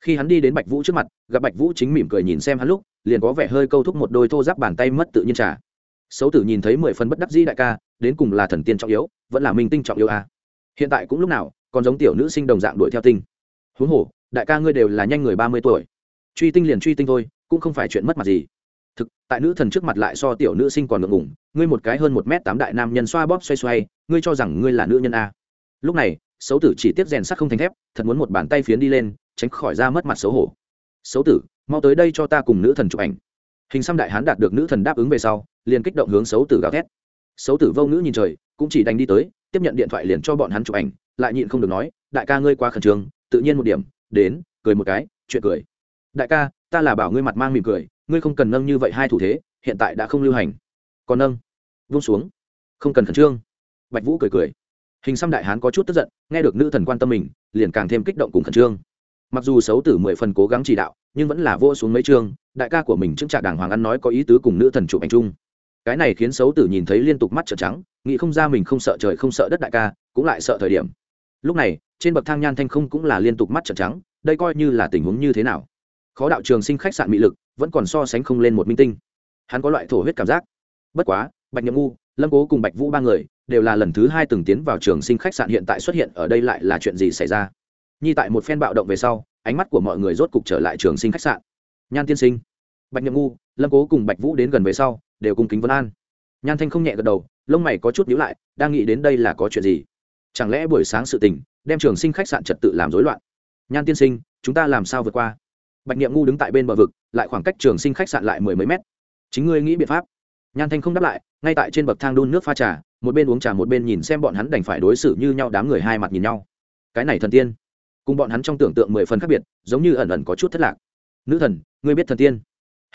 Khi hắn đi đến bạch vũ trước mặt, gặp bạch vũ chính mỉm cười nhìn xem hắn lúc, liền có vẻ hơi câu thúc một đôi thô giáp bàn tay mất tự nhiên trả xấu tử nhìn thấy mười phần bất đắc dĩ đại ca, đến cùng là thần tiên trọng yếu, vẫn là minh tinh trọng yếu à hiện tại cũng lúc nào, còn giống tiểu nữ sinh đồng dạng đuổi theo tinh. Huống hồ, đại ca ngươi đều là nhanh người ba mươi tuổi. Truy tinh liền truy tinh thôi, cũng không phải chuyện mất mặt gì. Thực, tại nữ thần trước mặt lại so tiểu nữ sinh còn ngượng ngủng ngươi một cái hơn một m tám đại nam nhân xoa bóp xoay xoay, ngươi cho rằng ngươi là nữ nhân a? Lúc này, xấu tử chỉ tiếp rèn sắt không thành thép, thật muốn một bàn tay phiến đi lên, tránh khỏi ra mất mặt xấu hổ. Xấu tử, mau tới đây cho ta cùng nữ thần chụp ảnh. Hình xăm đại hán đạt được nữ thần đáp ứng về sau, liền kích động hướng xấu tử gào thét. Xấu tử vô ngữ nhìn trời, cũng chỉ đành đi tới tiếp nhận điện thoại liền cho bọn hắn chụp ảnh, lại nhịn không được nói, đại ca ngươi quá khẩn trương, tự nhiên một điểm, đến, cười một cái, chuyện cười. Đại ca, ta là bảo ngươi mặt mang mỉm cười, ngươi không cần nâng như vậy hai thủ thế, hiện tại đã không lưu hành. Còn nâng? Vung xuống. Không cần khẩn trương. Bạch vũ cười cười. Hình xăm đại hán có chút tức giận, nghe được nữ thần quan tâm mình, liền càng thêm kích động cùng khẩn trương. Mặc dù xấu tử mười phần cố gắng chỉ đạo, nhưng vẫn là vô xuống mấy chương đại ca của mình chứng trả đàng hoàng ăn nói có ý tứ cùng nữ thần chụp ảnh chung cái này khiến xấu tử nhìn thấy liên tục mắt trợn trắng, nghĩ không ra mình không sợ trời không sợ đất đại ca, cũng lại sợ thời điểm. Lúc này, trên bậc thang nhan thanh không cũng là liên tục mắt trợn trắng, đây coi như là tình huống như thế nào. Khó đạo trường sinh khách sạn mỹ lực, vẫn còn so sánh không lên một minh tinh. Hắn có loại thổ huyết cảm giác. Bất quá, bạch nhậm ngu lâm cố cùng bạch vũ ba người, đều là lần thứ hai từng tiến vào trường sinh khách sạn hiện tại xuất hiện ở đây lại là chuyện gì xảy ra? Nhi tại một phen bạo động về sau, ánh mắt của mọi người rốt cục trở lại trường sinh khách sạn. Nhan tiên sinh, bạch nhậm ngu lâm cố cùng bạch vũ đến gần về sau đều cùng kính vân an. Nhan thanh không nhẹ gật đầu, lông mày có chút nhíu lại, đang nghĩ đến đây là có chuyện gì. Chẳng lẽ buổi sáng sự tình, đem trường sinh khách sạn trật tự làm rối loạn? Nhan tiên sinh, chúng ta làm sao vượt qua? Bạch niệm ngu đứng tại bên bờ vực, lại khoảng cách trường sinh khách sạn lại mười mấy mét. Chính ngươi nghĩ biện pháp. Nhan thanh không đáp lại, ngay tại trên bậc thang đun nước pha trà, một bên uống trà một bên nhìn xem bọn hắn đành phải đối xử như nhau đám người hai mặt nhìn nhau. Cái này thần tiên, cùng bọn hắn trong tưởng tượng mười phần khác biệt, giống như ẩn ẩn có chút thất lạc. Nữ thần, ngươi biết thần tiên?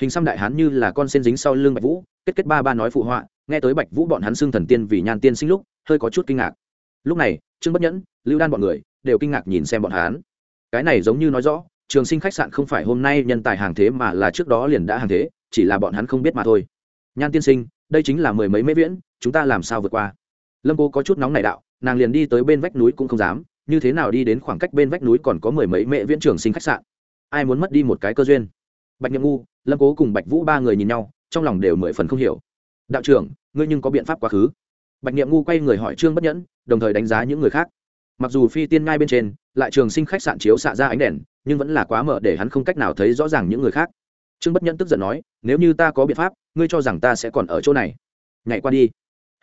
Hình xăm đại hán như là con sen dính sau lưng bạch vũ, kết kết ba ba nói phụ họa, nghe tới bạch vũ bọn hắn xưng thần tiên vì nhan tiên sinh lúc, hơi có chút kinh ngạc. Lúc này, trương bất nhẫn, lưu đan bọn người đều kinh ngạc nhìn xem bọn hắn. Cái này giống như nói rõ, trường sinh khách sạn không phải hôm nay nhân tài hàng thế mà là trước đó liền đã hàng thế, chỉ là bọn hắn không biết mà thôi. Nhan tiên sinh, đây chính là mười mấy mễ viễn, chúng ta làm sao vượt qua? Lâm cô có chút nóng này đạo, nàng liền đi tới bên vách núi cũng không dám, như thế nào đi đến khoảng cách bên vách núi còn có mười mấy mễ viễn trường sinh khách sạn? Ai muốn mất đi một cái cơ duyên? Bạch nhậm ngu lâm cố cùng bạch vũ ba người nhìn nhau trong lòng đều mười phần không hiểu đạo trưởng ngươi nhưng có biện pháp quá khứ bạch niệm ngu quay người hỏi trương bất nhẫn đồng thời đánh giá những người khác mặc dù phi tiên ngay bên trên lại trường sinh khách sạn chiếu xạ ra ánh đèn nhưng vẫn là quá mở để hắn không cách nào thấy rõ ràng những người khác trương bất nhẫn tức giận nói nếu như ta có biện pháp ngươi cho rằng ta sẽ còn ở chỗ này nhảy qua đi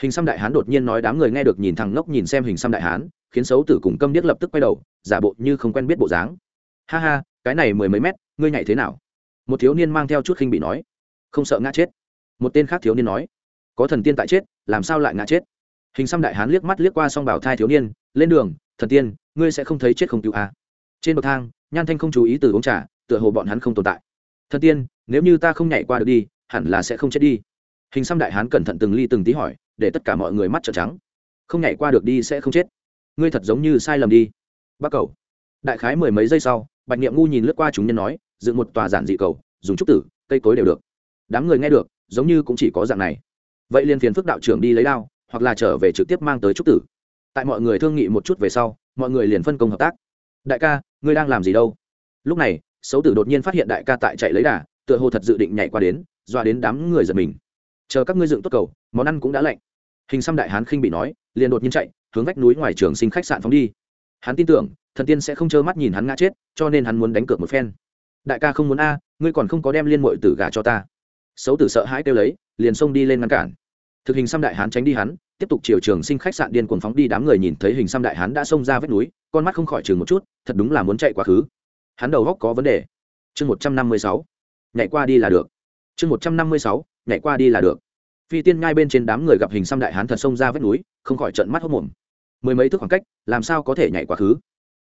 hình xăm đại hán đột nhiên nói đám người nghe được nhìn thằng ngốc nhìn xem hình xăm đại hán khiến xấu tử cùng câm điếc lập tức quay đầu giả bộ như không quen biết bộ dáng ha ha cái này mười mấy mét ngươi nhảy thế nào một thiếu niên mang theo chút khinh bị nói, không sợ ngã chết. Một tên khác thiếu niên nói, có thần tiên tại chết, làm sao lại ngã chết? Hình xăm đại hán liếc mắt liếc qua s o n g bảo thai thiếu niên, lên đường, thần tiên, ngươi sẽ không thấy chết không cứu à. trên bậc thang, nhan thanh không chú ý từ uống trà, tựa hồ bọn hắn không tồn tại. Thần tiên, nếu như ta không nhảy qua được đi, hẳn là sẽ không chết đi. Hình xăm đại hán cẩn thận từng ly từng tí hỏi, để tất cả mọi người mắt trợn trắng. Không nhảy qua được đi sẽ không chết. Ngươi thật giống như sai lầm đi. Bắc cầu. Đại khái mười mấy giây sau, bạch niệm ngu nhìn lướt qua chúng nhân nói dựng một tòa giản dị cầu, dùng trúc tử, cây cối đều được. Đám người nghe được, giống như cũng chỉ có dạng này. Vậy liền phiền phước đạo trưởng đi lấy đao, hoặc là trở về trực tiếp mang tới trúc tử. Tại mọi người thương nghị một chút về sau, mọi người liền phân công hợp tác. Đại ca, ngươi đang làm gì đâu? Lúc này, xấu tử đột nhiên phát hiện đại ca tại chạy lấy đà, tựa hồ thật dự định nhảy qua đến doa đến đám người giật mình. Chờ các ngươi dựng tốt cầu, món ăn cũng đã lạnh. Hình xăm đại hán khinh bị nói, liền đột nhiên chạy, hướng vách núi ngoài trường sinh khách sạn phóng đi. Hắn tin tưởng, thần tiên sẽ không trơ mắt nhìn hắn ngã chết, cho nên hắn muốn đánh cược một phen đại ca không muốn a, ngươi còn không có đem liên mội tử gà cho ta. Xấu tử sợ hãi kêu lấy, liền xông đi lên ngăn cản. Thực hình xăm đại hán tránh đi hắn, tiếp tục chiều trường sinh khách sạn điên cuồng phóng đi đám người nhìn thấy hình xăm đại hán đã xông ra vách núi, con mắt không khỏi chừng một chút, thật đúng là muốn chạy quá khứ. Hắn đầu góc có vấn đề. Chương một trăm năm mươi sáu, nhảy qua đi là được. Chương một trăm năm mươi sáu, nhảy qua đi là được. Phi tiên ngay bên trên đám người gặp hình xăm đại hán thật xông ra vách núi, không khỏi trận mắt hốc mồm. Mười mấy thước khoảng cách, làm sao có thể nhảy quá khứ?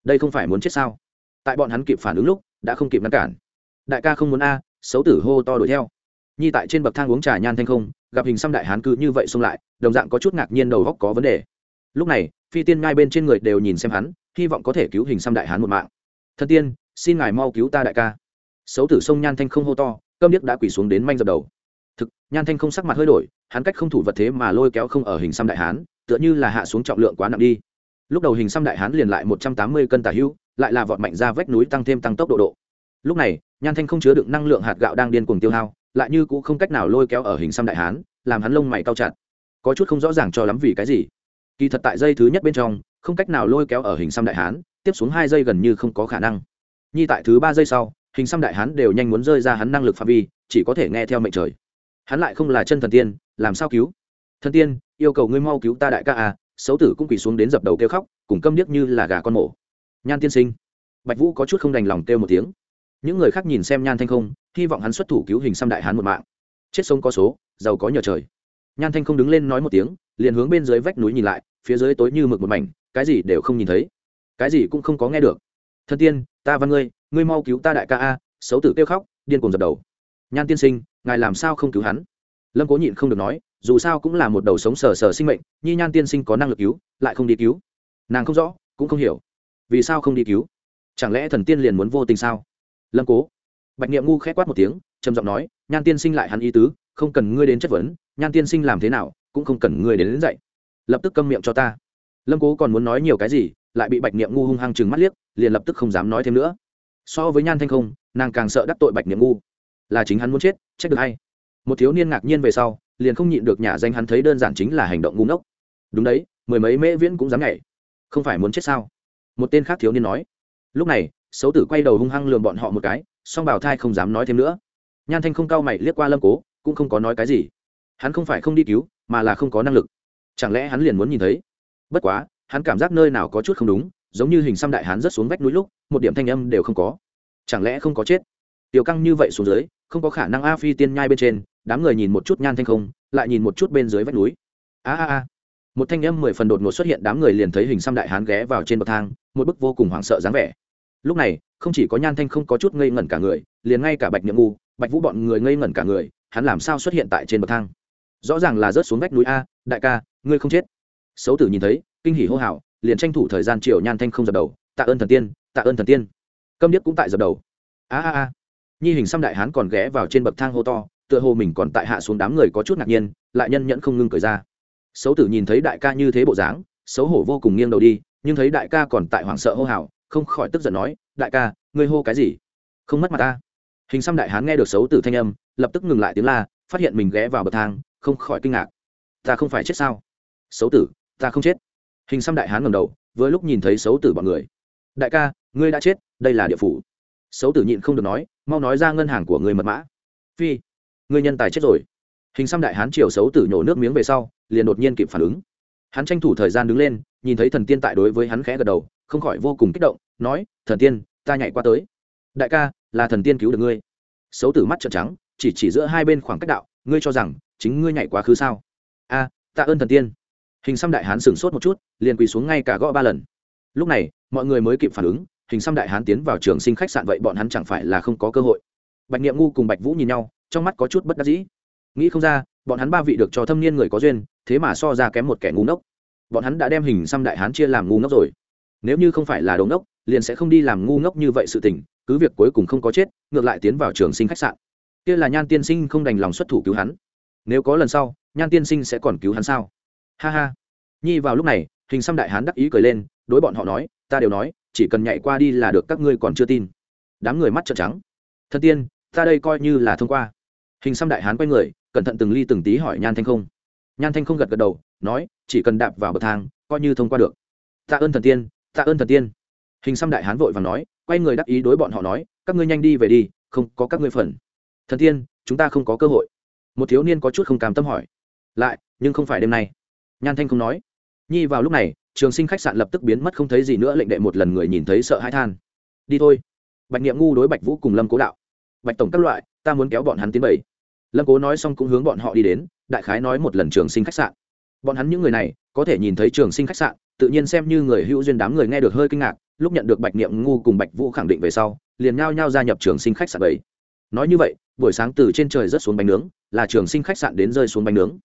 Đây không phải muốn chết sao? Tại bọn hắn kịp phản ứng lúc đã không kịp ngăn cản. Đại ca không muốn a, xấu tử hô to đuổi theo. Nhi tại trên bậc thang uống trà nhan thanh không, gặp hình xăm đại hán cư như vậy xông lại, đồng dạng có chút ngạc nhiên đầu góc có vấn đề. Lúc này, phi tiên ngay bên trên người đều nhìn xem hắn, hy vọng có thể cứu hình xăm đại hán một mạng. Thân tiên, xin ngài mau cứu ta đại ca. Xấu tử sông nhan thanh không hô to, cơm điếc đã quỳ xuống đến manh dập đầu. Thực, nhan thanh không sắc mặt hơi đổi, hắn cách không thủ vật thế mà lôi kéo không ở hình xăm đại hán, tựa như là hạ xuống trọng lượng quá nặng đi. Lúc đầu hình xăm đại hán liền lại một trăm tám mươi cân tả hữu lại là vọt mạnh ra vách núi tăng thêm tăng tốc độ độ. Lúc này, nhan thanh không chứa đựng năng lượng hạt gạo đang điên cuồng tiêu hao, lại như cũng không cách nào lôi kéo ở hình xăm đại hán, làm hắn lông mày cao chặt. Có chút không rõ ràng cho lắm vì cái gì. Kỳ thật tại dây thứ nhất bên trong, không cách nào lôi kéo ở hình xăm đại hán, tiếp xuống hai giây gần như không có khả năng. Nhi tại thứ ba giây sau, hình xăm đại hán đều nhanh muốn rơi ra hắn năng lực phạm vi, chỉ có thể nghe theo mệnh trời. Hắn lại không là chân thần tiên, làm sao cứu? Thần tiên, yêu cầu ngươi mau cứu ta đại ca à xấu tử cũng quỳ xuống đến dập đầu kêu khóc, cùng câm điếc như là gà con mổ nhan tiên sinh. Bạch vũ có chút không đành lòng kêu một tiếng. Những người khác nhìn xem nhan thanh không, hy vọng hắn xuất thủ cứu hình xăm đại hán một mạng. Chết sống có số, giàu có nhờ trời. Nhan thanh không đứng lên nói một tiếng, liền hướng bên dưới vách núi nhìn lại, phía dưới tối như mực một mảnh, cái gì đều không nhìn thấy. Cái gì cũng không có nghe được. Thân tiên, ta văn ngươi ngươi mau cứu ta đại ca a, xấu tử kêu khóc, điên cuồng dập đầu. Nhan tiên sinh, ngài làm sao không cứu hắn? Lâm cố nhịn không được nói, dù sao cũng là một đầu sống sờ sờ sinh mệnh, nhi nhan tiên sinh có năng lực cứu, lại không đi cứu. Nàng không rõ, cũng không hiểu vì sao không đi cứu? Chẳng lẽ thần tiên liền muốn vô tình sao? Lâm cố. Bạch niệm ngu k h ẽ quát một tiếng trầm giọng nói nhan tiên sinh lại hắn ý tứ không cần ngươi đến chất vấn nhan tiên sinh làm thế nào cũng không cần ngươi đến, đến dậy lập tức câm miệng cho ta. Lâm cố còn muốn nói nhiều cái gì lại bị bạch niệm ngu hung hăng chừng mắt liếc liền lập tức không dám nói thêm nữa. So với nhan thanh không nàng càng sợ đắc tội bạch niệm ngu. Là chính hắn muốn chết trách được hay? Một thiếu niên ngạc nhiên về sau liền không nhịn được nhà danh hắn thấy đơn giản chính là hành động ngu ngốc. Đúng đấy mười mấy mễ viễn cũng dám nhảy. Không phải muốn chết sao? Một tên khác thiếu niên nói. Lúc này, xấu tử quay đầu hung hăng lường bọn họ một cái, song bảo thai không dám nói thêm nữa. Nhan thanh không cao mày liếc qua lâm cố, cũng không có nói cái gì. Hắn không phải không đi cứu, mà là không có năng lực. Chẳng lẽ hắn liền muốn nhìn thấy? Bất quá, hắn cảm giác nơi nào có chút không đúng, giống như hình xăm đại hắn rớt xuống vách núi lúc, một điểm thanh âm đều không có. Chẳng lẽ không có chết? Tiểu căng như vậy xuống dưới, không có khả năng a phi tiên nhai bên trên, đám người nhìn một chút nhan thanh không, lại nhìn một chút bên dưới vách núi. A a a một thanh âm mười phần đột ngột xuất hiện đám người liền thấy hình xăm đại hán ghé vào trên bậc thang, một bức vô cùng hoảng sợ dáng vẻ. Lúc này, không chỉ có nhan thanh không có chút ngây ngẩn cả người, liền ngay cả bạch nhậm ngu, bạch vũ bọn người ngây ngẩn cả người, hắn làm sao xuất hiện tại trên bậc thang? Rõ ràng là rớt xuống vách núi a, đại ca, ngươi không chết. Xấu tử nhìn thấy, kinh hỉ hô hào, liền tranh thủ thời gian chiều nhan thanh không dập đầu, tạ ơn thần tiên, tạ ơn thần tiên. Câm điếc cũng tại dập đầu. A a a. Nhi hình xăm đại hán còn ghé vào trên bậc thang hô to, tựa hồ mình còn tại hạ xuống đám người có chút ngạc nhiên, lại nhân nhẫn không ngưng cười ra xấu tử nhìn thấy đại ca như thế bộ dáng, xấu hổ vô cùng nghiêng đầu đi, nhưng thấy đại ca còn tại hoảng sợ hô hào, không khỏi tức giận nói, đại ca, ngươi hô cái gì? Không mất mặt ta. Hình xăm đại hán nghe được xấu tử thanh âm, lập tức ngừng lại tiếng la, phát hiện mình ghé vào bậc thang, không khỏi kinh ngạc. Ta không phải chết sao? Xấu tử, ta không chết. Hình xăm đại hán ngầm đầu, vừa lúc nhìn thấy xấu tử bọn người. Đại ca, ngươi đã chết, đây là địa phủ. Xấu tử nhịn không được nói, mau nói ra ngân hàng của người mật mã. Phi, ngươi nhân tài chết rồi hình xăm đại hán chiều xấu tử nhổ nước miếng về sau, liền đột nhiên kịp phản ứng. Hắn tranh thủ thời gian đứng lên, nhìn thấy thần tiên tại đối với hắn khẽ gật đầu, không khỏi vô cùng kích động, nói, thần tiên, ta nhảy qua tới. Đại ca, là thần tiên cứu được ngươi. Xấu tử mắt trợn trắng, chỉ chỉ giữa hai bên khoảng cách đạo, ngươi cho rằng chính ngươi nhảy quá khứ sao? A, tạ ơn thần tiên. Hình xăm đại hán sửng sốt một chút, liền quỳ xuống ngay cả gõ ba lần. Lúc này, mọi người mới kịp phản ứng, hình xăm đại hán tiến vào trường sinh khách sạn vậy bọn hắn chẳng phải là không có cơ hội. Bạch nghiệm ngu cùng bạch vũ nhìn nhau, trong mắt có chút bất đắc dĩ nghĩ không ra, bọn hắn ba vị được cho thâm niên người có duyên, thế mà so ra kém một kẻ ngu ngốc. Bọn hắn đã đem hình xăm đại hán chia làm ngu ngốc rồi. Nếu như không phải là đồ ngốc, liền sẽ không đi làm ngu ngốc như vậy sự tình, cứ việc cuối cùng không có chết, ngược lại tiến vào trường sinh khách sạn. Kia là nhan tiên sinh không đành lòng xuất thủ cứu hắn. Nếu có lần sau, nhan tiên sinh sẽ còn cứu hắn sao? Ha ha. Nhi vào lúc này, hình xăm đại hán đắc ý cười lên, đối bọn họ nói, ta đều nói, chỉ cần nhảy qua đi là được, các ngươi còn chưa tin. Đám người mắt trợn trắng. Thân tiên, ta đây coi như là thông qua. Hình xăm đại hán quay người cẩn thận từng ly từng tí hỏi nhan thanh không. Nhan thanh không gật gật đầu, nói, chỉ cần đạp vào bậc thang, coi như thông qua được. Tạ ơn thần tiên, tạ ơn thần tiên. Hình xăm đại hán vội và nói, quay người đắc ý đối bọn họ nói, các ngươi nhanh đi về đi, không có các ngươi phần. Thần tiên, chúng ta không có cơ hội. Một thiếu niên có chút không cam tâm hỏi. Lại, nhưng không phải đêm nay. Nhan thanh không nói. Nhi vào lúc này, trường sinh khách sạn lập tức biến mất không thấy gì nữa, lệnh đệ một lần người nhìn thấy sợ hãi than. Đi thôi. Bạch nghiệm ngu đối bạch vũ cùng lâm cố đạo. Bạch tổng các loại, ta muốn kéo bọn hắn tiến bày lâm cố nói xong cũng hướng bọn họ đi đến, đại khái nói một lần trường sinh khách sạn. Bọn hắn những người này, có thể nhìn thấy trường sinh khách sạn, tự nhiên xem như người hữu duyên đám người nghe được hơi kinh ngạc, lúc nhận được bạch niệm ngu cùng bạch vũ khẳng định về sau, liền nhao nhao gia nhập trường sinh khách sạn bảy nói như vậy, buổi sáng từ trên trời rớt xuống bánh nướng, là trường sinh khách sạn đến rơi xuống bánh nướng.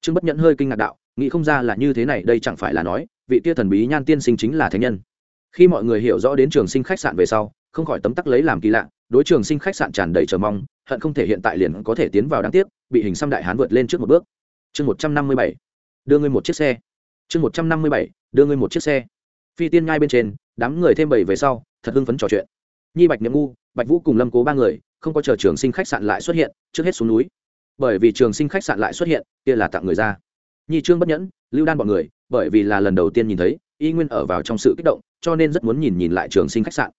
Trương bất nhẫn hơi kinh ngạc đạo, nghĩ không ra là như thế này, đây chẳng phải là nói, vị tia thần bí nhan tiên sinh chính là thánh nhân. Khi mọi người hiểu rõ đến trường sinh khách sạn về sau, không khỏi tấm tắc lấy làm kỳ lạ, đối trường sinh khách sạn tràn đầy chờ mong hận không thể hiện tại liền có thể tiến vào đáng tiếc, bị hình xăm đại hán vượt lên trước một bước. Chương một trăm năm mươi bảy. Đưa ngươi một chiếc xe. Chương một trăm năm mươi bảy. Đưa ngươi một chiếc xe. Phi tiên ngai bên trên, đám người thêm bảy về sau, thật hưng phấn trò chuyện. Nhi bạch niệm ngu, bạch vũ cùng lâm cố ba người, không có chờ trường sinh khách sạn lại xuất hiện, trước hết xuống núi. Bởi vì trường sinh khách sạn lại xuất hiện, kia là tặng người ra. Nhi trương bất nhẫn, lưu đan bọn người, bởi vì là lần đầu tiên nhìn thấy, y nguyên ở vào trong sự kích động, cho nên rất muốn nhìn nhìn lại trường sinh khách sạn.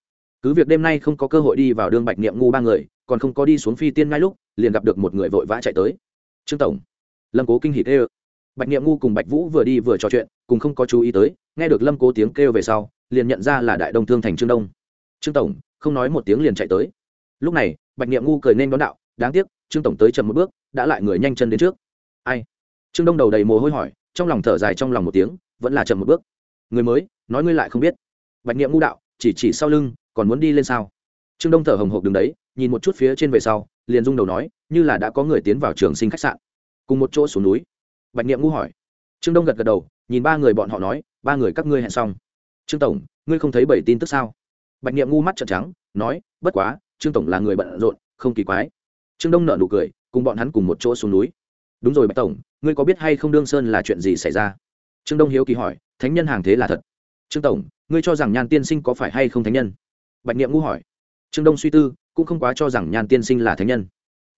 Cứ việc đêm nay không có cơ hội đi vào đường bạch niệm ngu ba người còn không có đi xuống phi tiên ngay lúc, liền gặp được một người vội vã chạy tới. Trương tổng, lâm cố kinh hỉ tê bạch niệm ngu cùng bạch vũ vừa đi vừa trò chuyện, cùng không có chú ý tới, nghe được lâm cố tiếng kêu về sau, liền nhận ra là đại đông thương thành trương đông. Trương tổng, không nói một tiếng liền chạy tới. Lúc này, bạch niệm ngu cười nên đón đạo, đáng tiếc, trương tổng tới chậm một bước, đã lại người nhanh chân đến trước. Ai? Trương đông đầu đầy mồ hôi hỏi, trong lòng thở dài trong lòng một tiếng, vẫn là chậm một bước. Người mới, nói ngươi lại không biết. Bạch niệm ngu đạo, chỉ chỉ sau lưng, còn muốn đi lên sao? Trương đông thở hồng hộc đứng đấy, nhìn một chút phía trên về sau, liền rung đầu nói, như là đã có người tiến vào trường sinh khách sạn. Cùng một chỗ xuống núi. Bạch niệm ngu hỏi. Trương đông gật gật đầu, nhìn ba người bọn họ nói, ba người các ngươi hẹn xong. Trương tổng, ngươi không thấy bảy tin tức sao? Bạch niệm ngu mắt trợn trắng, nói, bất quá, trương tổng là người bận rộn, không kỳ quái. Trương đông nợ nụ cười, cùng bọn hắn cùng một chỗ xuống núi. Đúng rồi bạch tổng, ngươi có biết hay không đương sơn là chuyện gì xảy ra? Trương đông hiếu kỳ hỏi, thánh nhân hàng thế là thật? Trương tổng, ngươi cho rằng nhan tiên sinh có phải hay không thánh nhân? Bạch niệm ngu hỏi trương đông suy tư, cũng không quá cho rằng nhan tiên sinh là thánh nhân.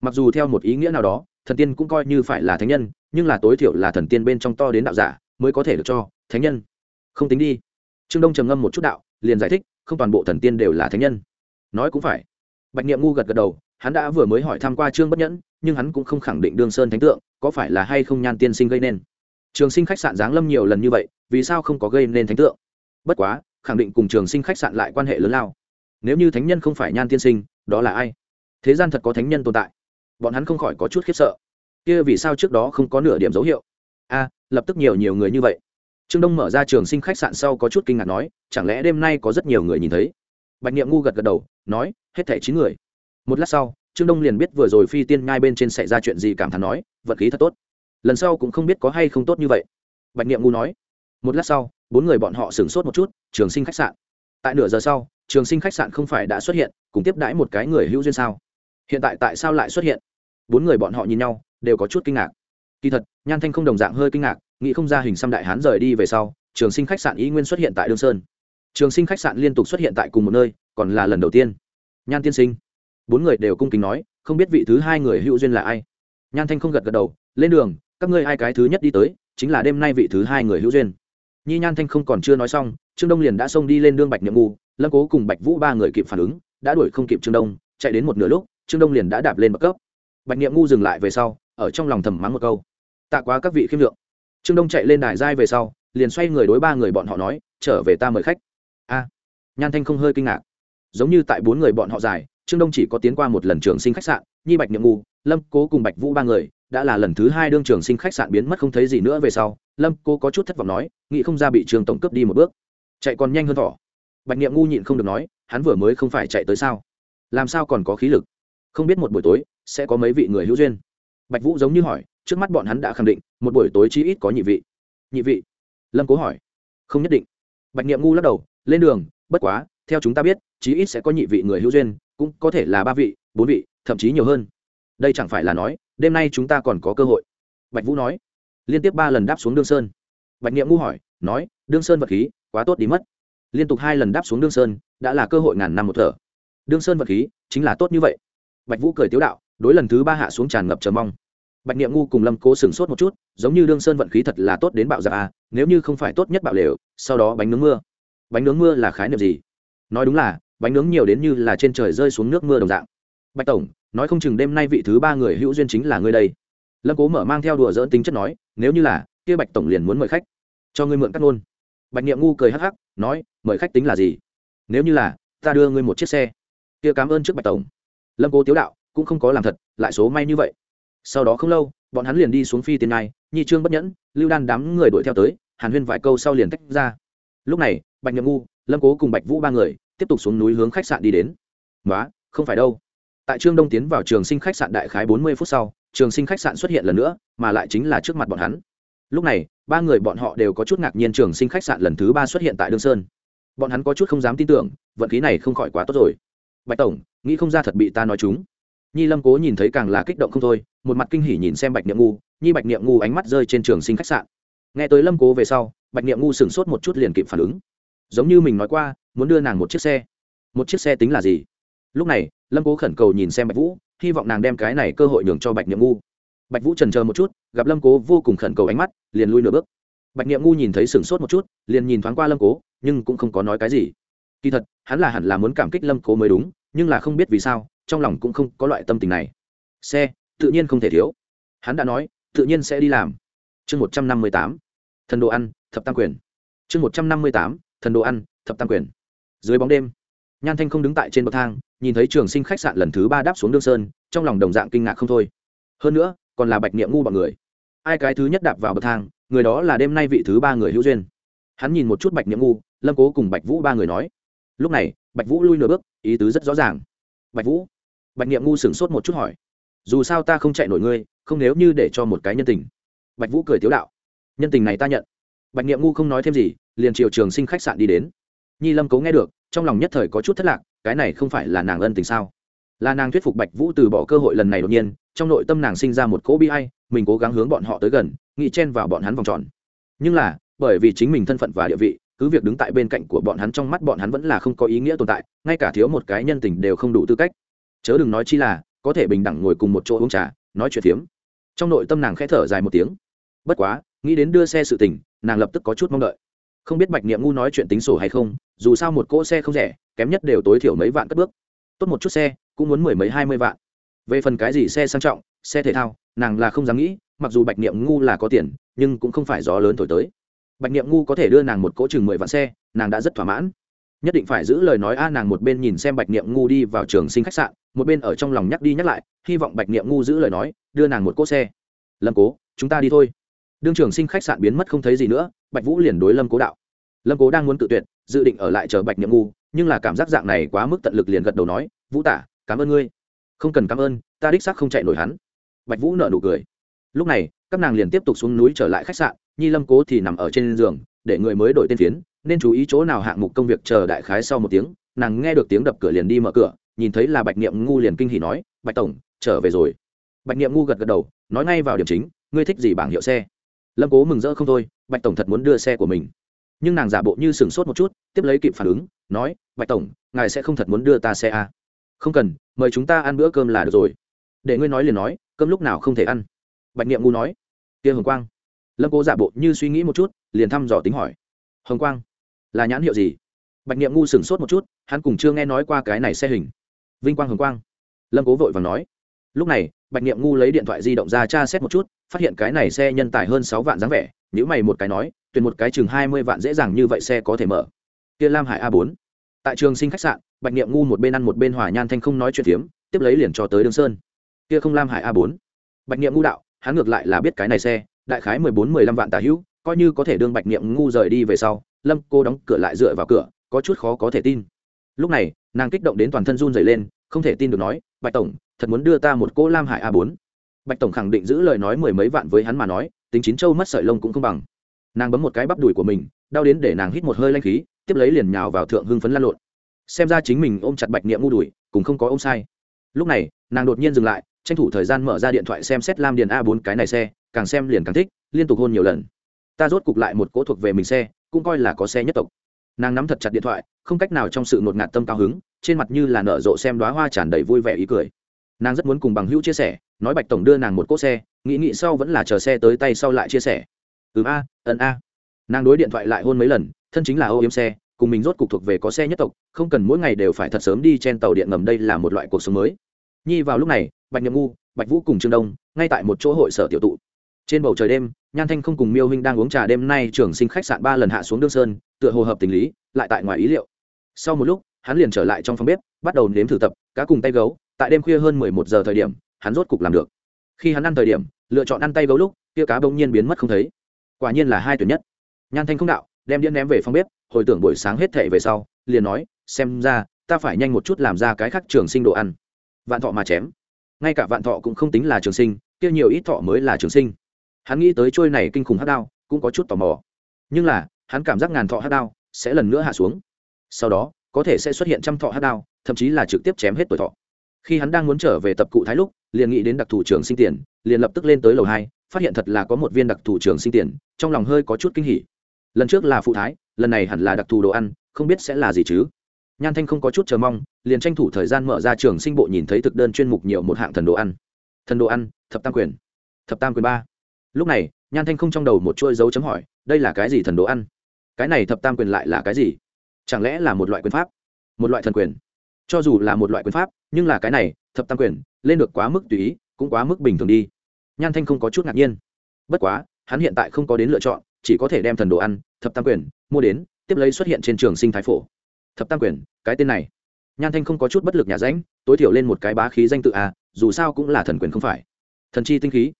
Mặc dù theo một ý nghĩa nào đó, thần tiên cũng coi như phải là thánh nhân, nhưng là tối thiểu là thần tiên bên trong to đến đạo giả mới có thể được cho thánh nhân. Không tính đi. Trương đông trầm ngâm một chút đạo, liền giải thích, không toàn bộ thần tiên đều là thánh nhân. Nói cũng phải. Bạch niệm ngu gật gật đầu, hắn đã vừa mới hỏi tham q u a trương bất nhẫn, nhưng hắn cũng không khẳng định đương sơn thánh tượng có phải là hay không nhan tiên sinh gây nên. Trường sinh khách sạn giáng lâm nhiều lần như vậy, vì sao không có gây nên thánh tượng? Bất quá, khẳng định cùng trường sinh khách sạn lại quan hệ lớn lao nếu như thánh nhân không phải nhan tiên sinh, đó là ai? Thế gian thật có thánh nhân tồn tại. Bọn hắn không khỏi có chút khiếp sợ. Kia vì sao trước đó không có nửa điểm dấu hiệu? A, lập tức nhiều nhiều người như vậy. Trương đông mở ra trường sinh khách sạn sau có chút kinh ngạc nói, chẳng lẽ đêm nay có rất nhiều người nhìn thấy? Bạch niệm ngu gật gật đầu, nói, hết thẻ chín người. Một lát sau, trương đông liền biết vừa rồi phi tiên ngai bên trên xảy ra chuyện gì cảm thán nói vật khí thật tốt. Lần sau cũng không biết có hay không tốt như vậy. Bạch niệm ngu nói. Một lát sau, bốn người bọn họ sửng sốt một chút, trường sinh khách sạn. Tại nửa giờ sau trường sinh khách sạn không phải đã xuất hiện, cùng tiếp đãi một cái người hữu duyên sao? Hiện tại tại sao lại xuất hiện? Bốn người bọn họ nhìn nhau, đều có chút kinh ngạc. Kỳ thật, nhan thanh không đồng dạng hơi kinh ngạc, nghĩ không ra hình xăm đại hán rời đi về sau, trường sinh khách sạn ý nguyên xuất hiện tại đương sơn. Trường sinh khách sạn liên tục xuất hiện tại cùng một nơi, còn là lần đầu tiên. Nhan tiên sinh. Bốn người đều cung kính nói, không biết vị thứ hai người hữu duyên là ai. Nhan thanh không gật gật đầu, lên đường, các ngươi hai cái thứ nhất đi tới, chính là đêm nay vị thứ hai người hữu duyên nhi nhan thanh không còn chưa nói xong, trương đông liền đã xông đi lên đương bạch nhậm ngu, lâm cố cùng bạch vũ ba người kịp phản ứng, đã đuổi không kịp trương đông, chạy đến một nửa lúc, trương đông liền đã đạp lên bậc cấp. Bạch nhậm ngu dừng lại về sau, ở trong lòng thầm mắng một câu. Tạ quá các vị khiêm lượng. Trương đông chạy lên đài giai về sau, liền xoay người đối ba người bọn họ nói, trở về ta mời khách. A, nhan thanh không hơi kinh ngạc. Giống như tại bốn người bọn họ dài, trương đông chỉ có tiến qua một lần trường sinh khách sạn, nhi bạch nhậm ngu, lâm cố cùng bạch vũ ba người, đã là lần thứ hai đương trường sinh khách sạn biến mất không thấy gì nữa về sau lâm cô có chút thất vọng nói, nghĩ không ra bị trường tổng cướp đi một bước. Chạy còn nhanh hơn thỏ. Bạch niệm ngu nhịn không được nói, hắn vừa mới không phải chạy tới sao? Làm sao còn có khí lực? Không biết một buổi tối, sẽ có mấy vị người hữu duyên. Bạch vũ giống như hỏi, trước mắt bọn hắn đã khẳng định, một buổi tối chí ít có nhị vị. Nhị vị? Lâm cố hỏi. Không nhất định. Bạch niệm ngu lắc đầu, lên đường, bất quá, theo chúng ta biết, chí ít sẽ có nhị vị người hữu duyên, cũng có thể là ba vị, bốn vị, thậm chí nhiều hơn. Đây chẳng phải là nói, đêm nay chúng ta còn có cơ hội. Bạch vũ nói liên tiếp ba lần đáp xuống đương sơn. Bạch niệm ngu hỏi, nói, đương sơn vật khí, quá tốt đi mất. Liên tục hai lần đáp xuống đương sơn, đã là cơ hội ngàn năm một thở. Đương sơn vật khí, chính là tốt như vậy. Bạch vũ cười tiếu đạo, đối lần thứ ba hạ xuống tràn ngập chờ mong. Bạch niệm ngu cùng lâm cố sửng sốt một chút, giống như đương sơn vận khí thật là tốt đến bạo giặc à nếu như không phải tốt nhất bạo lều, sau đó bánh nướng mưa. Bánh nướng mưa là khái niệm gì? Nói đúng là, bánh nướng nhiều đến như là trên trời rơi xuống nước mưa đồng dạng. Bạch tổng, nói không chừng đêm nay vị thứ ba người hữu duyên chính là ngươi đây lâm cố mở mang theo đùa dỡn tính chất nói, nếu như là, kia bạch tổng liền muốn mời khách, cho ngươi mượn cắt ngôn. Bạch niệm ngu cười hắc hắc, nói, mời khách tính là gì? Nếu như là, ta đưa ngươi một chiếc xe. Kia cảm ơn trước bạch tổng. Lâm cố tiếu đạo, cũng không có làm thật, lại số may như vậy. Sau đó không lâu, bọn hắn liền đi xuống phi tiền ngai, nhi trương bất nhẫn, lưu đan đám người đuổi theo tới, hàn huyên vài câu sau liền tách ra. Lúc này, bạch niệm ngu, lâm cố cùng bạch vũ ba người, tiếp tục xuống núi hướng khách sạn đi đến. Nói không phải đâu. Tại trương đông tiến vào trường sinh khách sạn đại khái bốn mươi phút sau trường sinh khách sạn xuất hiện lần nữa, mà lại chính là trước mặt bọn hắn. Lúc này, ba người bọn họ đều có chút ngạc nhiên trường sinh khách sạn lần thứ ba xuất hiện tại đương sơn. Bọn hắn có chút không dám tin tưởng, vận khí này không khỏi quá tốt rồi. Bạch tổng, nghĩ không ra thật bị ta nói chúng. Nhi lâm cố nhìn thấy càng là kích động không thôi, một mặt kinh hỉ nhìn xem bạch niệm ngu, nhi bạch niệm ngu ánh mắt rơi trên trường sinh khách sạn. Nghe tới lâm cố về sau, bạch niệm ngu sửng sốt một chút liền kịp phản ứng. Giống như mình nói qua, muốn đưa nàng một chiếc xe. Một chiếc xe tính là gì? Lúc này, lâm cố khẩn cầu nhìn xem bạch vũ hy vọng nàng đem cái này cơ hội nhường cho bạch niệm ngu. Bạch vũ trần chờ một chút, gặp lâm cố vô cùng khẩn cầu ánh mắt, liền lui nửa bước. Bạch niệm ngu nhìn thấy sửng sốt một chút, liền nhìn thoáng qua lâm cố, nhưng cũng không có nói cái gì. Kỳ thật, hắn là hẳn là muốn cảm kích lâm cố mới đúng, nhưng là không biết vì sao, trong lòng cũng không có loại tâm tình này. Xe, tự nhiên không thể thiếu. Hắn đã nói, tự nhiên sẽ đi làm. Chương một trăm năm mươi tám, thần đồ ăn, thập tam quyền. Chương một trăm năm mươi tám, thần đồ ăn, thập tam quyền. Dưới bóng đêm, nhan thanh không đứng tại trên bậc thang nhìn thấy trường sinh khách sạn lần thứ ba đáp xuống đương sơn, trong lòng đồng dạng kinh ngạc không thôi. Hơn nữa, còn là bạch niệm ngu bọn người. Ai cái thứ nhất đạp vào bậc thang, người đó là đêm nay vị thứ ba người hữu duyên. Hắn nhìn một chút bạch niệm ngu, lâm cố cùng bạch vũ ba người nói, lúc này, bạch vũ lui nửa bước, ý tứ rất rõ ràng. Bạch vũ? Bạch niệm ngu sửng sốt một chút hỏi, dù sao ta không chạy nổi ngươi, không nếu như để cho một cái nhân tình. Bạch vũ cười tiếu đạo, nhân tình này ta nhận. Bạch niệm ngu không nói thêm gì, liền chiều trường sinh khách sạn đi đến nhi lâm cố nghe được, trong lòng nhất thời có chút thất lạc, cái này không phải là nàng ân tình sao? Là nàng thuyết phục bạch vũ từ bỏ cơ hội lần này đột nhiên, trong nội tâm nàng sinh ra một cỗ bi hay mình cố gắng hướng bọn họ tới gần, nghĩ chen vào bọn hắn vòng tròn. Nhưng là, bởi vì chính mình thân phận và địa vị, cứ việc đứng tại bên cạnh của bọn hắn trong mắt bọn hắn vẫn là không có ý nghĩa tồn tại, ngay cả thiếu một cái nhân tình đều không đủ tư cách. Chớ đừng nói chi là, có thể bình đẳng ngồi cùng một chỗ uống trà, nói chuyện phiếm. Trong nội tâm nàng khẽ thở dài một tiếng. Bất quá, nghĩ đến đưa xe sự tình, nàng lập tức có chút mong đợi không biết bạch niệm ngu nói chuyện tính sổ hay không, dù sao một cỗ xe không rẻ, kém nhất đều tối thiểu mấy vạn cất bước. Tốt một chút xe, cũng muốn mười mấy hai mươi vạn. Về phần cái gì xe sang trọng, xe thể thao, nàng là không dám nghĩ, mặc dù bạch niệm ngu là có tiền, nhưng cũng không phải gió lớn thổi tới. Bạch niệm ngu có thể đưa nàng một cỗ chừng mười vạn xe, nàng đã rất thỏa mãn. Nhất định phải giữ lời nói a, nàng một bên nhìn xem bạch niệm ngu đi vào trường sinh khách sạn, một bên ở trong lòng nhắc đi nhắc lại, hy vọng bạch niệm ngu giữ lời nói, đưa nàng một cỗ xe. Lâm cố, chúng ta đi thôi đương trường sinh khách sạn biến mất không thấy gì nữa, bạch vũ liền đối lâm cố đạo. Lâm cố đang muốn tự tuyệt, dự định ở lại chờ bạch nhiệm ngu, nhưng là cảm giác dạng này quá mức tận lực liền gật đầu nói, vũ tả, cảm ơn ngươi. Không cần cảm ơn, ta đích xác không chạy nổi hắn. Bạch vũ nợ nụ cười. Lúc này, các nàng liền tiếp tục xuống núi trở lại khách sạn, nhi lâm cố thì nằm ở trên giường, để người mới đổi tên phiến, nên chú ý chỗ nào hạng mục công việc chờ đại khái sau một tiếng, nàng nghe được tiếng đập cửa liền đi mở cửa, nhìn thấy là bạch niệm ngu liền kinh hỉ nói, bạch tổng, trở về rồi. Bạch niệm ngu gật gật đầu, nói ngay vào điểm chính, ngươi thích gì bảng hiệu xe? Lâm cố mừng rỡ không thôi, bạch tổng thật muốn đưa xe của mình. Nhưng nàng giả bộ như sửng sốt một chút, tiếp lấy kịp phản ứng, nói, bạch tổng, ngài sẽ không thật muốn đưa ta xe à? không cần, mời chúng ta ăn bữa cơm là được rồi. Để ngươi nói liền nói, cơm lúc nào không thể ăn? Bạch niệm ngu nói. Kia hồng quang. Lâm cố giả bộ như suy nghĩ một chút, liền thăm dò tính hỏi. Hồng quang, là nhãn hiệu gì? Bạch niệm ngu sửng sốt một chút, hắn cùng chưa nghe nói qua cái này xe hình. Vinh quang hồng quang. Lâm cố vội và nói lúc này, bạch niệm ngu lấy điện thoại di động ra tra xét một chút, phát hiện cái này xe nhân tải hơn sáu vạn dáng vẻ nếu mày một cái nói, tuyển một cái chừng hai mươi vạn dễ dàng như vậy xe có thể mở. Kia lam hải a bốn. Tại trường sinh khách sạn, bạch niệm ngu một bên ăn một bên hòa nhan thanh không nói chuyện phiếm, tiếp lấy liền cho tới đương sơn. Kia không lam hải a bốn. Bạch niệm ngu đạo, hắn ngược lại là biết cái này xe, đại khái mười bốn, mười lăm vạn tả hữu, coi như có thể đương bạch niệm ngu rời đi về sau, lâm cô đóng cửa lại dựa vào cửa, có chút khó có thể tin. Lúc này, nàng kích động đến toàn thân run dày lên không thể tin được nói, bạch tổng, thật muốn đưa ta một cô lam hải a bốn. Bạch tổng khẳng định giữ lời nói mười mấy vạn với hắn mà nói, tính chín châu mất sợi lông cũng không bằng. Nàng bấm một cái bắp đùi của mình, đau đến để nàng hít một hơi lanh khí, tiếp lấy liền nhào vào thượng hưng phấn lăn lộn. Xem ra chính mình ôm chặt bạch niệm ngu đùi, cũng không có ôm sai. Lúc này, nàng đột nhiên dừng lại, tranh thủ thời gian mở ra điện thoại xem xét lam điền a bốn cái này xe, càng xem liền càng thích, liên tục hôn nhiều lần. Ta rốt cục lại một cỗ thuộc về mình xe, cũng coi là có xe nhất tộc. Nàng nắm thật chặt điện thoại, không cách nào trong sự ngột ngạt tâm cao hứng trên mặt như là nở rộ xem đoá hoa tràn đầy vui vẻ ý cười. Nàng rất muốn cùng bằng hữu chia sẻ, nói bạch tổng đưa nàng một cỗ xe, nghĩ nghĩ sau vẫn là chờ xe tới tay sau lại chia sẻ. Ừ a ẩn a. Nàng đối điện thoại lại hôn mấy lần, thân chính là ô yếm xe, cùng mình rốt cục thuộc về có xe nhất tộc, không cần mỗi ngày đều phải thật sớm đi trên tàu điện ngầm đây là một loại cuộc sống mới. Nhi vào lúc này, bạch nhậm ngu, bạch vũ cùng trương đông, ngay tại một chỗ hội sở tiểu tụ. Trên bầu trời đêm, nhan thanh không cùng miêu huynh đang uống trà đêm nay trưởng sinh khách sạn ba lần hạ xuống đương sơn, tựa hồ hợp tình lý, lại tại ngoài ý liệu. Sau một lúc hắn liền trở lại trong phòng bếp, bắt đầu nếm thử tập cá cùng tay gấu. Tại đêm khuya hơn mười một giờ thời điểm, hắn rốt cục làm được. Khi hắn ăn thời điểm, lựa chọn ăn tay gấu lúc, kia cá bỗng nhiên biến mất không thấy. Quả nhiên là hai tuyển nhất. Nhan thanh không đạo, đem điện ném về phòng bếp, hồi tưởng buổi sáng hết thệ về sau, liền nói, xem ra, ta phải nhanh một chút làm ra cái khác trường sinh đồ ăn. Vạn thọ mà chém. Ngay cả vạn thọ cũng không tính là trường sinh, kia nhiều ít thọ mới là trường sinh. Hắn nghĩ tới trôi này kinh khủng hát đao, cũng có chút tò mò. Nhưng là, hắn cảm giác ngàn thọ hát đao sẽ lần nữa hạ xuống. Sau đó có thể sẽ xuất hiện trăm thọ hát đao, thậm chí là trực tiếp chém hết tuổi thọ. Khi hắn đang muốn trở về tập cụ thái lúc, liền nghĩ đến đặc thủ trường sinh tiền, liền lập tức lên tới lầu hai, phát hiện thật là có một viên đặc thủ trường sinh tiền, trong lòng hơi có chút kinh hỉ. Lần trước là phụ thái, lần này hẳn là đặc thù đồ ăn, không biết sẽ là gì chứ. Nhan thanh không có chút chờ mong, liền tranh thủ thời gian mở ra trường sinh bộ nhìn thấy thực đơn chuyên mục nhiều một hạng thần đồ ăn. Thần đồ ăn, thập tam quyền. Thập tam quyền ba. Lúc này, nhan thanh không trong đầu một chuỗi dấu chấm hỏi, đây là cái gì thần đồ ăn? Cái này thập tam quyền lại là cái gì? Chẳng lẽ là một loại quyền pháp? Một loại thần quyền. Cho dù là một loại quyền pháp, nhưng là cái này, thập tam quyền, lên được quá mức tùy ý, cũng quá mức bình thường đi. Nhan thanh không có chút ngạc nhiên. Bất quá, hắn hiện tại không có đến lựa chọn, chỉ có thể đem thần đồ ăn, thập tam quyền, mua đến, tiếp lấy xuất hiện trên trường sinh thái phổ. Thập tam quyền, cái tên này. Nhan thanh không có chút bất lực nhà ránh, tối thiểu lên một cái bá khí danh tự a dù sao cũng là thần quyền không phải. Thần chi tinh khí.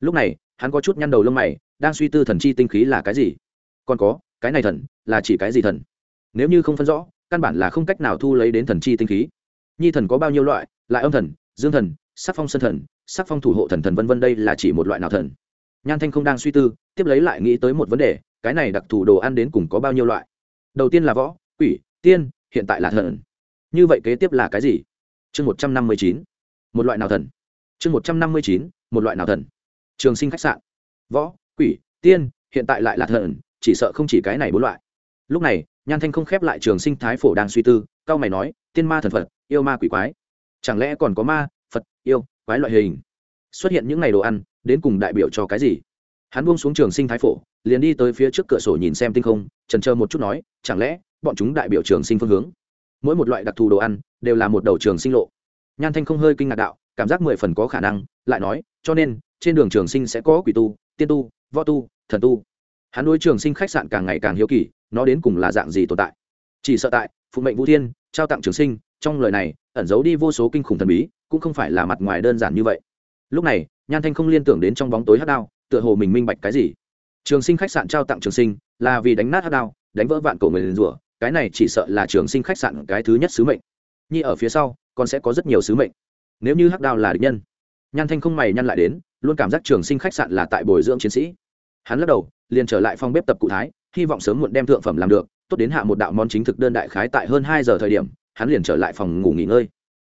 Lúc này, hắn có chút nhăn đầu lông mày, đang suy tư thần chi tinh khí là cái gì. Còn có, cái này thần, là chỉ cái gì thần? Nếu như không phân rõ, căn bản là không cách nào thu lấy đến thần chi tinh khí. Nhi thần có bao nhiêu loại, lại âm thần, dương thần, sắc phong sân thần, sắc phong thủ hộ thần thần vân vân đây là chỉ một loại nào thần? Nhan thanh không đang suy tư, tiếp lấy lại nghĩ tới một vấn đề, cái này đặc thù đồ ăn đến cùng có bao nhiêu loại? Đầu tiên là võ, quỷ, tiên, hiện tại là thần. Như vậy kế tiếp là cái gì? Chương một trăm năm mươi chín, một loại nào thần? Chương một trăm năm mươi chín, một loại nào thần? Trường sinh khách sạn. Võ, quỷ, tiên, hiện tại lại là thần, chỉ sợ không chỉ cái này bốn loại lúc này, nhan thanh không khép lại trường sinh thái phổ đang suy tư cao mày nói, tiên ma thần phật, yêu ma quỷ quái. Chẳng lẽ còn có ma, phật, yêu, quái loại hình? Xuất hiện những ngày đồ ăn, đến cùng đại biểu cho cái gì? Hắn buông xuống trường sinh thái phổ, liền đi tới phía trước cửa sổ nhìn xem tinh không, trần trơ một chút nói, chẳng lẽ, bọn chúng đại biểu trường sinh phương hướng? Mỗi một loại đặc thù đồ ăn, đều là một đầu trường sinh lộ. Nhan thanh không hơi kinh ngạc đạo, cảm giác mười phần có khả năng, lại nói, cho nên, trên đường trường sinh sẽ có quỷ tu, tiên tu, võ tu, thần tu. Hắn nuôi trường sinh khách sạn càng ngày càng hiếu kỳ nó đến cùng là dạng gì tồn tại? Chỉ sợ tại phụ mệnh vũ thiên, trao tặng trường sinh, trong lời này, ẩn giấu đi vô số kinh khủng thần bí, cũng không phải là mặt ngoài đơn giản như vậy. Lúc này, nhan thanh không liên tưởng đến trong bóng tối hát đao, tựa hồ mình minh bạch cái gì. Trường sinh khách sạn trao tặng trường sinh, là vì đánh nát hát đao, đánh vỡ vạn cổ người liền rủa, cái này chỉ sợ là trường sinh khách sạn cái thứ nhất sứ mệnh. Nhi ở phía sau, còn sẽ có rất nhiều sứ mệnh. Nếu như hắc đao là địch nhân, nhan thanh không mày nhăn lại đến, luôn cảm giác trường sinh khách sạn là tại bồi dưỡng chiến sĩ. Hắn lắc đầu, liền trở lại phòng bếp tập cụ thái hy vọng sớm muộn đem thượng phẩm làm được, tốt đến hạ một đạo món chính thực đơn đại khái tại hơn hai giờ thời điểm, hắn liền trở lại phòng ngủ nghỉ ngơi.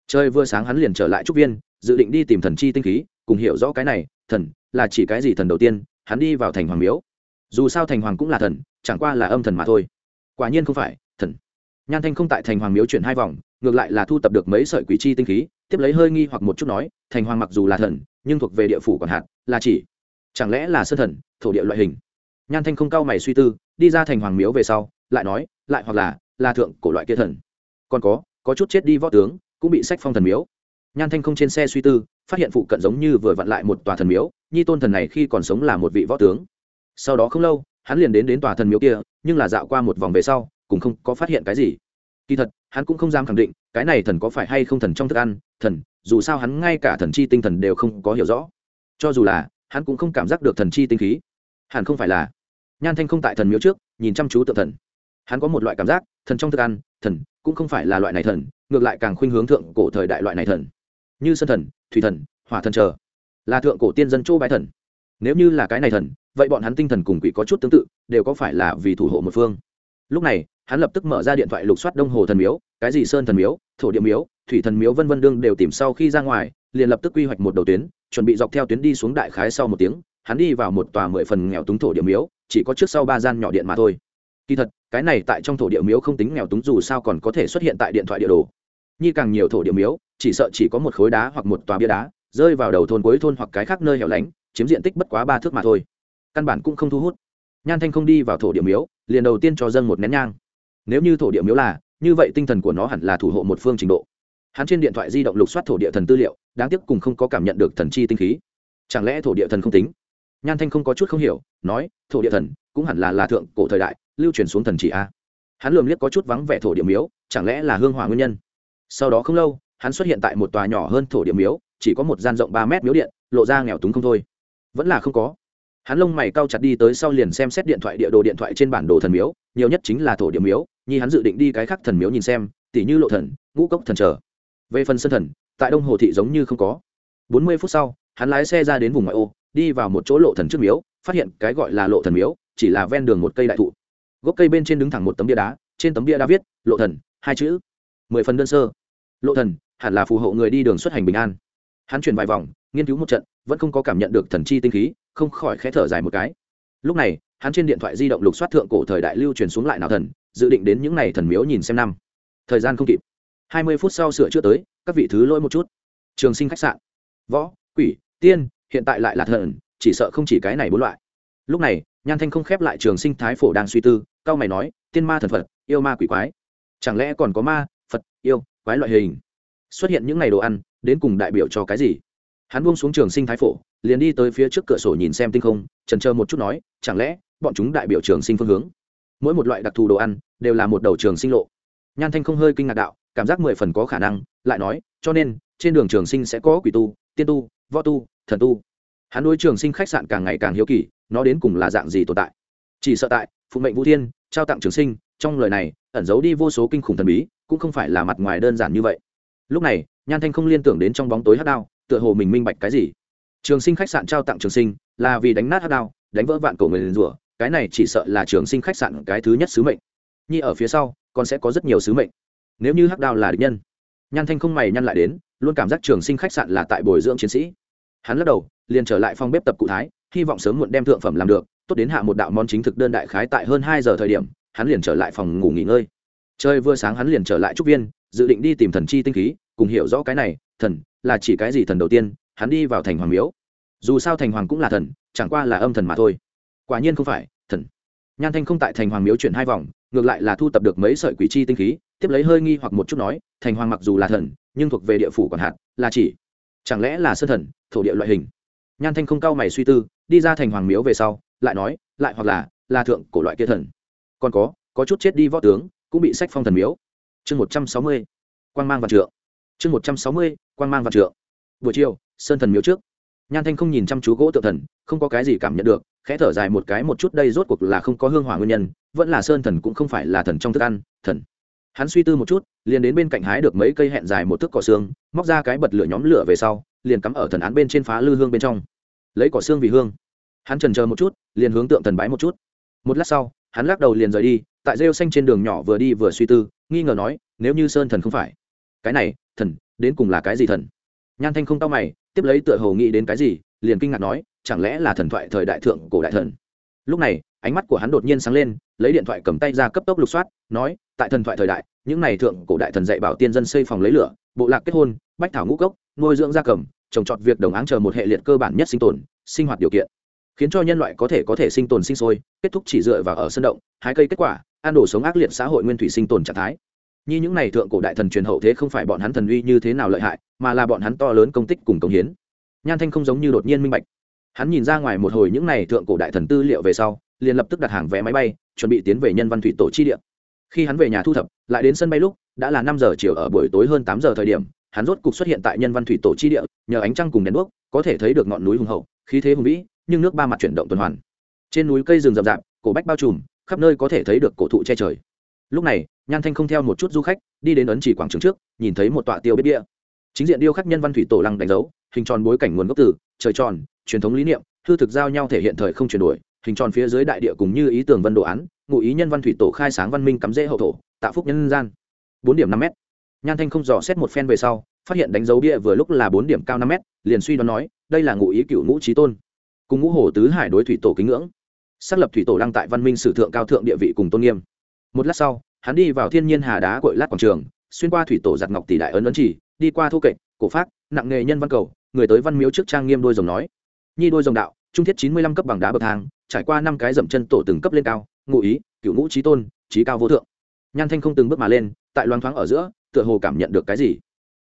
Chơi vừa sáng hắn liền trở lại trúc viên, dự định đi tìm thần chi tinh khí, cùng hiểu rõ cái này, thần là chỉ cái gì thần đầu tiên, hắn đi vào thành hoàng miếu. Dù sao thành hoàng cũng là thần, chẳng qua là âm thần mà thôi. Quả nhiên không phải, thần. Nhan thanh không tại thành hoàng miếu chuyển hai vòng, ngược lại là thu tập được mấy sợi quỷ chi tinh khí, tiếp lấy hơi nghi hoặc một chút nói, thành hoàng mặc dù là thần, nhưng thuộc về địa phủ còn hạn, là chỉ. Chẳng lẽ là sơn thần, thổ địa loại hình? Nhan thanh không cao mày suy tư, đi ra thành hoàng miếu về sau, lại nói, lại hoặc là là thượng cổ loại kia thần. Còn có có chút chết đi võ tướng, cũng bị sách phong thần miếu. Nhan thanh không trên xe suy tư, phát hiện phụ cận giống như vừa vặn lại một tòa thần miếu, nhi tôn thần này khi còn sống là một vị võ tướng. Sau đó không lâu, hắn liền đến đến tòa thần miếu kia, nhưng là dạo qua một vòng về sau, cũng không có phát hiện cái gì. Kỳ thật, hắn cũng không dám khẳng định, cái này thần có phải hay không thần trong thức ăn, thần, dù sao hắn ngay cả thần chi tinh thần đều không có hiểu rõ. Cho dù là, hắn cũng không cảm giác được thần chi tinh khí. Hẳn không phải là nhan thanh không tại thần miếu trước, nhìn chăm chú tự thần. Hắn có một loại cảm giác, thần trong thức ăn, thần cũng không phải là loại này thần, ngược lại càng khuynh hướng thượng cổ thời đại loại này thần. Như sân thần, thủy thần, hỏa thần chờ, là thượng cổ tiên dân châu bái thần. Nếu như là cái này thần, vậy bọn hắn tinh thần cùng quỷ có chút tương tự, đều có phải là vì thủ hộ một phương. Lúc này, hắn lập tức mở ra điện thoại lục soát đông hồ thần miếu, cái gì sơn thần miếu, thổ địa miếu, thủy thần miếu vân vân đương đều tìm sau khi ra ngoài, liền lập tức quy hoạch một đầu tuyến, chuẩn bị dọc theo tuyến đi xuống đại khái sau một tiếng hắn đi vào một tòa mười phần nghèo túng thổ địa miếu, chỉ có trước sau ba gian nhỏ điện mà thôi. Kỳ thật, cái này tại trong thổ địa miếu không tính nghèo túng dù sao còn có thể xuất hiện tại điện thoại địa đồ. Như càng nhiều thổ địa miếu, chỉ sợ chỉ có một khối đá hoặc một tòa bia đá, rơi vào đầu thôn cuối thôn hoặc cái khác nơi hẻo lánh, chiếm diện tích bất quá ba thước mà thôi. Căn bản cũng không thu hút. Nhan thanh không đi vào thổ địa miếu, liền đầu tiên cho dân một nén nhang. Nếu như thổ địa miếu là, như vậy tinh thần của nó hẳn là thủ hộ một phương trình độ. Hắn trên điện thoại di động lục soát thổ địa thần tư liệu, đáng tiếc cùng không có cảm nhận được thần chi tinh khí. Chẳng lẽ thổ địa thần không tính? Nhan thanh không có chút không hiểu, nói, thổ địa thần, cũng hẳn là là thượng cổ thời đại, lưu truyền xuống thần chỉ a. Hắn lườm liếc có chút vắng vẻ thổ địa miếu, chẳng lẽ là hương hỏa nguyên nhân? Sau đó không lâu, hắn xuất hiện tại một tòa nhỏ hơn thổ địa miếu, chỉ có một gian rộng ba mét miếu điện, lộ ra nghèo túng không thôi. Vẫn là không có. Hắn lông mày cau chặt đi tới sau liền xem xét điện thoại địa đồ điện thoại trên bản đồ thần miếu, nhiều nhất chính là thổ địa miếu, nhi hắn dự định đi cái khác thần miếu nhìn xem, tỉ như lộ thần, ngũ cốc thần trở về phần sân thần, tại đông hồ thị giống như không có. Bốn mươi phút sau, hắn lái xe ra đến vùng ngoại ô đi vào một chỗ lộ thần trước miếu, phát hiện cái gọi là lộ thần miếu chỉ là ven đường một cây đại thụ. Gốc cây bên trên đứng thẳng một tấm bia đá, trên tấm bia đá viết, lộ thần, hai chữ. Mười phần đơn sơ. Lộ thần, hẳn là phù hộ người đi đường xuất hành bình an. Hắn chuyển vài vòng, nghiên cứu một trận, vẫn không có cảm nhận được thần chi tinh khí, không khỏi khẽ thở dài một cái. Lúc này, hắn trên điện thoại di động lục soát thượng cổ thời đại lưu truyền xuống lại nào thần, dự định đến những ngày thần miếu nhìn xem năm. Thời gian không kịp. Hai mươi phút sau sửa chữa tới, các vị thứ lỗi một chút. Trường sinh khách sạn. Võ, quỷ, tiên hiện tại lại là thần, chỉ sợ không chỉ cái này bốn loại. Lúc này, nhan thanh không khép lại trường sinh thái phổ đang suy tư, cao mày nói, tiên ma thần phật, yêu ma quỷ quái. Chẳng lẽ còn có ma, phật, yêu, quái loại hình? Xuất hiện những ngày đồ ăn, đến cùng đại biểu cho cái gì? Hắn buông xuống trường sinh thái phổ, liền đi tới phía trước cửa sổ nhìn xem tinh không, trần chờ một chút nói, chẳng lẽ, bọn chúng đại biểu trường sinh phương hướng? Mỗi một loại đặc thù đồ ăn, đều là một đầu trường sinh lộ. Nhan thanh không hơi kinh ngạc đạo, cảm giác mười phần có khả năng, lại nói, cho nên, trên đường trường sinh sẽ có quỷ tu tiên tu, võ tu, thần tu. Hắn đối trường sinh khách sạn càng ngày càng hiếu kỳ, nó đến cùng là dạng gì tồn tại? Chỉ sợ tại phụ mệnh vũ thiên, trao tặng trường sinh, trong lời này, ẩn giấu đi vô số kinh khủng thần bí, cũng không phải là mặt ngoài đơn giản như vậy. Lúc này, nhan thanh không liên tưởng đến trong bóng tối hát đao, tựa hồ mình minh bạch cái gì. Trường sinh khách sạn trao tặng trường sinh, là vì đánh nát hát đao, đánh vỡ vạn cổ người liền rủa, cái này chỉ sợ là trường sinh khách sạn cái thứ nhất sứ mệnh. Nhi ở phía sau, còn sẽ có rất nhiều sứ mệnh. Nếu như hắc đao là địch nhân nhan thanh không mày nhăn lại đến, luôn cảm giác trường sinh khách sạn là tại bồi dưỡng chiến sĩ. Hắn lắc đầu, liền trở lại phòng bếp tập cụ thái, hy vọng sớm muộn đem thượng phẩm làm được, tốt đến hạ một đạo món chính thực đơn đại khái tại hơn hai giờ thời điểm, hắn liền trở lại phòng ngủ nghỉ ngơi. Chơi vừa sáng hắn liền trở lại trúc viên, dự định đi tìm thần chi tinh khí, cùng hiểu rõ cái này, thần là chỉ cái gì thần đầu tiên, hắn đi vào thành hoàng miếu. Dù sao thành hoàng cũng là thần, chẳng qua là âm thần mà thôi. Quả nhiên không phải, thần nhan thanh không tại thành hoàng miếu chuyển hai vòng, ngược lại là thu tập được mấy sợi quỷ chi tinh khí, tiếp lấy hơi nghi hoặc một chút nói, thành hoàng mặc dù là thần, nhưng thuộc về địa phủ còn hạn, là chỉ, chẳng lẽ là sơn thần, thổ địa loại hình? Nhan thanh không cao mày suy tư, đi ra thành hoàng miếu về sau, lại nói, lại hoặc là là thượng cổ loại kia thần. Còn có có chút chết đi võ tướng, cũng bị sách phong thần miếu. Chương một trăm sáu mươi quan g mang vạn trượng. Chương một trăm sáu mươi quan g mang vạn trượng. Buổi chiều, sơn thần miếu trước nhan thanh không nhìn chăm chú gỗ tự thần, không có cái gì cảm nhận được, khẽ thở dài một cái một chút đây rốt cuộc là không có hương hỏa nguyên nhân, vẫn là sơn thần cũng không phải là thần trong thức ăn, thần. Hắn suy tư một chút, liền đến bên cạnh hái được mấy cây hẹn dài một thước cỏ xương, móc ra cái bật lửa nhóm lửa về sau, liền cắm ở thần án bên trên phá lư hương bên trong. Lấy cỏ xương vì hương. Hắn trần chờ một chút, liền hướng tượng thần bái một chút. Một lát sau, hắn lắc đầu liền rời đi, tại rêu xanh trên đường nhỏ vừa đi vừa suy tư, nghi ngờ nói, nếu như sơn thần không phải? Cái này, thần, đến cùng là cái gì thần? Nhan thanh không tao mày tiếp lấy tựa hồ nghĩ đến cái gì, liền kinh ngạc nói, chẳng lẽ là thần thoại thời đại thượng cổ đại thần? Lúc này, ánh mắt của hắn đột nhiên sáng lên, lấy điện thoại cầm tay ra cấp tốc lục soát, nói, tại thần thoại thời đại, những này thượng cổ đại thần dạy bảo tiên dân xây phòng lấy lửa, bộ lạc kết hôn, bách thảo ngũ cốc, nuôi dưỡng gia cầm, trồng trọt việc đồng áng chờ một hệ liệt cơ bản nhất sinh tồn, sinh hoạt điều kiện. Khiến cho nhân loại có thể có thể sinh tồn sinh sôi, kết thúc chỉ dựa vào ở sân động, hái cây kết quả an đổ sống ác liệt xã hội nguyên thủy sinh tồn trạng thái như những này thượng cổ đại thần truyền hậu thế không phải bọn hắn thần uy như thế nào lợi hại, mà là bọn hắn to lớn công tích cùng công hiến. Nhan thanh không giống như đột nhiên minh bạch. Hắn nhìn ra ngoài một hồi những này thượng cổ đại thần tư liệu về sau, liền lập tức đặt hàng vé máy bay, chuẩn bị tiến về nhân văn thủy tổ chi địa. Khi hắn về nhà thu thập, lại đến sân bay lúc, đã là năm giờ chiều ở buổi tối hơn tám giờ thời điểm, hắn rốt cục xuất hiện tại nhân văn thủy tổ chi địa, nhờ ánh trăng cùng đèn đuốc, có thể thấy được ngọn núi hùng hậu, khí thế hùng vĩ, nhưng nước ba mặt chuyển động tuần hoàn. Trên núi cây rừng rậm rạp, cổ bách bao trùm, khắp nơi có thể thấy được cổ thụ che trời. Lúc này nhan thanh không theo một chút du khách, đi đến ấn chỉ quảng trường trước, nhìn thấy một tọa tiêu biết địa. Chính diện điêu khắc nhân văn thủy tổ lăng đánh dấu, hình tròn bối cảnh nguồn gốc từ, trời tròn, truyền thống lý niệm, hư thực giao nhau thể hiện thời không chuyển đổi, hình tròn phía dưới đại địa cùng như ý tưởng vân đồ án, ngụ ý nhân văn thủy tổ khai sáng văn minh cắm rễ hậu thổ tạ phúc nhân gian. Bốn điểm năm m nhan thanh không dò xét một phen về sau, phát hiện đánh dấu bia vừa lúc là bốn điểm cao năm m liền suy đoán nói, đây là ngụ ý cựu ngũ trí tôn. Cùng ngũ hồ tứ hải đối thủy tổ kính ngưỡng. Xác lập thủy tổ lăng tại văn minh sử thượng cao thượng địa vị cùng tôn nghiêm. Một lát sau hắn đi vào thiên nhiên hà đá cội lát quảng trường, xuyên qua thủy tổ giặt ngọc tỷ đại ấn ấn chỉ, đi qua thu kệch, cổ pháp nặng nghề nhân văn cầu, người tới văn miếu trước trang nghiêm đôi rồng nói. Nhi đôi rồng đạo, trung thiết chín mươi lăm cấp bằng đá bậc thang, trải qua năm cái dậm chân tổ từng cấp lên cao, ngụ ý cựu ngũ trí tôn, trí cao vô thượng. Nhan thanh không từng bước mà lên, tại loang thoáng ở giữa, tựa hồ cảm nhận được cái gì.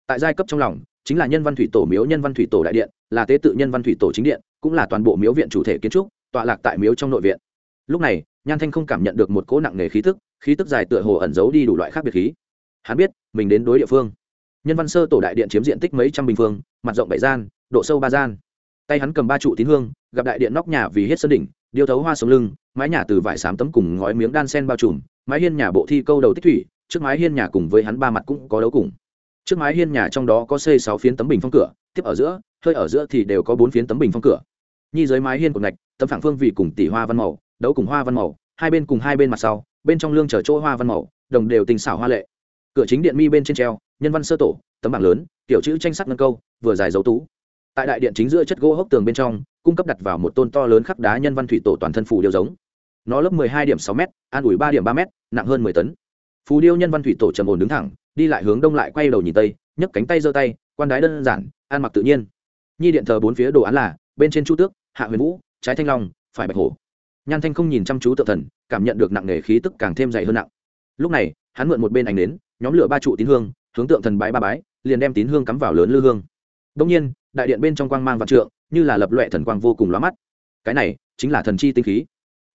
Tại giai cấp trong lòng, chính là nhân văn thủy tổ miếu, nhân văn thủy tổ đại điện, là tế tự nhân văn thủy tổ chính điện, cũng là toàn bộ miếu viện chủ thể kiến trúc, tọa lạc tại miếu trong nội viện. Lúc này, nhan thanh không cảm nhận được một cỗ nặng nề khí tức khí tức dài tựa hồ ẩn giấu đi đủ loại khác biệt khí. Hắn biết, mình đến đối địa phương. Nhân văn sơ tổ đại điện chiếm diện tích mấy trăm bình phương, mặt rộng bảy gian, độ sâu ba gian. Tay hắn cầm ba trụ tín hương, gặp đại điện nóc nhà vì hết sân đỉnh, điêu thấu hoa sống lưng, mái nhà từ vải xám tấm cùng ngói miếng đan sen bao trùm, mái hiên nhà bộ thi câu đầu tích thủy, trước mái hiên nhà cùng với hắn ba mặt cũng có đấu cùng. Trước mái hiên nhà trong đó có xây sáu phiến tấm bình phong cửa, tiếp ở giữa, hơi ở giữa thì đều có bốn phiến tấm bình phong cửa. Nhi dưới mái hiên của ngạch, tấm phẳng phương vị cùng tỷ hoa văn màu, đấu cùng hoa văn màu, hai bên cùng hai bên mặt sau bên trong lương chở chỗ hoa văn màu, đồng đều tình xảo hoa lệ. Cửa chính điện mi bên trên treo, nhân văn sơ tổ, tấm bảng lớn, kiểu chữ tranh sắc ngân câu, vừa dài dấu tú. Tại đại điện chính giữa chất gỗ hốc tường bên trong, cung cấp đặt vào một tôn to lớn khắc đá nhân văn thủy tổ toàn thân phủ điêu giống. Nó lớp mười hai điểm sáu m an ủi ba điểm ba m nặng hơn mười tấn. Phù điêu nhân văn thủy tổ trầm ổn đứng thẳng, đi lại hướng đông lại quay đầu nhìn tây, nhấc cánh tay giơ tay, quan đái đơn giản an mặc tự nhiên. Nhi điện thờ bốn phía đồ án là, bên trên chu tước, hạ huyền vũ, trái thanh long, phải bạch hổ. Nhan thanh không nhìn chăm chú tự thần cảm nhận được nặng nề khí tức càng thêm dày hơn nặng. Lúc này, hắn mượn một bên ảnh đến nhóm lửa ba trụ tín hương, hướng tượng thần bái ba bái, liền đem tín hương cắm vào lớn lư hương. Đông nhiên, đại điện bên trong quang mang vạn trượng, như là lập loẹ thần quang vô cùng lóa mắt. Cái này, chính là thần chi tinh khí.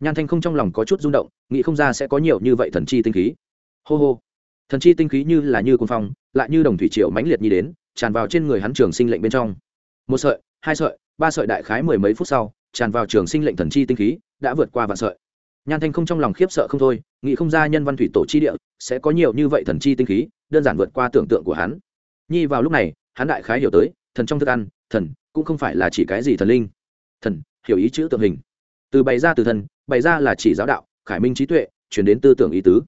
Nhan thanh không trong lòng có chút rung động, nghĩ không ra sẽ có nhiều như vậy thần chi tinh khí. Hô hô. Thần chi tinh khí như là như côn phong, lại như đồng thủy triệu mãnh liệt nhi đến, tràn vào trên người hắn trường sinh lệnh bên trong. Một sợi, hai sợi, ba sợi đại khái mười mấy phút sau, tràn vào trường sinh lệnh thần chi tinh khí, đã vượt qua vạn sợi nhan thanh không trong lòng khiếp sợ không thôi, nghĩ không ra nhân văn thủy tổ chi địa sẽ có nhiều như vậy thần chi tinh khí, đơn giản vượt qua tưởng tượng của hắn. Nhi vào lúc này, hắn đại khái hiểu tới, thần trong thức ăn, thần cũng không phải là chỉ cái gì thần linh. Thần, hiểu ý chữ tượng hình. Từ bày ra từ thần, bày ra là chỉ giáo đạo, khải minh trí tuệ, chuyển đến tư tưởng ý tứ.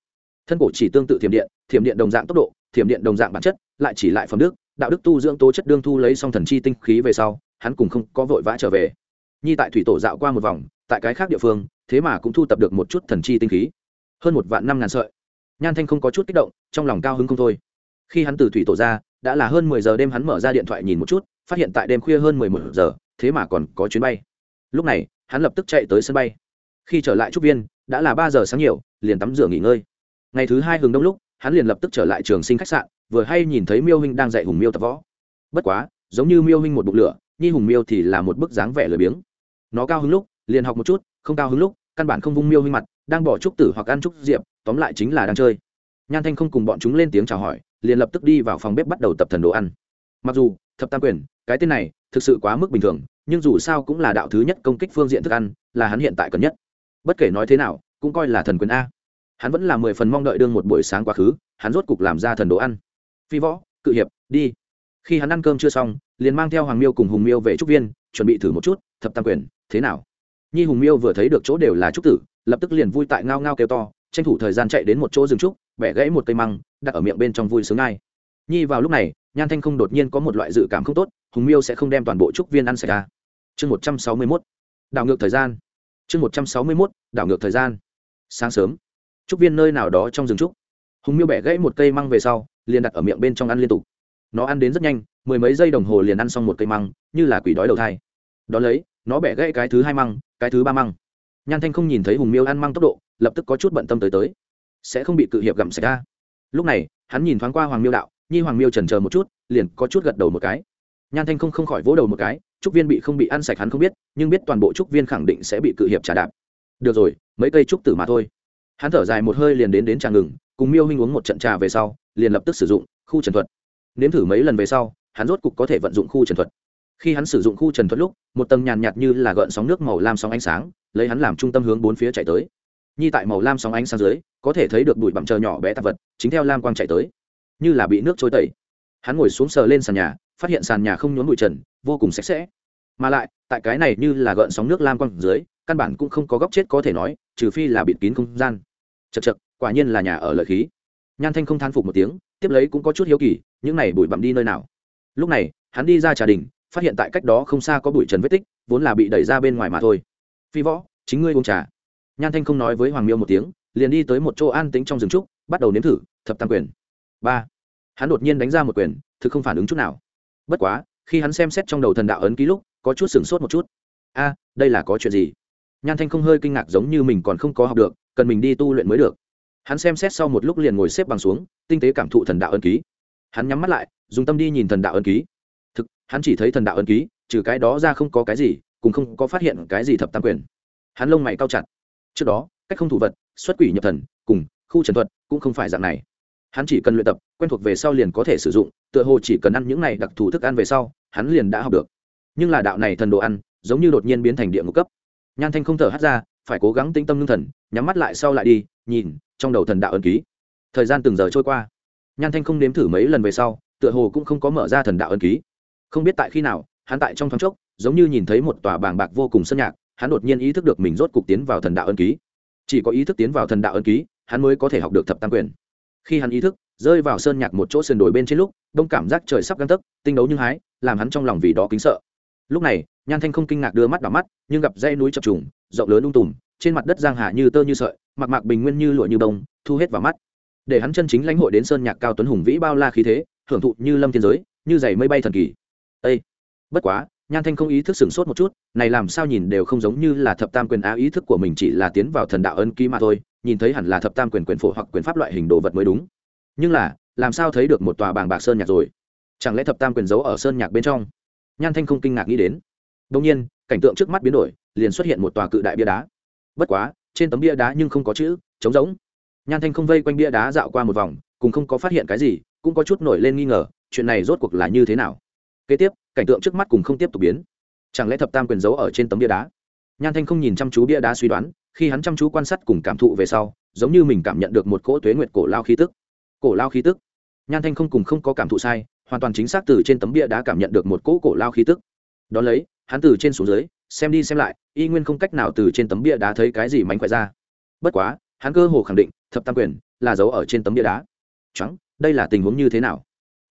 Thân cổ chỉ tương tự thiểm điện thiểm điện đồng dạng tốc độ, thiểm điện đồng dạng bản chất, lại chỉ lại phẩm đức, đạo đức tu dưỡng tố chất đương thu lấy xong thần chi tinh khí về sau, hắn cùng không có vội vã trở về. Nhi tại thủy tổ dạo qua một vòng, tại cái khác địa phương thế mà cũng thu tập được một chút thần chi tinh khí. Hơn một vạn năm ngàn sợi. Nhan thanh không có chút kích động, trong lòng cao hứng không thôi. Khi hắn từ thủy tổ ra, đã là hơn mười giờ đêm hắn mở ra điện thoại nhìn một chút, phát hiện tại đêm khuya hơn mười một giờ, thế mà còn có chuyến bay. Lúc này, hắn lập tức chạy tới sân bay. Khi trở lại trúc viên, đã là ba giờ sáng nhiều, liền tắm rửa nghỉ ngơi. Ngày thứ hai hừng đông lúc, hắn liền lập tức trở lại trường sinh khách sạn, vừa hay nhìn thấy miêu huynh đang dạy hùng miêu tập võ. Bất quá, giống như miêu huynh một bụng lửa, nhi hùng miêu thì là một bức dáng vẻ lười biếng. Nó cao hứng lúc, liền học một chút, không cao hứng lúc căn bản không vung miêu huynh mặt, đang bỏ trúc tử hoặc ăn trúc diệp, tóm lại chính là đang chơi. Nhan thanh không cùng bọn chúng lên tiếng chào hỏi, liền lập tức đi vào phòng bếp bắt đầu tập thần đồ ăn. Mặc dù, thập tam quyền, cái tên này, thực sự quá mức bình thường, nhưng dù sao cũng là đạo thứ nhất công kích phương diện thức ăn, là hắn hiện tại cần nhất. Bất kể nói thế nào, cũng coi là thần quyền a. Hắn vẫn là mười phần mong đợi đương một buổi sáng quá khứ, hắn rốt cục làm ra thần đồ ăn. Phi võ, cự hiệp, đi. Khi hắn ăn cơm chưa xong, liền mang theo hoàng miêu cùng hùng miêu về trúc viên, chuẩn bị thử một chút, thập tam quyền, thế nào? Nhi hùng miêu vừa thấy được chỗ đều là trúc tử, lập tức liền vui tại ngao ngao kêu to, tranh thủ thời gian chạy đến một chỗ rừng trúc, bẻ gãy một cây măng, đặt ở miệng bên trong vui sướng ngay. Nhi vào lúc này, nhan thanh không đột nhiên có một loại dự cảm không tốt, hùng miêu sẽ không đem toàn bộ trúc viên ăn sạch ra chương một trăm sáu mươi mốt. Đảo ngược thời gian. Chương một trăm sáu mươi mốt, đảo ngược thời gian. Sáng sớm, trúc viên nơi nào đó trong rừng trúc. Hùng miêu bẻ gãy một cây măng về sau, liền đặt ở miệng bên trong ăn liên tục. Nó ăn đến rất nhanh, mười mấy giây đồng hồ liền ăn xong một cây măng, như là quỷ đói đầu thai. Đ ó lấy, nó bẻ gãy cái thứ hai măng cái thứ ba măng. Nhan thanh không nhìn thấy hùng miêu ăn măng tốc độ, lập tức có chút bận tâm tới tới. Sẽ không bị cự hiệp gặm sạch ra lúc này, hắn nhìn thoáng qua hoàng miêu đạo, nhi hoàng miêu trần chờ một chút, liền có chút gật đầu một cái. Nhan thanh không không khỏi vỗ đầu một cái, trúc viên bị không bị ăn sạch hắn không biết, nhưng biết toàn bộ trúc viên khẳng định sẽ bị cự hiệp trả đạp. Được rồi, mấy cây trúc tử mà thôi. Hắn thở dài một hơi liền đến đến trà ngừng, cùng miêu huynh uống một trận trà về sau, liền lập tức sử dụng khu trần thuật. Nếm thử mấy lần về sau, hắn rốt cục có thể vận dụng khu trần thuật khi hắn sử dụng khu trần thuật lúc, một tầng nhàn nhạt như là gợn sóng nước màu lam sóng ánh sáng, lấy hắn làm trung tâm hướng bốn phía chạy tới. Nhi tại màu lam sóng ánh sáng dưới, có thể thấy được bụi bặm chờ nhỏ bé tạp vật, chính theo lam quang chạy tới. Như là bị nước trôi tẩy. Hắn ngồi xuống sờ lên sàn nhà, phát hiện sàn nhà không nhốn bụi trần, vô cùng sạch sẽ. Mà lại, tại cái này như là gợn sóng nước lam quang dưới, căn bản cũng không có góc chết có thể nói, trừ phi là bịt kín không gian. Chật chật quả nhiên là nhà ở lợi khí. Nhan thanh không than phục một tiếng, tiếp lấy cũng có chút hiếu kỳ, những này bụi bặm đi nơi nào? Lúc này, hắn đi ra trà đình phát hiện tại cách đó không xa có bụi trần vết tích, vốn là bị đẩy ra bên ngoài mà thôi. Phi võ, chính ngươi uống trà. Nhan thanh không nói với hoàng miêu một tiếng, liền đi tới một chỗ an tính trong rừng trúc, bắt đầu nếm thử, thập tam quyền. Ba. Hắn đột nhiên đánh ra một quyền, thực không phản ứng chút nào. Bất quá, khi hắn xem xét trong đầu thần đạo ấn ký lúc, có chút sửng sốt một chút. A, đây là có chuyện gì? Nhan thanh không hơi kinh ngạc giống như mình còn không có học được, cần mình đi tu luyện mới được. Hắn xem xét sau một lúc liền ngồi xếp bằng xuống, tinh tế cảm thụ thần đạo ấn ký. Hắn nhắm mắt lại, dùng tâm đi nhìn thần đạo ấn ký hắn chỉ thấy thần đạo ấn ký, trừ cái đó ra không có cái gì cũng không có phát hiện cái gì thập tam quyền. Hắn lông mày cao chặt. Trước đó, cách không thủ vật, xuất quỷ nhập thần, cùng khu trần thuật cũng không phải dạng này. Hắn chỉ cần luyện tập, quen thuộc về sau liền có thể sử dụng, tựa hồ chỉ cần ăn những này đặc thù thức ăn về sau, hắn liền đã học được. Nhưng là đạo này thần đồ ăn, giống như đột nhiên biến thành địa ngục cấp. Nhan thanh không thở hắt ra, phải cố gắng tĩnh tâm ngưng thần, nhắm mắt lại sau lại đi, nhìn trong đầu thần đạo ân ký. Thời gian từng giờ trôi qua. Nhan thanh không nếm thử mấy lần về sau, tựa hồ cũng không có mở ra thần đạo ân ký không biết tại khi nào, hắn tại trong thoáng chốc, giống như nhìn thấy một tòa bàng bạc vô cùng sân nhạc, hắn đột nhiên ý thức được mình rốt cục tiến vào thần đạo ân ký. Chỉ có ý thức tiến vào thần đạo ân ký, hắn mới có thể học được thập tam quyền. Khi hắn ý thức rơi vào sơn nhạc một chỗ sườn đồi bên trên lúc, đông cảm giác trời sắp găng tấc, tinh đấu như hái, làm hắn trong lòng vì đó kính sợ. Lúc này, nhan thanh không kinh ngạc đưa mắt vào mắt, nhưng gặp dây núi chập trùng, rộng lớn ung tùm, trên mặt đất giang hà như tơ như sợi mặc mạc bình nguyên như lụa như đông thu hết vào mắt. Để hắn chân chính lãnh hội đến sơn nhạc cao tuấn hùng vĩ bao la khí thế, hưởng thụ như lâm thiên giới, như giày mây bay thần kỳ. Ê! bất quá, nhan thanh không ý thức sửng sốt một chút, này làm sao nhìn đều không giống như là thập tam quyền á, ý thức của mình chỉ là tiến vào thần đạo ân ký mà thôi, nhìn thấy hẳn là thập tam quyền quyền phổ hoặc quyền pháp loại hình đồ vật mới đúng. Nhưng là, làm sao thấy được một tòa bảng bạc sơn nhạc rồi? Chẳng lẽ thập tam quyền giấu ở sơn nhạc bên trong? Nhan thanh không kinh ngạc nghĩ đến. Đông nhiên, cảnh tượng trước mắt biến đổi, liền xuất hiện một tòa cự đại bia đá. Bất quá, trên tấm bia đá nhưng không có chữ, trống rỗng. Nhan thanh không vây quanh bia đá dạo qua một vòng cùng không có phát hiện cái gì, cũng có chút nổi lên nghi ngờ, chuyện này rốt cuộc là như thế nào? Kế tiếp, cảnh tượng trước mắt cùng không tiếp tục biến. Chẳng lẽ thập tam quyền giấu ở trên tấm bia đá? Nhan thanh không nhìn chăm chú bia đá suy đoán, khi hắn chăm chú quan sát cùng cảm thụ về sau, giống như mình cảm nhận được một cỗ tuế nguyệt cổ lao khí tức. Cổ lao khí tức? Nhan thanh không cùng không có cảm thụ sai, hoàn toàn chính xác từ trên tấm bia đá cảm nhận được một cỗ cổ lao khí tức. Đón lấy, hắn từ trên xuống dưới, xem đi xem lại, y nguyên không cách nào từ trên tấm bia đá thấy cái gì mánh khỏe ra. Bất quá, hắn cơ hồ khẳng định, thập tam quyền là giấu ở trên tấm bia đá. Trắng đây là tình huống như thế nào?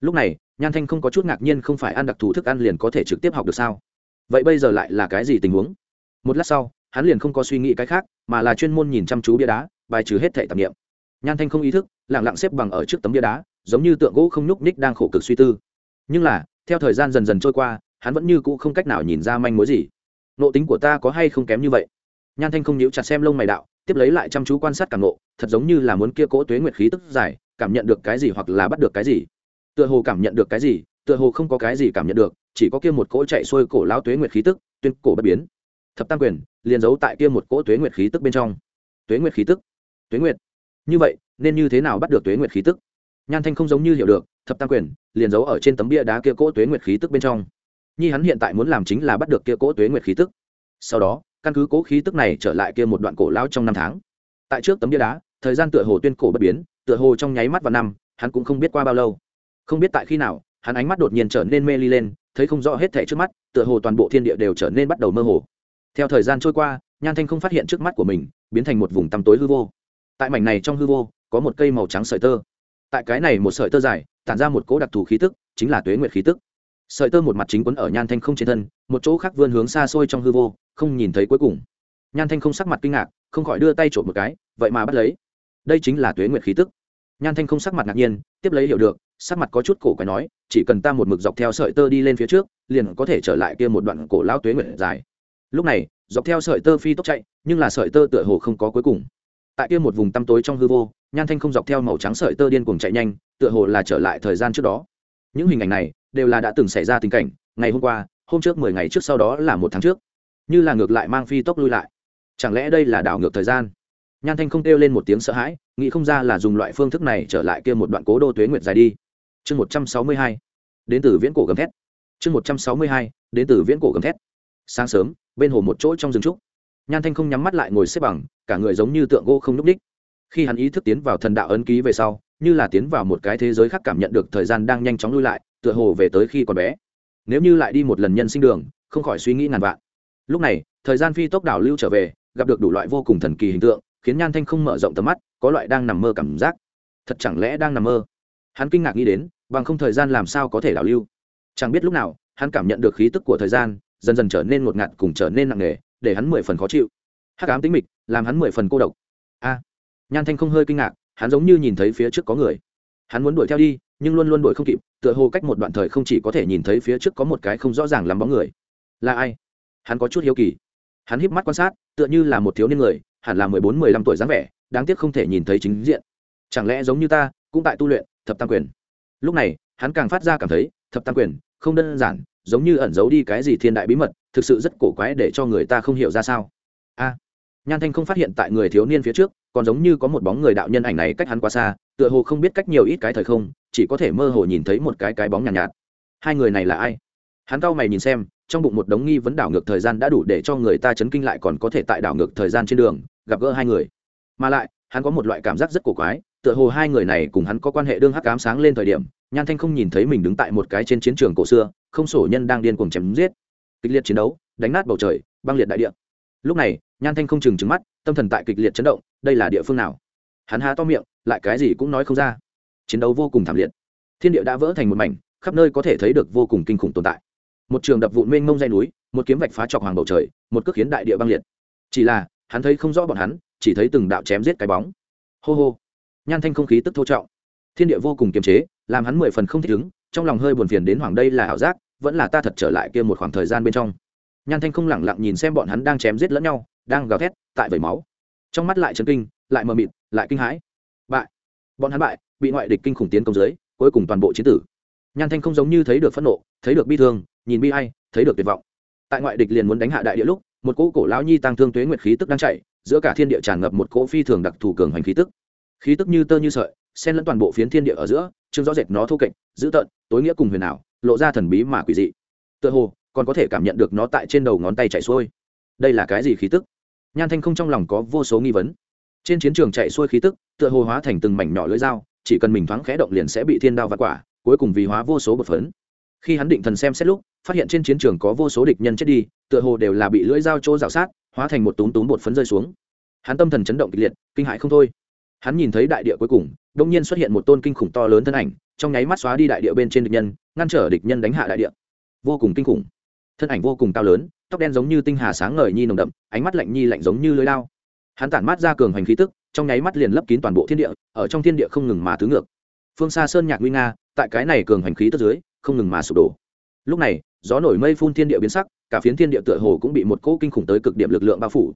Lúc này nhan thanh không có chút ngạc nhiên không phải ăn đặc thù thức ăn liền có thể trực tiếp học được sao? Vậy bây giờ lại là cái gì tình huống? Một lát sau, hắn liền không có suy nghĩ cái khác, mà là chuyên môn nhìn chăm chú bia đá, bài trừ hết thẻ tạp nghiệm nhan thanh không ý thức lẳng lặng xếp bằng ở trước tấm bia đá, giống như tượng gỗ không nhúc ních đang khổ cực suy tư. Nhưng là, theo thời gian dần dần trôi qua, hắn vẫn như cũ không cách nào nhìn ra manh mối gì. Nộ tính của ta có hay không kém như vậy? Nhan thanh không nhíu chặt xem lông mày đạo, tiếp lấy lại chăm chú quan sát cảm nộ thật giống như là muốn kia cỗ tuế nguyệt khí tức giải, cảm nhận được cái gì hoặc là bắt được cái gì tựa hồ cảm nhận được cái gì, tựa hồ không có cái gì cảm nhận được, chỉ có kia một cỗ chạy xuôi cổ lao tuế nguyệt khí tức, tuyên cổ bất biến. Thập tam quyền liền giấu tại kia một cỗ tuế nguyệt khí tức bên trong. Tuế nguyệt khí tức? Tuế nguyệt? Như vậy, nên như thế nào bắt được tuế nguyệt khí tức? Nhan thanh không giống như hiểu được, thập tam quyền liền giấu ở trên tấm bia đá kia cỗ tuế nguyệt khí tức bên trong. Nhi hắn hiện tại muốn làm chính là bắt được kia cỗ tuế nguyệt khí tức. Sau đó, căn cứ cỗ khí tức này trở lại kia một đoạn cổ lao trong năm tháng. Tại trước tấm bia đá, thời gian tựa hồ tuyên cổ bất biến, tựa hồ trong nháy mắt và năm, hắn cũng không biết qua bao lâu không biết tại khi nào, hắn ánh mắt đột nhiên trở nên mê ly lên, thấy không rõ hết thẻ trước mắt, tựa hồ toàn bộ thiên địa đều trở nên bắt đầu mơ hồ. Theo thời gian trôi qua, nhan thanh không phát hiện trước mắt của mình, biến thành một vùng tăm tối hư vô. Tại mảnh này trong hư vô, có một cây màu trắng sợi tơ. Tại cái này một sợi tơ dài, tản ra một cỗ đặc thù khí tức, chính là tuế nguyệt khí tức. Sợi tơ một mặt chính quấn ở nhan thanh không trên thân, một chỗ khác vươn hướng xa xôi trong hư vô, không nhìn thấy cuối cùng. Nhan thanh không sắc mặt kinh ngạc, không khỏi đưa tay trộm một cái, vậy mà bắt lấy. Đây chính là tuế nguyệt khí tức nhan thanh không sắc mặt ngạc nhiên, tiếp lấy hiểu được, sắc mặt có chút cổ quái nói, chỉ cần ta một mực dọc theo sợi tơ đi lên phía trước, liền có thể trở lại kia một đoạn cổ lao tuế nguyện dài. Lúc này, dọc theo sợi tơ phi tốc chạy, nhưng là sợi tơ tựa hồ không có cuối cùng. Tại kia một vùng tăm tối trong hư vô, nhan thanh không dọc theo màu trắng sợi tơ điên cuồng chạy nhanh, tựa hồ là trở lại thời gian trước đó. Những hình ảnh này đều là đã từng xảy ra tình cảnh, ngày hôm qua, hôm trước mười ngày trước sau đó là một tháng trước. Như là ngược lại mang phi tốc lui lại. Chẳng lẽ đây là đảo ngược thời gian? Nhan thanh không kêu lên một tiếng sợ hãi, nghĩ không ra là dùng loại phương thức này trở lại kia một đoạn cố đô tuế nguyệt dài đi. Chương một trăm sáu mươi hai, đến từ viễn cổ gầm thét. Chương một trăm sáu mươi hai, đến từ viễn cổ gầm thét. Sáng sớm, bên hồ một chỗ trong rừng trúc. Nhan thanh không nhắm mắt lại ngồi xếp bằng, cả người giống như tượng gỗ không n ú c ních khi hắn ý thức tiến vào thần đạo ấn ký về sau, như là tiến vào một cái thế giới khác cảm nhận được thời gian đang nhanh chóng lui lại, tựa hồ về tới khi còn bé. Nếu như lại đi một lần nhân sinh đường, không khỏi suy nghĩ ngàn vạn. Lúc này, thời gian phi tốc đảo lưu trở về, gặp được đủ loại vô cùng thần kỳ hình tượng khiến nhan thanh không mở rộng tầm mắt, có loại đang nằm mơ cảm giác. Thật chẳng lẽ đang nằm mơ? Hắn kinh ngạc nghĩ đến, bằng không thời gian làm sao có thể đảo lưu? Chẳng biết lúc nào, hắn cảm nhận được khí tức của thời gian, dần dần trở nên ngột ngạt cùng trở nên nặng nề, để hắn mười phần khó chịu. Hắc ám tính mịch, làm hắn mười phần cô độc. A! Nhan thanh không hơi kinh ngạc, hắn giống như nhìn thấy phía trước có người. Hắn muốn đuổi theo đi, nhưng luôn luôn đuổi không kịp, tựa hồ cách một đoạn thời không chỉ có thể nhìn thấy phía trước có một cái không rõ ràng lắm bóng người. Là ai? Hắn có chút hiếu kỳ. Hắn híp mắt quan sát, tựa như là một thiếu niên người hẳn là mười bốn mười lăm tuổi dáng vẻ đáng tiếc không thể nhìn thấy chính diện. Chẳng lẽ giống như ta cũng tại tu luyện thập tam quyền? Lúc này hắn càng phát ra cảm thấy thập tam quyền không đơn giản giống như ẩn giấu đi cái gì thiên đại bí mật thực sự rất cổ quái để cho người ta không hiểu ra sao. A nhan thanh không phát hiện tại người thiếu niên phía trước còn giống như có một bóng người đạo nhân ảnh này cách hắn quá xa tựa hồ không biết cách nhiều ít cái thời không chỉ có thể mơ hồ nhìn thấy một cái cái bóng nhàn nhạt, nhạt. Hai người này là ai? Hắn cau mày nhìn xem trong bụng một đống nghi vấn đảo ngược thời gian đã đủ để cho người ta chấn kinh lại còn có thể tại đảo ngược thời gian trên đường, gặp gỡ hai người. Mà lại, hắn có một loại cảm giác rất cổ quái, tựa hồ hai người này cùng hắn có quan hệ đương hắc ám sáng lên thời điểm, nhan thanh không nhìn thấy mình đứng tại một cái trên chiến trường cổ xưa, không sổ nhân đang điên cuồng chém giết. Kịch liệt chiến đấu, đánh nát bầu trời, băng liệt đại địa. Lúc này, nhan thanh không chừng trừng mắt, tâm thần tại kịch liệt chấn động, đây là địa phương nào? Hắn há to miệng, lại cái gì cũng nói không ra. Chiến đấu vô cùng thảm liệt. Thiên địa đã vỡ thành một mảnh, khắp nơi có thể thấy được vô cùng kinh khủng tồn tại một trường đập vụn mênh mông dây núi, một kiếm vạch phá trọc hoàng bầu trời, một cước khiến đại địa băng liệt. Chỉ là, hắn thấy không rõ bọn hắn, chỉ thấy từng đạo chém giết cái bóng. Hô hô. Nhan thanh không khí tức thô trọng. Thiên địa vô cùng kiềm chế, làm hắn mười phần không thích ứng, trong lòng hơi buồn phiền đến hoàng đây là ảo giác, vẫn là ta thật trở lại kia một khoảng thời gian bên trong. Nhan thanh không lẳng lặng nhìn xem bọn hắn đang chém giết lẫn nhau, đang gào thét, tại vẩy máu. Trong mắt lại chấn kinh, lại mờ mịt, lại kinh hãi. Bại. Bọn hắn bại, bị ngoại địch kinh khủng tiến công dưới, cuối cùng toàn bộ chiến tử. Nhan thanh không giống như thấy được phẫn nộ, thấy được bi thương nhìn bi hay thấy được tuyệt vọng. Tại ngoại địch liền muốn đánh hạ đại địa lúc, một cỗ cổ lão nhi tăng thương tuế nguyệt khí tức đang chạy, giữa cả thiên địa tràn ngập một cỗ phi thường đặc thù cường hành khí tức. Khí tức như tơ như sợi, xen lẫn toàn bộ phiến thiên địa ở giữa chương rõ rệt nó thô kệch, dữ tợn, tối nghĩa cùng huyền ảo, lộ ra thần bí mà quỷ dị. Tựa hồ, còn có thể cảm nhận được nó tại trên đầu ngón tay chạy xuôi. Đây là cái gì khí tức? Nhan thanh không trong lòng có vô số nghi vấn. Trên chiến trường chạy xuôi khí tức, tựa hồ hóa thành từng mảnh nhỏ lưỡi dao, chỉ cần mình thoáng khẽ động liền sẽ bị thiên đao vặt quả, cuối cùng vì hóa vô số bột phấn khi hắn định thần xem xét lúc, phát hiện trên chiến trường có vô số địch nhân chết đi, tựa hồ đều là bị lưỡi dao chỗ rào sát, hóa thành một túm túm bột phấn rơi xuống. Hắn tâm thần chấn động kịch liệt, kinh hãi không thôi. Hắn nhìn thấy đại địa cuối cùng đông nhiên xuất hiện một tôn kinh khủng to lớn thân ảnh, trong nháy mắt xóa đi đại địa bên trên địch nhân, ngăn trở địch nhân đánh hạ đại địa. Vô cùng kinh khủng. Thân ảnh vô cùng cao lớn, tóc đen giống như tinh hà sáng ngời nhi nồng đậm, ánh mắt lạnh nhi lạnh giống như lưới lao hắn tản mát ra cường hành khí tức, trong nháy mắt liền lấp kín toàn bộ thiên địa, ở trong thiên địa không ngừng mà tứ ngược. Phương xa sơn nhạc nguy nga, tại cái này cường hành khí tức dưới không ngừng mà sụp đổ. Lúc này, gió nổi mây phun thiên địa biến sắc, cả phiến thiên địa tựa hồ cũng bị một cỗ kinh khủng tới cực điểm lực lượng bao phủ.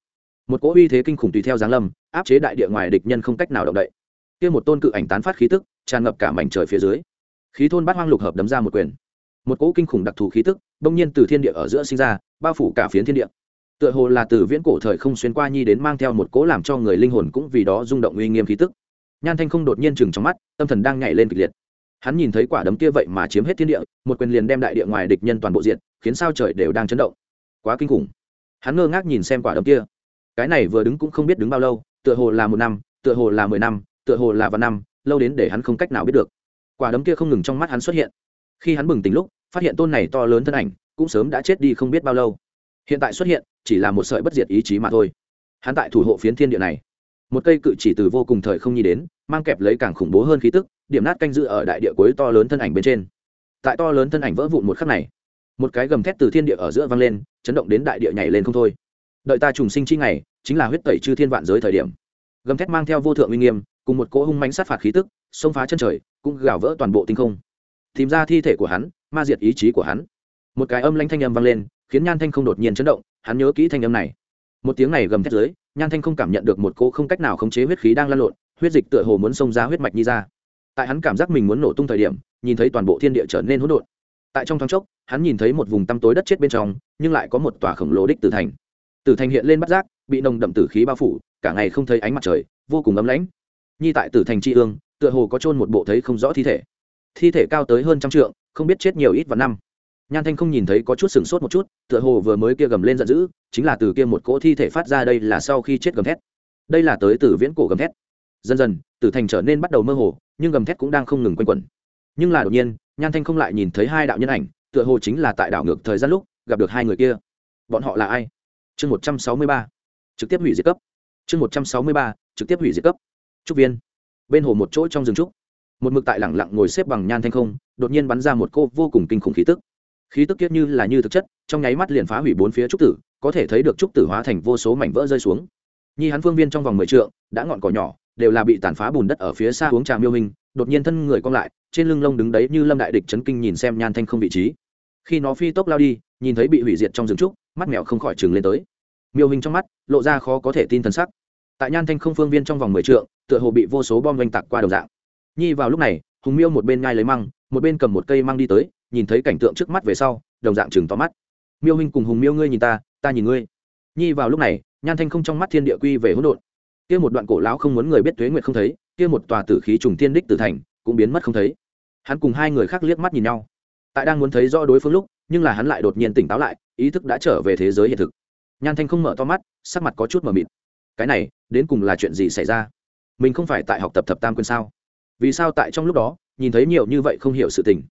Một cỗ uy thế kinh khủng tùy theo giáng lâm, áp chế đại địa ngoài địch nhân không cách nào động đậy. Kia một tôn cự ảnh tán phát khí tức, tràn ngập cả mảnh trời phía dưới. Khí thôn bát hoang lục hợp đấm ra một quyền. Một cỗ kinh khủng đặc thù khí tức, bỗng nhiên từ thiên địa ở giữa sinh ra, bao phủ cả phiến thiên địa. Tựa hồ là từ viễn cổ thời không xuyên qua nhi đến mang theo một cỗ làm cho người linh hồn cũng vì đó rung động uy nghiêm khí tức. Nhan thanh không đột nhiên chừng trong mắt, tâm thần đang nhảy lên kịch liệt hắn nhìn thấy quả đấm kia vậy mà chiếm hết thiên địa, một quyền liền đem đại địa ngoài địch nhân toàn bộ diện khiến sao trời đều đang chấn động. Quá kinh khủng. Hắn ngơ ngác nhìn xem quả đấm kia. Cái này vừa đứng cũng không biết đứng bao lâu, tựa hồ là một năm, tựa hồ là mười năm, tựa hồ là vài năm, lâu đến để hắn không cách nào biết được. Quả đấm kia không ngừng trong mắt hắn xuất hiện. Khi hắn bừng tỉnh lúc, phát hiện tôn này to lớn thân ảnh, cũng sớm đã chết đi không biết bao lâu. Hiện tại xuất hiện, chỉ là một sợi bất diệt ý chí mà thôi. Hắn tại thủ hộ phiến thiên địa này. Một cây cự chỉ từ vô cùng thời không nhi đến, mang kẹp lấy càng khủng bố hơn khí tức điểm nát canh dự ở đại địa cuối to lớn thân ảnh bên trên. Tại to lớn thân ảnh vỡ vụn một khắc này, một cái gầm thét từ thiên địa ở giữa vang lên, chấn động đến đại địa nhảy lên không thôi. Đợi ta trùng sinh chi ngày, chính là huyết tẩy chư thiên vạn giới thời điểm. Gầm thét mang theo vô thượng uy nghiêm, cùng một cỗ hung mánh sát phạt khí tức, xông phá chân trời, cũng gào vỡ toàn bộ tinh không. Tìm ra thi thể của hắn, ma diệt ý chí của hắn. Một cái âm lanh thanh âm vang lên, khiến nhan thanh không đột nhiên chấn động, hắn nhớ kỹ thanh âm này. Một tiếng này gầm thét dưới, nhan thanh không cảm nhận được một cỗ không cách nào khống chế huyết khí đang lan lộn, huyết dịch tựa hồ muốn xông ra huyết mạch nhi ra tại hắn cảm giác mình muốn nổ tung thời điểm, nhìn thấy toàn bộ thiên địa trở nên hỗn độn. Tại trong thoáng chốc, hắn nhìn thấy một vùng tăm tối đất chết bên trong, nhưng lại có một tòa khổng lồ đích tử thành. Tử thành hiện lên bắt giác, bị nồng đậm tử khí bao phủ, cả ngày không thấy ánh mặt trời, vô cùng ấm lãnh. Nhi tại tử thành tri ương, tựa hồ có chôn một bộ thấy không rõ thi thể. Thi thể cao tới hơn trăm trượng, không biết chết nhiều ít và năm. Nhan thanh không nhìn thấy có chút sừng sốt một chút, tựa hồ vừa mới kia gầm lên giận dữ, chính là từ kia một cỗ thi thể phát ra đây là sau khi chết gầm thét. Đây là tới từ viễn cổ gầm thét. Dần dần tử thành trở nên bắt đầu mơ hồ, nhưng gầm thét cũng đang không ngừng quanh quẩn. Nhưng là đột nhiên, nhan thanh không lại nhìn thấy hai đạo nhân ảnh, tựa hồ chính là tại đảo ngược thời gian lúc, gặp được hai người kia. Bọn họ là ai? Chương một trăm sáu mươi ba. Trực tiếp hủy diệt cấp. Chương một trăm sáu mươi ba, trực tiếp hủy diệt cấp. Trúc viên. Bên hồ một chỗ trong rừng trúc. Một mực tại lẳng lặng ngồi xếp bằng nhan thanh không, đột nhiên bắn ra một cô vô cùng kinh khủng khí tức. Khí tức kiết như là như thực chất, trong nháy mắt liền phá hủy bốn phía trúc tử, có thể thấy được trúc tử hóa thành vô số mảnh vỡ rơi xuống. Nhi hắn phương viên trong vòng mười trượng, đã ngọn cỏ nhỏ đều là bị tàn phá bùn đất ở phía xa uống trà miêu hình, đột nhiên thân người cong lại, trên lưng lông đứng đấy như lâm đại địch chấn kinh nhìn xem nhan thanh không vị trí. Khi nó phi tốc lao đi, nhìn thấy bị hủy diệt trong rừng trúc, mắt mèo không khỏi chừng lên tới. Miêu hình trong mắt, lộ ra khó có thể tin thân sắc. Tại nhan thanh không phương viên trong vòng mười trượng, tựa hồ bị vô số bom oanh tạc qua đầu dạng. Nhi vào lúc này, hùng miêu một bên ngai lấy măng, một bên cầm một cây măng đi tới, nhìn thấy cảnh tượng trước mắt về sau, đồng dạng chừng tóm mắt. Miêu hình cùng hùng miêu ngươi nhìn ta ta nhìn ngươi. Nhi vào lúc này, nhan thanh không trong mắt thiên địa quy về hỗn độn kia một đoạn cổ lão không muốn người biết tuế nguyệt không thấy, kia một tòa tử khí trùng tiên đích tử thành, cũng biến mất không thấy. Hắn cùng hai người khác liếc mắt nhìn nhau. Tại đang muốn thấy rõ đối phương lúc, nhưng là hắn lại đột nhiên tỉnh táo lại, ý thức đã trở về thế giới hiện thực. Nhan thanh không mở to mắt, sắc mặt có chút mờ mịt. Cái này, đến cùng là chuyện gì xảy ra? Mình không phải tại học tập thập tam quân sao? Vì sao tại trong lúc đó, nhìn thấy nhiều như vậy không hiểu sự tình?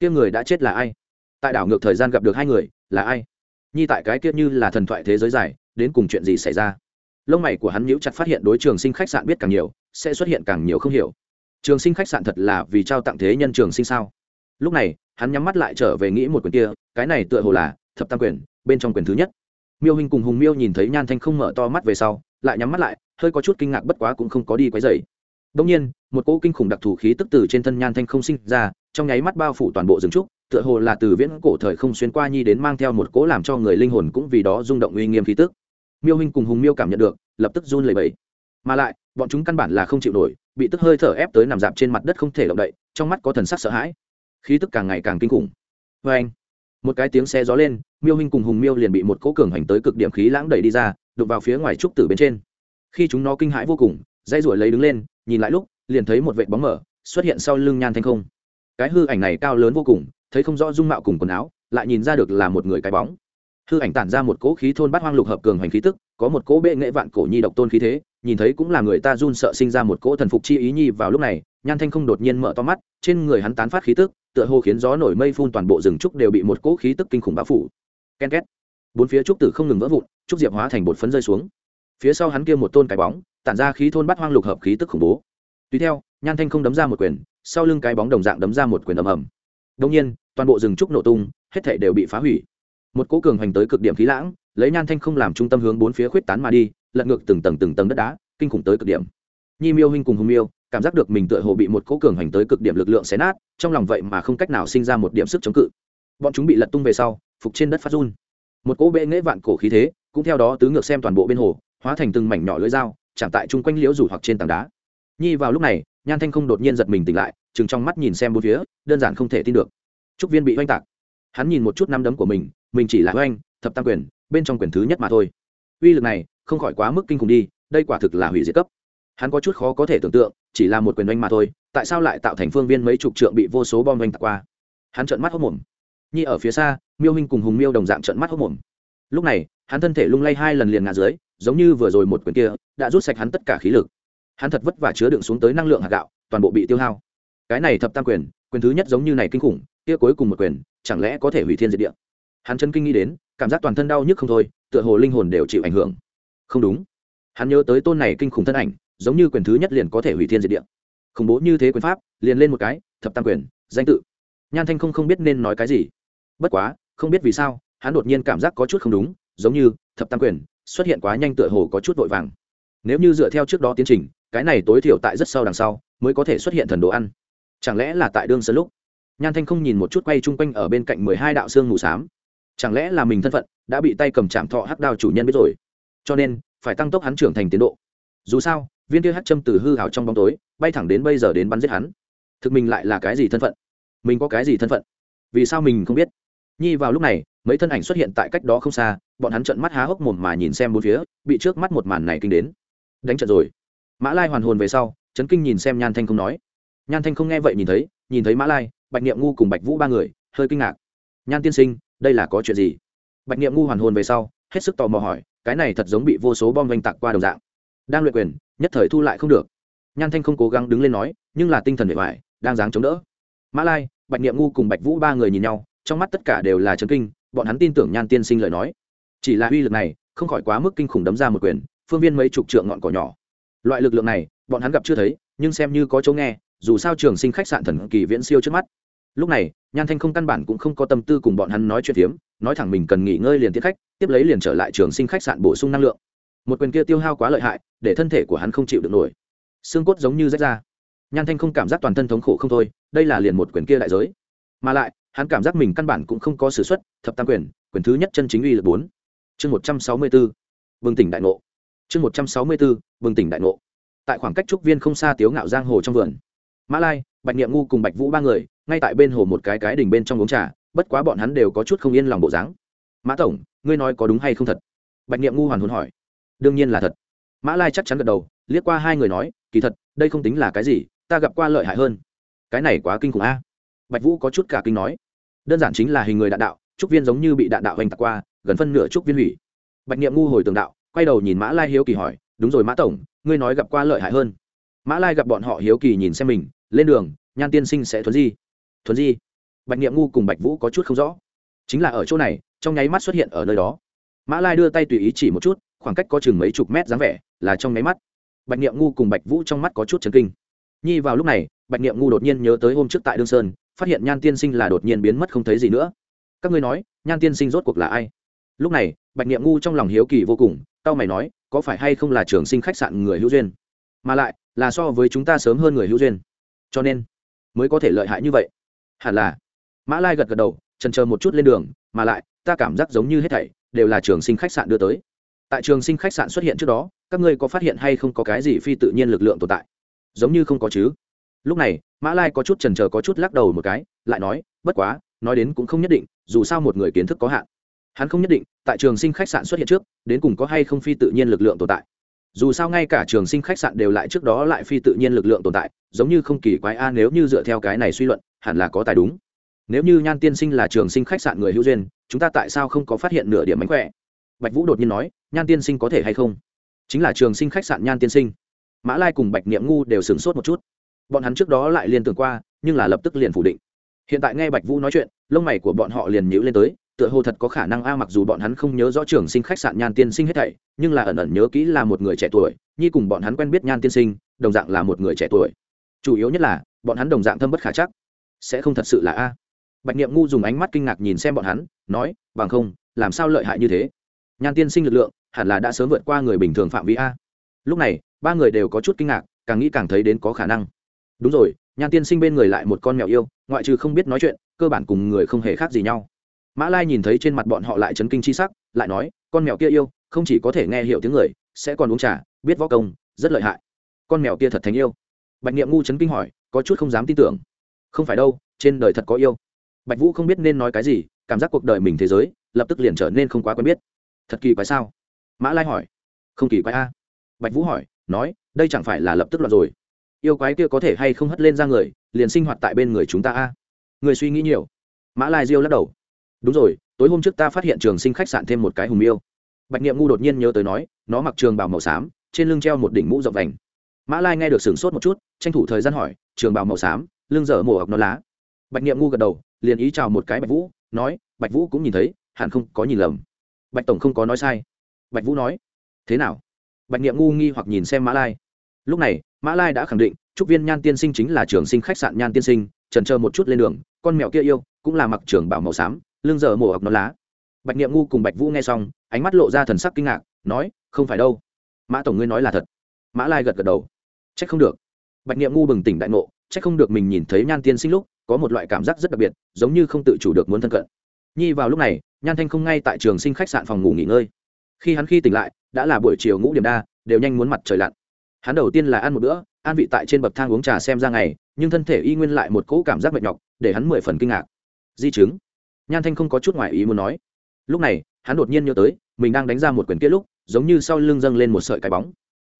Kia người đã chết là ai? Tại đảo ngược thời gian gặp được hai người, là ai? Nhi tại cái kia như là thần thoại thế giới dài, đến cùng chuyện gì xảy ra? Lông mày của hắn nhíu chặt phát hiện đối trường sinh khách sạn biết càng nhiều, sẽ xuất hiện càng nhiều không hiểu. Trường sinh khách sạn thật là vì trao tặng thế nhân trường sinh sao? Lúc này, hắn nhắm mắt lại trở về nghĩ một quyền kia, cái này tựa hồ là thập tam quyền, bên trong quyền thứ nhất. Miêu hình cùng hùng miêu nhìn thấy nhan thanh không mở to mắt về sau, lại nhắm mắt lại, hơi có chút kinh ngạc bất quá cũng không có đi quấy dày đông nhiên, một cỗ kinh khủng đặc thù khí tức từ trên thân nhan thanh không sinh ra, trong nháy mắt bao phủ toàn bộ rừng trúc, tựa hồ là từ viễn cổ thời không xuyên qua nhi đến mang theo một cỗ làm cho người linh hồn cũng vì đó rung động uy nghiêm khí tức miêu hình cùng hùng miêu cảm nhận được, lập tức run lẩy bẩy. Mà lại, bọn chúng căn bản là không chịu nổi, bị tức hơi thở ép tới nằm dạp trên mặt đất không thể động đậy, trong mắt có thần sắc sợ hãi. Khí tức càng ngày càng kinh khủng. Vê anh, một cái tiếng xe gió lên, miêu hình cùng hùng miêu liền bị một cỗ cường hành tới cực điểm khí lãng đẩy đi ra đục vào phía ngoài trúc tử bên trên. Khi chúng nó kinh hãi vô cùng dây ruổi lấy đứng lên, nhìn lại lúc, liền thấy một vệt bóng mở xuất hiện sau lưng nhan thanh không. Cái hư ảnh này cao lớn vô cùng, thấy không rõ dung mạo cùng quần áo, lại nhìn ra được là một người cái bóng hư ảnh tản ra một cỗ khí thôn bát hoang lục hợp cường hành khí tức, có một cỗ bệ nghệ vạn cổ nhi độc tôn khí thế, nhìn thấy cũng là người ta run sợ sinh ra một cỗ thần phục chi ý nhi vào lúc này, nhan thanh không đột nhiên mở to mắt, trên người hắn tán phát khí tức, tựa hồ khiến gió nổi mây phun toàn bộ rừng trúc đều bị một cỗ khí tức kinh khủng bao phủ. Ken két. Bốn phía trúc tử không ngừng vỡ vụn, trúc diệp hóa thành bột phấn rơi xuống. Phía sau hắn kia một tôn cái bóng, tản ra khí thôn bát hoang lục hợp khí tức khủng bố. Tùy theo, nhan thanh không đấm ra một quyền, sau lưng cái bóng đồng dạng đấm ra một quyền ầm ầm. Đông nhiên, toàn bộ rừng trúc nổ tung, hết thể đều bị phá hủy một cỗ cường hành tới cực điểm khí lãng, lấy nhan thanh không làm trung tâm hướng bốn phía khuyết tán mà đi, lật ngược từng tầng từng tầng đất đá, kinh khủng tới cực điểm. Nhi miêu hinh cùng hùng miêu, cảm giác được mình tựa hồ bị một cỗ cường hành tới cực điểm lực lượng xé nát, trong lòng vậy mà không cách nào sinh ra một điểm sức chống cự. Bọn chúng bị lật tung về sau, phục trên đất phát run. Một cỗ bệ nghễ vạn cổ khí thế, cũng theo đó tứ ngược xem toàn bộ bên hồ, hóa thành từng mảnh nhỏ lưỡi dao, chạm tại chung quanh liễu rủ hoặc trên tảng đá. Nhi vào lúc này, nhan thanh không đột nhiên giật mình tỉnh lại chừng trong mắt nhìn xem bốn phía, đơn giản không thể tin được. Trúc viên bị oanh tạc. Hắn nhìn một chút năm đấm của mình mình chỉ là oanh, thập tam quyền, bên trong quyền thứ nhất mà thôi. Uy lực này, không khỏi quá mức kinh khủng đi, đây quả thực là hủy diệt cấp. Hắn có chút khó có thể tưởng tượng, chỉ là một quyền oanh mà thôi, tại sao lại tạo thành phương viên mấy chục trượng bị vô số bom oanh tạc qua? Hắn trợn mắt hốc mồm. Nhi ở phía xa, miêu hình cùng hùng miêu đồng dạng trợn mắt hốc mồm. Lúc này, hắn thân thể lung lay hai lần liền ngã dưới, giống như vừa rồi một quyền kia, đã rút sạch hắn tất cả khí lực. Hắn thật vất vả chứa đựng xuống tới năng lượng hạt gạo, toàn bộ bị tiêu hao. Cái này thập tam quyền quyền thứ nhất giống như này kinh khủng, kia cuối cùng một quyền, chẳng lẽ có thể hủy thiên diệt địa? Hắn chân kinh nghĩ đến, cảm giác toàn thân đau nhức không thôi, tựa hồ linh hồn đều chịu ảnh hưởng. Không đúng. Hắn nhớ tới tôn này kinh khủng thân ảnh, giống như quyền thứ nhất liền có thể hủy thiên diệt địa. Khủng bố như thế quyền pháp, liền lên một cái, thập tam quyền, danh tự. Nhan thanh không không biết nên nói cái gì. Bất quá, không biết vì sao, hắn đột nhiên cảm giác có chút không đúng, giống như, thập tam quyền, xuất hiện quá nhanh tựa hồ có chút vội vàng. Nếu như dựa theo trước đó tiến trình, cái này tối thiểu tại rất sâu đằng sau, mới có thể xuất hiện thần đồ ăn. Chẳng lẽ là tại đương sơ lúc? Nhan thanh không nhìn một chút quay chung quanh ở bên cạnh mười hai đạo xương mù s á m chẳng lẽ là mình thân phận đã bị tay cầm chạm thọ hắc đao chủ nhân biết rồi? Cho nên, phải tăng tốc hắn trưởng thành tiến độ. Dù sao, viên kia hắc châm từ hư hảo trong bóng tối, bay thẳng đến bây giờ đến bắn giết hắn. Thực mình lại là cái gì thân phận? Mình có cái gì thân phận? Vì sao mình không biết? Nhi vào lúc này, mấy thân ảnh xuất hiện tại cách đó không xa, bọn hắn trợn mắt há hốc mồm mà nhìn xem bốn phía, bị trước mắt một màn này kinh đến. Đánh trận rồi. Mã lai hoàn hồn về sau trấn kinh nhìn xem nhan thanh không nói. Nhan thanh không nghe vậy nhìn thấy nhìn thấy mã lai, bạch niệm ngu cùng bạch vũ ba người, hơi kinh ngạc. Nhan tiên sinh đây là có chuyện gì? Bạch niệm ngu hoàn hồn về sau, hết sức tò mò hỏi, cái này thật giống bị vô số bom oanh tạc qua đồng dạng. Đang luyện quyền, nhất thời thu lại không được. Nhan thanh không cố gắng đứng lên nói, nhưng là tinh thần bề ngoài, đang dáng chống đỡ. Mã lai, bạch niệm ngu cùng bạch vũ ba người nhìn nhau, trong mắt tất cả đều là trấn kinh, bọn hắn tin tưởng nhan tiên sinh lời nói. Chỉ là uy lực này, không khỏi quá mức kinh khủng đấm ra một quyền, phương viên mấy chục trượng ngọn cỏ nhỏ. Loại lực lượng này, bọn hắn gặp chưa thấy, nhưng xem như có chỗ nghe, dù sao trường sinh khách sạn thần kỳ viễn siêu trước mắt lúc này, nhan thanh không căn bản cũng không có tâm tư cùng bọn hắn nói chuyện phiếm, nói thẳng mình cần nghỉ ngơi liền tiếp khách, tiếp lấy liền trở lại trường sinh khách sạn bổ sung năng lượng. Một quyền kia tiêu hao quá lợi hại, để thân thể của hắn không chịu được nổi. Xương cốt giống như rách ra. Nhan thanh không cảm giác toàn thân thống khổ không thôi, đây là liền một quyền kia đại giới. Mà lại, hắn cảm giác mình căn bản cũng không có s ử suất thập tam quyền quyền thứ nhất chân chính uy lực bốn. Chương một trăm sáu mươi bốn vương tỉnh đại ngộ. Chương một trăm sáu mươi bốn vương tỉnh đại ngộ. Tại khoảng cách trúc viên không xa tiếu ngạo giang hồ trong vườn, mã lai, bạch niệm ngu cùng bạch vũ ba người ngay tại bên hồ một cái cái đỉnh bên trong uống trà, bất quá bọn hắn đều có chút không yên lòng bộ dáng. Mã tổng, ngươi nói có đúng hay không thật? Bạch niệm ngu hoàn hồn hỏi. Đương nhiên là thật. Mã lai chắc chắn gật đầu, liếc qua hai người nói, kỳ thật, đây không tính là cái gì, ta gặp qua lợi hại hơn. Cái này quá kinh khủng a. Bạch vũ có chút cả kinh nói. Đơn giản chính là hình người đạn đạo, trúc viên giống như bị đạn đạo hành tạc qua, gần phân nửa trúc viên hủy. Bạch niệm ngu hồi tường đạo, quay đầu nhìn mã lai hiếu kỳ hỏi, đúng rồi mã tổng, ngươi nói gặp qua lợi hại hơn. Mã lai gặp bọn họ hiếu kỳ nhìn xem mình, lên đường, nhan tiên sinh sẽ thuấn di thuần di, bạch niệm ngu cùng bạch vũ có chút không rõ. Chính là ở chỗ này, trong nháy mắt xuất hiện ở nơi đó. Mã lai đưa tay tùy ý chỉ một chút, khoảng cách có chừng mấy chục mét dáng vẻ là trong nháy mắt. Bạch niệm ngu cùng bạch vũ trong mắt có chút chấn kinh. Nhi vào lúc này, bạch niệm ngu đột nhiên nhớ tới hôm trước tại đương sơn, phát hiện nhan tiên sinh là đột nhiên biến mất không thấy gì nữa. Các ngươi nói, nhan tiên sinh rốt cuộc là ai? Lúc này, bạch niệm ngu trong lòng hiếu kỳ vô cùng tao mày nói, có phải hay không là trường sinh khách sạn người hữu duyên? Mà lại, là so với chúng ta sớm hơn người hữu duyên. Cho nên, mới có thể lợi hại như vậy hẳn là. Mã lai gật gật đầu trần chờ một chút lên đường, mà lại, ta cảm giác giống như hết thảy đều là trường sinh khách sạn đưa tới. Tại trường sinh khách sạn xuất hiện trước đó, các ngươi có phát hiện hay không có cái gì phi tự nhiên lực lượng tồn tại? Giống như không có chứ. Lúc này, mã lai có chút trần trờ có chút lắc đầu một cái, lại nói, bất quá, nói đến cũng không nhất định, dù sao một người kiến thức có hạn. Hắn không nhất định, tại trường sinh khách sạn xuất hiện trước, đến cùng có hay không phi tự nhiên lực lượng tồn tại dù sao ngay cả trường sinh khách sạn đều lại trước đó lại phi tự nhiên lực lượng tồn tại, giống như không kỳ quái a, nếu như dựa theo cái này suy luận, hẳn là có tài đúng. Nếu như nhan tiên sinh là trường sinh khách sạn người hữu duyên, chúng ta tại sao không có phát hiện nửa điểm mánh khỏe? Bạch vũ đột nhiên nói, nhan tiên sinh có thể hay không? Chính là trường sinh khách sạn nhan tiên sinh. Mã lai cùng bạch niệm ngu đều sửng sốt một chút. Bọn hắn trước đó lại liên tưởng qua, nhưng là lập tức liền phủ định. Hiện tại nghe bạch vũ nói chuyện, lông mày của bọn họ liền nhữ lên tới tựa hồ thật có khả năng a, mặc dù bọn hắn không nhớ rõ trường sinh khách sạn nhan tiên sinh hết thảy, nhưng là ẩn ẩn nhớ kỹ là một người trẻ tuổi, nhi cùng bọn hắn quen biết nhan tiên sinh, đồng dạng là một người trẻ tuổi. Chủ yếu nhất là, bọn hắn đồng dạng thâm bất khả chắc. Sẽ không thật sự là a. Bạch niệm ngu dùng ánh mắt kinh ngạc nhìn xem bọn hắn, nói, bằng không, làm sao lợi hại như thế? Nhan tiên sinh lực lượng, hẳn là đã sớm vượt qua người bình thường phạm vi a. Lúc này, ba người đều có chút kinh ngạc, càng nghĩ càng thấy đến có khả năng. Đúng rồi, nhan tiên sinh bên người lại một con mèo yêu, ngoại trừ không biết nói chuyện, cơ bản cùng người không hề khác gì nhau mã lai nhìn thấy trên mặt bọn họ lại chấn kinh c h i sắc, lại nói, con mèo kia yêu, không chỉ có thể nghe hiểu tiếng người, sẽ còn uống trà, biết võ công, rất lợi hại. Con mèo kia thật thành yêu. Bạch niệm ngu chấn kinh hỏi, có chút không dám tin tưởng. Không phải đâu, trên đời thật có yêu. Bạch vũ không biết nên nói cái gì, cảm giác cuộc đời mình thế giới, lập tức liền trở nên không quá quen biết. Thật kỳ quái sao? Mã lai hỏi. Không kỳ quái a. Bạch vũ hỏi, nói, đây chẳng phải là lập tức loạn rồi? Yêu quái kia có thể hay không hất lên ra người, liền sinh hoạt tại bên người chúng ta a? Người suy nghĩ nhiều. Mã lai diêu lắc đầu đúng rồi, tối hôm trước ta phát hiện trường sinh khách sạn thêm một cái hùng yêu bạch niệm ngu đột nhiên nhớ tới nói, nó mặc trường bào màu xám, trên lưng treo một đỉnh mũ rộng vành. Mã lai nghe được sửng sốt một chút, tranh thủ thời gian hỏi, trường bào màu xám, lưng dở mổ học nó lá. Bạch niệm ngu gật đầu, liền ý chào một cái bạch vũ, nói, bạch vũ cũng nhìn thấy, hẳn không có nhìn lầm. Bạch tổng không có nói sai. Bạch vũ nói, thế nào? Bạch niệm ngu nghi hoặc nhìn xem mã lai. Lúc này, mã lai đã khẳng định trúc viên nhan tiên sinh chính là trường sinh khách sạn nhan tiên sinh trần chờ một chút lên đường, con mèo kia yêu, cũng là mặc trường bảo màu xám lưng giờ mổ ọc nó lá. Bạch niệm ngu cùng bạch vũ nghe xong, ánh mắt lộ ra thần sắc kinh ngạc, nói, không phải đâu. Mã tổng ngươi nói là thật. Mã lai gật gật đầu. C h ắ c không được. Bạch niệm ngu bừng tỉnh đại ngộ c h ắ c không được mình nhìn thấy nhan tiên sinh lúc, có một loại cảm giác rất đặc biệt, giống như không tự chủ được muốn thân cận. Nhi vào lúc này, nhan thanh không ngay tại trường sinh khách sạn phòng ngủ nghỉ ngơi. Khi hắn khi tỉnh lại, đã là buổi chiều ngũ điểm đa, đều nhanh muốn mặt trời lặn. Hắn đầu tiên là ăn một bữa, an vị tại trên bậc thang uống trà xem ra ngày, nhưng thân thể y nguyên lại một cỗ cảm giác mệt nhọc, để hắn mười phần kinh ngạc. Di chứng nhan thanh không có chút ngoại ý muốn nói. Lúc này, hắn đột nhiên nhớ tới, mình đang đánh ra một quyển kia lúc, giống như sau lưng dâng lên một sợi cái bóng.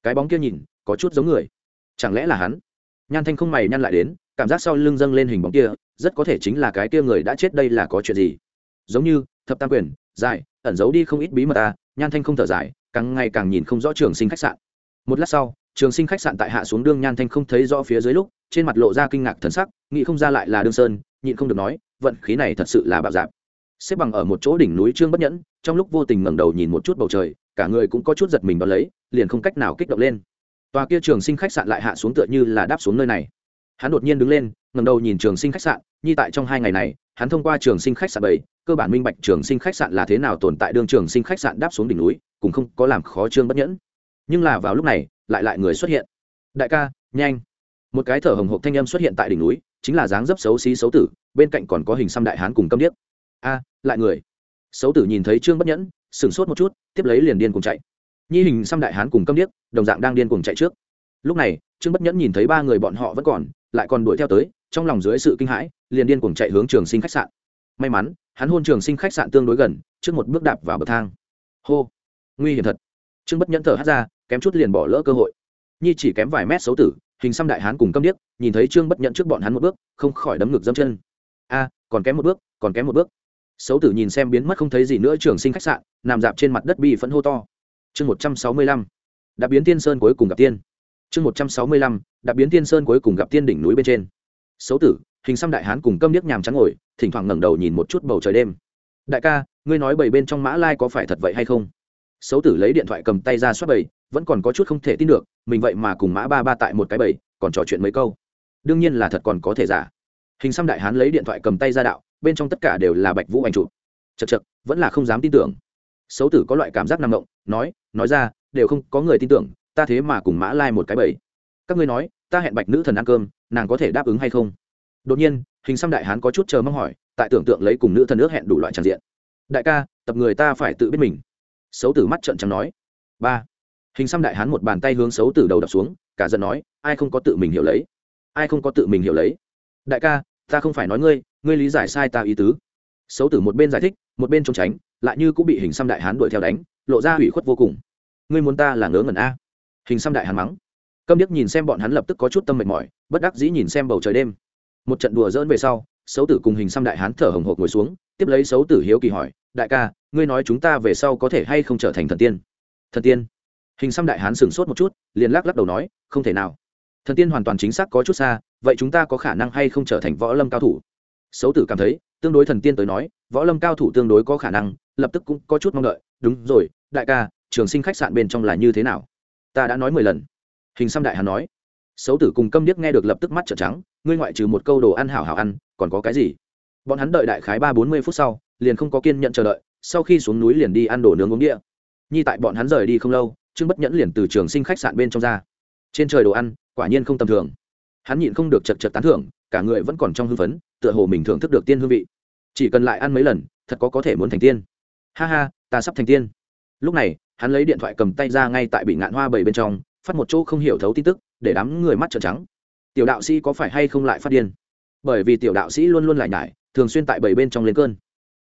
Cái bóng kia nhìn, có chút giống người. Chẳng lẽ là hắn? Nhan thanh không mày nhăn lại đến, cảm giác sau lưng dâng lên hình bóng kia, rất có thể chính là cái kia người đã chết đây là có chuyện gì. Giống như, thập tam quyền, dài, ẩn giấu đi không ít bí mật ta nhan thanh không thở dài, càng ngày càng nhìn không rõ trường sinh khách sạn. Một lát sau, trường sinh khách sạn tại hạ xuống đương nhan thanh không thấy rõ phía dưới lúc, trên mặt lộ ra kinh ngạc thần sắc, nghĩ không ra lại là đương sơn nhịn không được nói, vận khí này thật sự là bạo dạp xếp bằng ở một chỗ đỉnh núi trương bất nhẫn, trong lúc vô tình ngẩng đầu nhìn một chút bầu trời, cả người cũng có chút giật mình đón lấy, liền không cách nào kích động lên. Tòa kia trường sinh khách sạn lại hạ xuống tựa như là đáp xuống nơi này. Hắn đột nhiên đứng lên, ngẩng đầu nhìn trường sinh khách sạn, như tại trong hai ngày này, hắn thông qua trường sinh khách sạn bảy, cơ bản minh bạch trường sinh khách sạn là thế nào tồn tại đương trường sinh khách sạn đáp xuống đỉnh núi, cũng không có làm khó trương bất nhẫn. Nhưng là vào lúc này, lại lại người xuất hiện. Đại ca, nhanh. Một cái thở hồng hộc thanh âm xuất hiện tại đỉnh núi chính là dáng dấp xấu xí xấu tử, bên cạnh còn có hình xăm đại hán cùng câm điếc. A, lại người. Xấu tử nhìn thấy trương bất nhẫn, sửng sốt một chút, tiếp lấy liền điên cùng chạy. Nhi hình xăm đại hán cùng câm điếc, đồng dạng đang điên cùng chạy trước. Lúc này, trương bất nhẫn nhìn thấy ba người bọn họ vẫn còn, lại còn đuổi theo tới, trong lòng dưới sự kinh hãi, liền điên cùng chạy hướng trường sinh khách sạn. May mắn, hắn hôn trường sinh khách sạn tương đối gần, trước một bước đạp vào bậc thang. Hô, nguy hiểm thật. Trương bất nhẫn thở hát ra, kém chút liền bỏ lỡ cơ hội. Nhi chỉ kém vài mét xấu tử hình xăm đại hán cùng câm điếc, nhìn thấy trương bất nhận trước bọn hắn một bước, không khỏi đấm ngực dâm chân. A, còn kém một bước, còn kém một bước. Xấu tử nhìn xem biến mất không thấy gì nữa trường sinh khách sạn, nằm dạp trên mặt đất bi phẫn hô to. Chương một trăm sáu mươi lăm, đã biến tiên sơn cuối cùng gặp tiên. Chương một trăm sáu mươi lăm, đã biến tiên sơn cuối cùng gặp tiên đỉnh núi bên trên. Xấu tử, hình xăm đại hán cùng câm điếc nhàm trắng ngồi, thỉnh thoảng ngẩng đầu nhìn một chút bầu trời đêm. Đại ca, ngươi nói bảy bên trong mã lai có phải thật vậy hay không? Xấu tử lấy điện thoại cầm tay ra soát bầy, vẫn còn có chút không thể tin được, mình vậy mà cùng mã ba ba tại một cái bầy, còn trò chuyện mấy câu. Đương nhiên là thật còn có thể giả. Hình xăm đại hán lấy điện thoại cầm tay ra đạo, bên trong tất cả đều là bạch vũ anh chụp. Chật chật vẫn là không dám tin tưởng. Xấu tử có loại cảm giác nằm động, nói nói ra, đều không có người tin tưởng, ta thế mà cùng mã lai một cái bầy. Các ngươi nói, ta hẹn bạch nữ thần ăn cơm, nàng có thể đáp ứng hay không? Đột nhiên, hình xăm đại hán có chút chờ mong hỏi, tại tưởng tượng lấy cùng nữ thần ước hẹn đủ loại tràn diện. Đại ca, tập người ta phải tự biết mình xấu tử mắt trợn trắng nói. Ba. Hình xăm đại hán một bàn tay hướng xấu tử đầu đập xuống, cả giận nói, ai không có tự mình hiểu lấy? Ai không có tự mình hiểu lấy? Đại ca, ta không phải nói ngươi ngươi lý giải sai ta ý tứ. Xấu tử một bên giải thích, một bên trốn tránh, lại như cũng bị hình xăm đại hán đuổi theo đánh, lộ ra hủy khuất vô cùng. Ngươi muốn ta là ngớ ngẩn a? Hình xăm đại hán mắng. Câm điếc nhìn xem bọn hắn lập tức có chút tâm mệt mỏi, bất đắc dĩ nhìn xem bầu trời đêm. Một trận đùa dỡn về sau, xấu tử cùng hình xăm đại hán thở hồng hộc ngồi xuống, tiếp lấy xấu tử hiếu kỳ hỏi, đại ca ngươi nói chúng ta về sau có thể hay không trở thành thần tiên? Thần tiên? Hình xăm đại hán sửng sốt một chút, liền lắc lắc đầu nói, không thể nào. Thần tiên hoàn toàn chính xác có chút xa, vậy chúng ta có khả năng hay không trở thành võ lâm cao thủ? Xấu tử cảm thấy, tương đối thần tiên tới nói, võ lâm cao thủ tương đối có khả năng, lập tức cũng có chút mong đợi. Đúng rồi, đại ca, trường sinh khách sạn bên trong là như thế nào? Ta đã nói mười lần. Hình xăm đại hán nói. Xấu tử cùng câm điếc nghe được lập tức mắt trợn trắng, ngươi ngoại trừ một câu đồ ăn hảo hảo ăn, còn có cái gì? Bọn hắn đợi đại khái ba bốn mươi phút sau, liền không có kiên nhận chờ đợi sau khi xuống núi liền đi ăn đồ nướng uống địa. Nhi tại bọn hắn rời đi không lâu, trương bất nhẫn liền từ trường sinh khách sạn bên trong ra. Trên trời đồ ăn, quả nhiên không tầm thường. Hắn nhịn không được chật chật tán thưởng, cả người vẫn còn trong hưng phấn, tựa hồ mình thưởng thức được tiên hương vị. Chỉ cần lại ăn mấy lần, thật có có thể muốn thành tiên. Ha ha, ta sắp thành tiên. Lúc này, hắn lấy điện thoại cầm tay ra ngay tại bị ngạn hoa bảy bên trong, phát một chỗ không hiểu thấu tin tức, để đám người mắt trợn trắng. Tiểu đạo sĩ có phải hay không lại phát điên? Bởi vì tiểu đạo sĩ luôn luôn lại nhải, thường xuyên tại bảy bên trong lên cơn.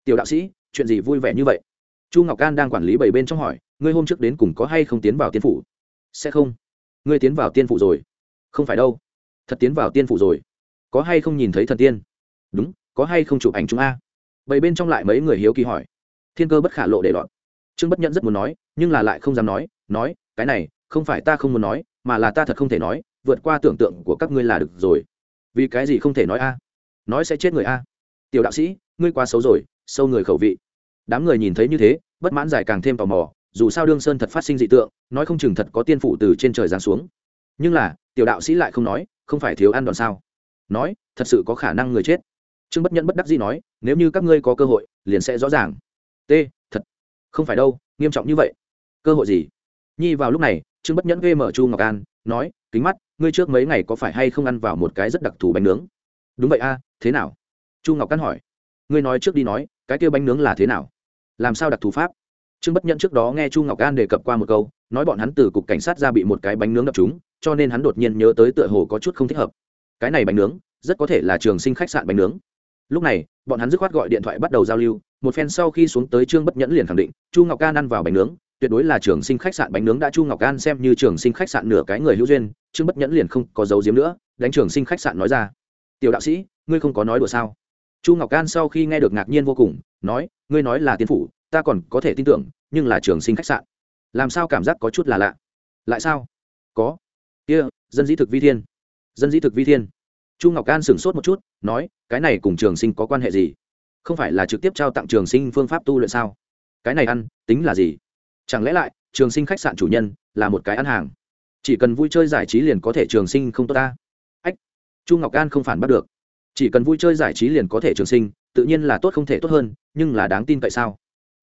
Tiểu đạo sĩ chuyện gì vui vẻ như vậy? Chu ngọc can đang quản lý bảy bên trong hỏi, ngươi hôm trước đến cùng có hay không tiến vào tiên phủ? Sẽ không. Ngươi tiến vào tiên phủ rồi. Không phải đâu. Thật tiến vào tiên phủ rồi. Có hay không nhìn thấy thần tiên? Đúng, có hay không chụp ảnh chúng a? Bảy bên trong lại mấy người hiếu kỳ hỏi. Thiên cơ bất khả lộ để lọt trương bất nhẫn rất muốn nói, nhưng là lại không dám nói nói, cái này, không phải ta không muốn nói, mà là ta thật không thể nói, vượt qua tưởng tượng của các ngươi là được rồi. Vì cái gì không thể nói a? Nói sẽ chết người a? Tiểu đạo sĩ, ngươi quá xấu rồi, sâu người khẩu vị đám người nhìn thấy như thế, bất mãn dài càng thêm tò mò, dù sao đương sơn thật phát sinh dị tượng, nói không chừng thật có tiên phụ từ trên trời giáng xuống. Nhưng là, tiểu đạo sĩ lại không nói, không phải thiếu ăn đòn sao? Nói, thật sự có khả năng người chết. Trương bất nhẫn bất đắc dĩ nói, nếu như các ngươi có cơ hội, liền sẽ rõ ràng. T, thật. Không phải đâu, nghiêm trọng như vậy. Cơ hội gì? Nhi vào lúc này, trương bất nhẫn gây mở chu ngọc an, nói, kính mắt, ngươi trước mấy ngày có phải hay không ăn vào một cái rất đặc thù bánh nướng? Đúng vậy a, thế nào? Chu ngọc an hỏi. Ngươi nói trước đi nói, cái kia bánh nướng là thế nào? Làm sao đặc thù pháp? Trương bất nhẫn trước đó nghe chu ngọc an đề cập qua một câu, nói bọn hắn từ cục cảnh sát ra bị một cái bánh nướng đập chúng cho nên hắn đột nhiên nhớ tới tựa hồ có chút không thích hợp. Cái này bánh nướng, rất có thể là trường sinh khách sạn bánh nướng. Lúc này, bọn hắn dứt khoát gọi điện thoại bắt đầu giao lưu, một phen sau khi xuống tới trương bất nhẫn liền khẳng định, chu ngọc an ăn vào bánh nướng, tuyệt đối là trường sinh khách sạn bánh nướng đã chu ngọc an xem như trường sinh khách sạn nửa cái người hữu duyên, trương bất nhẫn liền không có dấu diếm nữa, đánh trường sinh khách sạn nói ra. Tiểu đạo sĩ, ngươi không có nói đùa sao? Chu ngọc an sau khi nghe được ngạc nhiên vô cùng nói ngươi nói là tiên phủ ta còn có thể tin tưởng nhưng là trường sinh khách sạn. Làm sao cảm giác có chút là lạ? Lại sao? Có. Kia、yeah, dân dĩ thực vi thiên. Dân dĩ thực vi thiên. Chu ngọc an sửng sốt một chút nói cái này cùng trường sinh có quan hệ gì? Không phải là trực tiếp trao tặng trường sinh phương pháp tu luyện sao? Cái này ăn tính là gì? Chẳng lẽ lại trường sinh khách sạn chủ nhân là một cái ăn hàng? Chỉ cần vui chơi giải trí liền có thể trường sinh không tốt ta? Ách. Chu ngọc an không phản bắt được. Chỉ cần vui chơi giải trí liền có thể trường sinh tự nhiên là tốt không thể tốt hơn, nhưng là đáng tin cậy sao?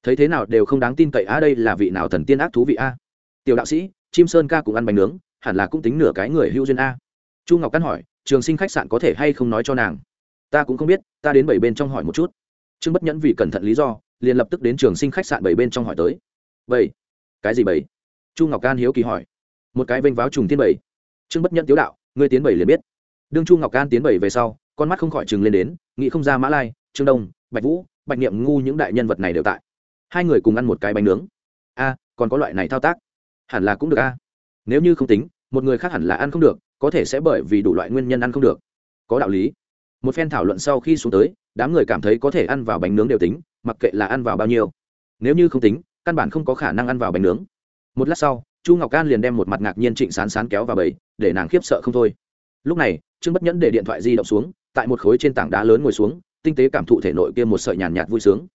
Thấy thế nào đều không đáng tin cậy a đây là vị nào thần tiên ác thú vị a tiểu đạo sĩ, chim sơn ca cũng ăn bánh nướng, hẳn là cũng tính nửa cái người hữu duyên a chu ngọc căn hỏi, trường sinh khách sạn có thể hay không nói cho nàng? Ta cũng không biết, ta đến bảy bên trong hỏi một chút. Trương bất nhẫn vì cẩn thận lý do, liền lập tức đến trường sinh khách sạn bảy bên trong hỏi tới. Bảy? Cái gì bảy? Chu ngọc can hiếu kỳ hỏi. Một cái vênh váo trùng tiên bảy. Trương bất nhẫn tiếu đạo, ngươi tiến bảy liền biết. Đương chu ngọc can tiến bảy về sau, con mắt không khỏi chừng lên đến, nghĩ không ra mã lai trương đông bạch vũ bạch niệm ngu những đại nhân vật này đều tại hai người cùng ăn một cái bánh nướng a còn có loại này thao tác hẳn là cũng được a nếu như không tính một người khác hẳn là ăn không được có thể sẽ bởi vì đủ loại nguyên nhân ăn không được có đạo lý một phen thảo luận sau khi xuống tới đám người cảm thấy có thể ăn vào bánh nướng đều tính mặc kệ là ăn vào bao nhiêu nếu như không tính căn bản không có khả năng ăn vào bánh nướng một lát sau chu ngọc can liền đem một mặt ngạc nhiên trịnh sán sán kéo vào bầy để nàng khiếp sợ không thôi lúc này trương bất nhẫn để điện thoại di động xuống tại một khối trên tảng đá lớn ngồi xuống tinh tế cảm thụ thể nội kia một sợi nhàn nhạt vui sướng.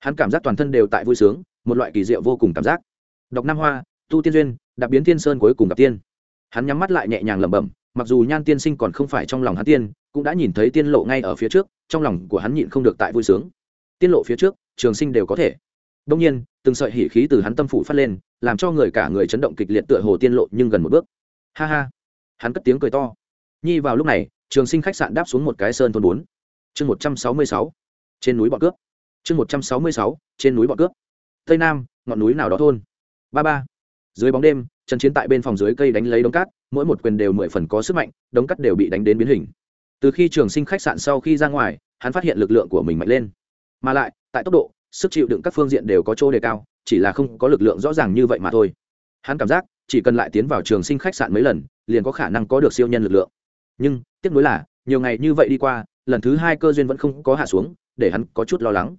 Hắn cảm giác toàn thân đều tại vui sướng, một loại kỳ diệu vô cùng cảm giác. Đọc Nam hoa, tu tiên duyên đặc biến tiên sơn cuối cùng gặp tiên. Hắn nhắm mắt lại nhẹ nhàng lẩm bẩm, mặc dù nhan tiên sinh còn không phải trong lòng hắn tiên, cũng đã nhìn thấy tiên lộ ngay ở phía trước, trong lòng của hắn nhịn không được tại vui sướng. Tiên lộ phía trước, trường sinh đều có thể. Đông nhiên, từng sợi hỉ khí từ hắn tâm phủ phát lên, làm cho người cả người chấn động kịch liệt tựa hồ tiên lộ nhưng gần một bước. Ha ha. Hắn cất tiếng cười to. Nhi vào lúc này, trường sinh khách sạn đáp xuống một cái sơn thôn bốn chương một trăm sáu mươi sáu, trên núi bọn cướp. Chương một trăm sáu mươi sáu, trên núi bọn cướp. Tây nam, ngọn núi nào đó thôn. Ba ba. Dưới bóng đêm trần chiến tại bên phòng dưới cây đánh lấy đống cát, mỗi một quyền đều mười phần có sức mạnh, đống cát đều bị đánh đến biến hình. Từ khi trường sinh khách sạn sau khi ra ngoài, hắn phát hiện lực lượng của mình mạnh lên. Mà lại, tại tốc độ, sức chịu đựng các phương diện đều có chỗ đề cao, chỉ là không có lực lượng rõ ràng như vậy mà thôi. Hắn cảm giác, chỉ cần lại tiến vào trường sinh khách sạn mấy lần, liền có khả năng có được siêu nhân lực lượng. Nhưng, tiếc nuối là, nhiều ngày như vậy đi qua lần thứ hai cơ duyên vẫn không có hạ xuống, để hắn có chút lo lắng.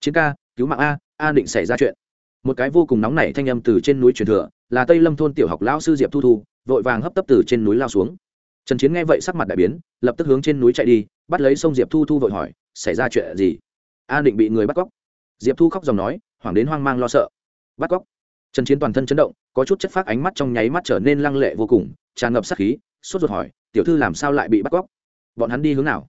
Chiến ca, cứu mạng a a định xảy ra chuyện. Một cái vô cùng nóng nảy thanh âm từ trên núi truyền thừa, là tây lâm thôn tiểu học lão sư diệp thu thu, vội vàng hấp tấp từ trên núi lao xuống. Trần chiến nghe vậy sắc mặt đại biến, lập tức hướng trên núi chạy đi, bắt lấy sông diệp thu thu vội hỏi, xảy ra chuyện gì? A định bị người bắt cóc. Diệp thu khóc dòng nói, hoảng đến hoang mang lo sợ. Bắt cóc. Trần chiến toàn thân chấn động, có chút chất phác ánh mắt trong nháy mắt trở nên lăng lệ vô cùng, tràn ngập sát khí, sốt ruột hỏi, tiểu thư làm sao lại bị bắt cóc? Bọn hắn đi hướng nào?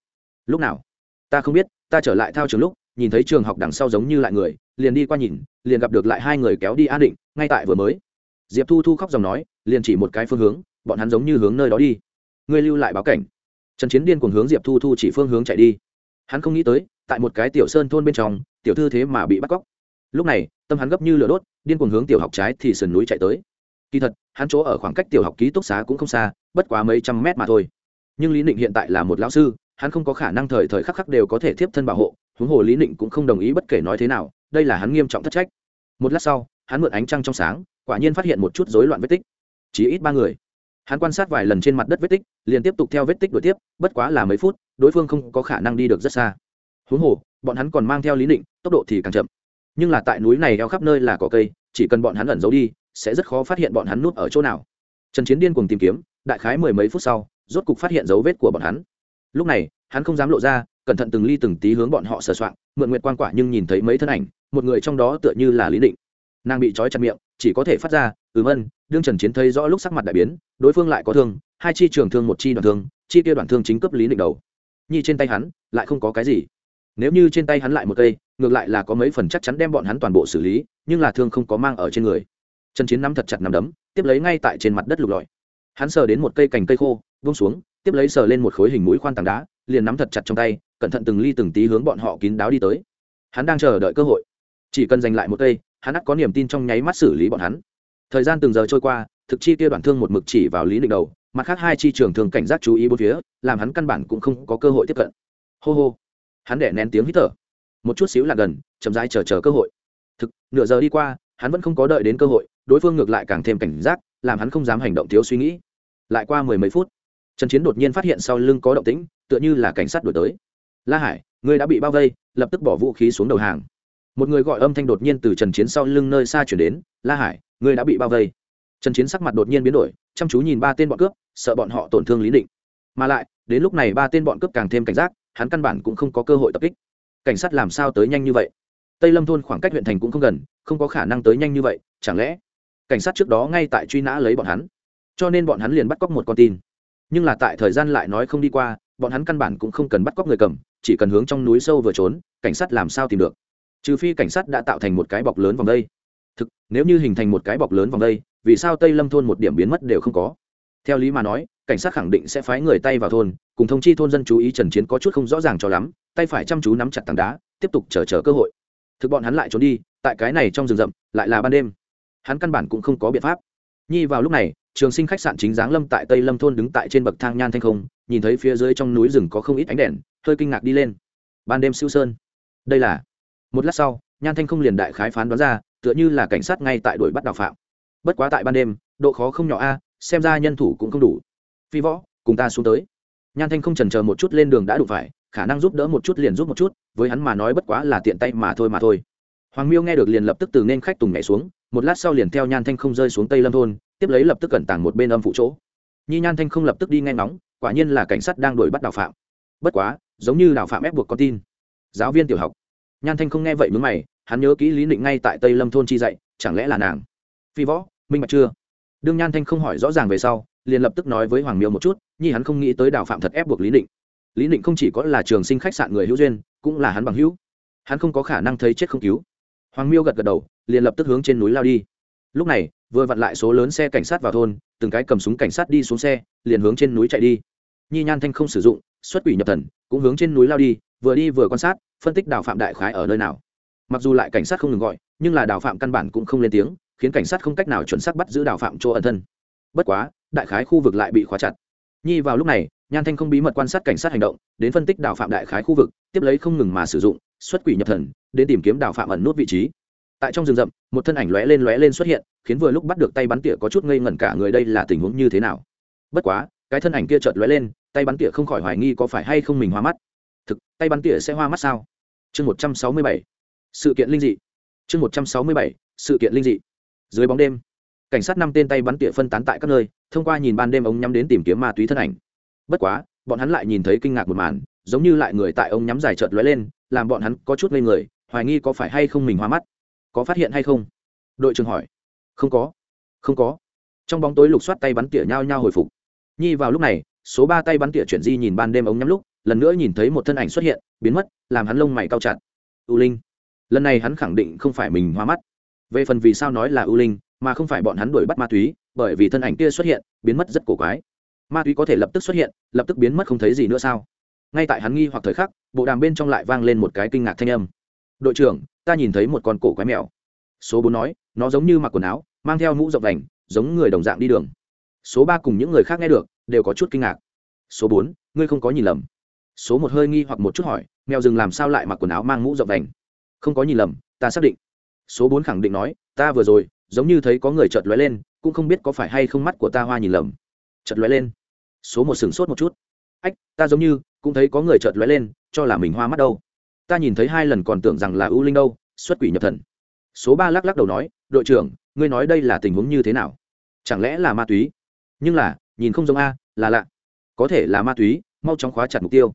Lúc nào? Ta không biết, ta trở lại thao trường lúc, nhìn thấy trường học đằng sau giống như lại người, liền đi qua nhìn, liền gặp được lại hai người kéo đi an định, ngay tại vừa mới. Diệp thu thu khóc dòng nói, liền chỉ một cái phương hướng, bọn hắn giống như hướng nơi đó đi. Ngươi lưu lại báo cảnh. Trần chiến điên cùng hướng diệp thu thu chỉ phương hướng chạy đi. Hắn không nghĩ tới, tại một cái tiểu sơn thôn bên trong, tiểu thư thế mà bị bắt cóc. Lúc này, tâm hắn gấp như lửa đốt, điên cùng hướng tiểu học trái thì sườn núi chạy tới. Kỳ thật, hắn chỗ ở khoảng cách tiểu học ký túc xá cũng không xa, bất quá mấy trăm mét mà thôi. Nhưng lý định hiện tại là một lão sư hắn không có khả năng thời thời khắc khắc đều có thể tiếp thân bảo hộ, huống hồ lý Ninh cũng không đồng ý bất kể nói thế nào, đây là hắn nghiêm trọng thất trách. Một lát sau, hắn mượn ánh trăng trong sáng, quả nhiên phát hiện một chút rối loạn vết tích. Chỉ ít ba người. Hắn quan sát vài lần trên mặt đất vết tích, liền tiếp tục theo vết tích đuổi tiếp, bất quá là mấy phút, đối phương không có khả năng đi được rất xa. Huống hồ, bọn hắn còn mang theo lý định tốc độ thì càng chậm. Nhưng là tại núi này eo khắp nơi là có cây, chỉ cần bọn hắn ẩn giấu đi, sẽ rất khó phát hiện bọn hắn núp ở chỗ nào. Trần chiến điên cùng tìm kiếm, đại khái mười mấy phút sau, rốt cục phát hiện dấu vết của bọn hắn lúc này, hắn không dám lộ ra, cẩn thận từng ly từng tí hướng bọn họ sờ soạn mượn nguyện quan quả nhưng nhìn thấy mấy thân ảnh, một người trong đó tựa như là lý định. Nàng bị trói chặt miệng, chỉ có thể phát ra, ừm ân, đương trần chiến thấy rõ lúc sắc mặt đại biến, đối phương lại có thương, hai chi trường thương một chi đoạn thương, chi kia đoạn thương chính cấp lý định đầu. Nhi trên tay hắn, lại không có cái gì. Nếu như trên tay hắn lại một cây, ngược lại là có mấy phần chắc chắn đem bọn hắn toàn bộ xử lý, nhưng là thương không có mang ở trên người. Trần chiến nắm thật chặt nắm đấm, tiếp lấy ngay tại trên mặt đất lục lọi. Hắn sờ đến một cây cành cây khô vung xuống tiếp lấy sờ lên một khối hình mũi khoan tảng đá, liền nắm thật chặt trong tay, cẩn thận từng ly từng tí hướng bọn họ kín đáo đi tới. Hắn đang chờ đợi cơ hội. Chỉ cần giành lại một cây, hắn ắt có niềm tin trong nháy mắt xử lý bọn hắn. Thời gian từng giờ trôi qua, thực chi kia đoạn thương một mực chỉ vào lý định đầu, mặt khác hai chi trường thường cảnh giác chú ý bốn phía, làm hắn căn bản cũng không có cơ hội tiếp cận. Hô hô. Hắn để nén tiếng hít thở. Một chút xíu là gần, chậm rãi chờ chờ cơ hội. Thực, nửa giờ đi qua, hắn vẫn không có đợi đến cơ hội, đối phương ngược lại càng thêm cảnh giác, làm hắn không dám hành động thiếu suy nghĩ. Lại qua mười mấy phút trần chiến đột nhiên phát hiện sau lưng có động tĩnh, tựa như là cảnh sát đổi tới. La hải, ngươi đã bị bao vây, lập tức bỏ vũ khí xuống đầu hàng. Một người gọi âm thanh đột nhiên từ trần chiến sau lưng nơi xa chuyển đến, la hải, ngươi đã bị bao vây. Trần chiến sắc mặt đột nhiên biến đổi, chăm chú nhìn ba tên bọn cướp, sợ bọn họ tổn thương lý định. Mà lại, đến lúc này ba tên bọn cướp càng thêm cảnh giác, hắn căn bản cũng không có cơ hội tập kích. Cảnh sát làm sao tới nhanh như vậy? Tây lâm thôn khoảng cách huyện thành cũng không gần, không có khả năng tới nhanh như vậy, chẳng lẽ cảnh sát trước đó ngay tại truy nã lấy bọn hắn? Cho nên bọn hắn liền bắt cóc một con tin nhưng là tại thời gian lại nói không đi qua, bọn hắn căn bản cũng không cần bắt cóc người cầm, chỉ cần hướng trong núi sâu vừa trốn, cảnh sát làm sao tìm được? Trừ phi cảnh sát đã tạo thành một cái bọc lớn vòng đây. Thực, nếu như hình thành một cái bọc lớn vòng đây, vì sao tây lâm thôn một điểm biến mất đều không có? Theo lý mà nói, cảnh sát khẳng định sẽ phái người tay vào thôn, cùng thông chi thôn dân chú ý trần chiến có chút không rõ ràng cho lắm, tay phải chăm chú nắm chặt tảng đá, tiếp tục chờ chờ cơ hội. Thực bọn hắn lại trốn đi, tại cái này trong rừng rậm, lại là ban đêm. Hắn căn bản cũng không có biện pháp nhi vào lúc này, trường sinh khách sạn chính giáng lâm tại tây lâm thôn đứng tại trên bậc thang nhan thanh không, nhìn thấy phía dưới trong núi rừng có không ít ánh đèn, hơi kinh ngạc đi lên. Ban đêm siêu sơn. Đây là, một lát sau, nhan thanh không liền đại khái phán đoán ra, tựa như là cảnh sát ngay tại đuổi bắt đào phạm. Bất quá tại ban đêm, độ khó không nhỏ a, xem ra nhân thủ cũng không đủ. Phi võ, cùng ta xuống tới. Nhan thanh không trần chờ một chút lên đường đã đủ phải, khả năng giúp đỡ một chút liền giúp một chút, với hắn mà nói bất quá là tiện tay mà thôi mà thôi. Hoàng miêu nghe được liền lập tức từ nên khách tùng nhảy xuống một lát sau liền theo nhan thanh không rơi xuống tây lâm thôn, tiếp lấy lập tức cẩn tàng một bên âm phụ chỗ. Nhi nhan thanh không lập tức đi nghe ngóng, quả nhiên là cảnh sát đang đuổi bắt đào phạm. Bất quá, giống như đào phạm ép buộc con tin. Giáo viên tiểu học. Nhan thanh không nghe vậy mướn mày, hắn nhớ kỹ lý định ngay tại tây lâm thôn chi dạy, chẳng lẽ là nàng? Phi võ, minh bạch chưa? Đương nhan thanh không hỏi rõ ràng về sau, liền lập tức nói với hoàng miêu một chút, nhi hắn không nghĩ tới đào phạm thật ép buộc lý định lý định không chỉ có là trường sinh khách sạn người hữu duyên, cũng là hắn bằng hữu. Hắn không có khả năng thấy chết không cứu. Hoàng miêu gật gật đầu liền lập tức hướng trên núi lao đi. Lúc này, vừa vặn lại số lớn xe cảnh sát vào thôn, từng cái cầm súng cảnh sát đi xuống xe, liền hướng trên núi chạy đi. Nhi nhan thanh không sử dụng, xuất quỷ nhập thần, cũng hướng trên núi lao đi, vừa đi vừa quan sát, phân tích đào phạm đại khái ở nơi nào. Mặc dù lại cảnh sát không ngừng gọi, nhưng là đào phạm căn bản cũng không lên tiếng, khiến cảnh sát không cách nào chuẩn xác bắt giữ đào phạm chỗ ẩn thân. Bất quá, đại khái khu vực lại bị khóa chặt. Nhi vào lúc này, nhan thanh không bí mật quan sát cảnh sát hành động, đến phân tích đào phạm đại khái khu vực, tiếp lấy không ngừng mà sử dụng, xuất quỷ nhập thần, đến tìm kiếm đào phạm ẩn nút vị trí tại trong rừng rậm, một thân ảnh lóe lên lóe lên xuất hiện, khiến vừa lúc bắt được tay bắn tỉa có chút ngây ngẩn cả người đây là tình huống như thế nào? Bất quá, cái thân ảnh kia chợt lóe lên, tay bắn tỉa không khỏi hoài nghi có phải hay không mình hoa mắt. Thực, tay bắn tỉa sẽ hoa mắt sao? Chương một trăm sáu mươi bảy. Sự kiện linh dị. Chương một trăm sáu mươi bảy, sự kiện linh dị. Dưới bóng đêm, cảnh sát năm tên tay bắn tỉa phân tán tại các nơi, thông qua nhìn ban đêm ông nhắm đến tìm kiếm ma túy thân ảnh. Bất quá, bọn hắn lại nhìn thấy kinh ngạc một màn, giống như lại người tại ông nhắm dài chợt lóe lên, làm bọn hắn có chút ngây người, hoài nghi có phải hay không mình hoa mắt có phát hiện hay không? Đội trưởng hỏi. Không có. Không có. Trong bóng tối lục soát tay bắn tỉa nhao nhao hồi phục. Nhi vào lúc này, số ba tay bắn tỉa chuyển di nhìn ban đêm ống nhắm lúc, lần nữa nhìn thấy một thân ảnh xuất hiện, biến mất, làm hắn lông mày cao chặt. U linh. Lần này hắn khẳng định không phải mình hoa mắt. Về phần vì sao nói là u linh, mà không phải bọn hắn đuổi bắt ma túy, bởi vì thân ảnh kia xuất hiện, biến mất rất cổ quái. Ma túy có thể lập tức xuất hiện, lập tức biến mất không thấy gì nữa sao? Ngay tại hắn nghi hoặc thời khắc, bộ đàm bên trong lại vang lên một cái kinh ngạc thanh âm. Đội trưởng ta nhìn thấy một con cổ quái mèo. Số bốn nói, nó giống như mặc quần áo, mang theo mũ rộng vành, giống người đồng dạng đi đường. Số ba cùng những người khác nghe được, đều có chút kinh ngạc. Số bốn, ngươi không có nhìn lầm. Số một hơi nghi hoặc một chút hỏi, mèo rừng làm sao lại mặc quần áo mang mũ rộng vành? Không có nhìn lầm, ta xác định. Số bốn khẳng định nói, ta vừa rồi, giống như thấy có người chợt lóe lên, cũng không biết có phải hay không mắt của ta hoa nhìn lầm. Chợt lóe lên. Số một sửng sốt một chút. Ách, ta giống như cũng thấy có người chợt lóe lên, cho là mình hoa mắt đâu ta nhìn thấy hai lần còn tưởng rằng là ưu linh đâu, xuất quỷ nhập thần. Số ba lắc lắc đầu nói, đội trưởng, ngươi nói đây là tình huống như thế nào? Chẳng lẽ là ma túy? Nhưng là, nhìn không giống a, là lạ. Có thể là ma túy, mau chóng khóa chặt mục tiêu.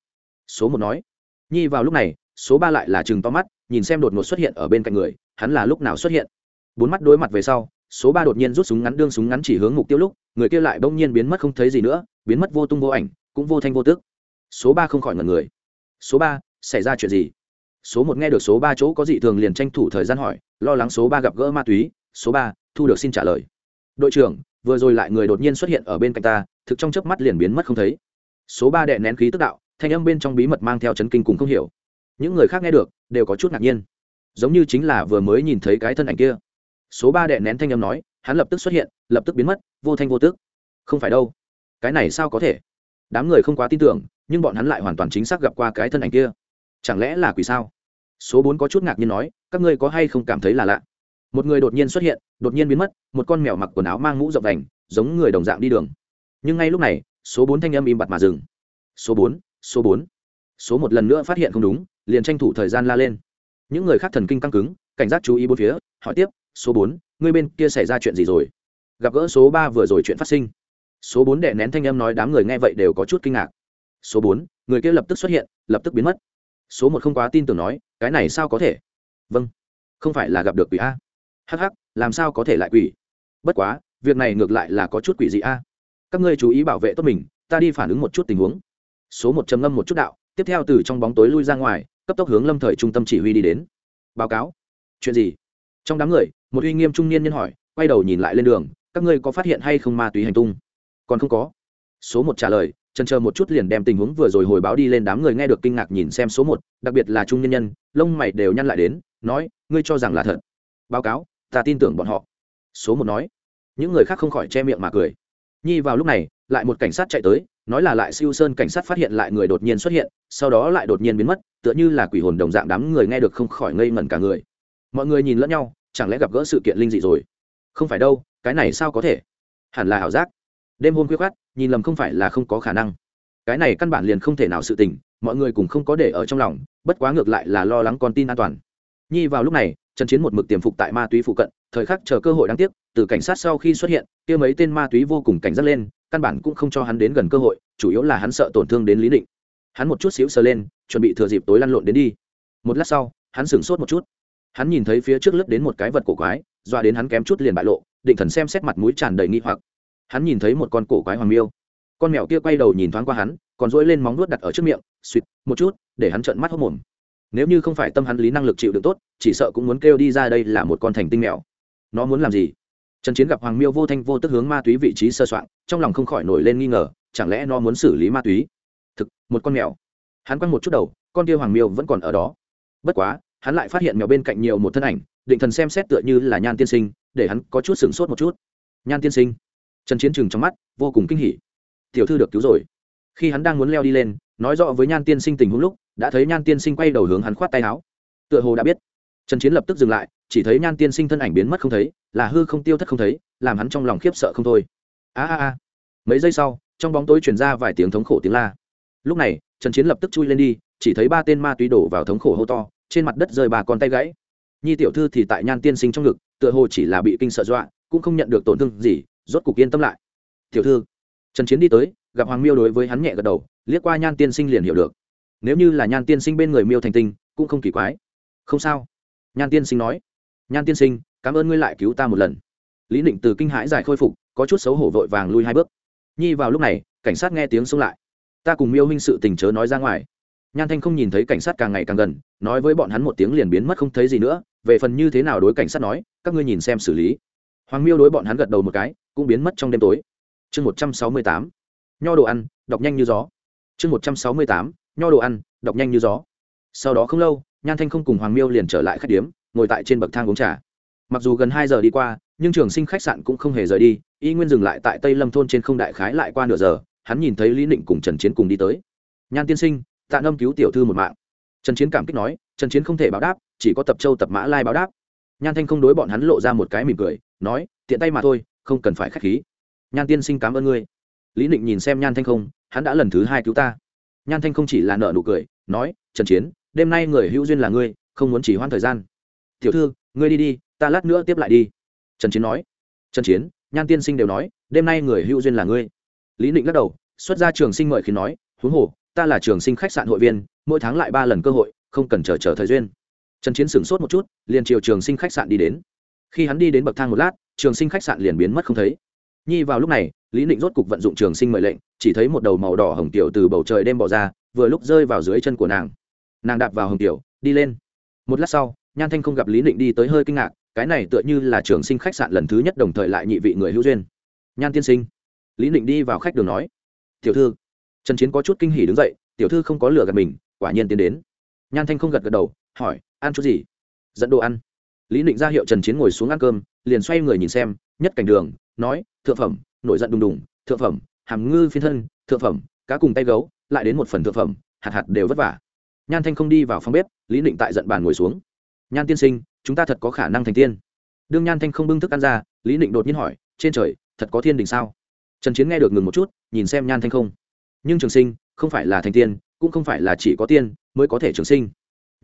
Số một nói. Nhi vào lúc này, số ba lại là chừng to mắt, nhìn xem đột ngột xuất hiện ở bên cạnh người, hắn là lúc nào xuất hiện? Bốn mắt đối mặt về sau, số ba đột nhiên rút súng ngắn đương súng ngắn chỉ hướng mục tiêu lúc, người kia lại bỗng nhiên biến mất không thấy gì nữa, biến mất vô tung vô ảnh, cũng vô thanh vô tức. Số ba không khỏi ngần người. Số ba, xảy ra chuyện gì? Số một nghe được số ba chỗ có dị thường liền tranh thủ thời gian hỏi, lo lắng số ba gặp gỡ ma túy, số ba, thu được xin trả lời. Đội trưởng, vừa rồi lại người đột nhiên xuất hiện ở bên cạnh ta, thực trong chớp mắt liền biến mất không thấy. Số ba đệ nén khí tức đạo, thanh âm bên trong bí mật mang theo chấn kinh cùng không hiểu. Những người khác nghe được, đều có chút ngạc nhiên. Giống như chính là vừa mới nhìn thấy cái thân ảnh kia. Số ba đệ nén thanh âm nói, hắn lập tức xuất hiện, lập tức biến mất, vô thanh vô tức. Không phải đâu. Cái này sao có thể? Đám người không quá tin tưởng, nhưng bọn hắn lại hoàn toàn chính xác gặp qua cái thân ảnh kia. Chẳng lẽ là quỷ sao? Số bốn có chút ngạc nhiên nói, các ngươi có hay không cảm thấy là lạ? Một người đột nhiên xuất hiện, đột nhiên biến mất, một con mèo mặc quần áo mang mũ rộng đành giống người đồng dạng đi đường. Nhưng ngay lúc này, số bốn thanh âm im bặt mà dừng. Số bốn số bốn. Số một lần nữa phát hiện không đúng, liền tranh thủ thời gian la lên. Những người khác thần kinh căng cứng, cảnh giác chú ý bốn phía, hỏi tiếp, số bốn, ngươi bên kia xảy ra chuyện gì rồi? Gặp gỡ số ba vừa rồi chuyện phát sinh. Số bốn đệ nén thanh âm nói đám người nghe vậy đều có chút kinh ngạc. Số bốn, người kia lập tức xuất hiện, lập tức biến mất. Số một không quá tin tưởng nói cái này sao có thể? Vâng. Không phải là gặp được quỷ a. Hh làm sao có thể lại quỷ? Bất quá, việc này ngược lại là có chút quỷ gì a. Các ngươi chú ý bảo vệ tốt mình, ta đi phản ứng một chút tình huống. Số một trầm ngâm một chút đạo, tiếp theo từ trong bóng tối lui ra ngoài, cấp tốc hướng lâm thời trung tâm chỉ huy đi đến. Báo cáo. Chuyện gì? Trong đám người, một uy nghiêm trung niên nhân hỏi, quay đầu nhìn lại lên đường, các ngươi có phát hiện hay không ma túy hành tung? Còn không có. Số một trả lời trần chờ một chút liền đem tình huống vừa rồi hồi báo đi lên đám người nghe được kinh ngạc nhìn xem số một, đặc biệt là trung nhân nhân, lông mày đều nhăn lại đến, nói, ngươi cho rằng là thật? Báo cáo, ta tin tưởng bọn họ. Số một nói. Những người khác không khỏi che miệng mà cười. Nhi vào lúc này, lại một cảnh sát chạy tới, nói là lại siêu sơn cảnh sát phát hiện lại người đột nhiên xuất hiện, sau đó lại đột nhiên biến mất, tựa như là quỷ hồn đồng dạng đám người nghe được không khỏi ngây ngẩn cả người. Mọi người nhìn lẫn nhau, chẳng lẽ gặp gỡ sự kiện linh dị rồi? Không phải đâu, cái này sao có thể? Hẳn là ảo giác đêm hôm khuya khoát nhìn lầm không phải là không có khả năng. Cái này căn bản liền không thể nào sự tình, mọi người cùng không có để ở trong lòng, bất quá ngược lại là lo lắng con tin an toàn. Nhi vào lúc này, trần chiến một mực tiềm phục tại ma túy phụ cận, thời khắc chờ cơ hội đáng tiếc, từ cảnh sát sau khi xuất hiện, kia mấy tên ma túy vô cùng cảnh giác lên, căn bản cũng không cho hắn đến gần cơ hội, chủ yếu là hắn sợ tổn thương đến lý định. Hắn một chút xíu sờ lên, chuẩn bị thừa dịp tối lăn lộn đến đi. Một lát sau, hắn sửng sốt một chút. Hắn nhìn thấy phía trước lướt đến một cái vật cổ quái doa đến hắn kém chút liền bại lộ, định thần xem xét mặt mũi tràn đầy nghi hoặc hắn nhìn thấy một con cổ quái hoàng miêu. Con mèo kia quay đầu nhìn thoáng qua hắn, còn dỗi lên móng nuốt đặt ở trước miệng suýt một chút, để hắn trợn mắt hốc mồm. Nếu như không phải tâm hắn lý năng lực chịu được tốt, chỉ sợ cũng muốn kêu đi ra đây là một con thành tinh mèo. Nó muốn làm gì? Trần chiến gặp hoàng miêu vô thanh vô tức hướng ma túy vị trí sơ soạn, trong lòng không khỏi nổi lên nghi ngờ, chẳng lẽ nó muốn xử lý ma túy? Thực, một con mèo. Hắn quăng một chút đầu, con kia hoàng miêu vẫn còn ở đó. Bất quá, hắn lại phát hiện mèo bên cạnh nhiều một thân ảnh, định thần xem xét tựa như là nhan tiên sinh, để hắn có chút sửng sốt một chút. Nhan tiên sinh trần chiến trừng trong mắt, vô cùng kinh hỉ. Tiểu thư được cứu rồi. Khi hắn đang muốn leo đi lên, nói rõ với nhan tiên sinh tình huống lúc, đã thấy nhan tiên sinh quay đầu hướng hắn khoát tay áo. Tựa hồ đã biết. Trần chiến lập tức dừng lại, chỉ thấy nhan tiên sinh thân ảnh biến mất không thấy, là hư không tiêu thất không thấy, làm hắn trong lòng khiếp sợ không thôi. A a a. Mấy giây sau, trong bóng tối truyền ra vài tiếng thống khổ tiếng la. Lúc này, trần chiến lập tức chui lên đi, chỉ thấy ba tên ma túy đổ vào thống khổ hô to, trên mặt đất rơi ba con tay gãy. Nhi tiểu thư thì tại nhan tiên sinh trong ngực, tựa hồ chỉ là bị kinh sợ dọa, cũng không nhận được tổn thương gì rốt cục yên tâm lại. Tiểu thư, trần chiến đi tới, gặp hoàng miêu đối với hắn nhẹ gật đầu, liếc qua nhan tiên sinh liền hiểu được. Nếu như là nhan tiên sinh bên người miêu thành tinh, cũng không kỳ quái. Không sao. Nhan tiên sinh nói, nhan tiên sinh, cảm ơn ngươi lại cứu ta một lần. Lý định từ kinh hãi giải khôi phục, có chút xấu hổ vội vàng lui hai bước. Nhi vào lúc này, cảnh sát nghe tiếng xông lại. Ta cùng miêu huynh sự tình chớ nói ra ngoài. Nhan thanh không nhìn thấy cảnh sát càng ngày càng gần, nói với bọn hắn một tiếng liền biến mất không thấy gì nữa. Về phần như thế nào đối cảnh sát nói, các ngươi nhìn xem xử lý hoàng miêu đối bọn hắn gật đầu một cái, cũng biến mất trong đêm tối. Chương một trăm sáu mươi tám. Nho đồ ăn, đọc nhanh như gió. Chương một trăm sáu mươi tám. Nho đồ ăn, đọc nhanh như gió. Sau đó không lâu, nhan thanh không cùng hoàng miêu liền trở lại khách điếm, ngồi tại trên bậc thang uống trà. Mặc dù gần hai giờ đi qua, nhưng trường sinh khách sạn cũng không hề rời đi, y nguyên dừng lại tại tây lâm thôn trên không đại khái lại qua nửa giờ, hắn nhìn thấy lý định cùng trần chiến cùng đi tới. Nhan tiên sinh, tạ nâm cứu tiểu thư một mạng. Trần chiến cảm kích nói, trần chiến không thể báo đáp, chỉ có tập châu tập mã lai báo đáp nhan thanh không đối bọn hắn lộ ra một cái mỉm cười, nói, tiện tay mà thôi, không cần phải k h á c h khí. Nhan tiên sinh cảm ơn ngươi. Lý định nhìn xem nhan thanh không, hắn đã lần thứ hai cứu ta. Nhan thanh không chỉ là nợ nụ cười, nói trần chiến, đêm nay người hữu duyên là ngươi, không muốn chỉ hoãn thời gian. Tiểu thư, ngươi đi đi, ta lát nữa tiếp lại đi. Trần chiến nói. Trần chiến, nhan tiên sinh đều nói, đêm nay người hữu duyên là ngươi. Lý định lắc đầu, xuất ra trường sinh mời khiến nói, huống hồ, ta là trường sinh khách sạn hội viên, mỗi tháng lại ba lần cơ hội, không cần chờ chờ thời duyên trần chiến sửng sốt một chút, liền chiều trường sinh khách sạn đi đến. Khi hắn đi đến bậc thang một lát, trường sinh khách sạn liền biến mất không thấy. Nhi vào lúc này, lý định rốt cục vận dụng trường sinh mệnh lệnh, chỉ thấy một đầu màu đỏ hồng tiểu từ bầu trời đêm bỏ ra, vừa lúc rơi vào dưới chân của nàng. Nàng đạp vào hồng tiểu, đi lên. Một lát sau, nhan thanh không gặp lý định đi tới hơi kinh ngạc, cái này tựa như là trường sinh khách sạn lần thứ nhất đồng thời lại nhị vị người hữu duyên. Nhan tiên sinh. Lý định đi vào khách đường nói. Tiểu thư. Trần chiến có chút kinh hỉ đứng dậy, tiểu thư không có lửa gạt mình, quả nhiên tiến đến. Nhan thanh không gật gật đầu hỏi, ăn chút gì? Dẫn đồ ăn. Lý định ra hiệu trần chiến ngồi xuống ăn cơm, liền xoay người nhìn xem, nhất cảnh đường, nói, thượng phẩm, nổi giận đùng đùng, thượng phẩm, hàm ngư phiên thân, thượng phẩm, cá cùng tay gấu, lại đến một phần thượng phẩm, hạt hạt đều vất vả. Nhan thanh không đi vào phòng bếp, lý định tại giận bàn ngồi xuống. Nhan tiên sinh, chúng ta thật có khả năng thành tiên. Đương nhan thanh không bưng thức ăn ra, lý định đột nhiên hỏi, trên trời, thật có thiên đình sao? Trần chiến nghe được ngừng một chút, nhìn xem nhan thanh không. Nhưng trường sinh, không phải là thành tiên, cũng không phải là chỉ có tiên mới có thể trường sinh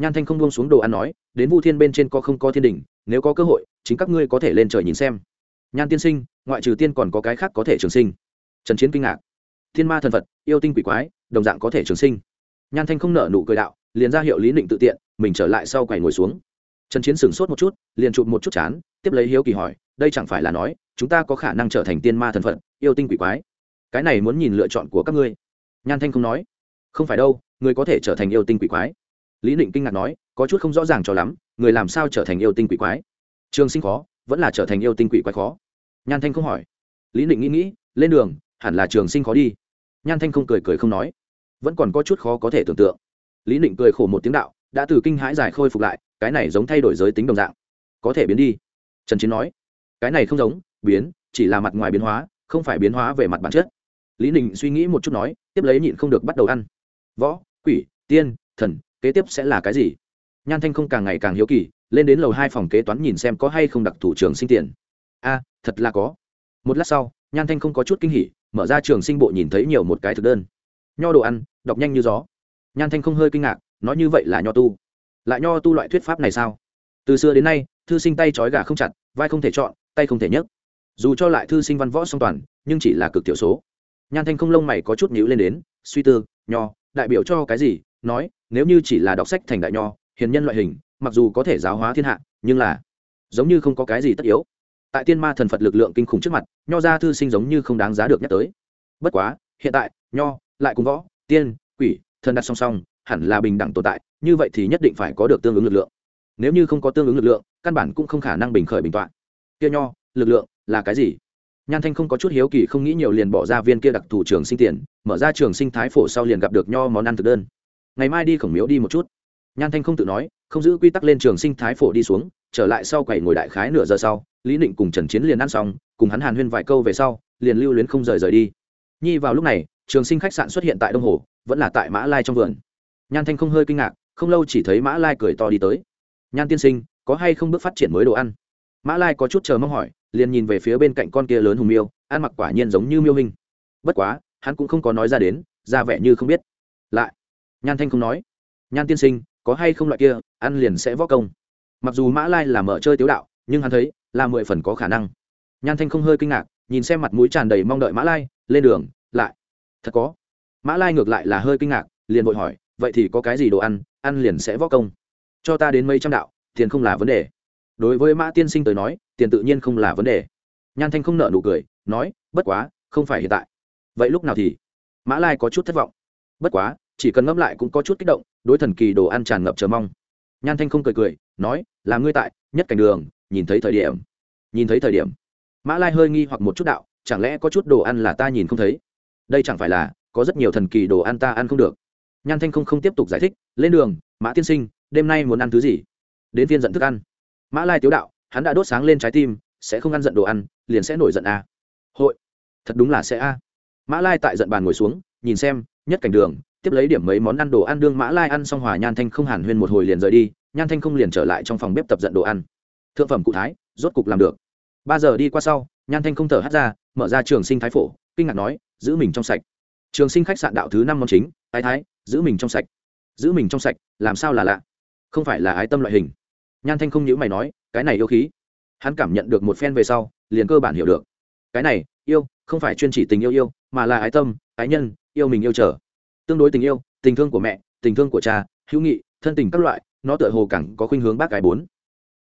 nhan thanh không buông xuống đồ ăn nói, đến vu thiên bên trên có không có thiên đình nếu có cơ hội, chính các ngươi có thể lên trời nhìn xem. Nhan tiên sinh, ngoại trừ tiên còn có cái khác có thể trường sinh. Trần chiến kinh ngạc. Thiên ma thần phật yêu tinh quỷ quái, đồng dạng có thể trường sinh. Nhan thanh không nở nụ cười đạo, liền ra hiệu lý định tự tiện, mình trở lại sau quầy ngồi xuống. Trần chiến sửng sốt một chút, liền chụp một chút chán, tiếp lấy hiếu kỳ hỏi, đây chẳng phải là nói, chúng ta có khả năng trở thành tiên ma thần phật yêu tinh quỷ quái? Cái này muốn nhìn lựa chọn của các ngươi. Nhan thanh không nói. Không phải đâu, người có thể trở thành yêu tinh quỷ quái lý định kinh ngạc nói, có chút không rõ ràng cho lắm, người làm sao trở thành yêu tinh quỷ quái? Trường sinh khó, vẫn là trở thành yêu tinh quỷ quái khó? Nhan thanh không hỏi. Lý định nghĩ nghĩ, lên đường, hẳn là trường sinh khó đi. Nhan thanh không cười cười không nói. Vẫn còn có chút khó có thể tưởng tượng. Lý định cười khổ một tiếng đạo, đã từ kinh hãi dài khôi phục lại, cái này giống thay đổi giới tính đồng dạng. Có thể biến đi. Trần chiến nói. Cái này không giống, biến, chỉ là mặt ngoài biến hóa, không phải biến hóa về mặt bản chất. Lý định suy nghĩ một chút nói, tiếp lấy nhịn không được bắt đầu ăn. Võ, quỷ, tiên, thần kế tiếp sẽ là cái gì? Nhan thanh không càng ngày càng hiếu kỳ, lên đến lầu hai phòng kế toán nhìn xem có hay không đặc thủ trường sinh tiền. A, thật là có. Một lát sau, nhan thanh không có chút kinh hỉ, mở ra trường sinh bộ nhìn thấy nhiều một cái thực đơn. Nho đồ ăn, đọc nhanh như gió. Nhan thanh không hơi kinh ngạc, nói như vậy là nho tu. Lại nho tu loại thuyết pháp này sao? Từ xưa đến nay, thư sinh tay trói gà không chặt, vai không thể chọn, tay không thể nhấc. Dù cho lại thư sinh văn võ song toàn, nhưng chỉ là cực thiểu số. Nhan thanh không lông mày có chút nhữ lên đến, suy tư, nho, đại biểu cho cái gì? Nói, nếu như chỉ là đọc sách thành đại nho, hiền nhân loại hình, mặc dù có thể giáo hóa thiên hạ, nhưng là giống như không có cái gì tất yếu. Tại tiên ma thần phật lực lượng kinh khủng trước mặt, nho ra thư sinh giống như không đáng giá được nhắc tới. Bất quá, hiện tại, nho, lại cùng võ, tiên, quỷ, thần đặt song song, hẳn là bình đẳng tồn tại, như vậy thì nhất định phải có được tương ứng lực lượng. Nếu như không có tương ứng lực lượng, căn bản cũng không khả năng bình khởi bình t kia nho, lực lượng là cái gì? Nhan thanh không có chút hiếu kỳ, không nghĩ nhiều liền bỏ ra viên kia đặc thù trường sinh tiền, mở ra trường sinh thái phổ sau liền gặp được nho món ăn thực đơn ngày mai đi khổng miếu đi một chút. Nhan thanh không tự nói, không giữ quy tắc lên trường sinh thái phổ đi xuống, trở lại sau quầy ngồi đại khái nửa giờ sau, lý định cùng trần chiến liền ăn xong, cùng hắn hàn huyên vài câu về sau, liền lưu luyến không rời rời đi. Nhi vào lúc này, trường sinh khách sạn xuất hiện tại đông hồ, vẫn là tại mã lai trong vườn. Nhan thanh không hơi kinh ngạc, không lâu chỉ thấy mã lai cười to đi tới. Nhan tiên sinh, có hay không bước phát triển mới đồ ăn? Mã lai có chút chờ mong hỏi, liền nhìn về phía bên cạnh con kia lớn hùng miêu, ăn mặc quả nhiên giống như miêu hình. Bất quá, hắn cũng không có nói ra đến, ra vẻ như không biết. Lại nhan thanh không nói. Nhan tiên sinh, có hay không loại kia, ăn liền sẽ võ công. Mặc dù mã lai là mở chơi tiếu đạo, nhưng hắn thấy, là mười phần có khả năng. Nhan thanh không hơi kinh ngạc, nhìn xem mặt mũi tràn đầy mong đợi mã lai, lên đường, lại. Thật có. Mã lai ngược lại là hơi kinh ngạc, liền vội hỏi, vậy thì có cái gì đồ ăn ăn liền sẽ võ công. Cho ta đến mấy trăm đạo, tiền không là vấn đề. Đối với mã tiên sinh tới nói, tiền tự nhiên không là vấn đề. Nhan thanh không nợ nụ cười, nói, bất quá, không phải hiện tại. Vậy lúc nào thì? Mã lai có chút thất vọng. Bất quá chỉ cần ngẫm lại cũng có chút kích động, đối thần kỳ đồ ăn tràn ngập chờ mong. Nhan thanh không cười cười, nói, là ngươi tại, nhất cảnh đường, nhìn thấy thời điểm. Nhìn thấy thời điểm. Mã lai hơi nghi hoặc một chút đạo, chẳng lẽ có chút đồ ăn là ta nhìn không thấy? Đây chẳng phải là, có rất nhiều thần kỳ đồ ăn ta ăn không được. Nhan thanh không không tiếp tục giải thích, lên đường, mã tiên sinh, đêm nay muốn ăn thứ gì? Đến viên giận thức ăn. Mã lai tiếu đạo, hắn đã đốt sáng lên trái tim, sẽ không ăn giận đồ ăn, liền sẽ nổi giận a à. hội, thật đúng là sẽ a mã lai tại giận bàn ngồi xuống, nhìn xem, nhất cảnh đường tiếp lấy điểm mấy món ăn đồ ăn đương mã lai ăn xong hòa nhan thanh không hàn huyên một hồi liền rời đi, nhan thanh không liền trở lại trong phòng bếp tập giận đồ ăn. Thượng phẩm cụ thái, rốt cục làm được. Ba giờ đi qua sau, nhan thanh không thở hắt ra, mở ra trường sinh thái phổ, kinh ngạc nói, giữ mình trong sạch. Trường sinh khách sạn đạo thứ năm món chính ái thái, giữ mình trong sạch. Giữ mình trong sạch, làm sao là lạ? Không phải là ái tâm loại hình. Nhan thanh không nhữ mày nói, cái này yêu khí. Hắn cảm nhận được một phen về sau, liền cơ bản hiểu được. Cái này, yêu, không phải chuyên chỉ tình yêu yêu, mà là ái tâm, ái nhân, yêu mình yêu trở tương đối tình yêu, tình thương của mẹ, tình thương của cha, hữu nghị, thân tình các loại, nó tựa hồ càng có khuynh hướng bác gái bốn.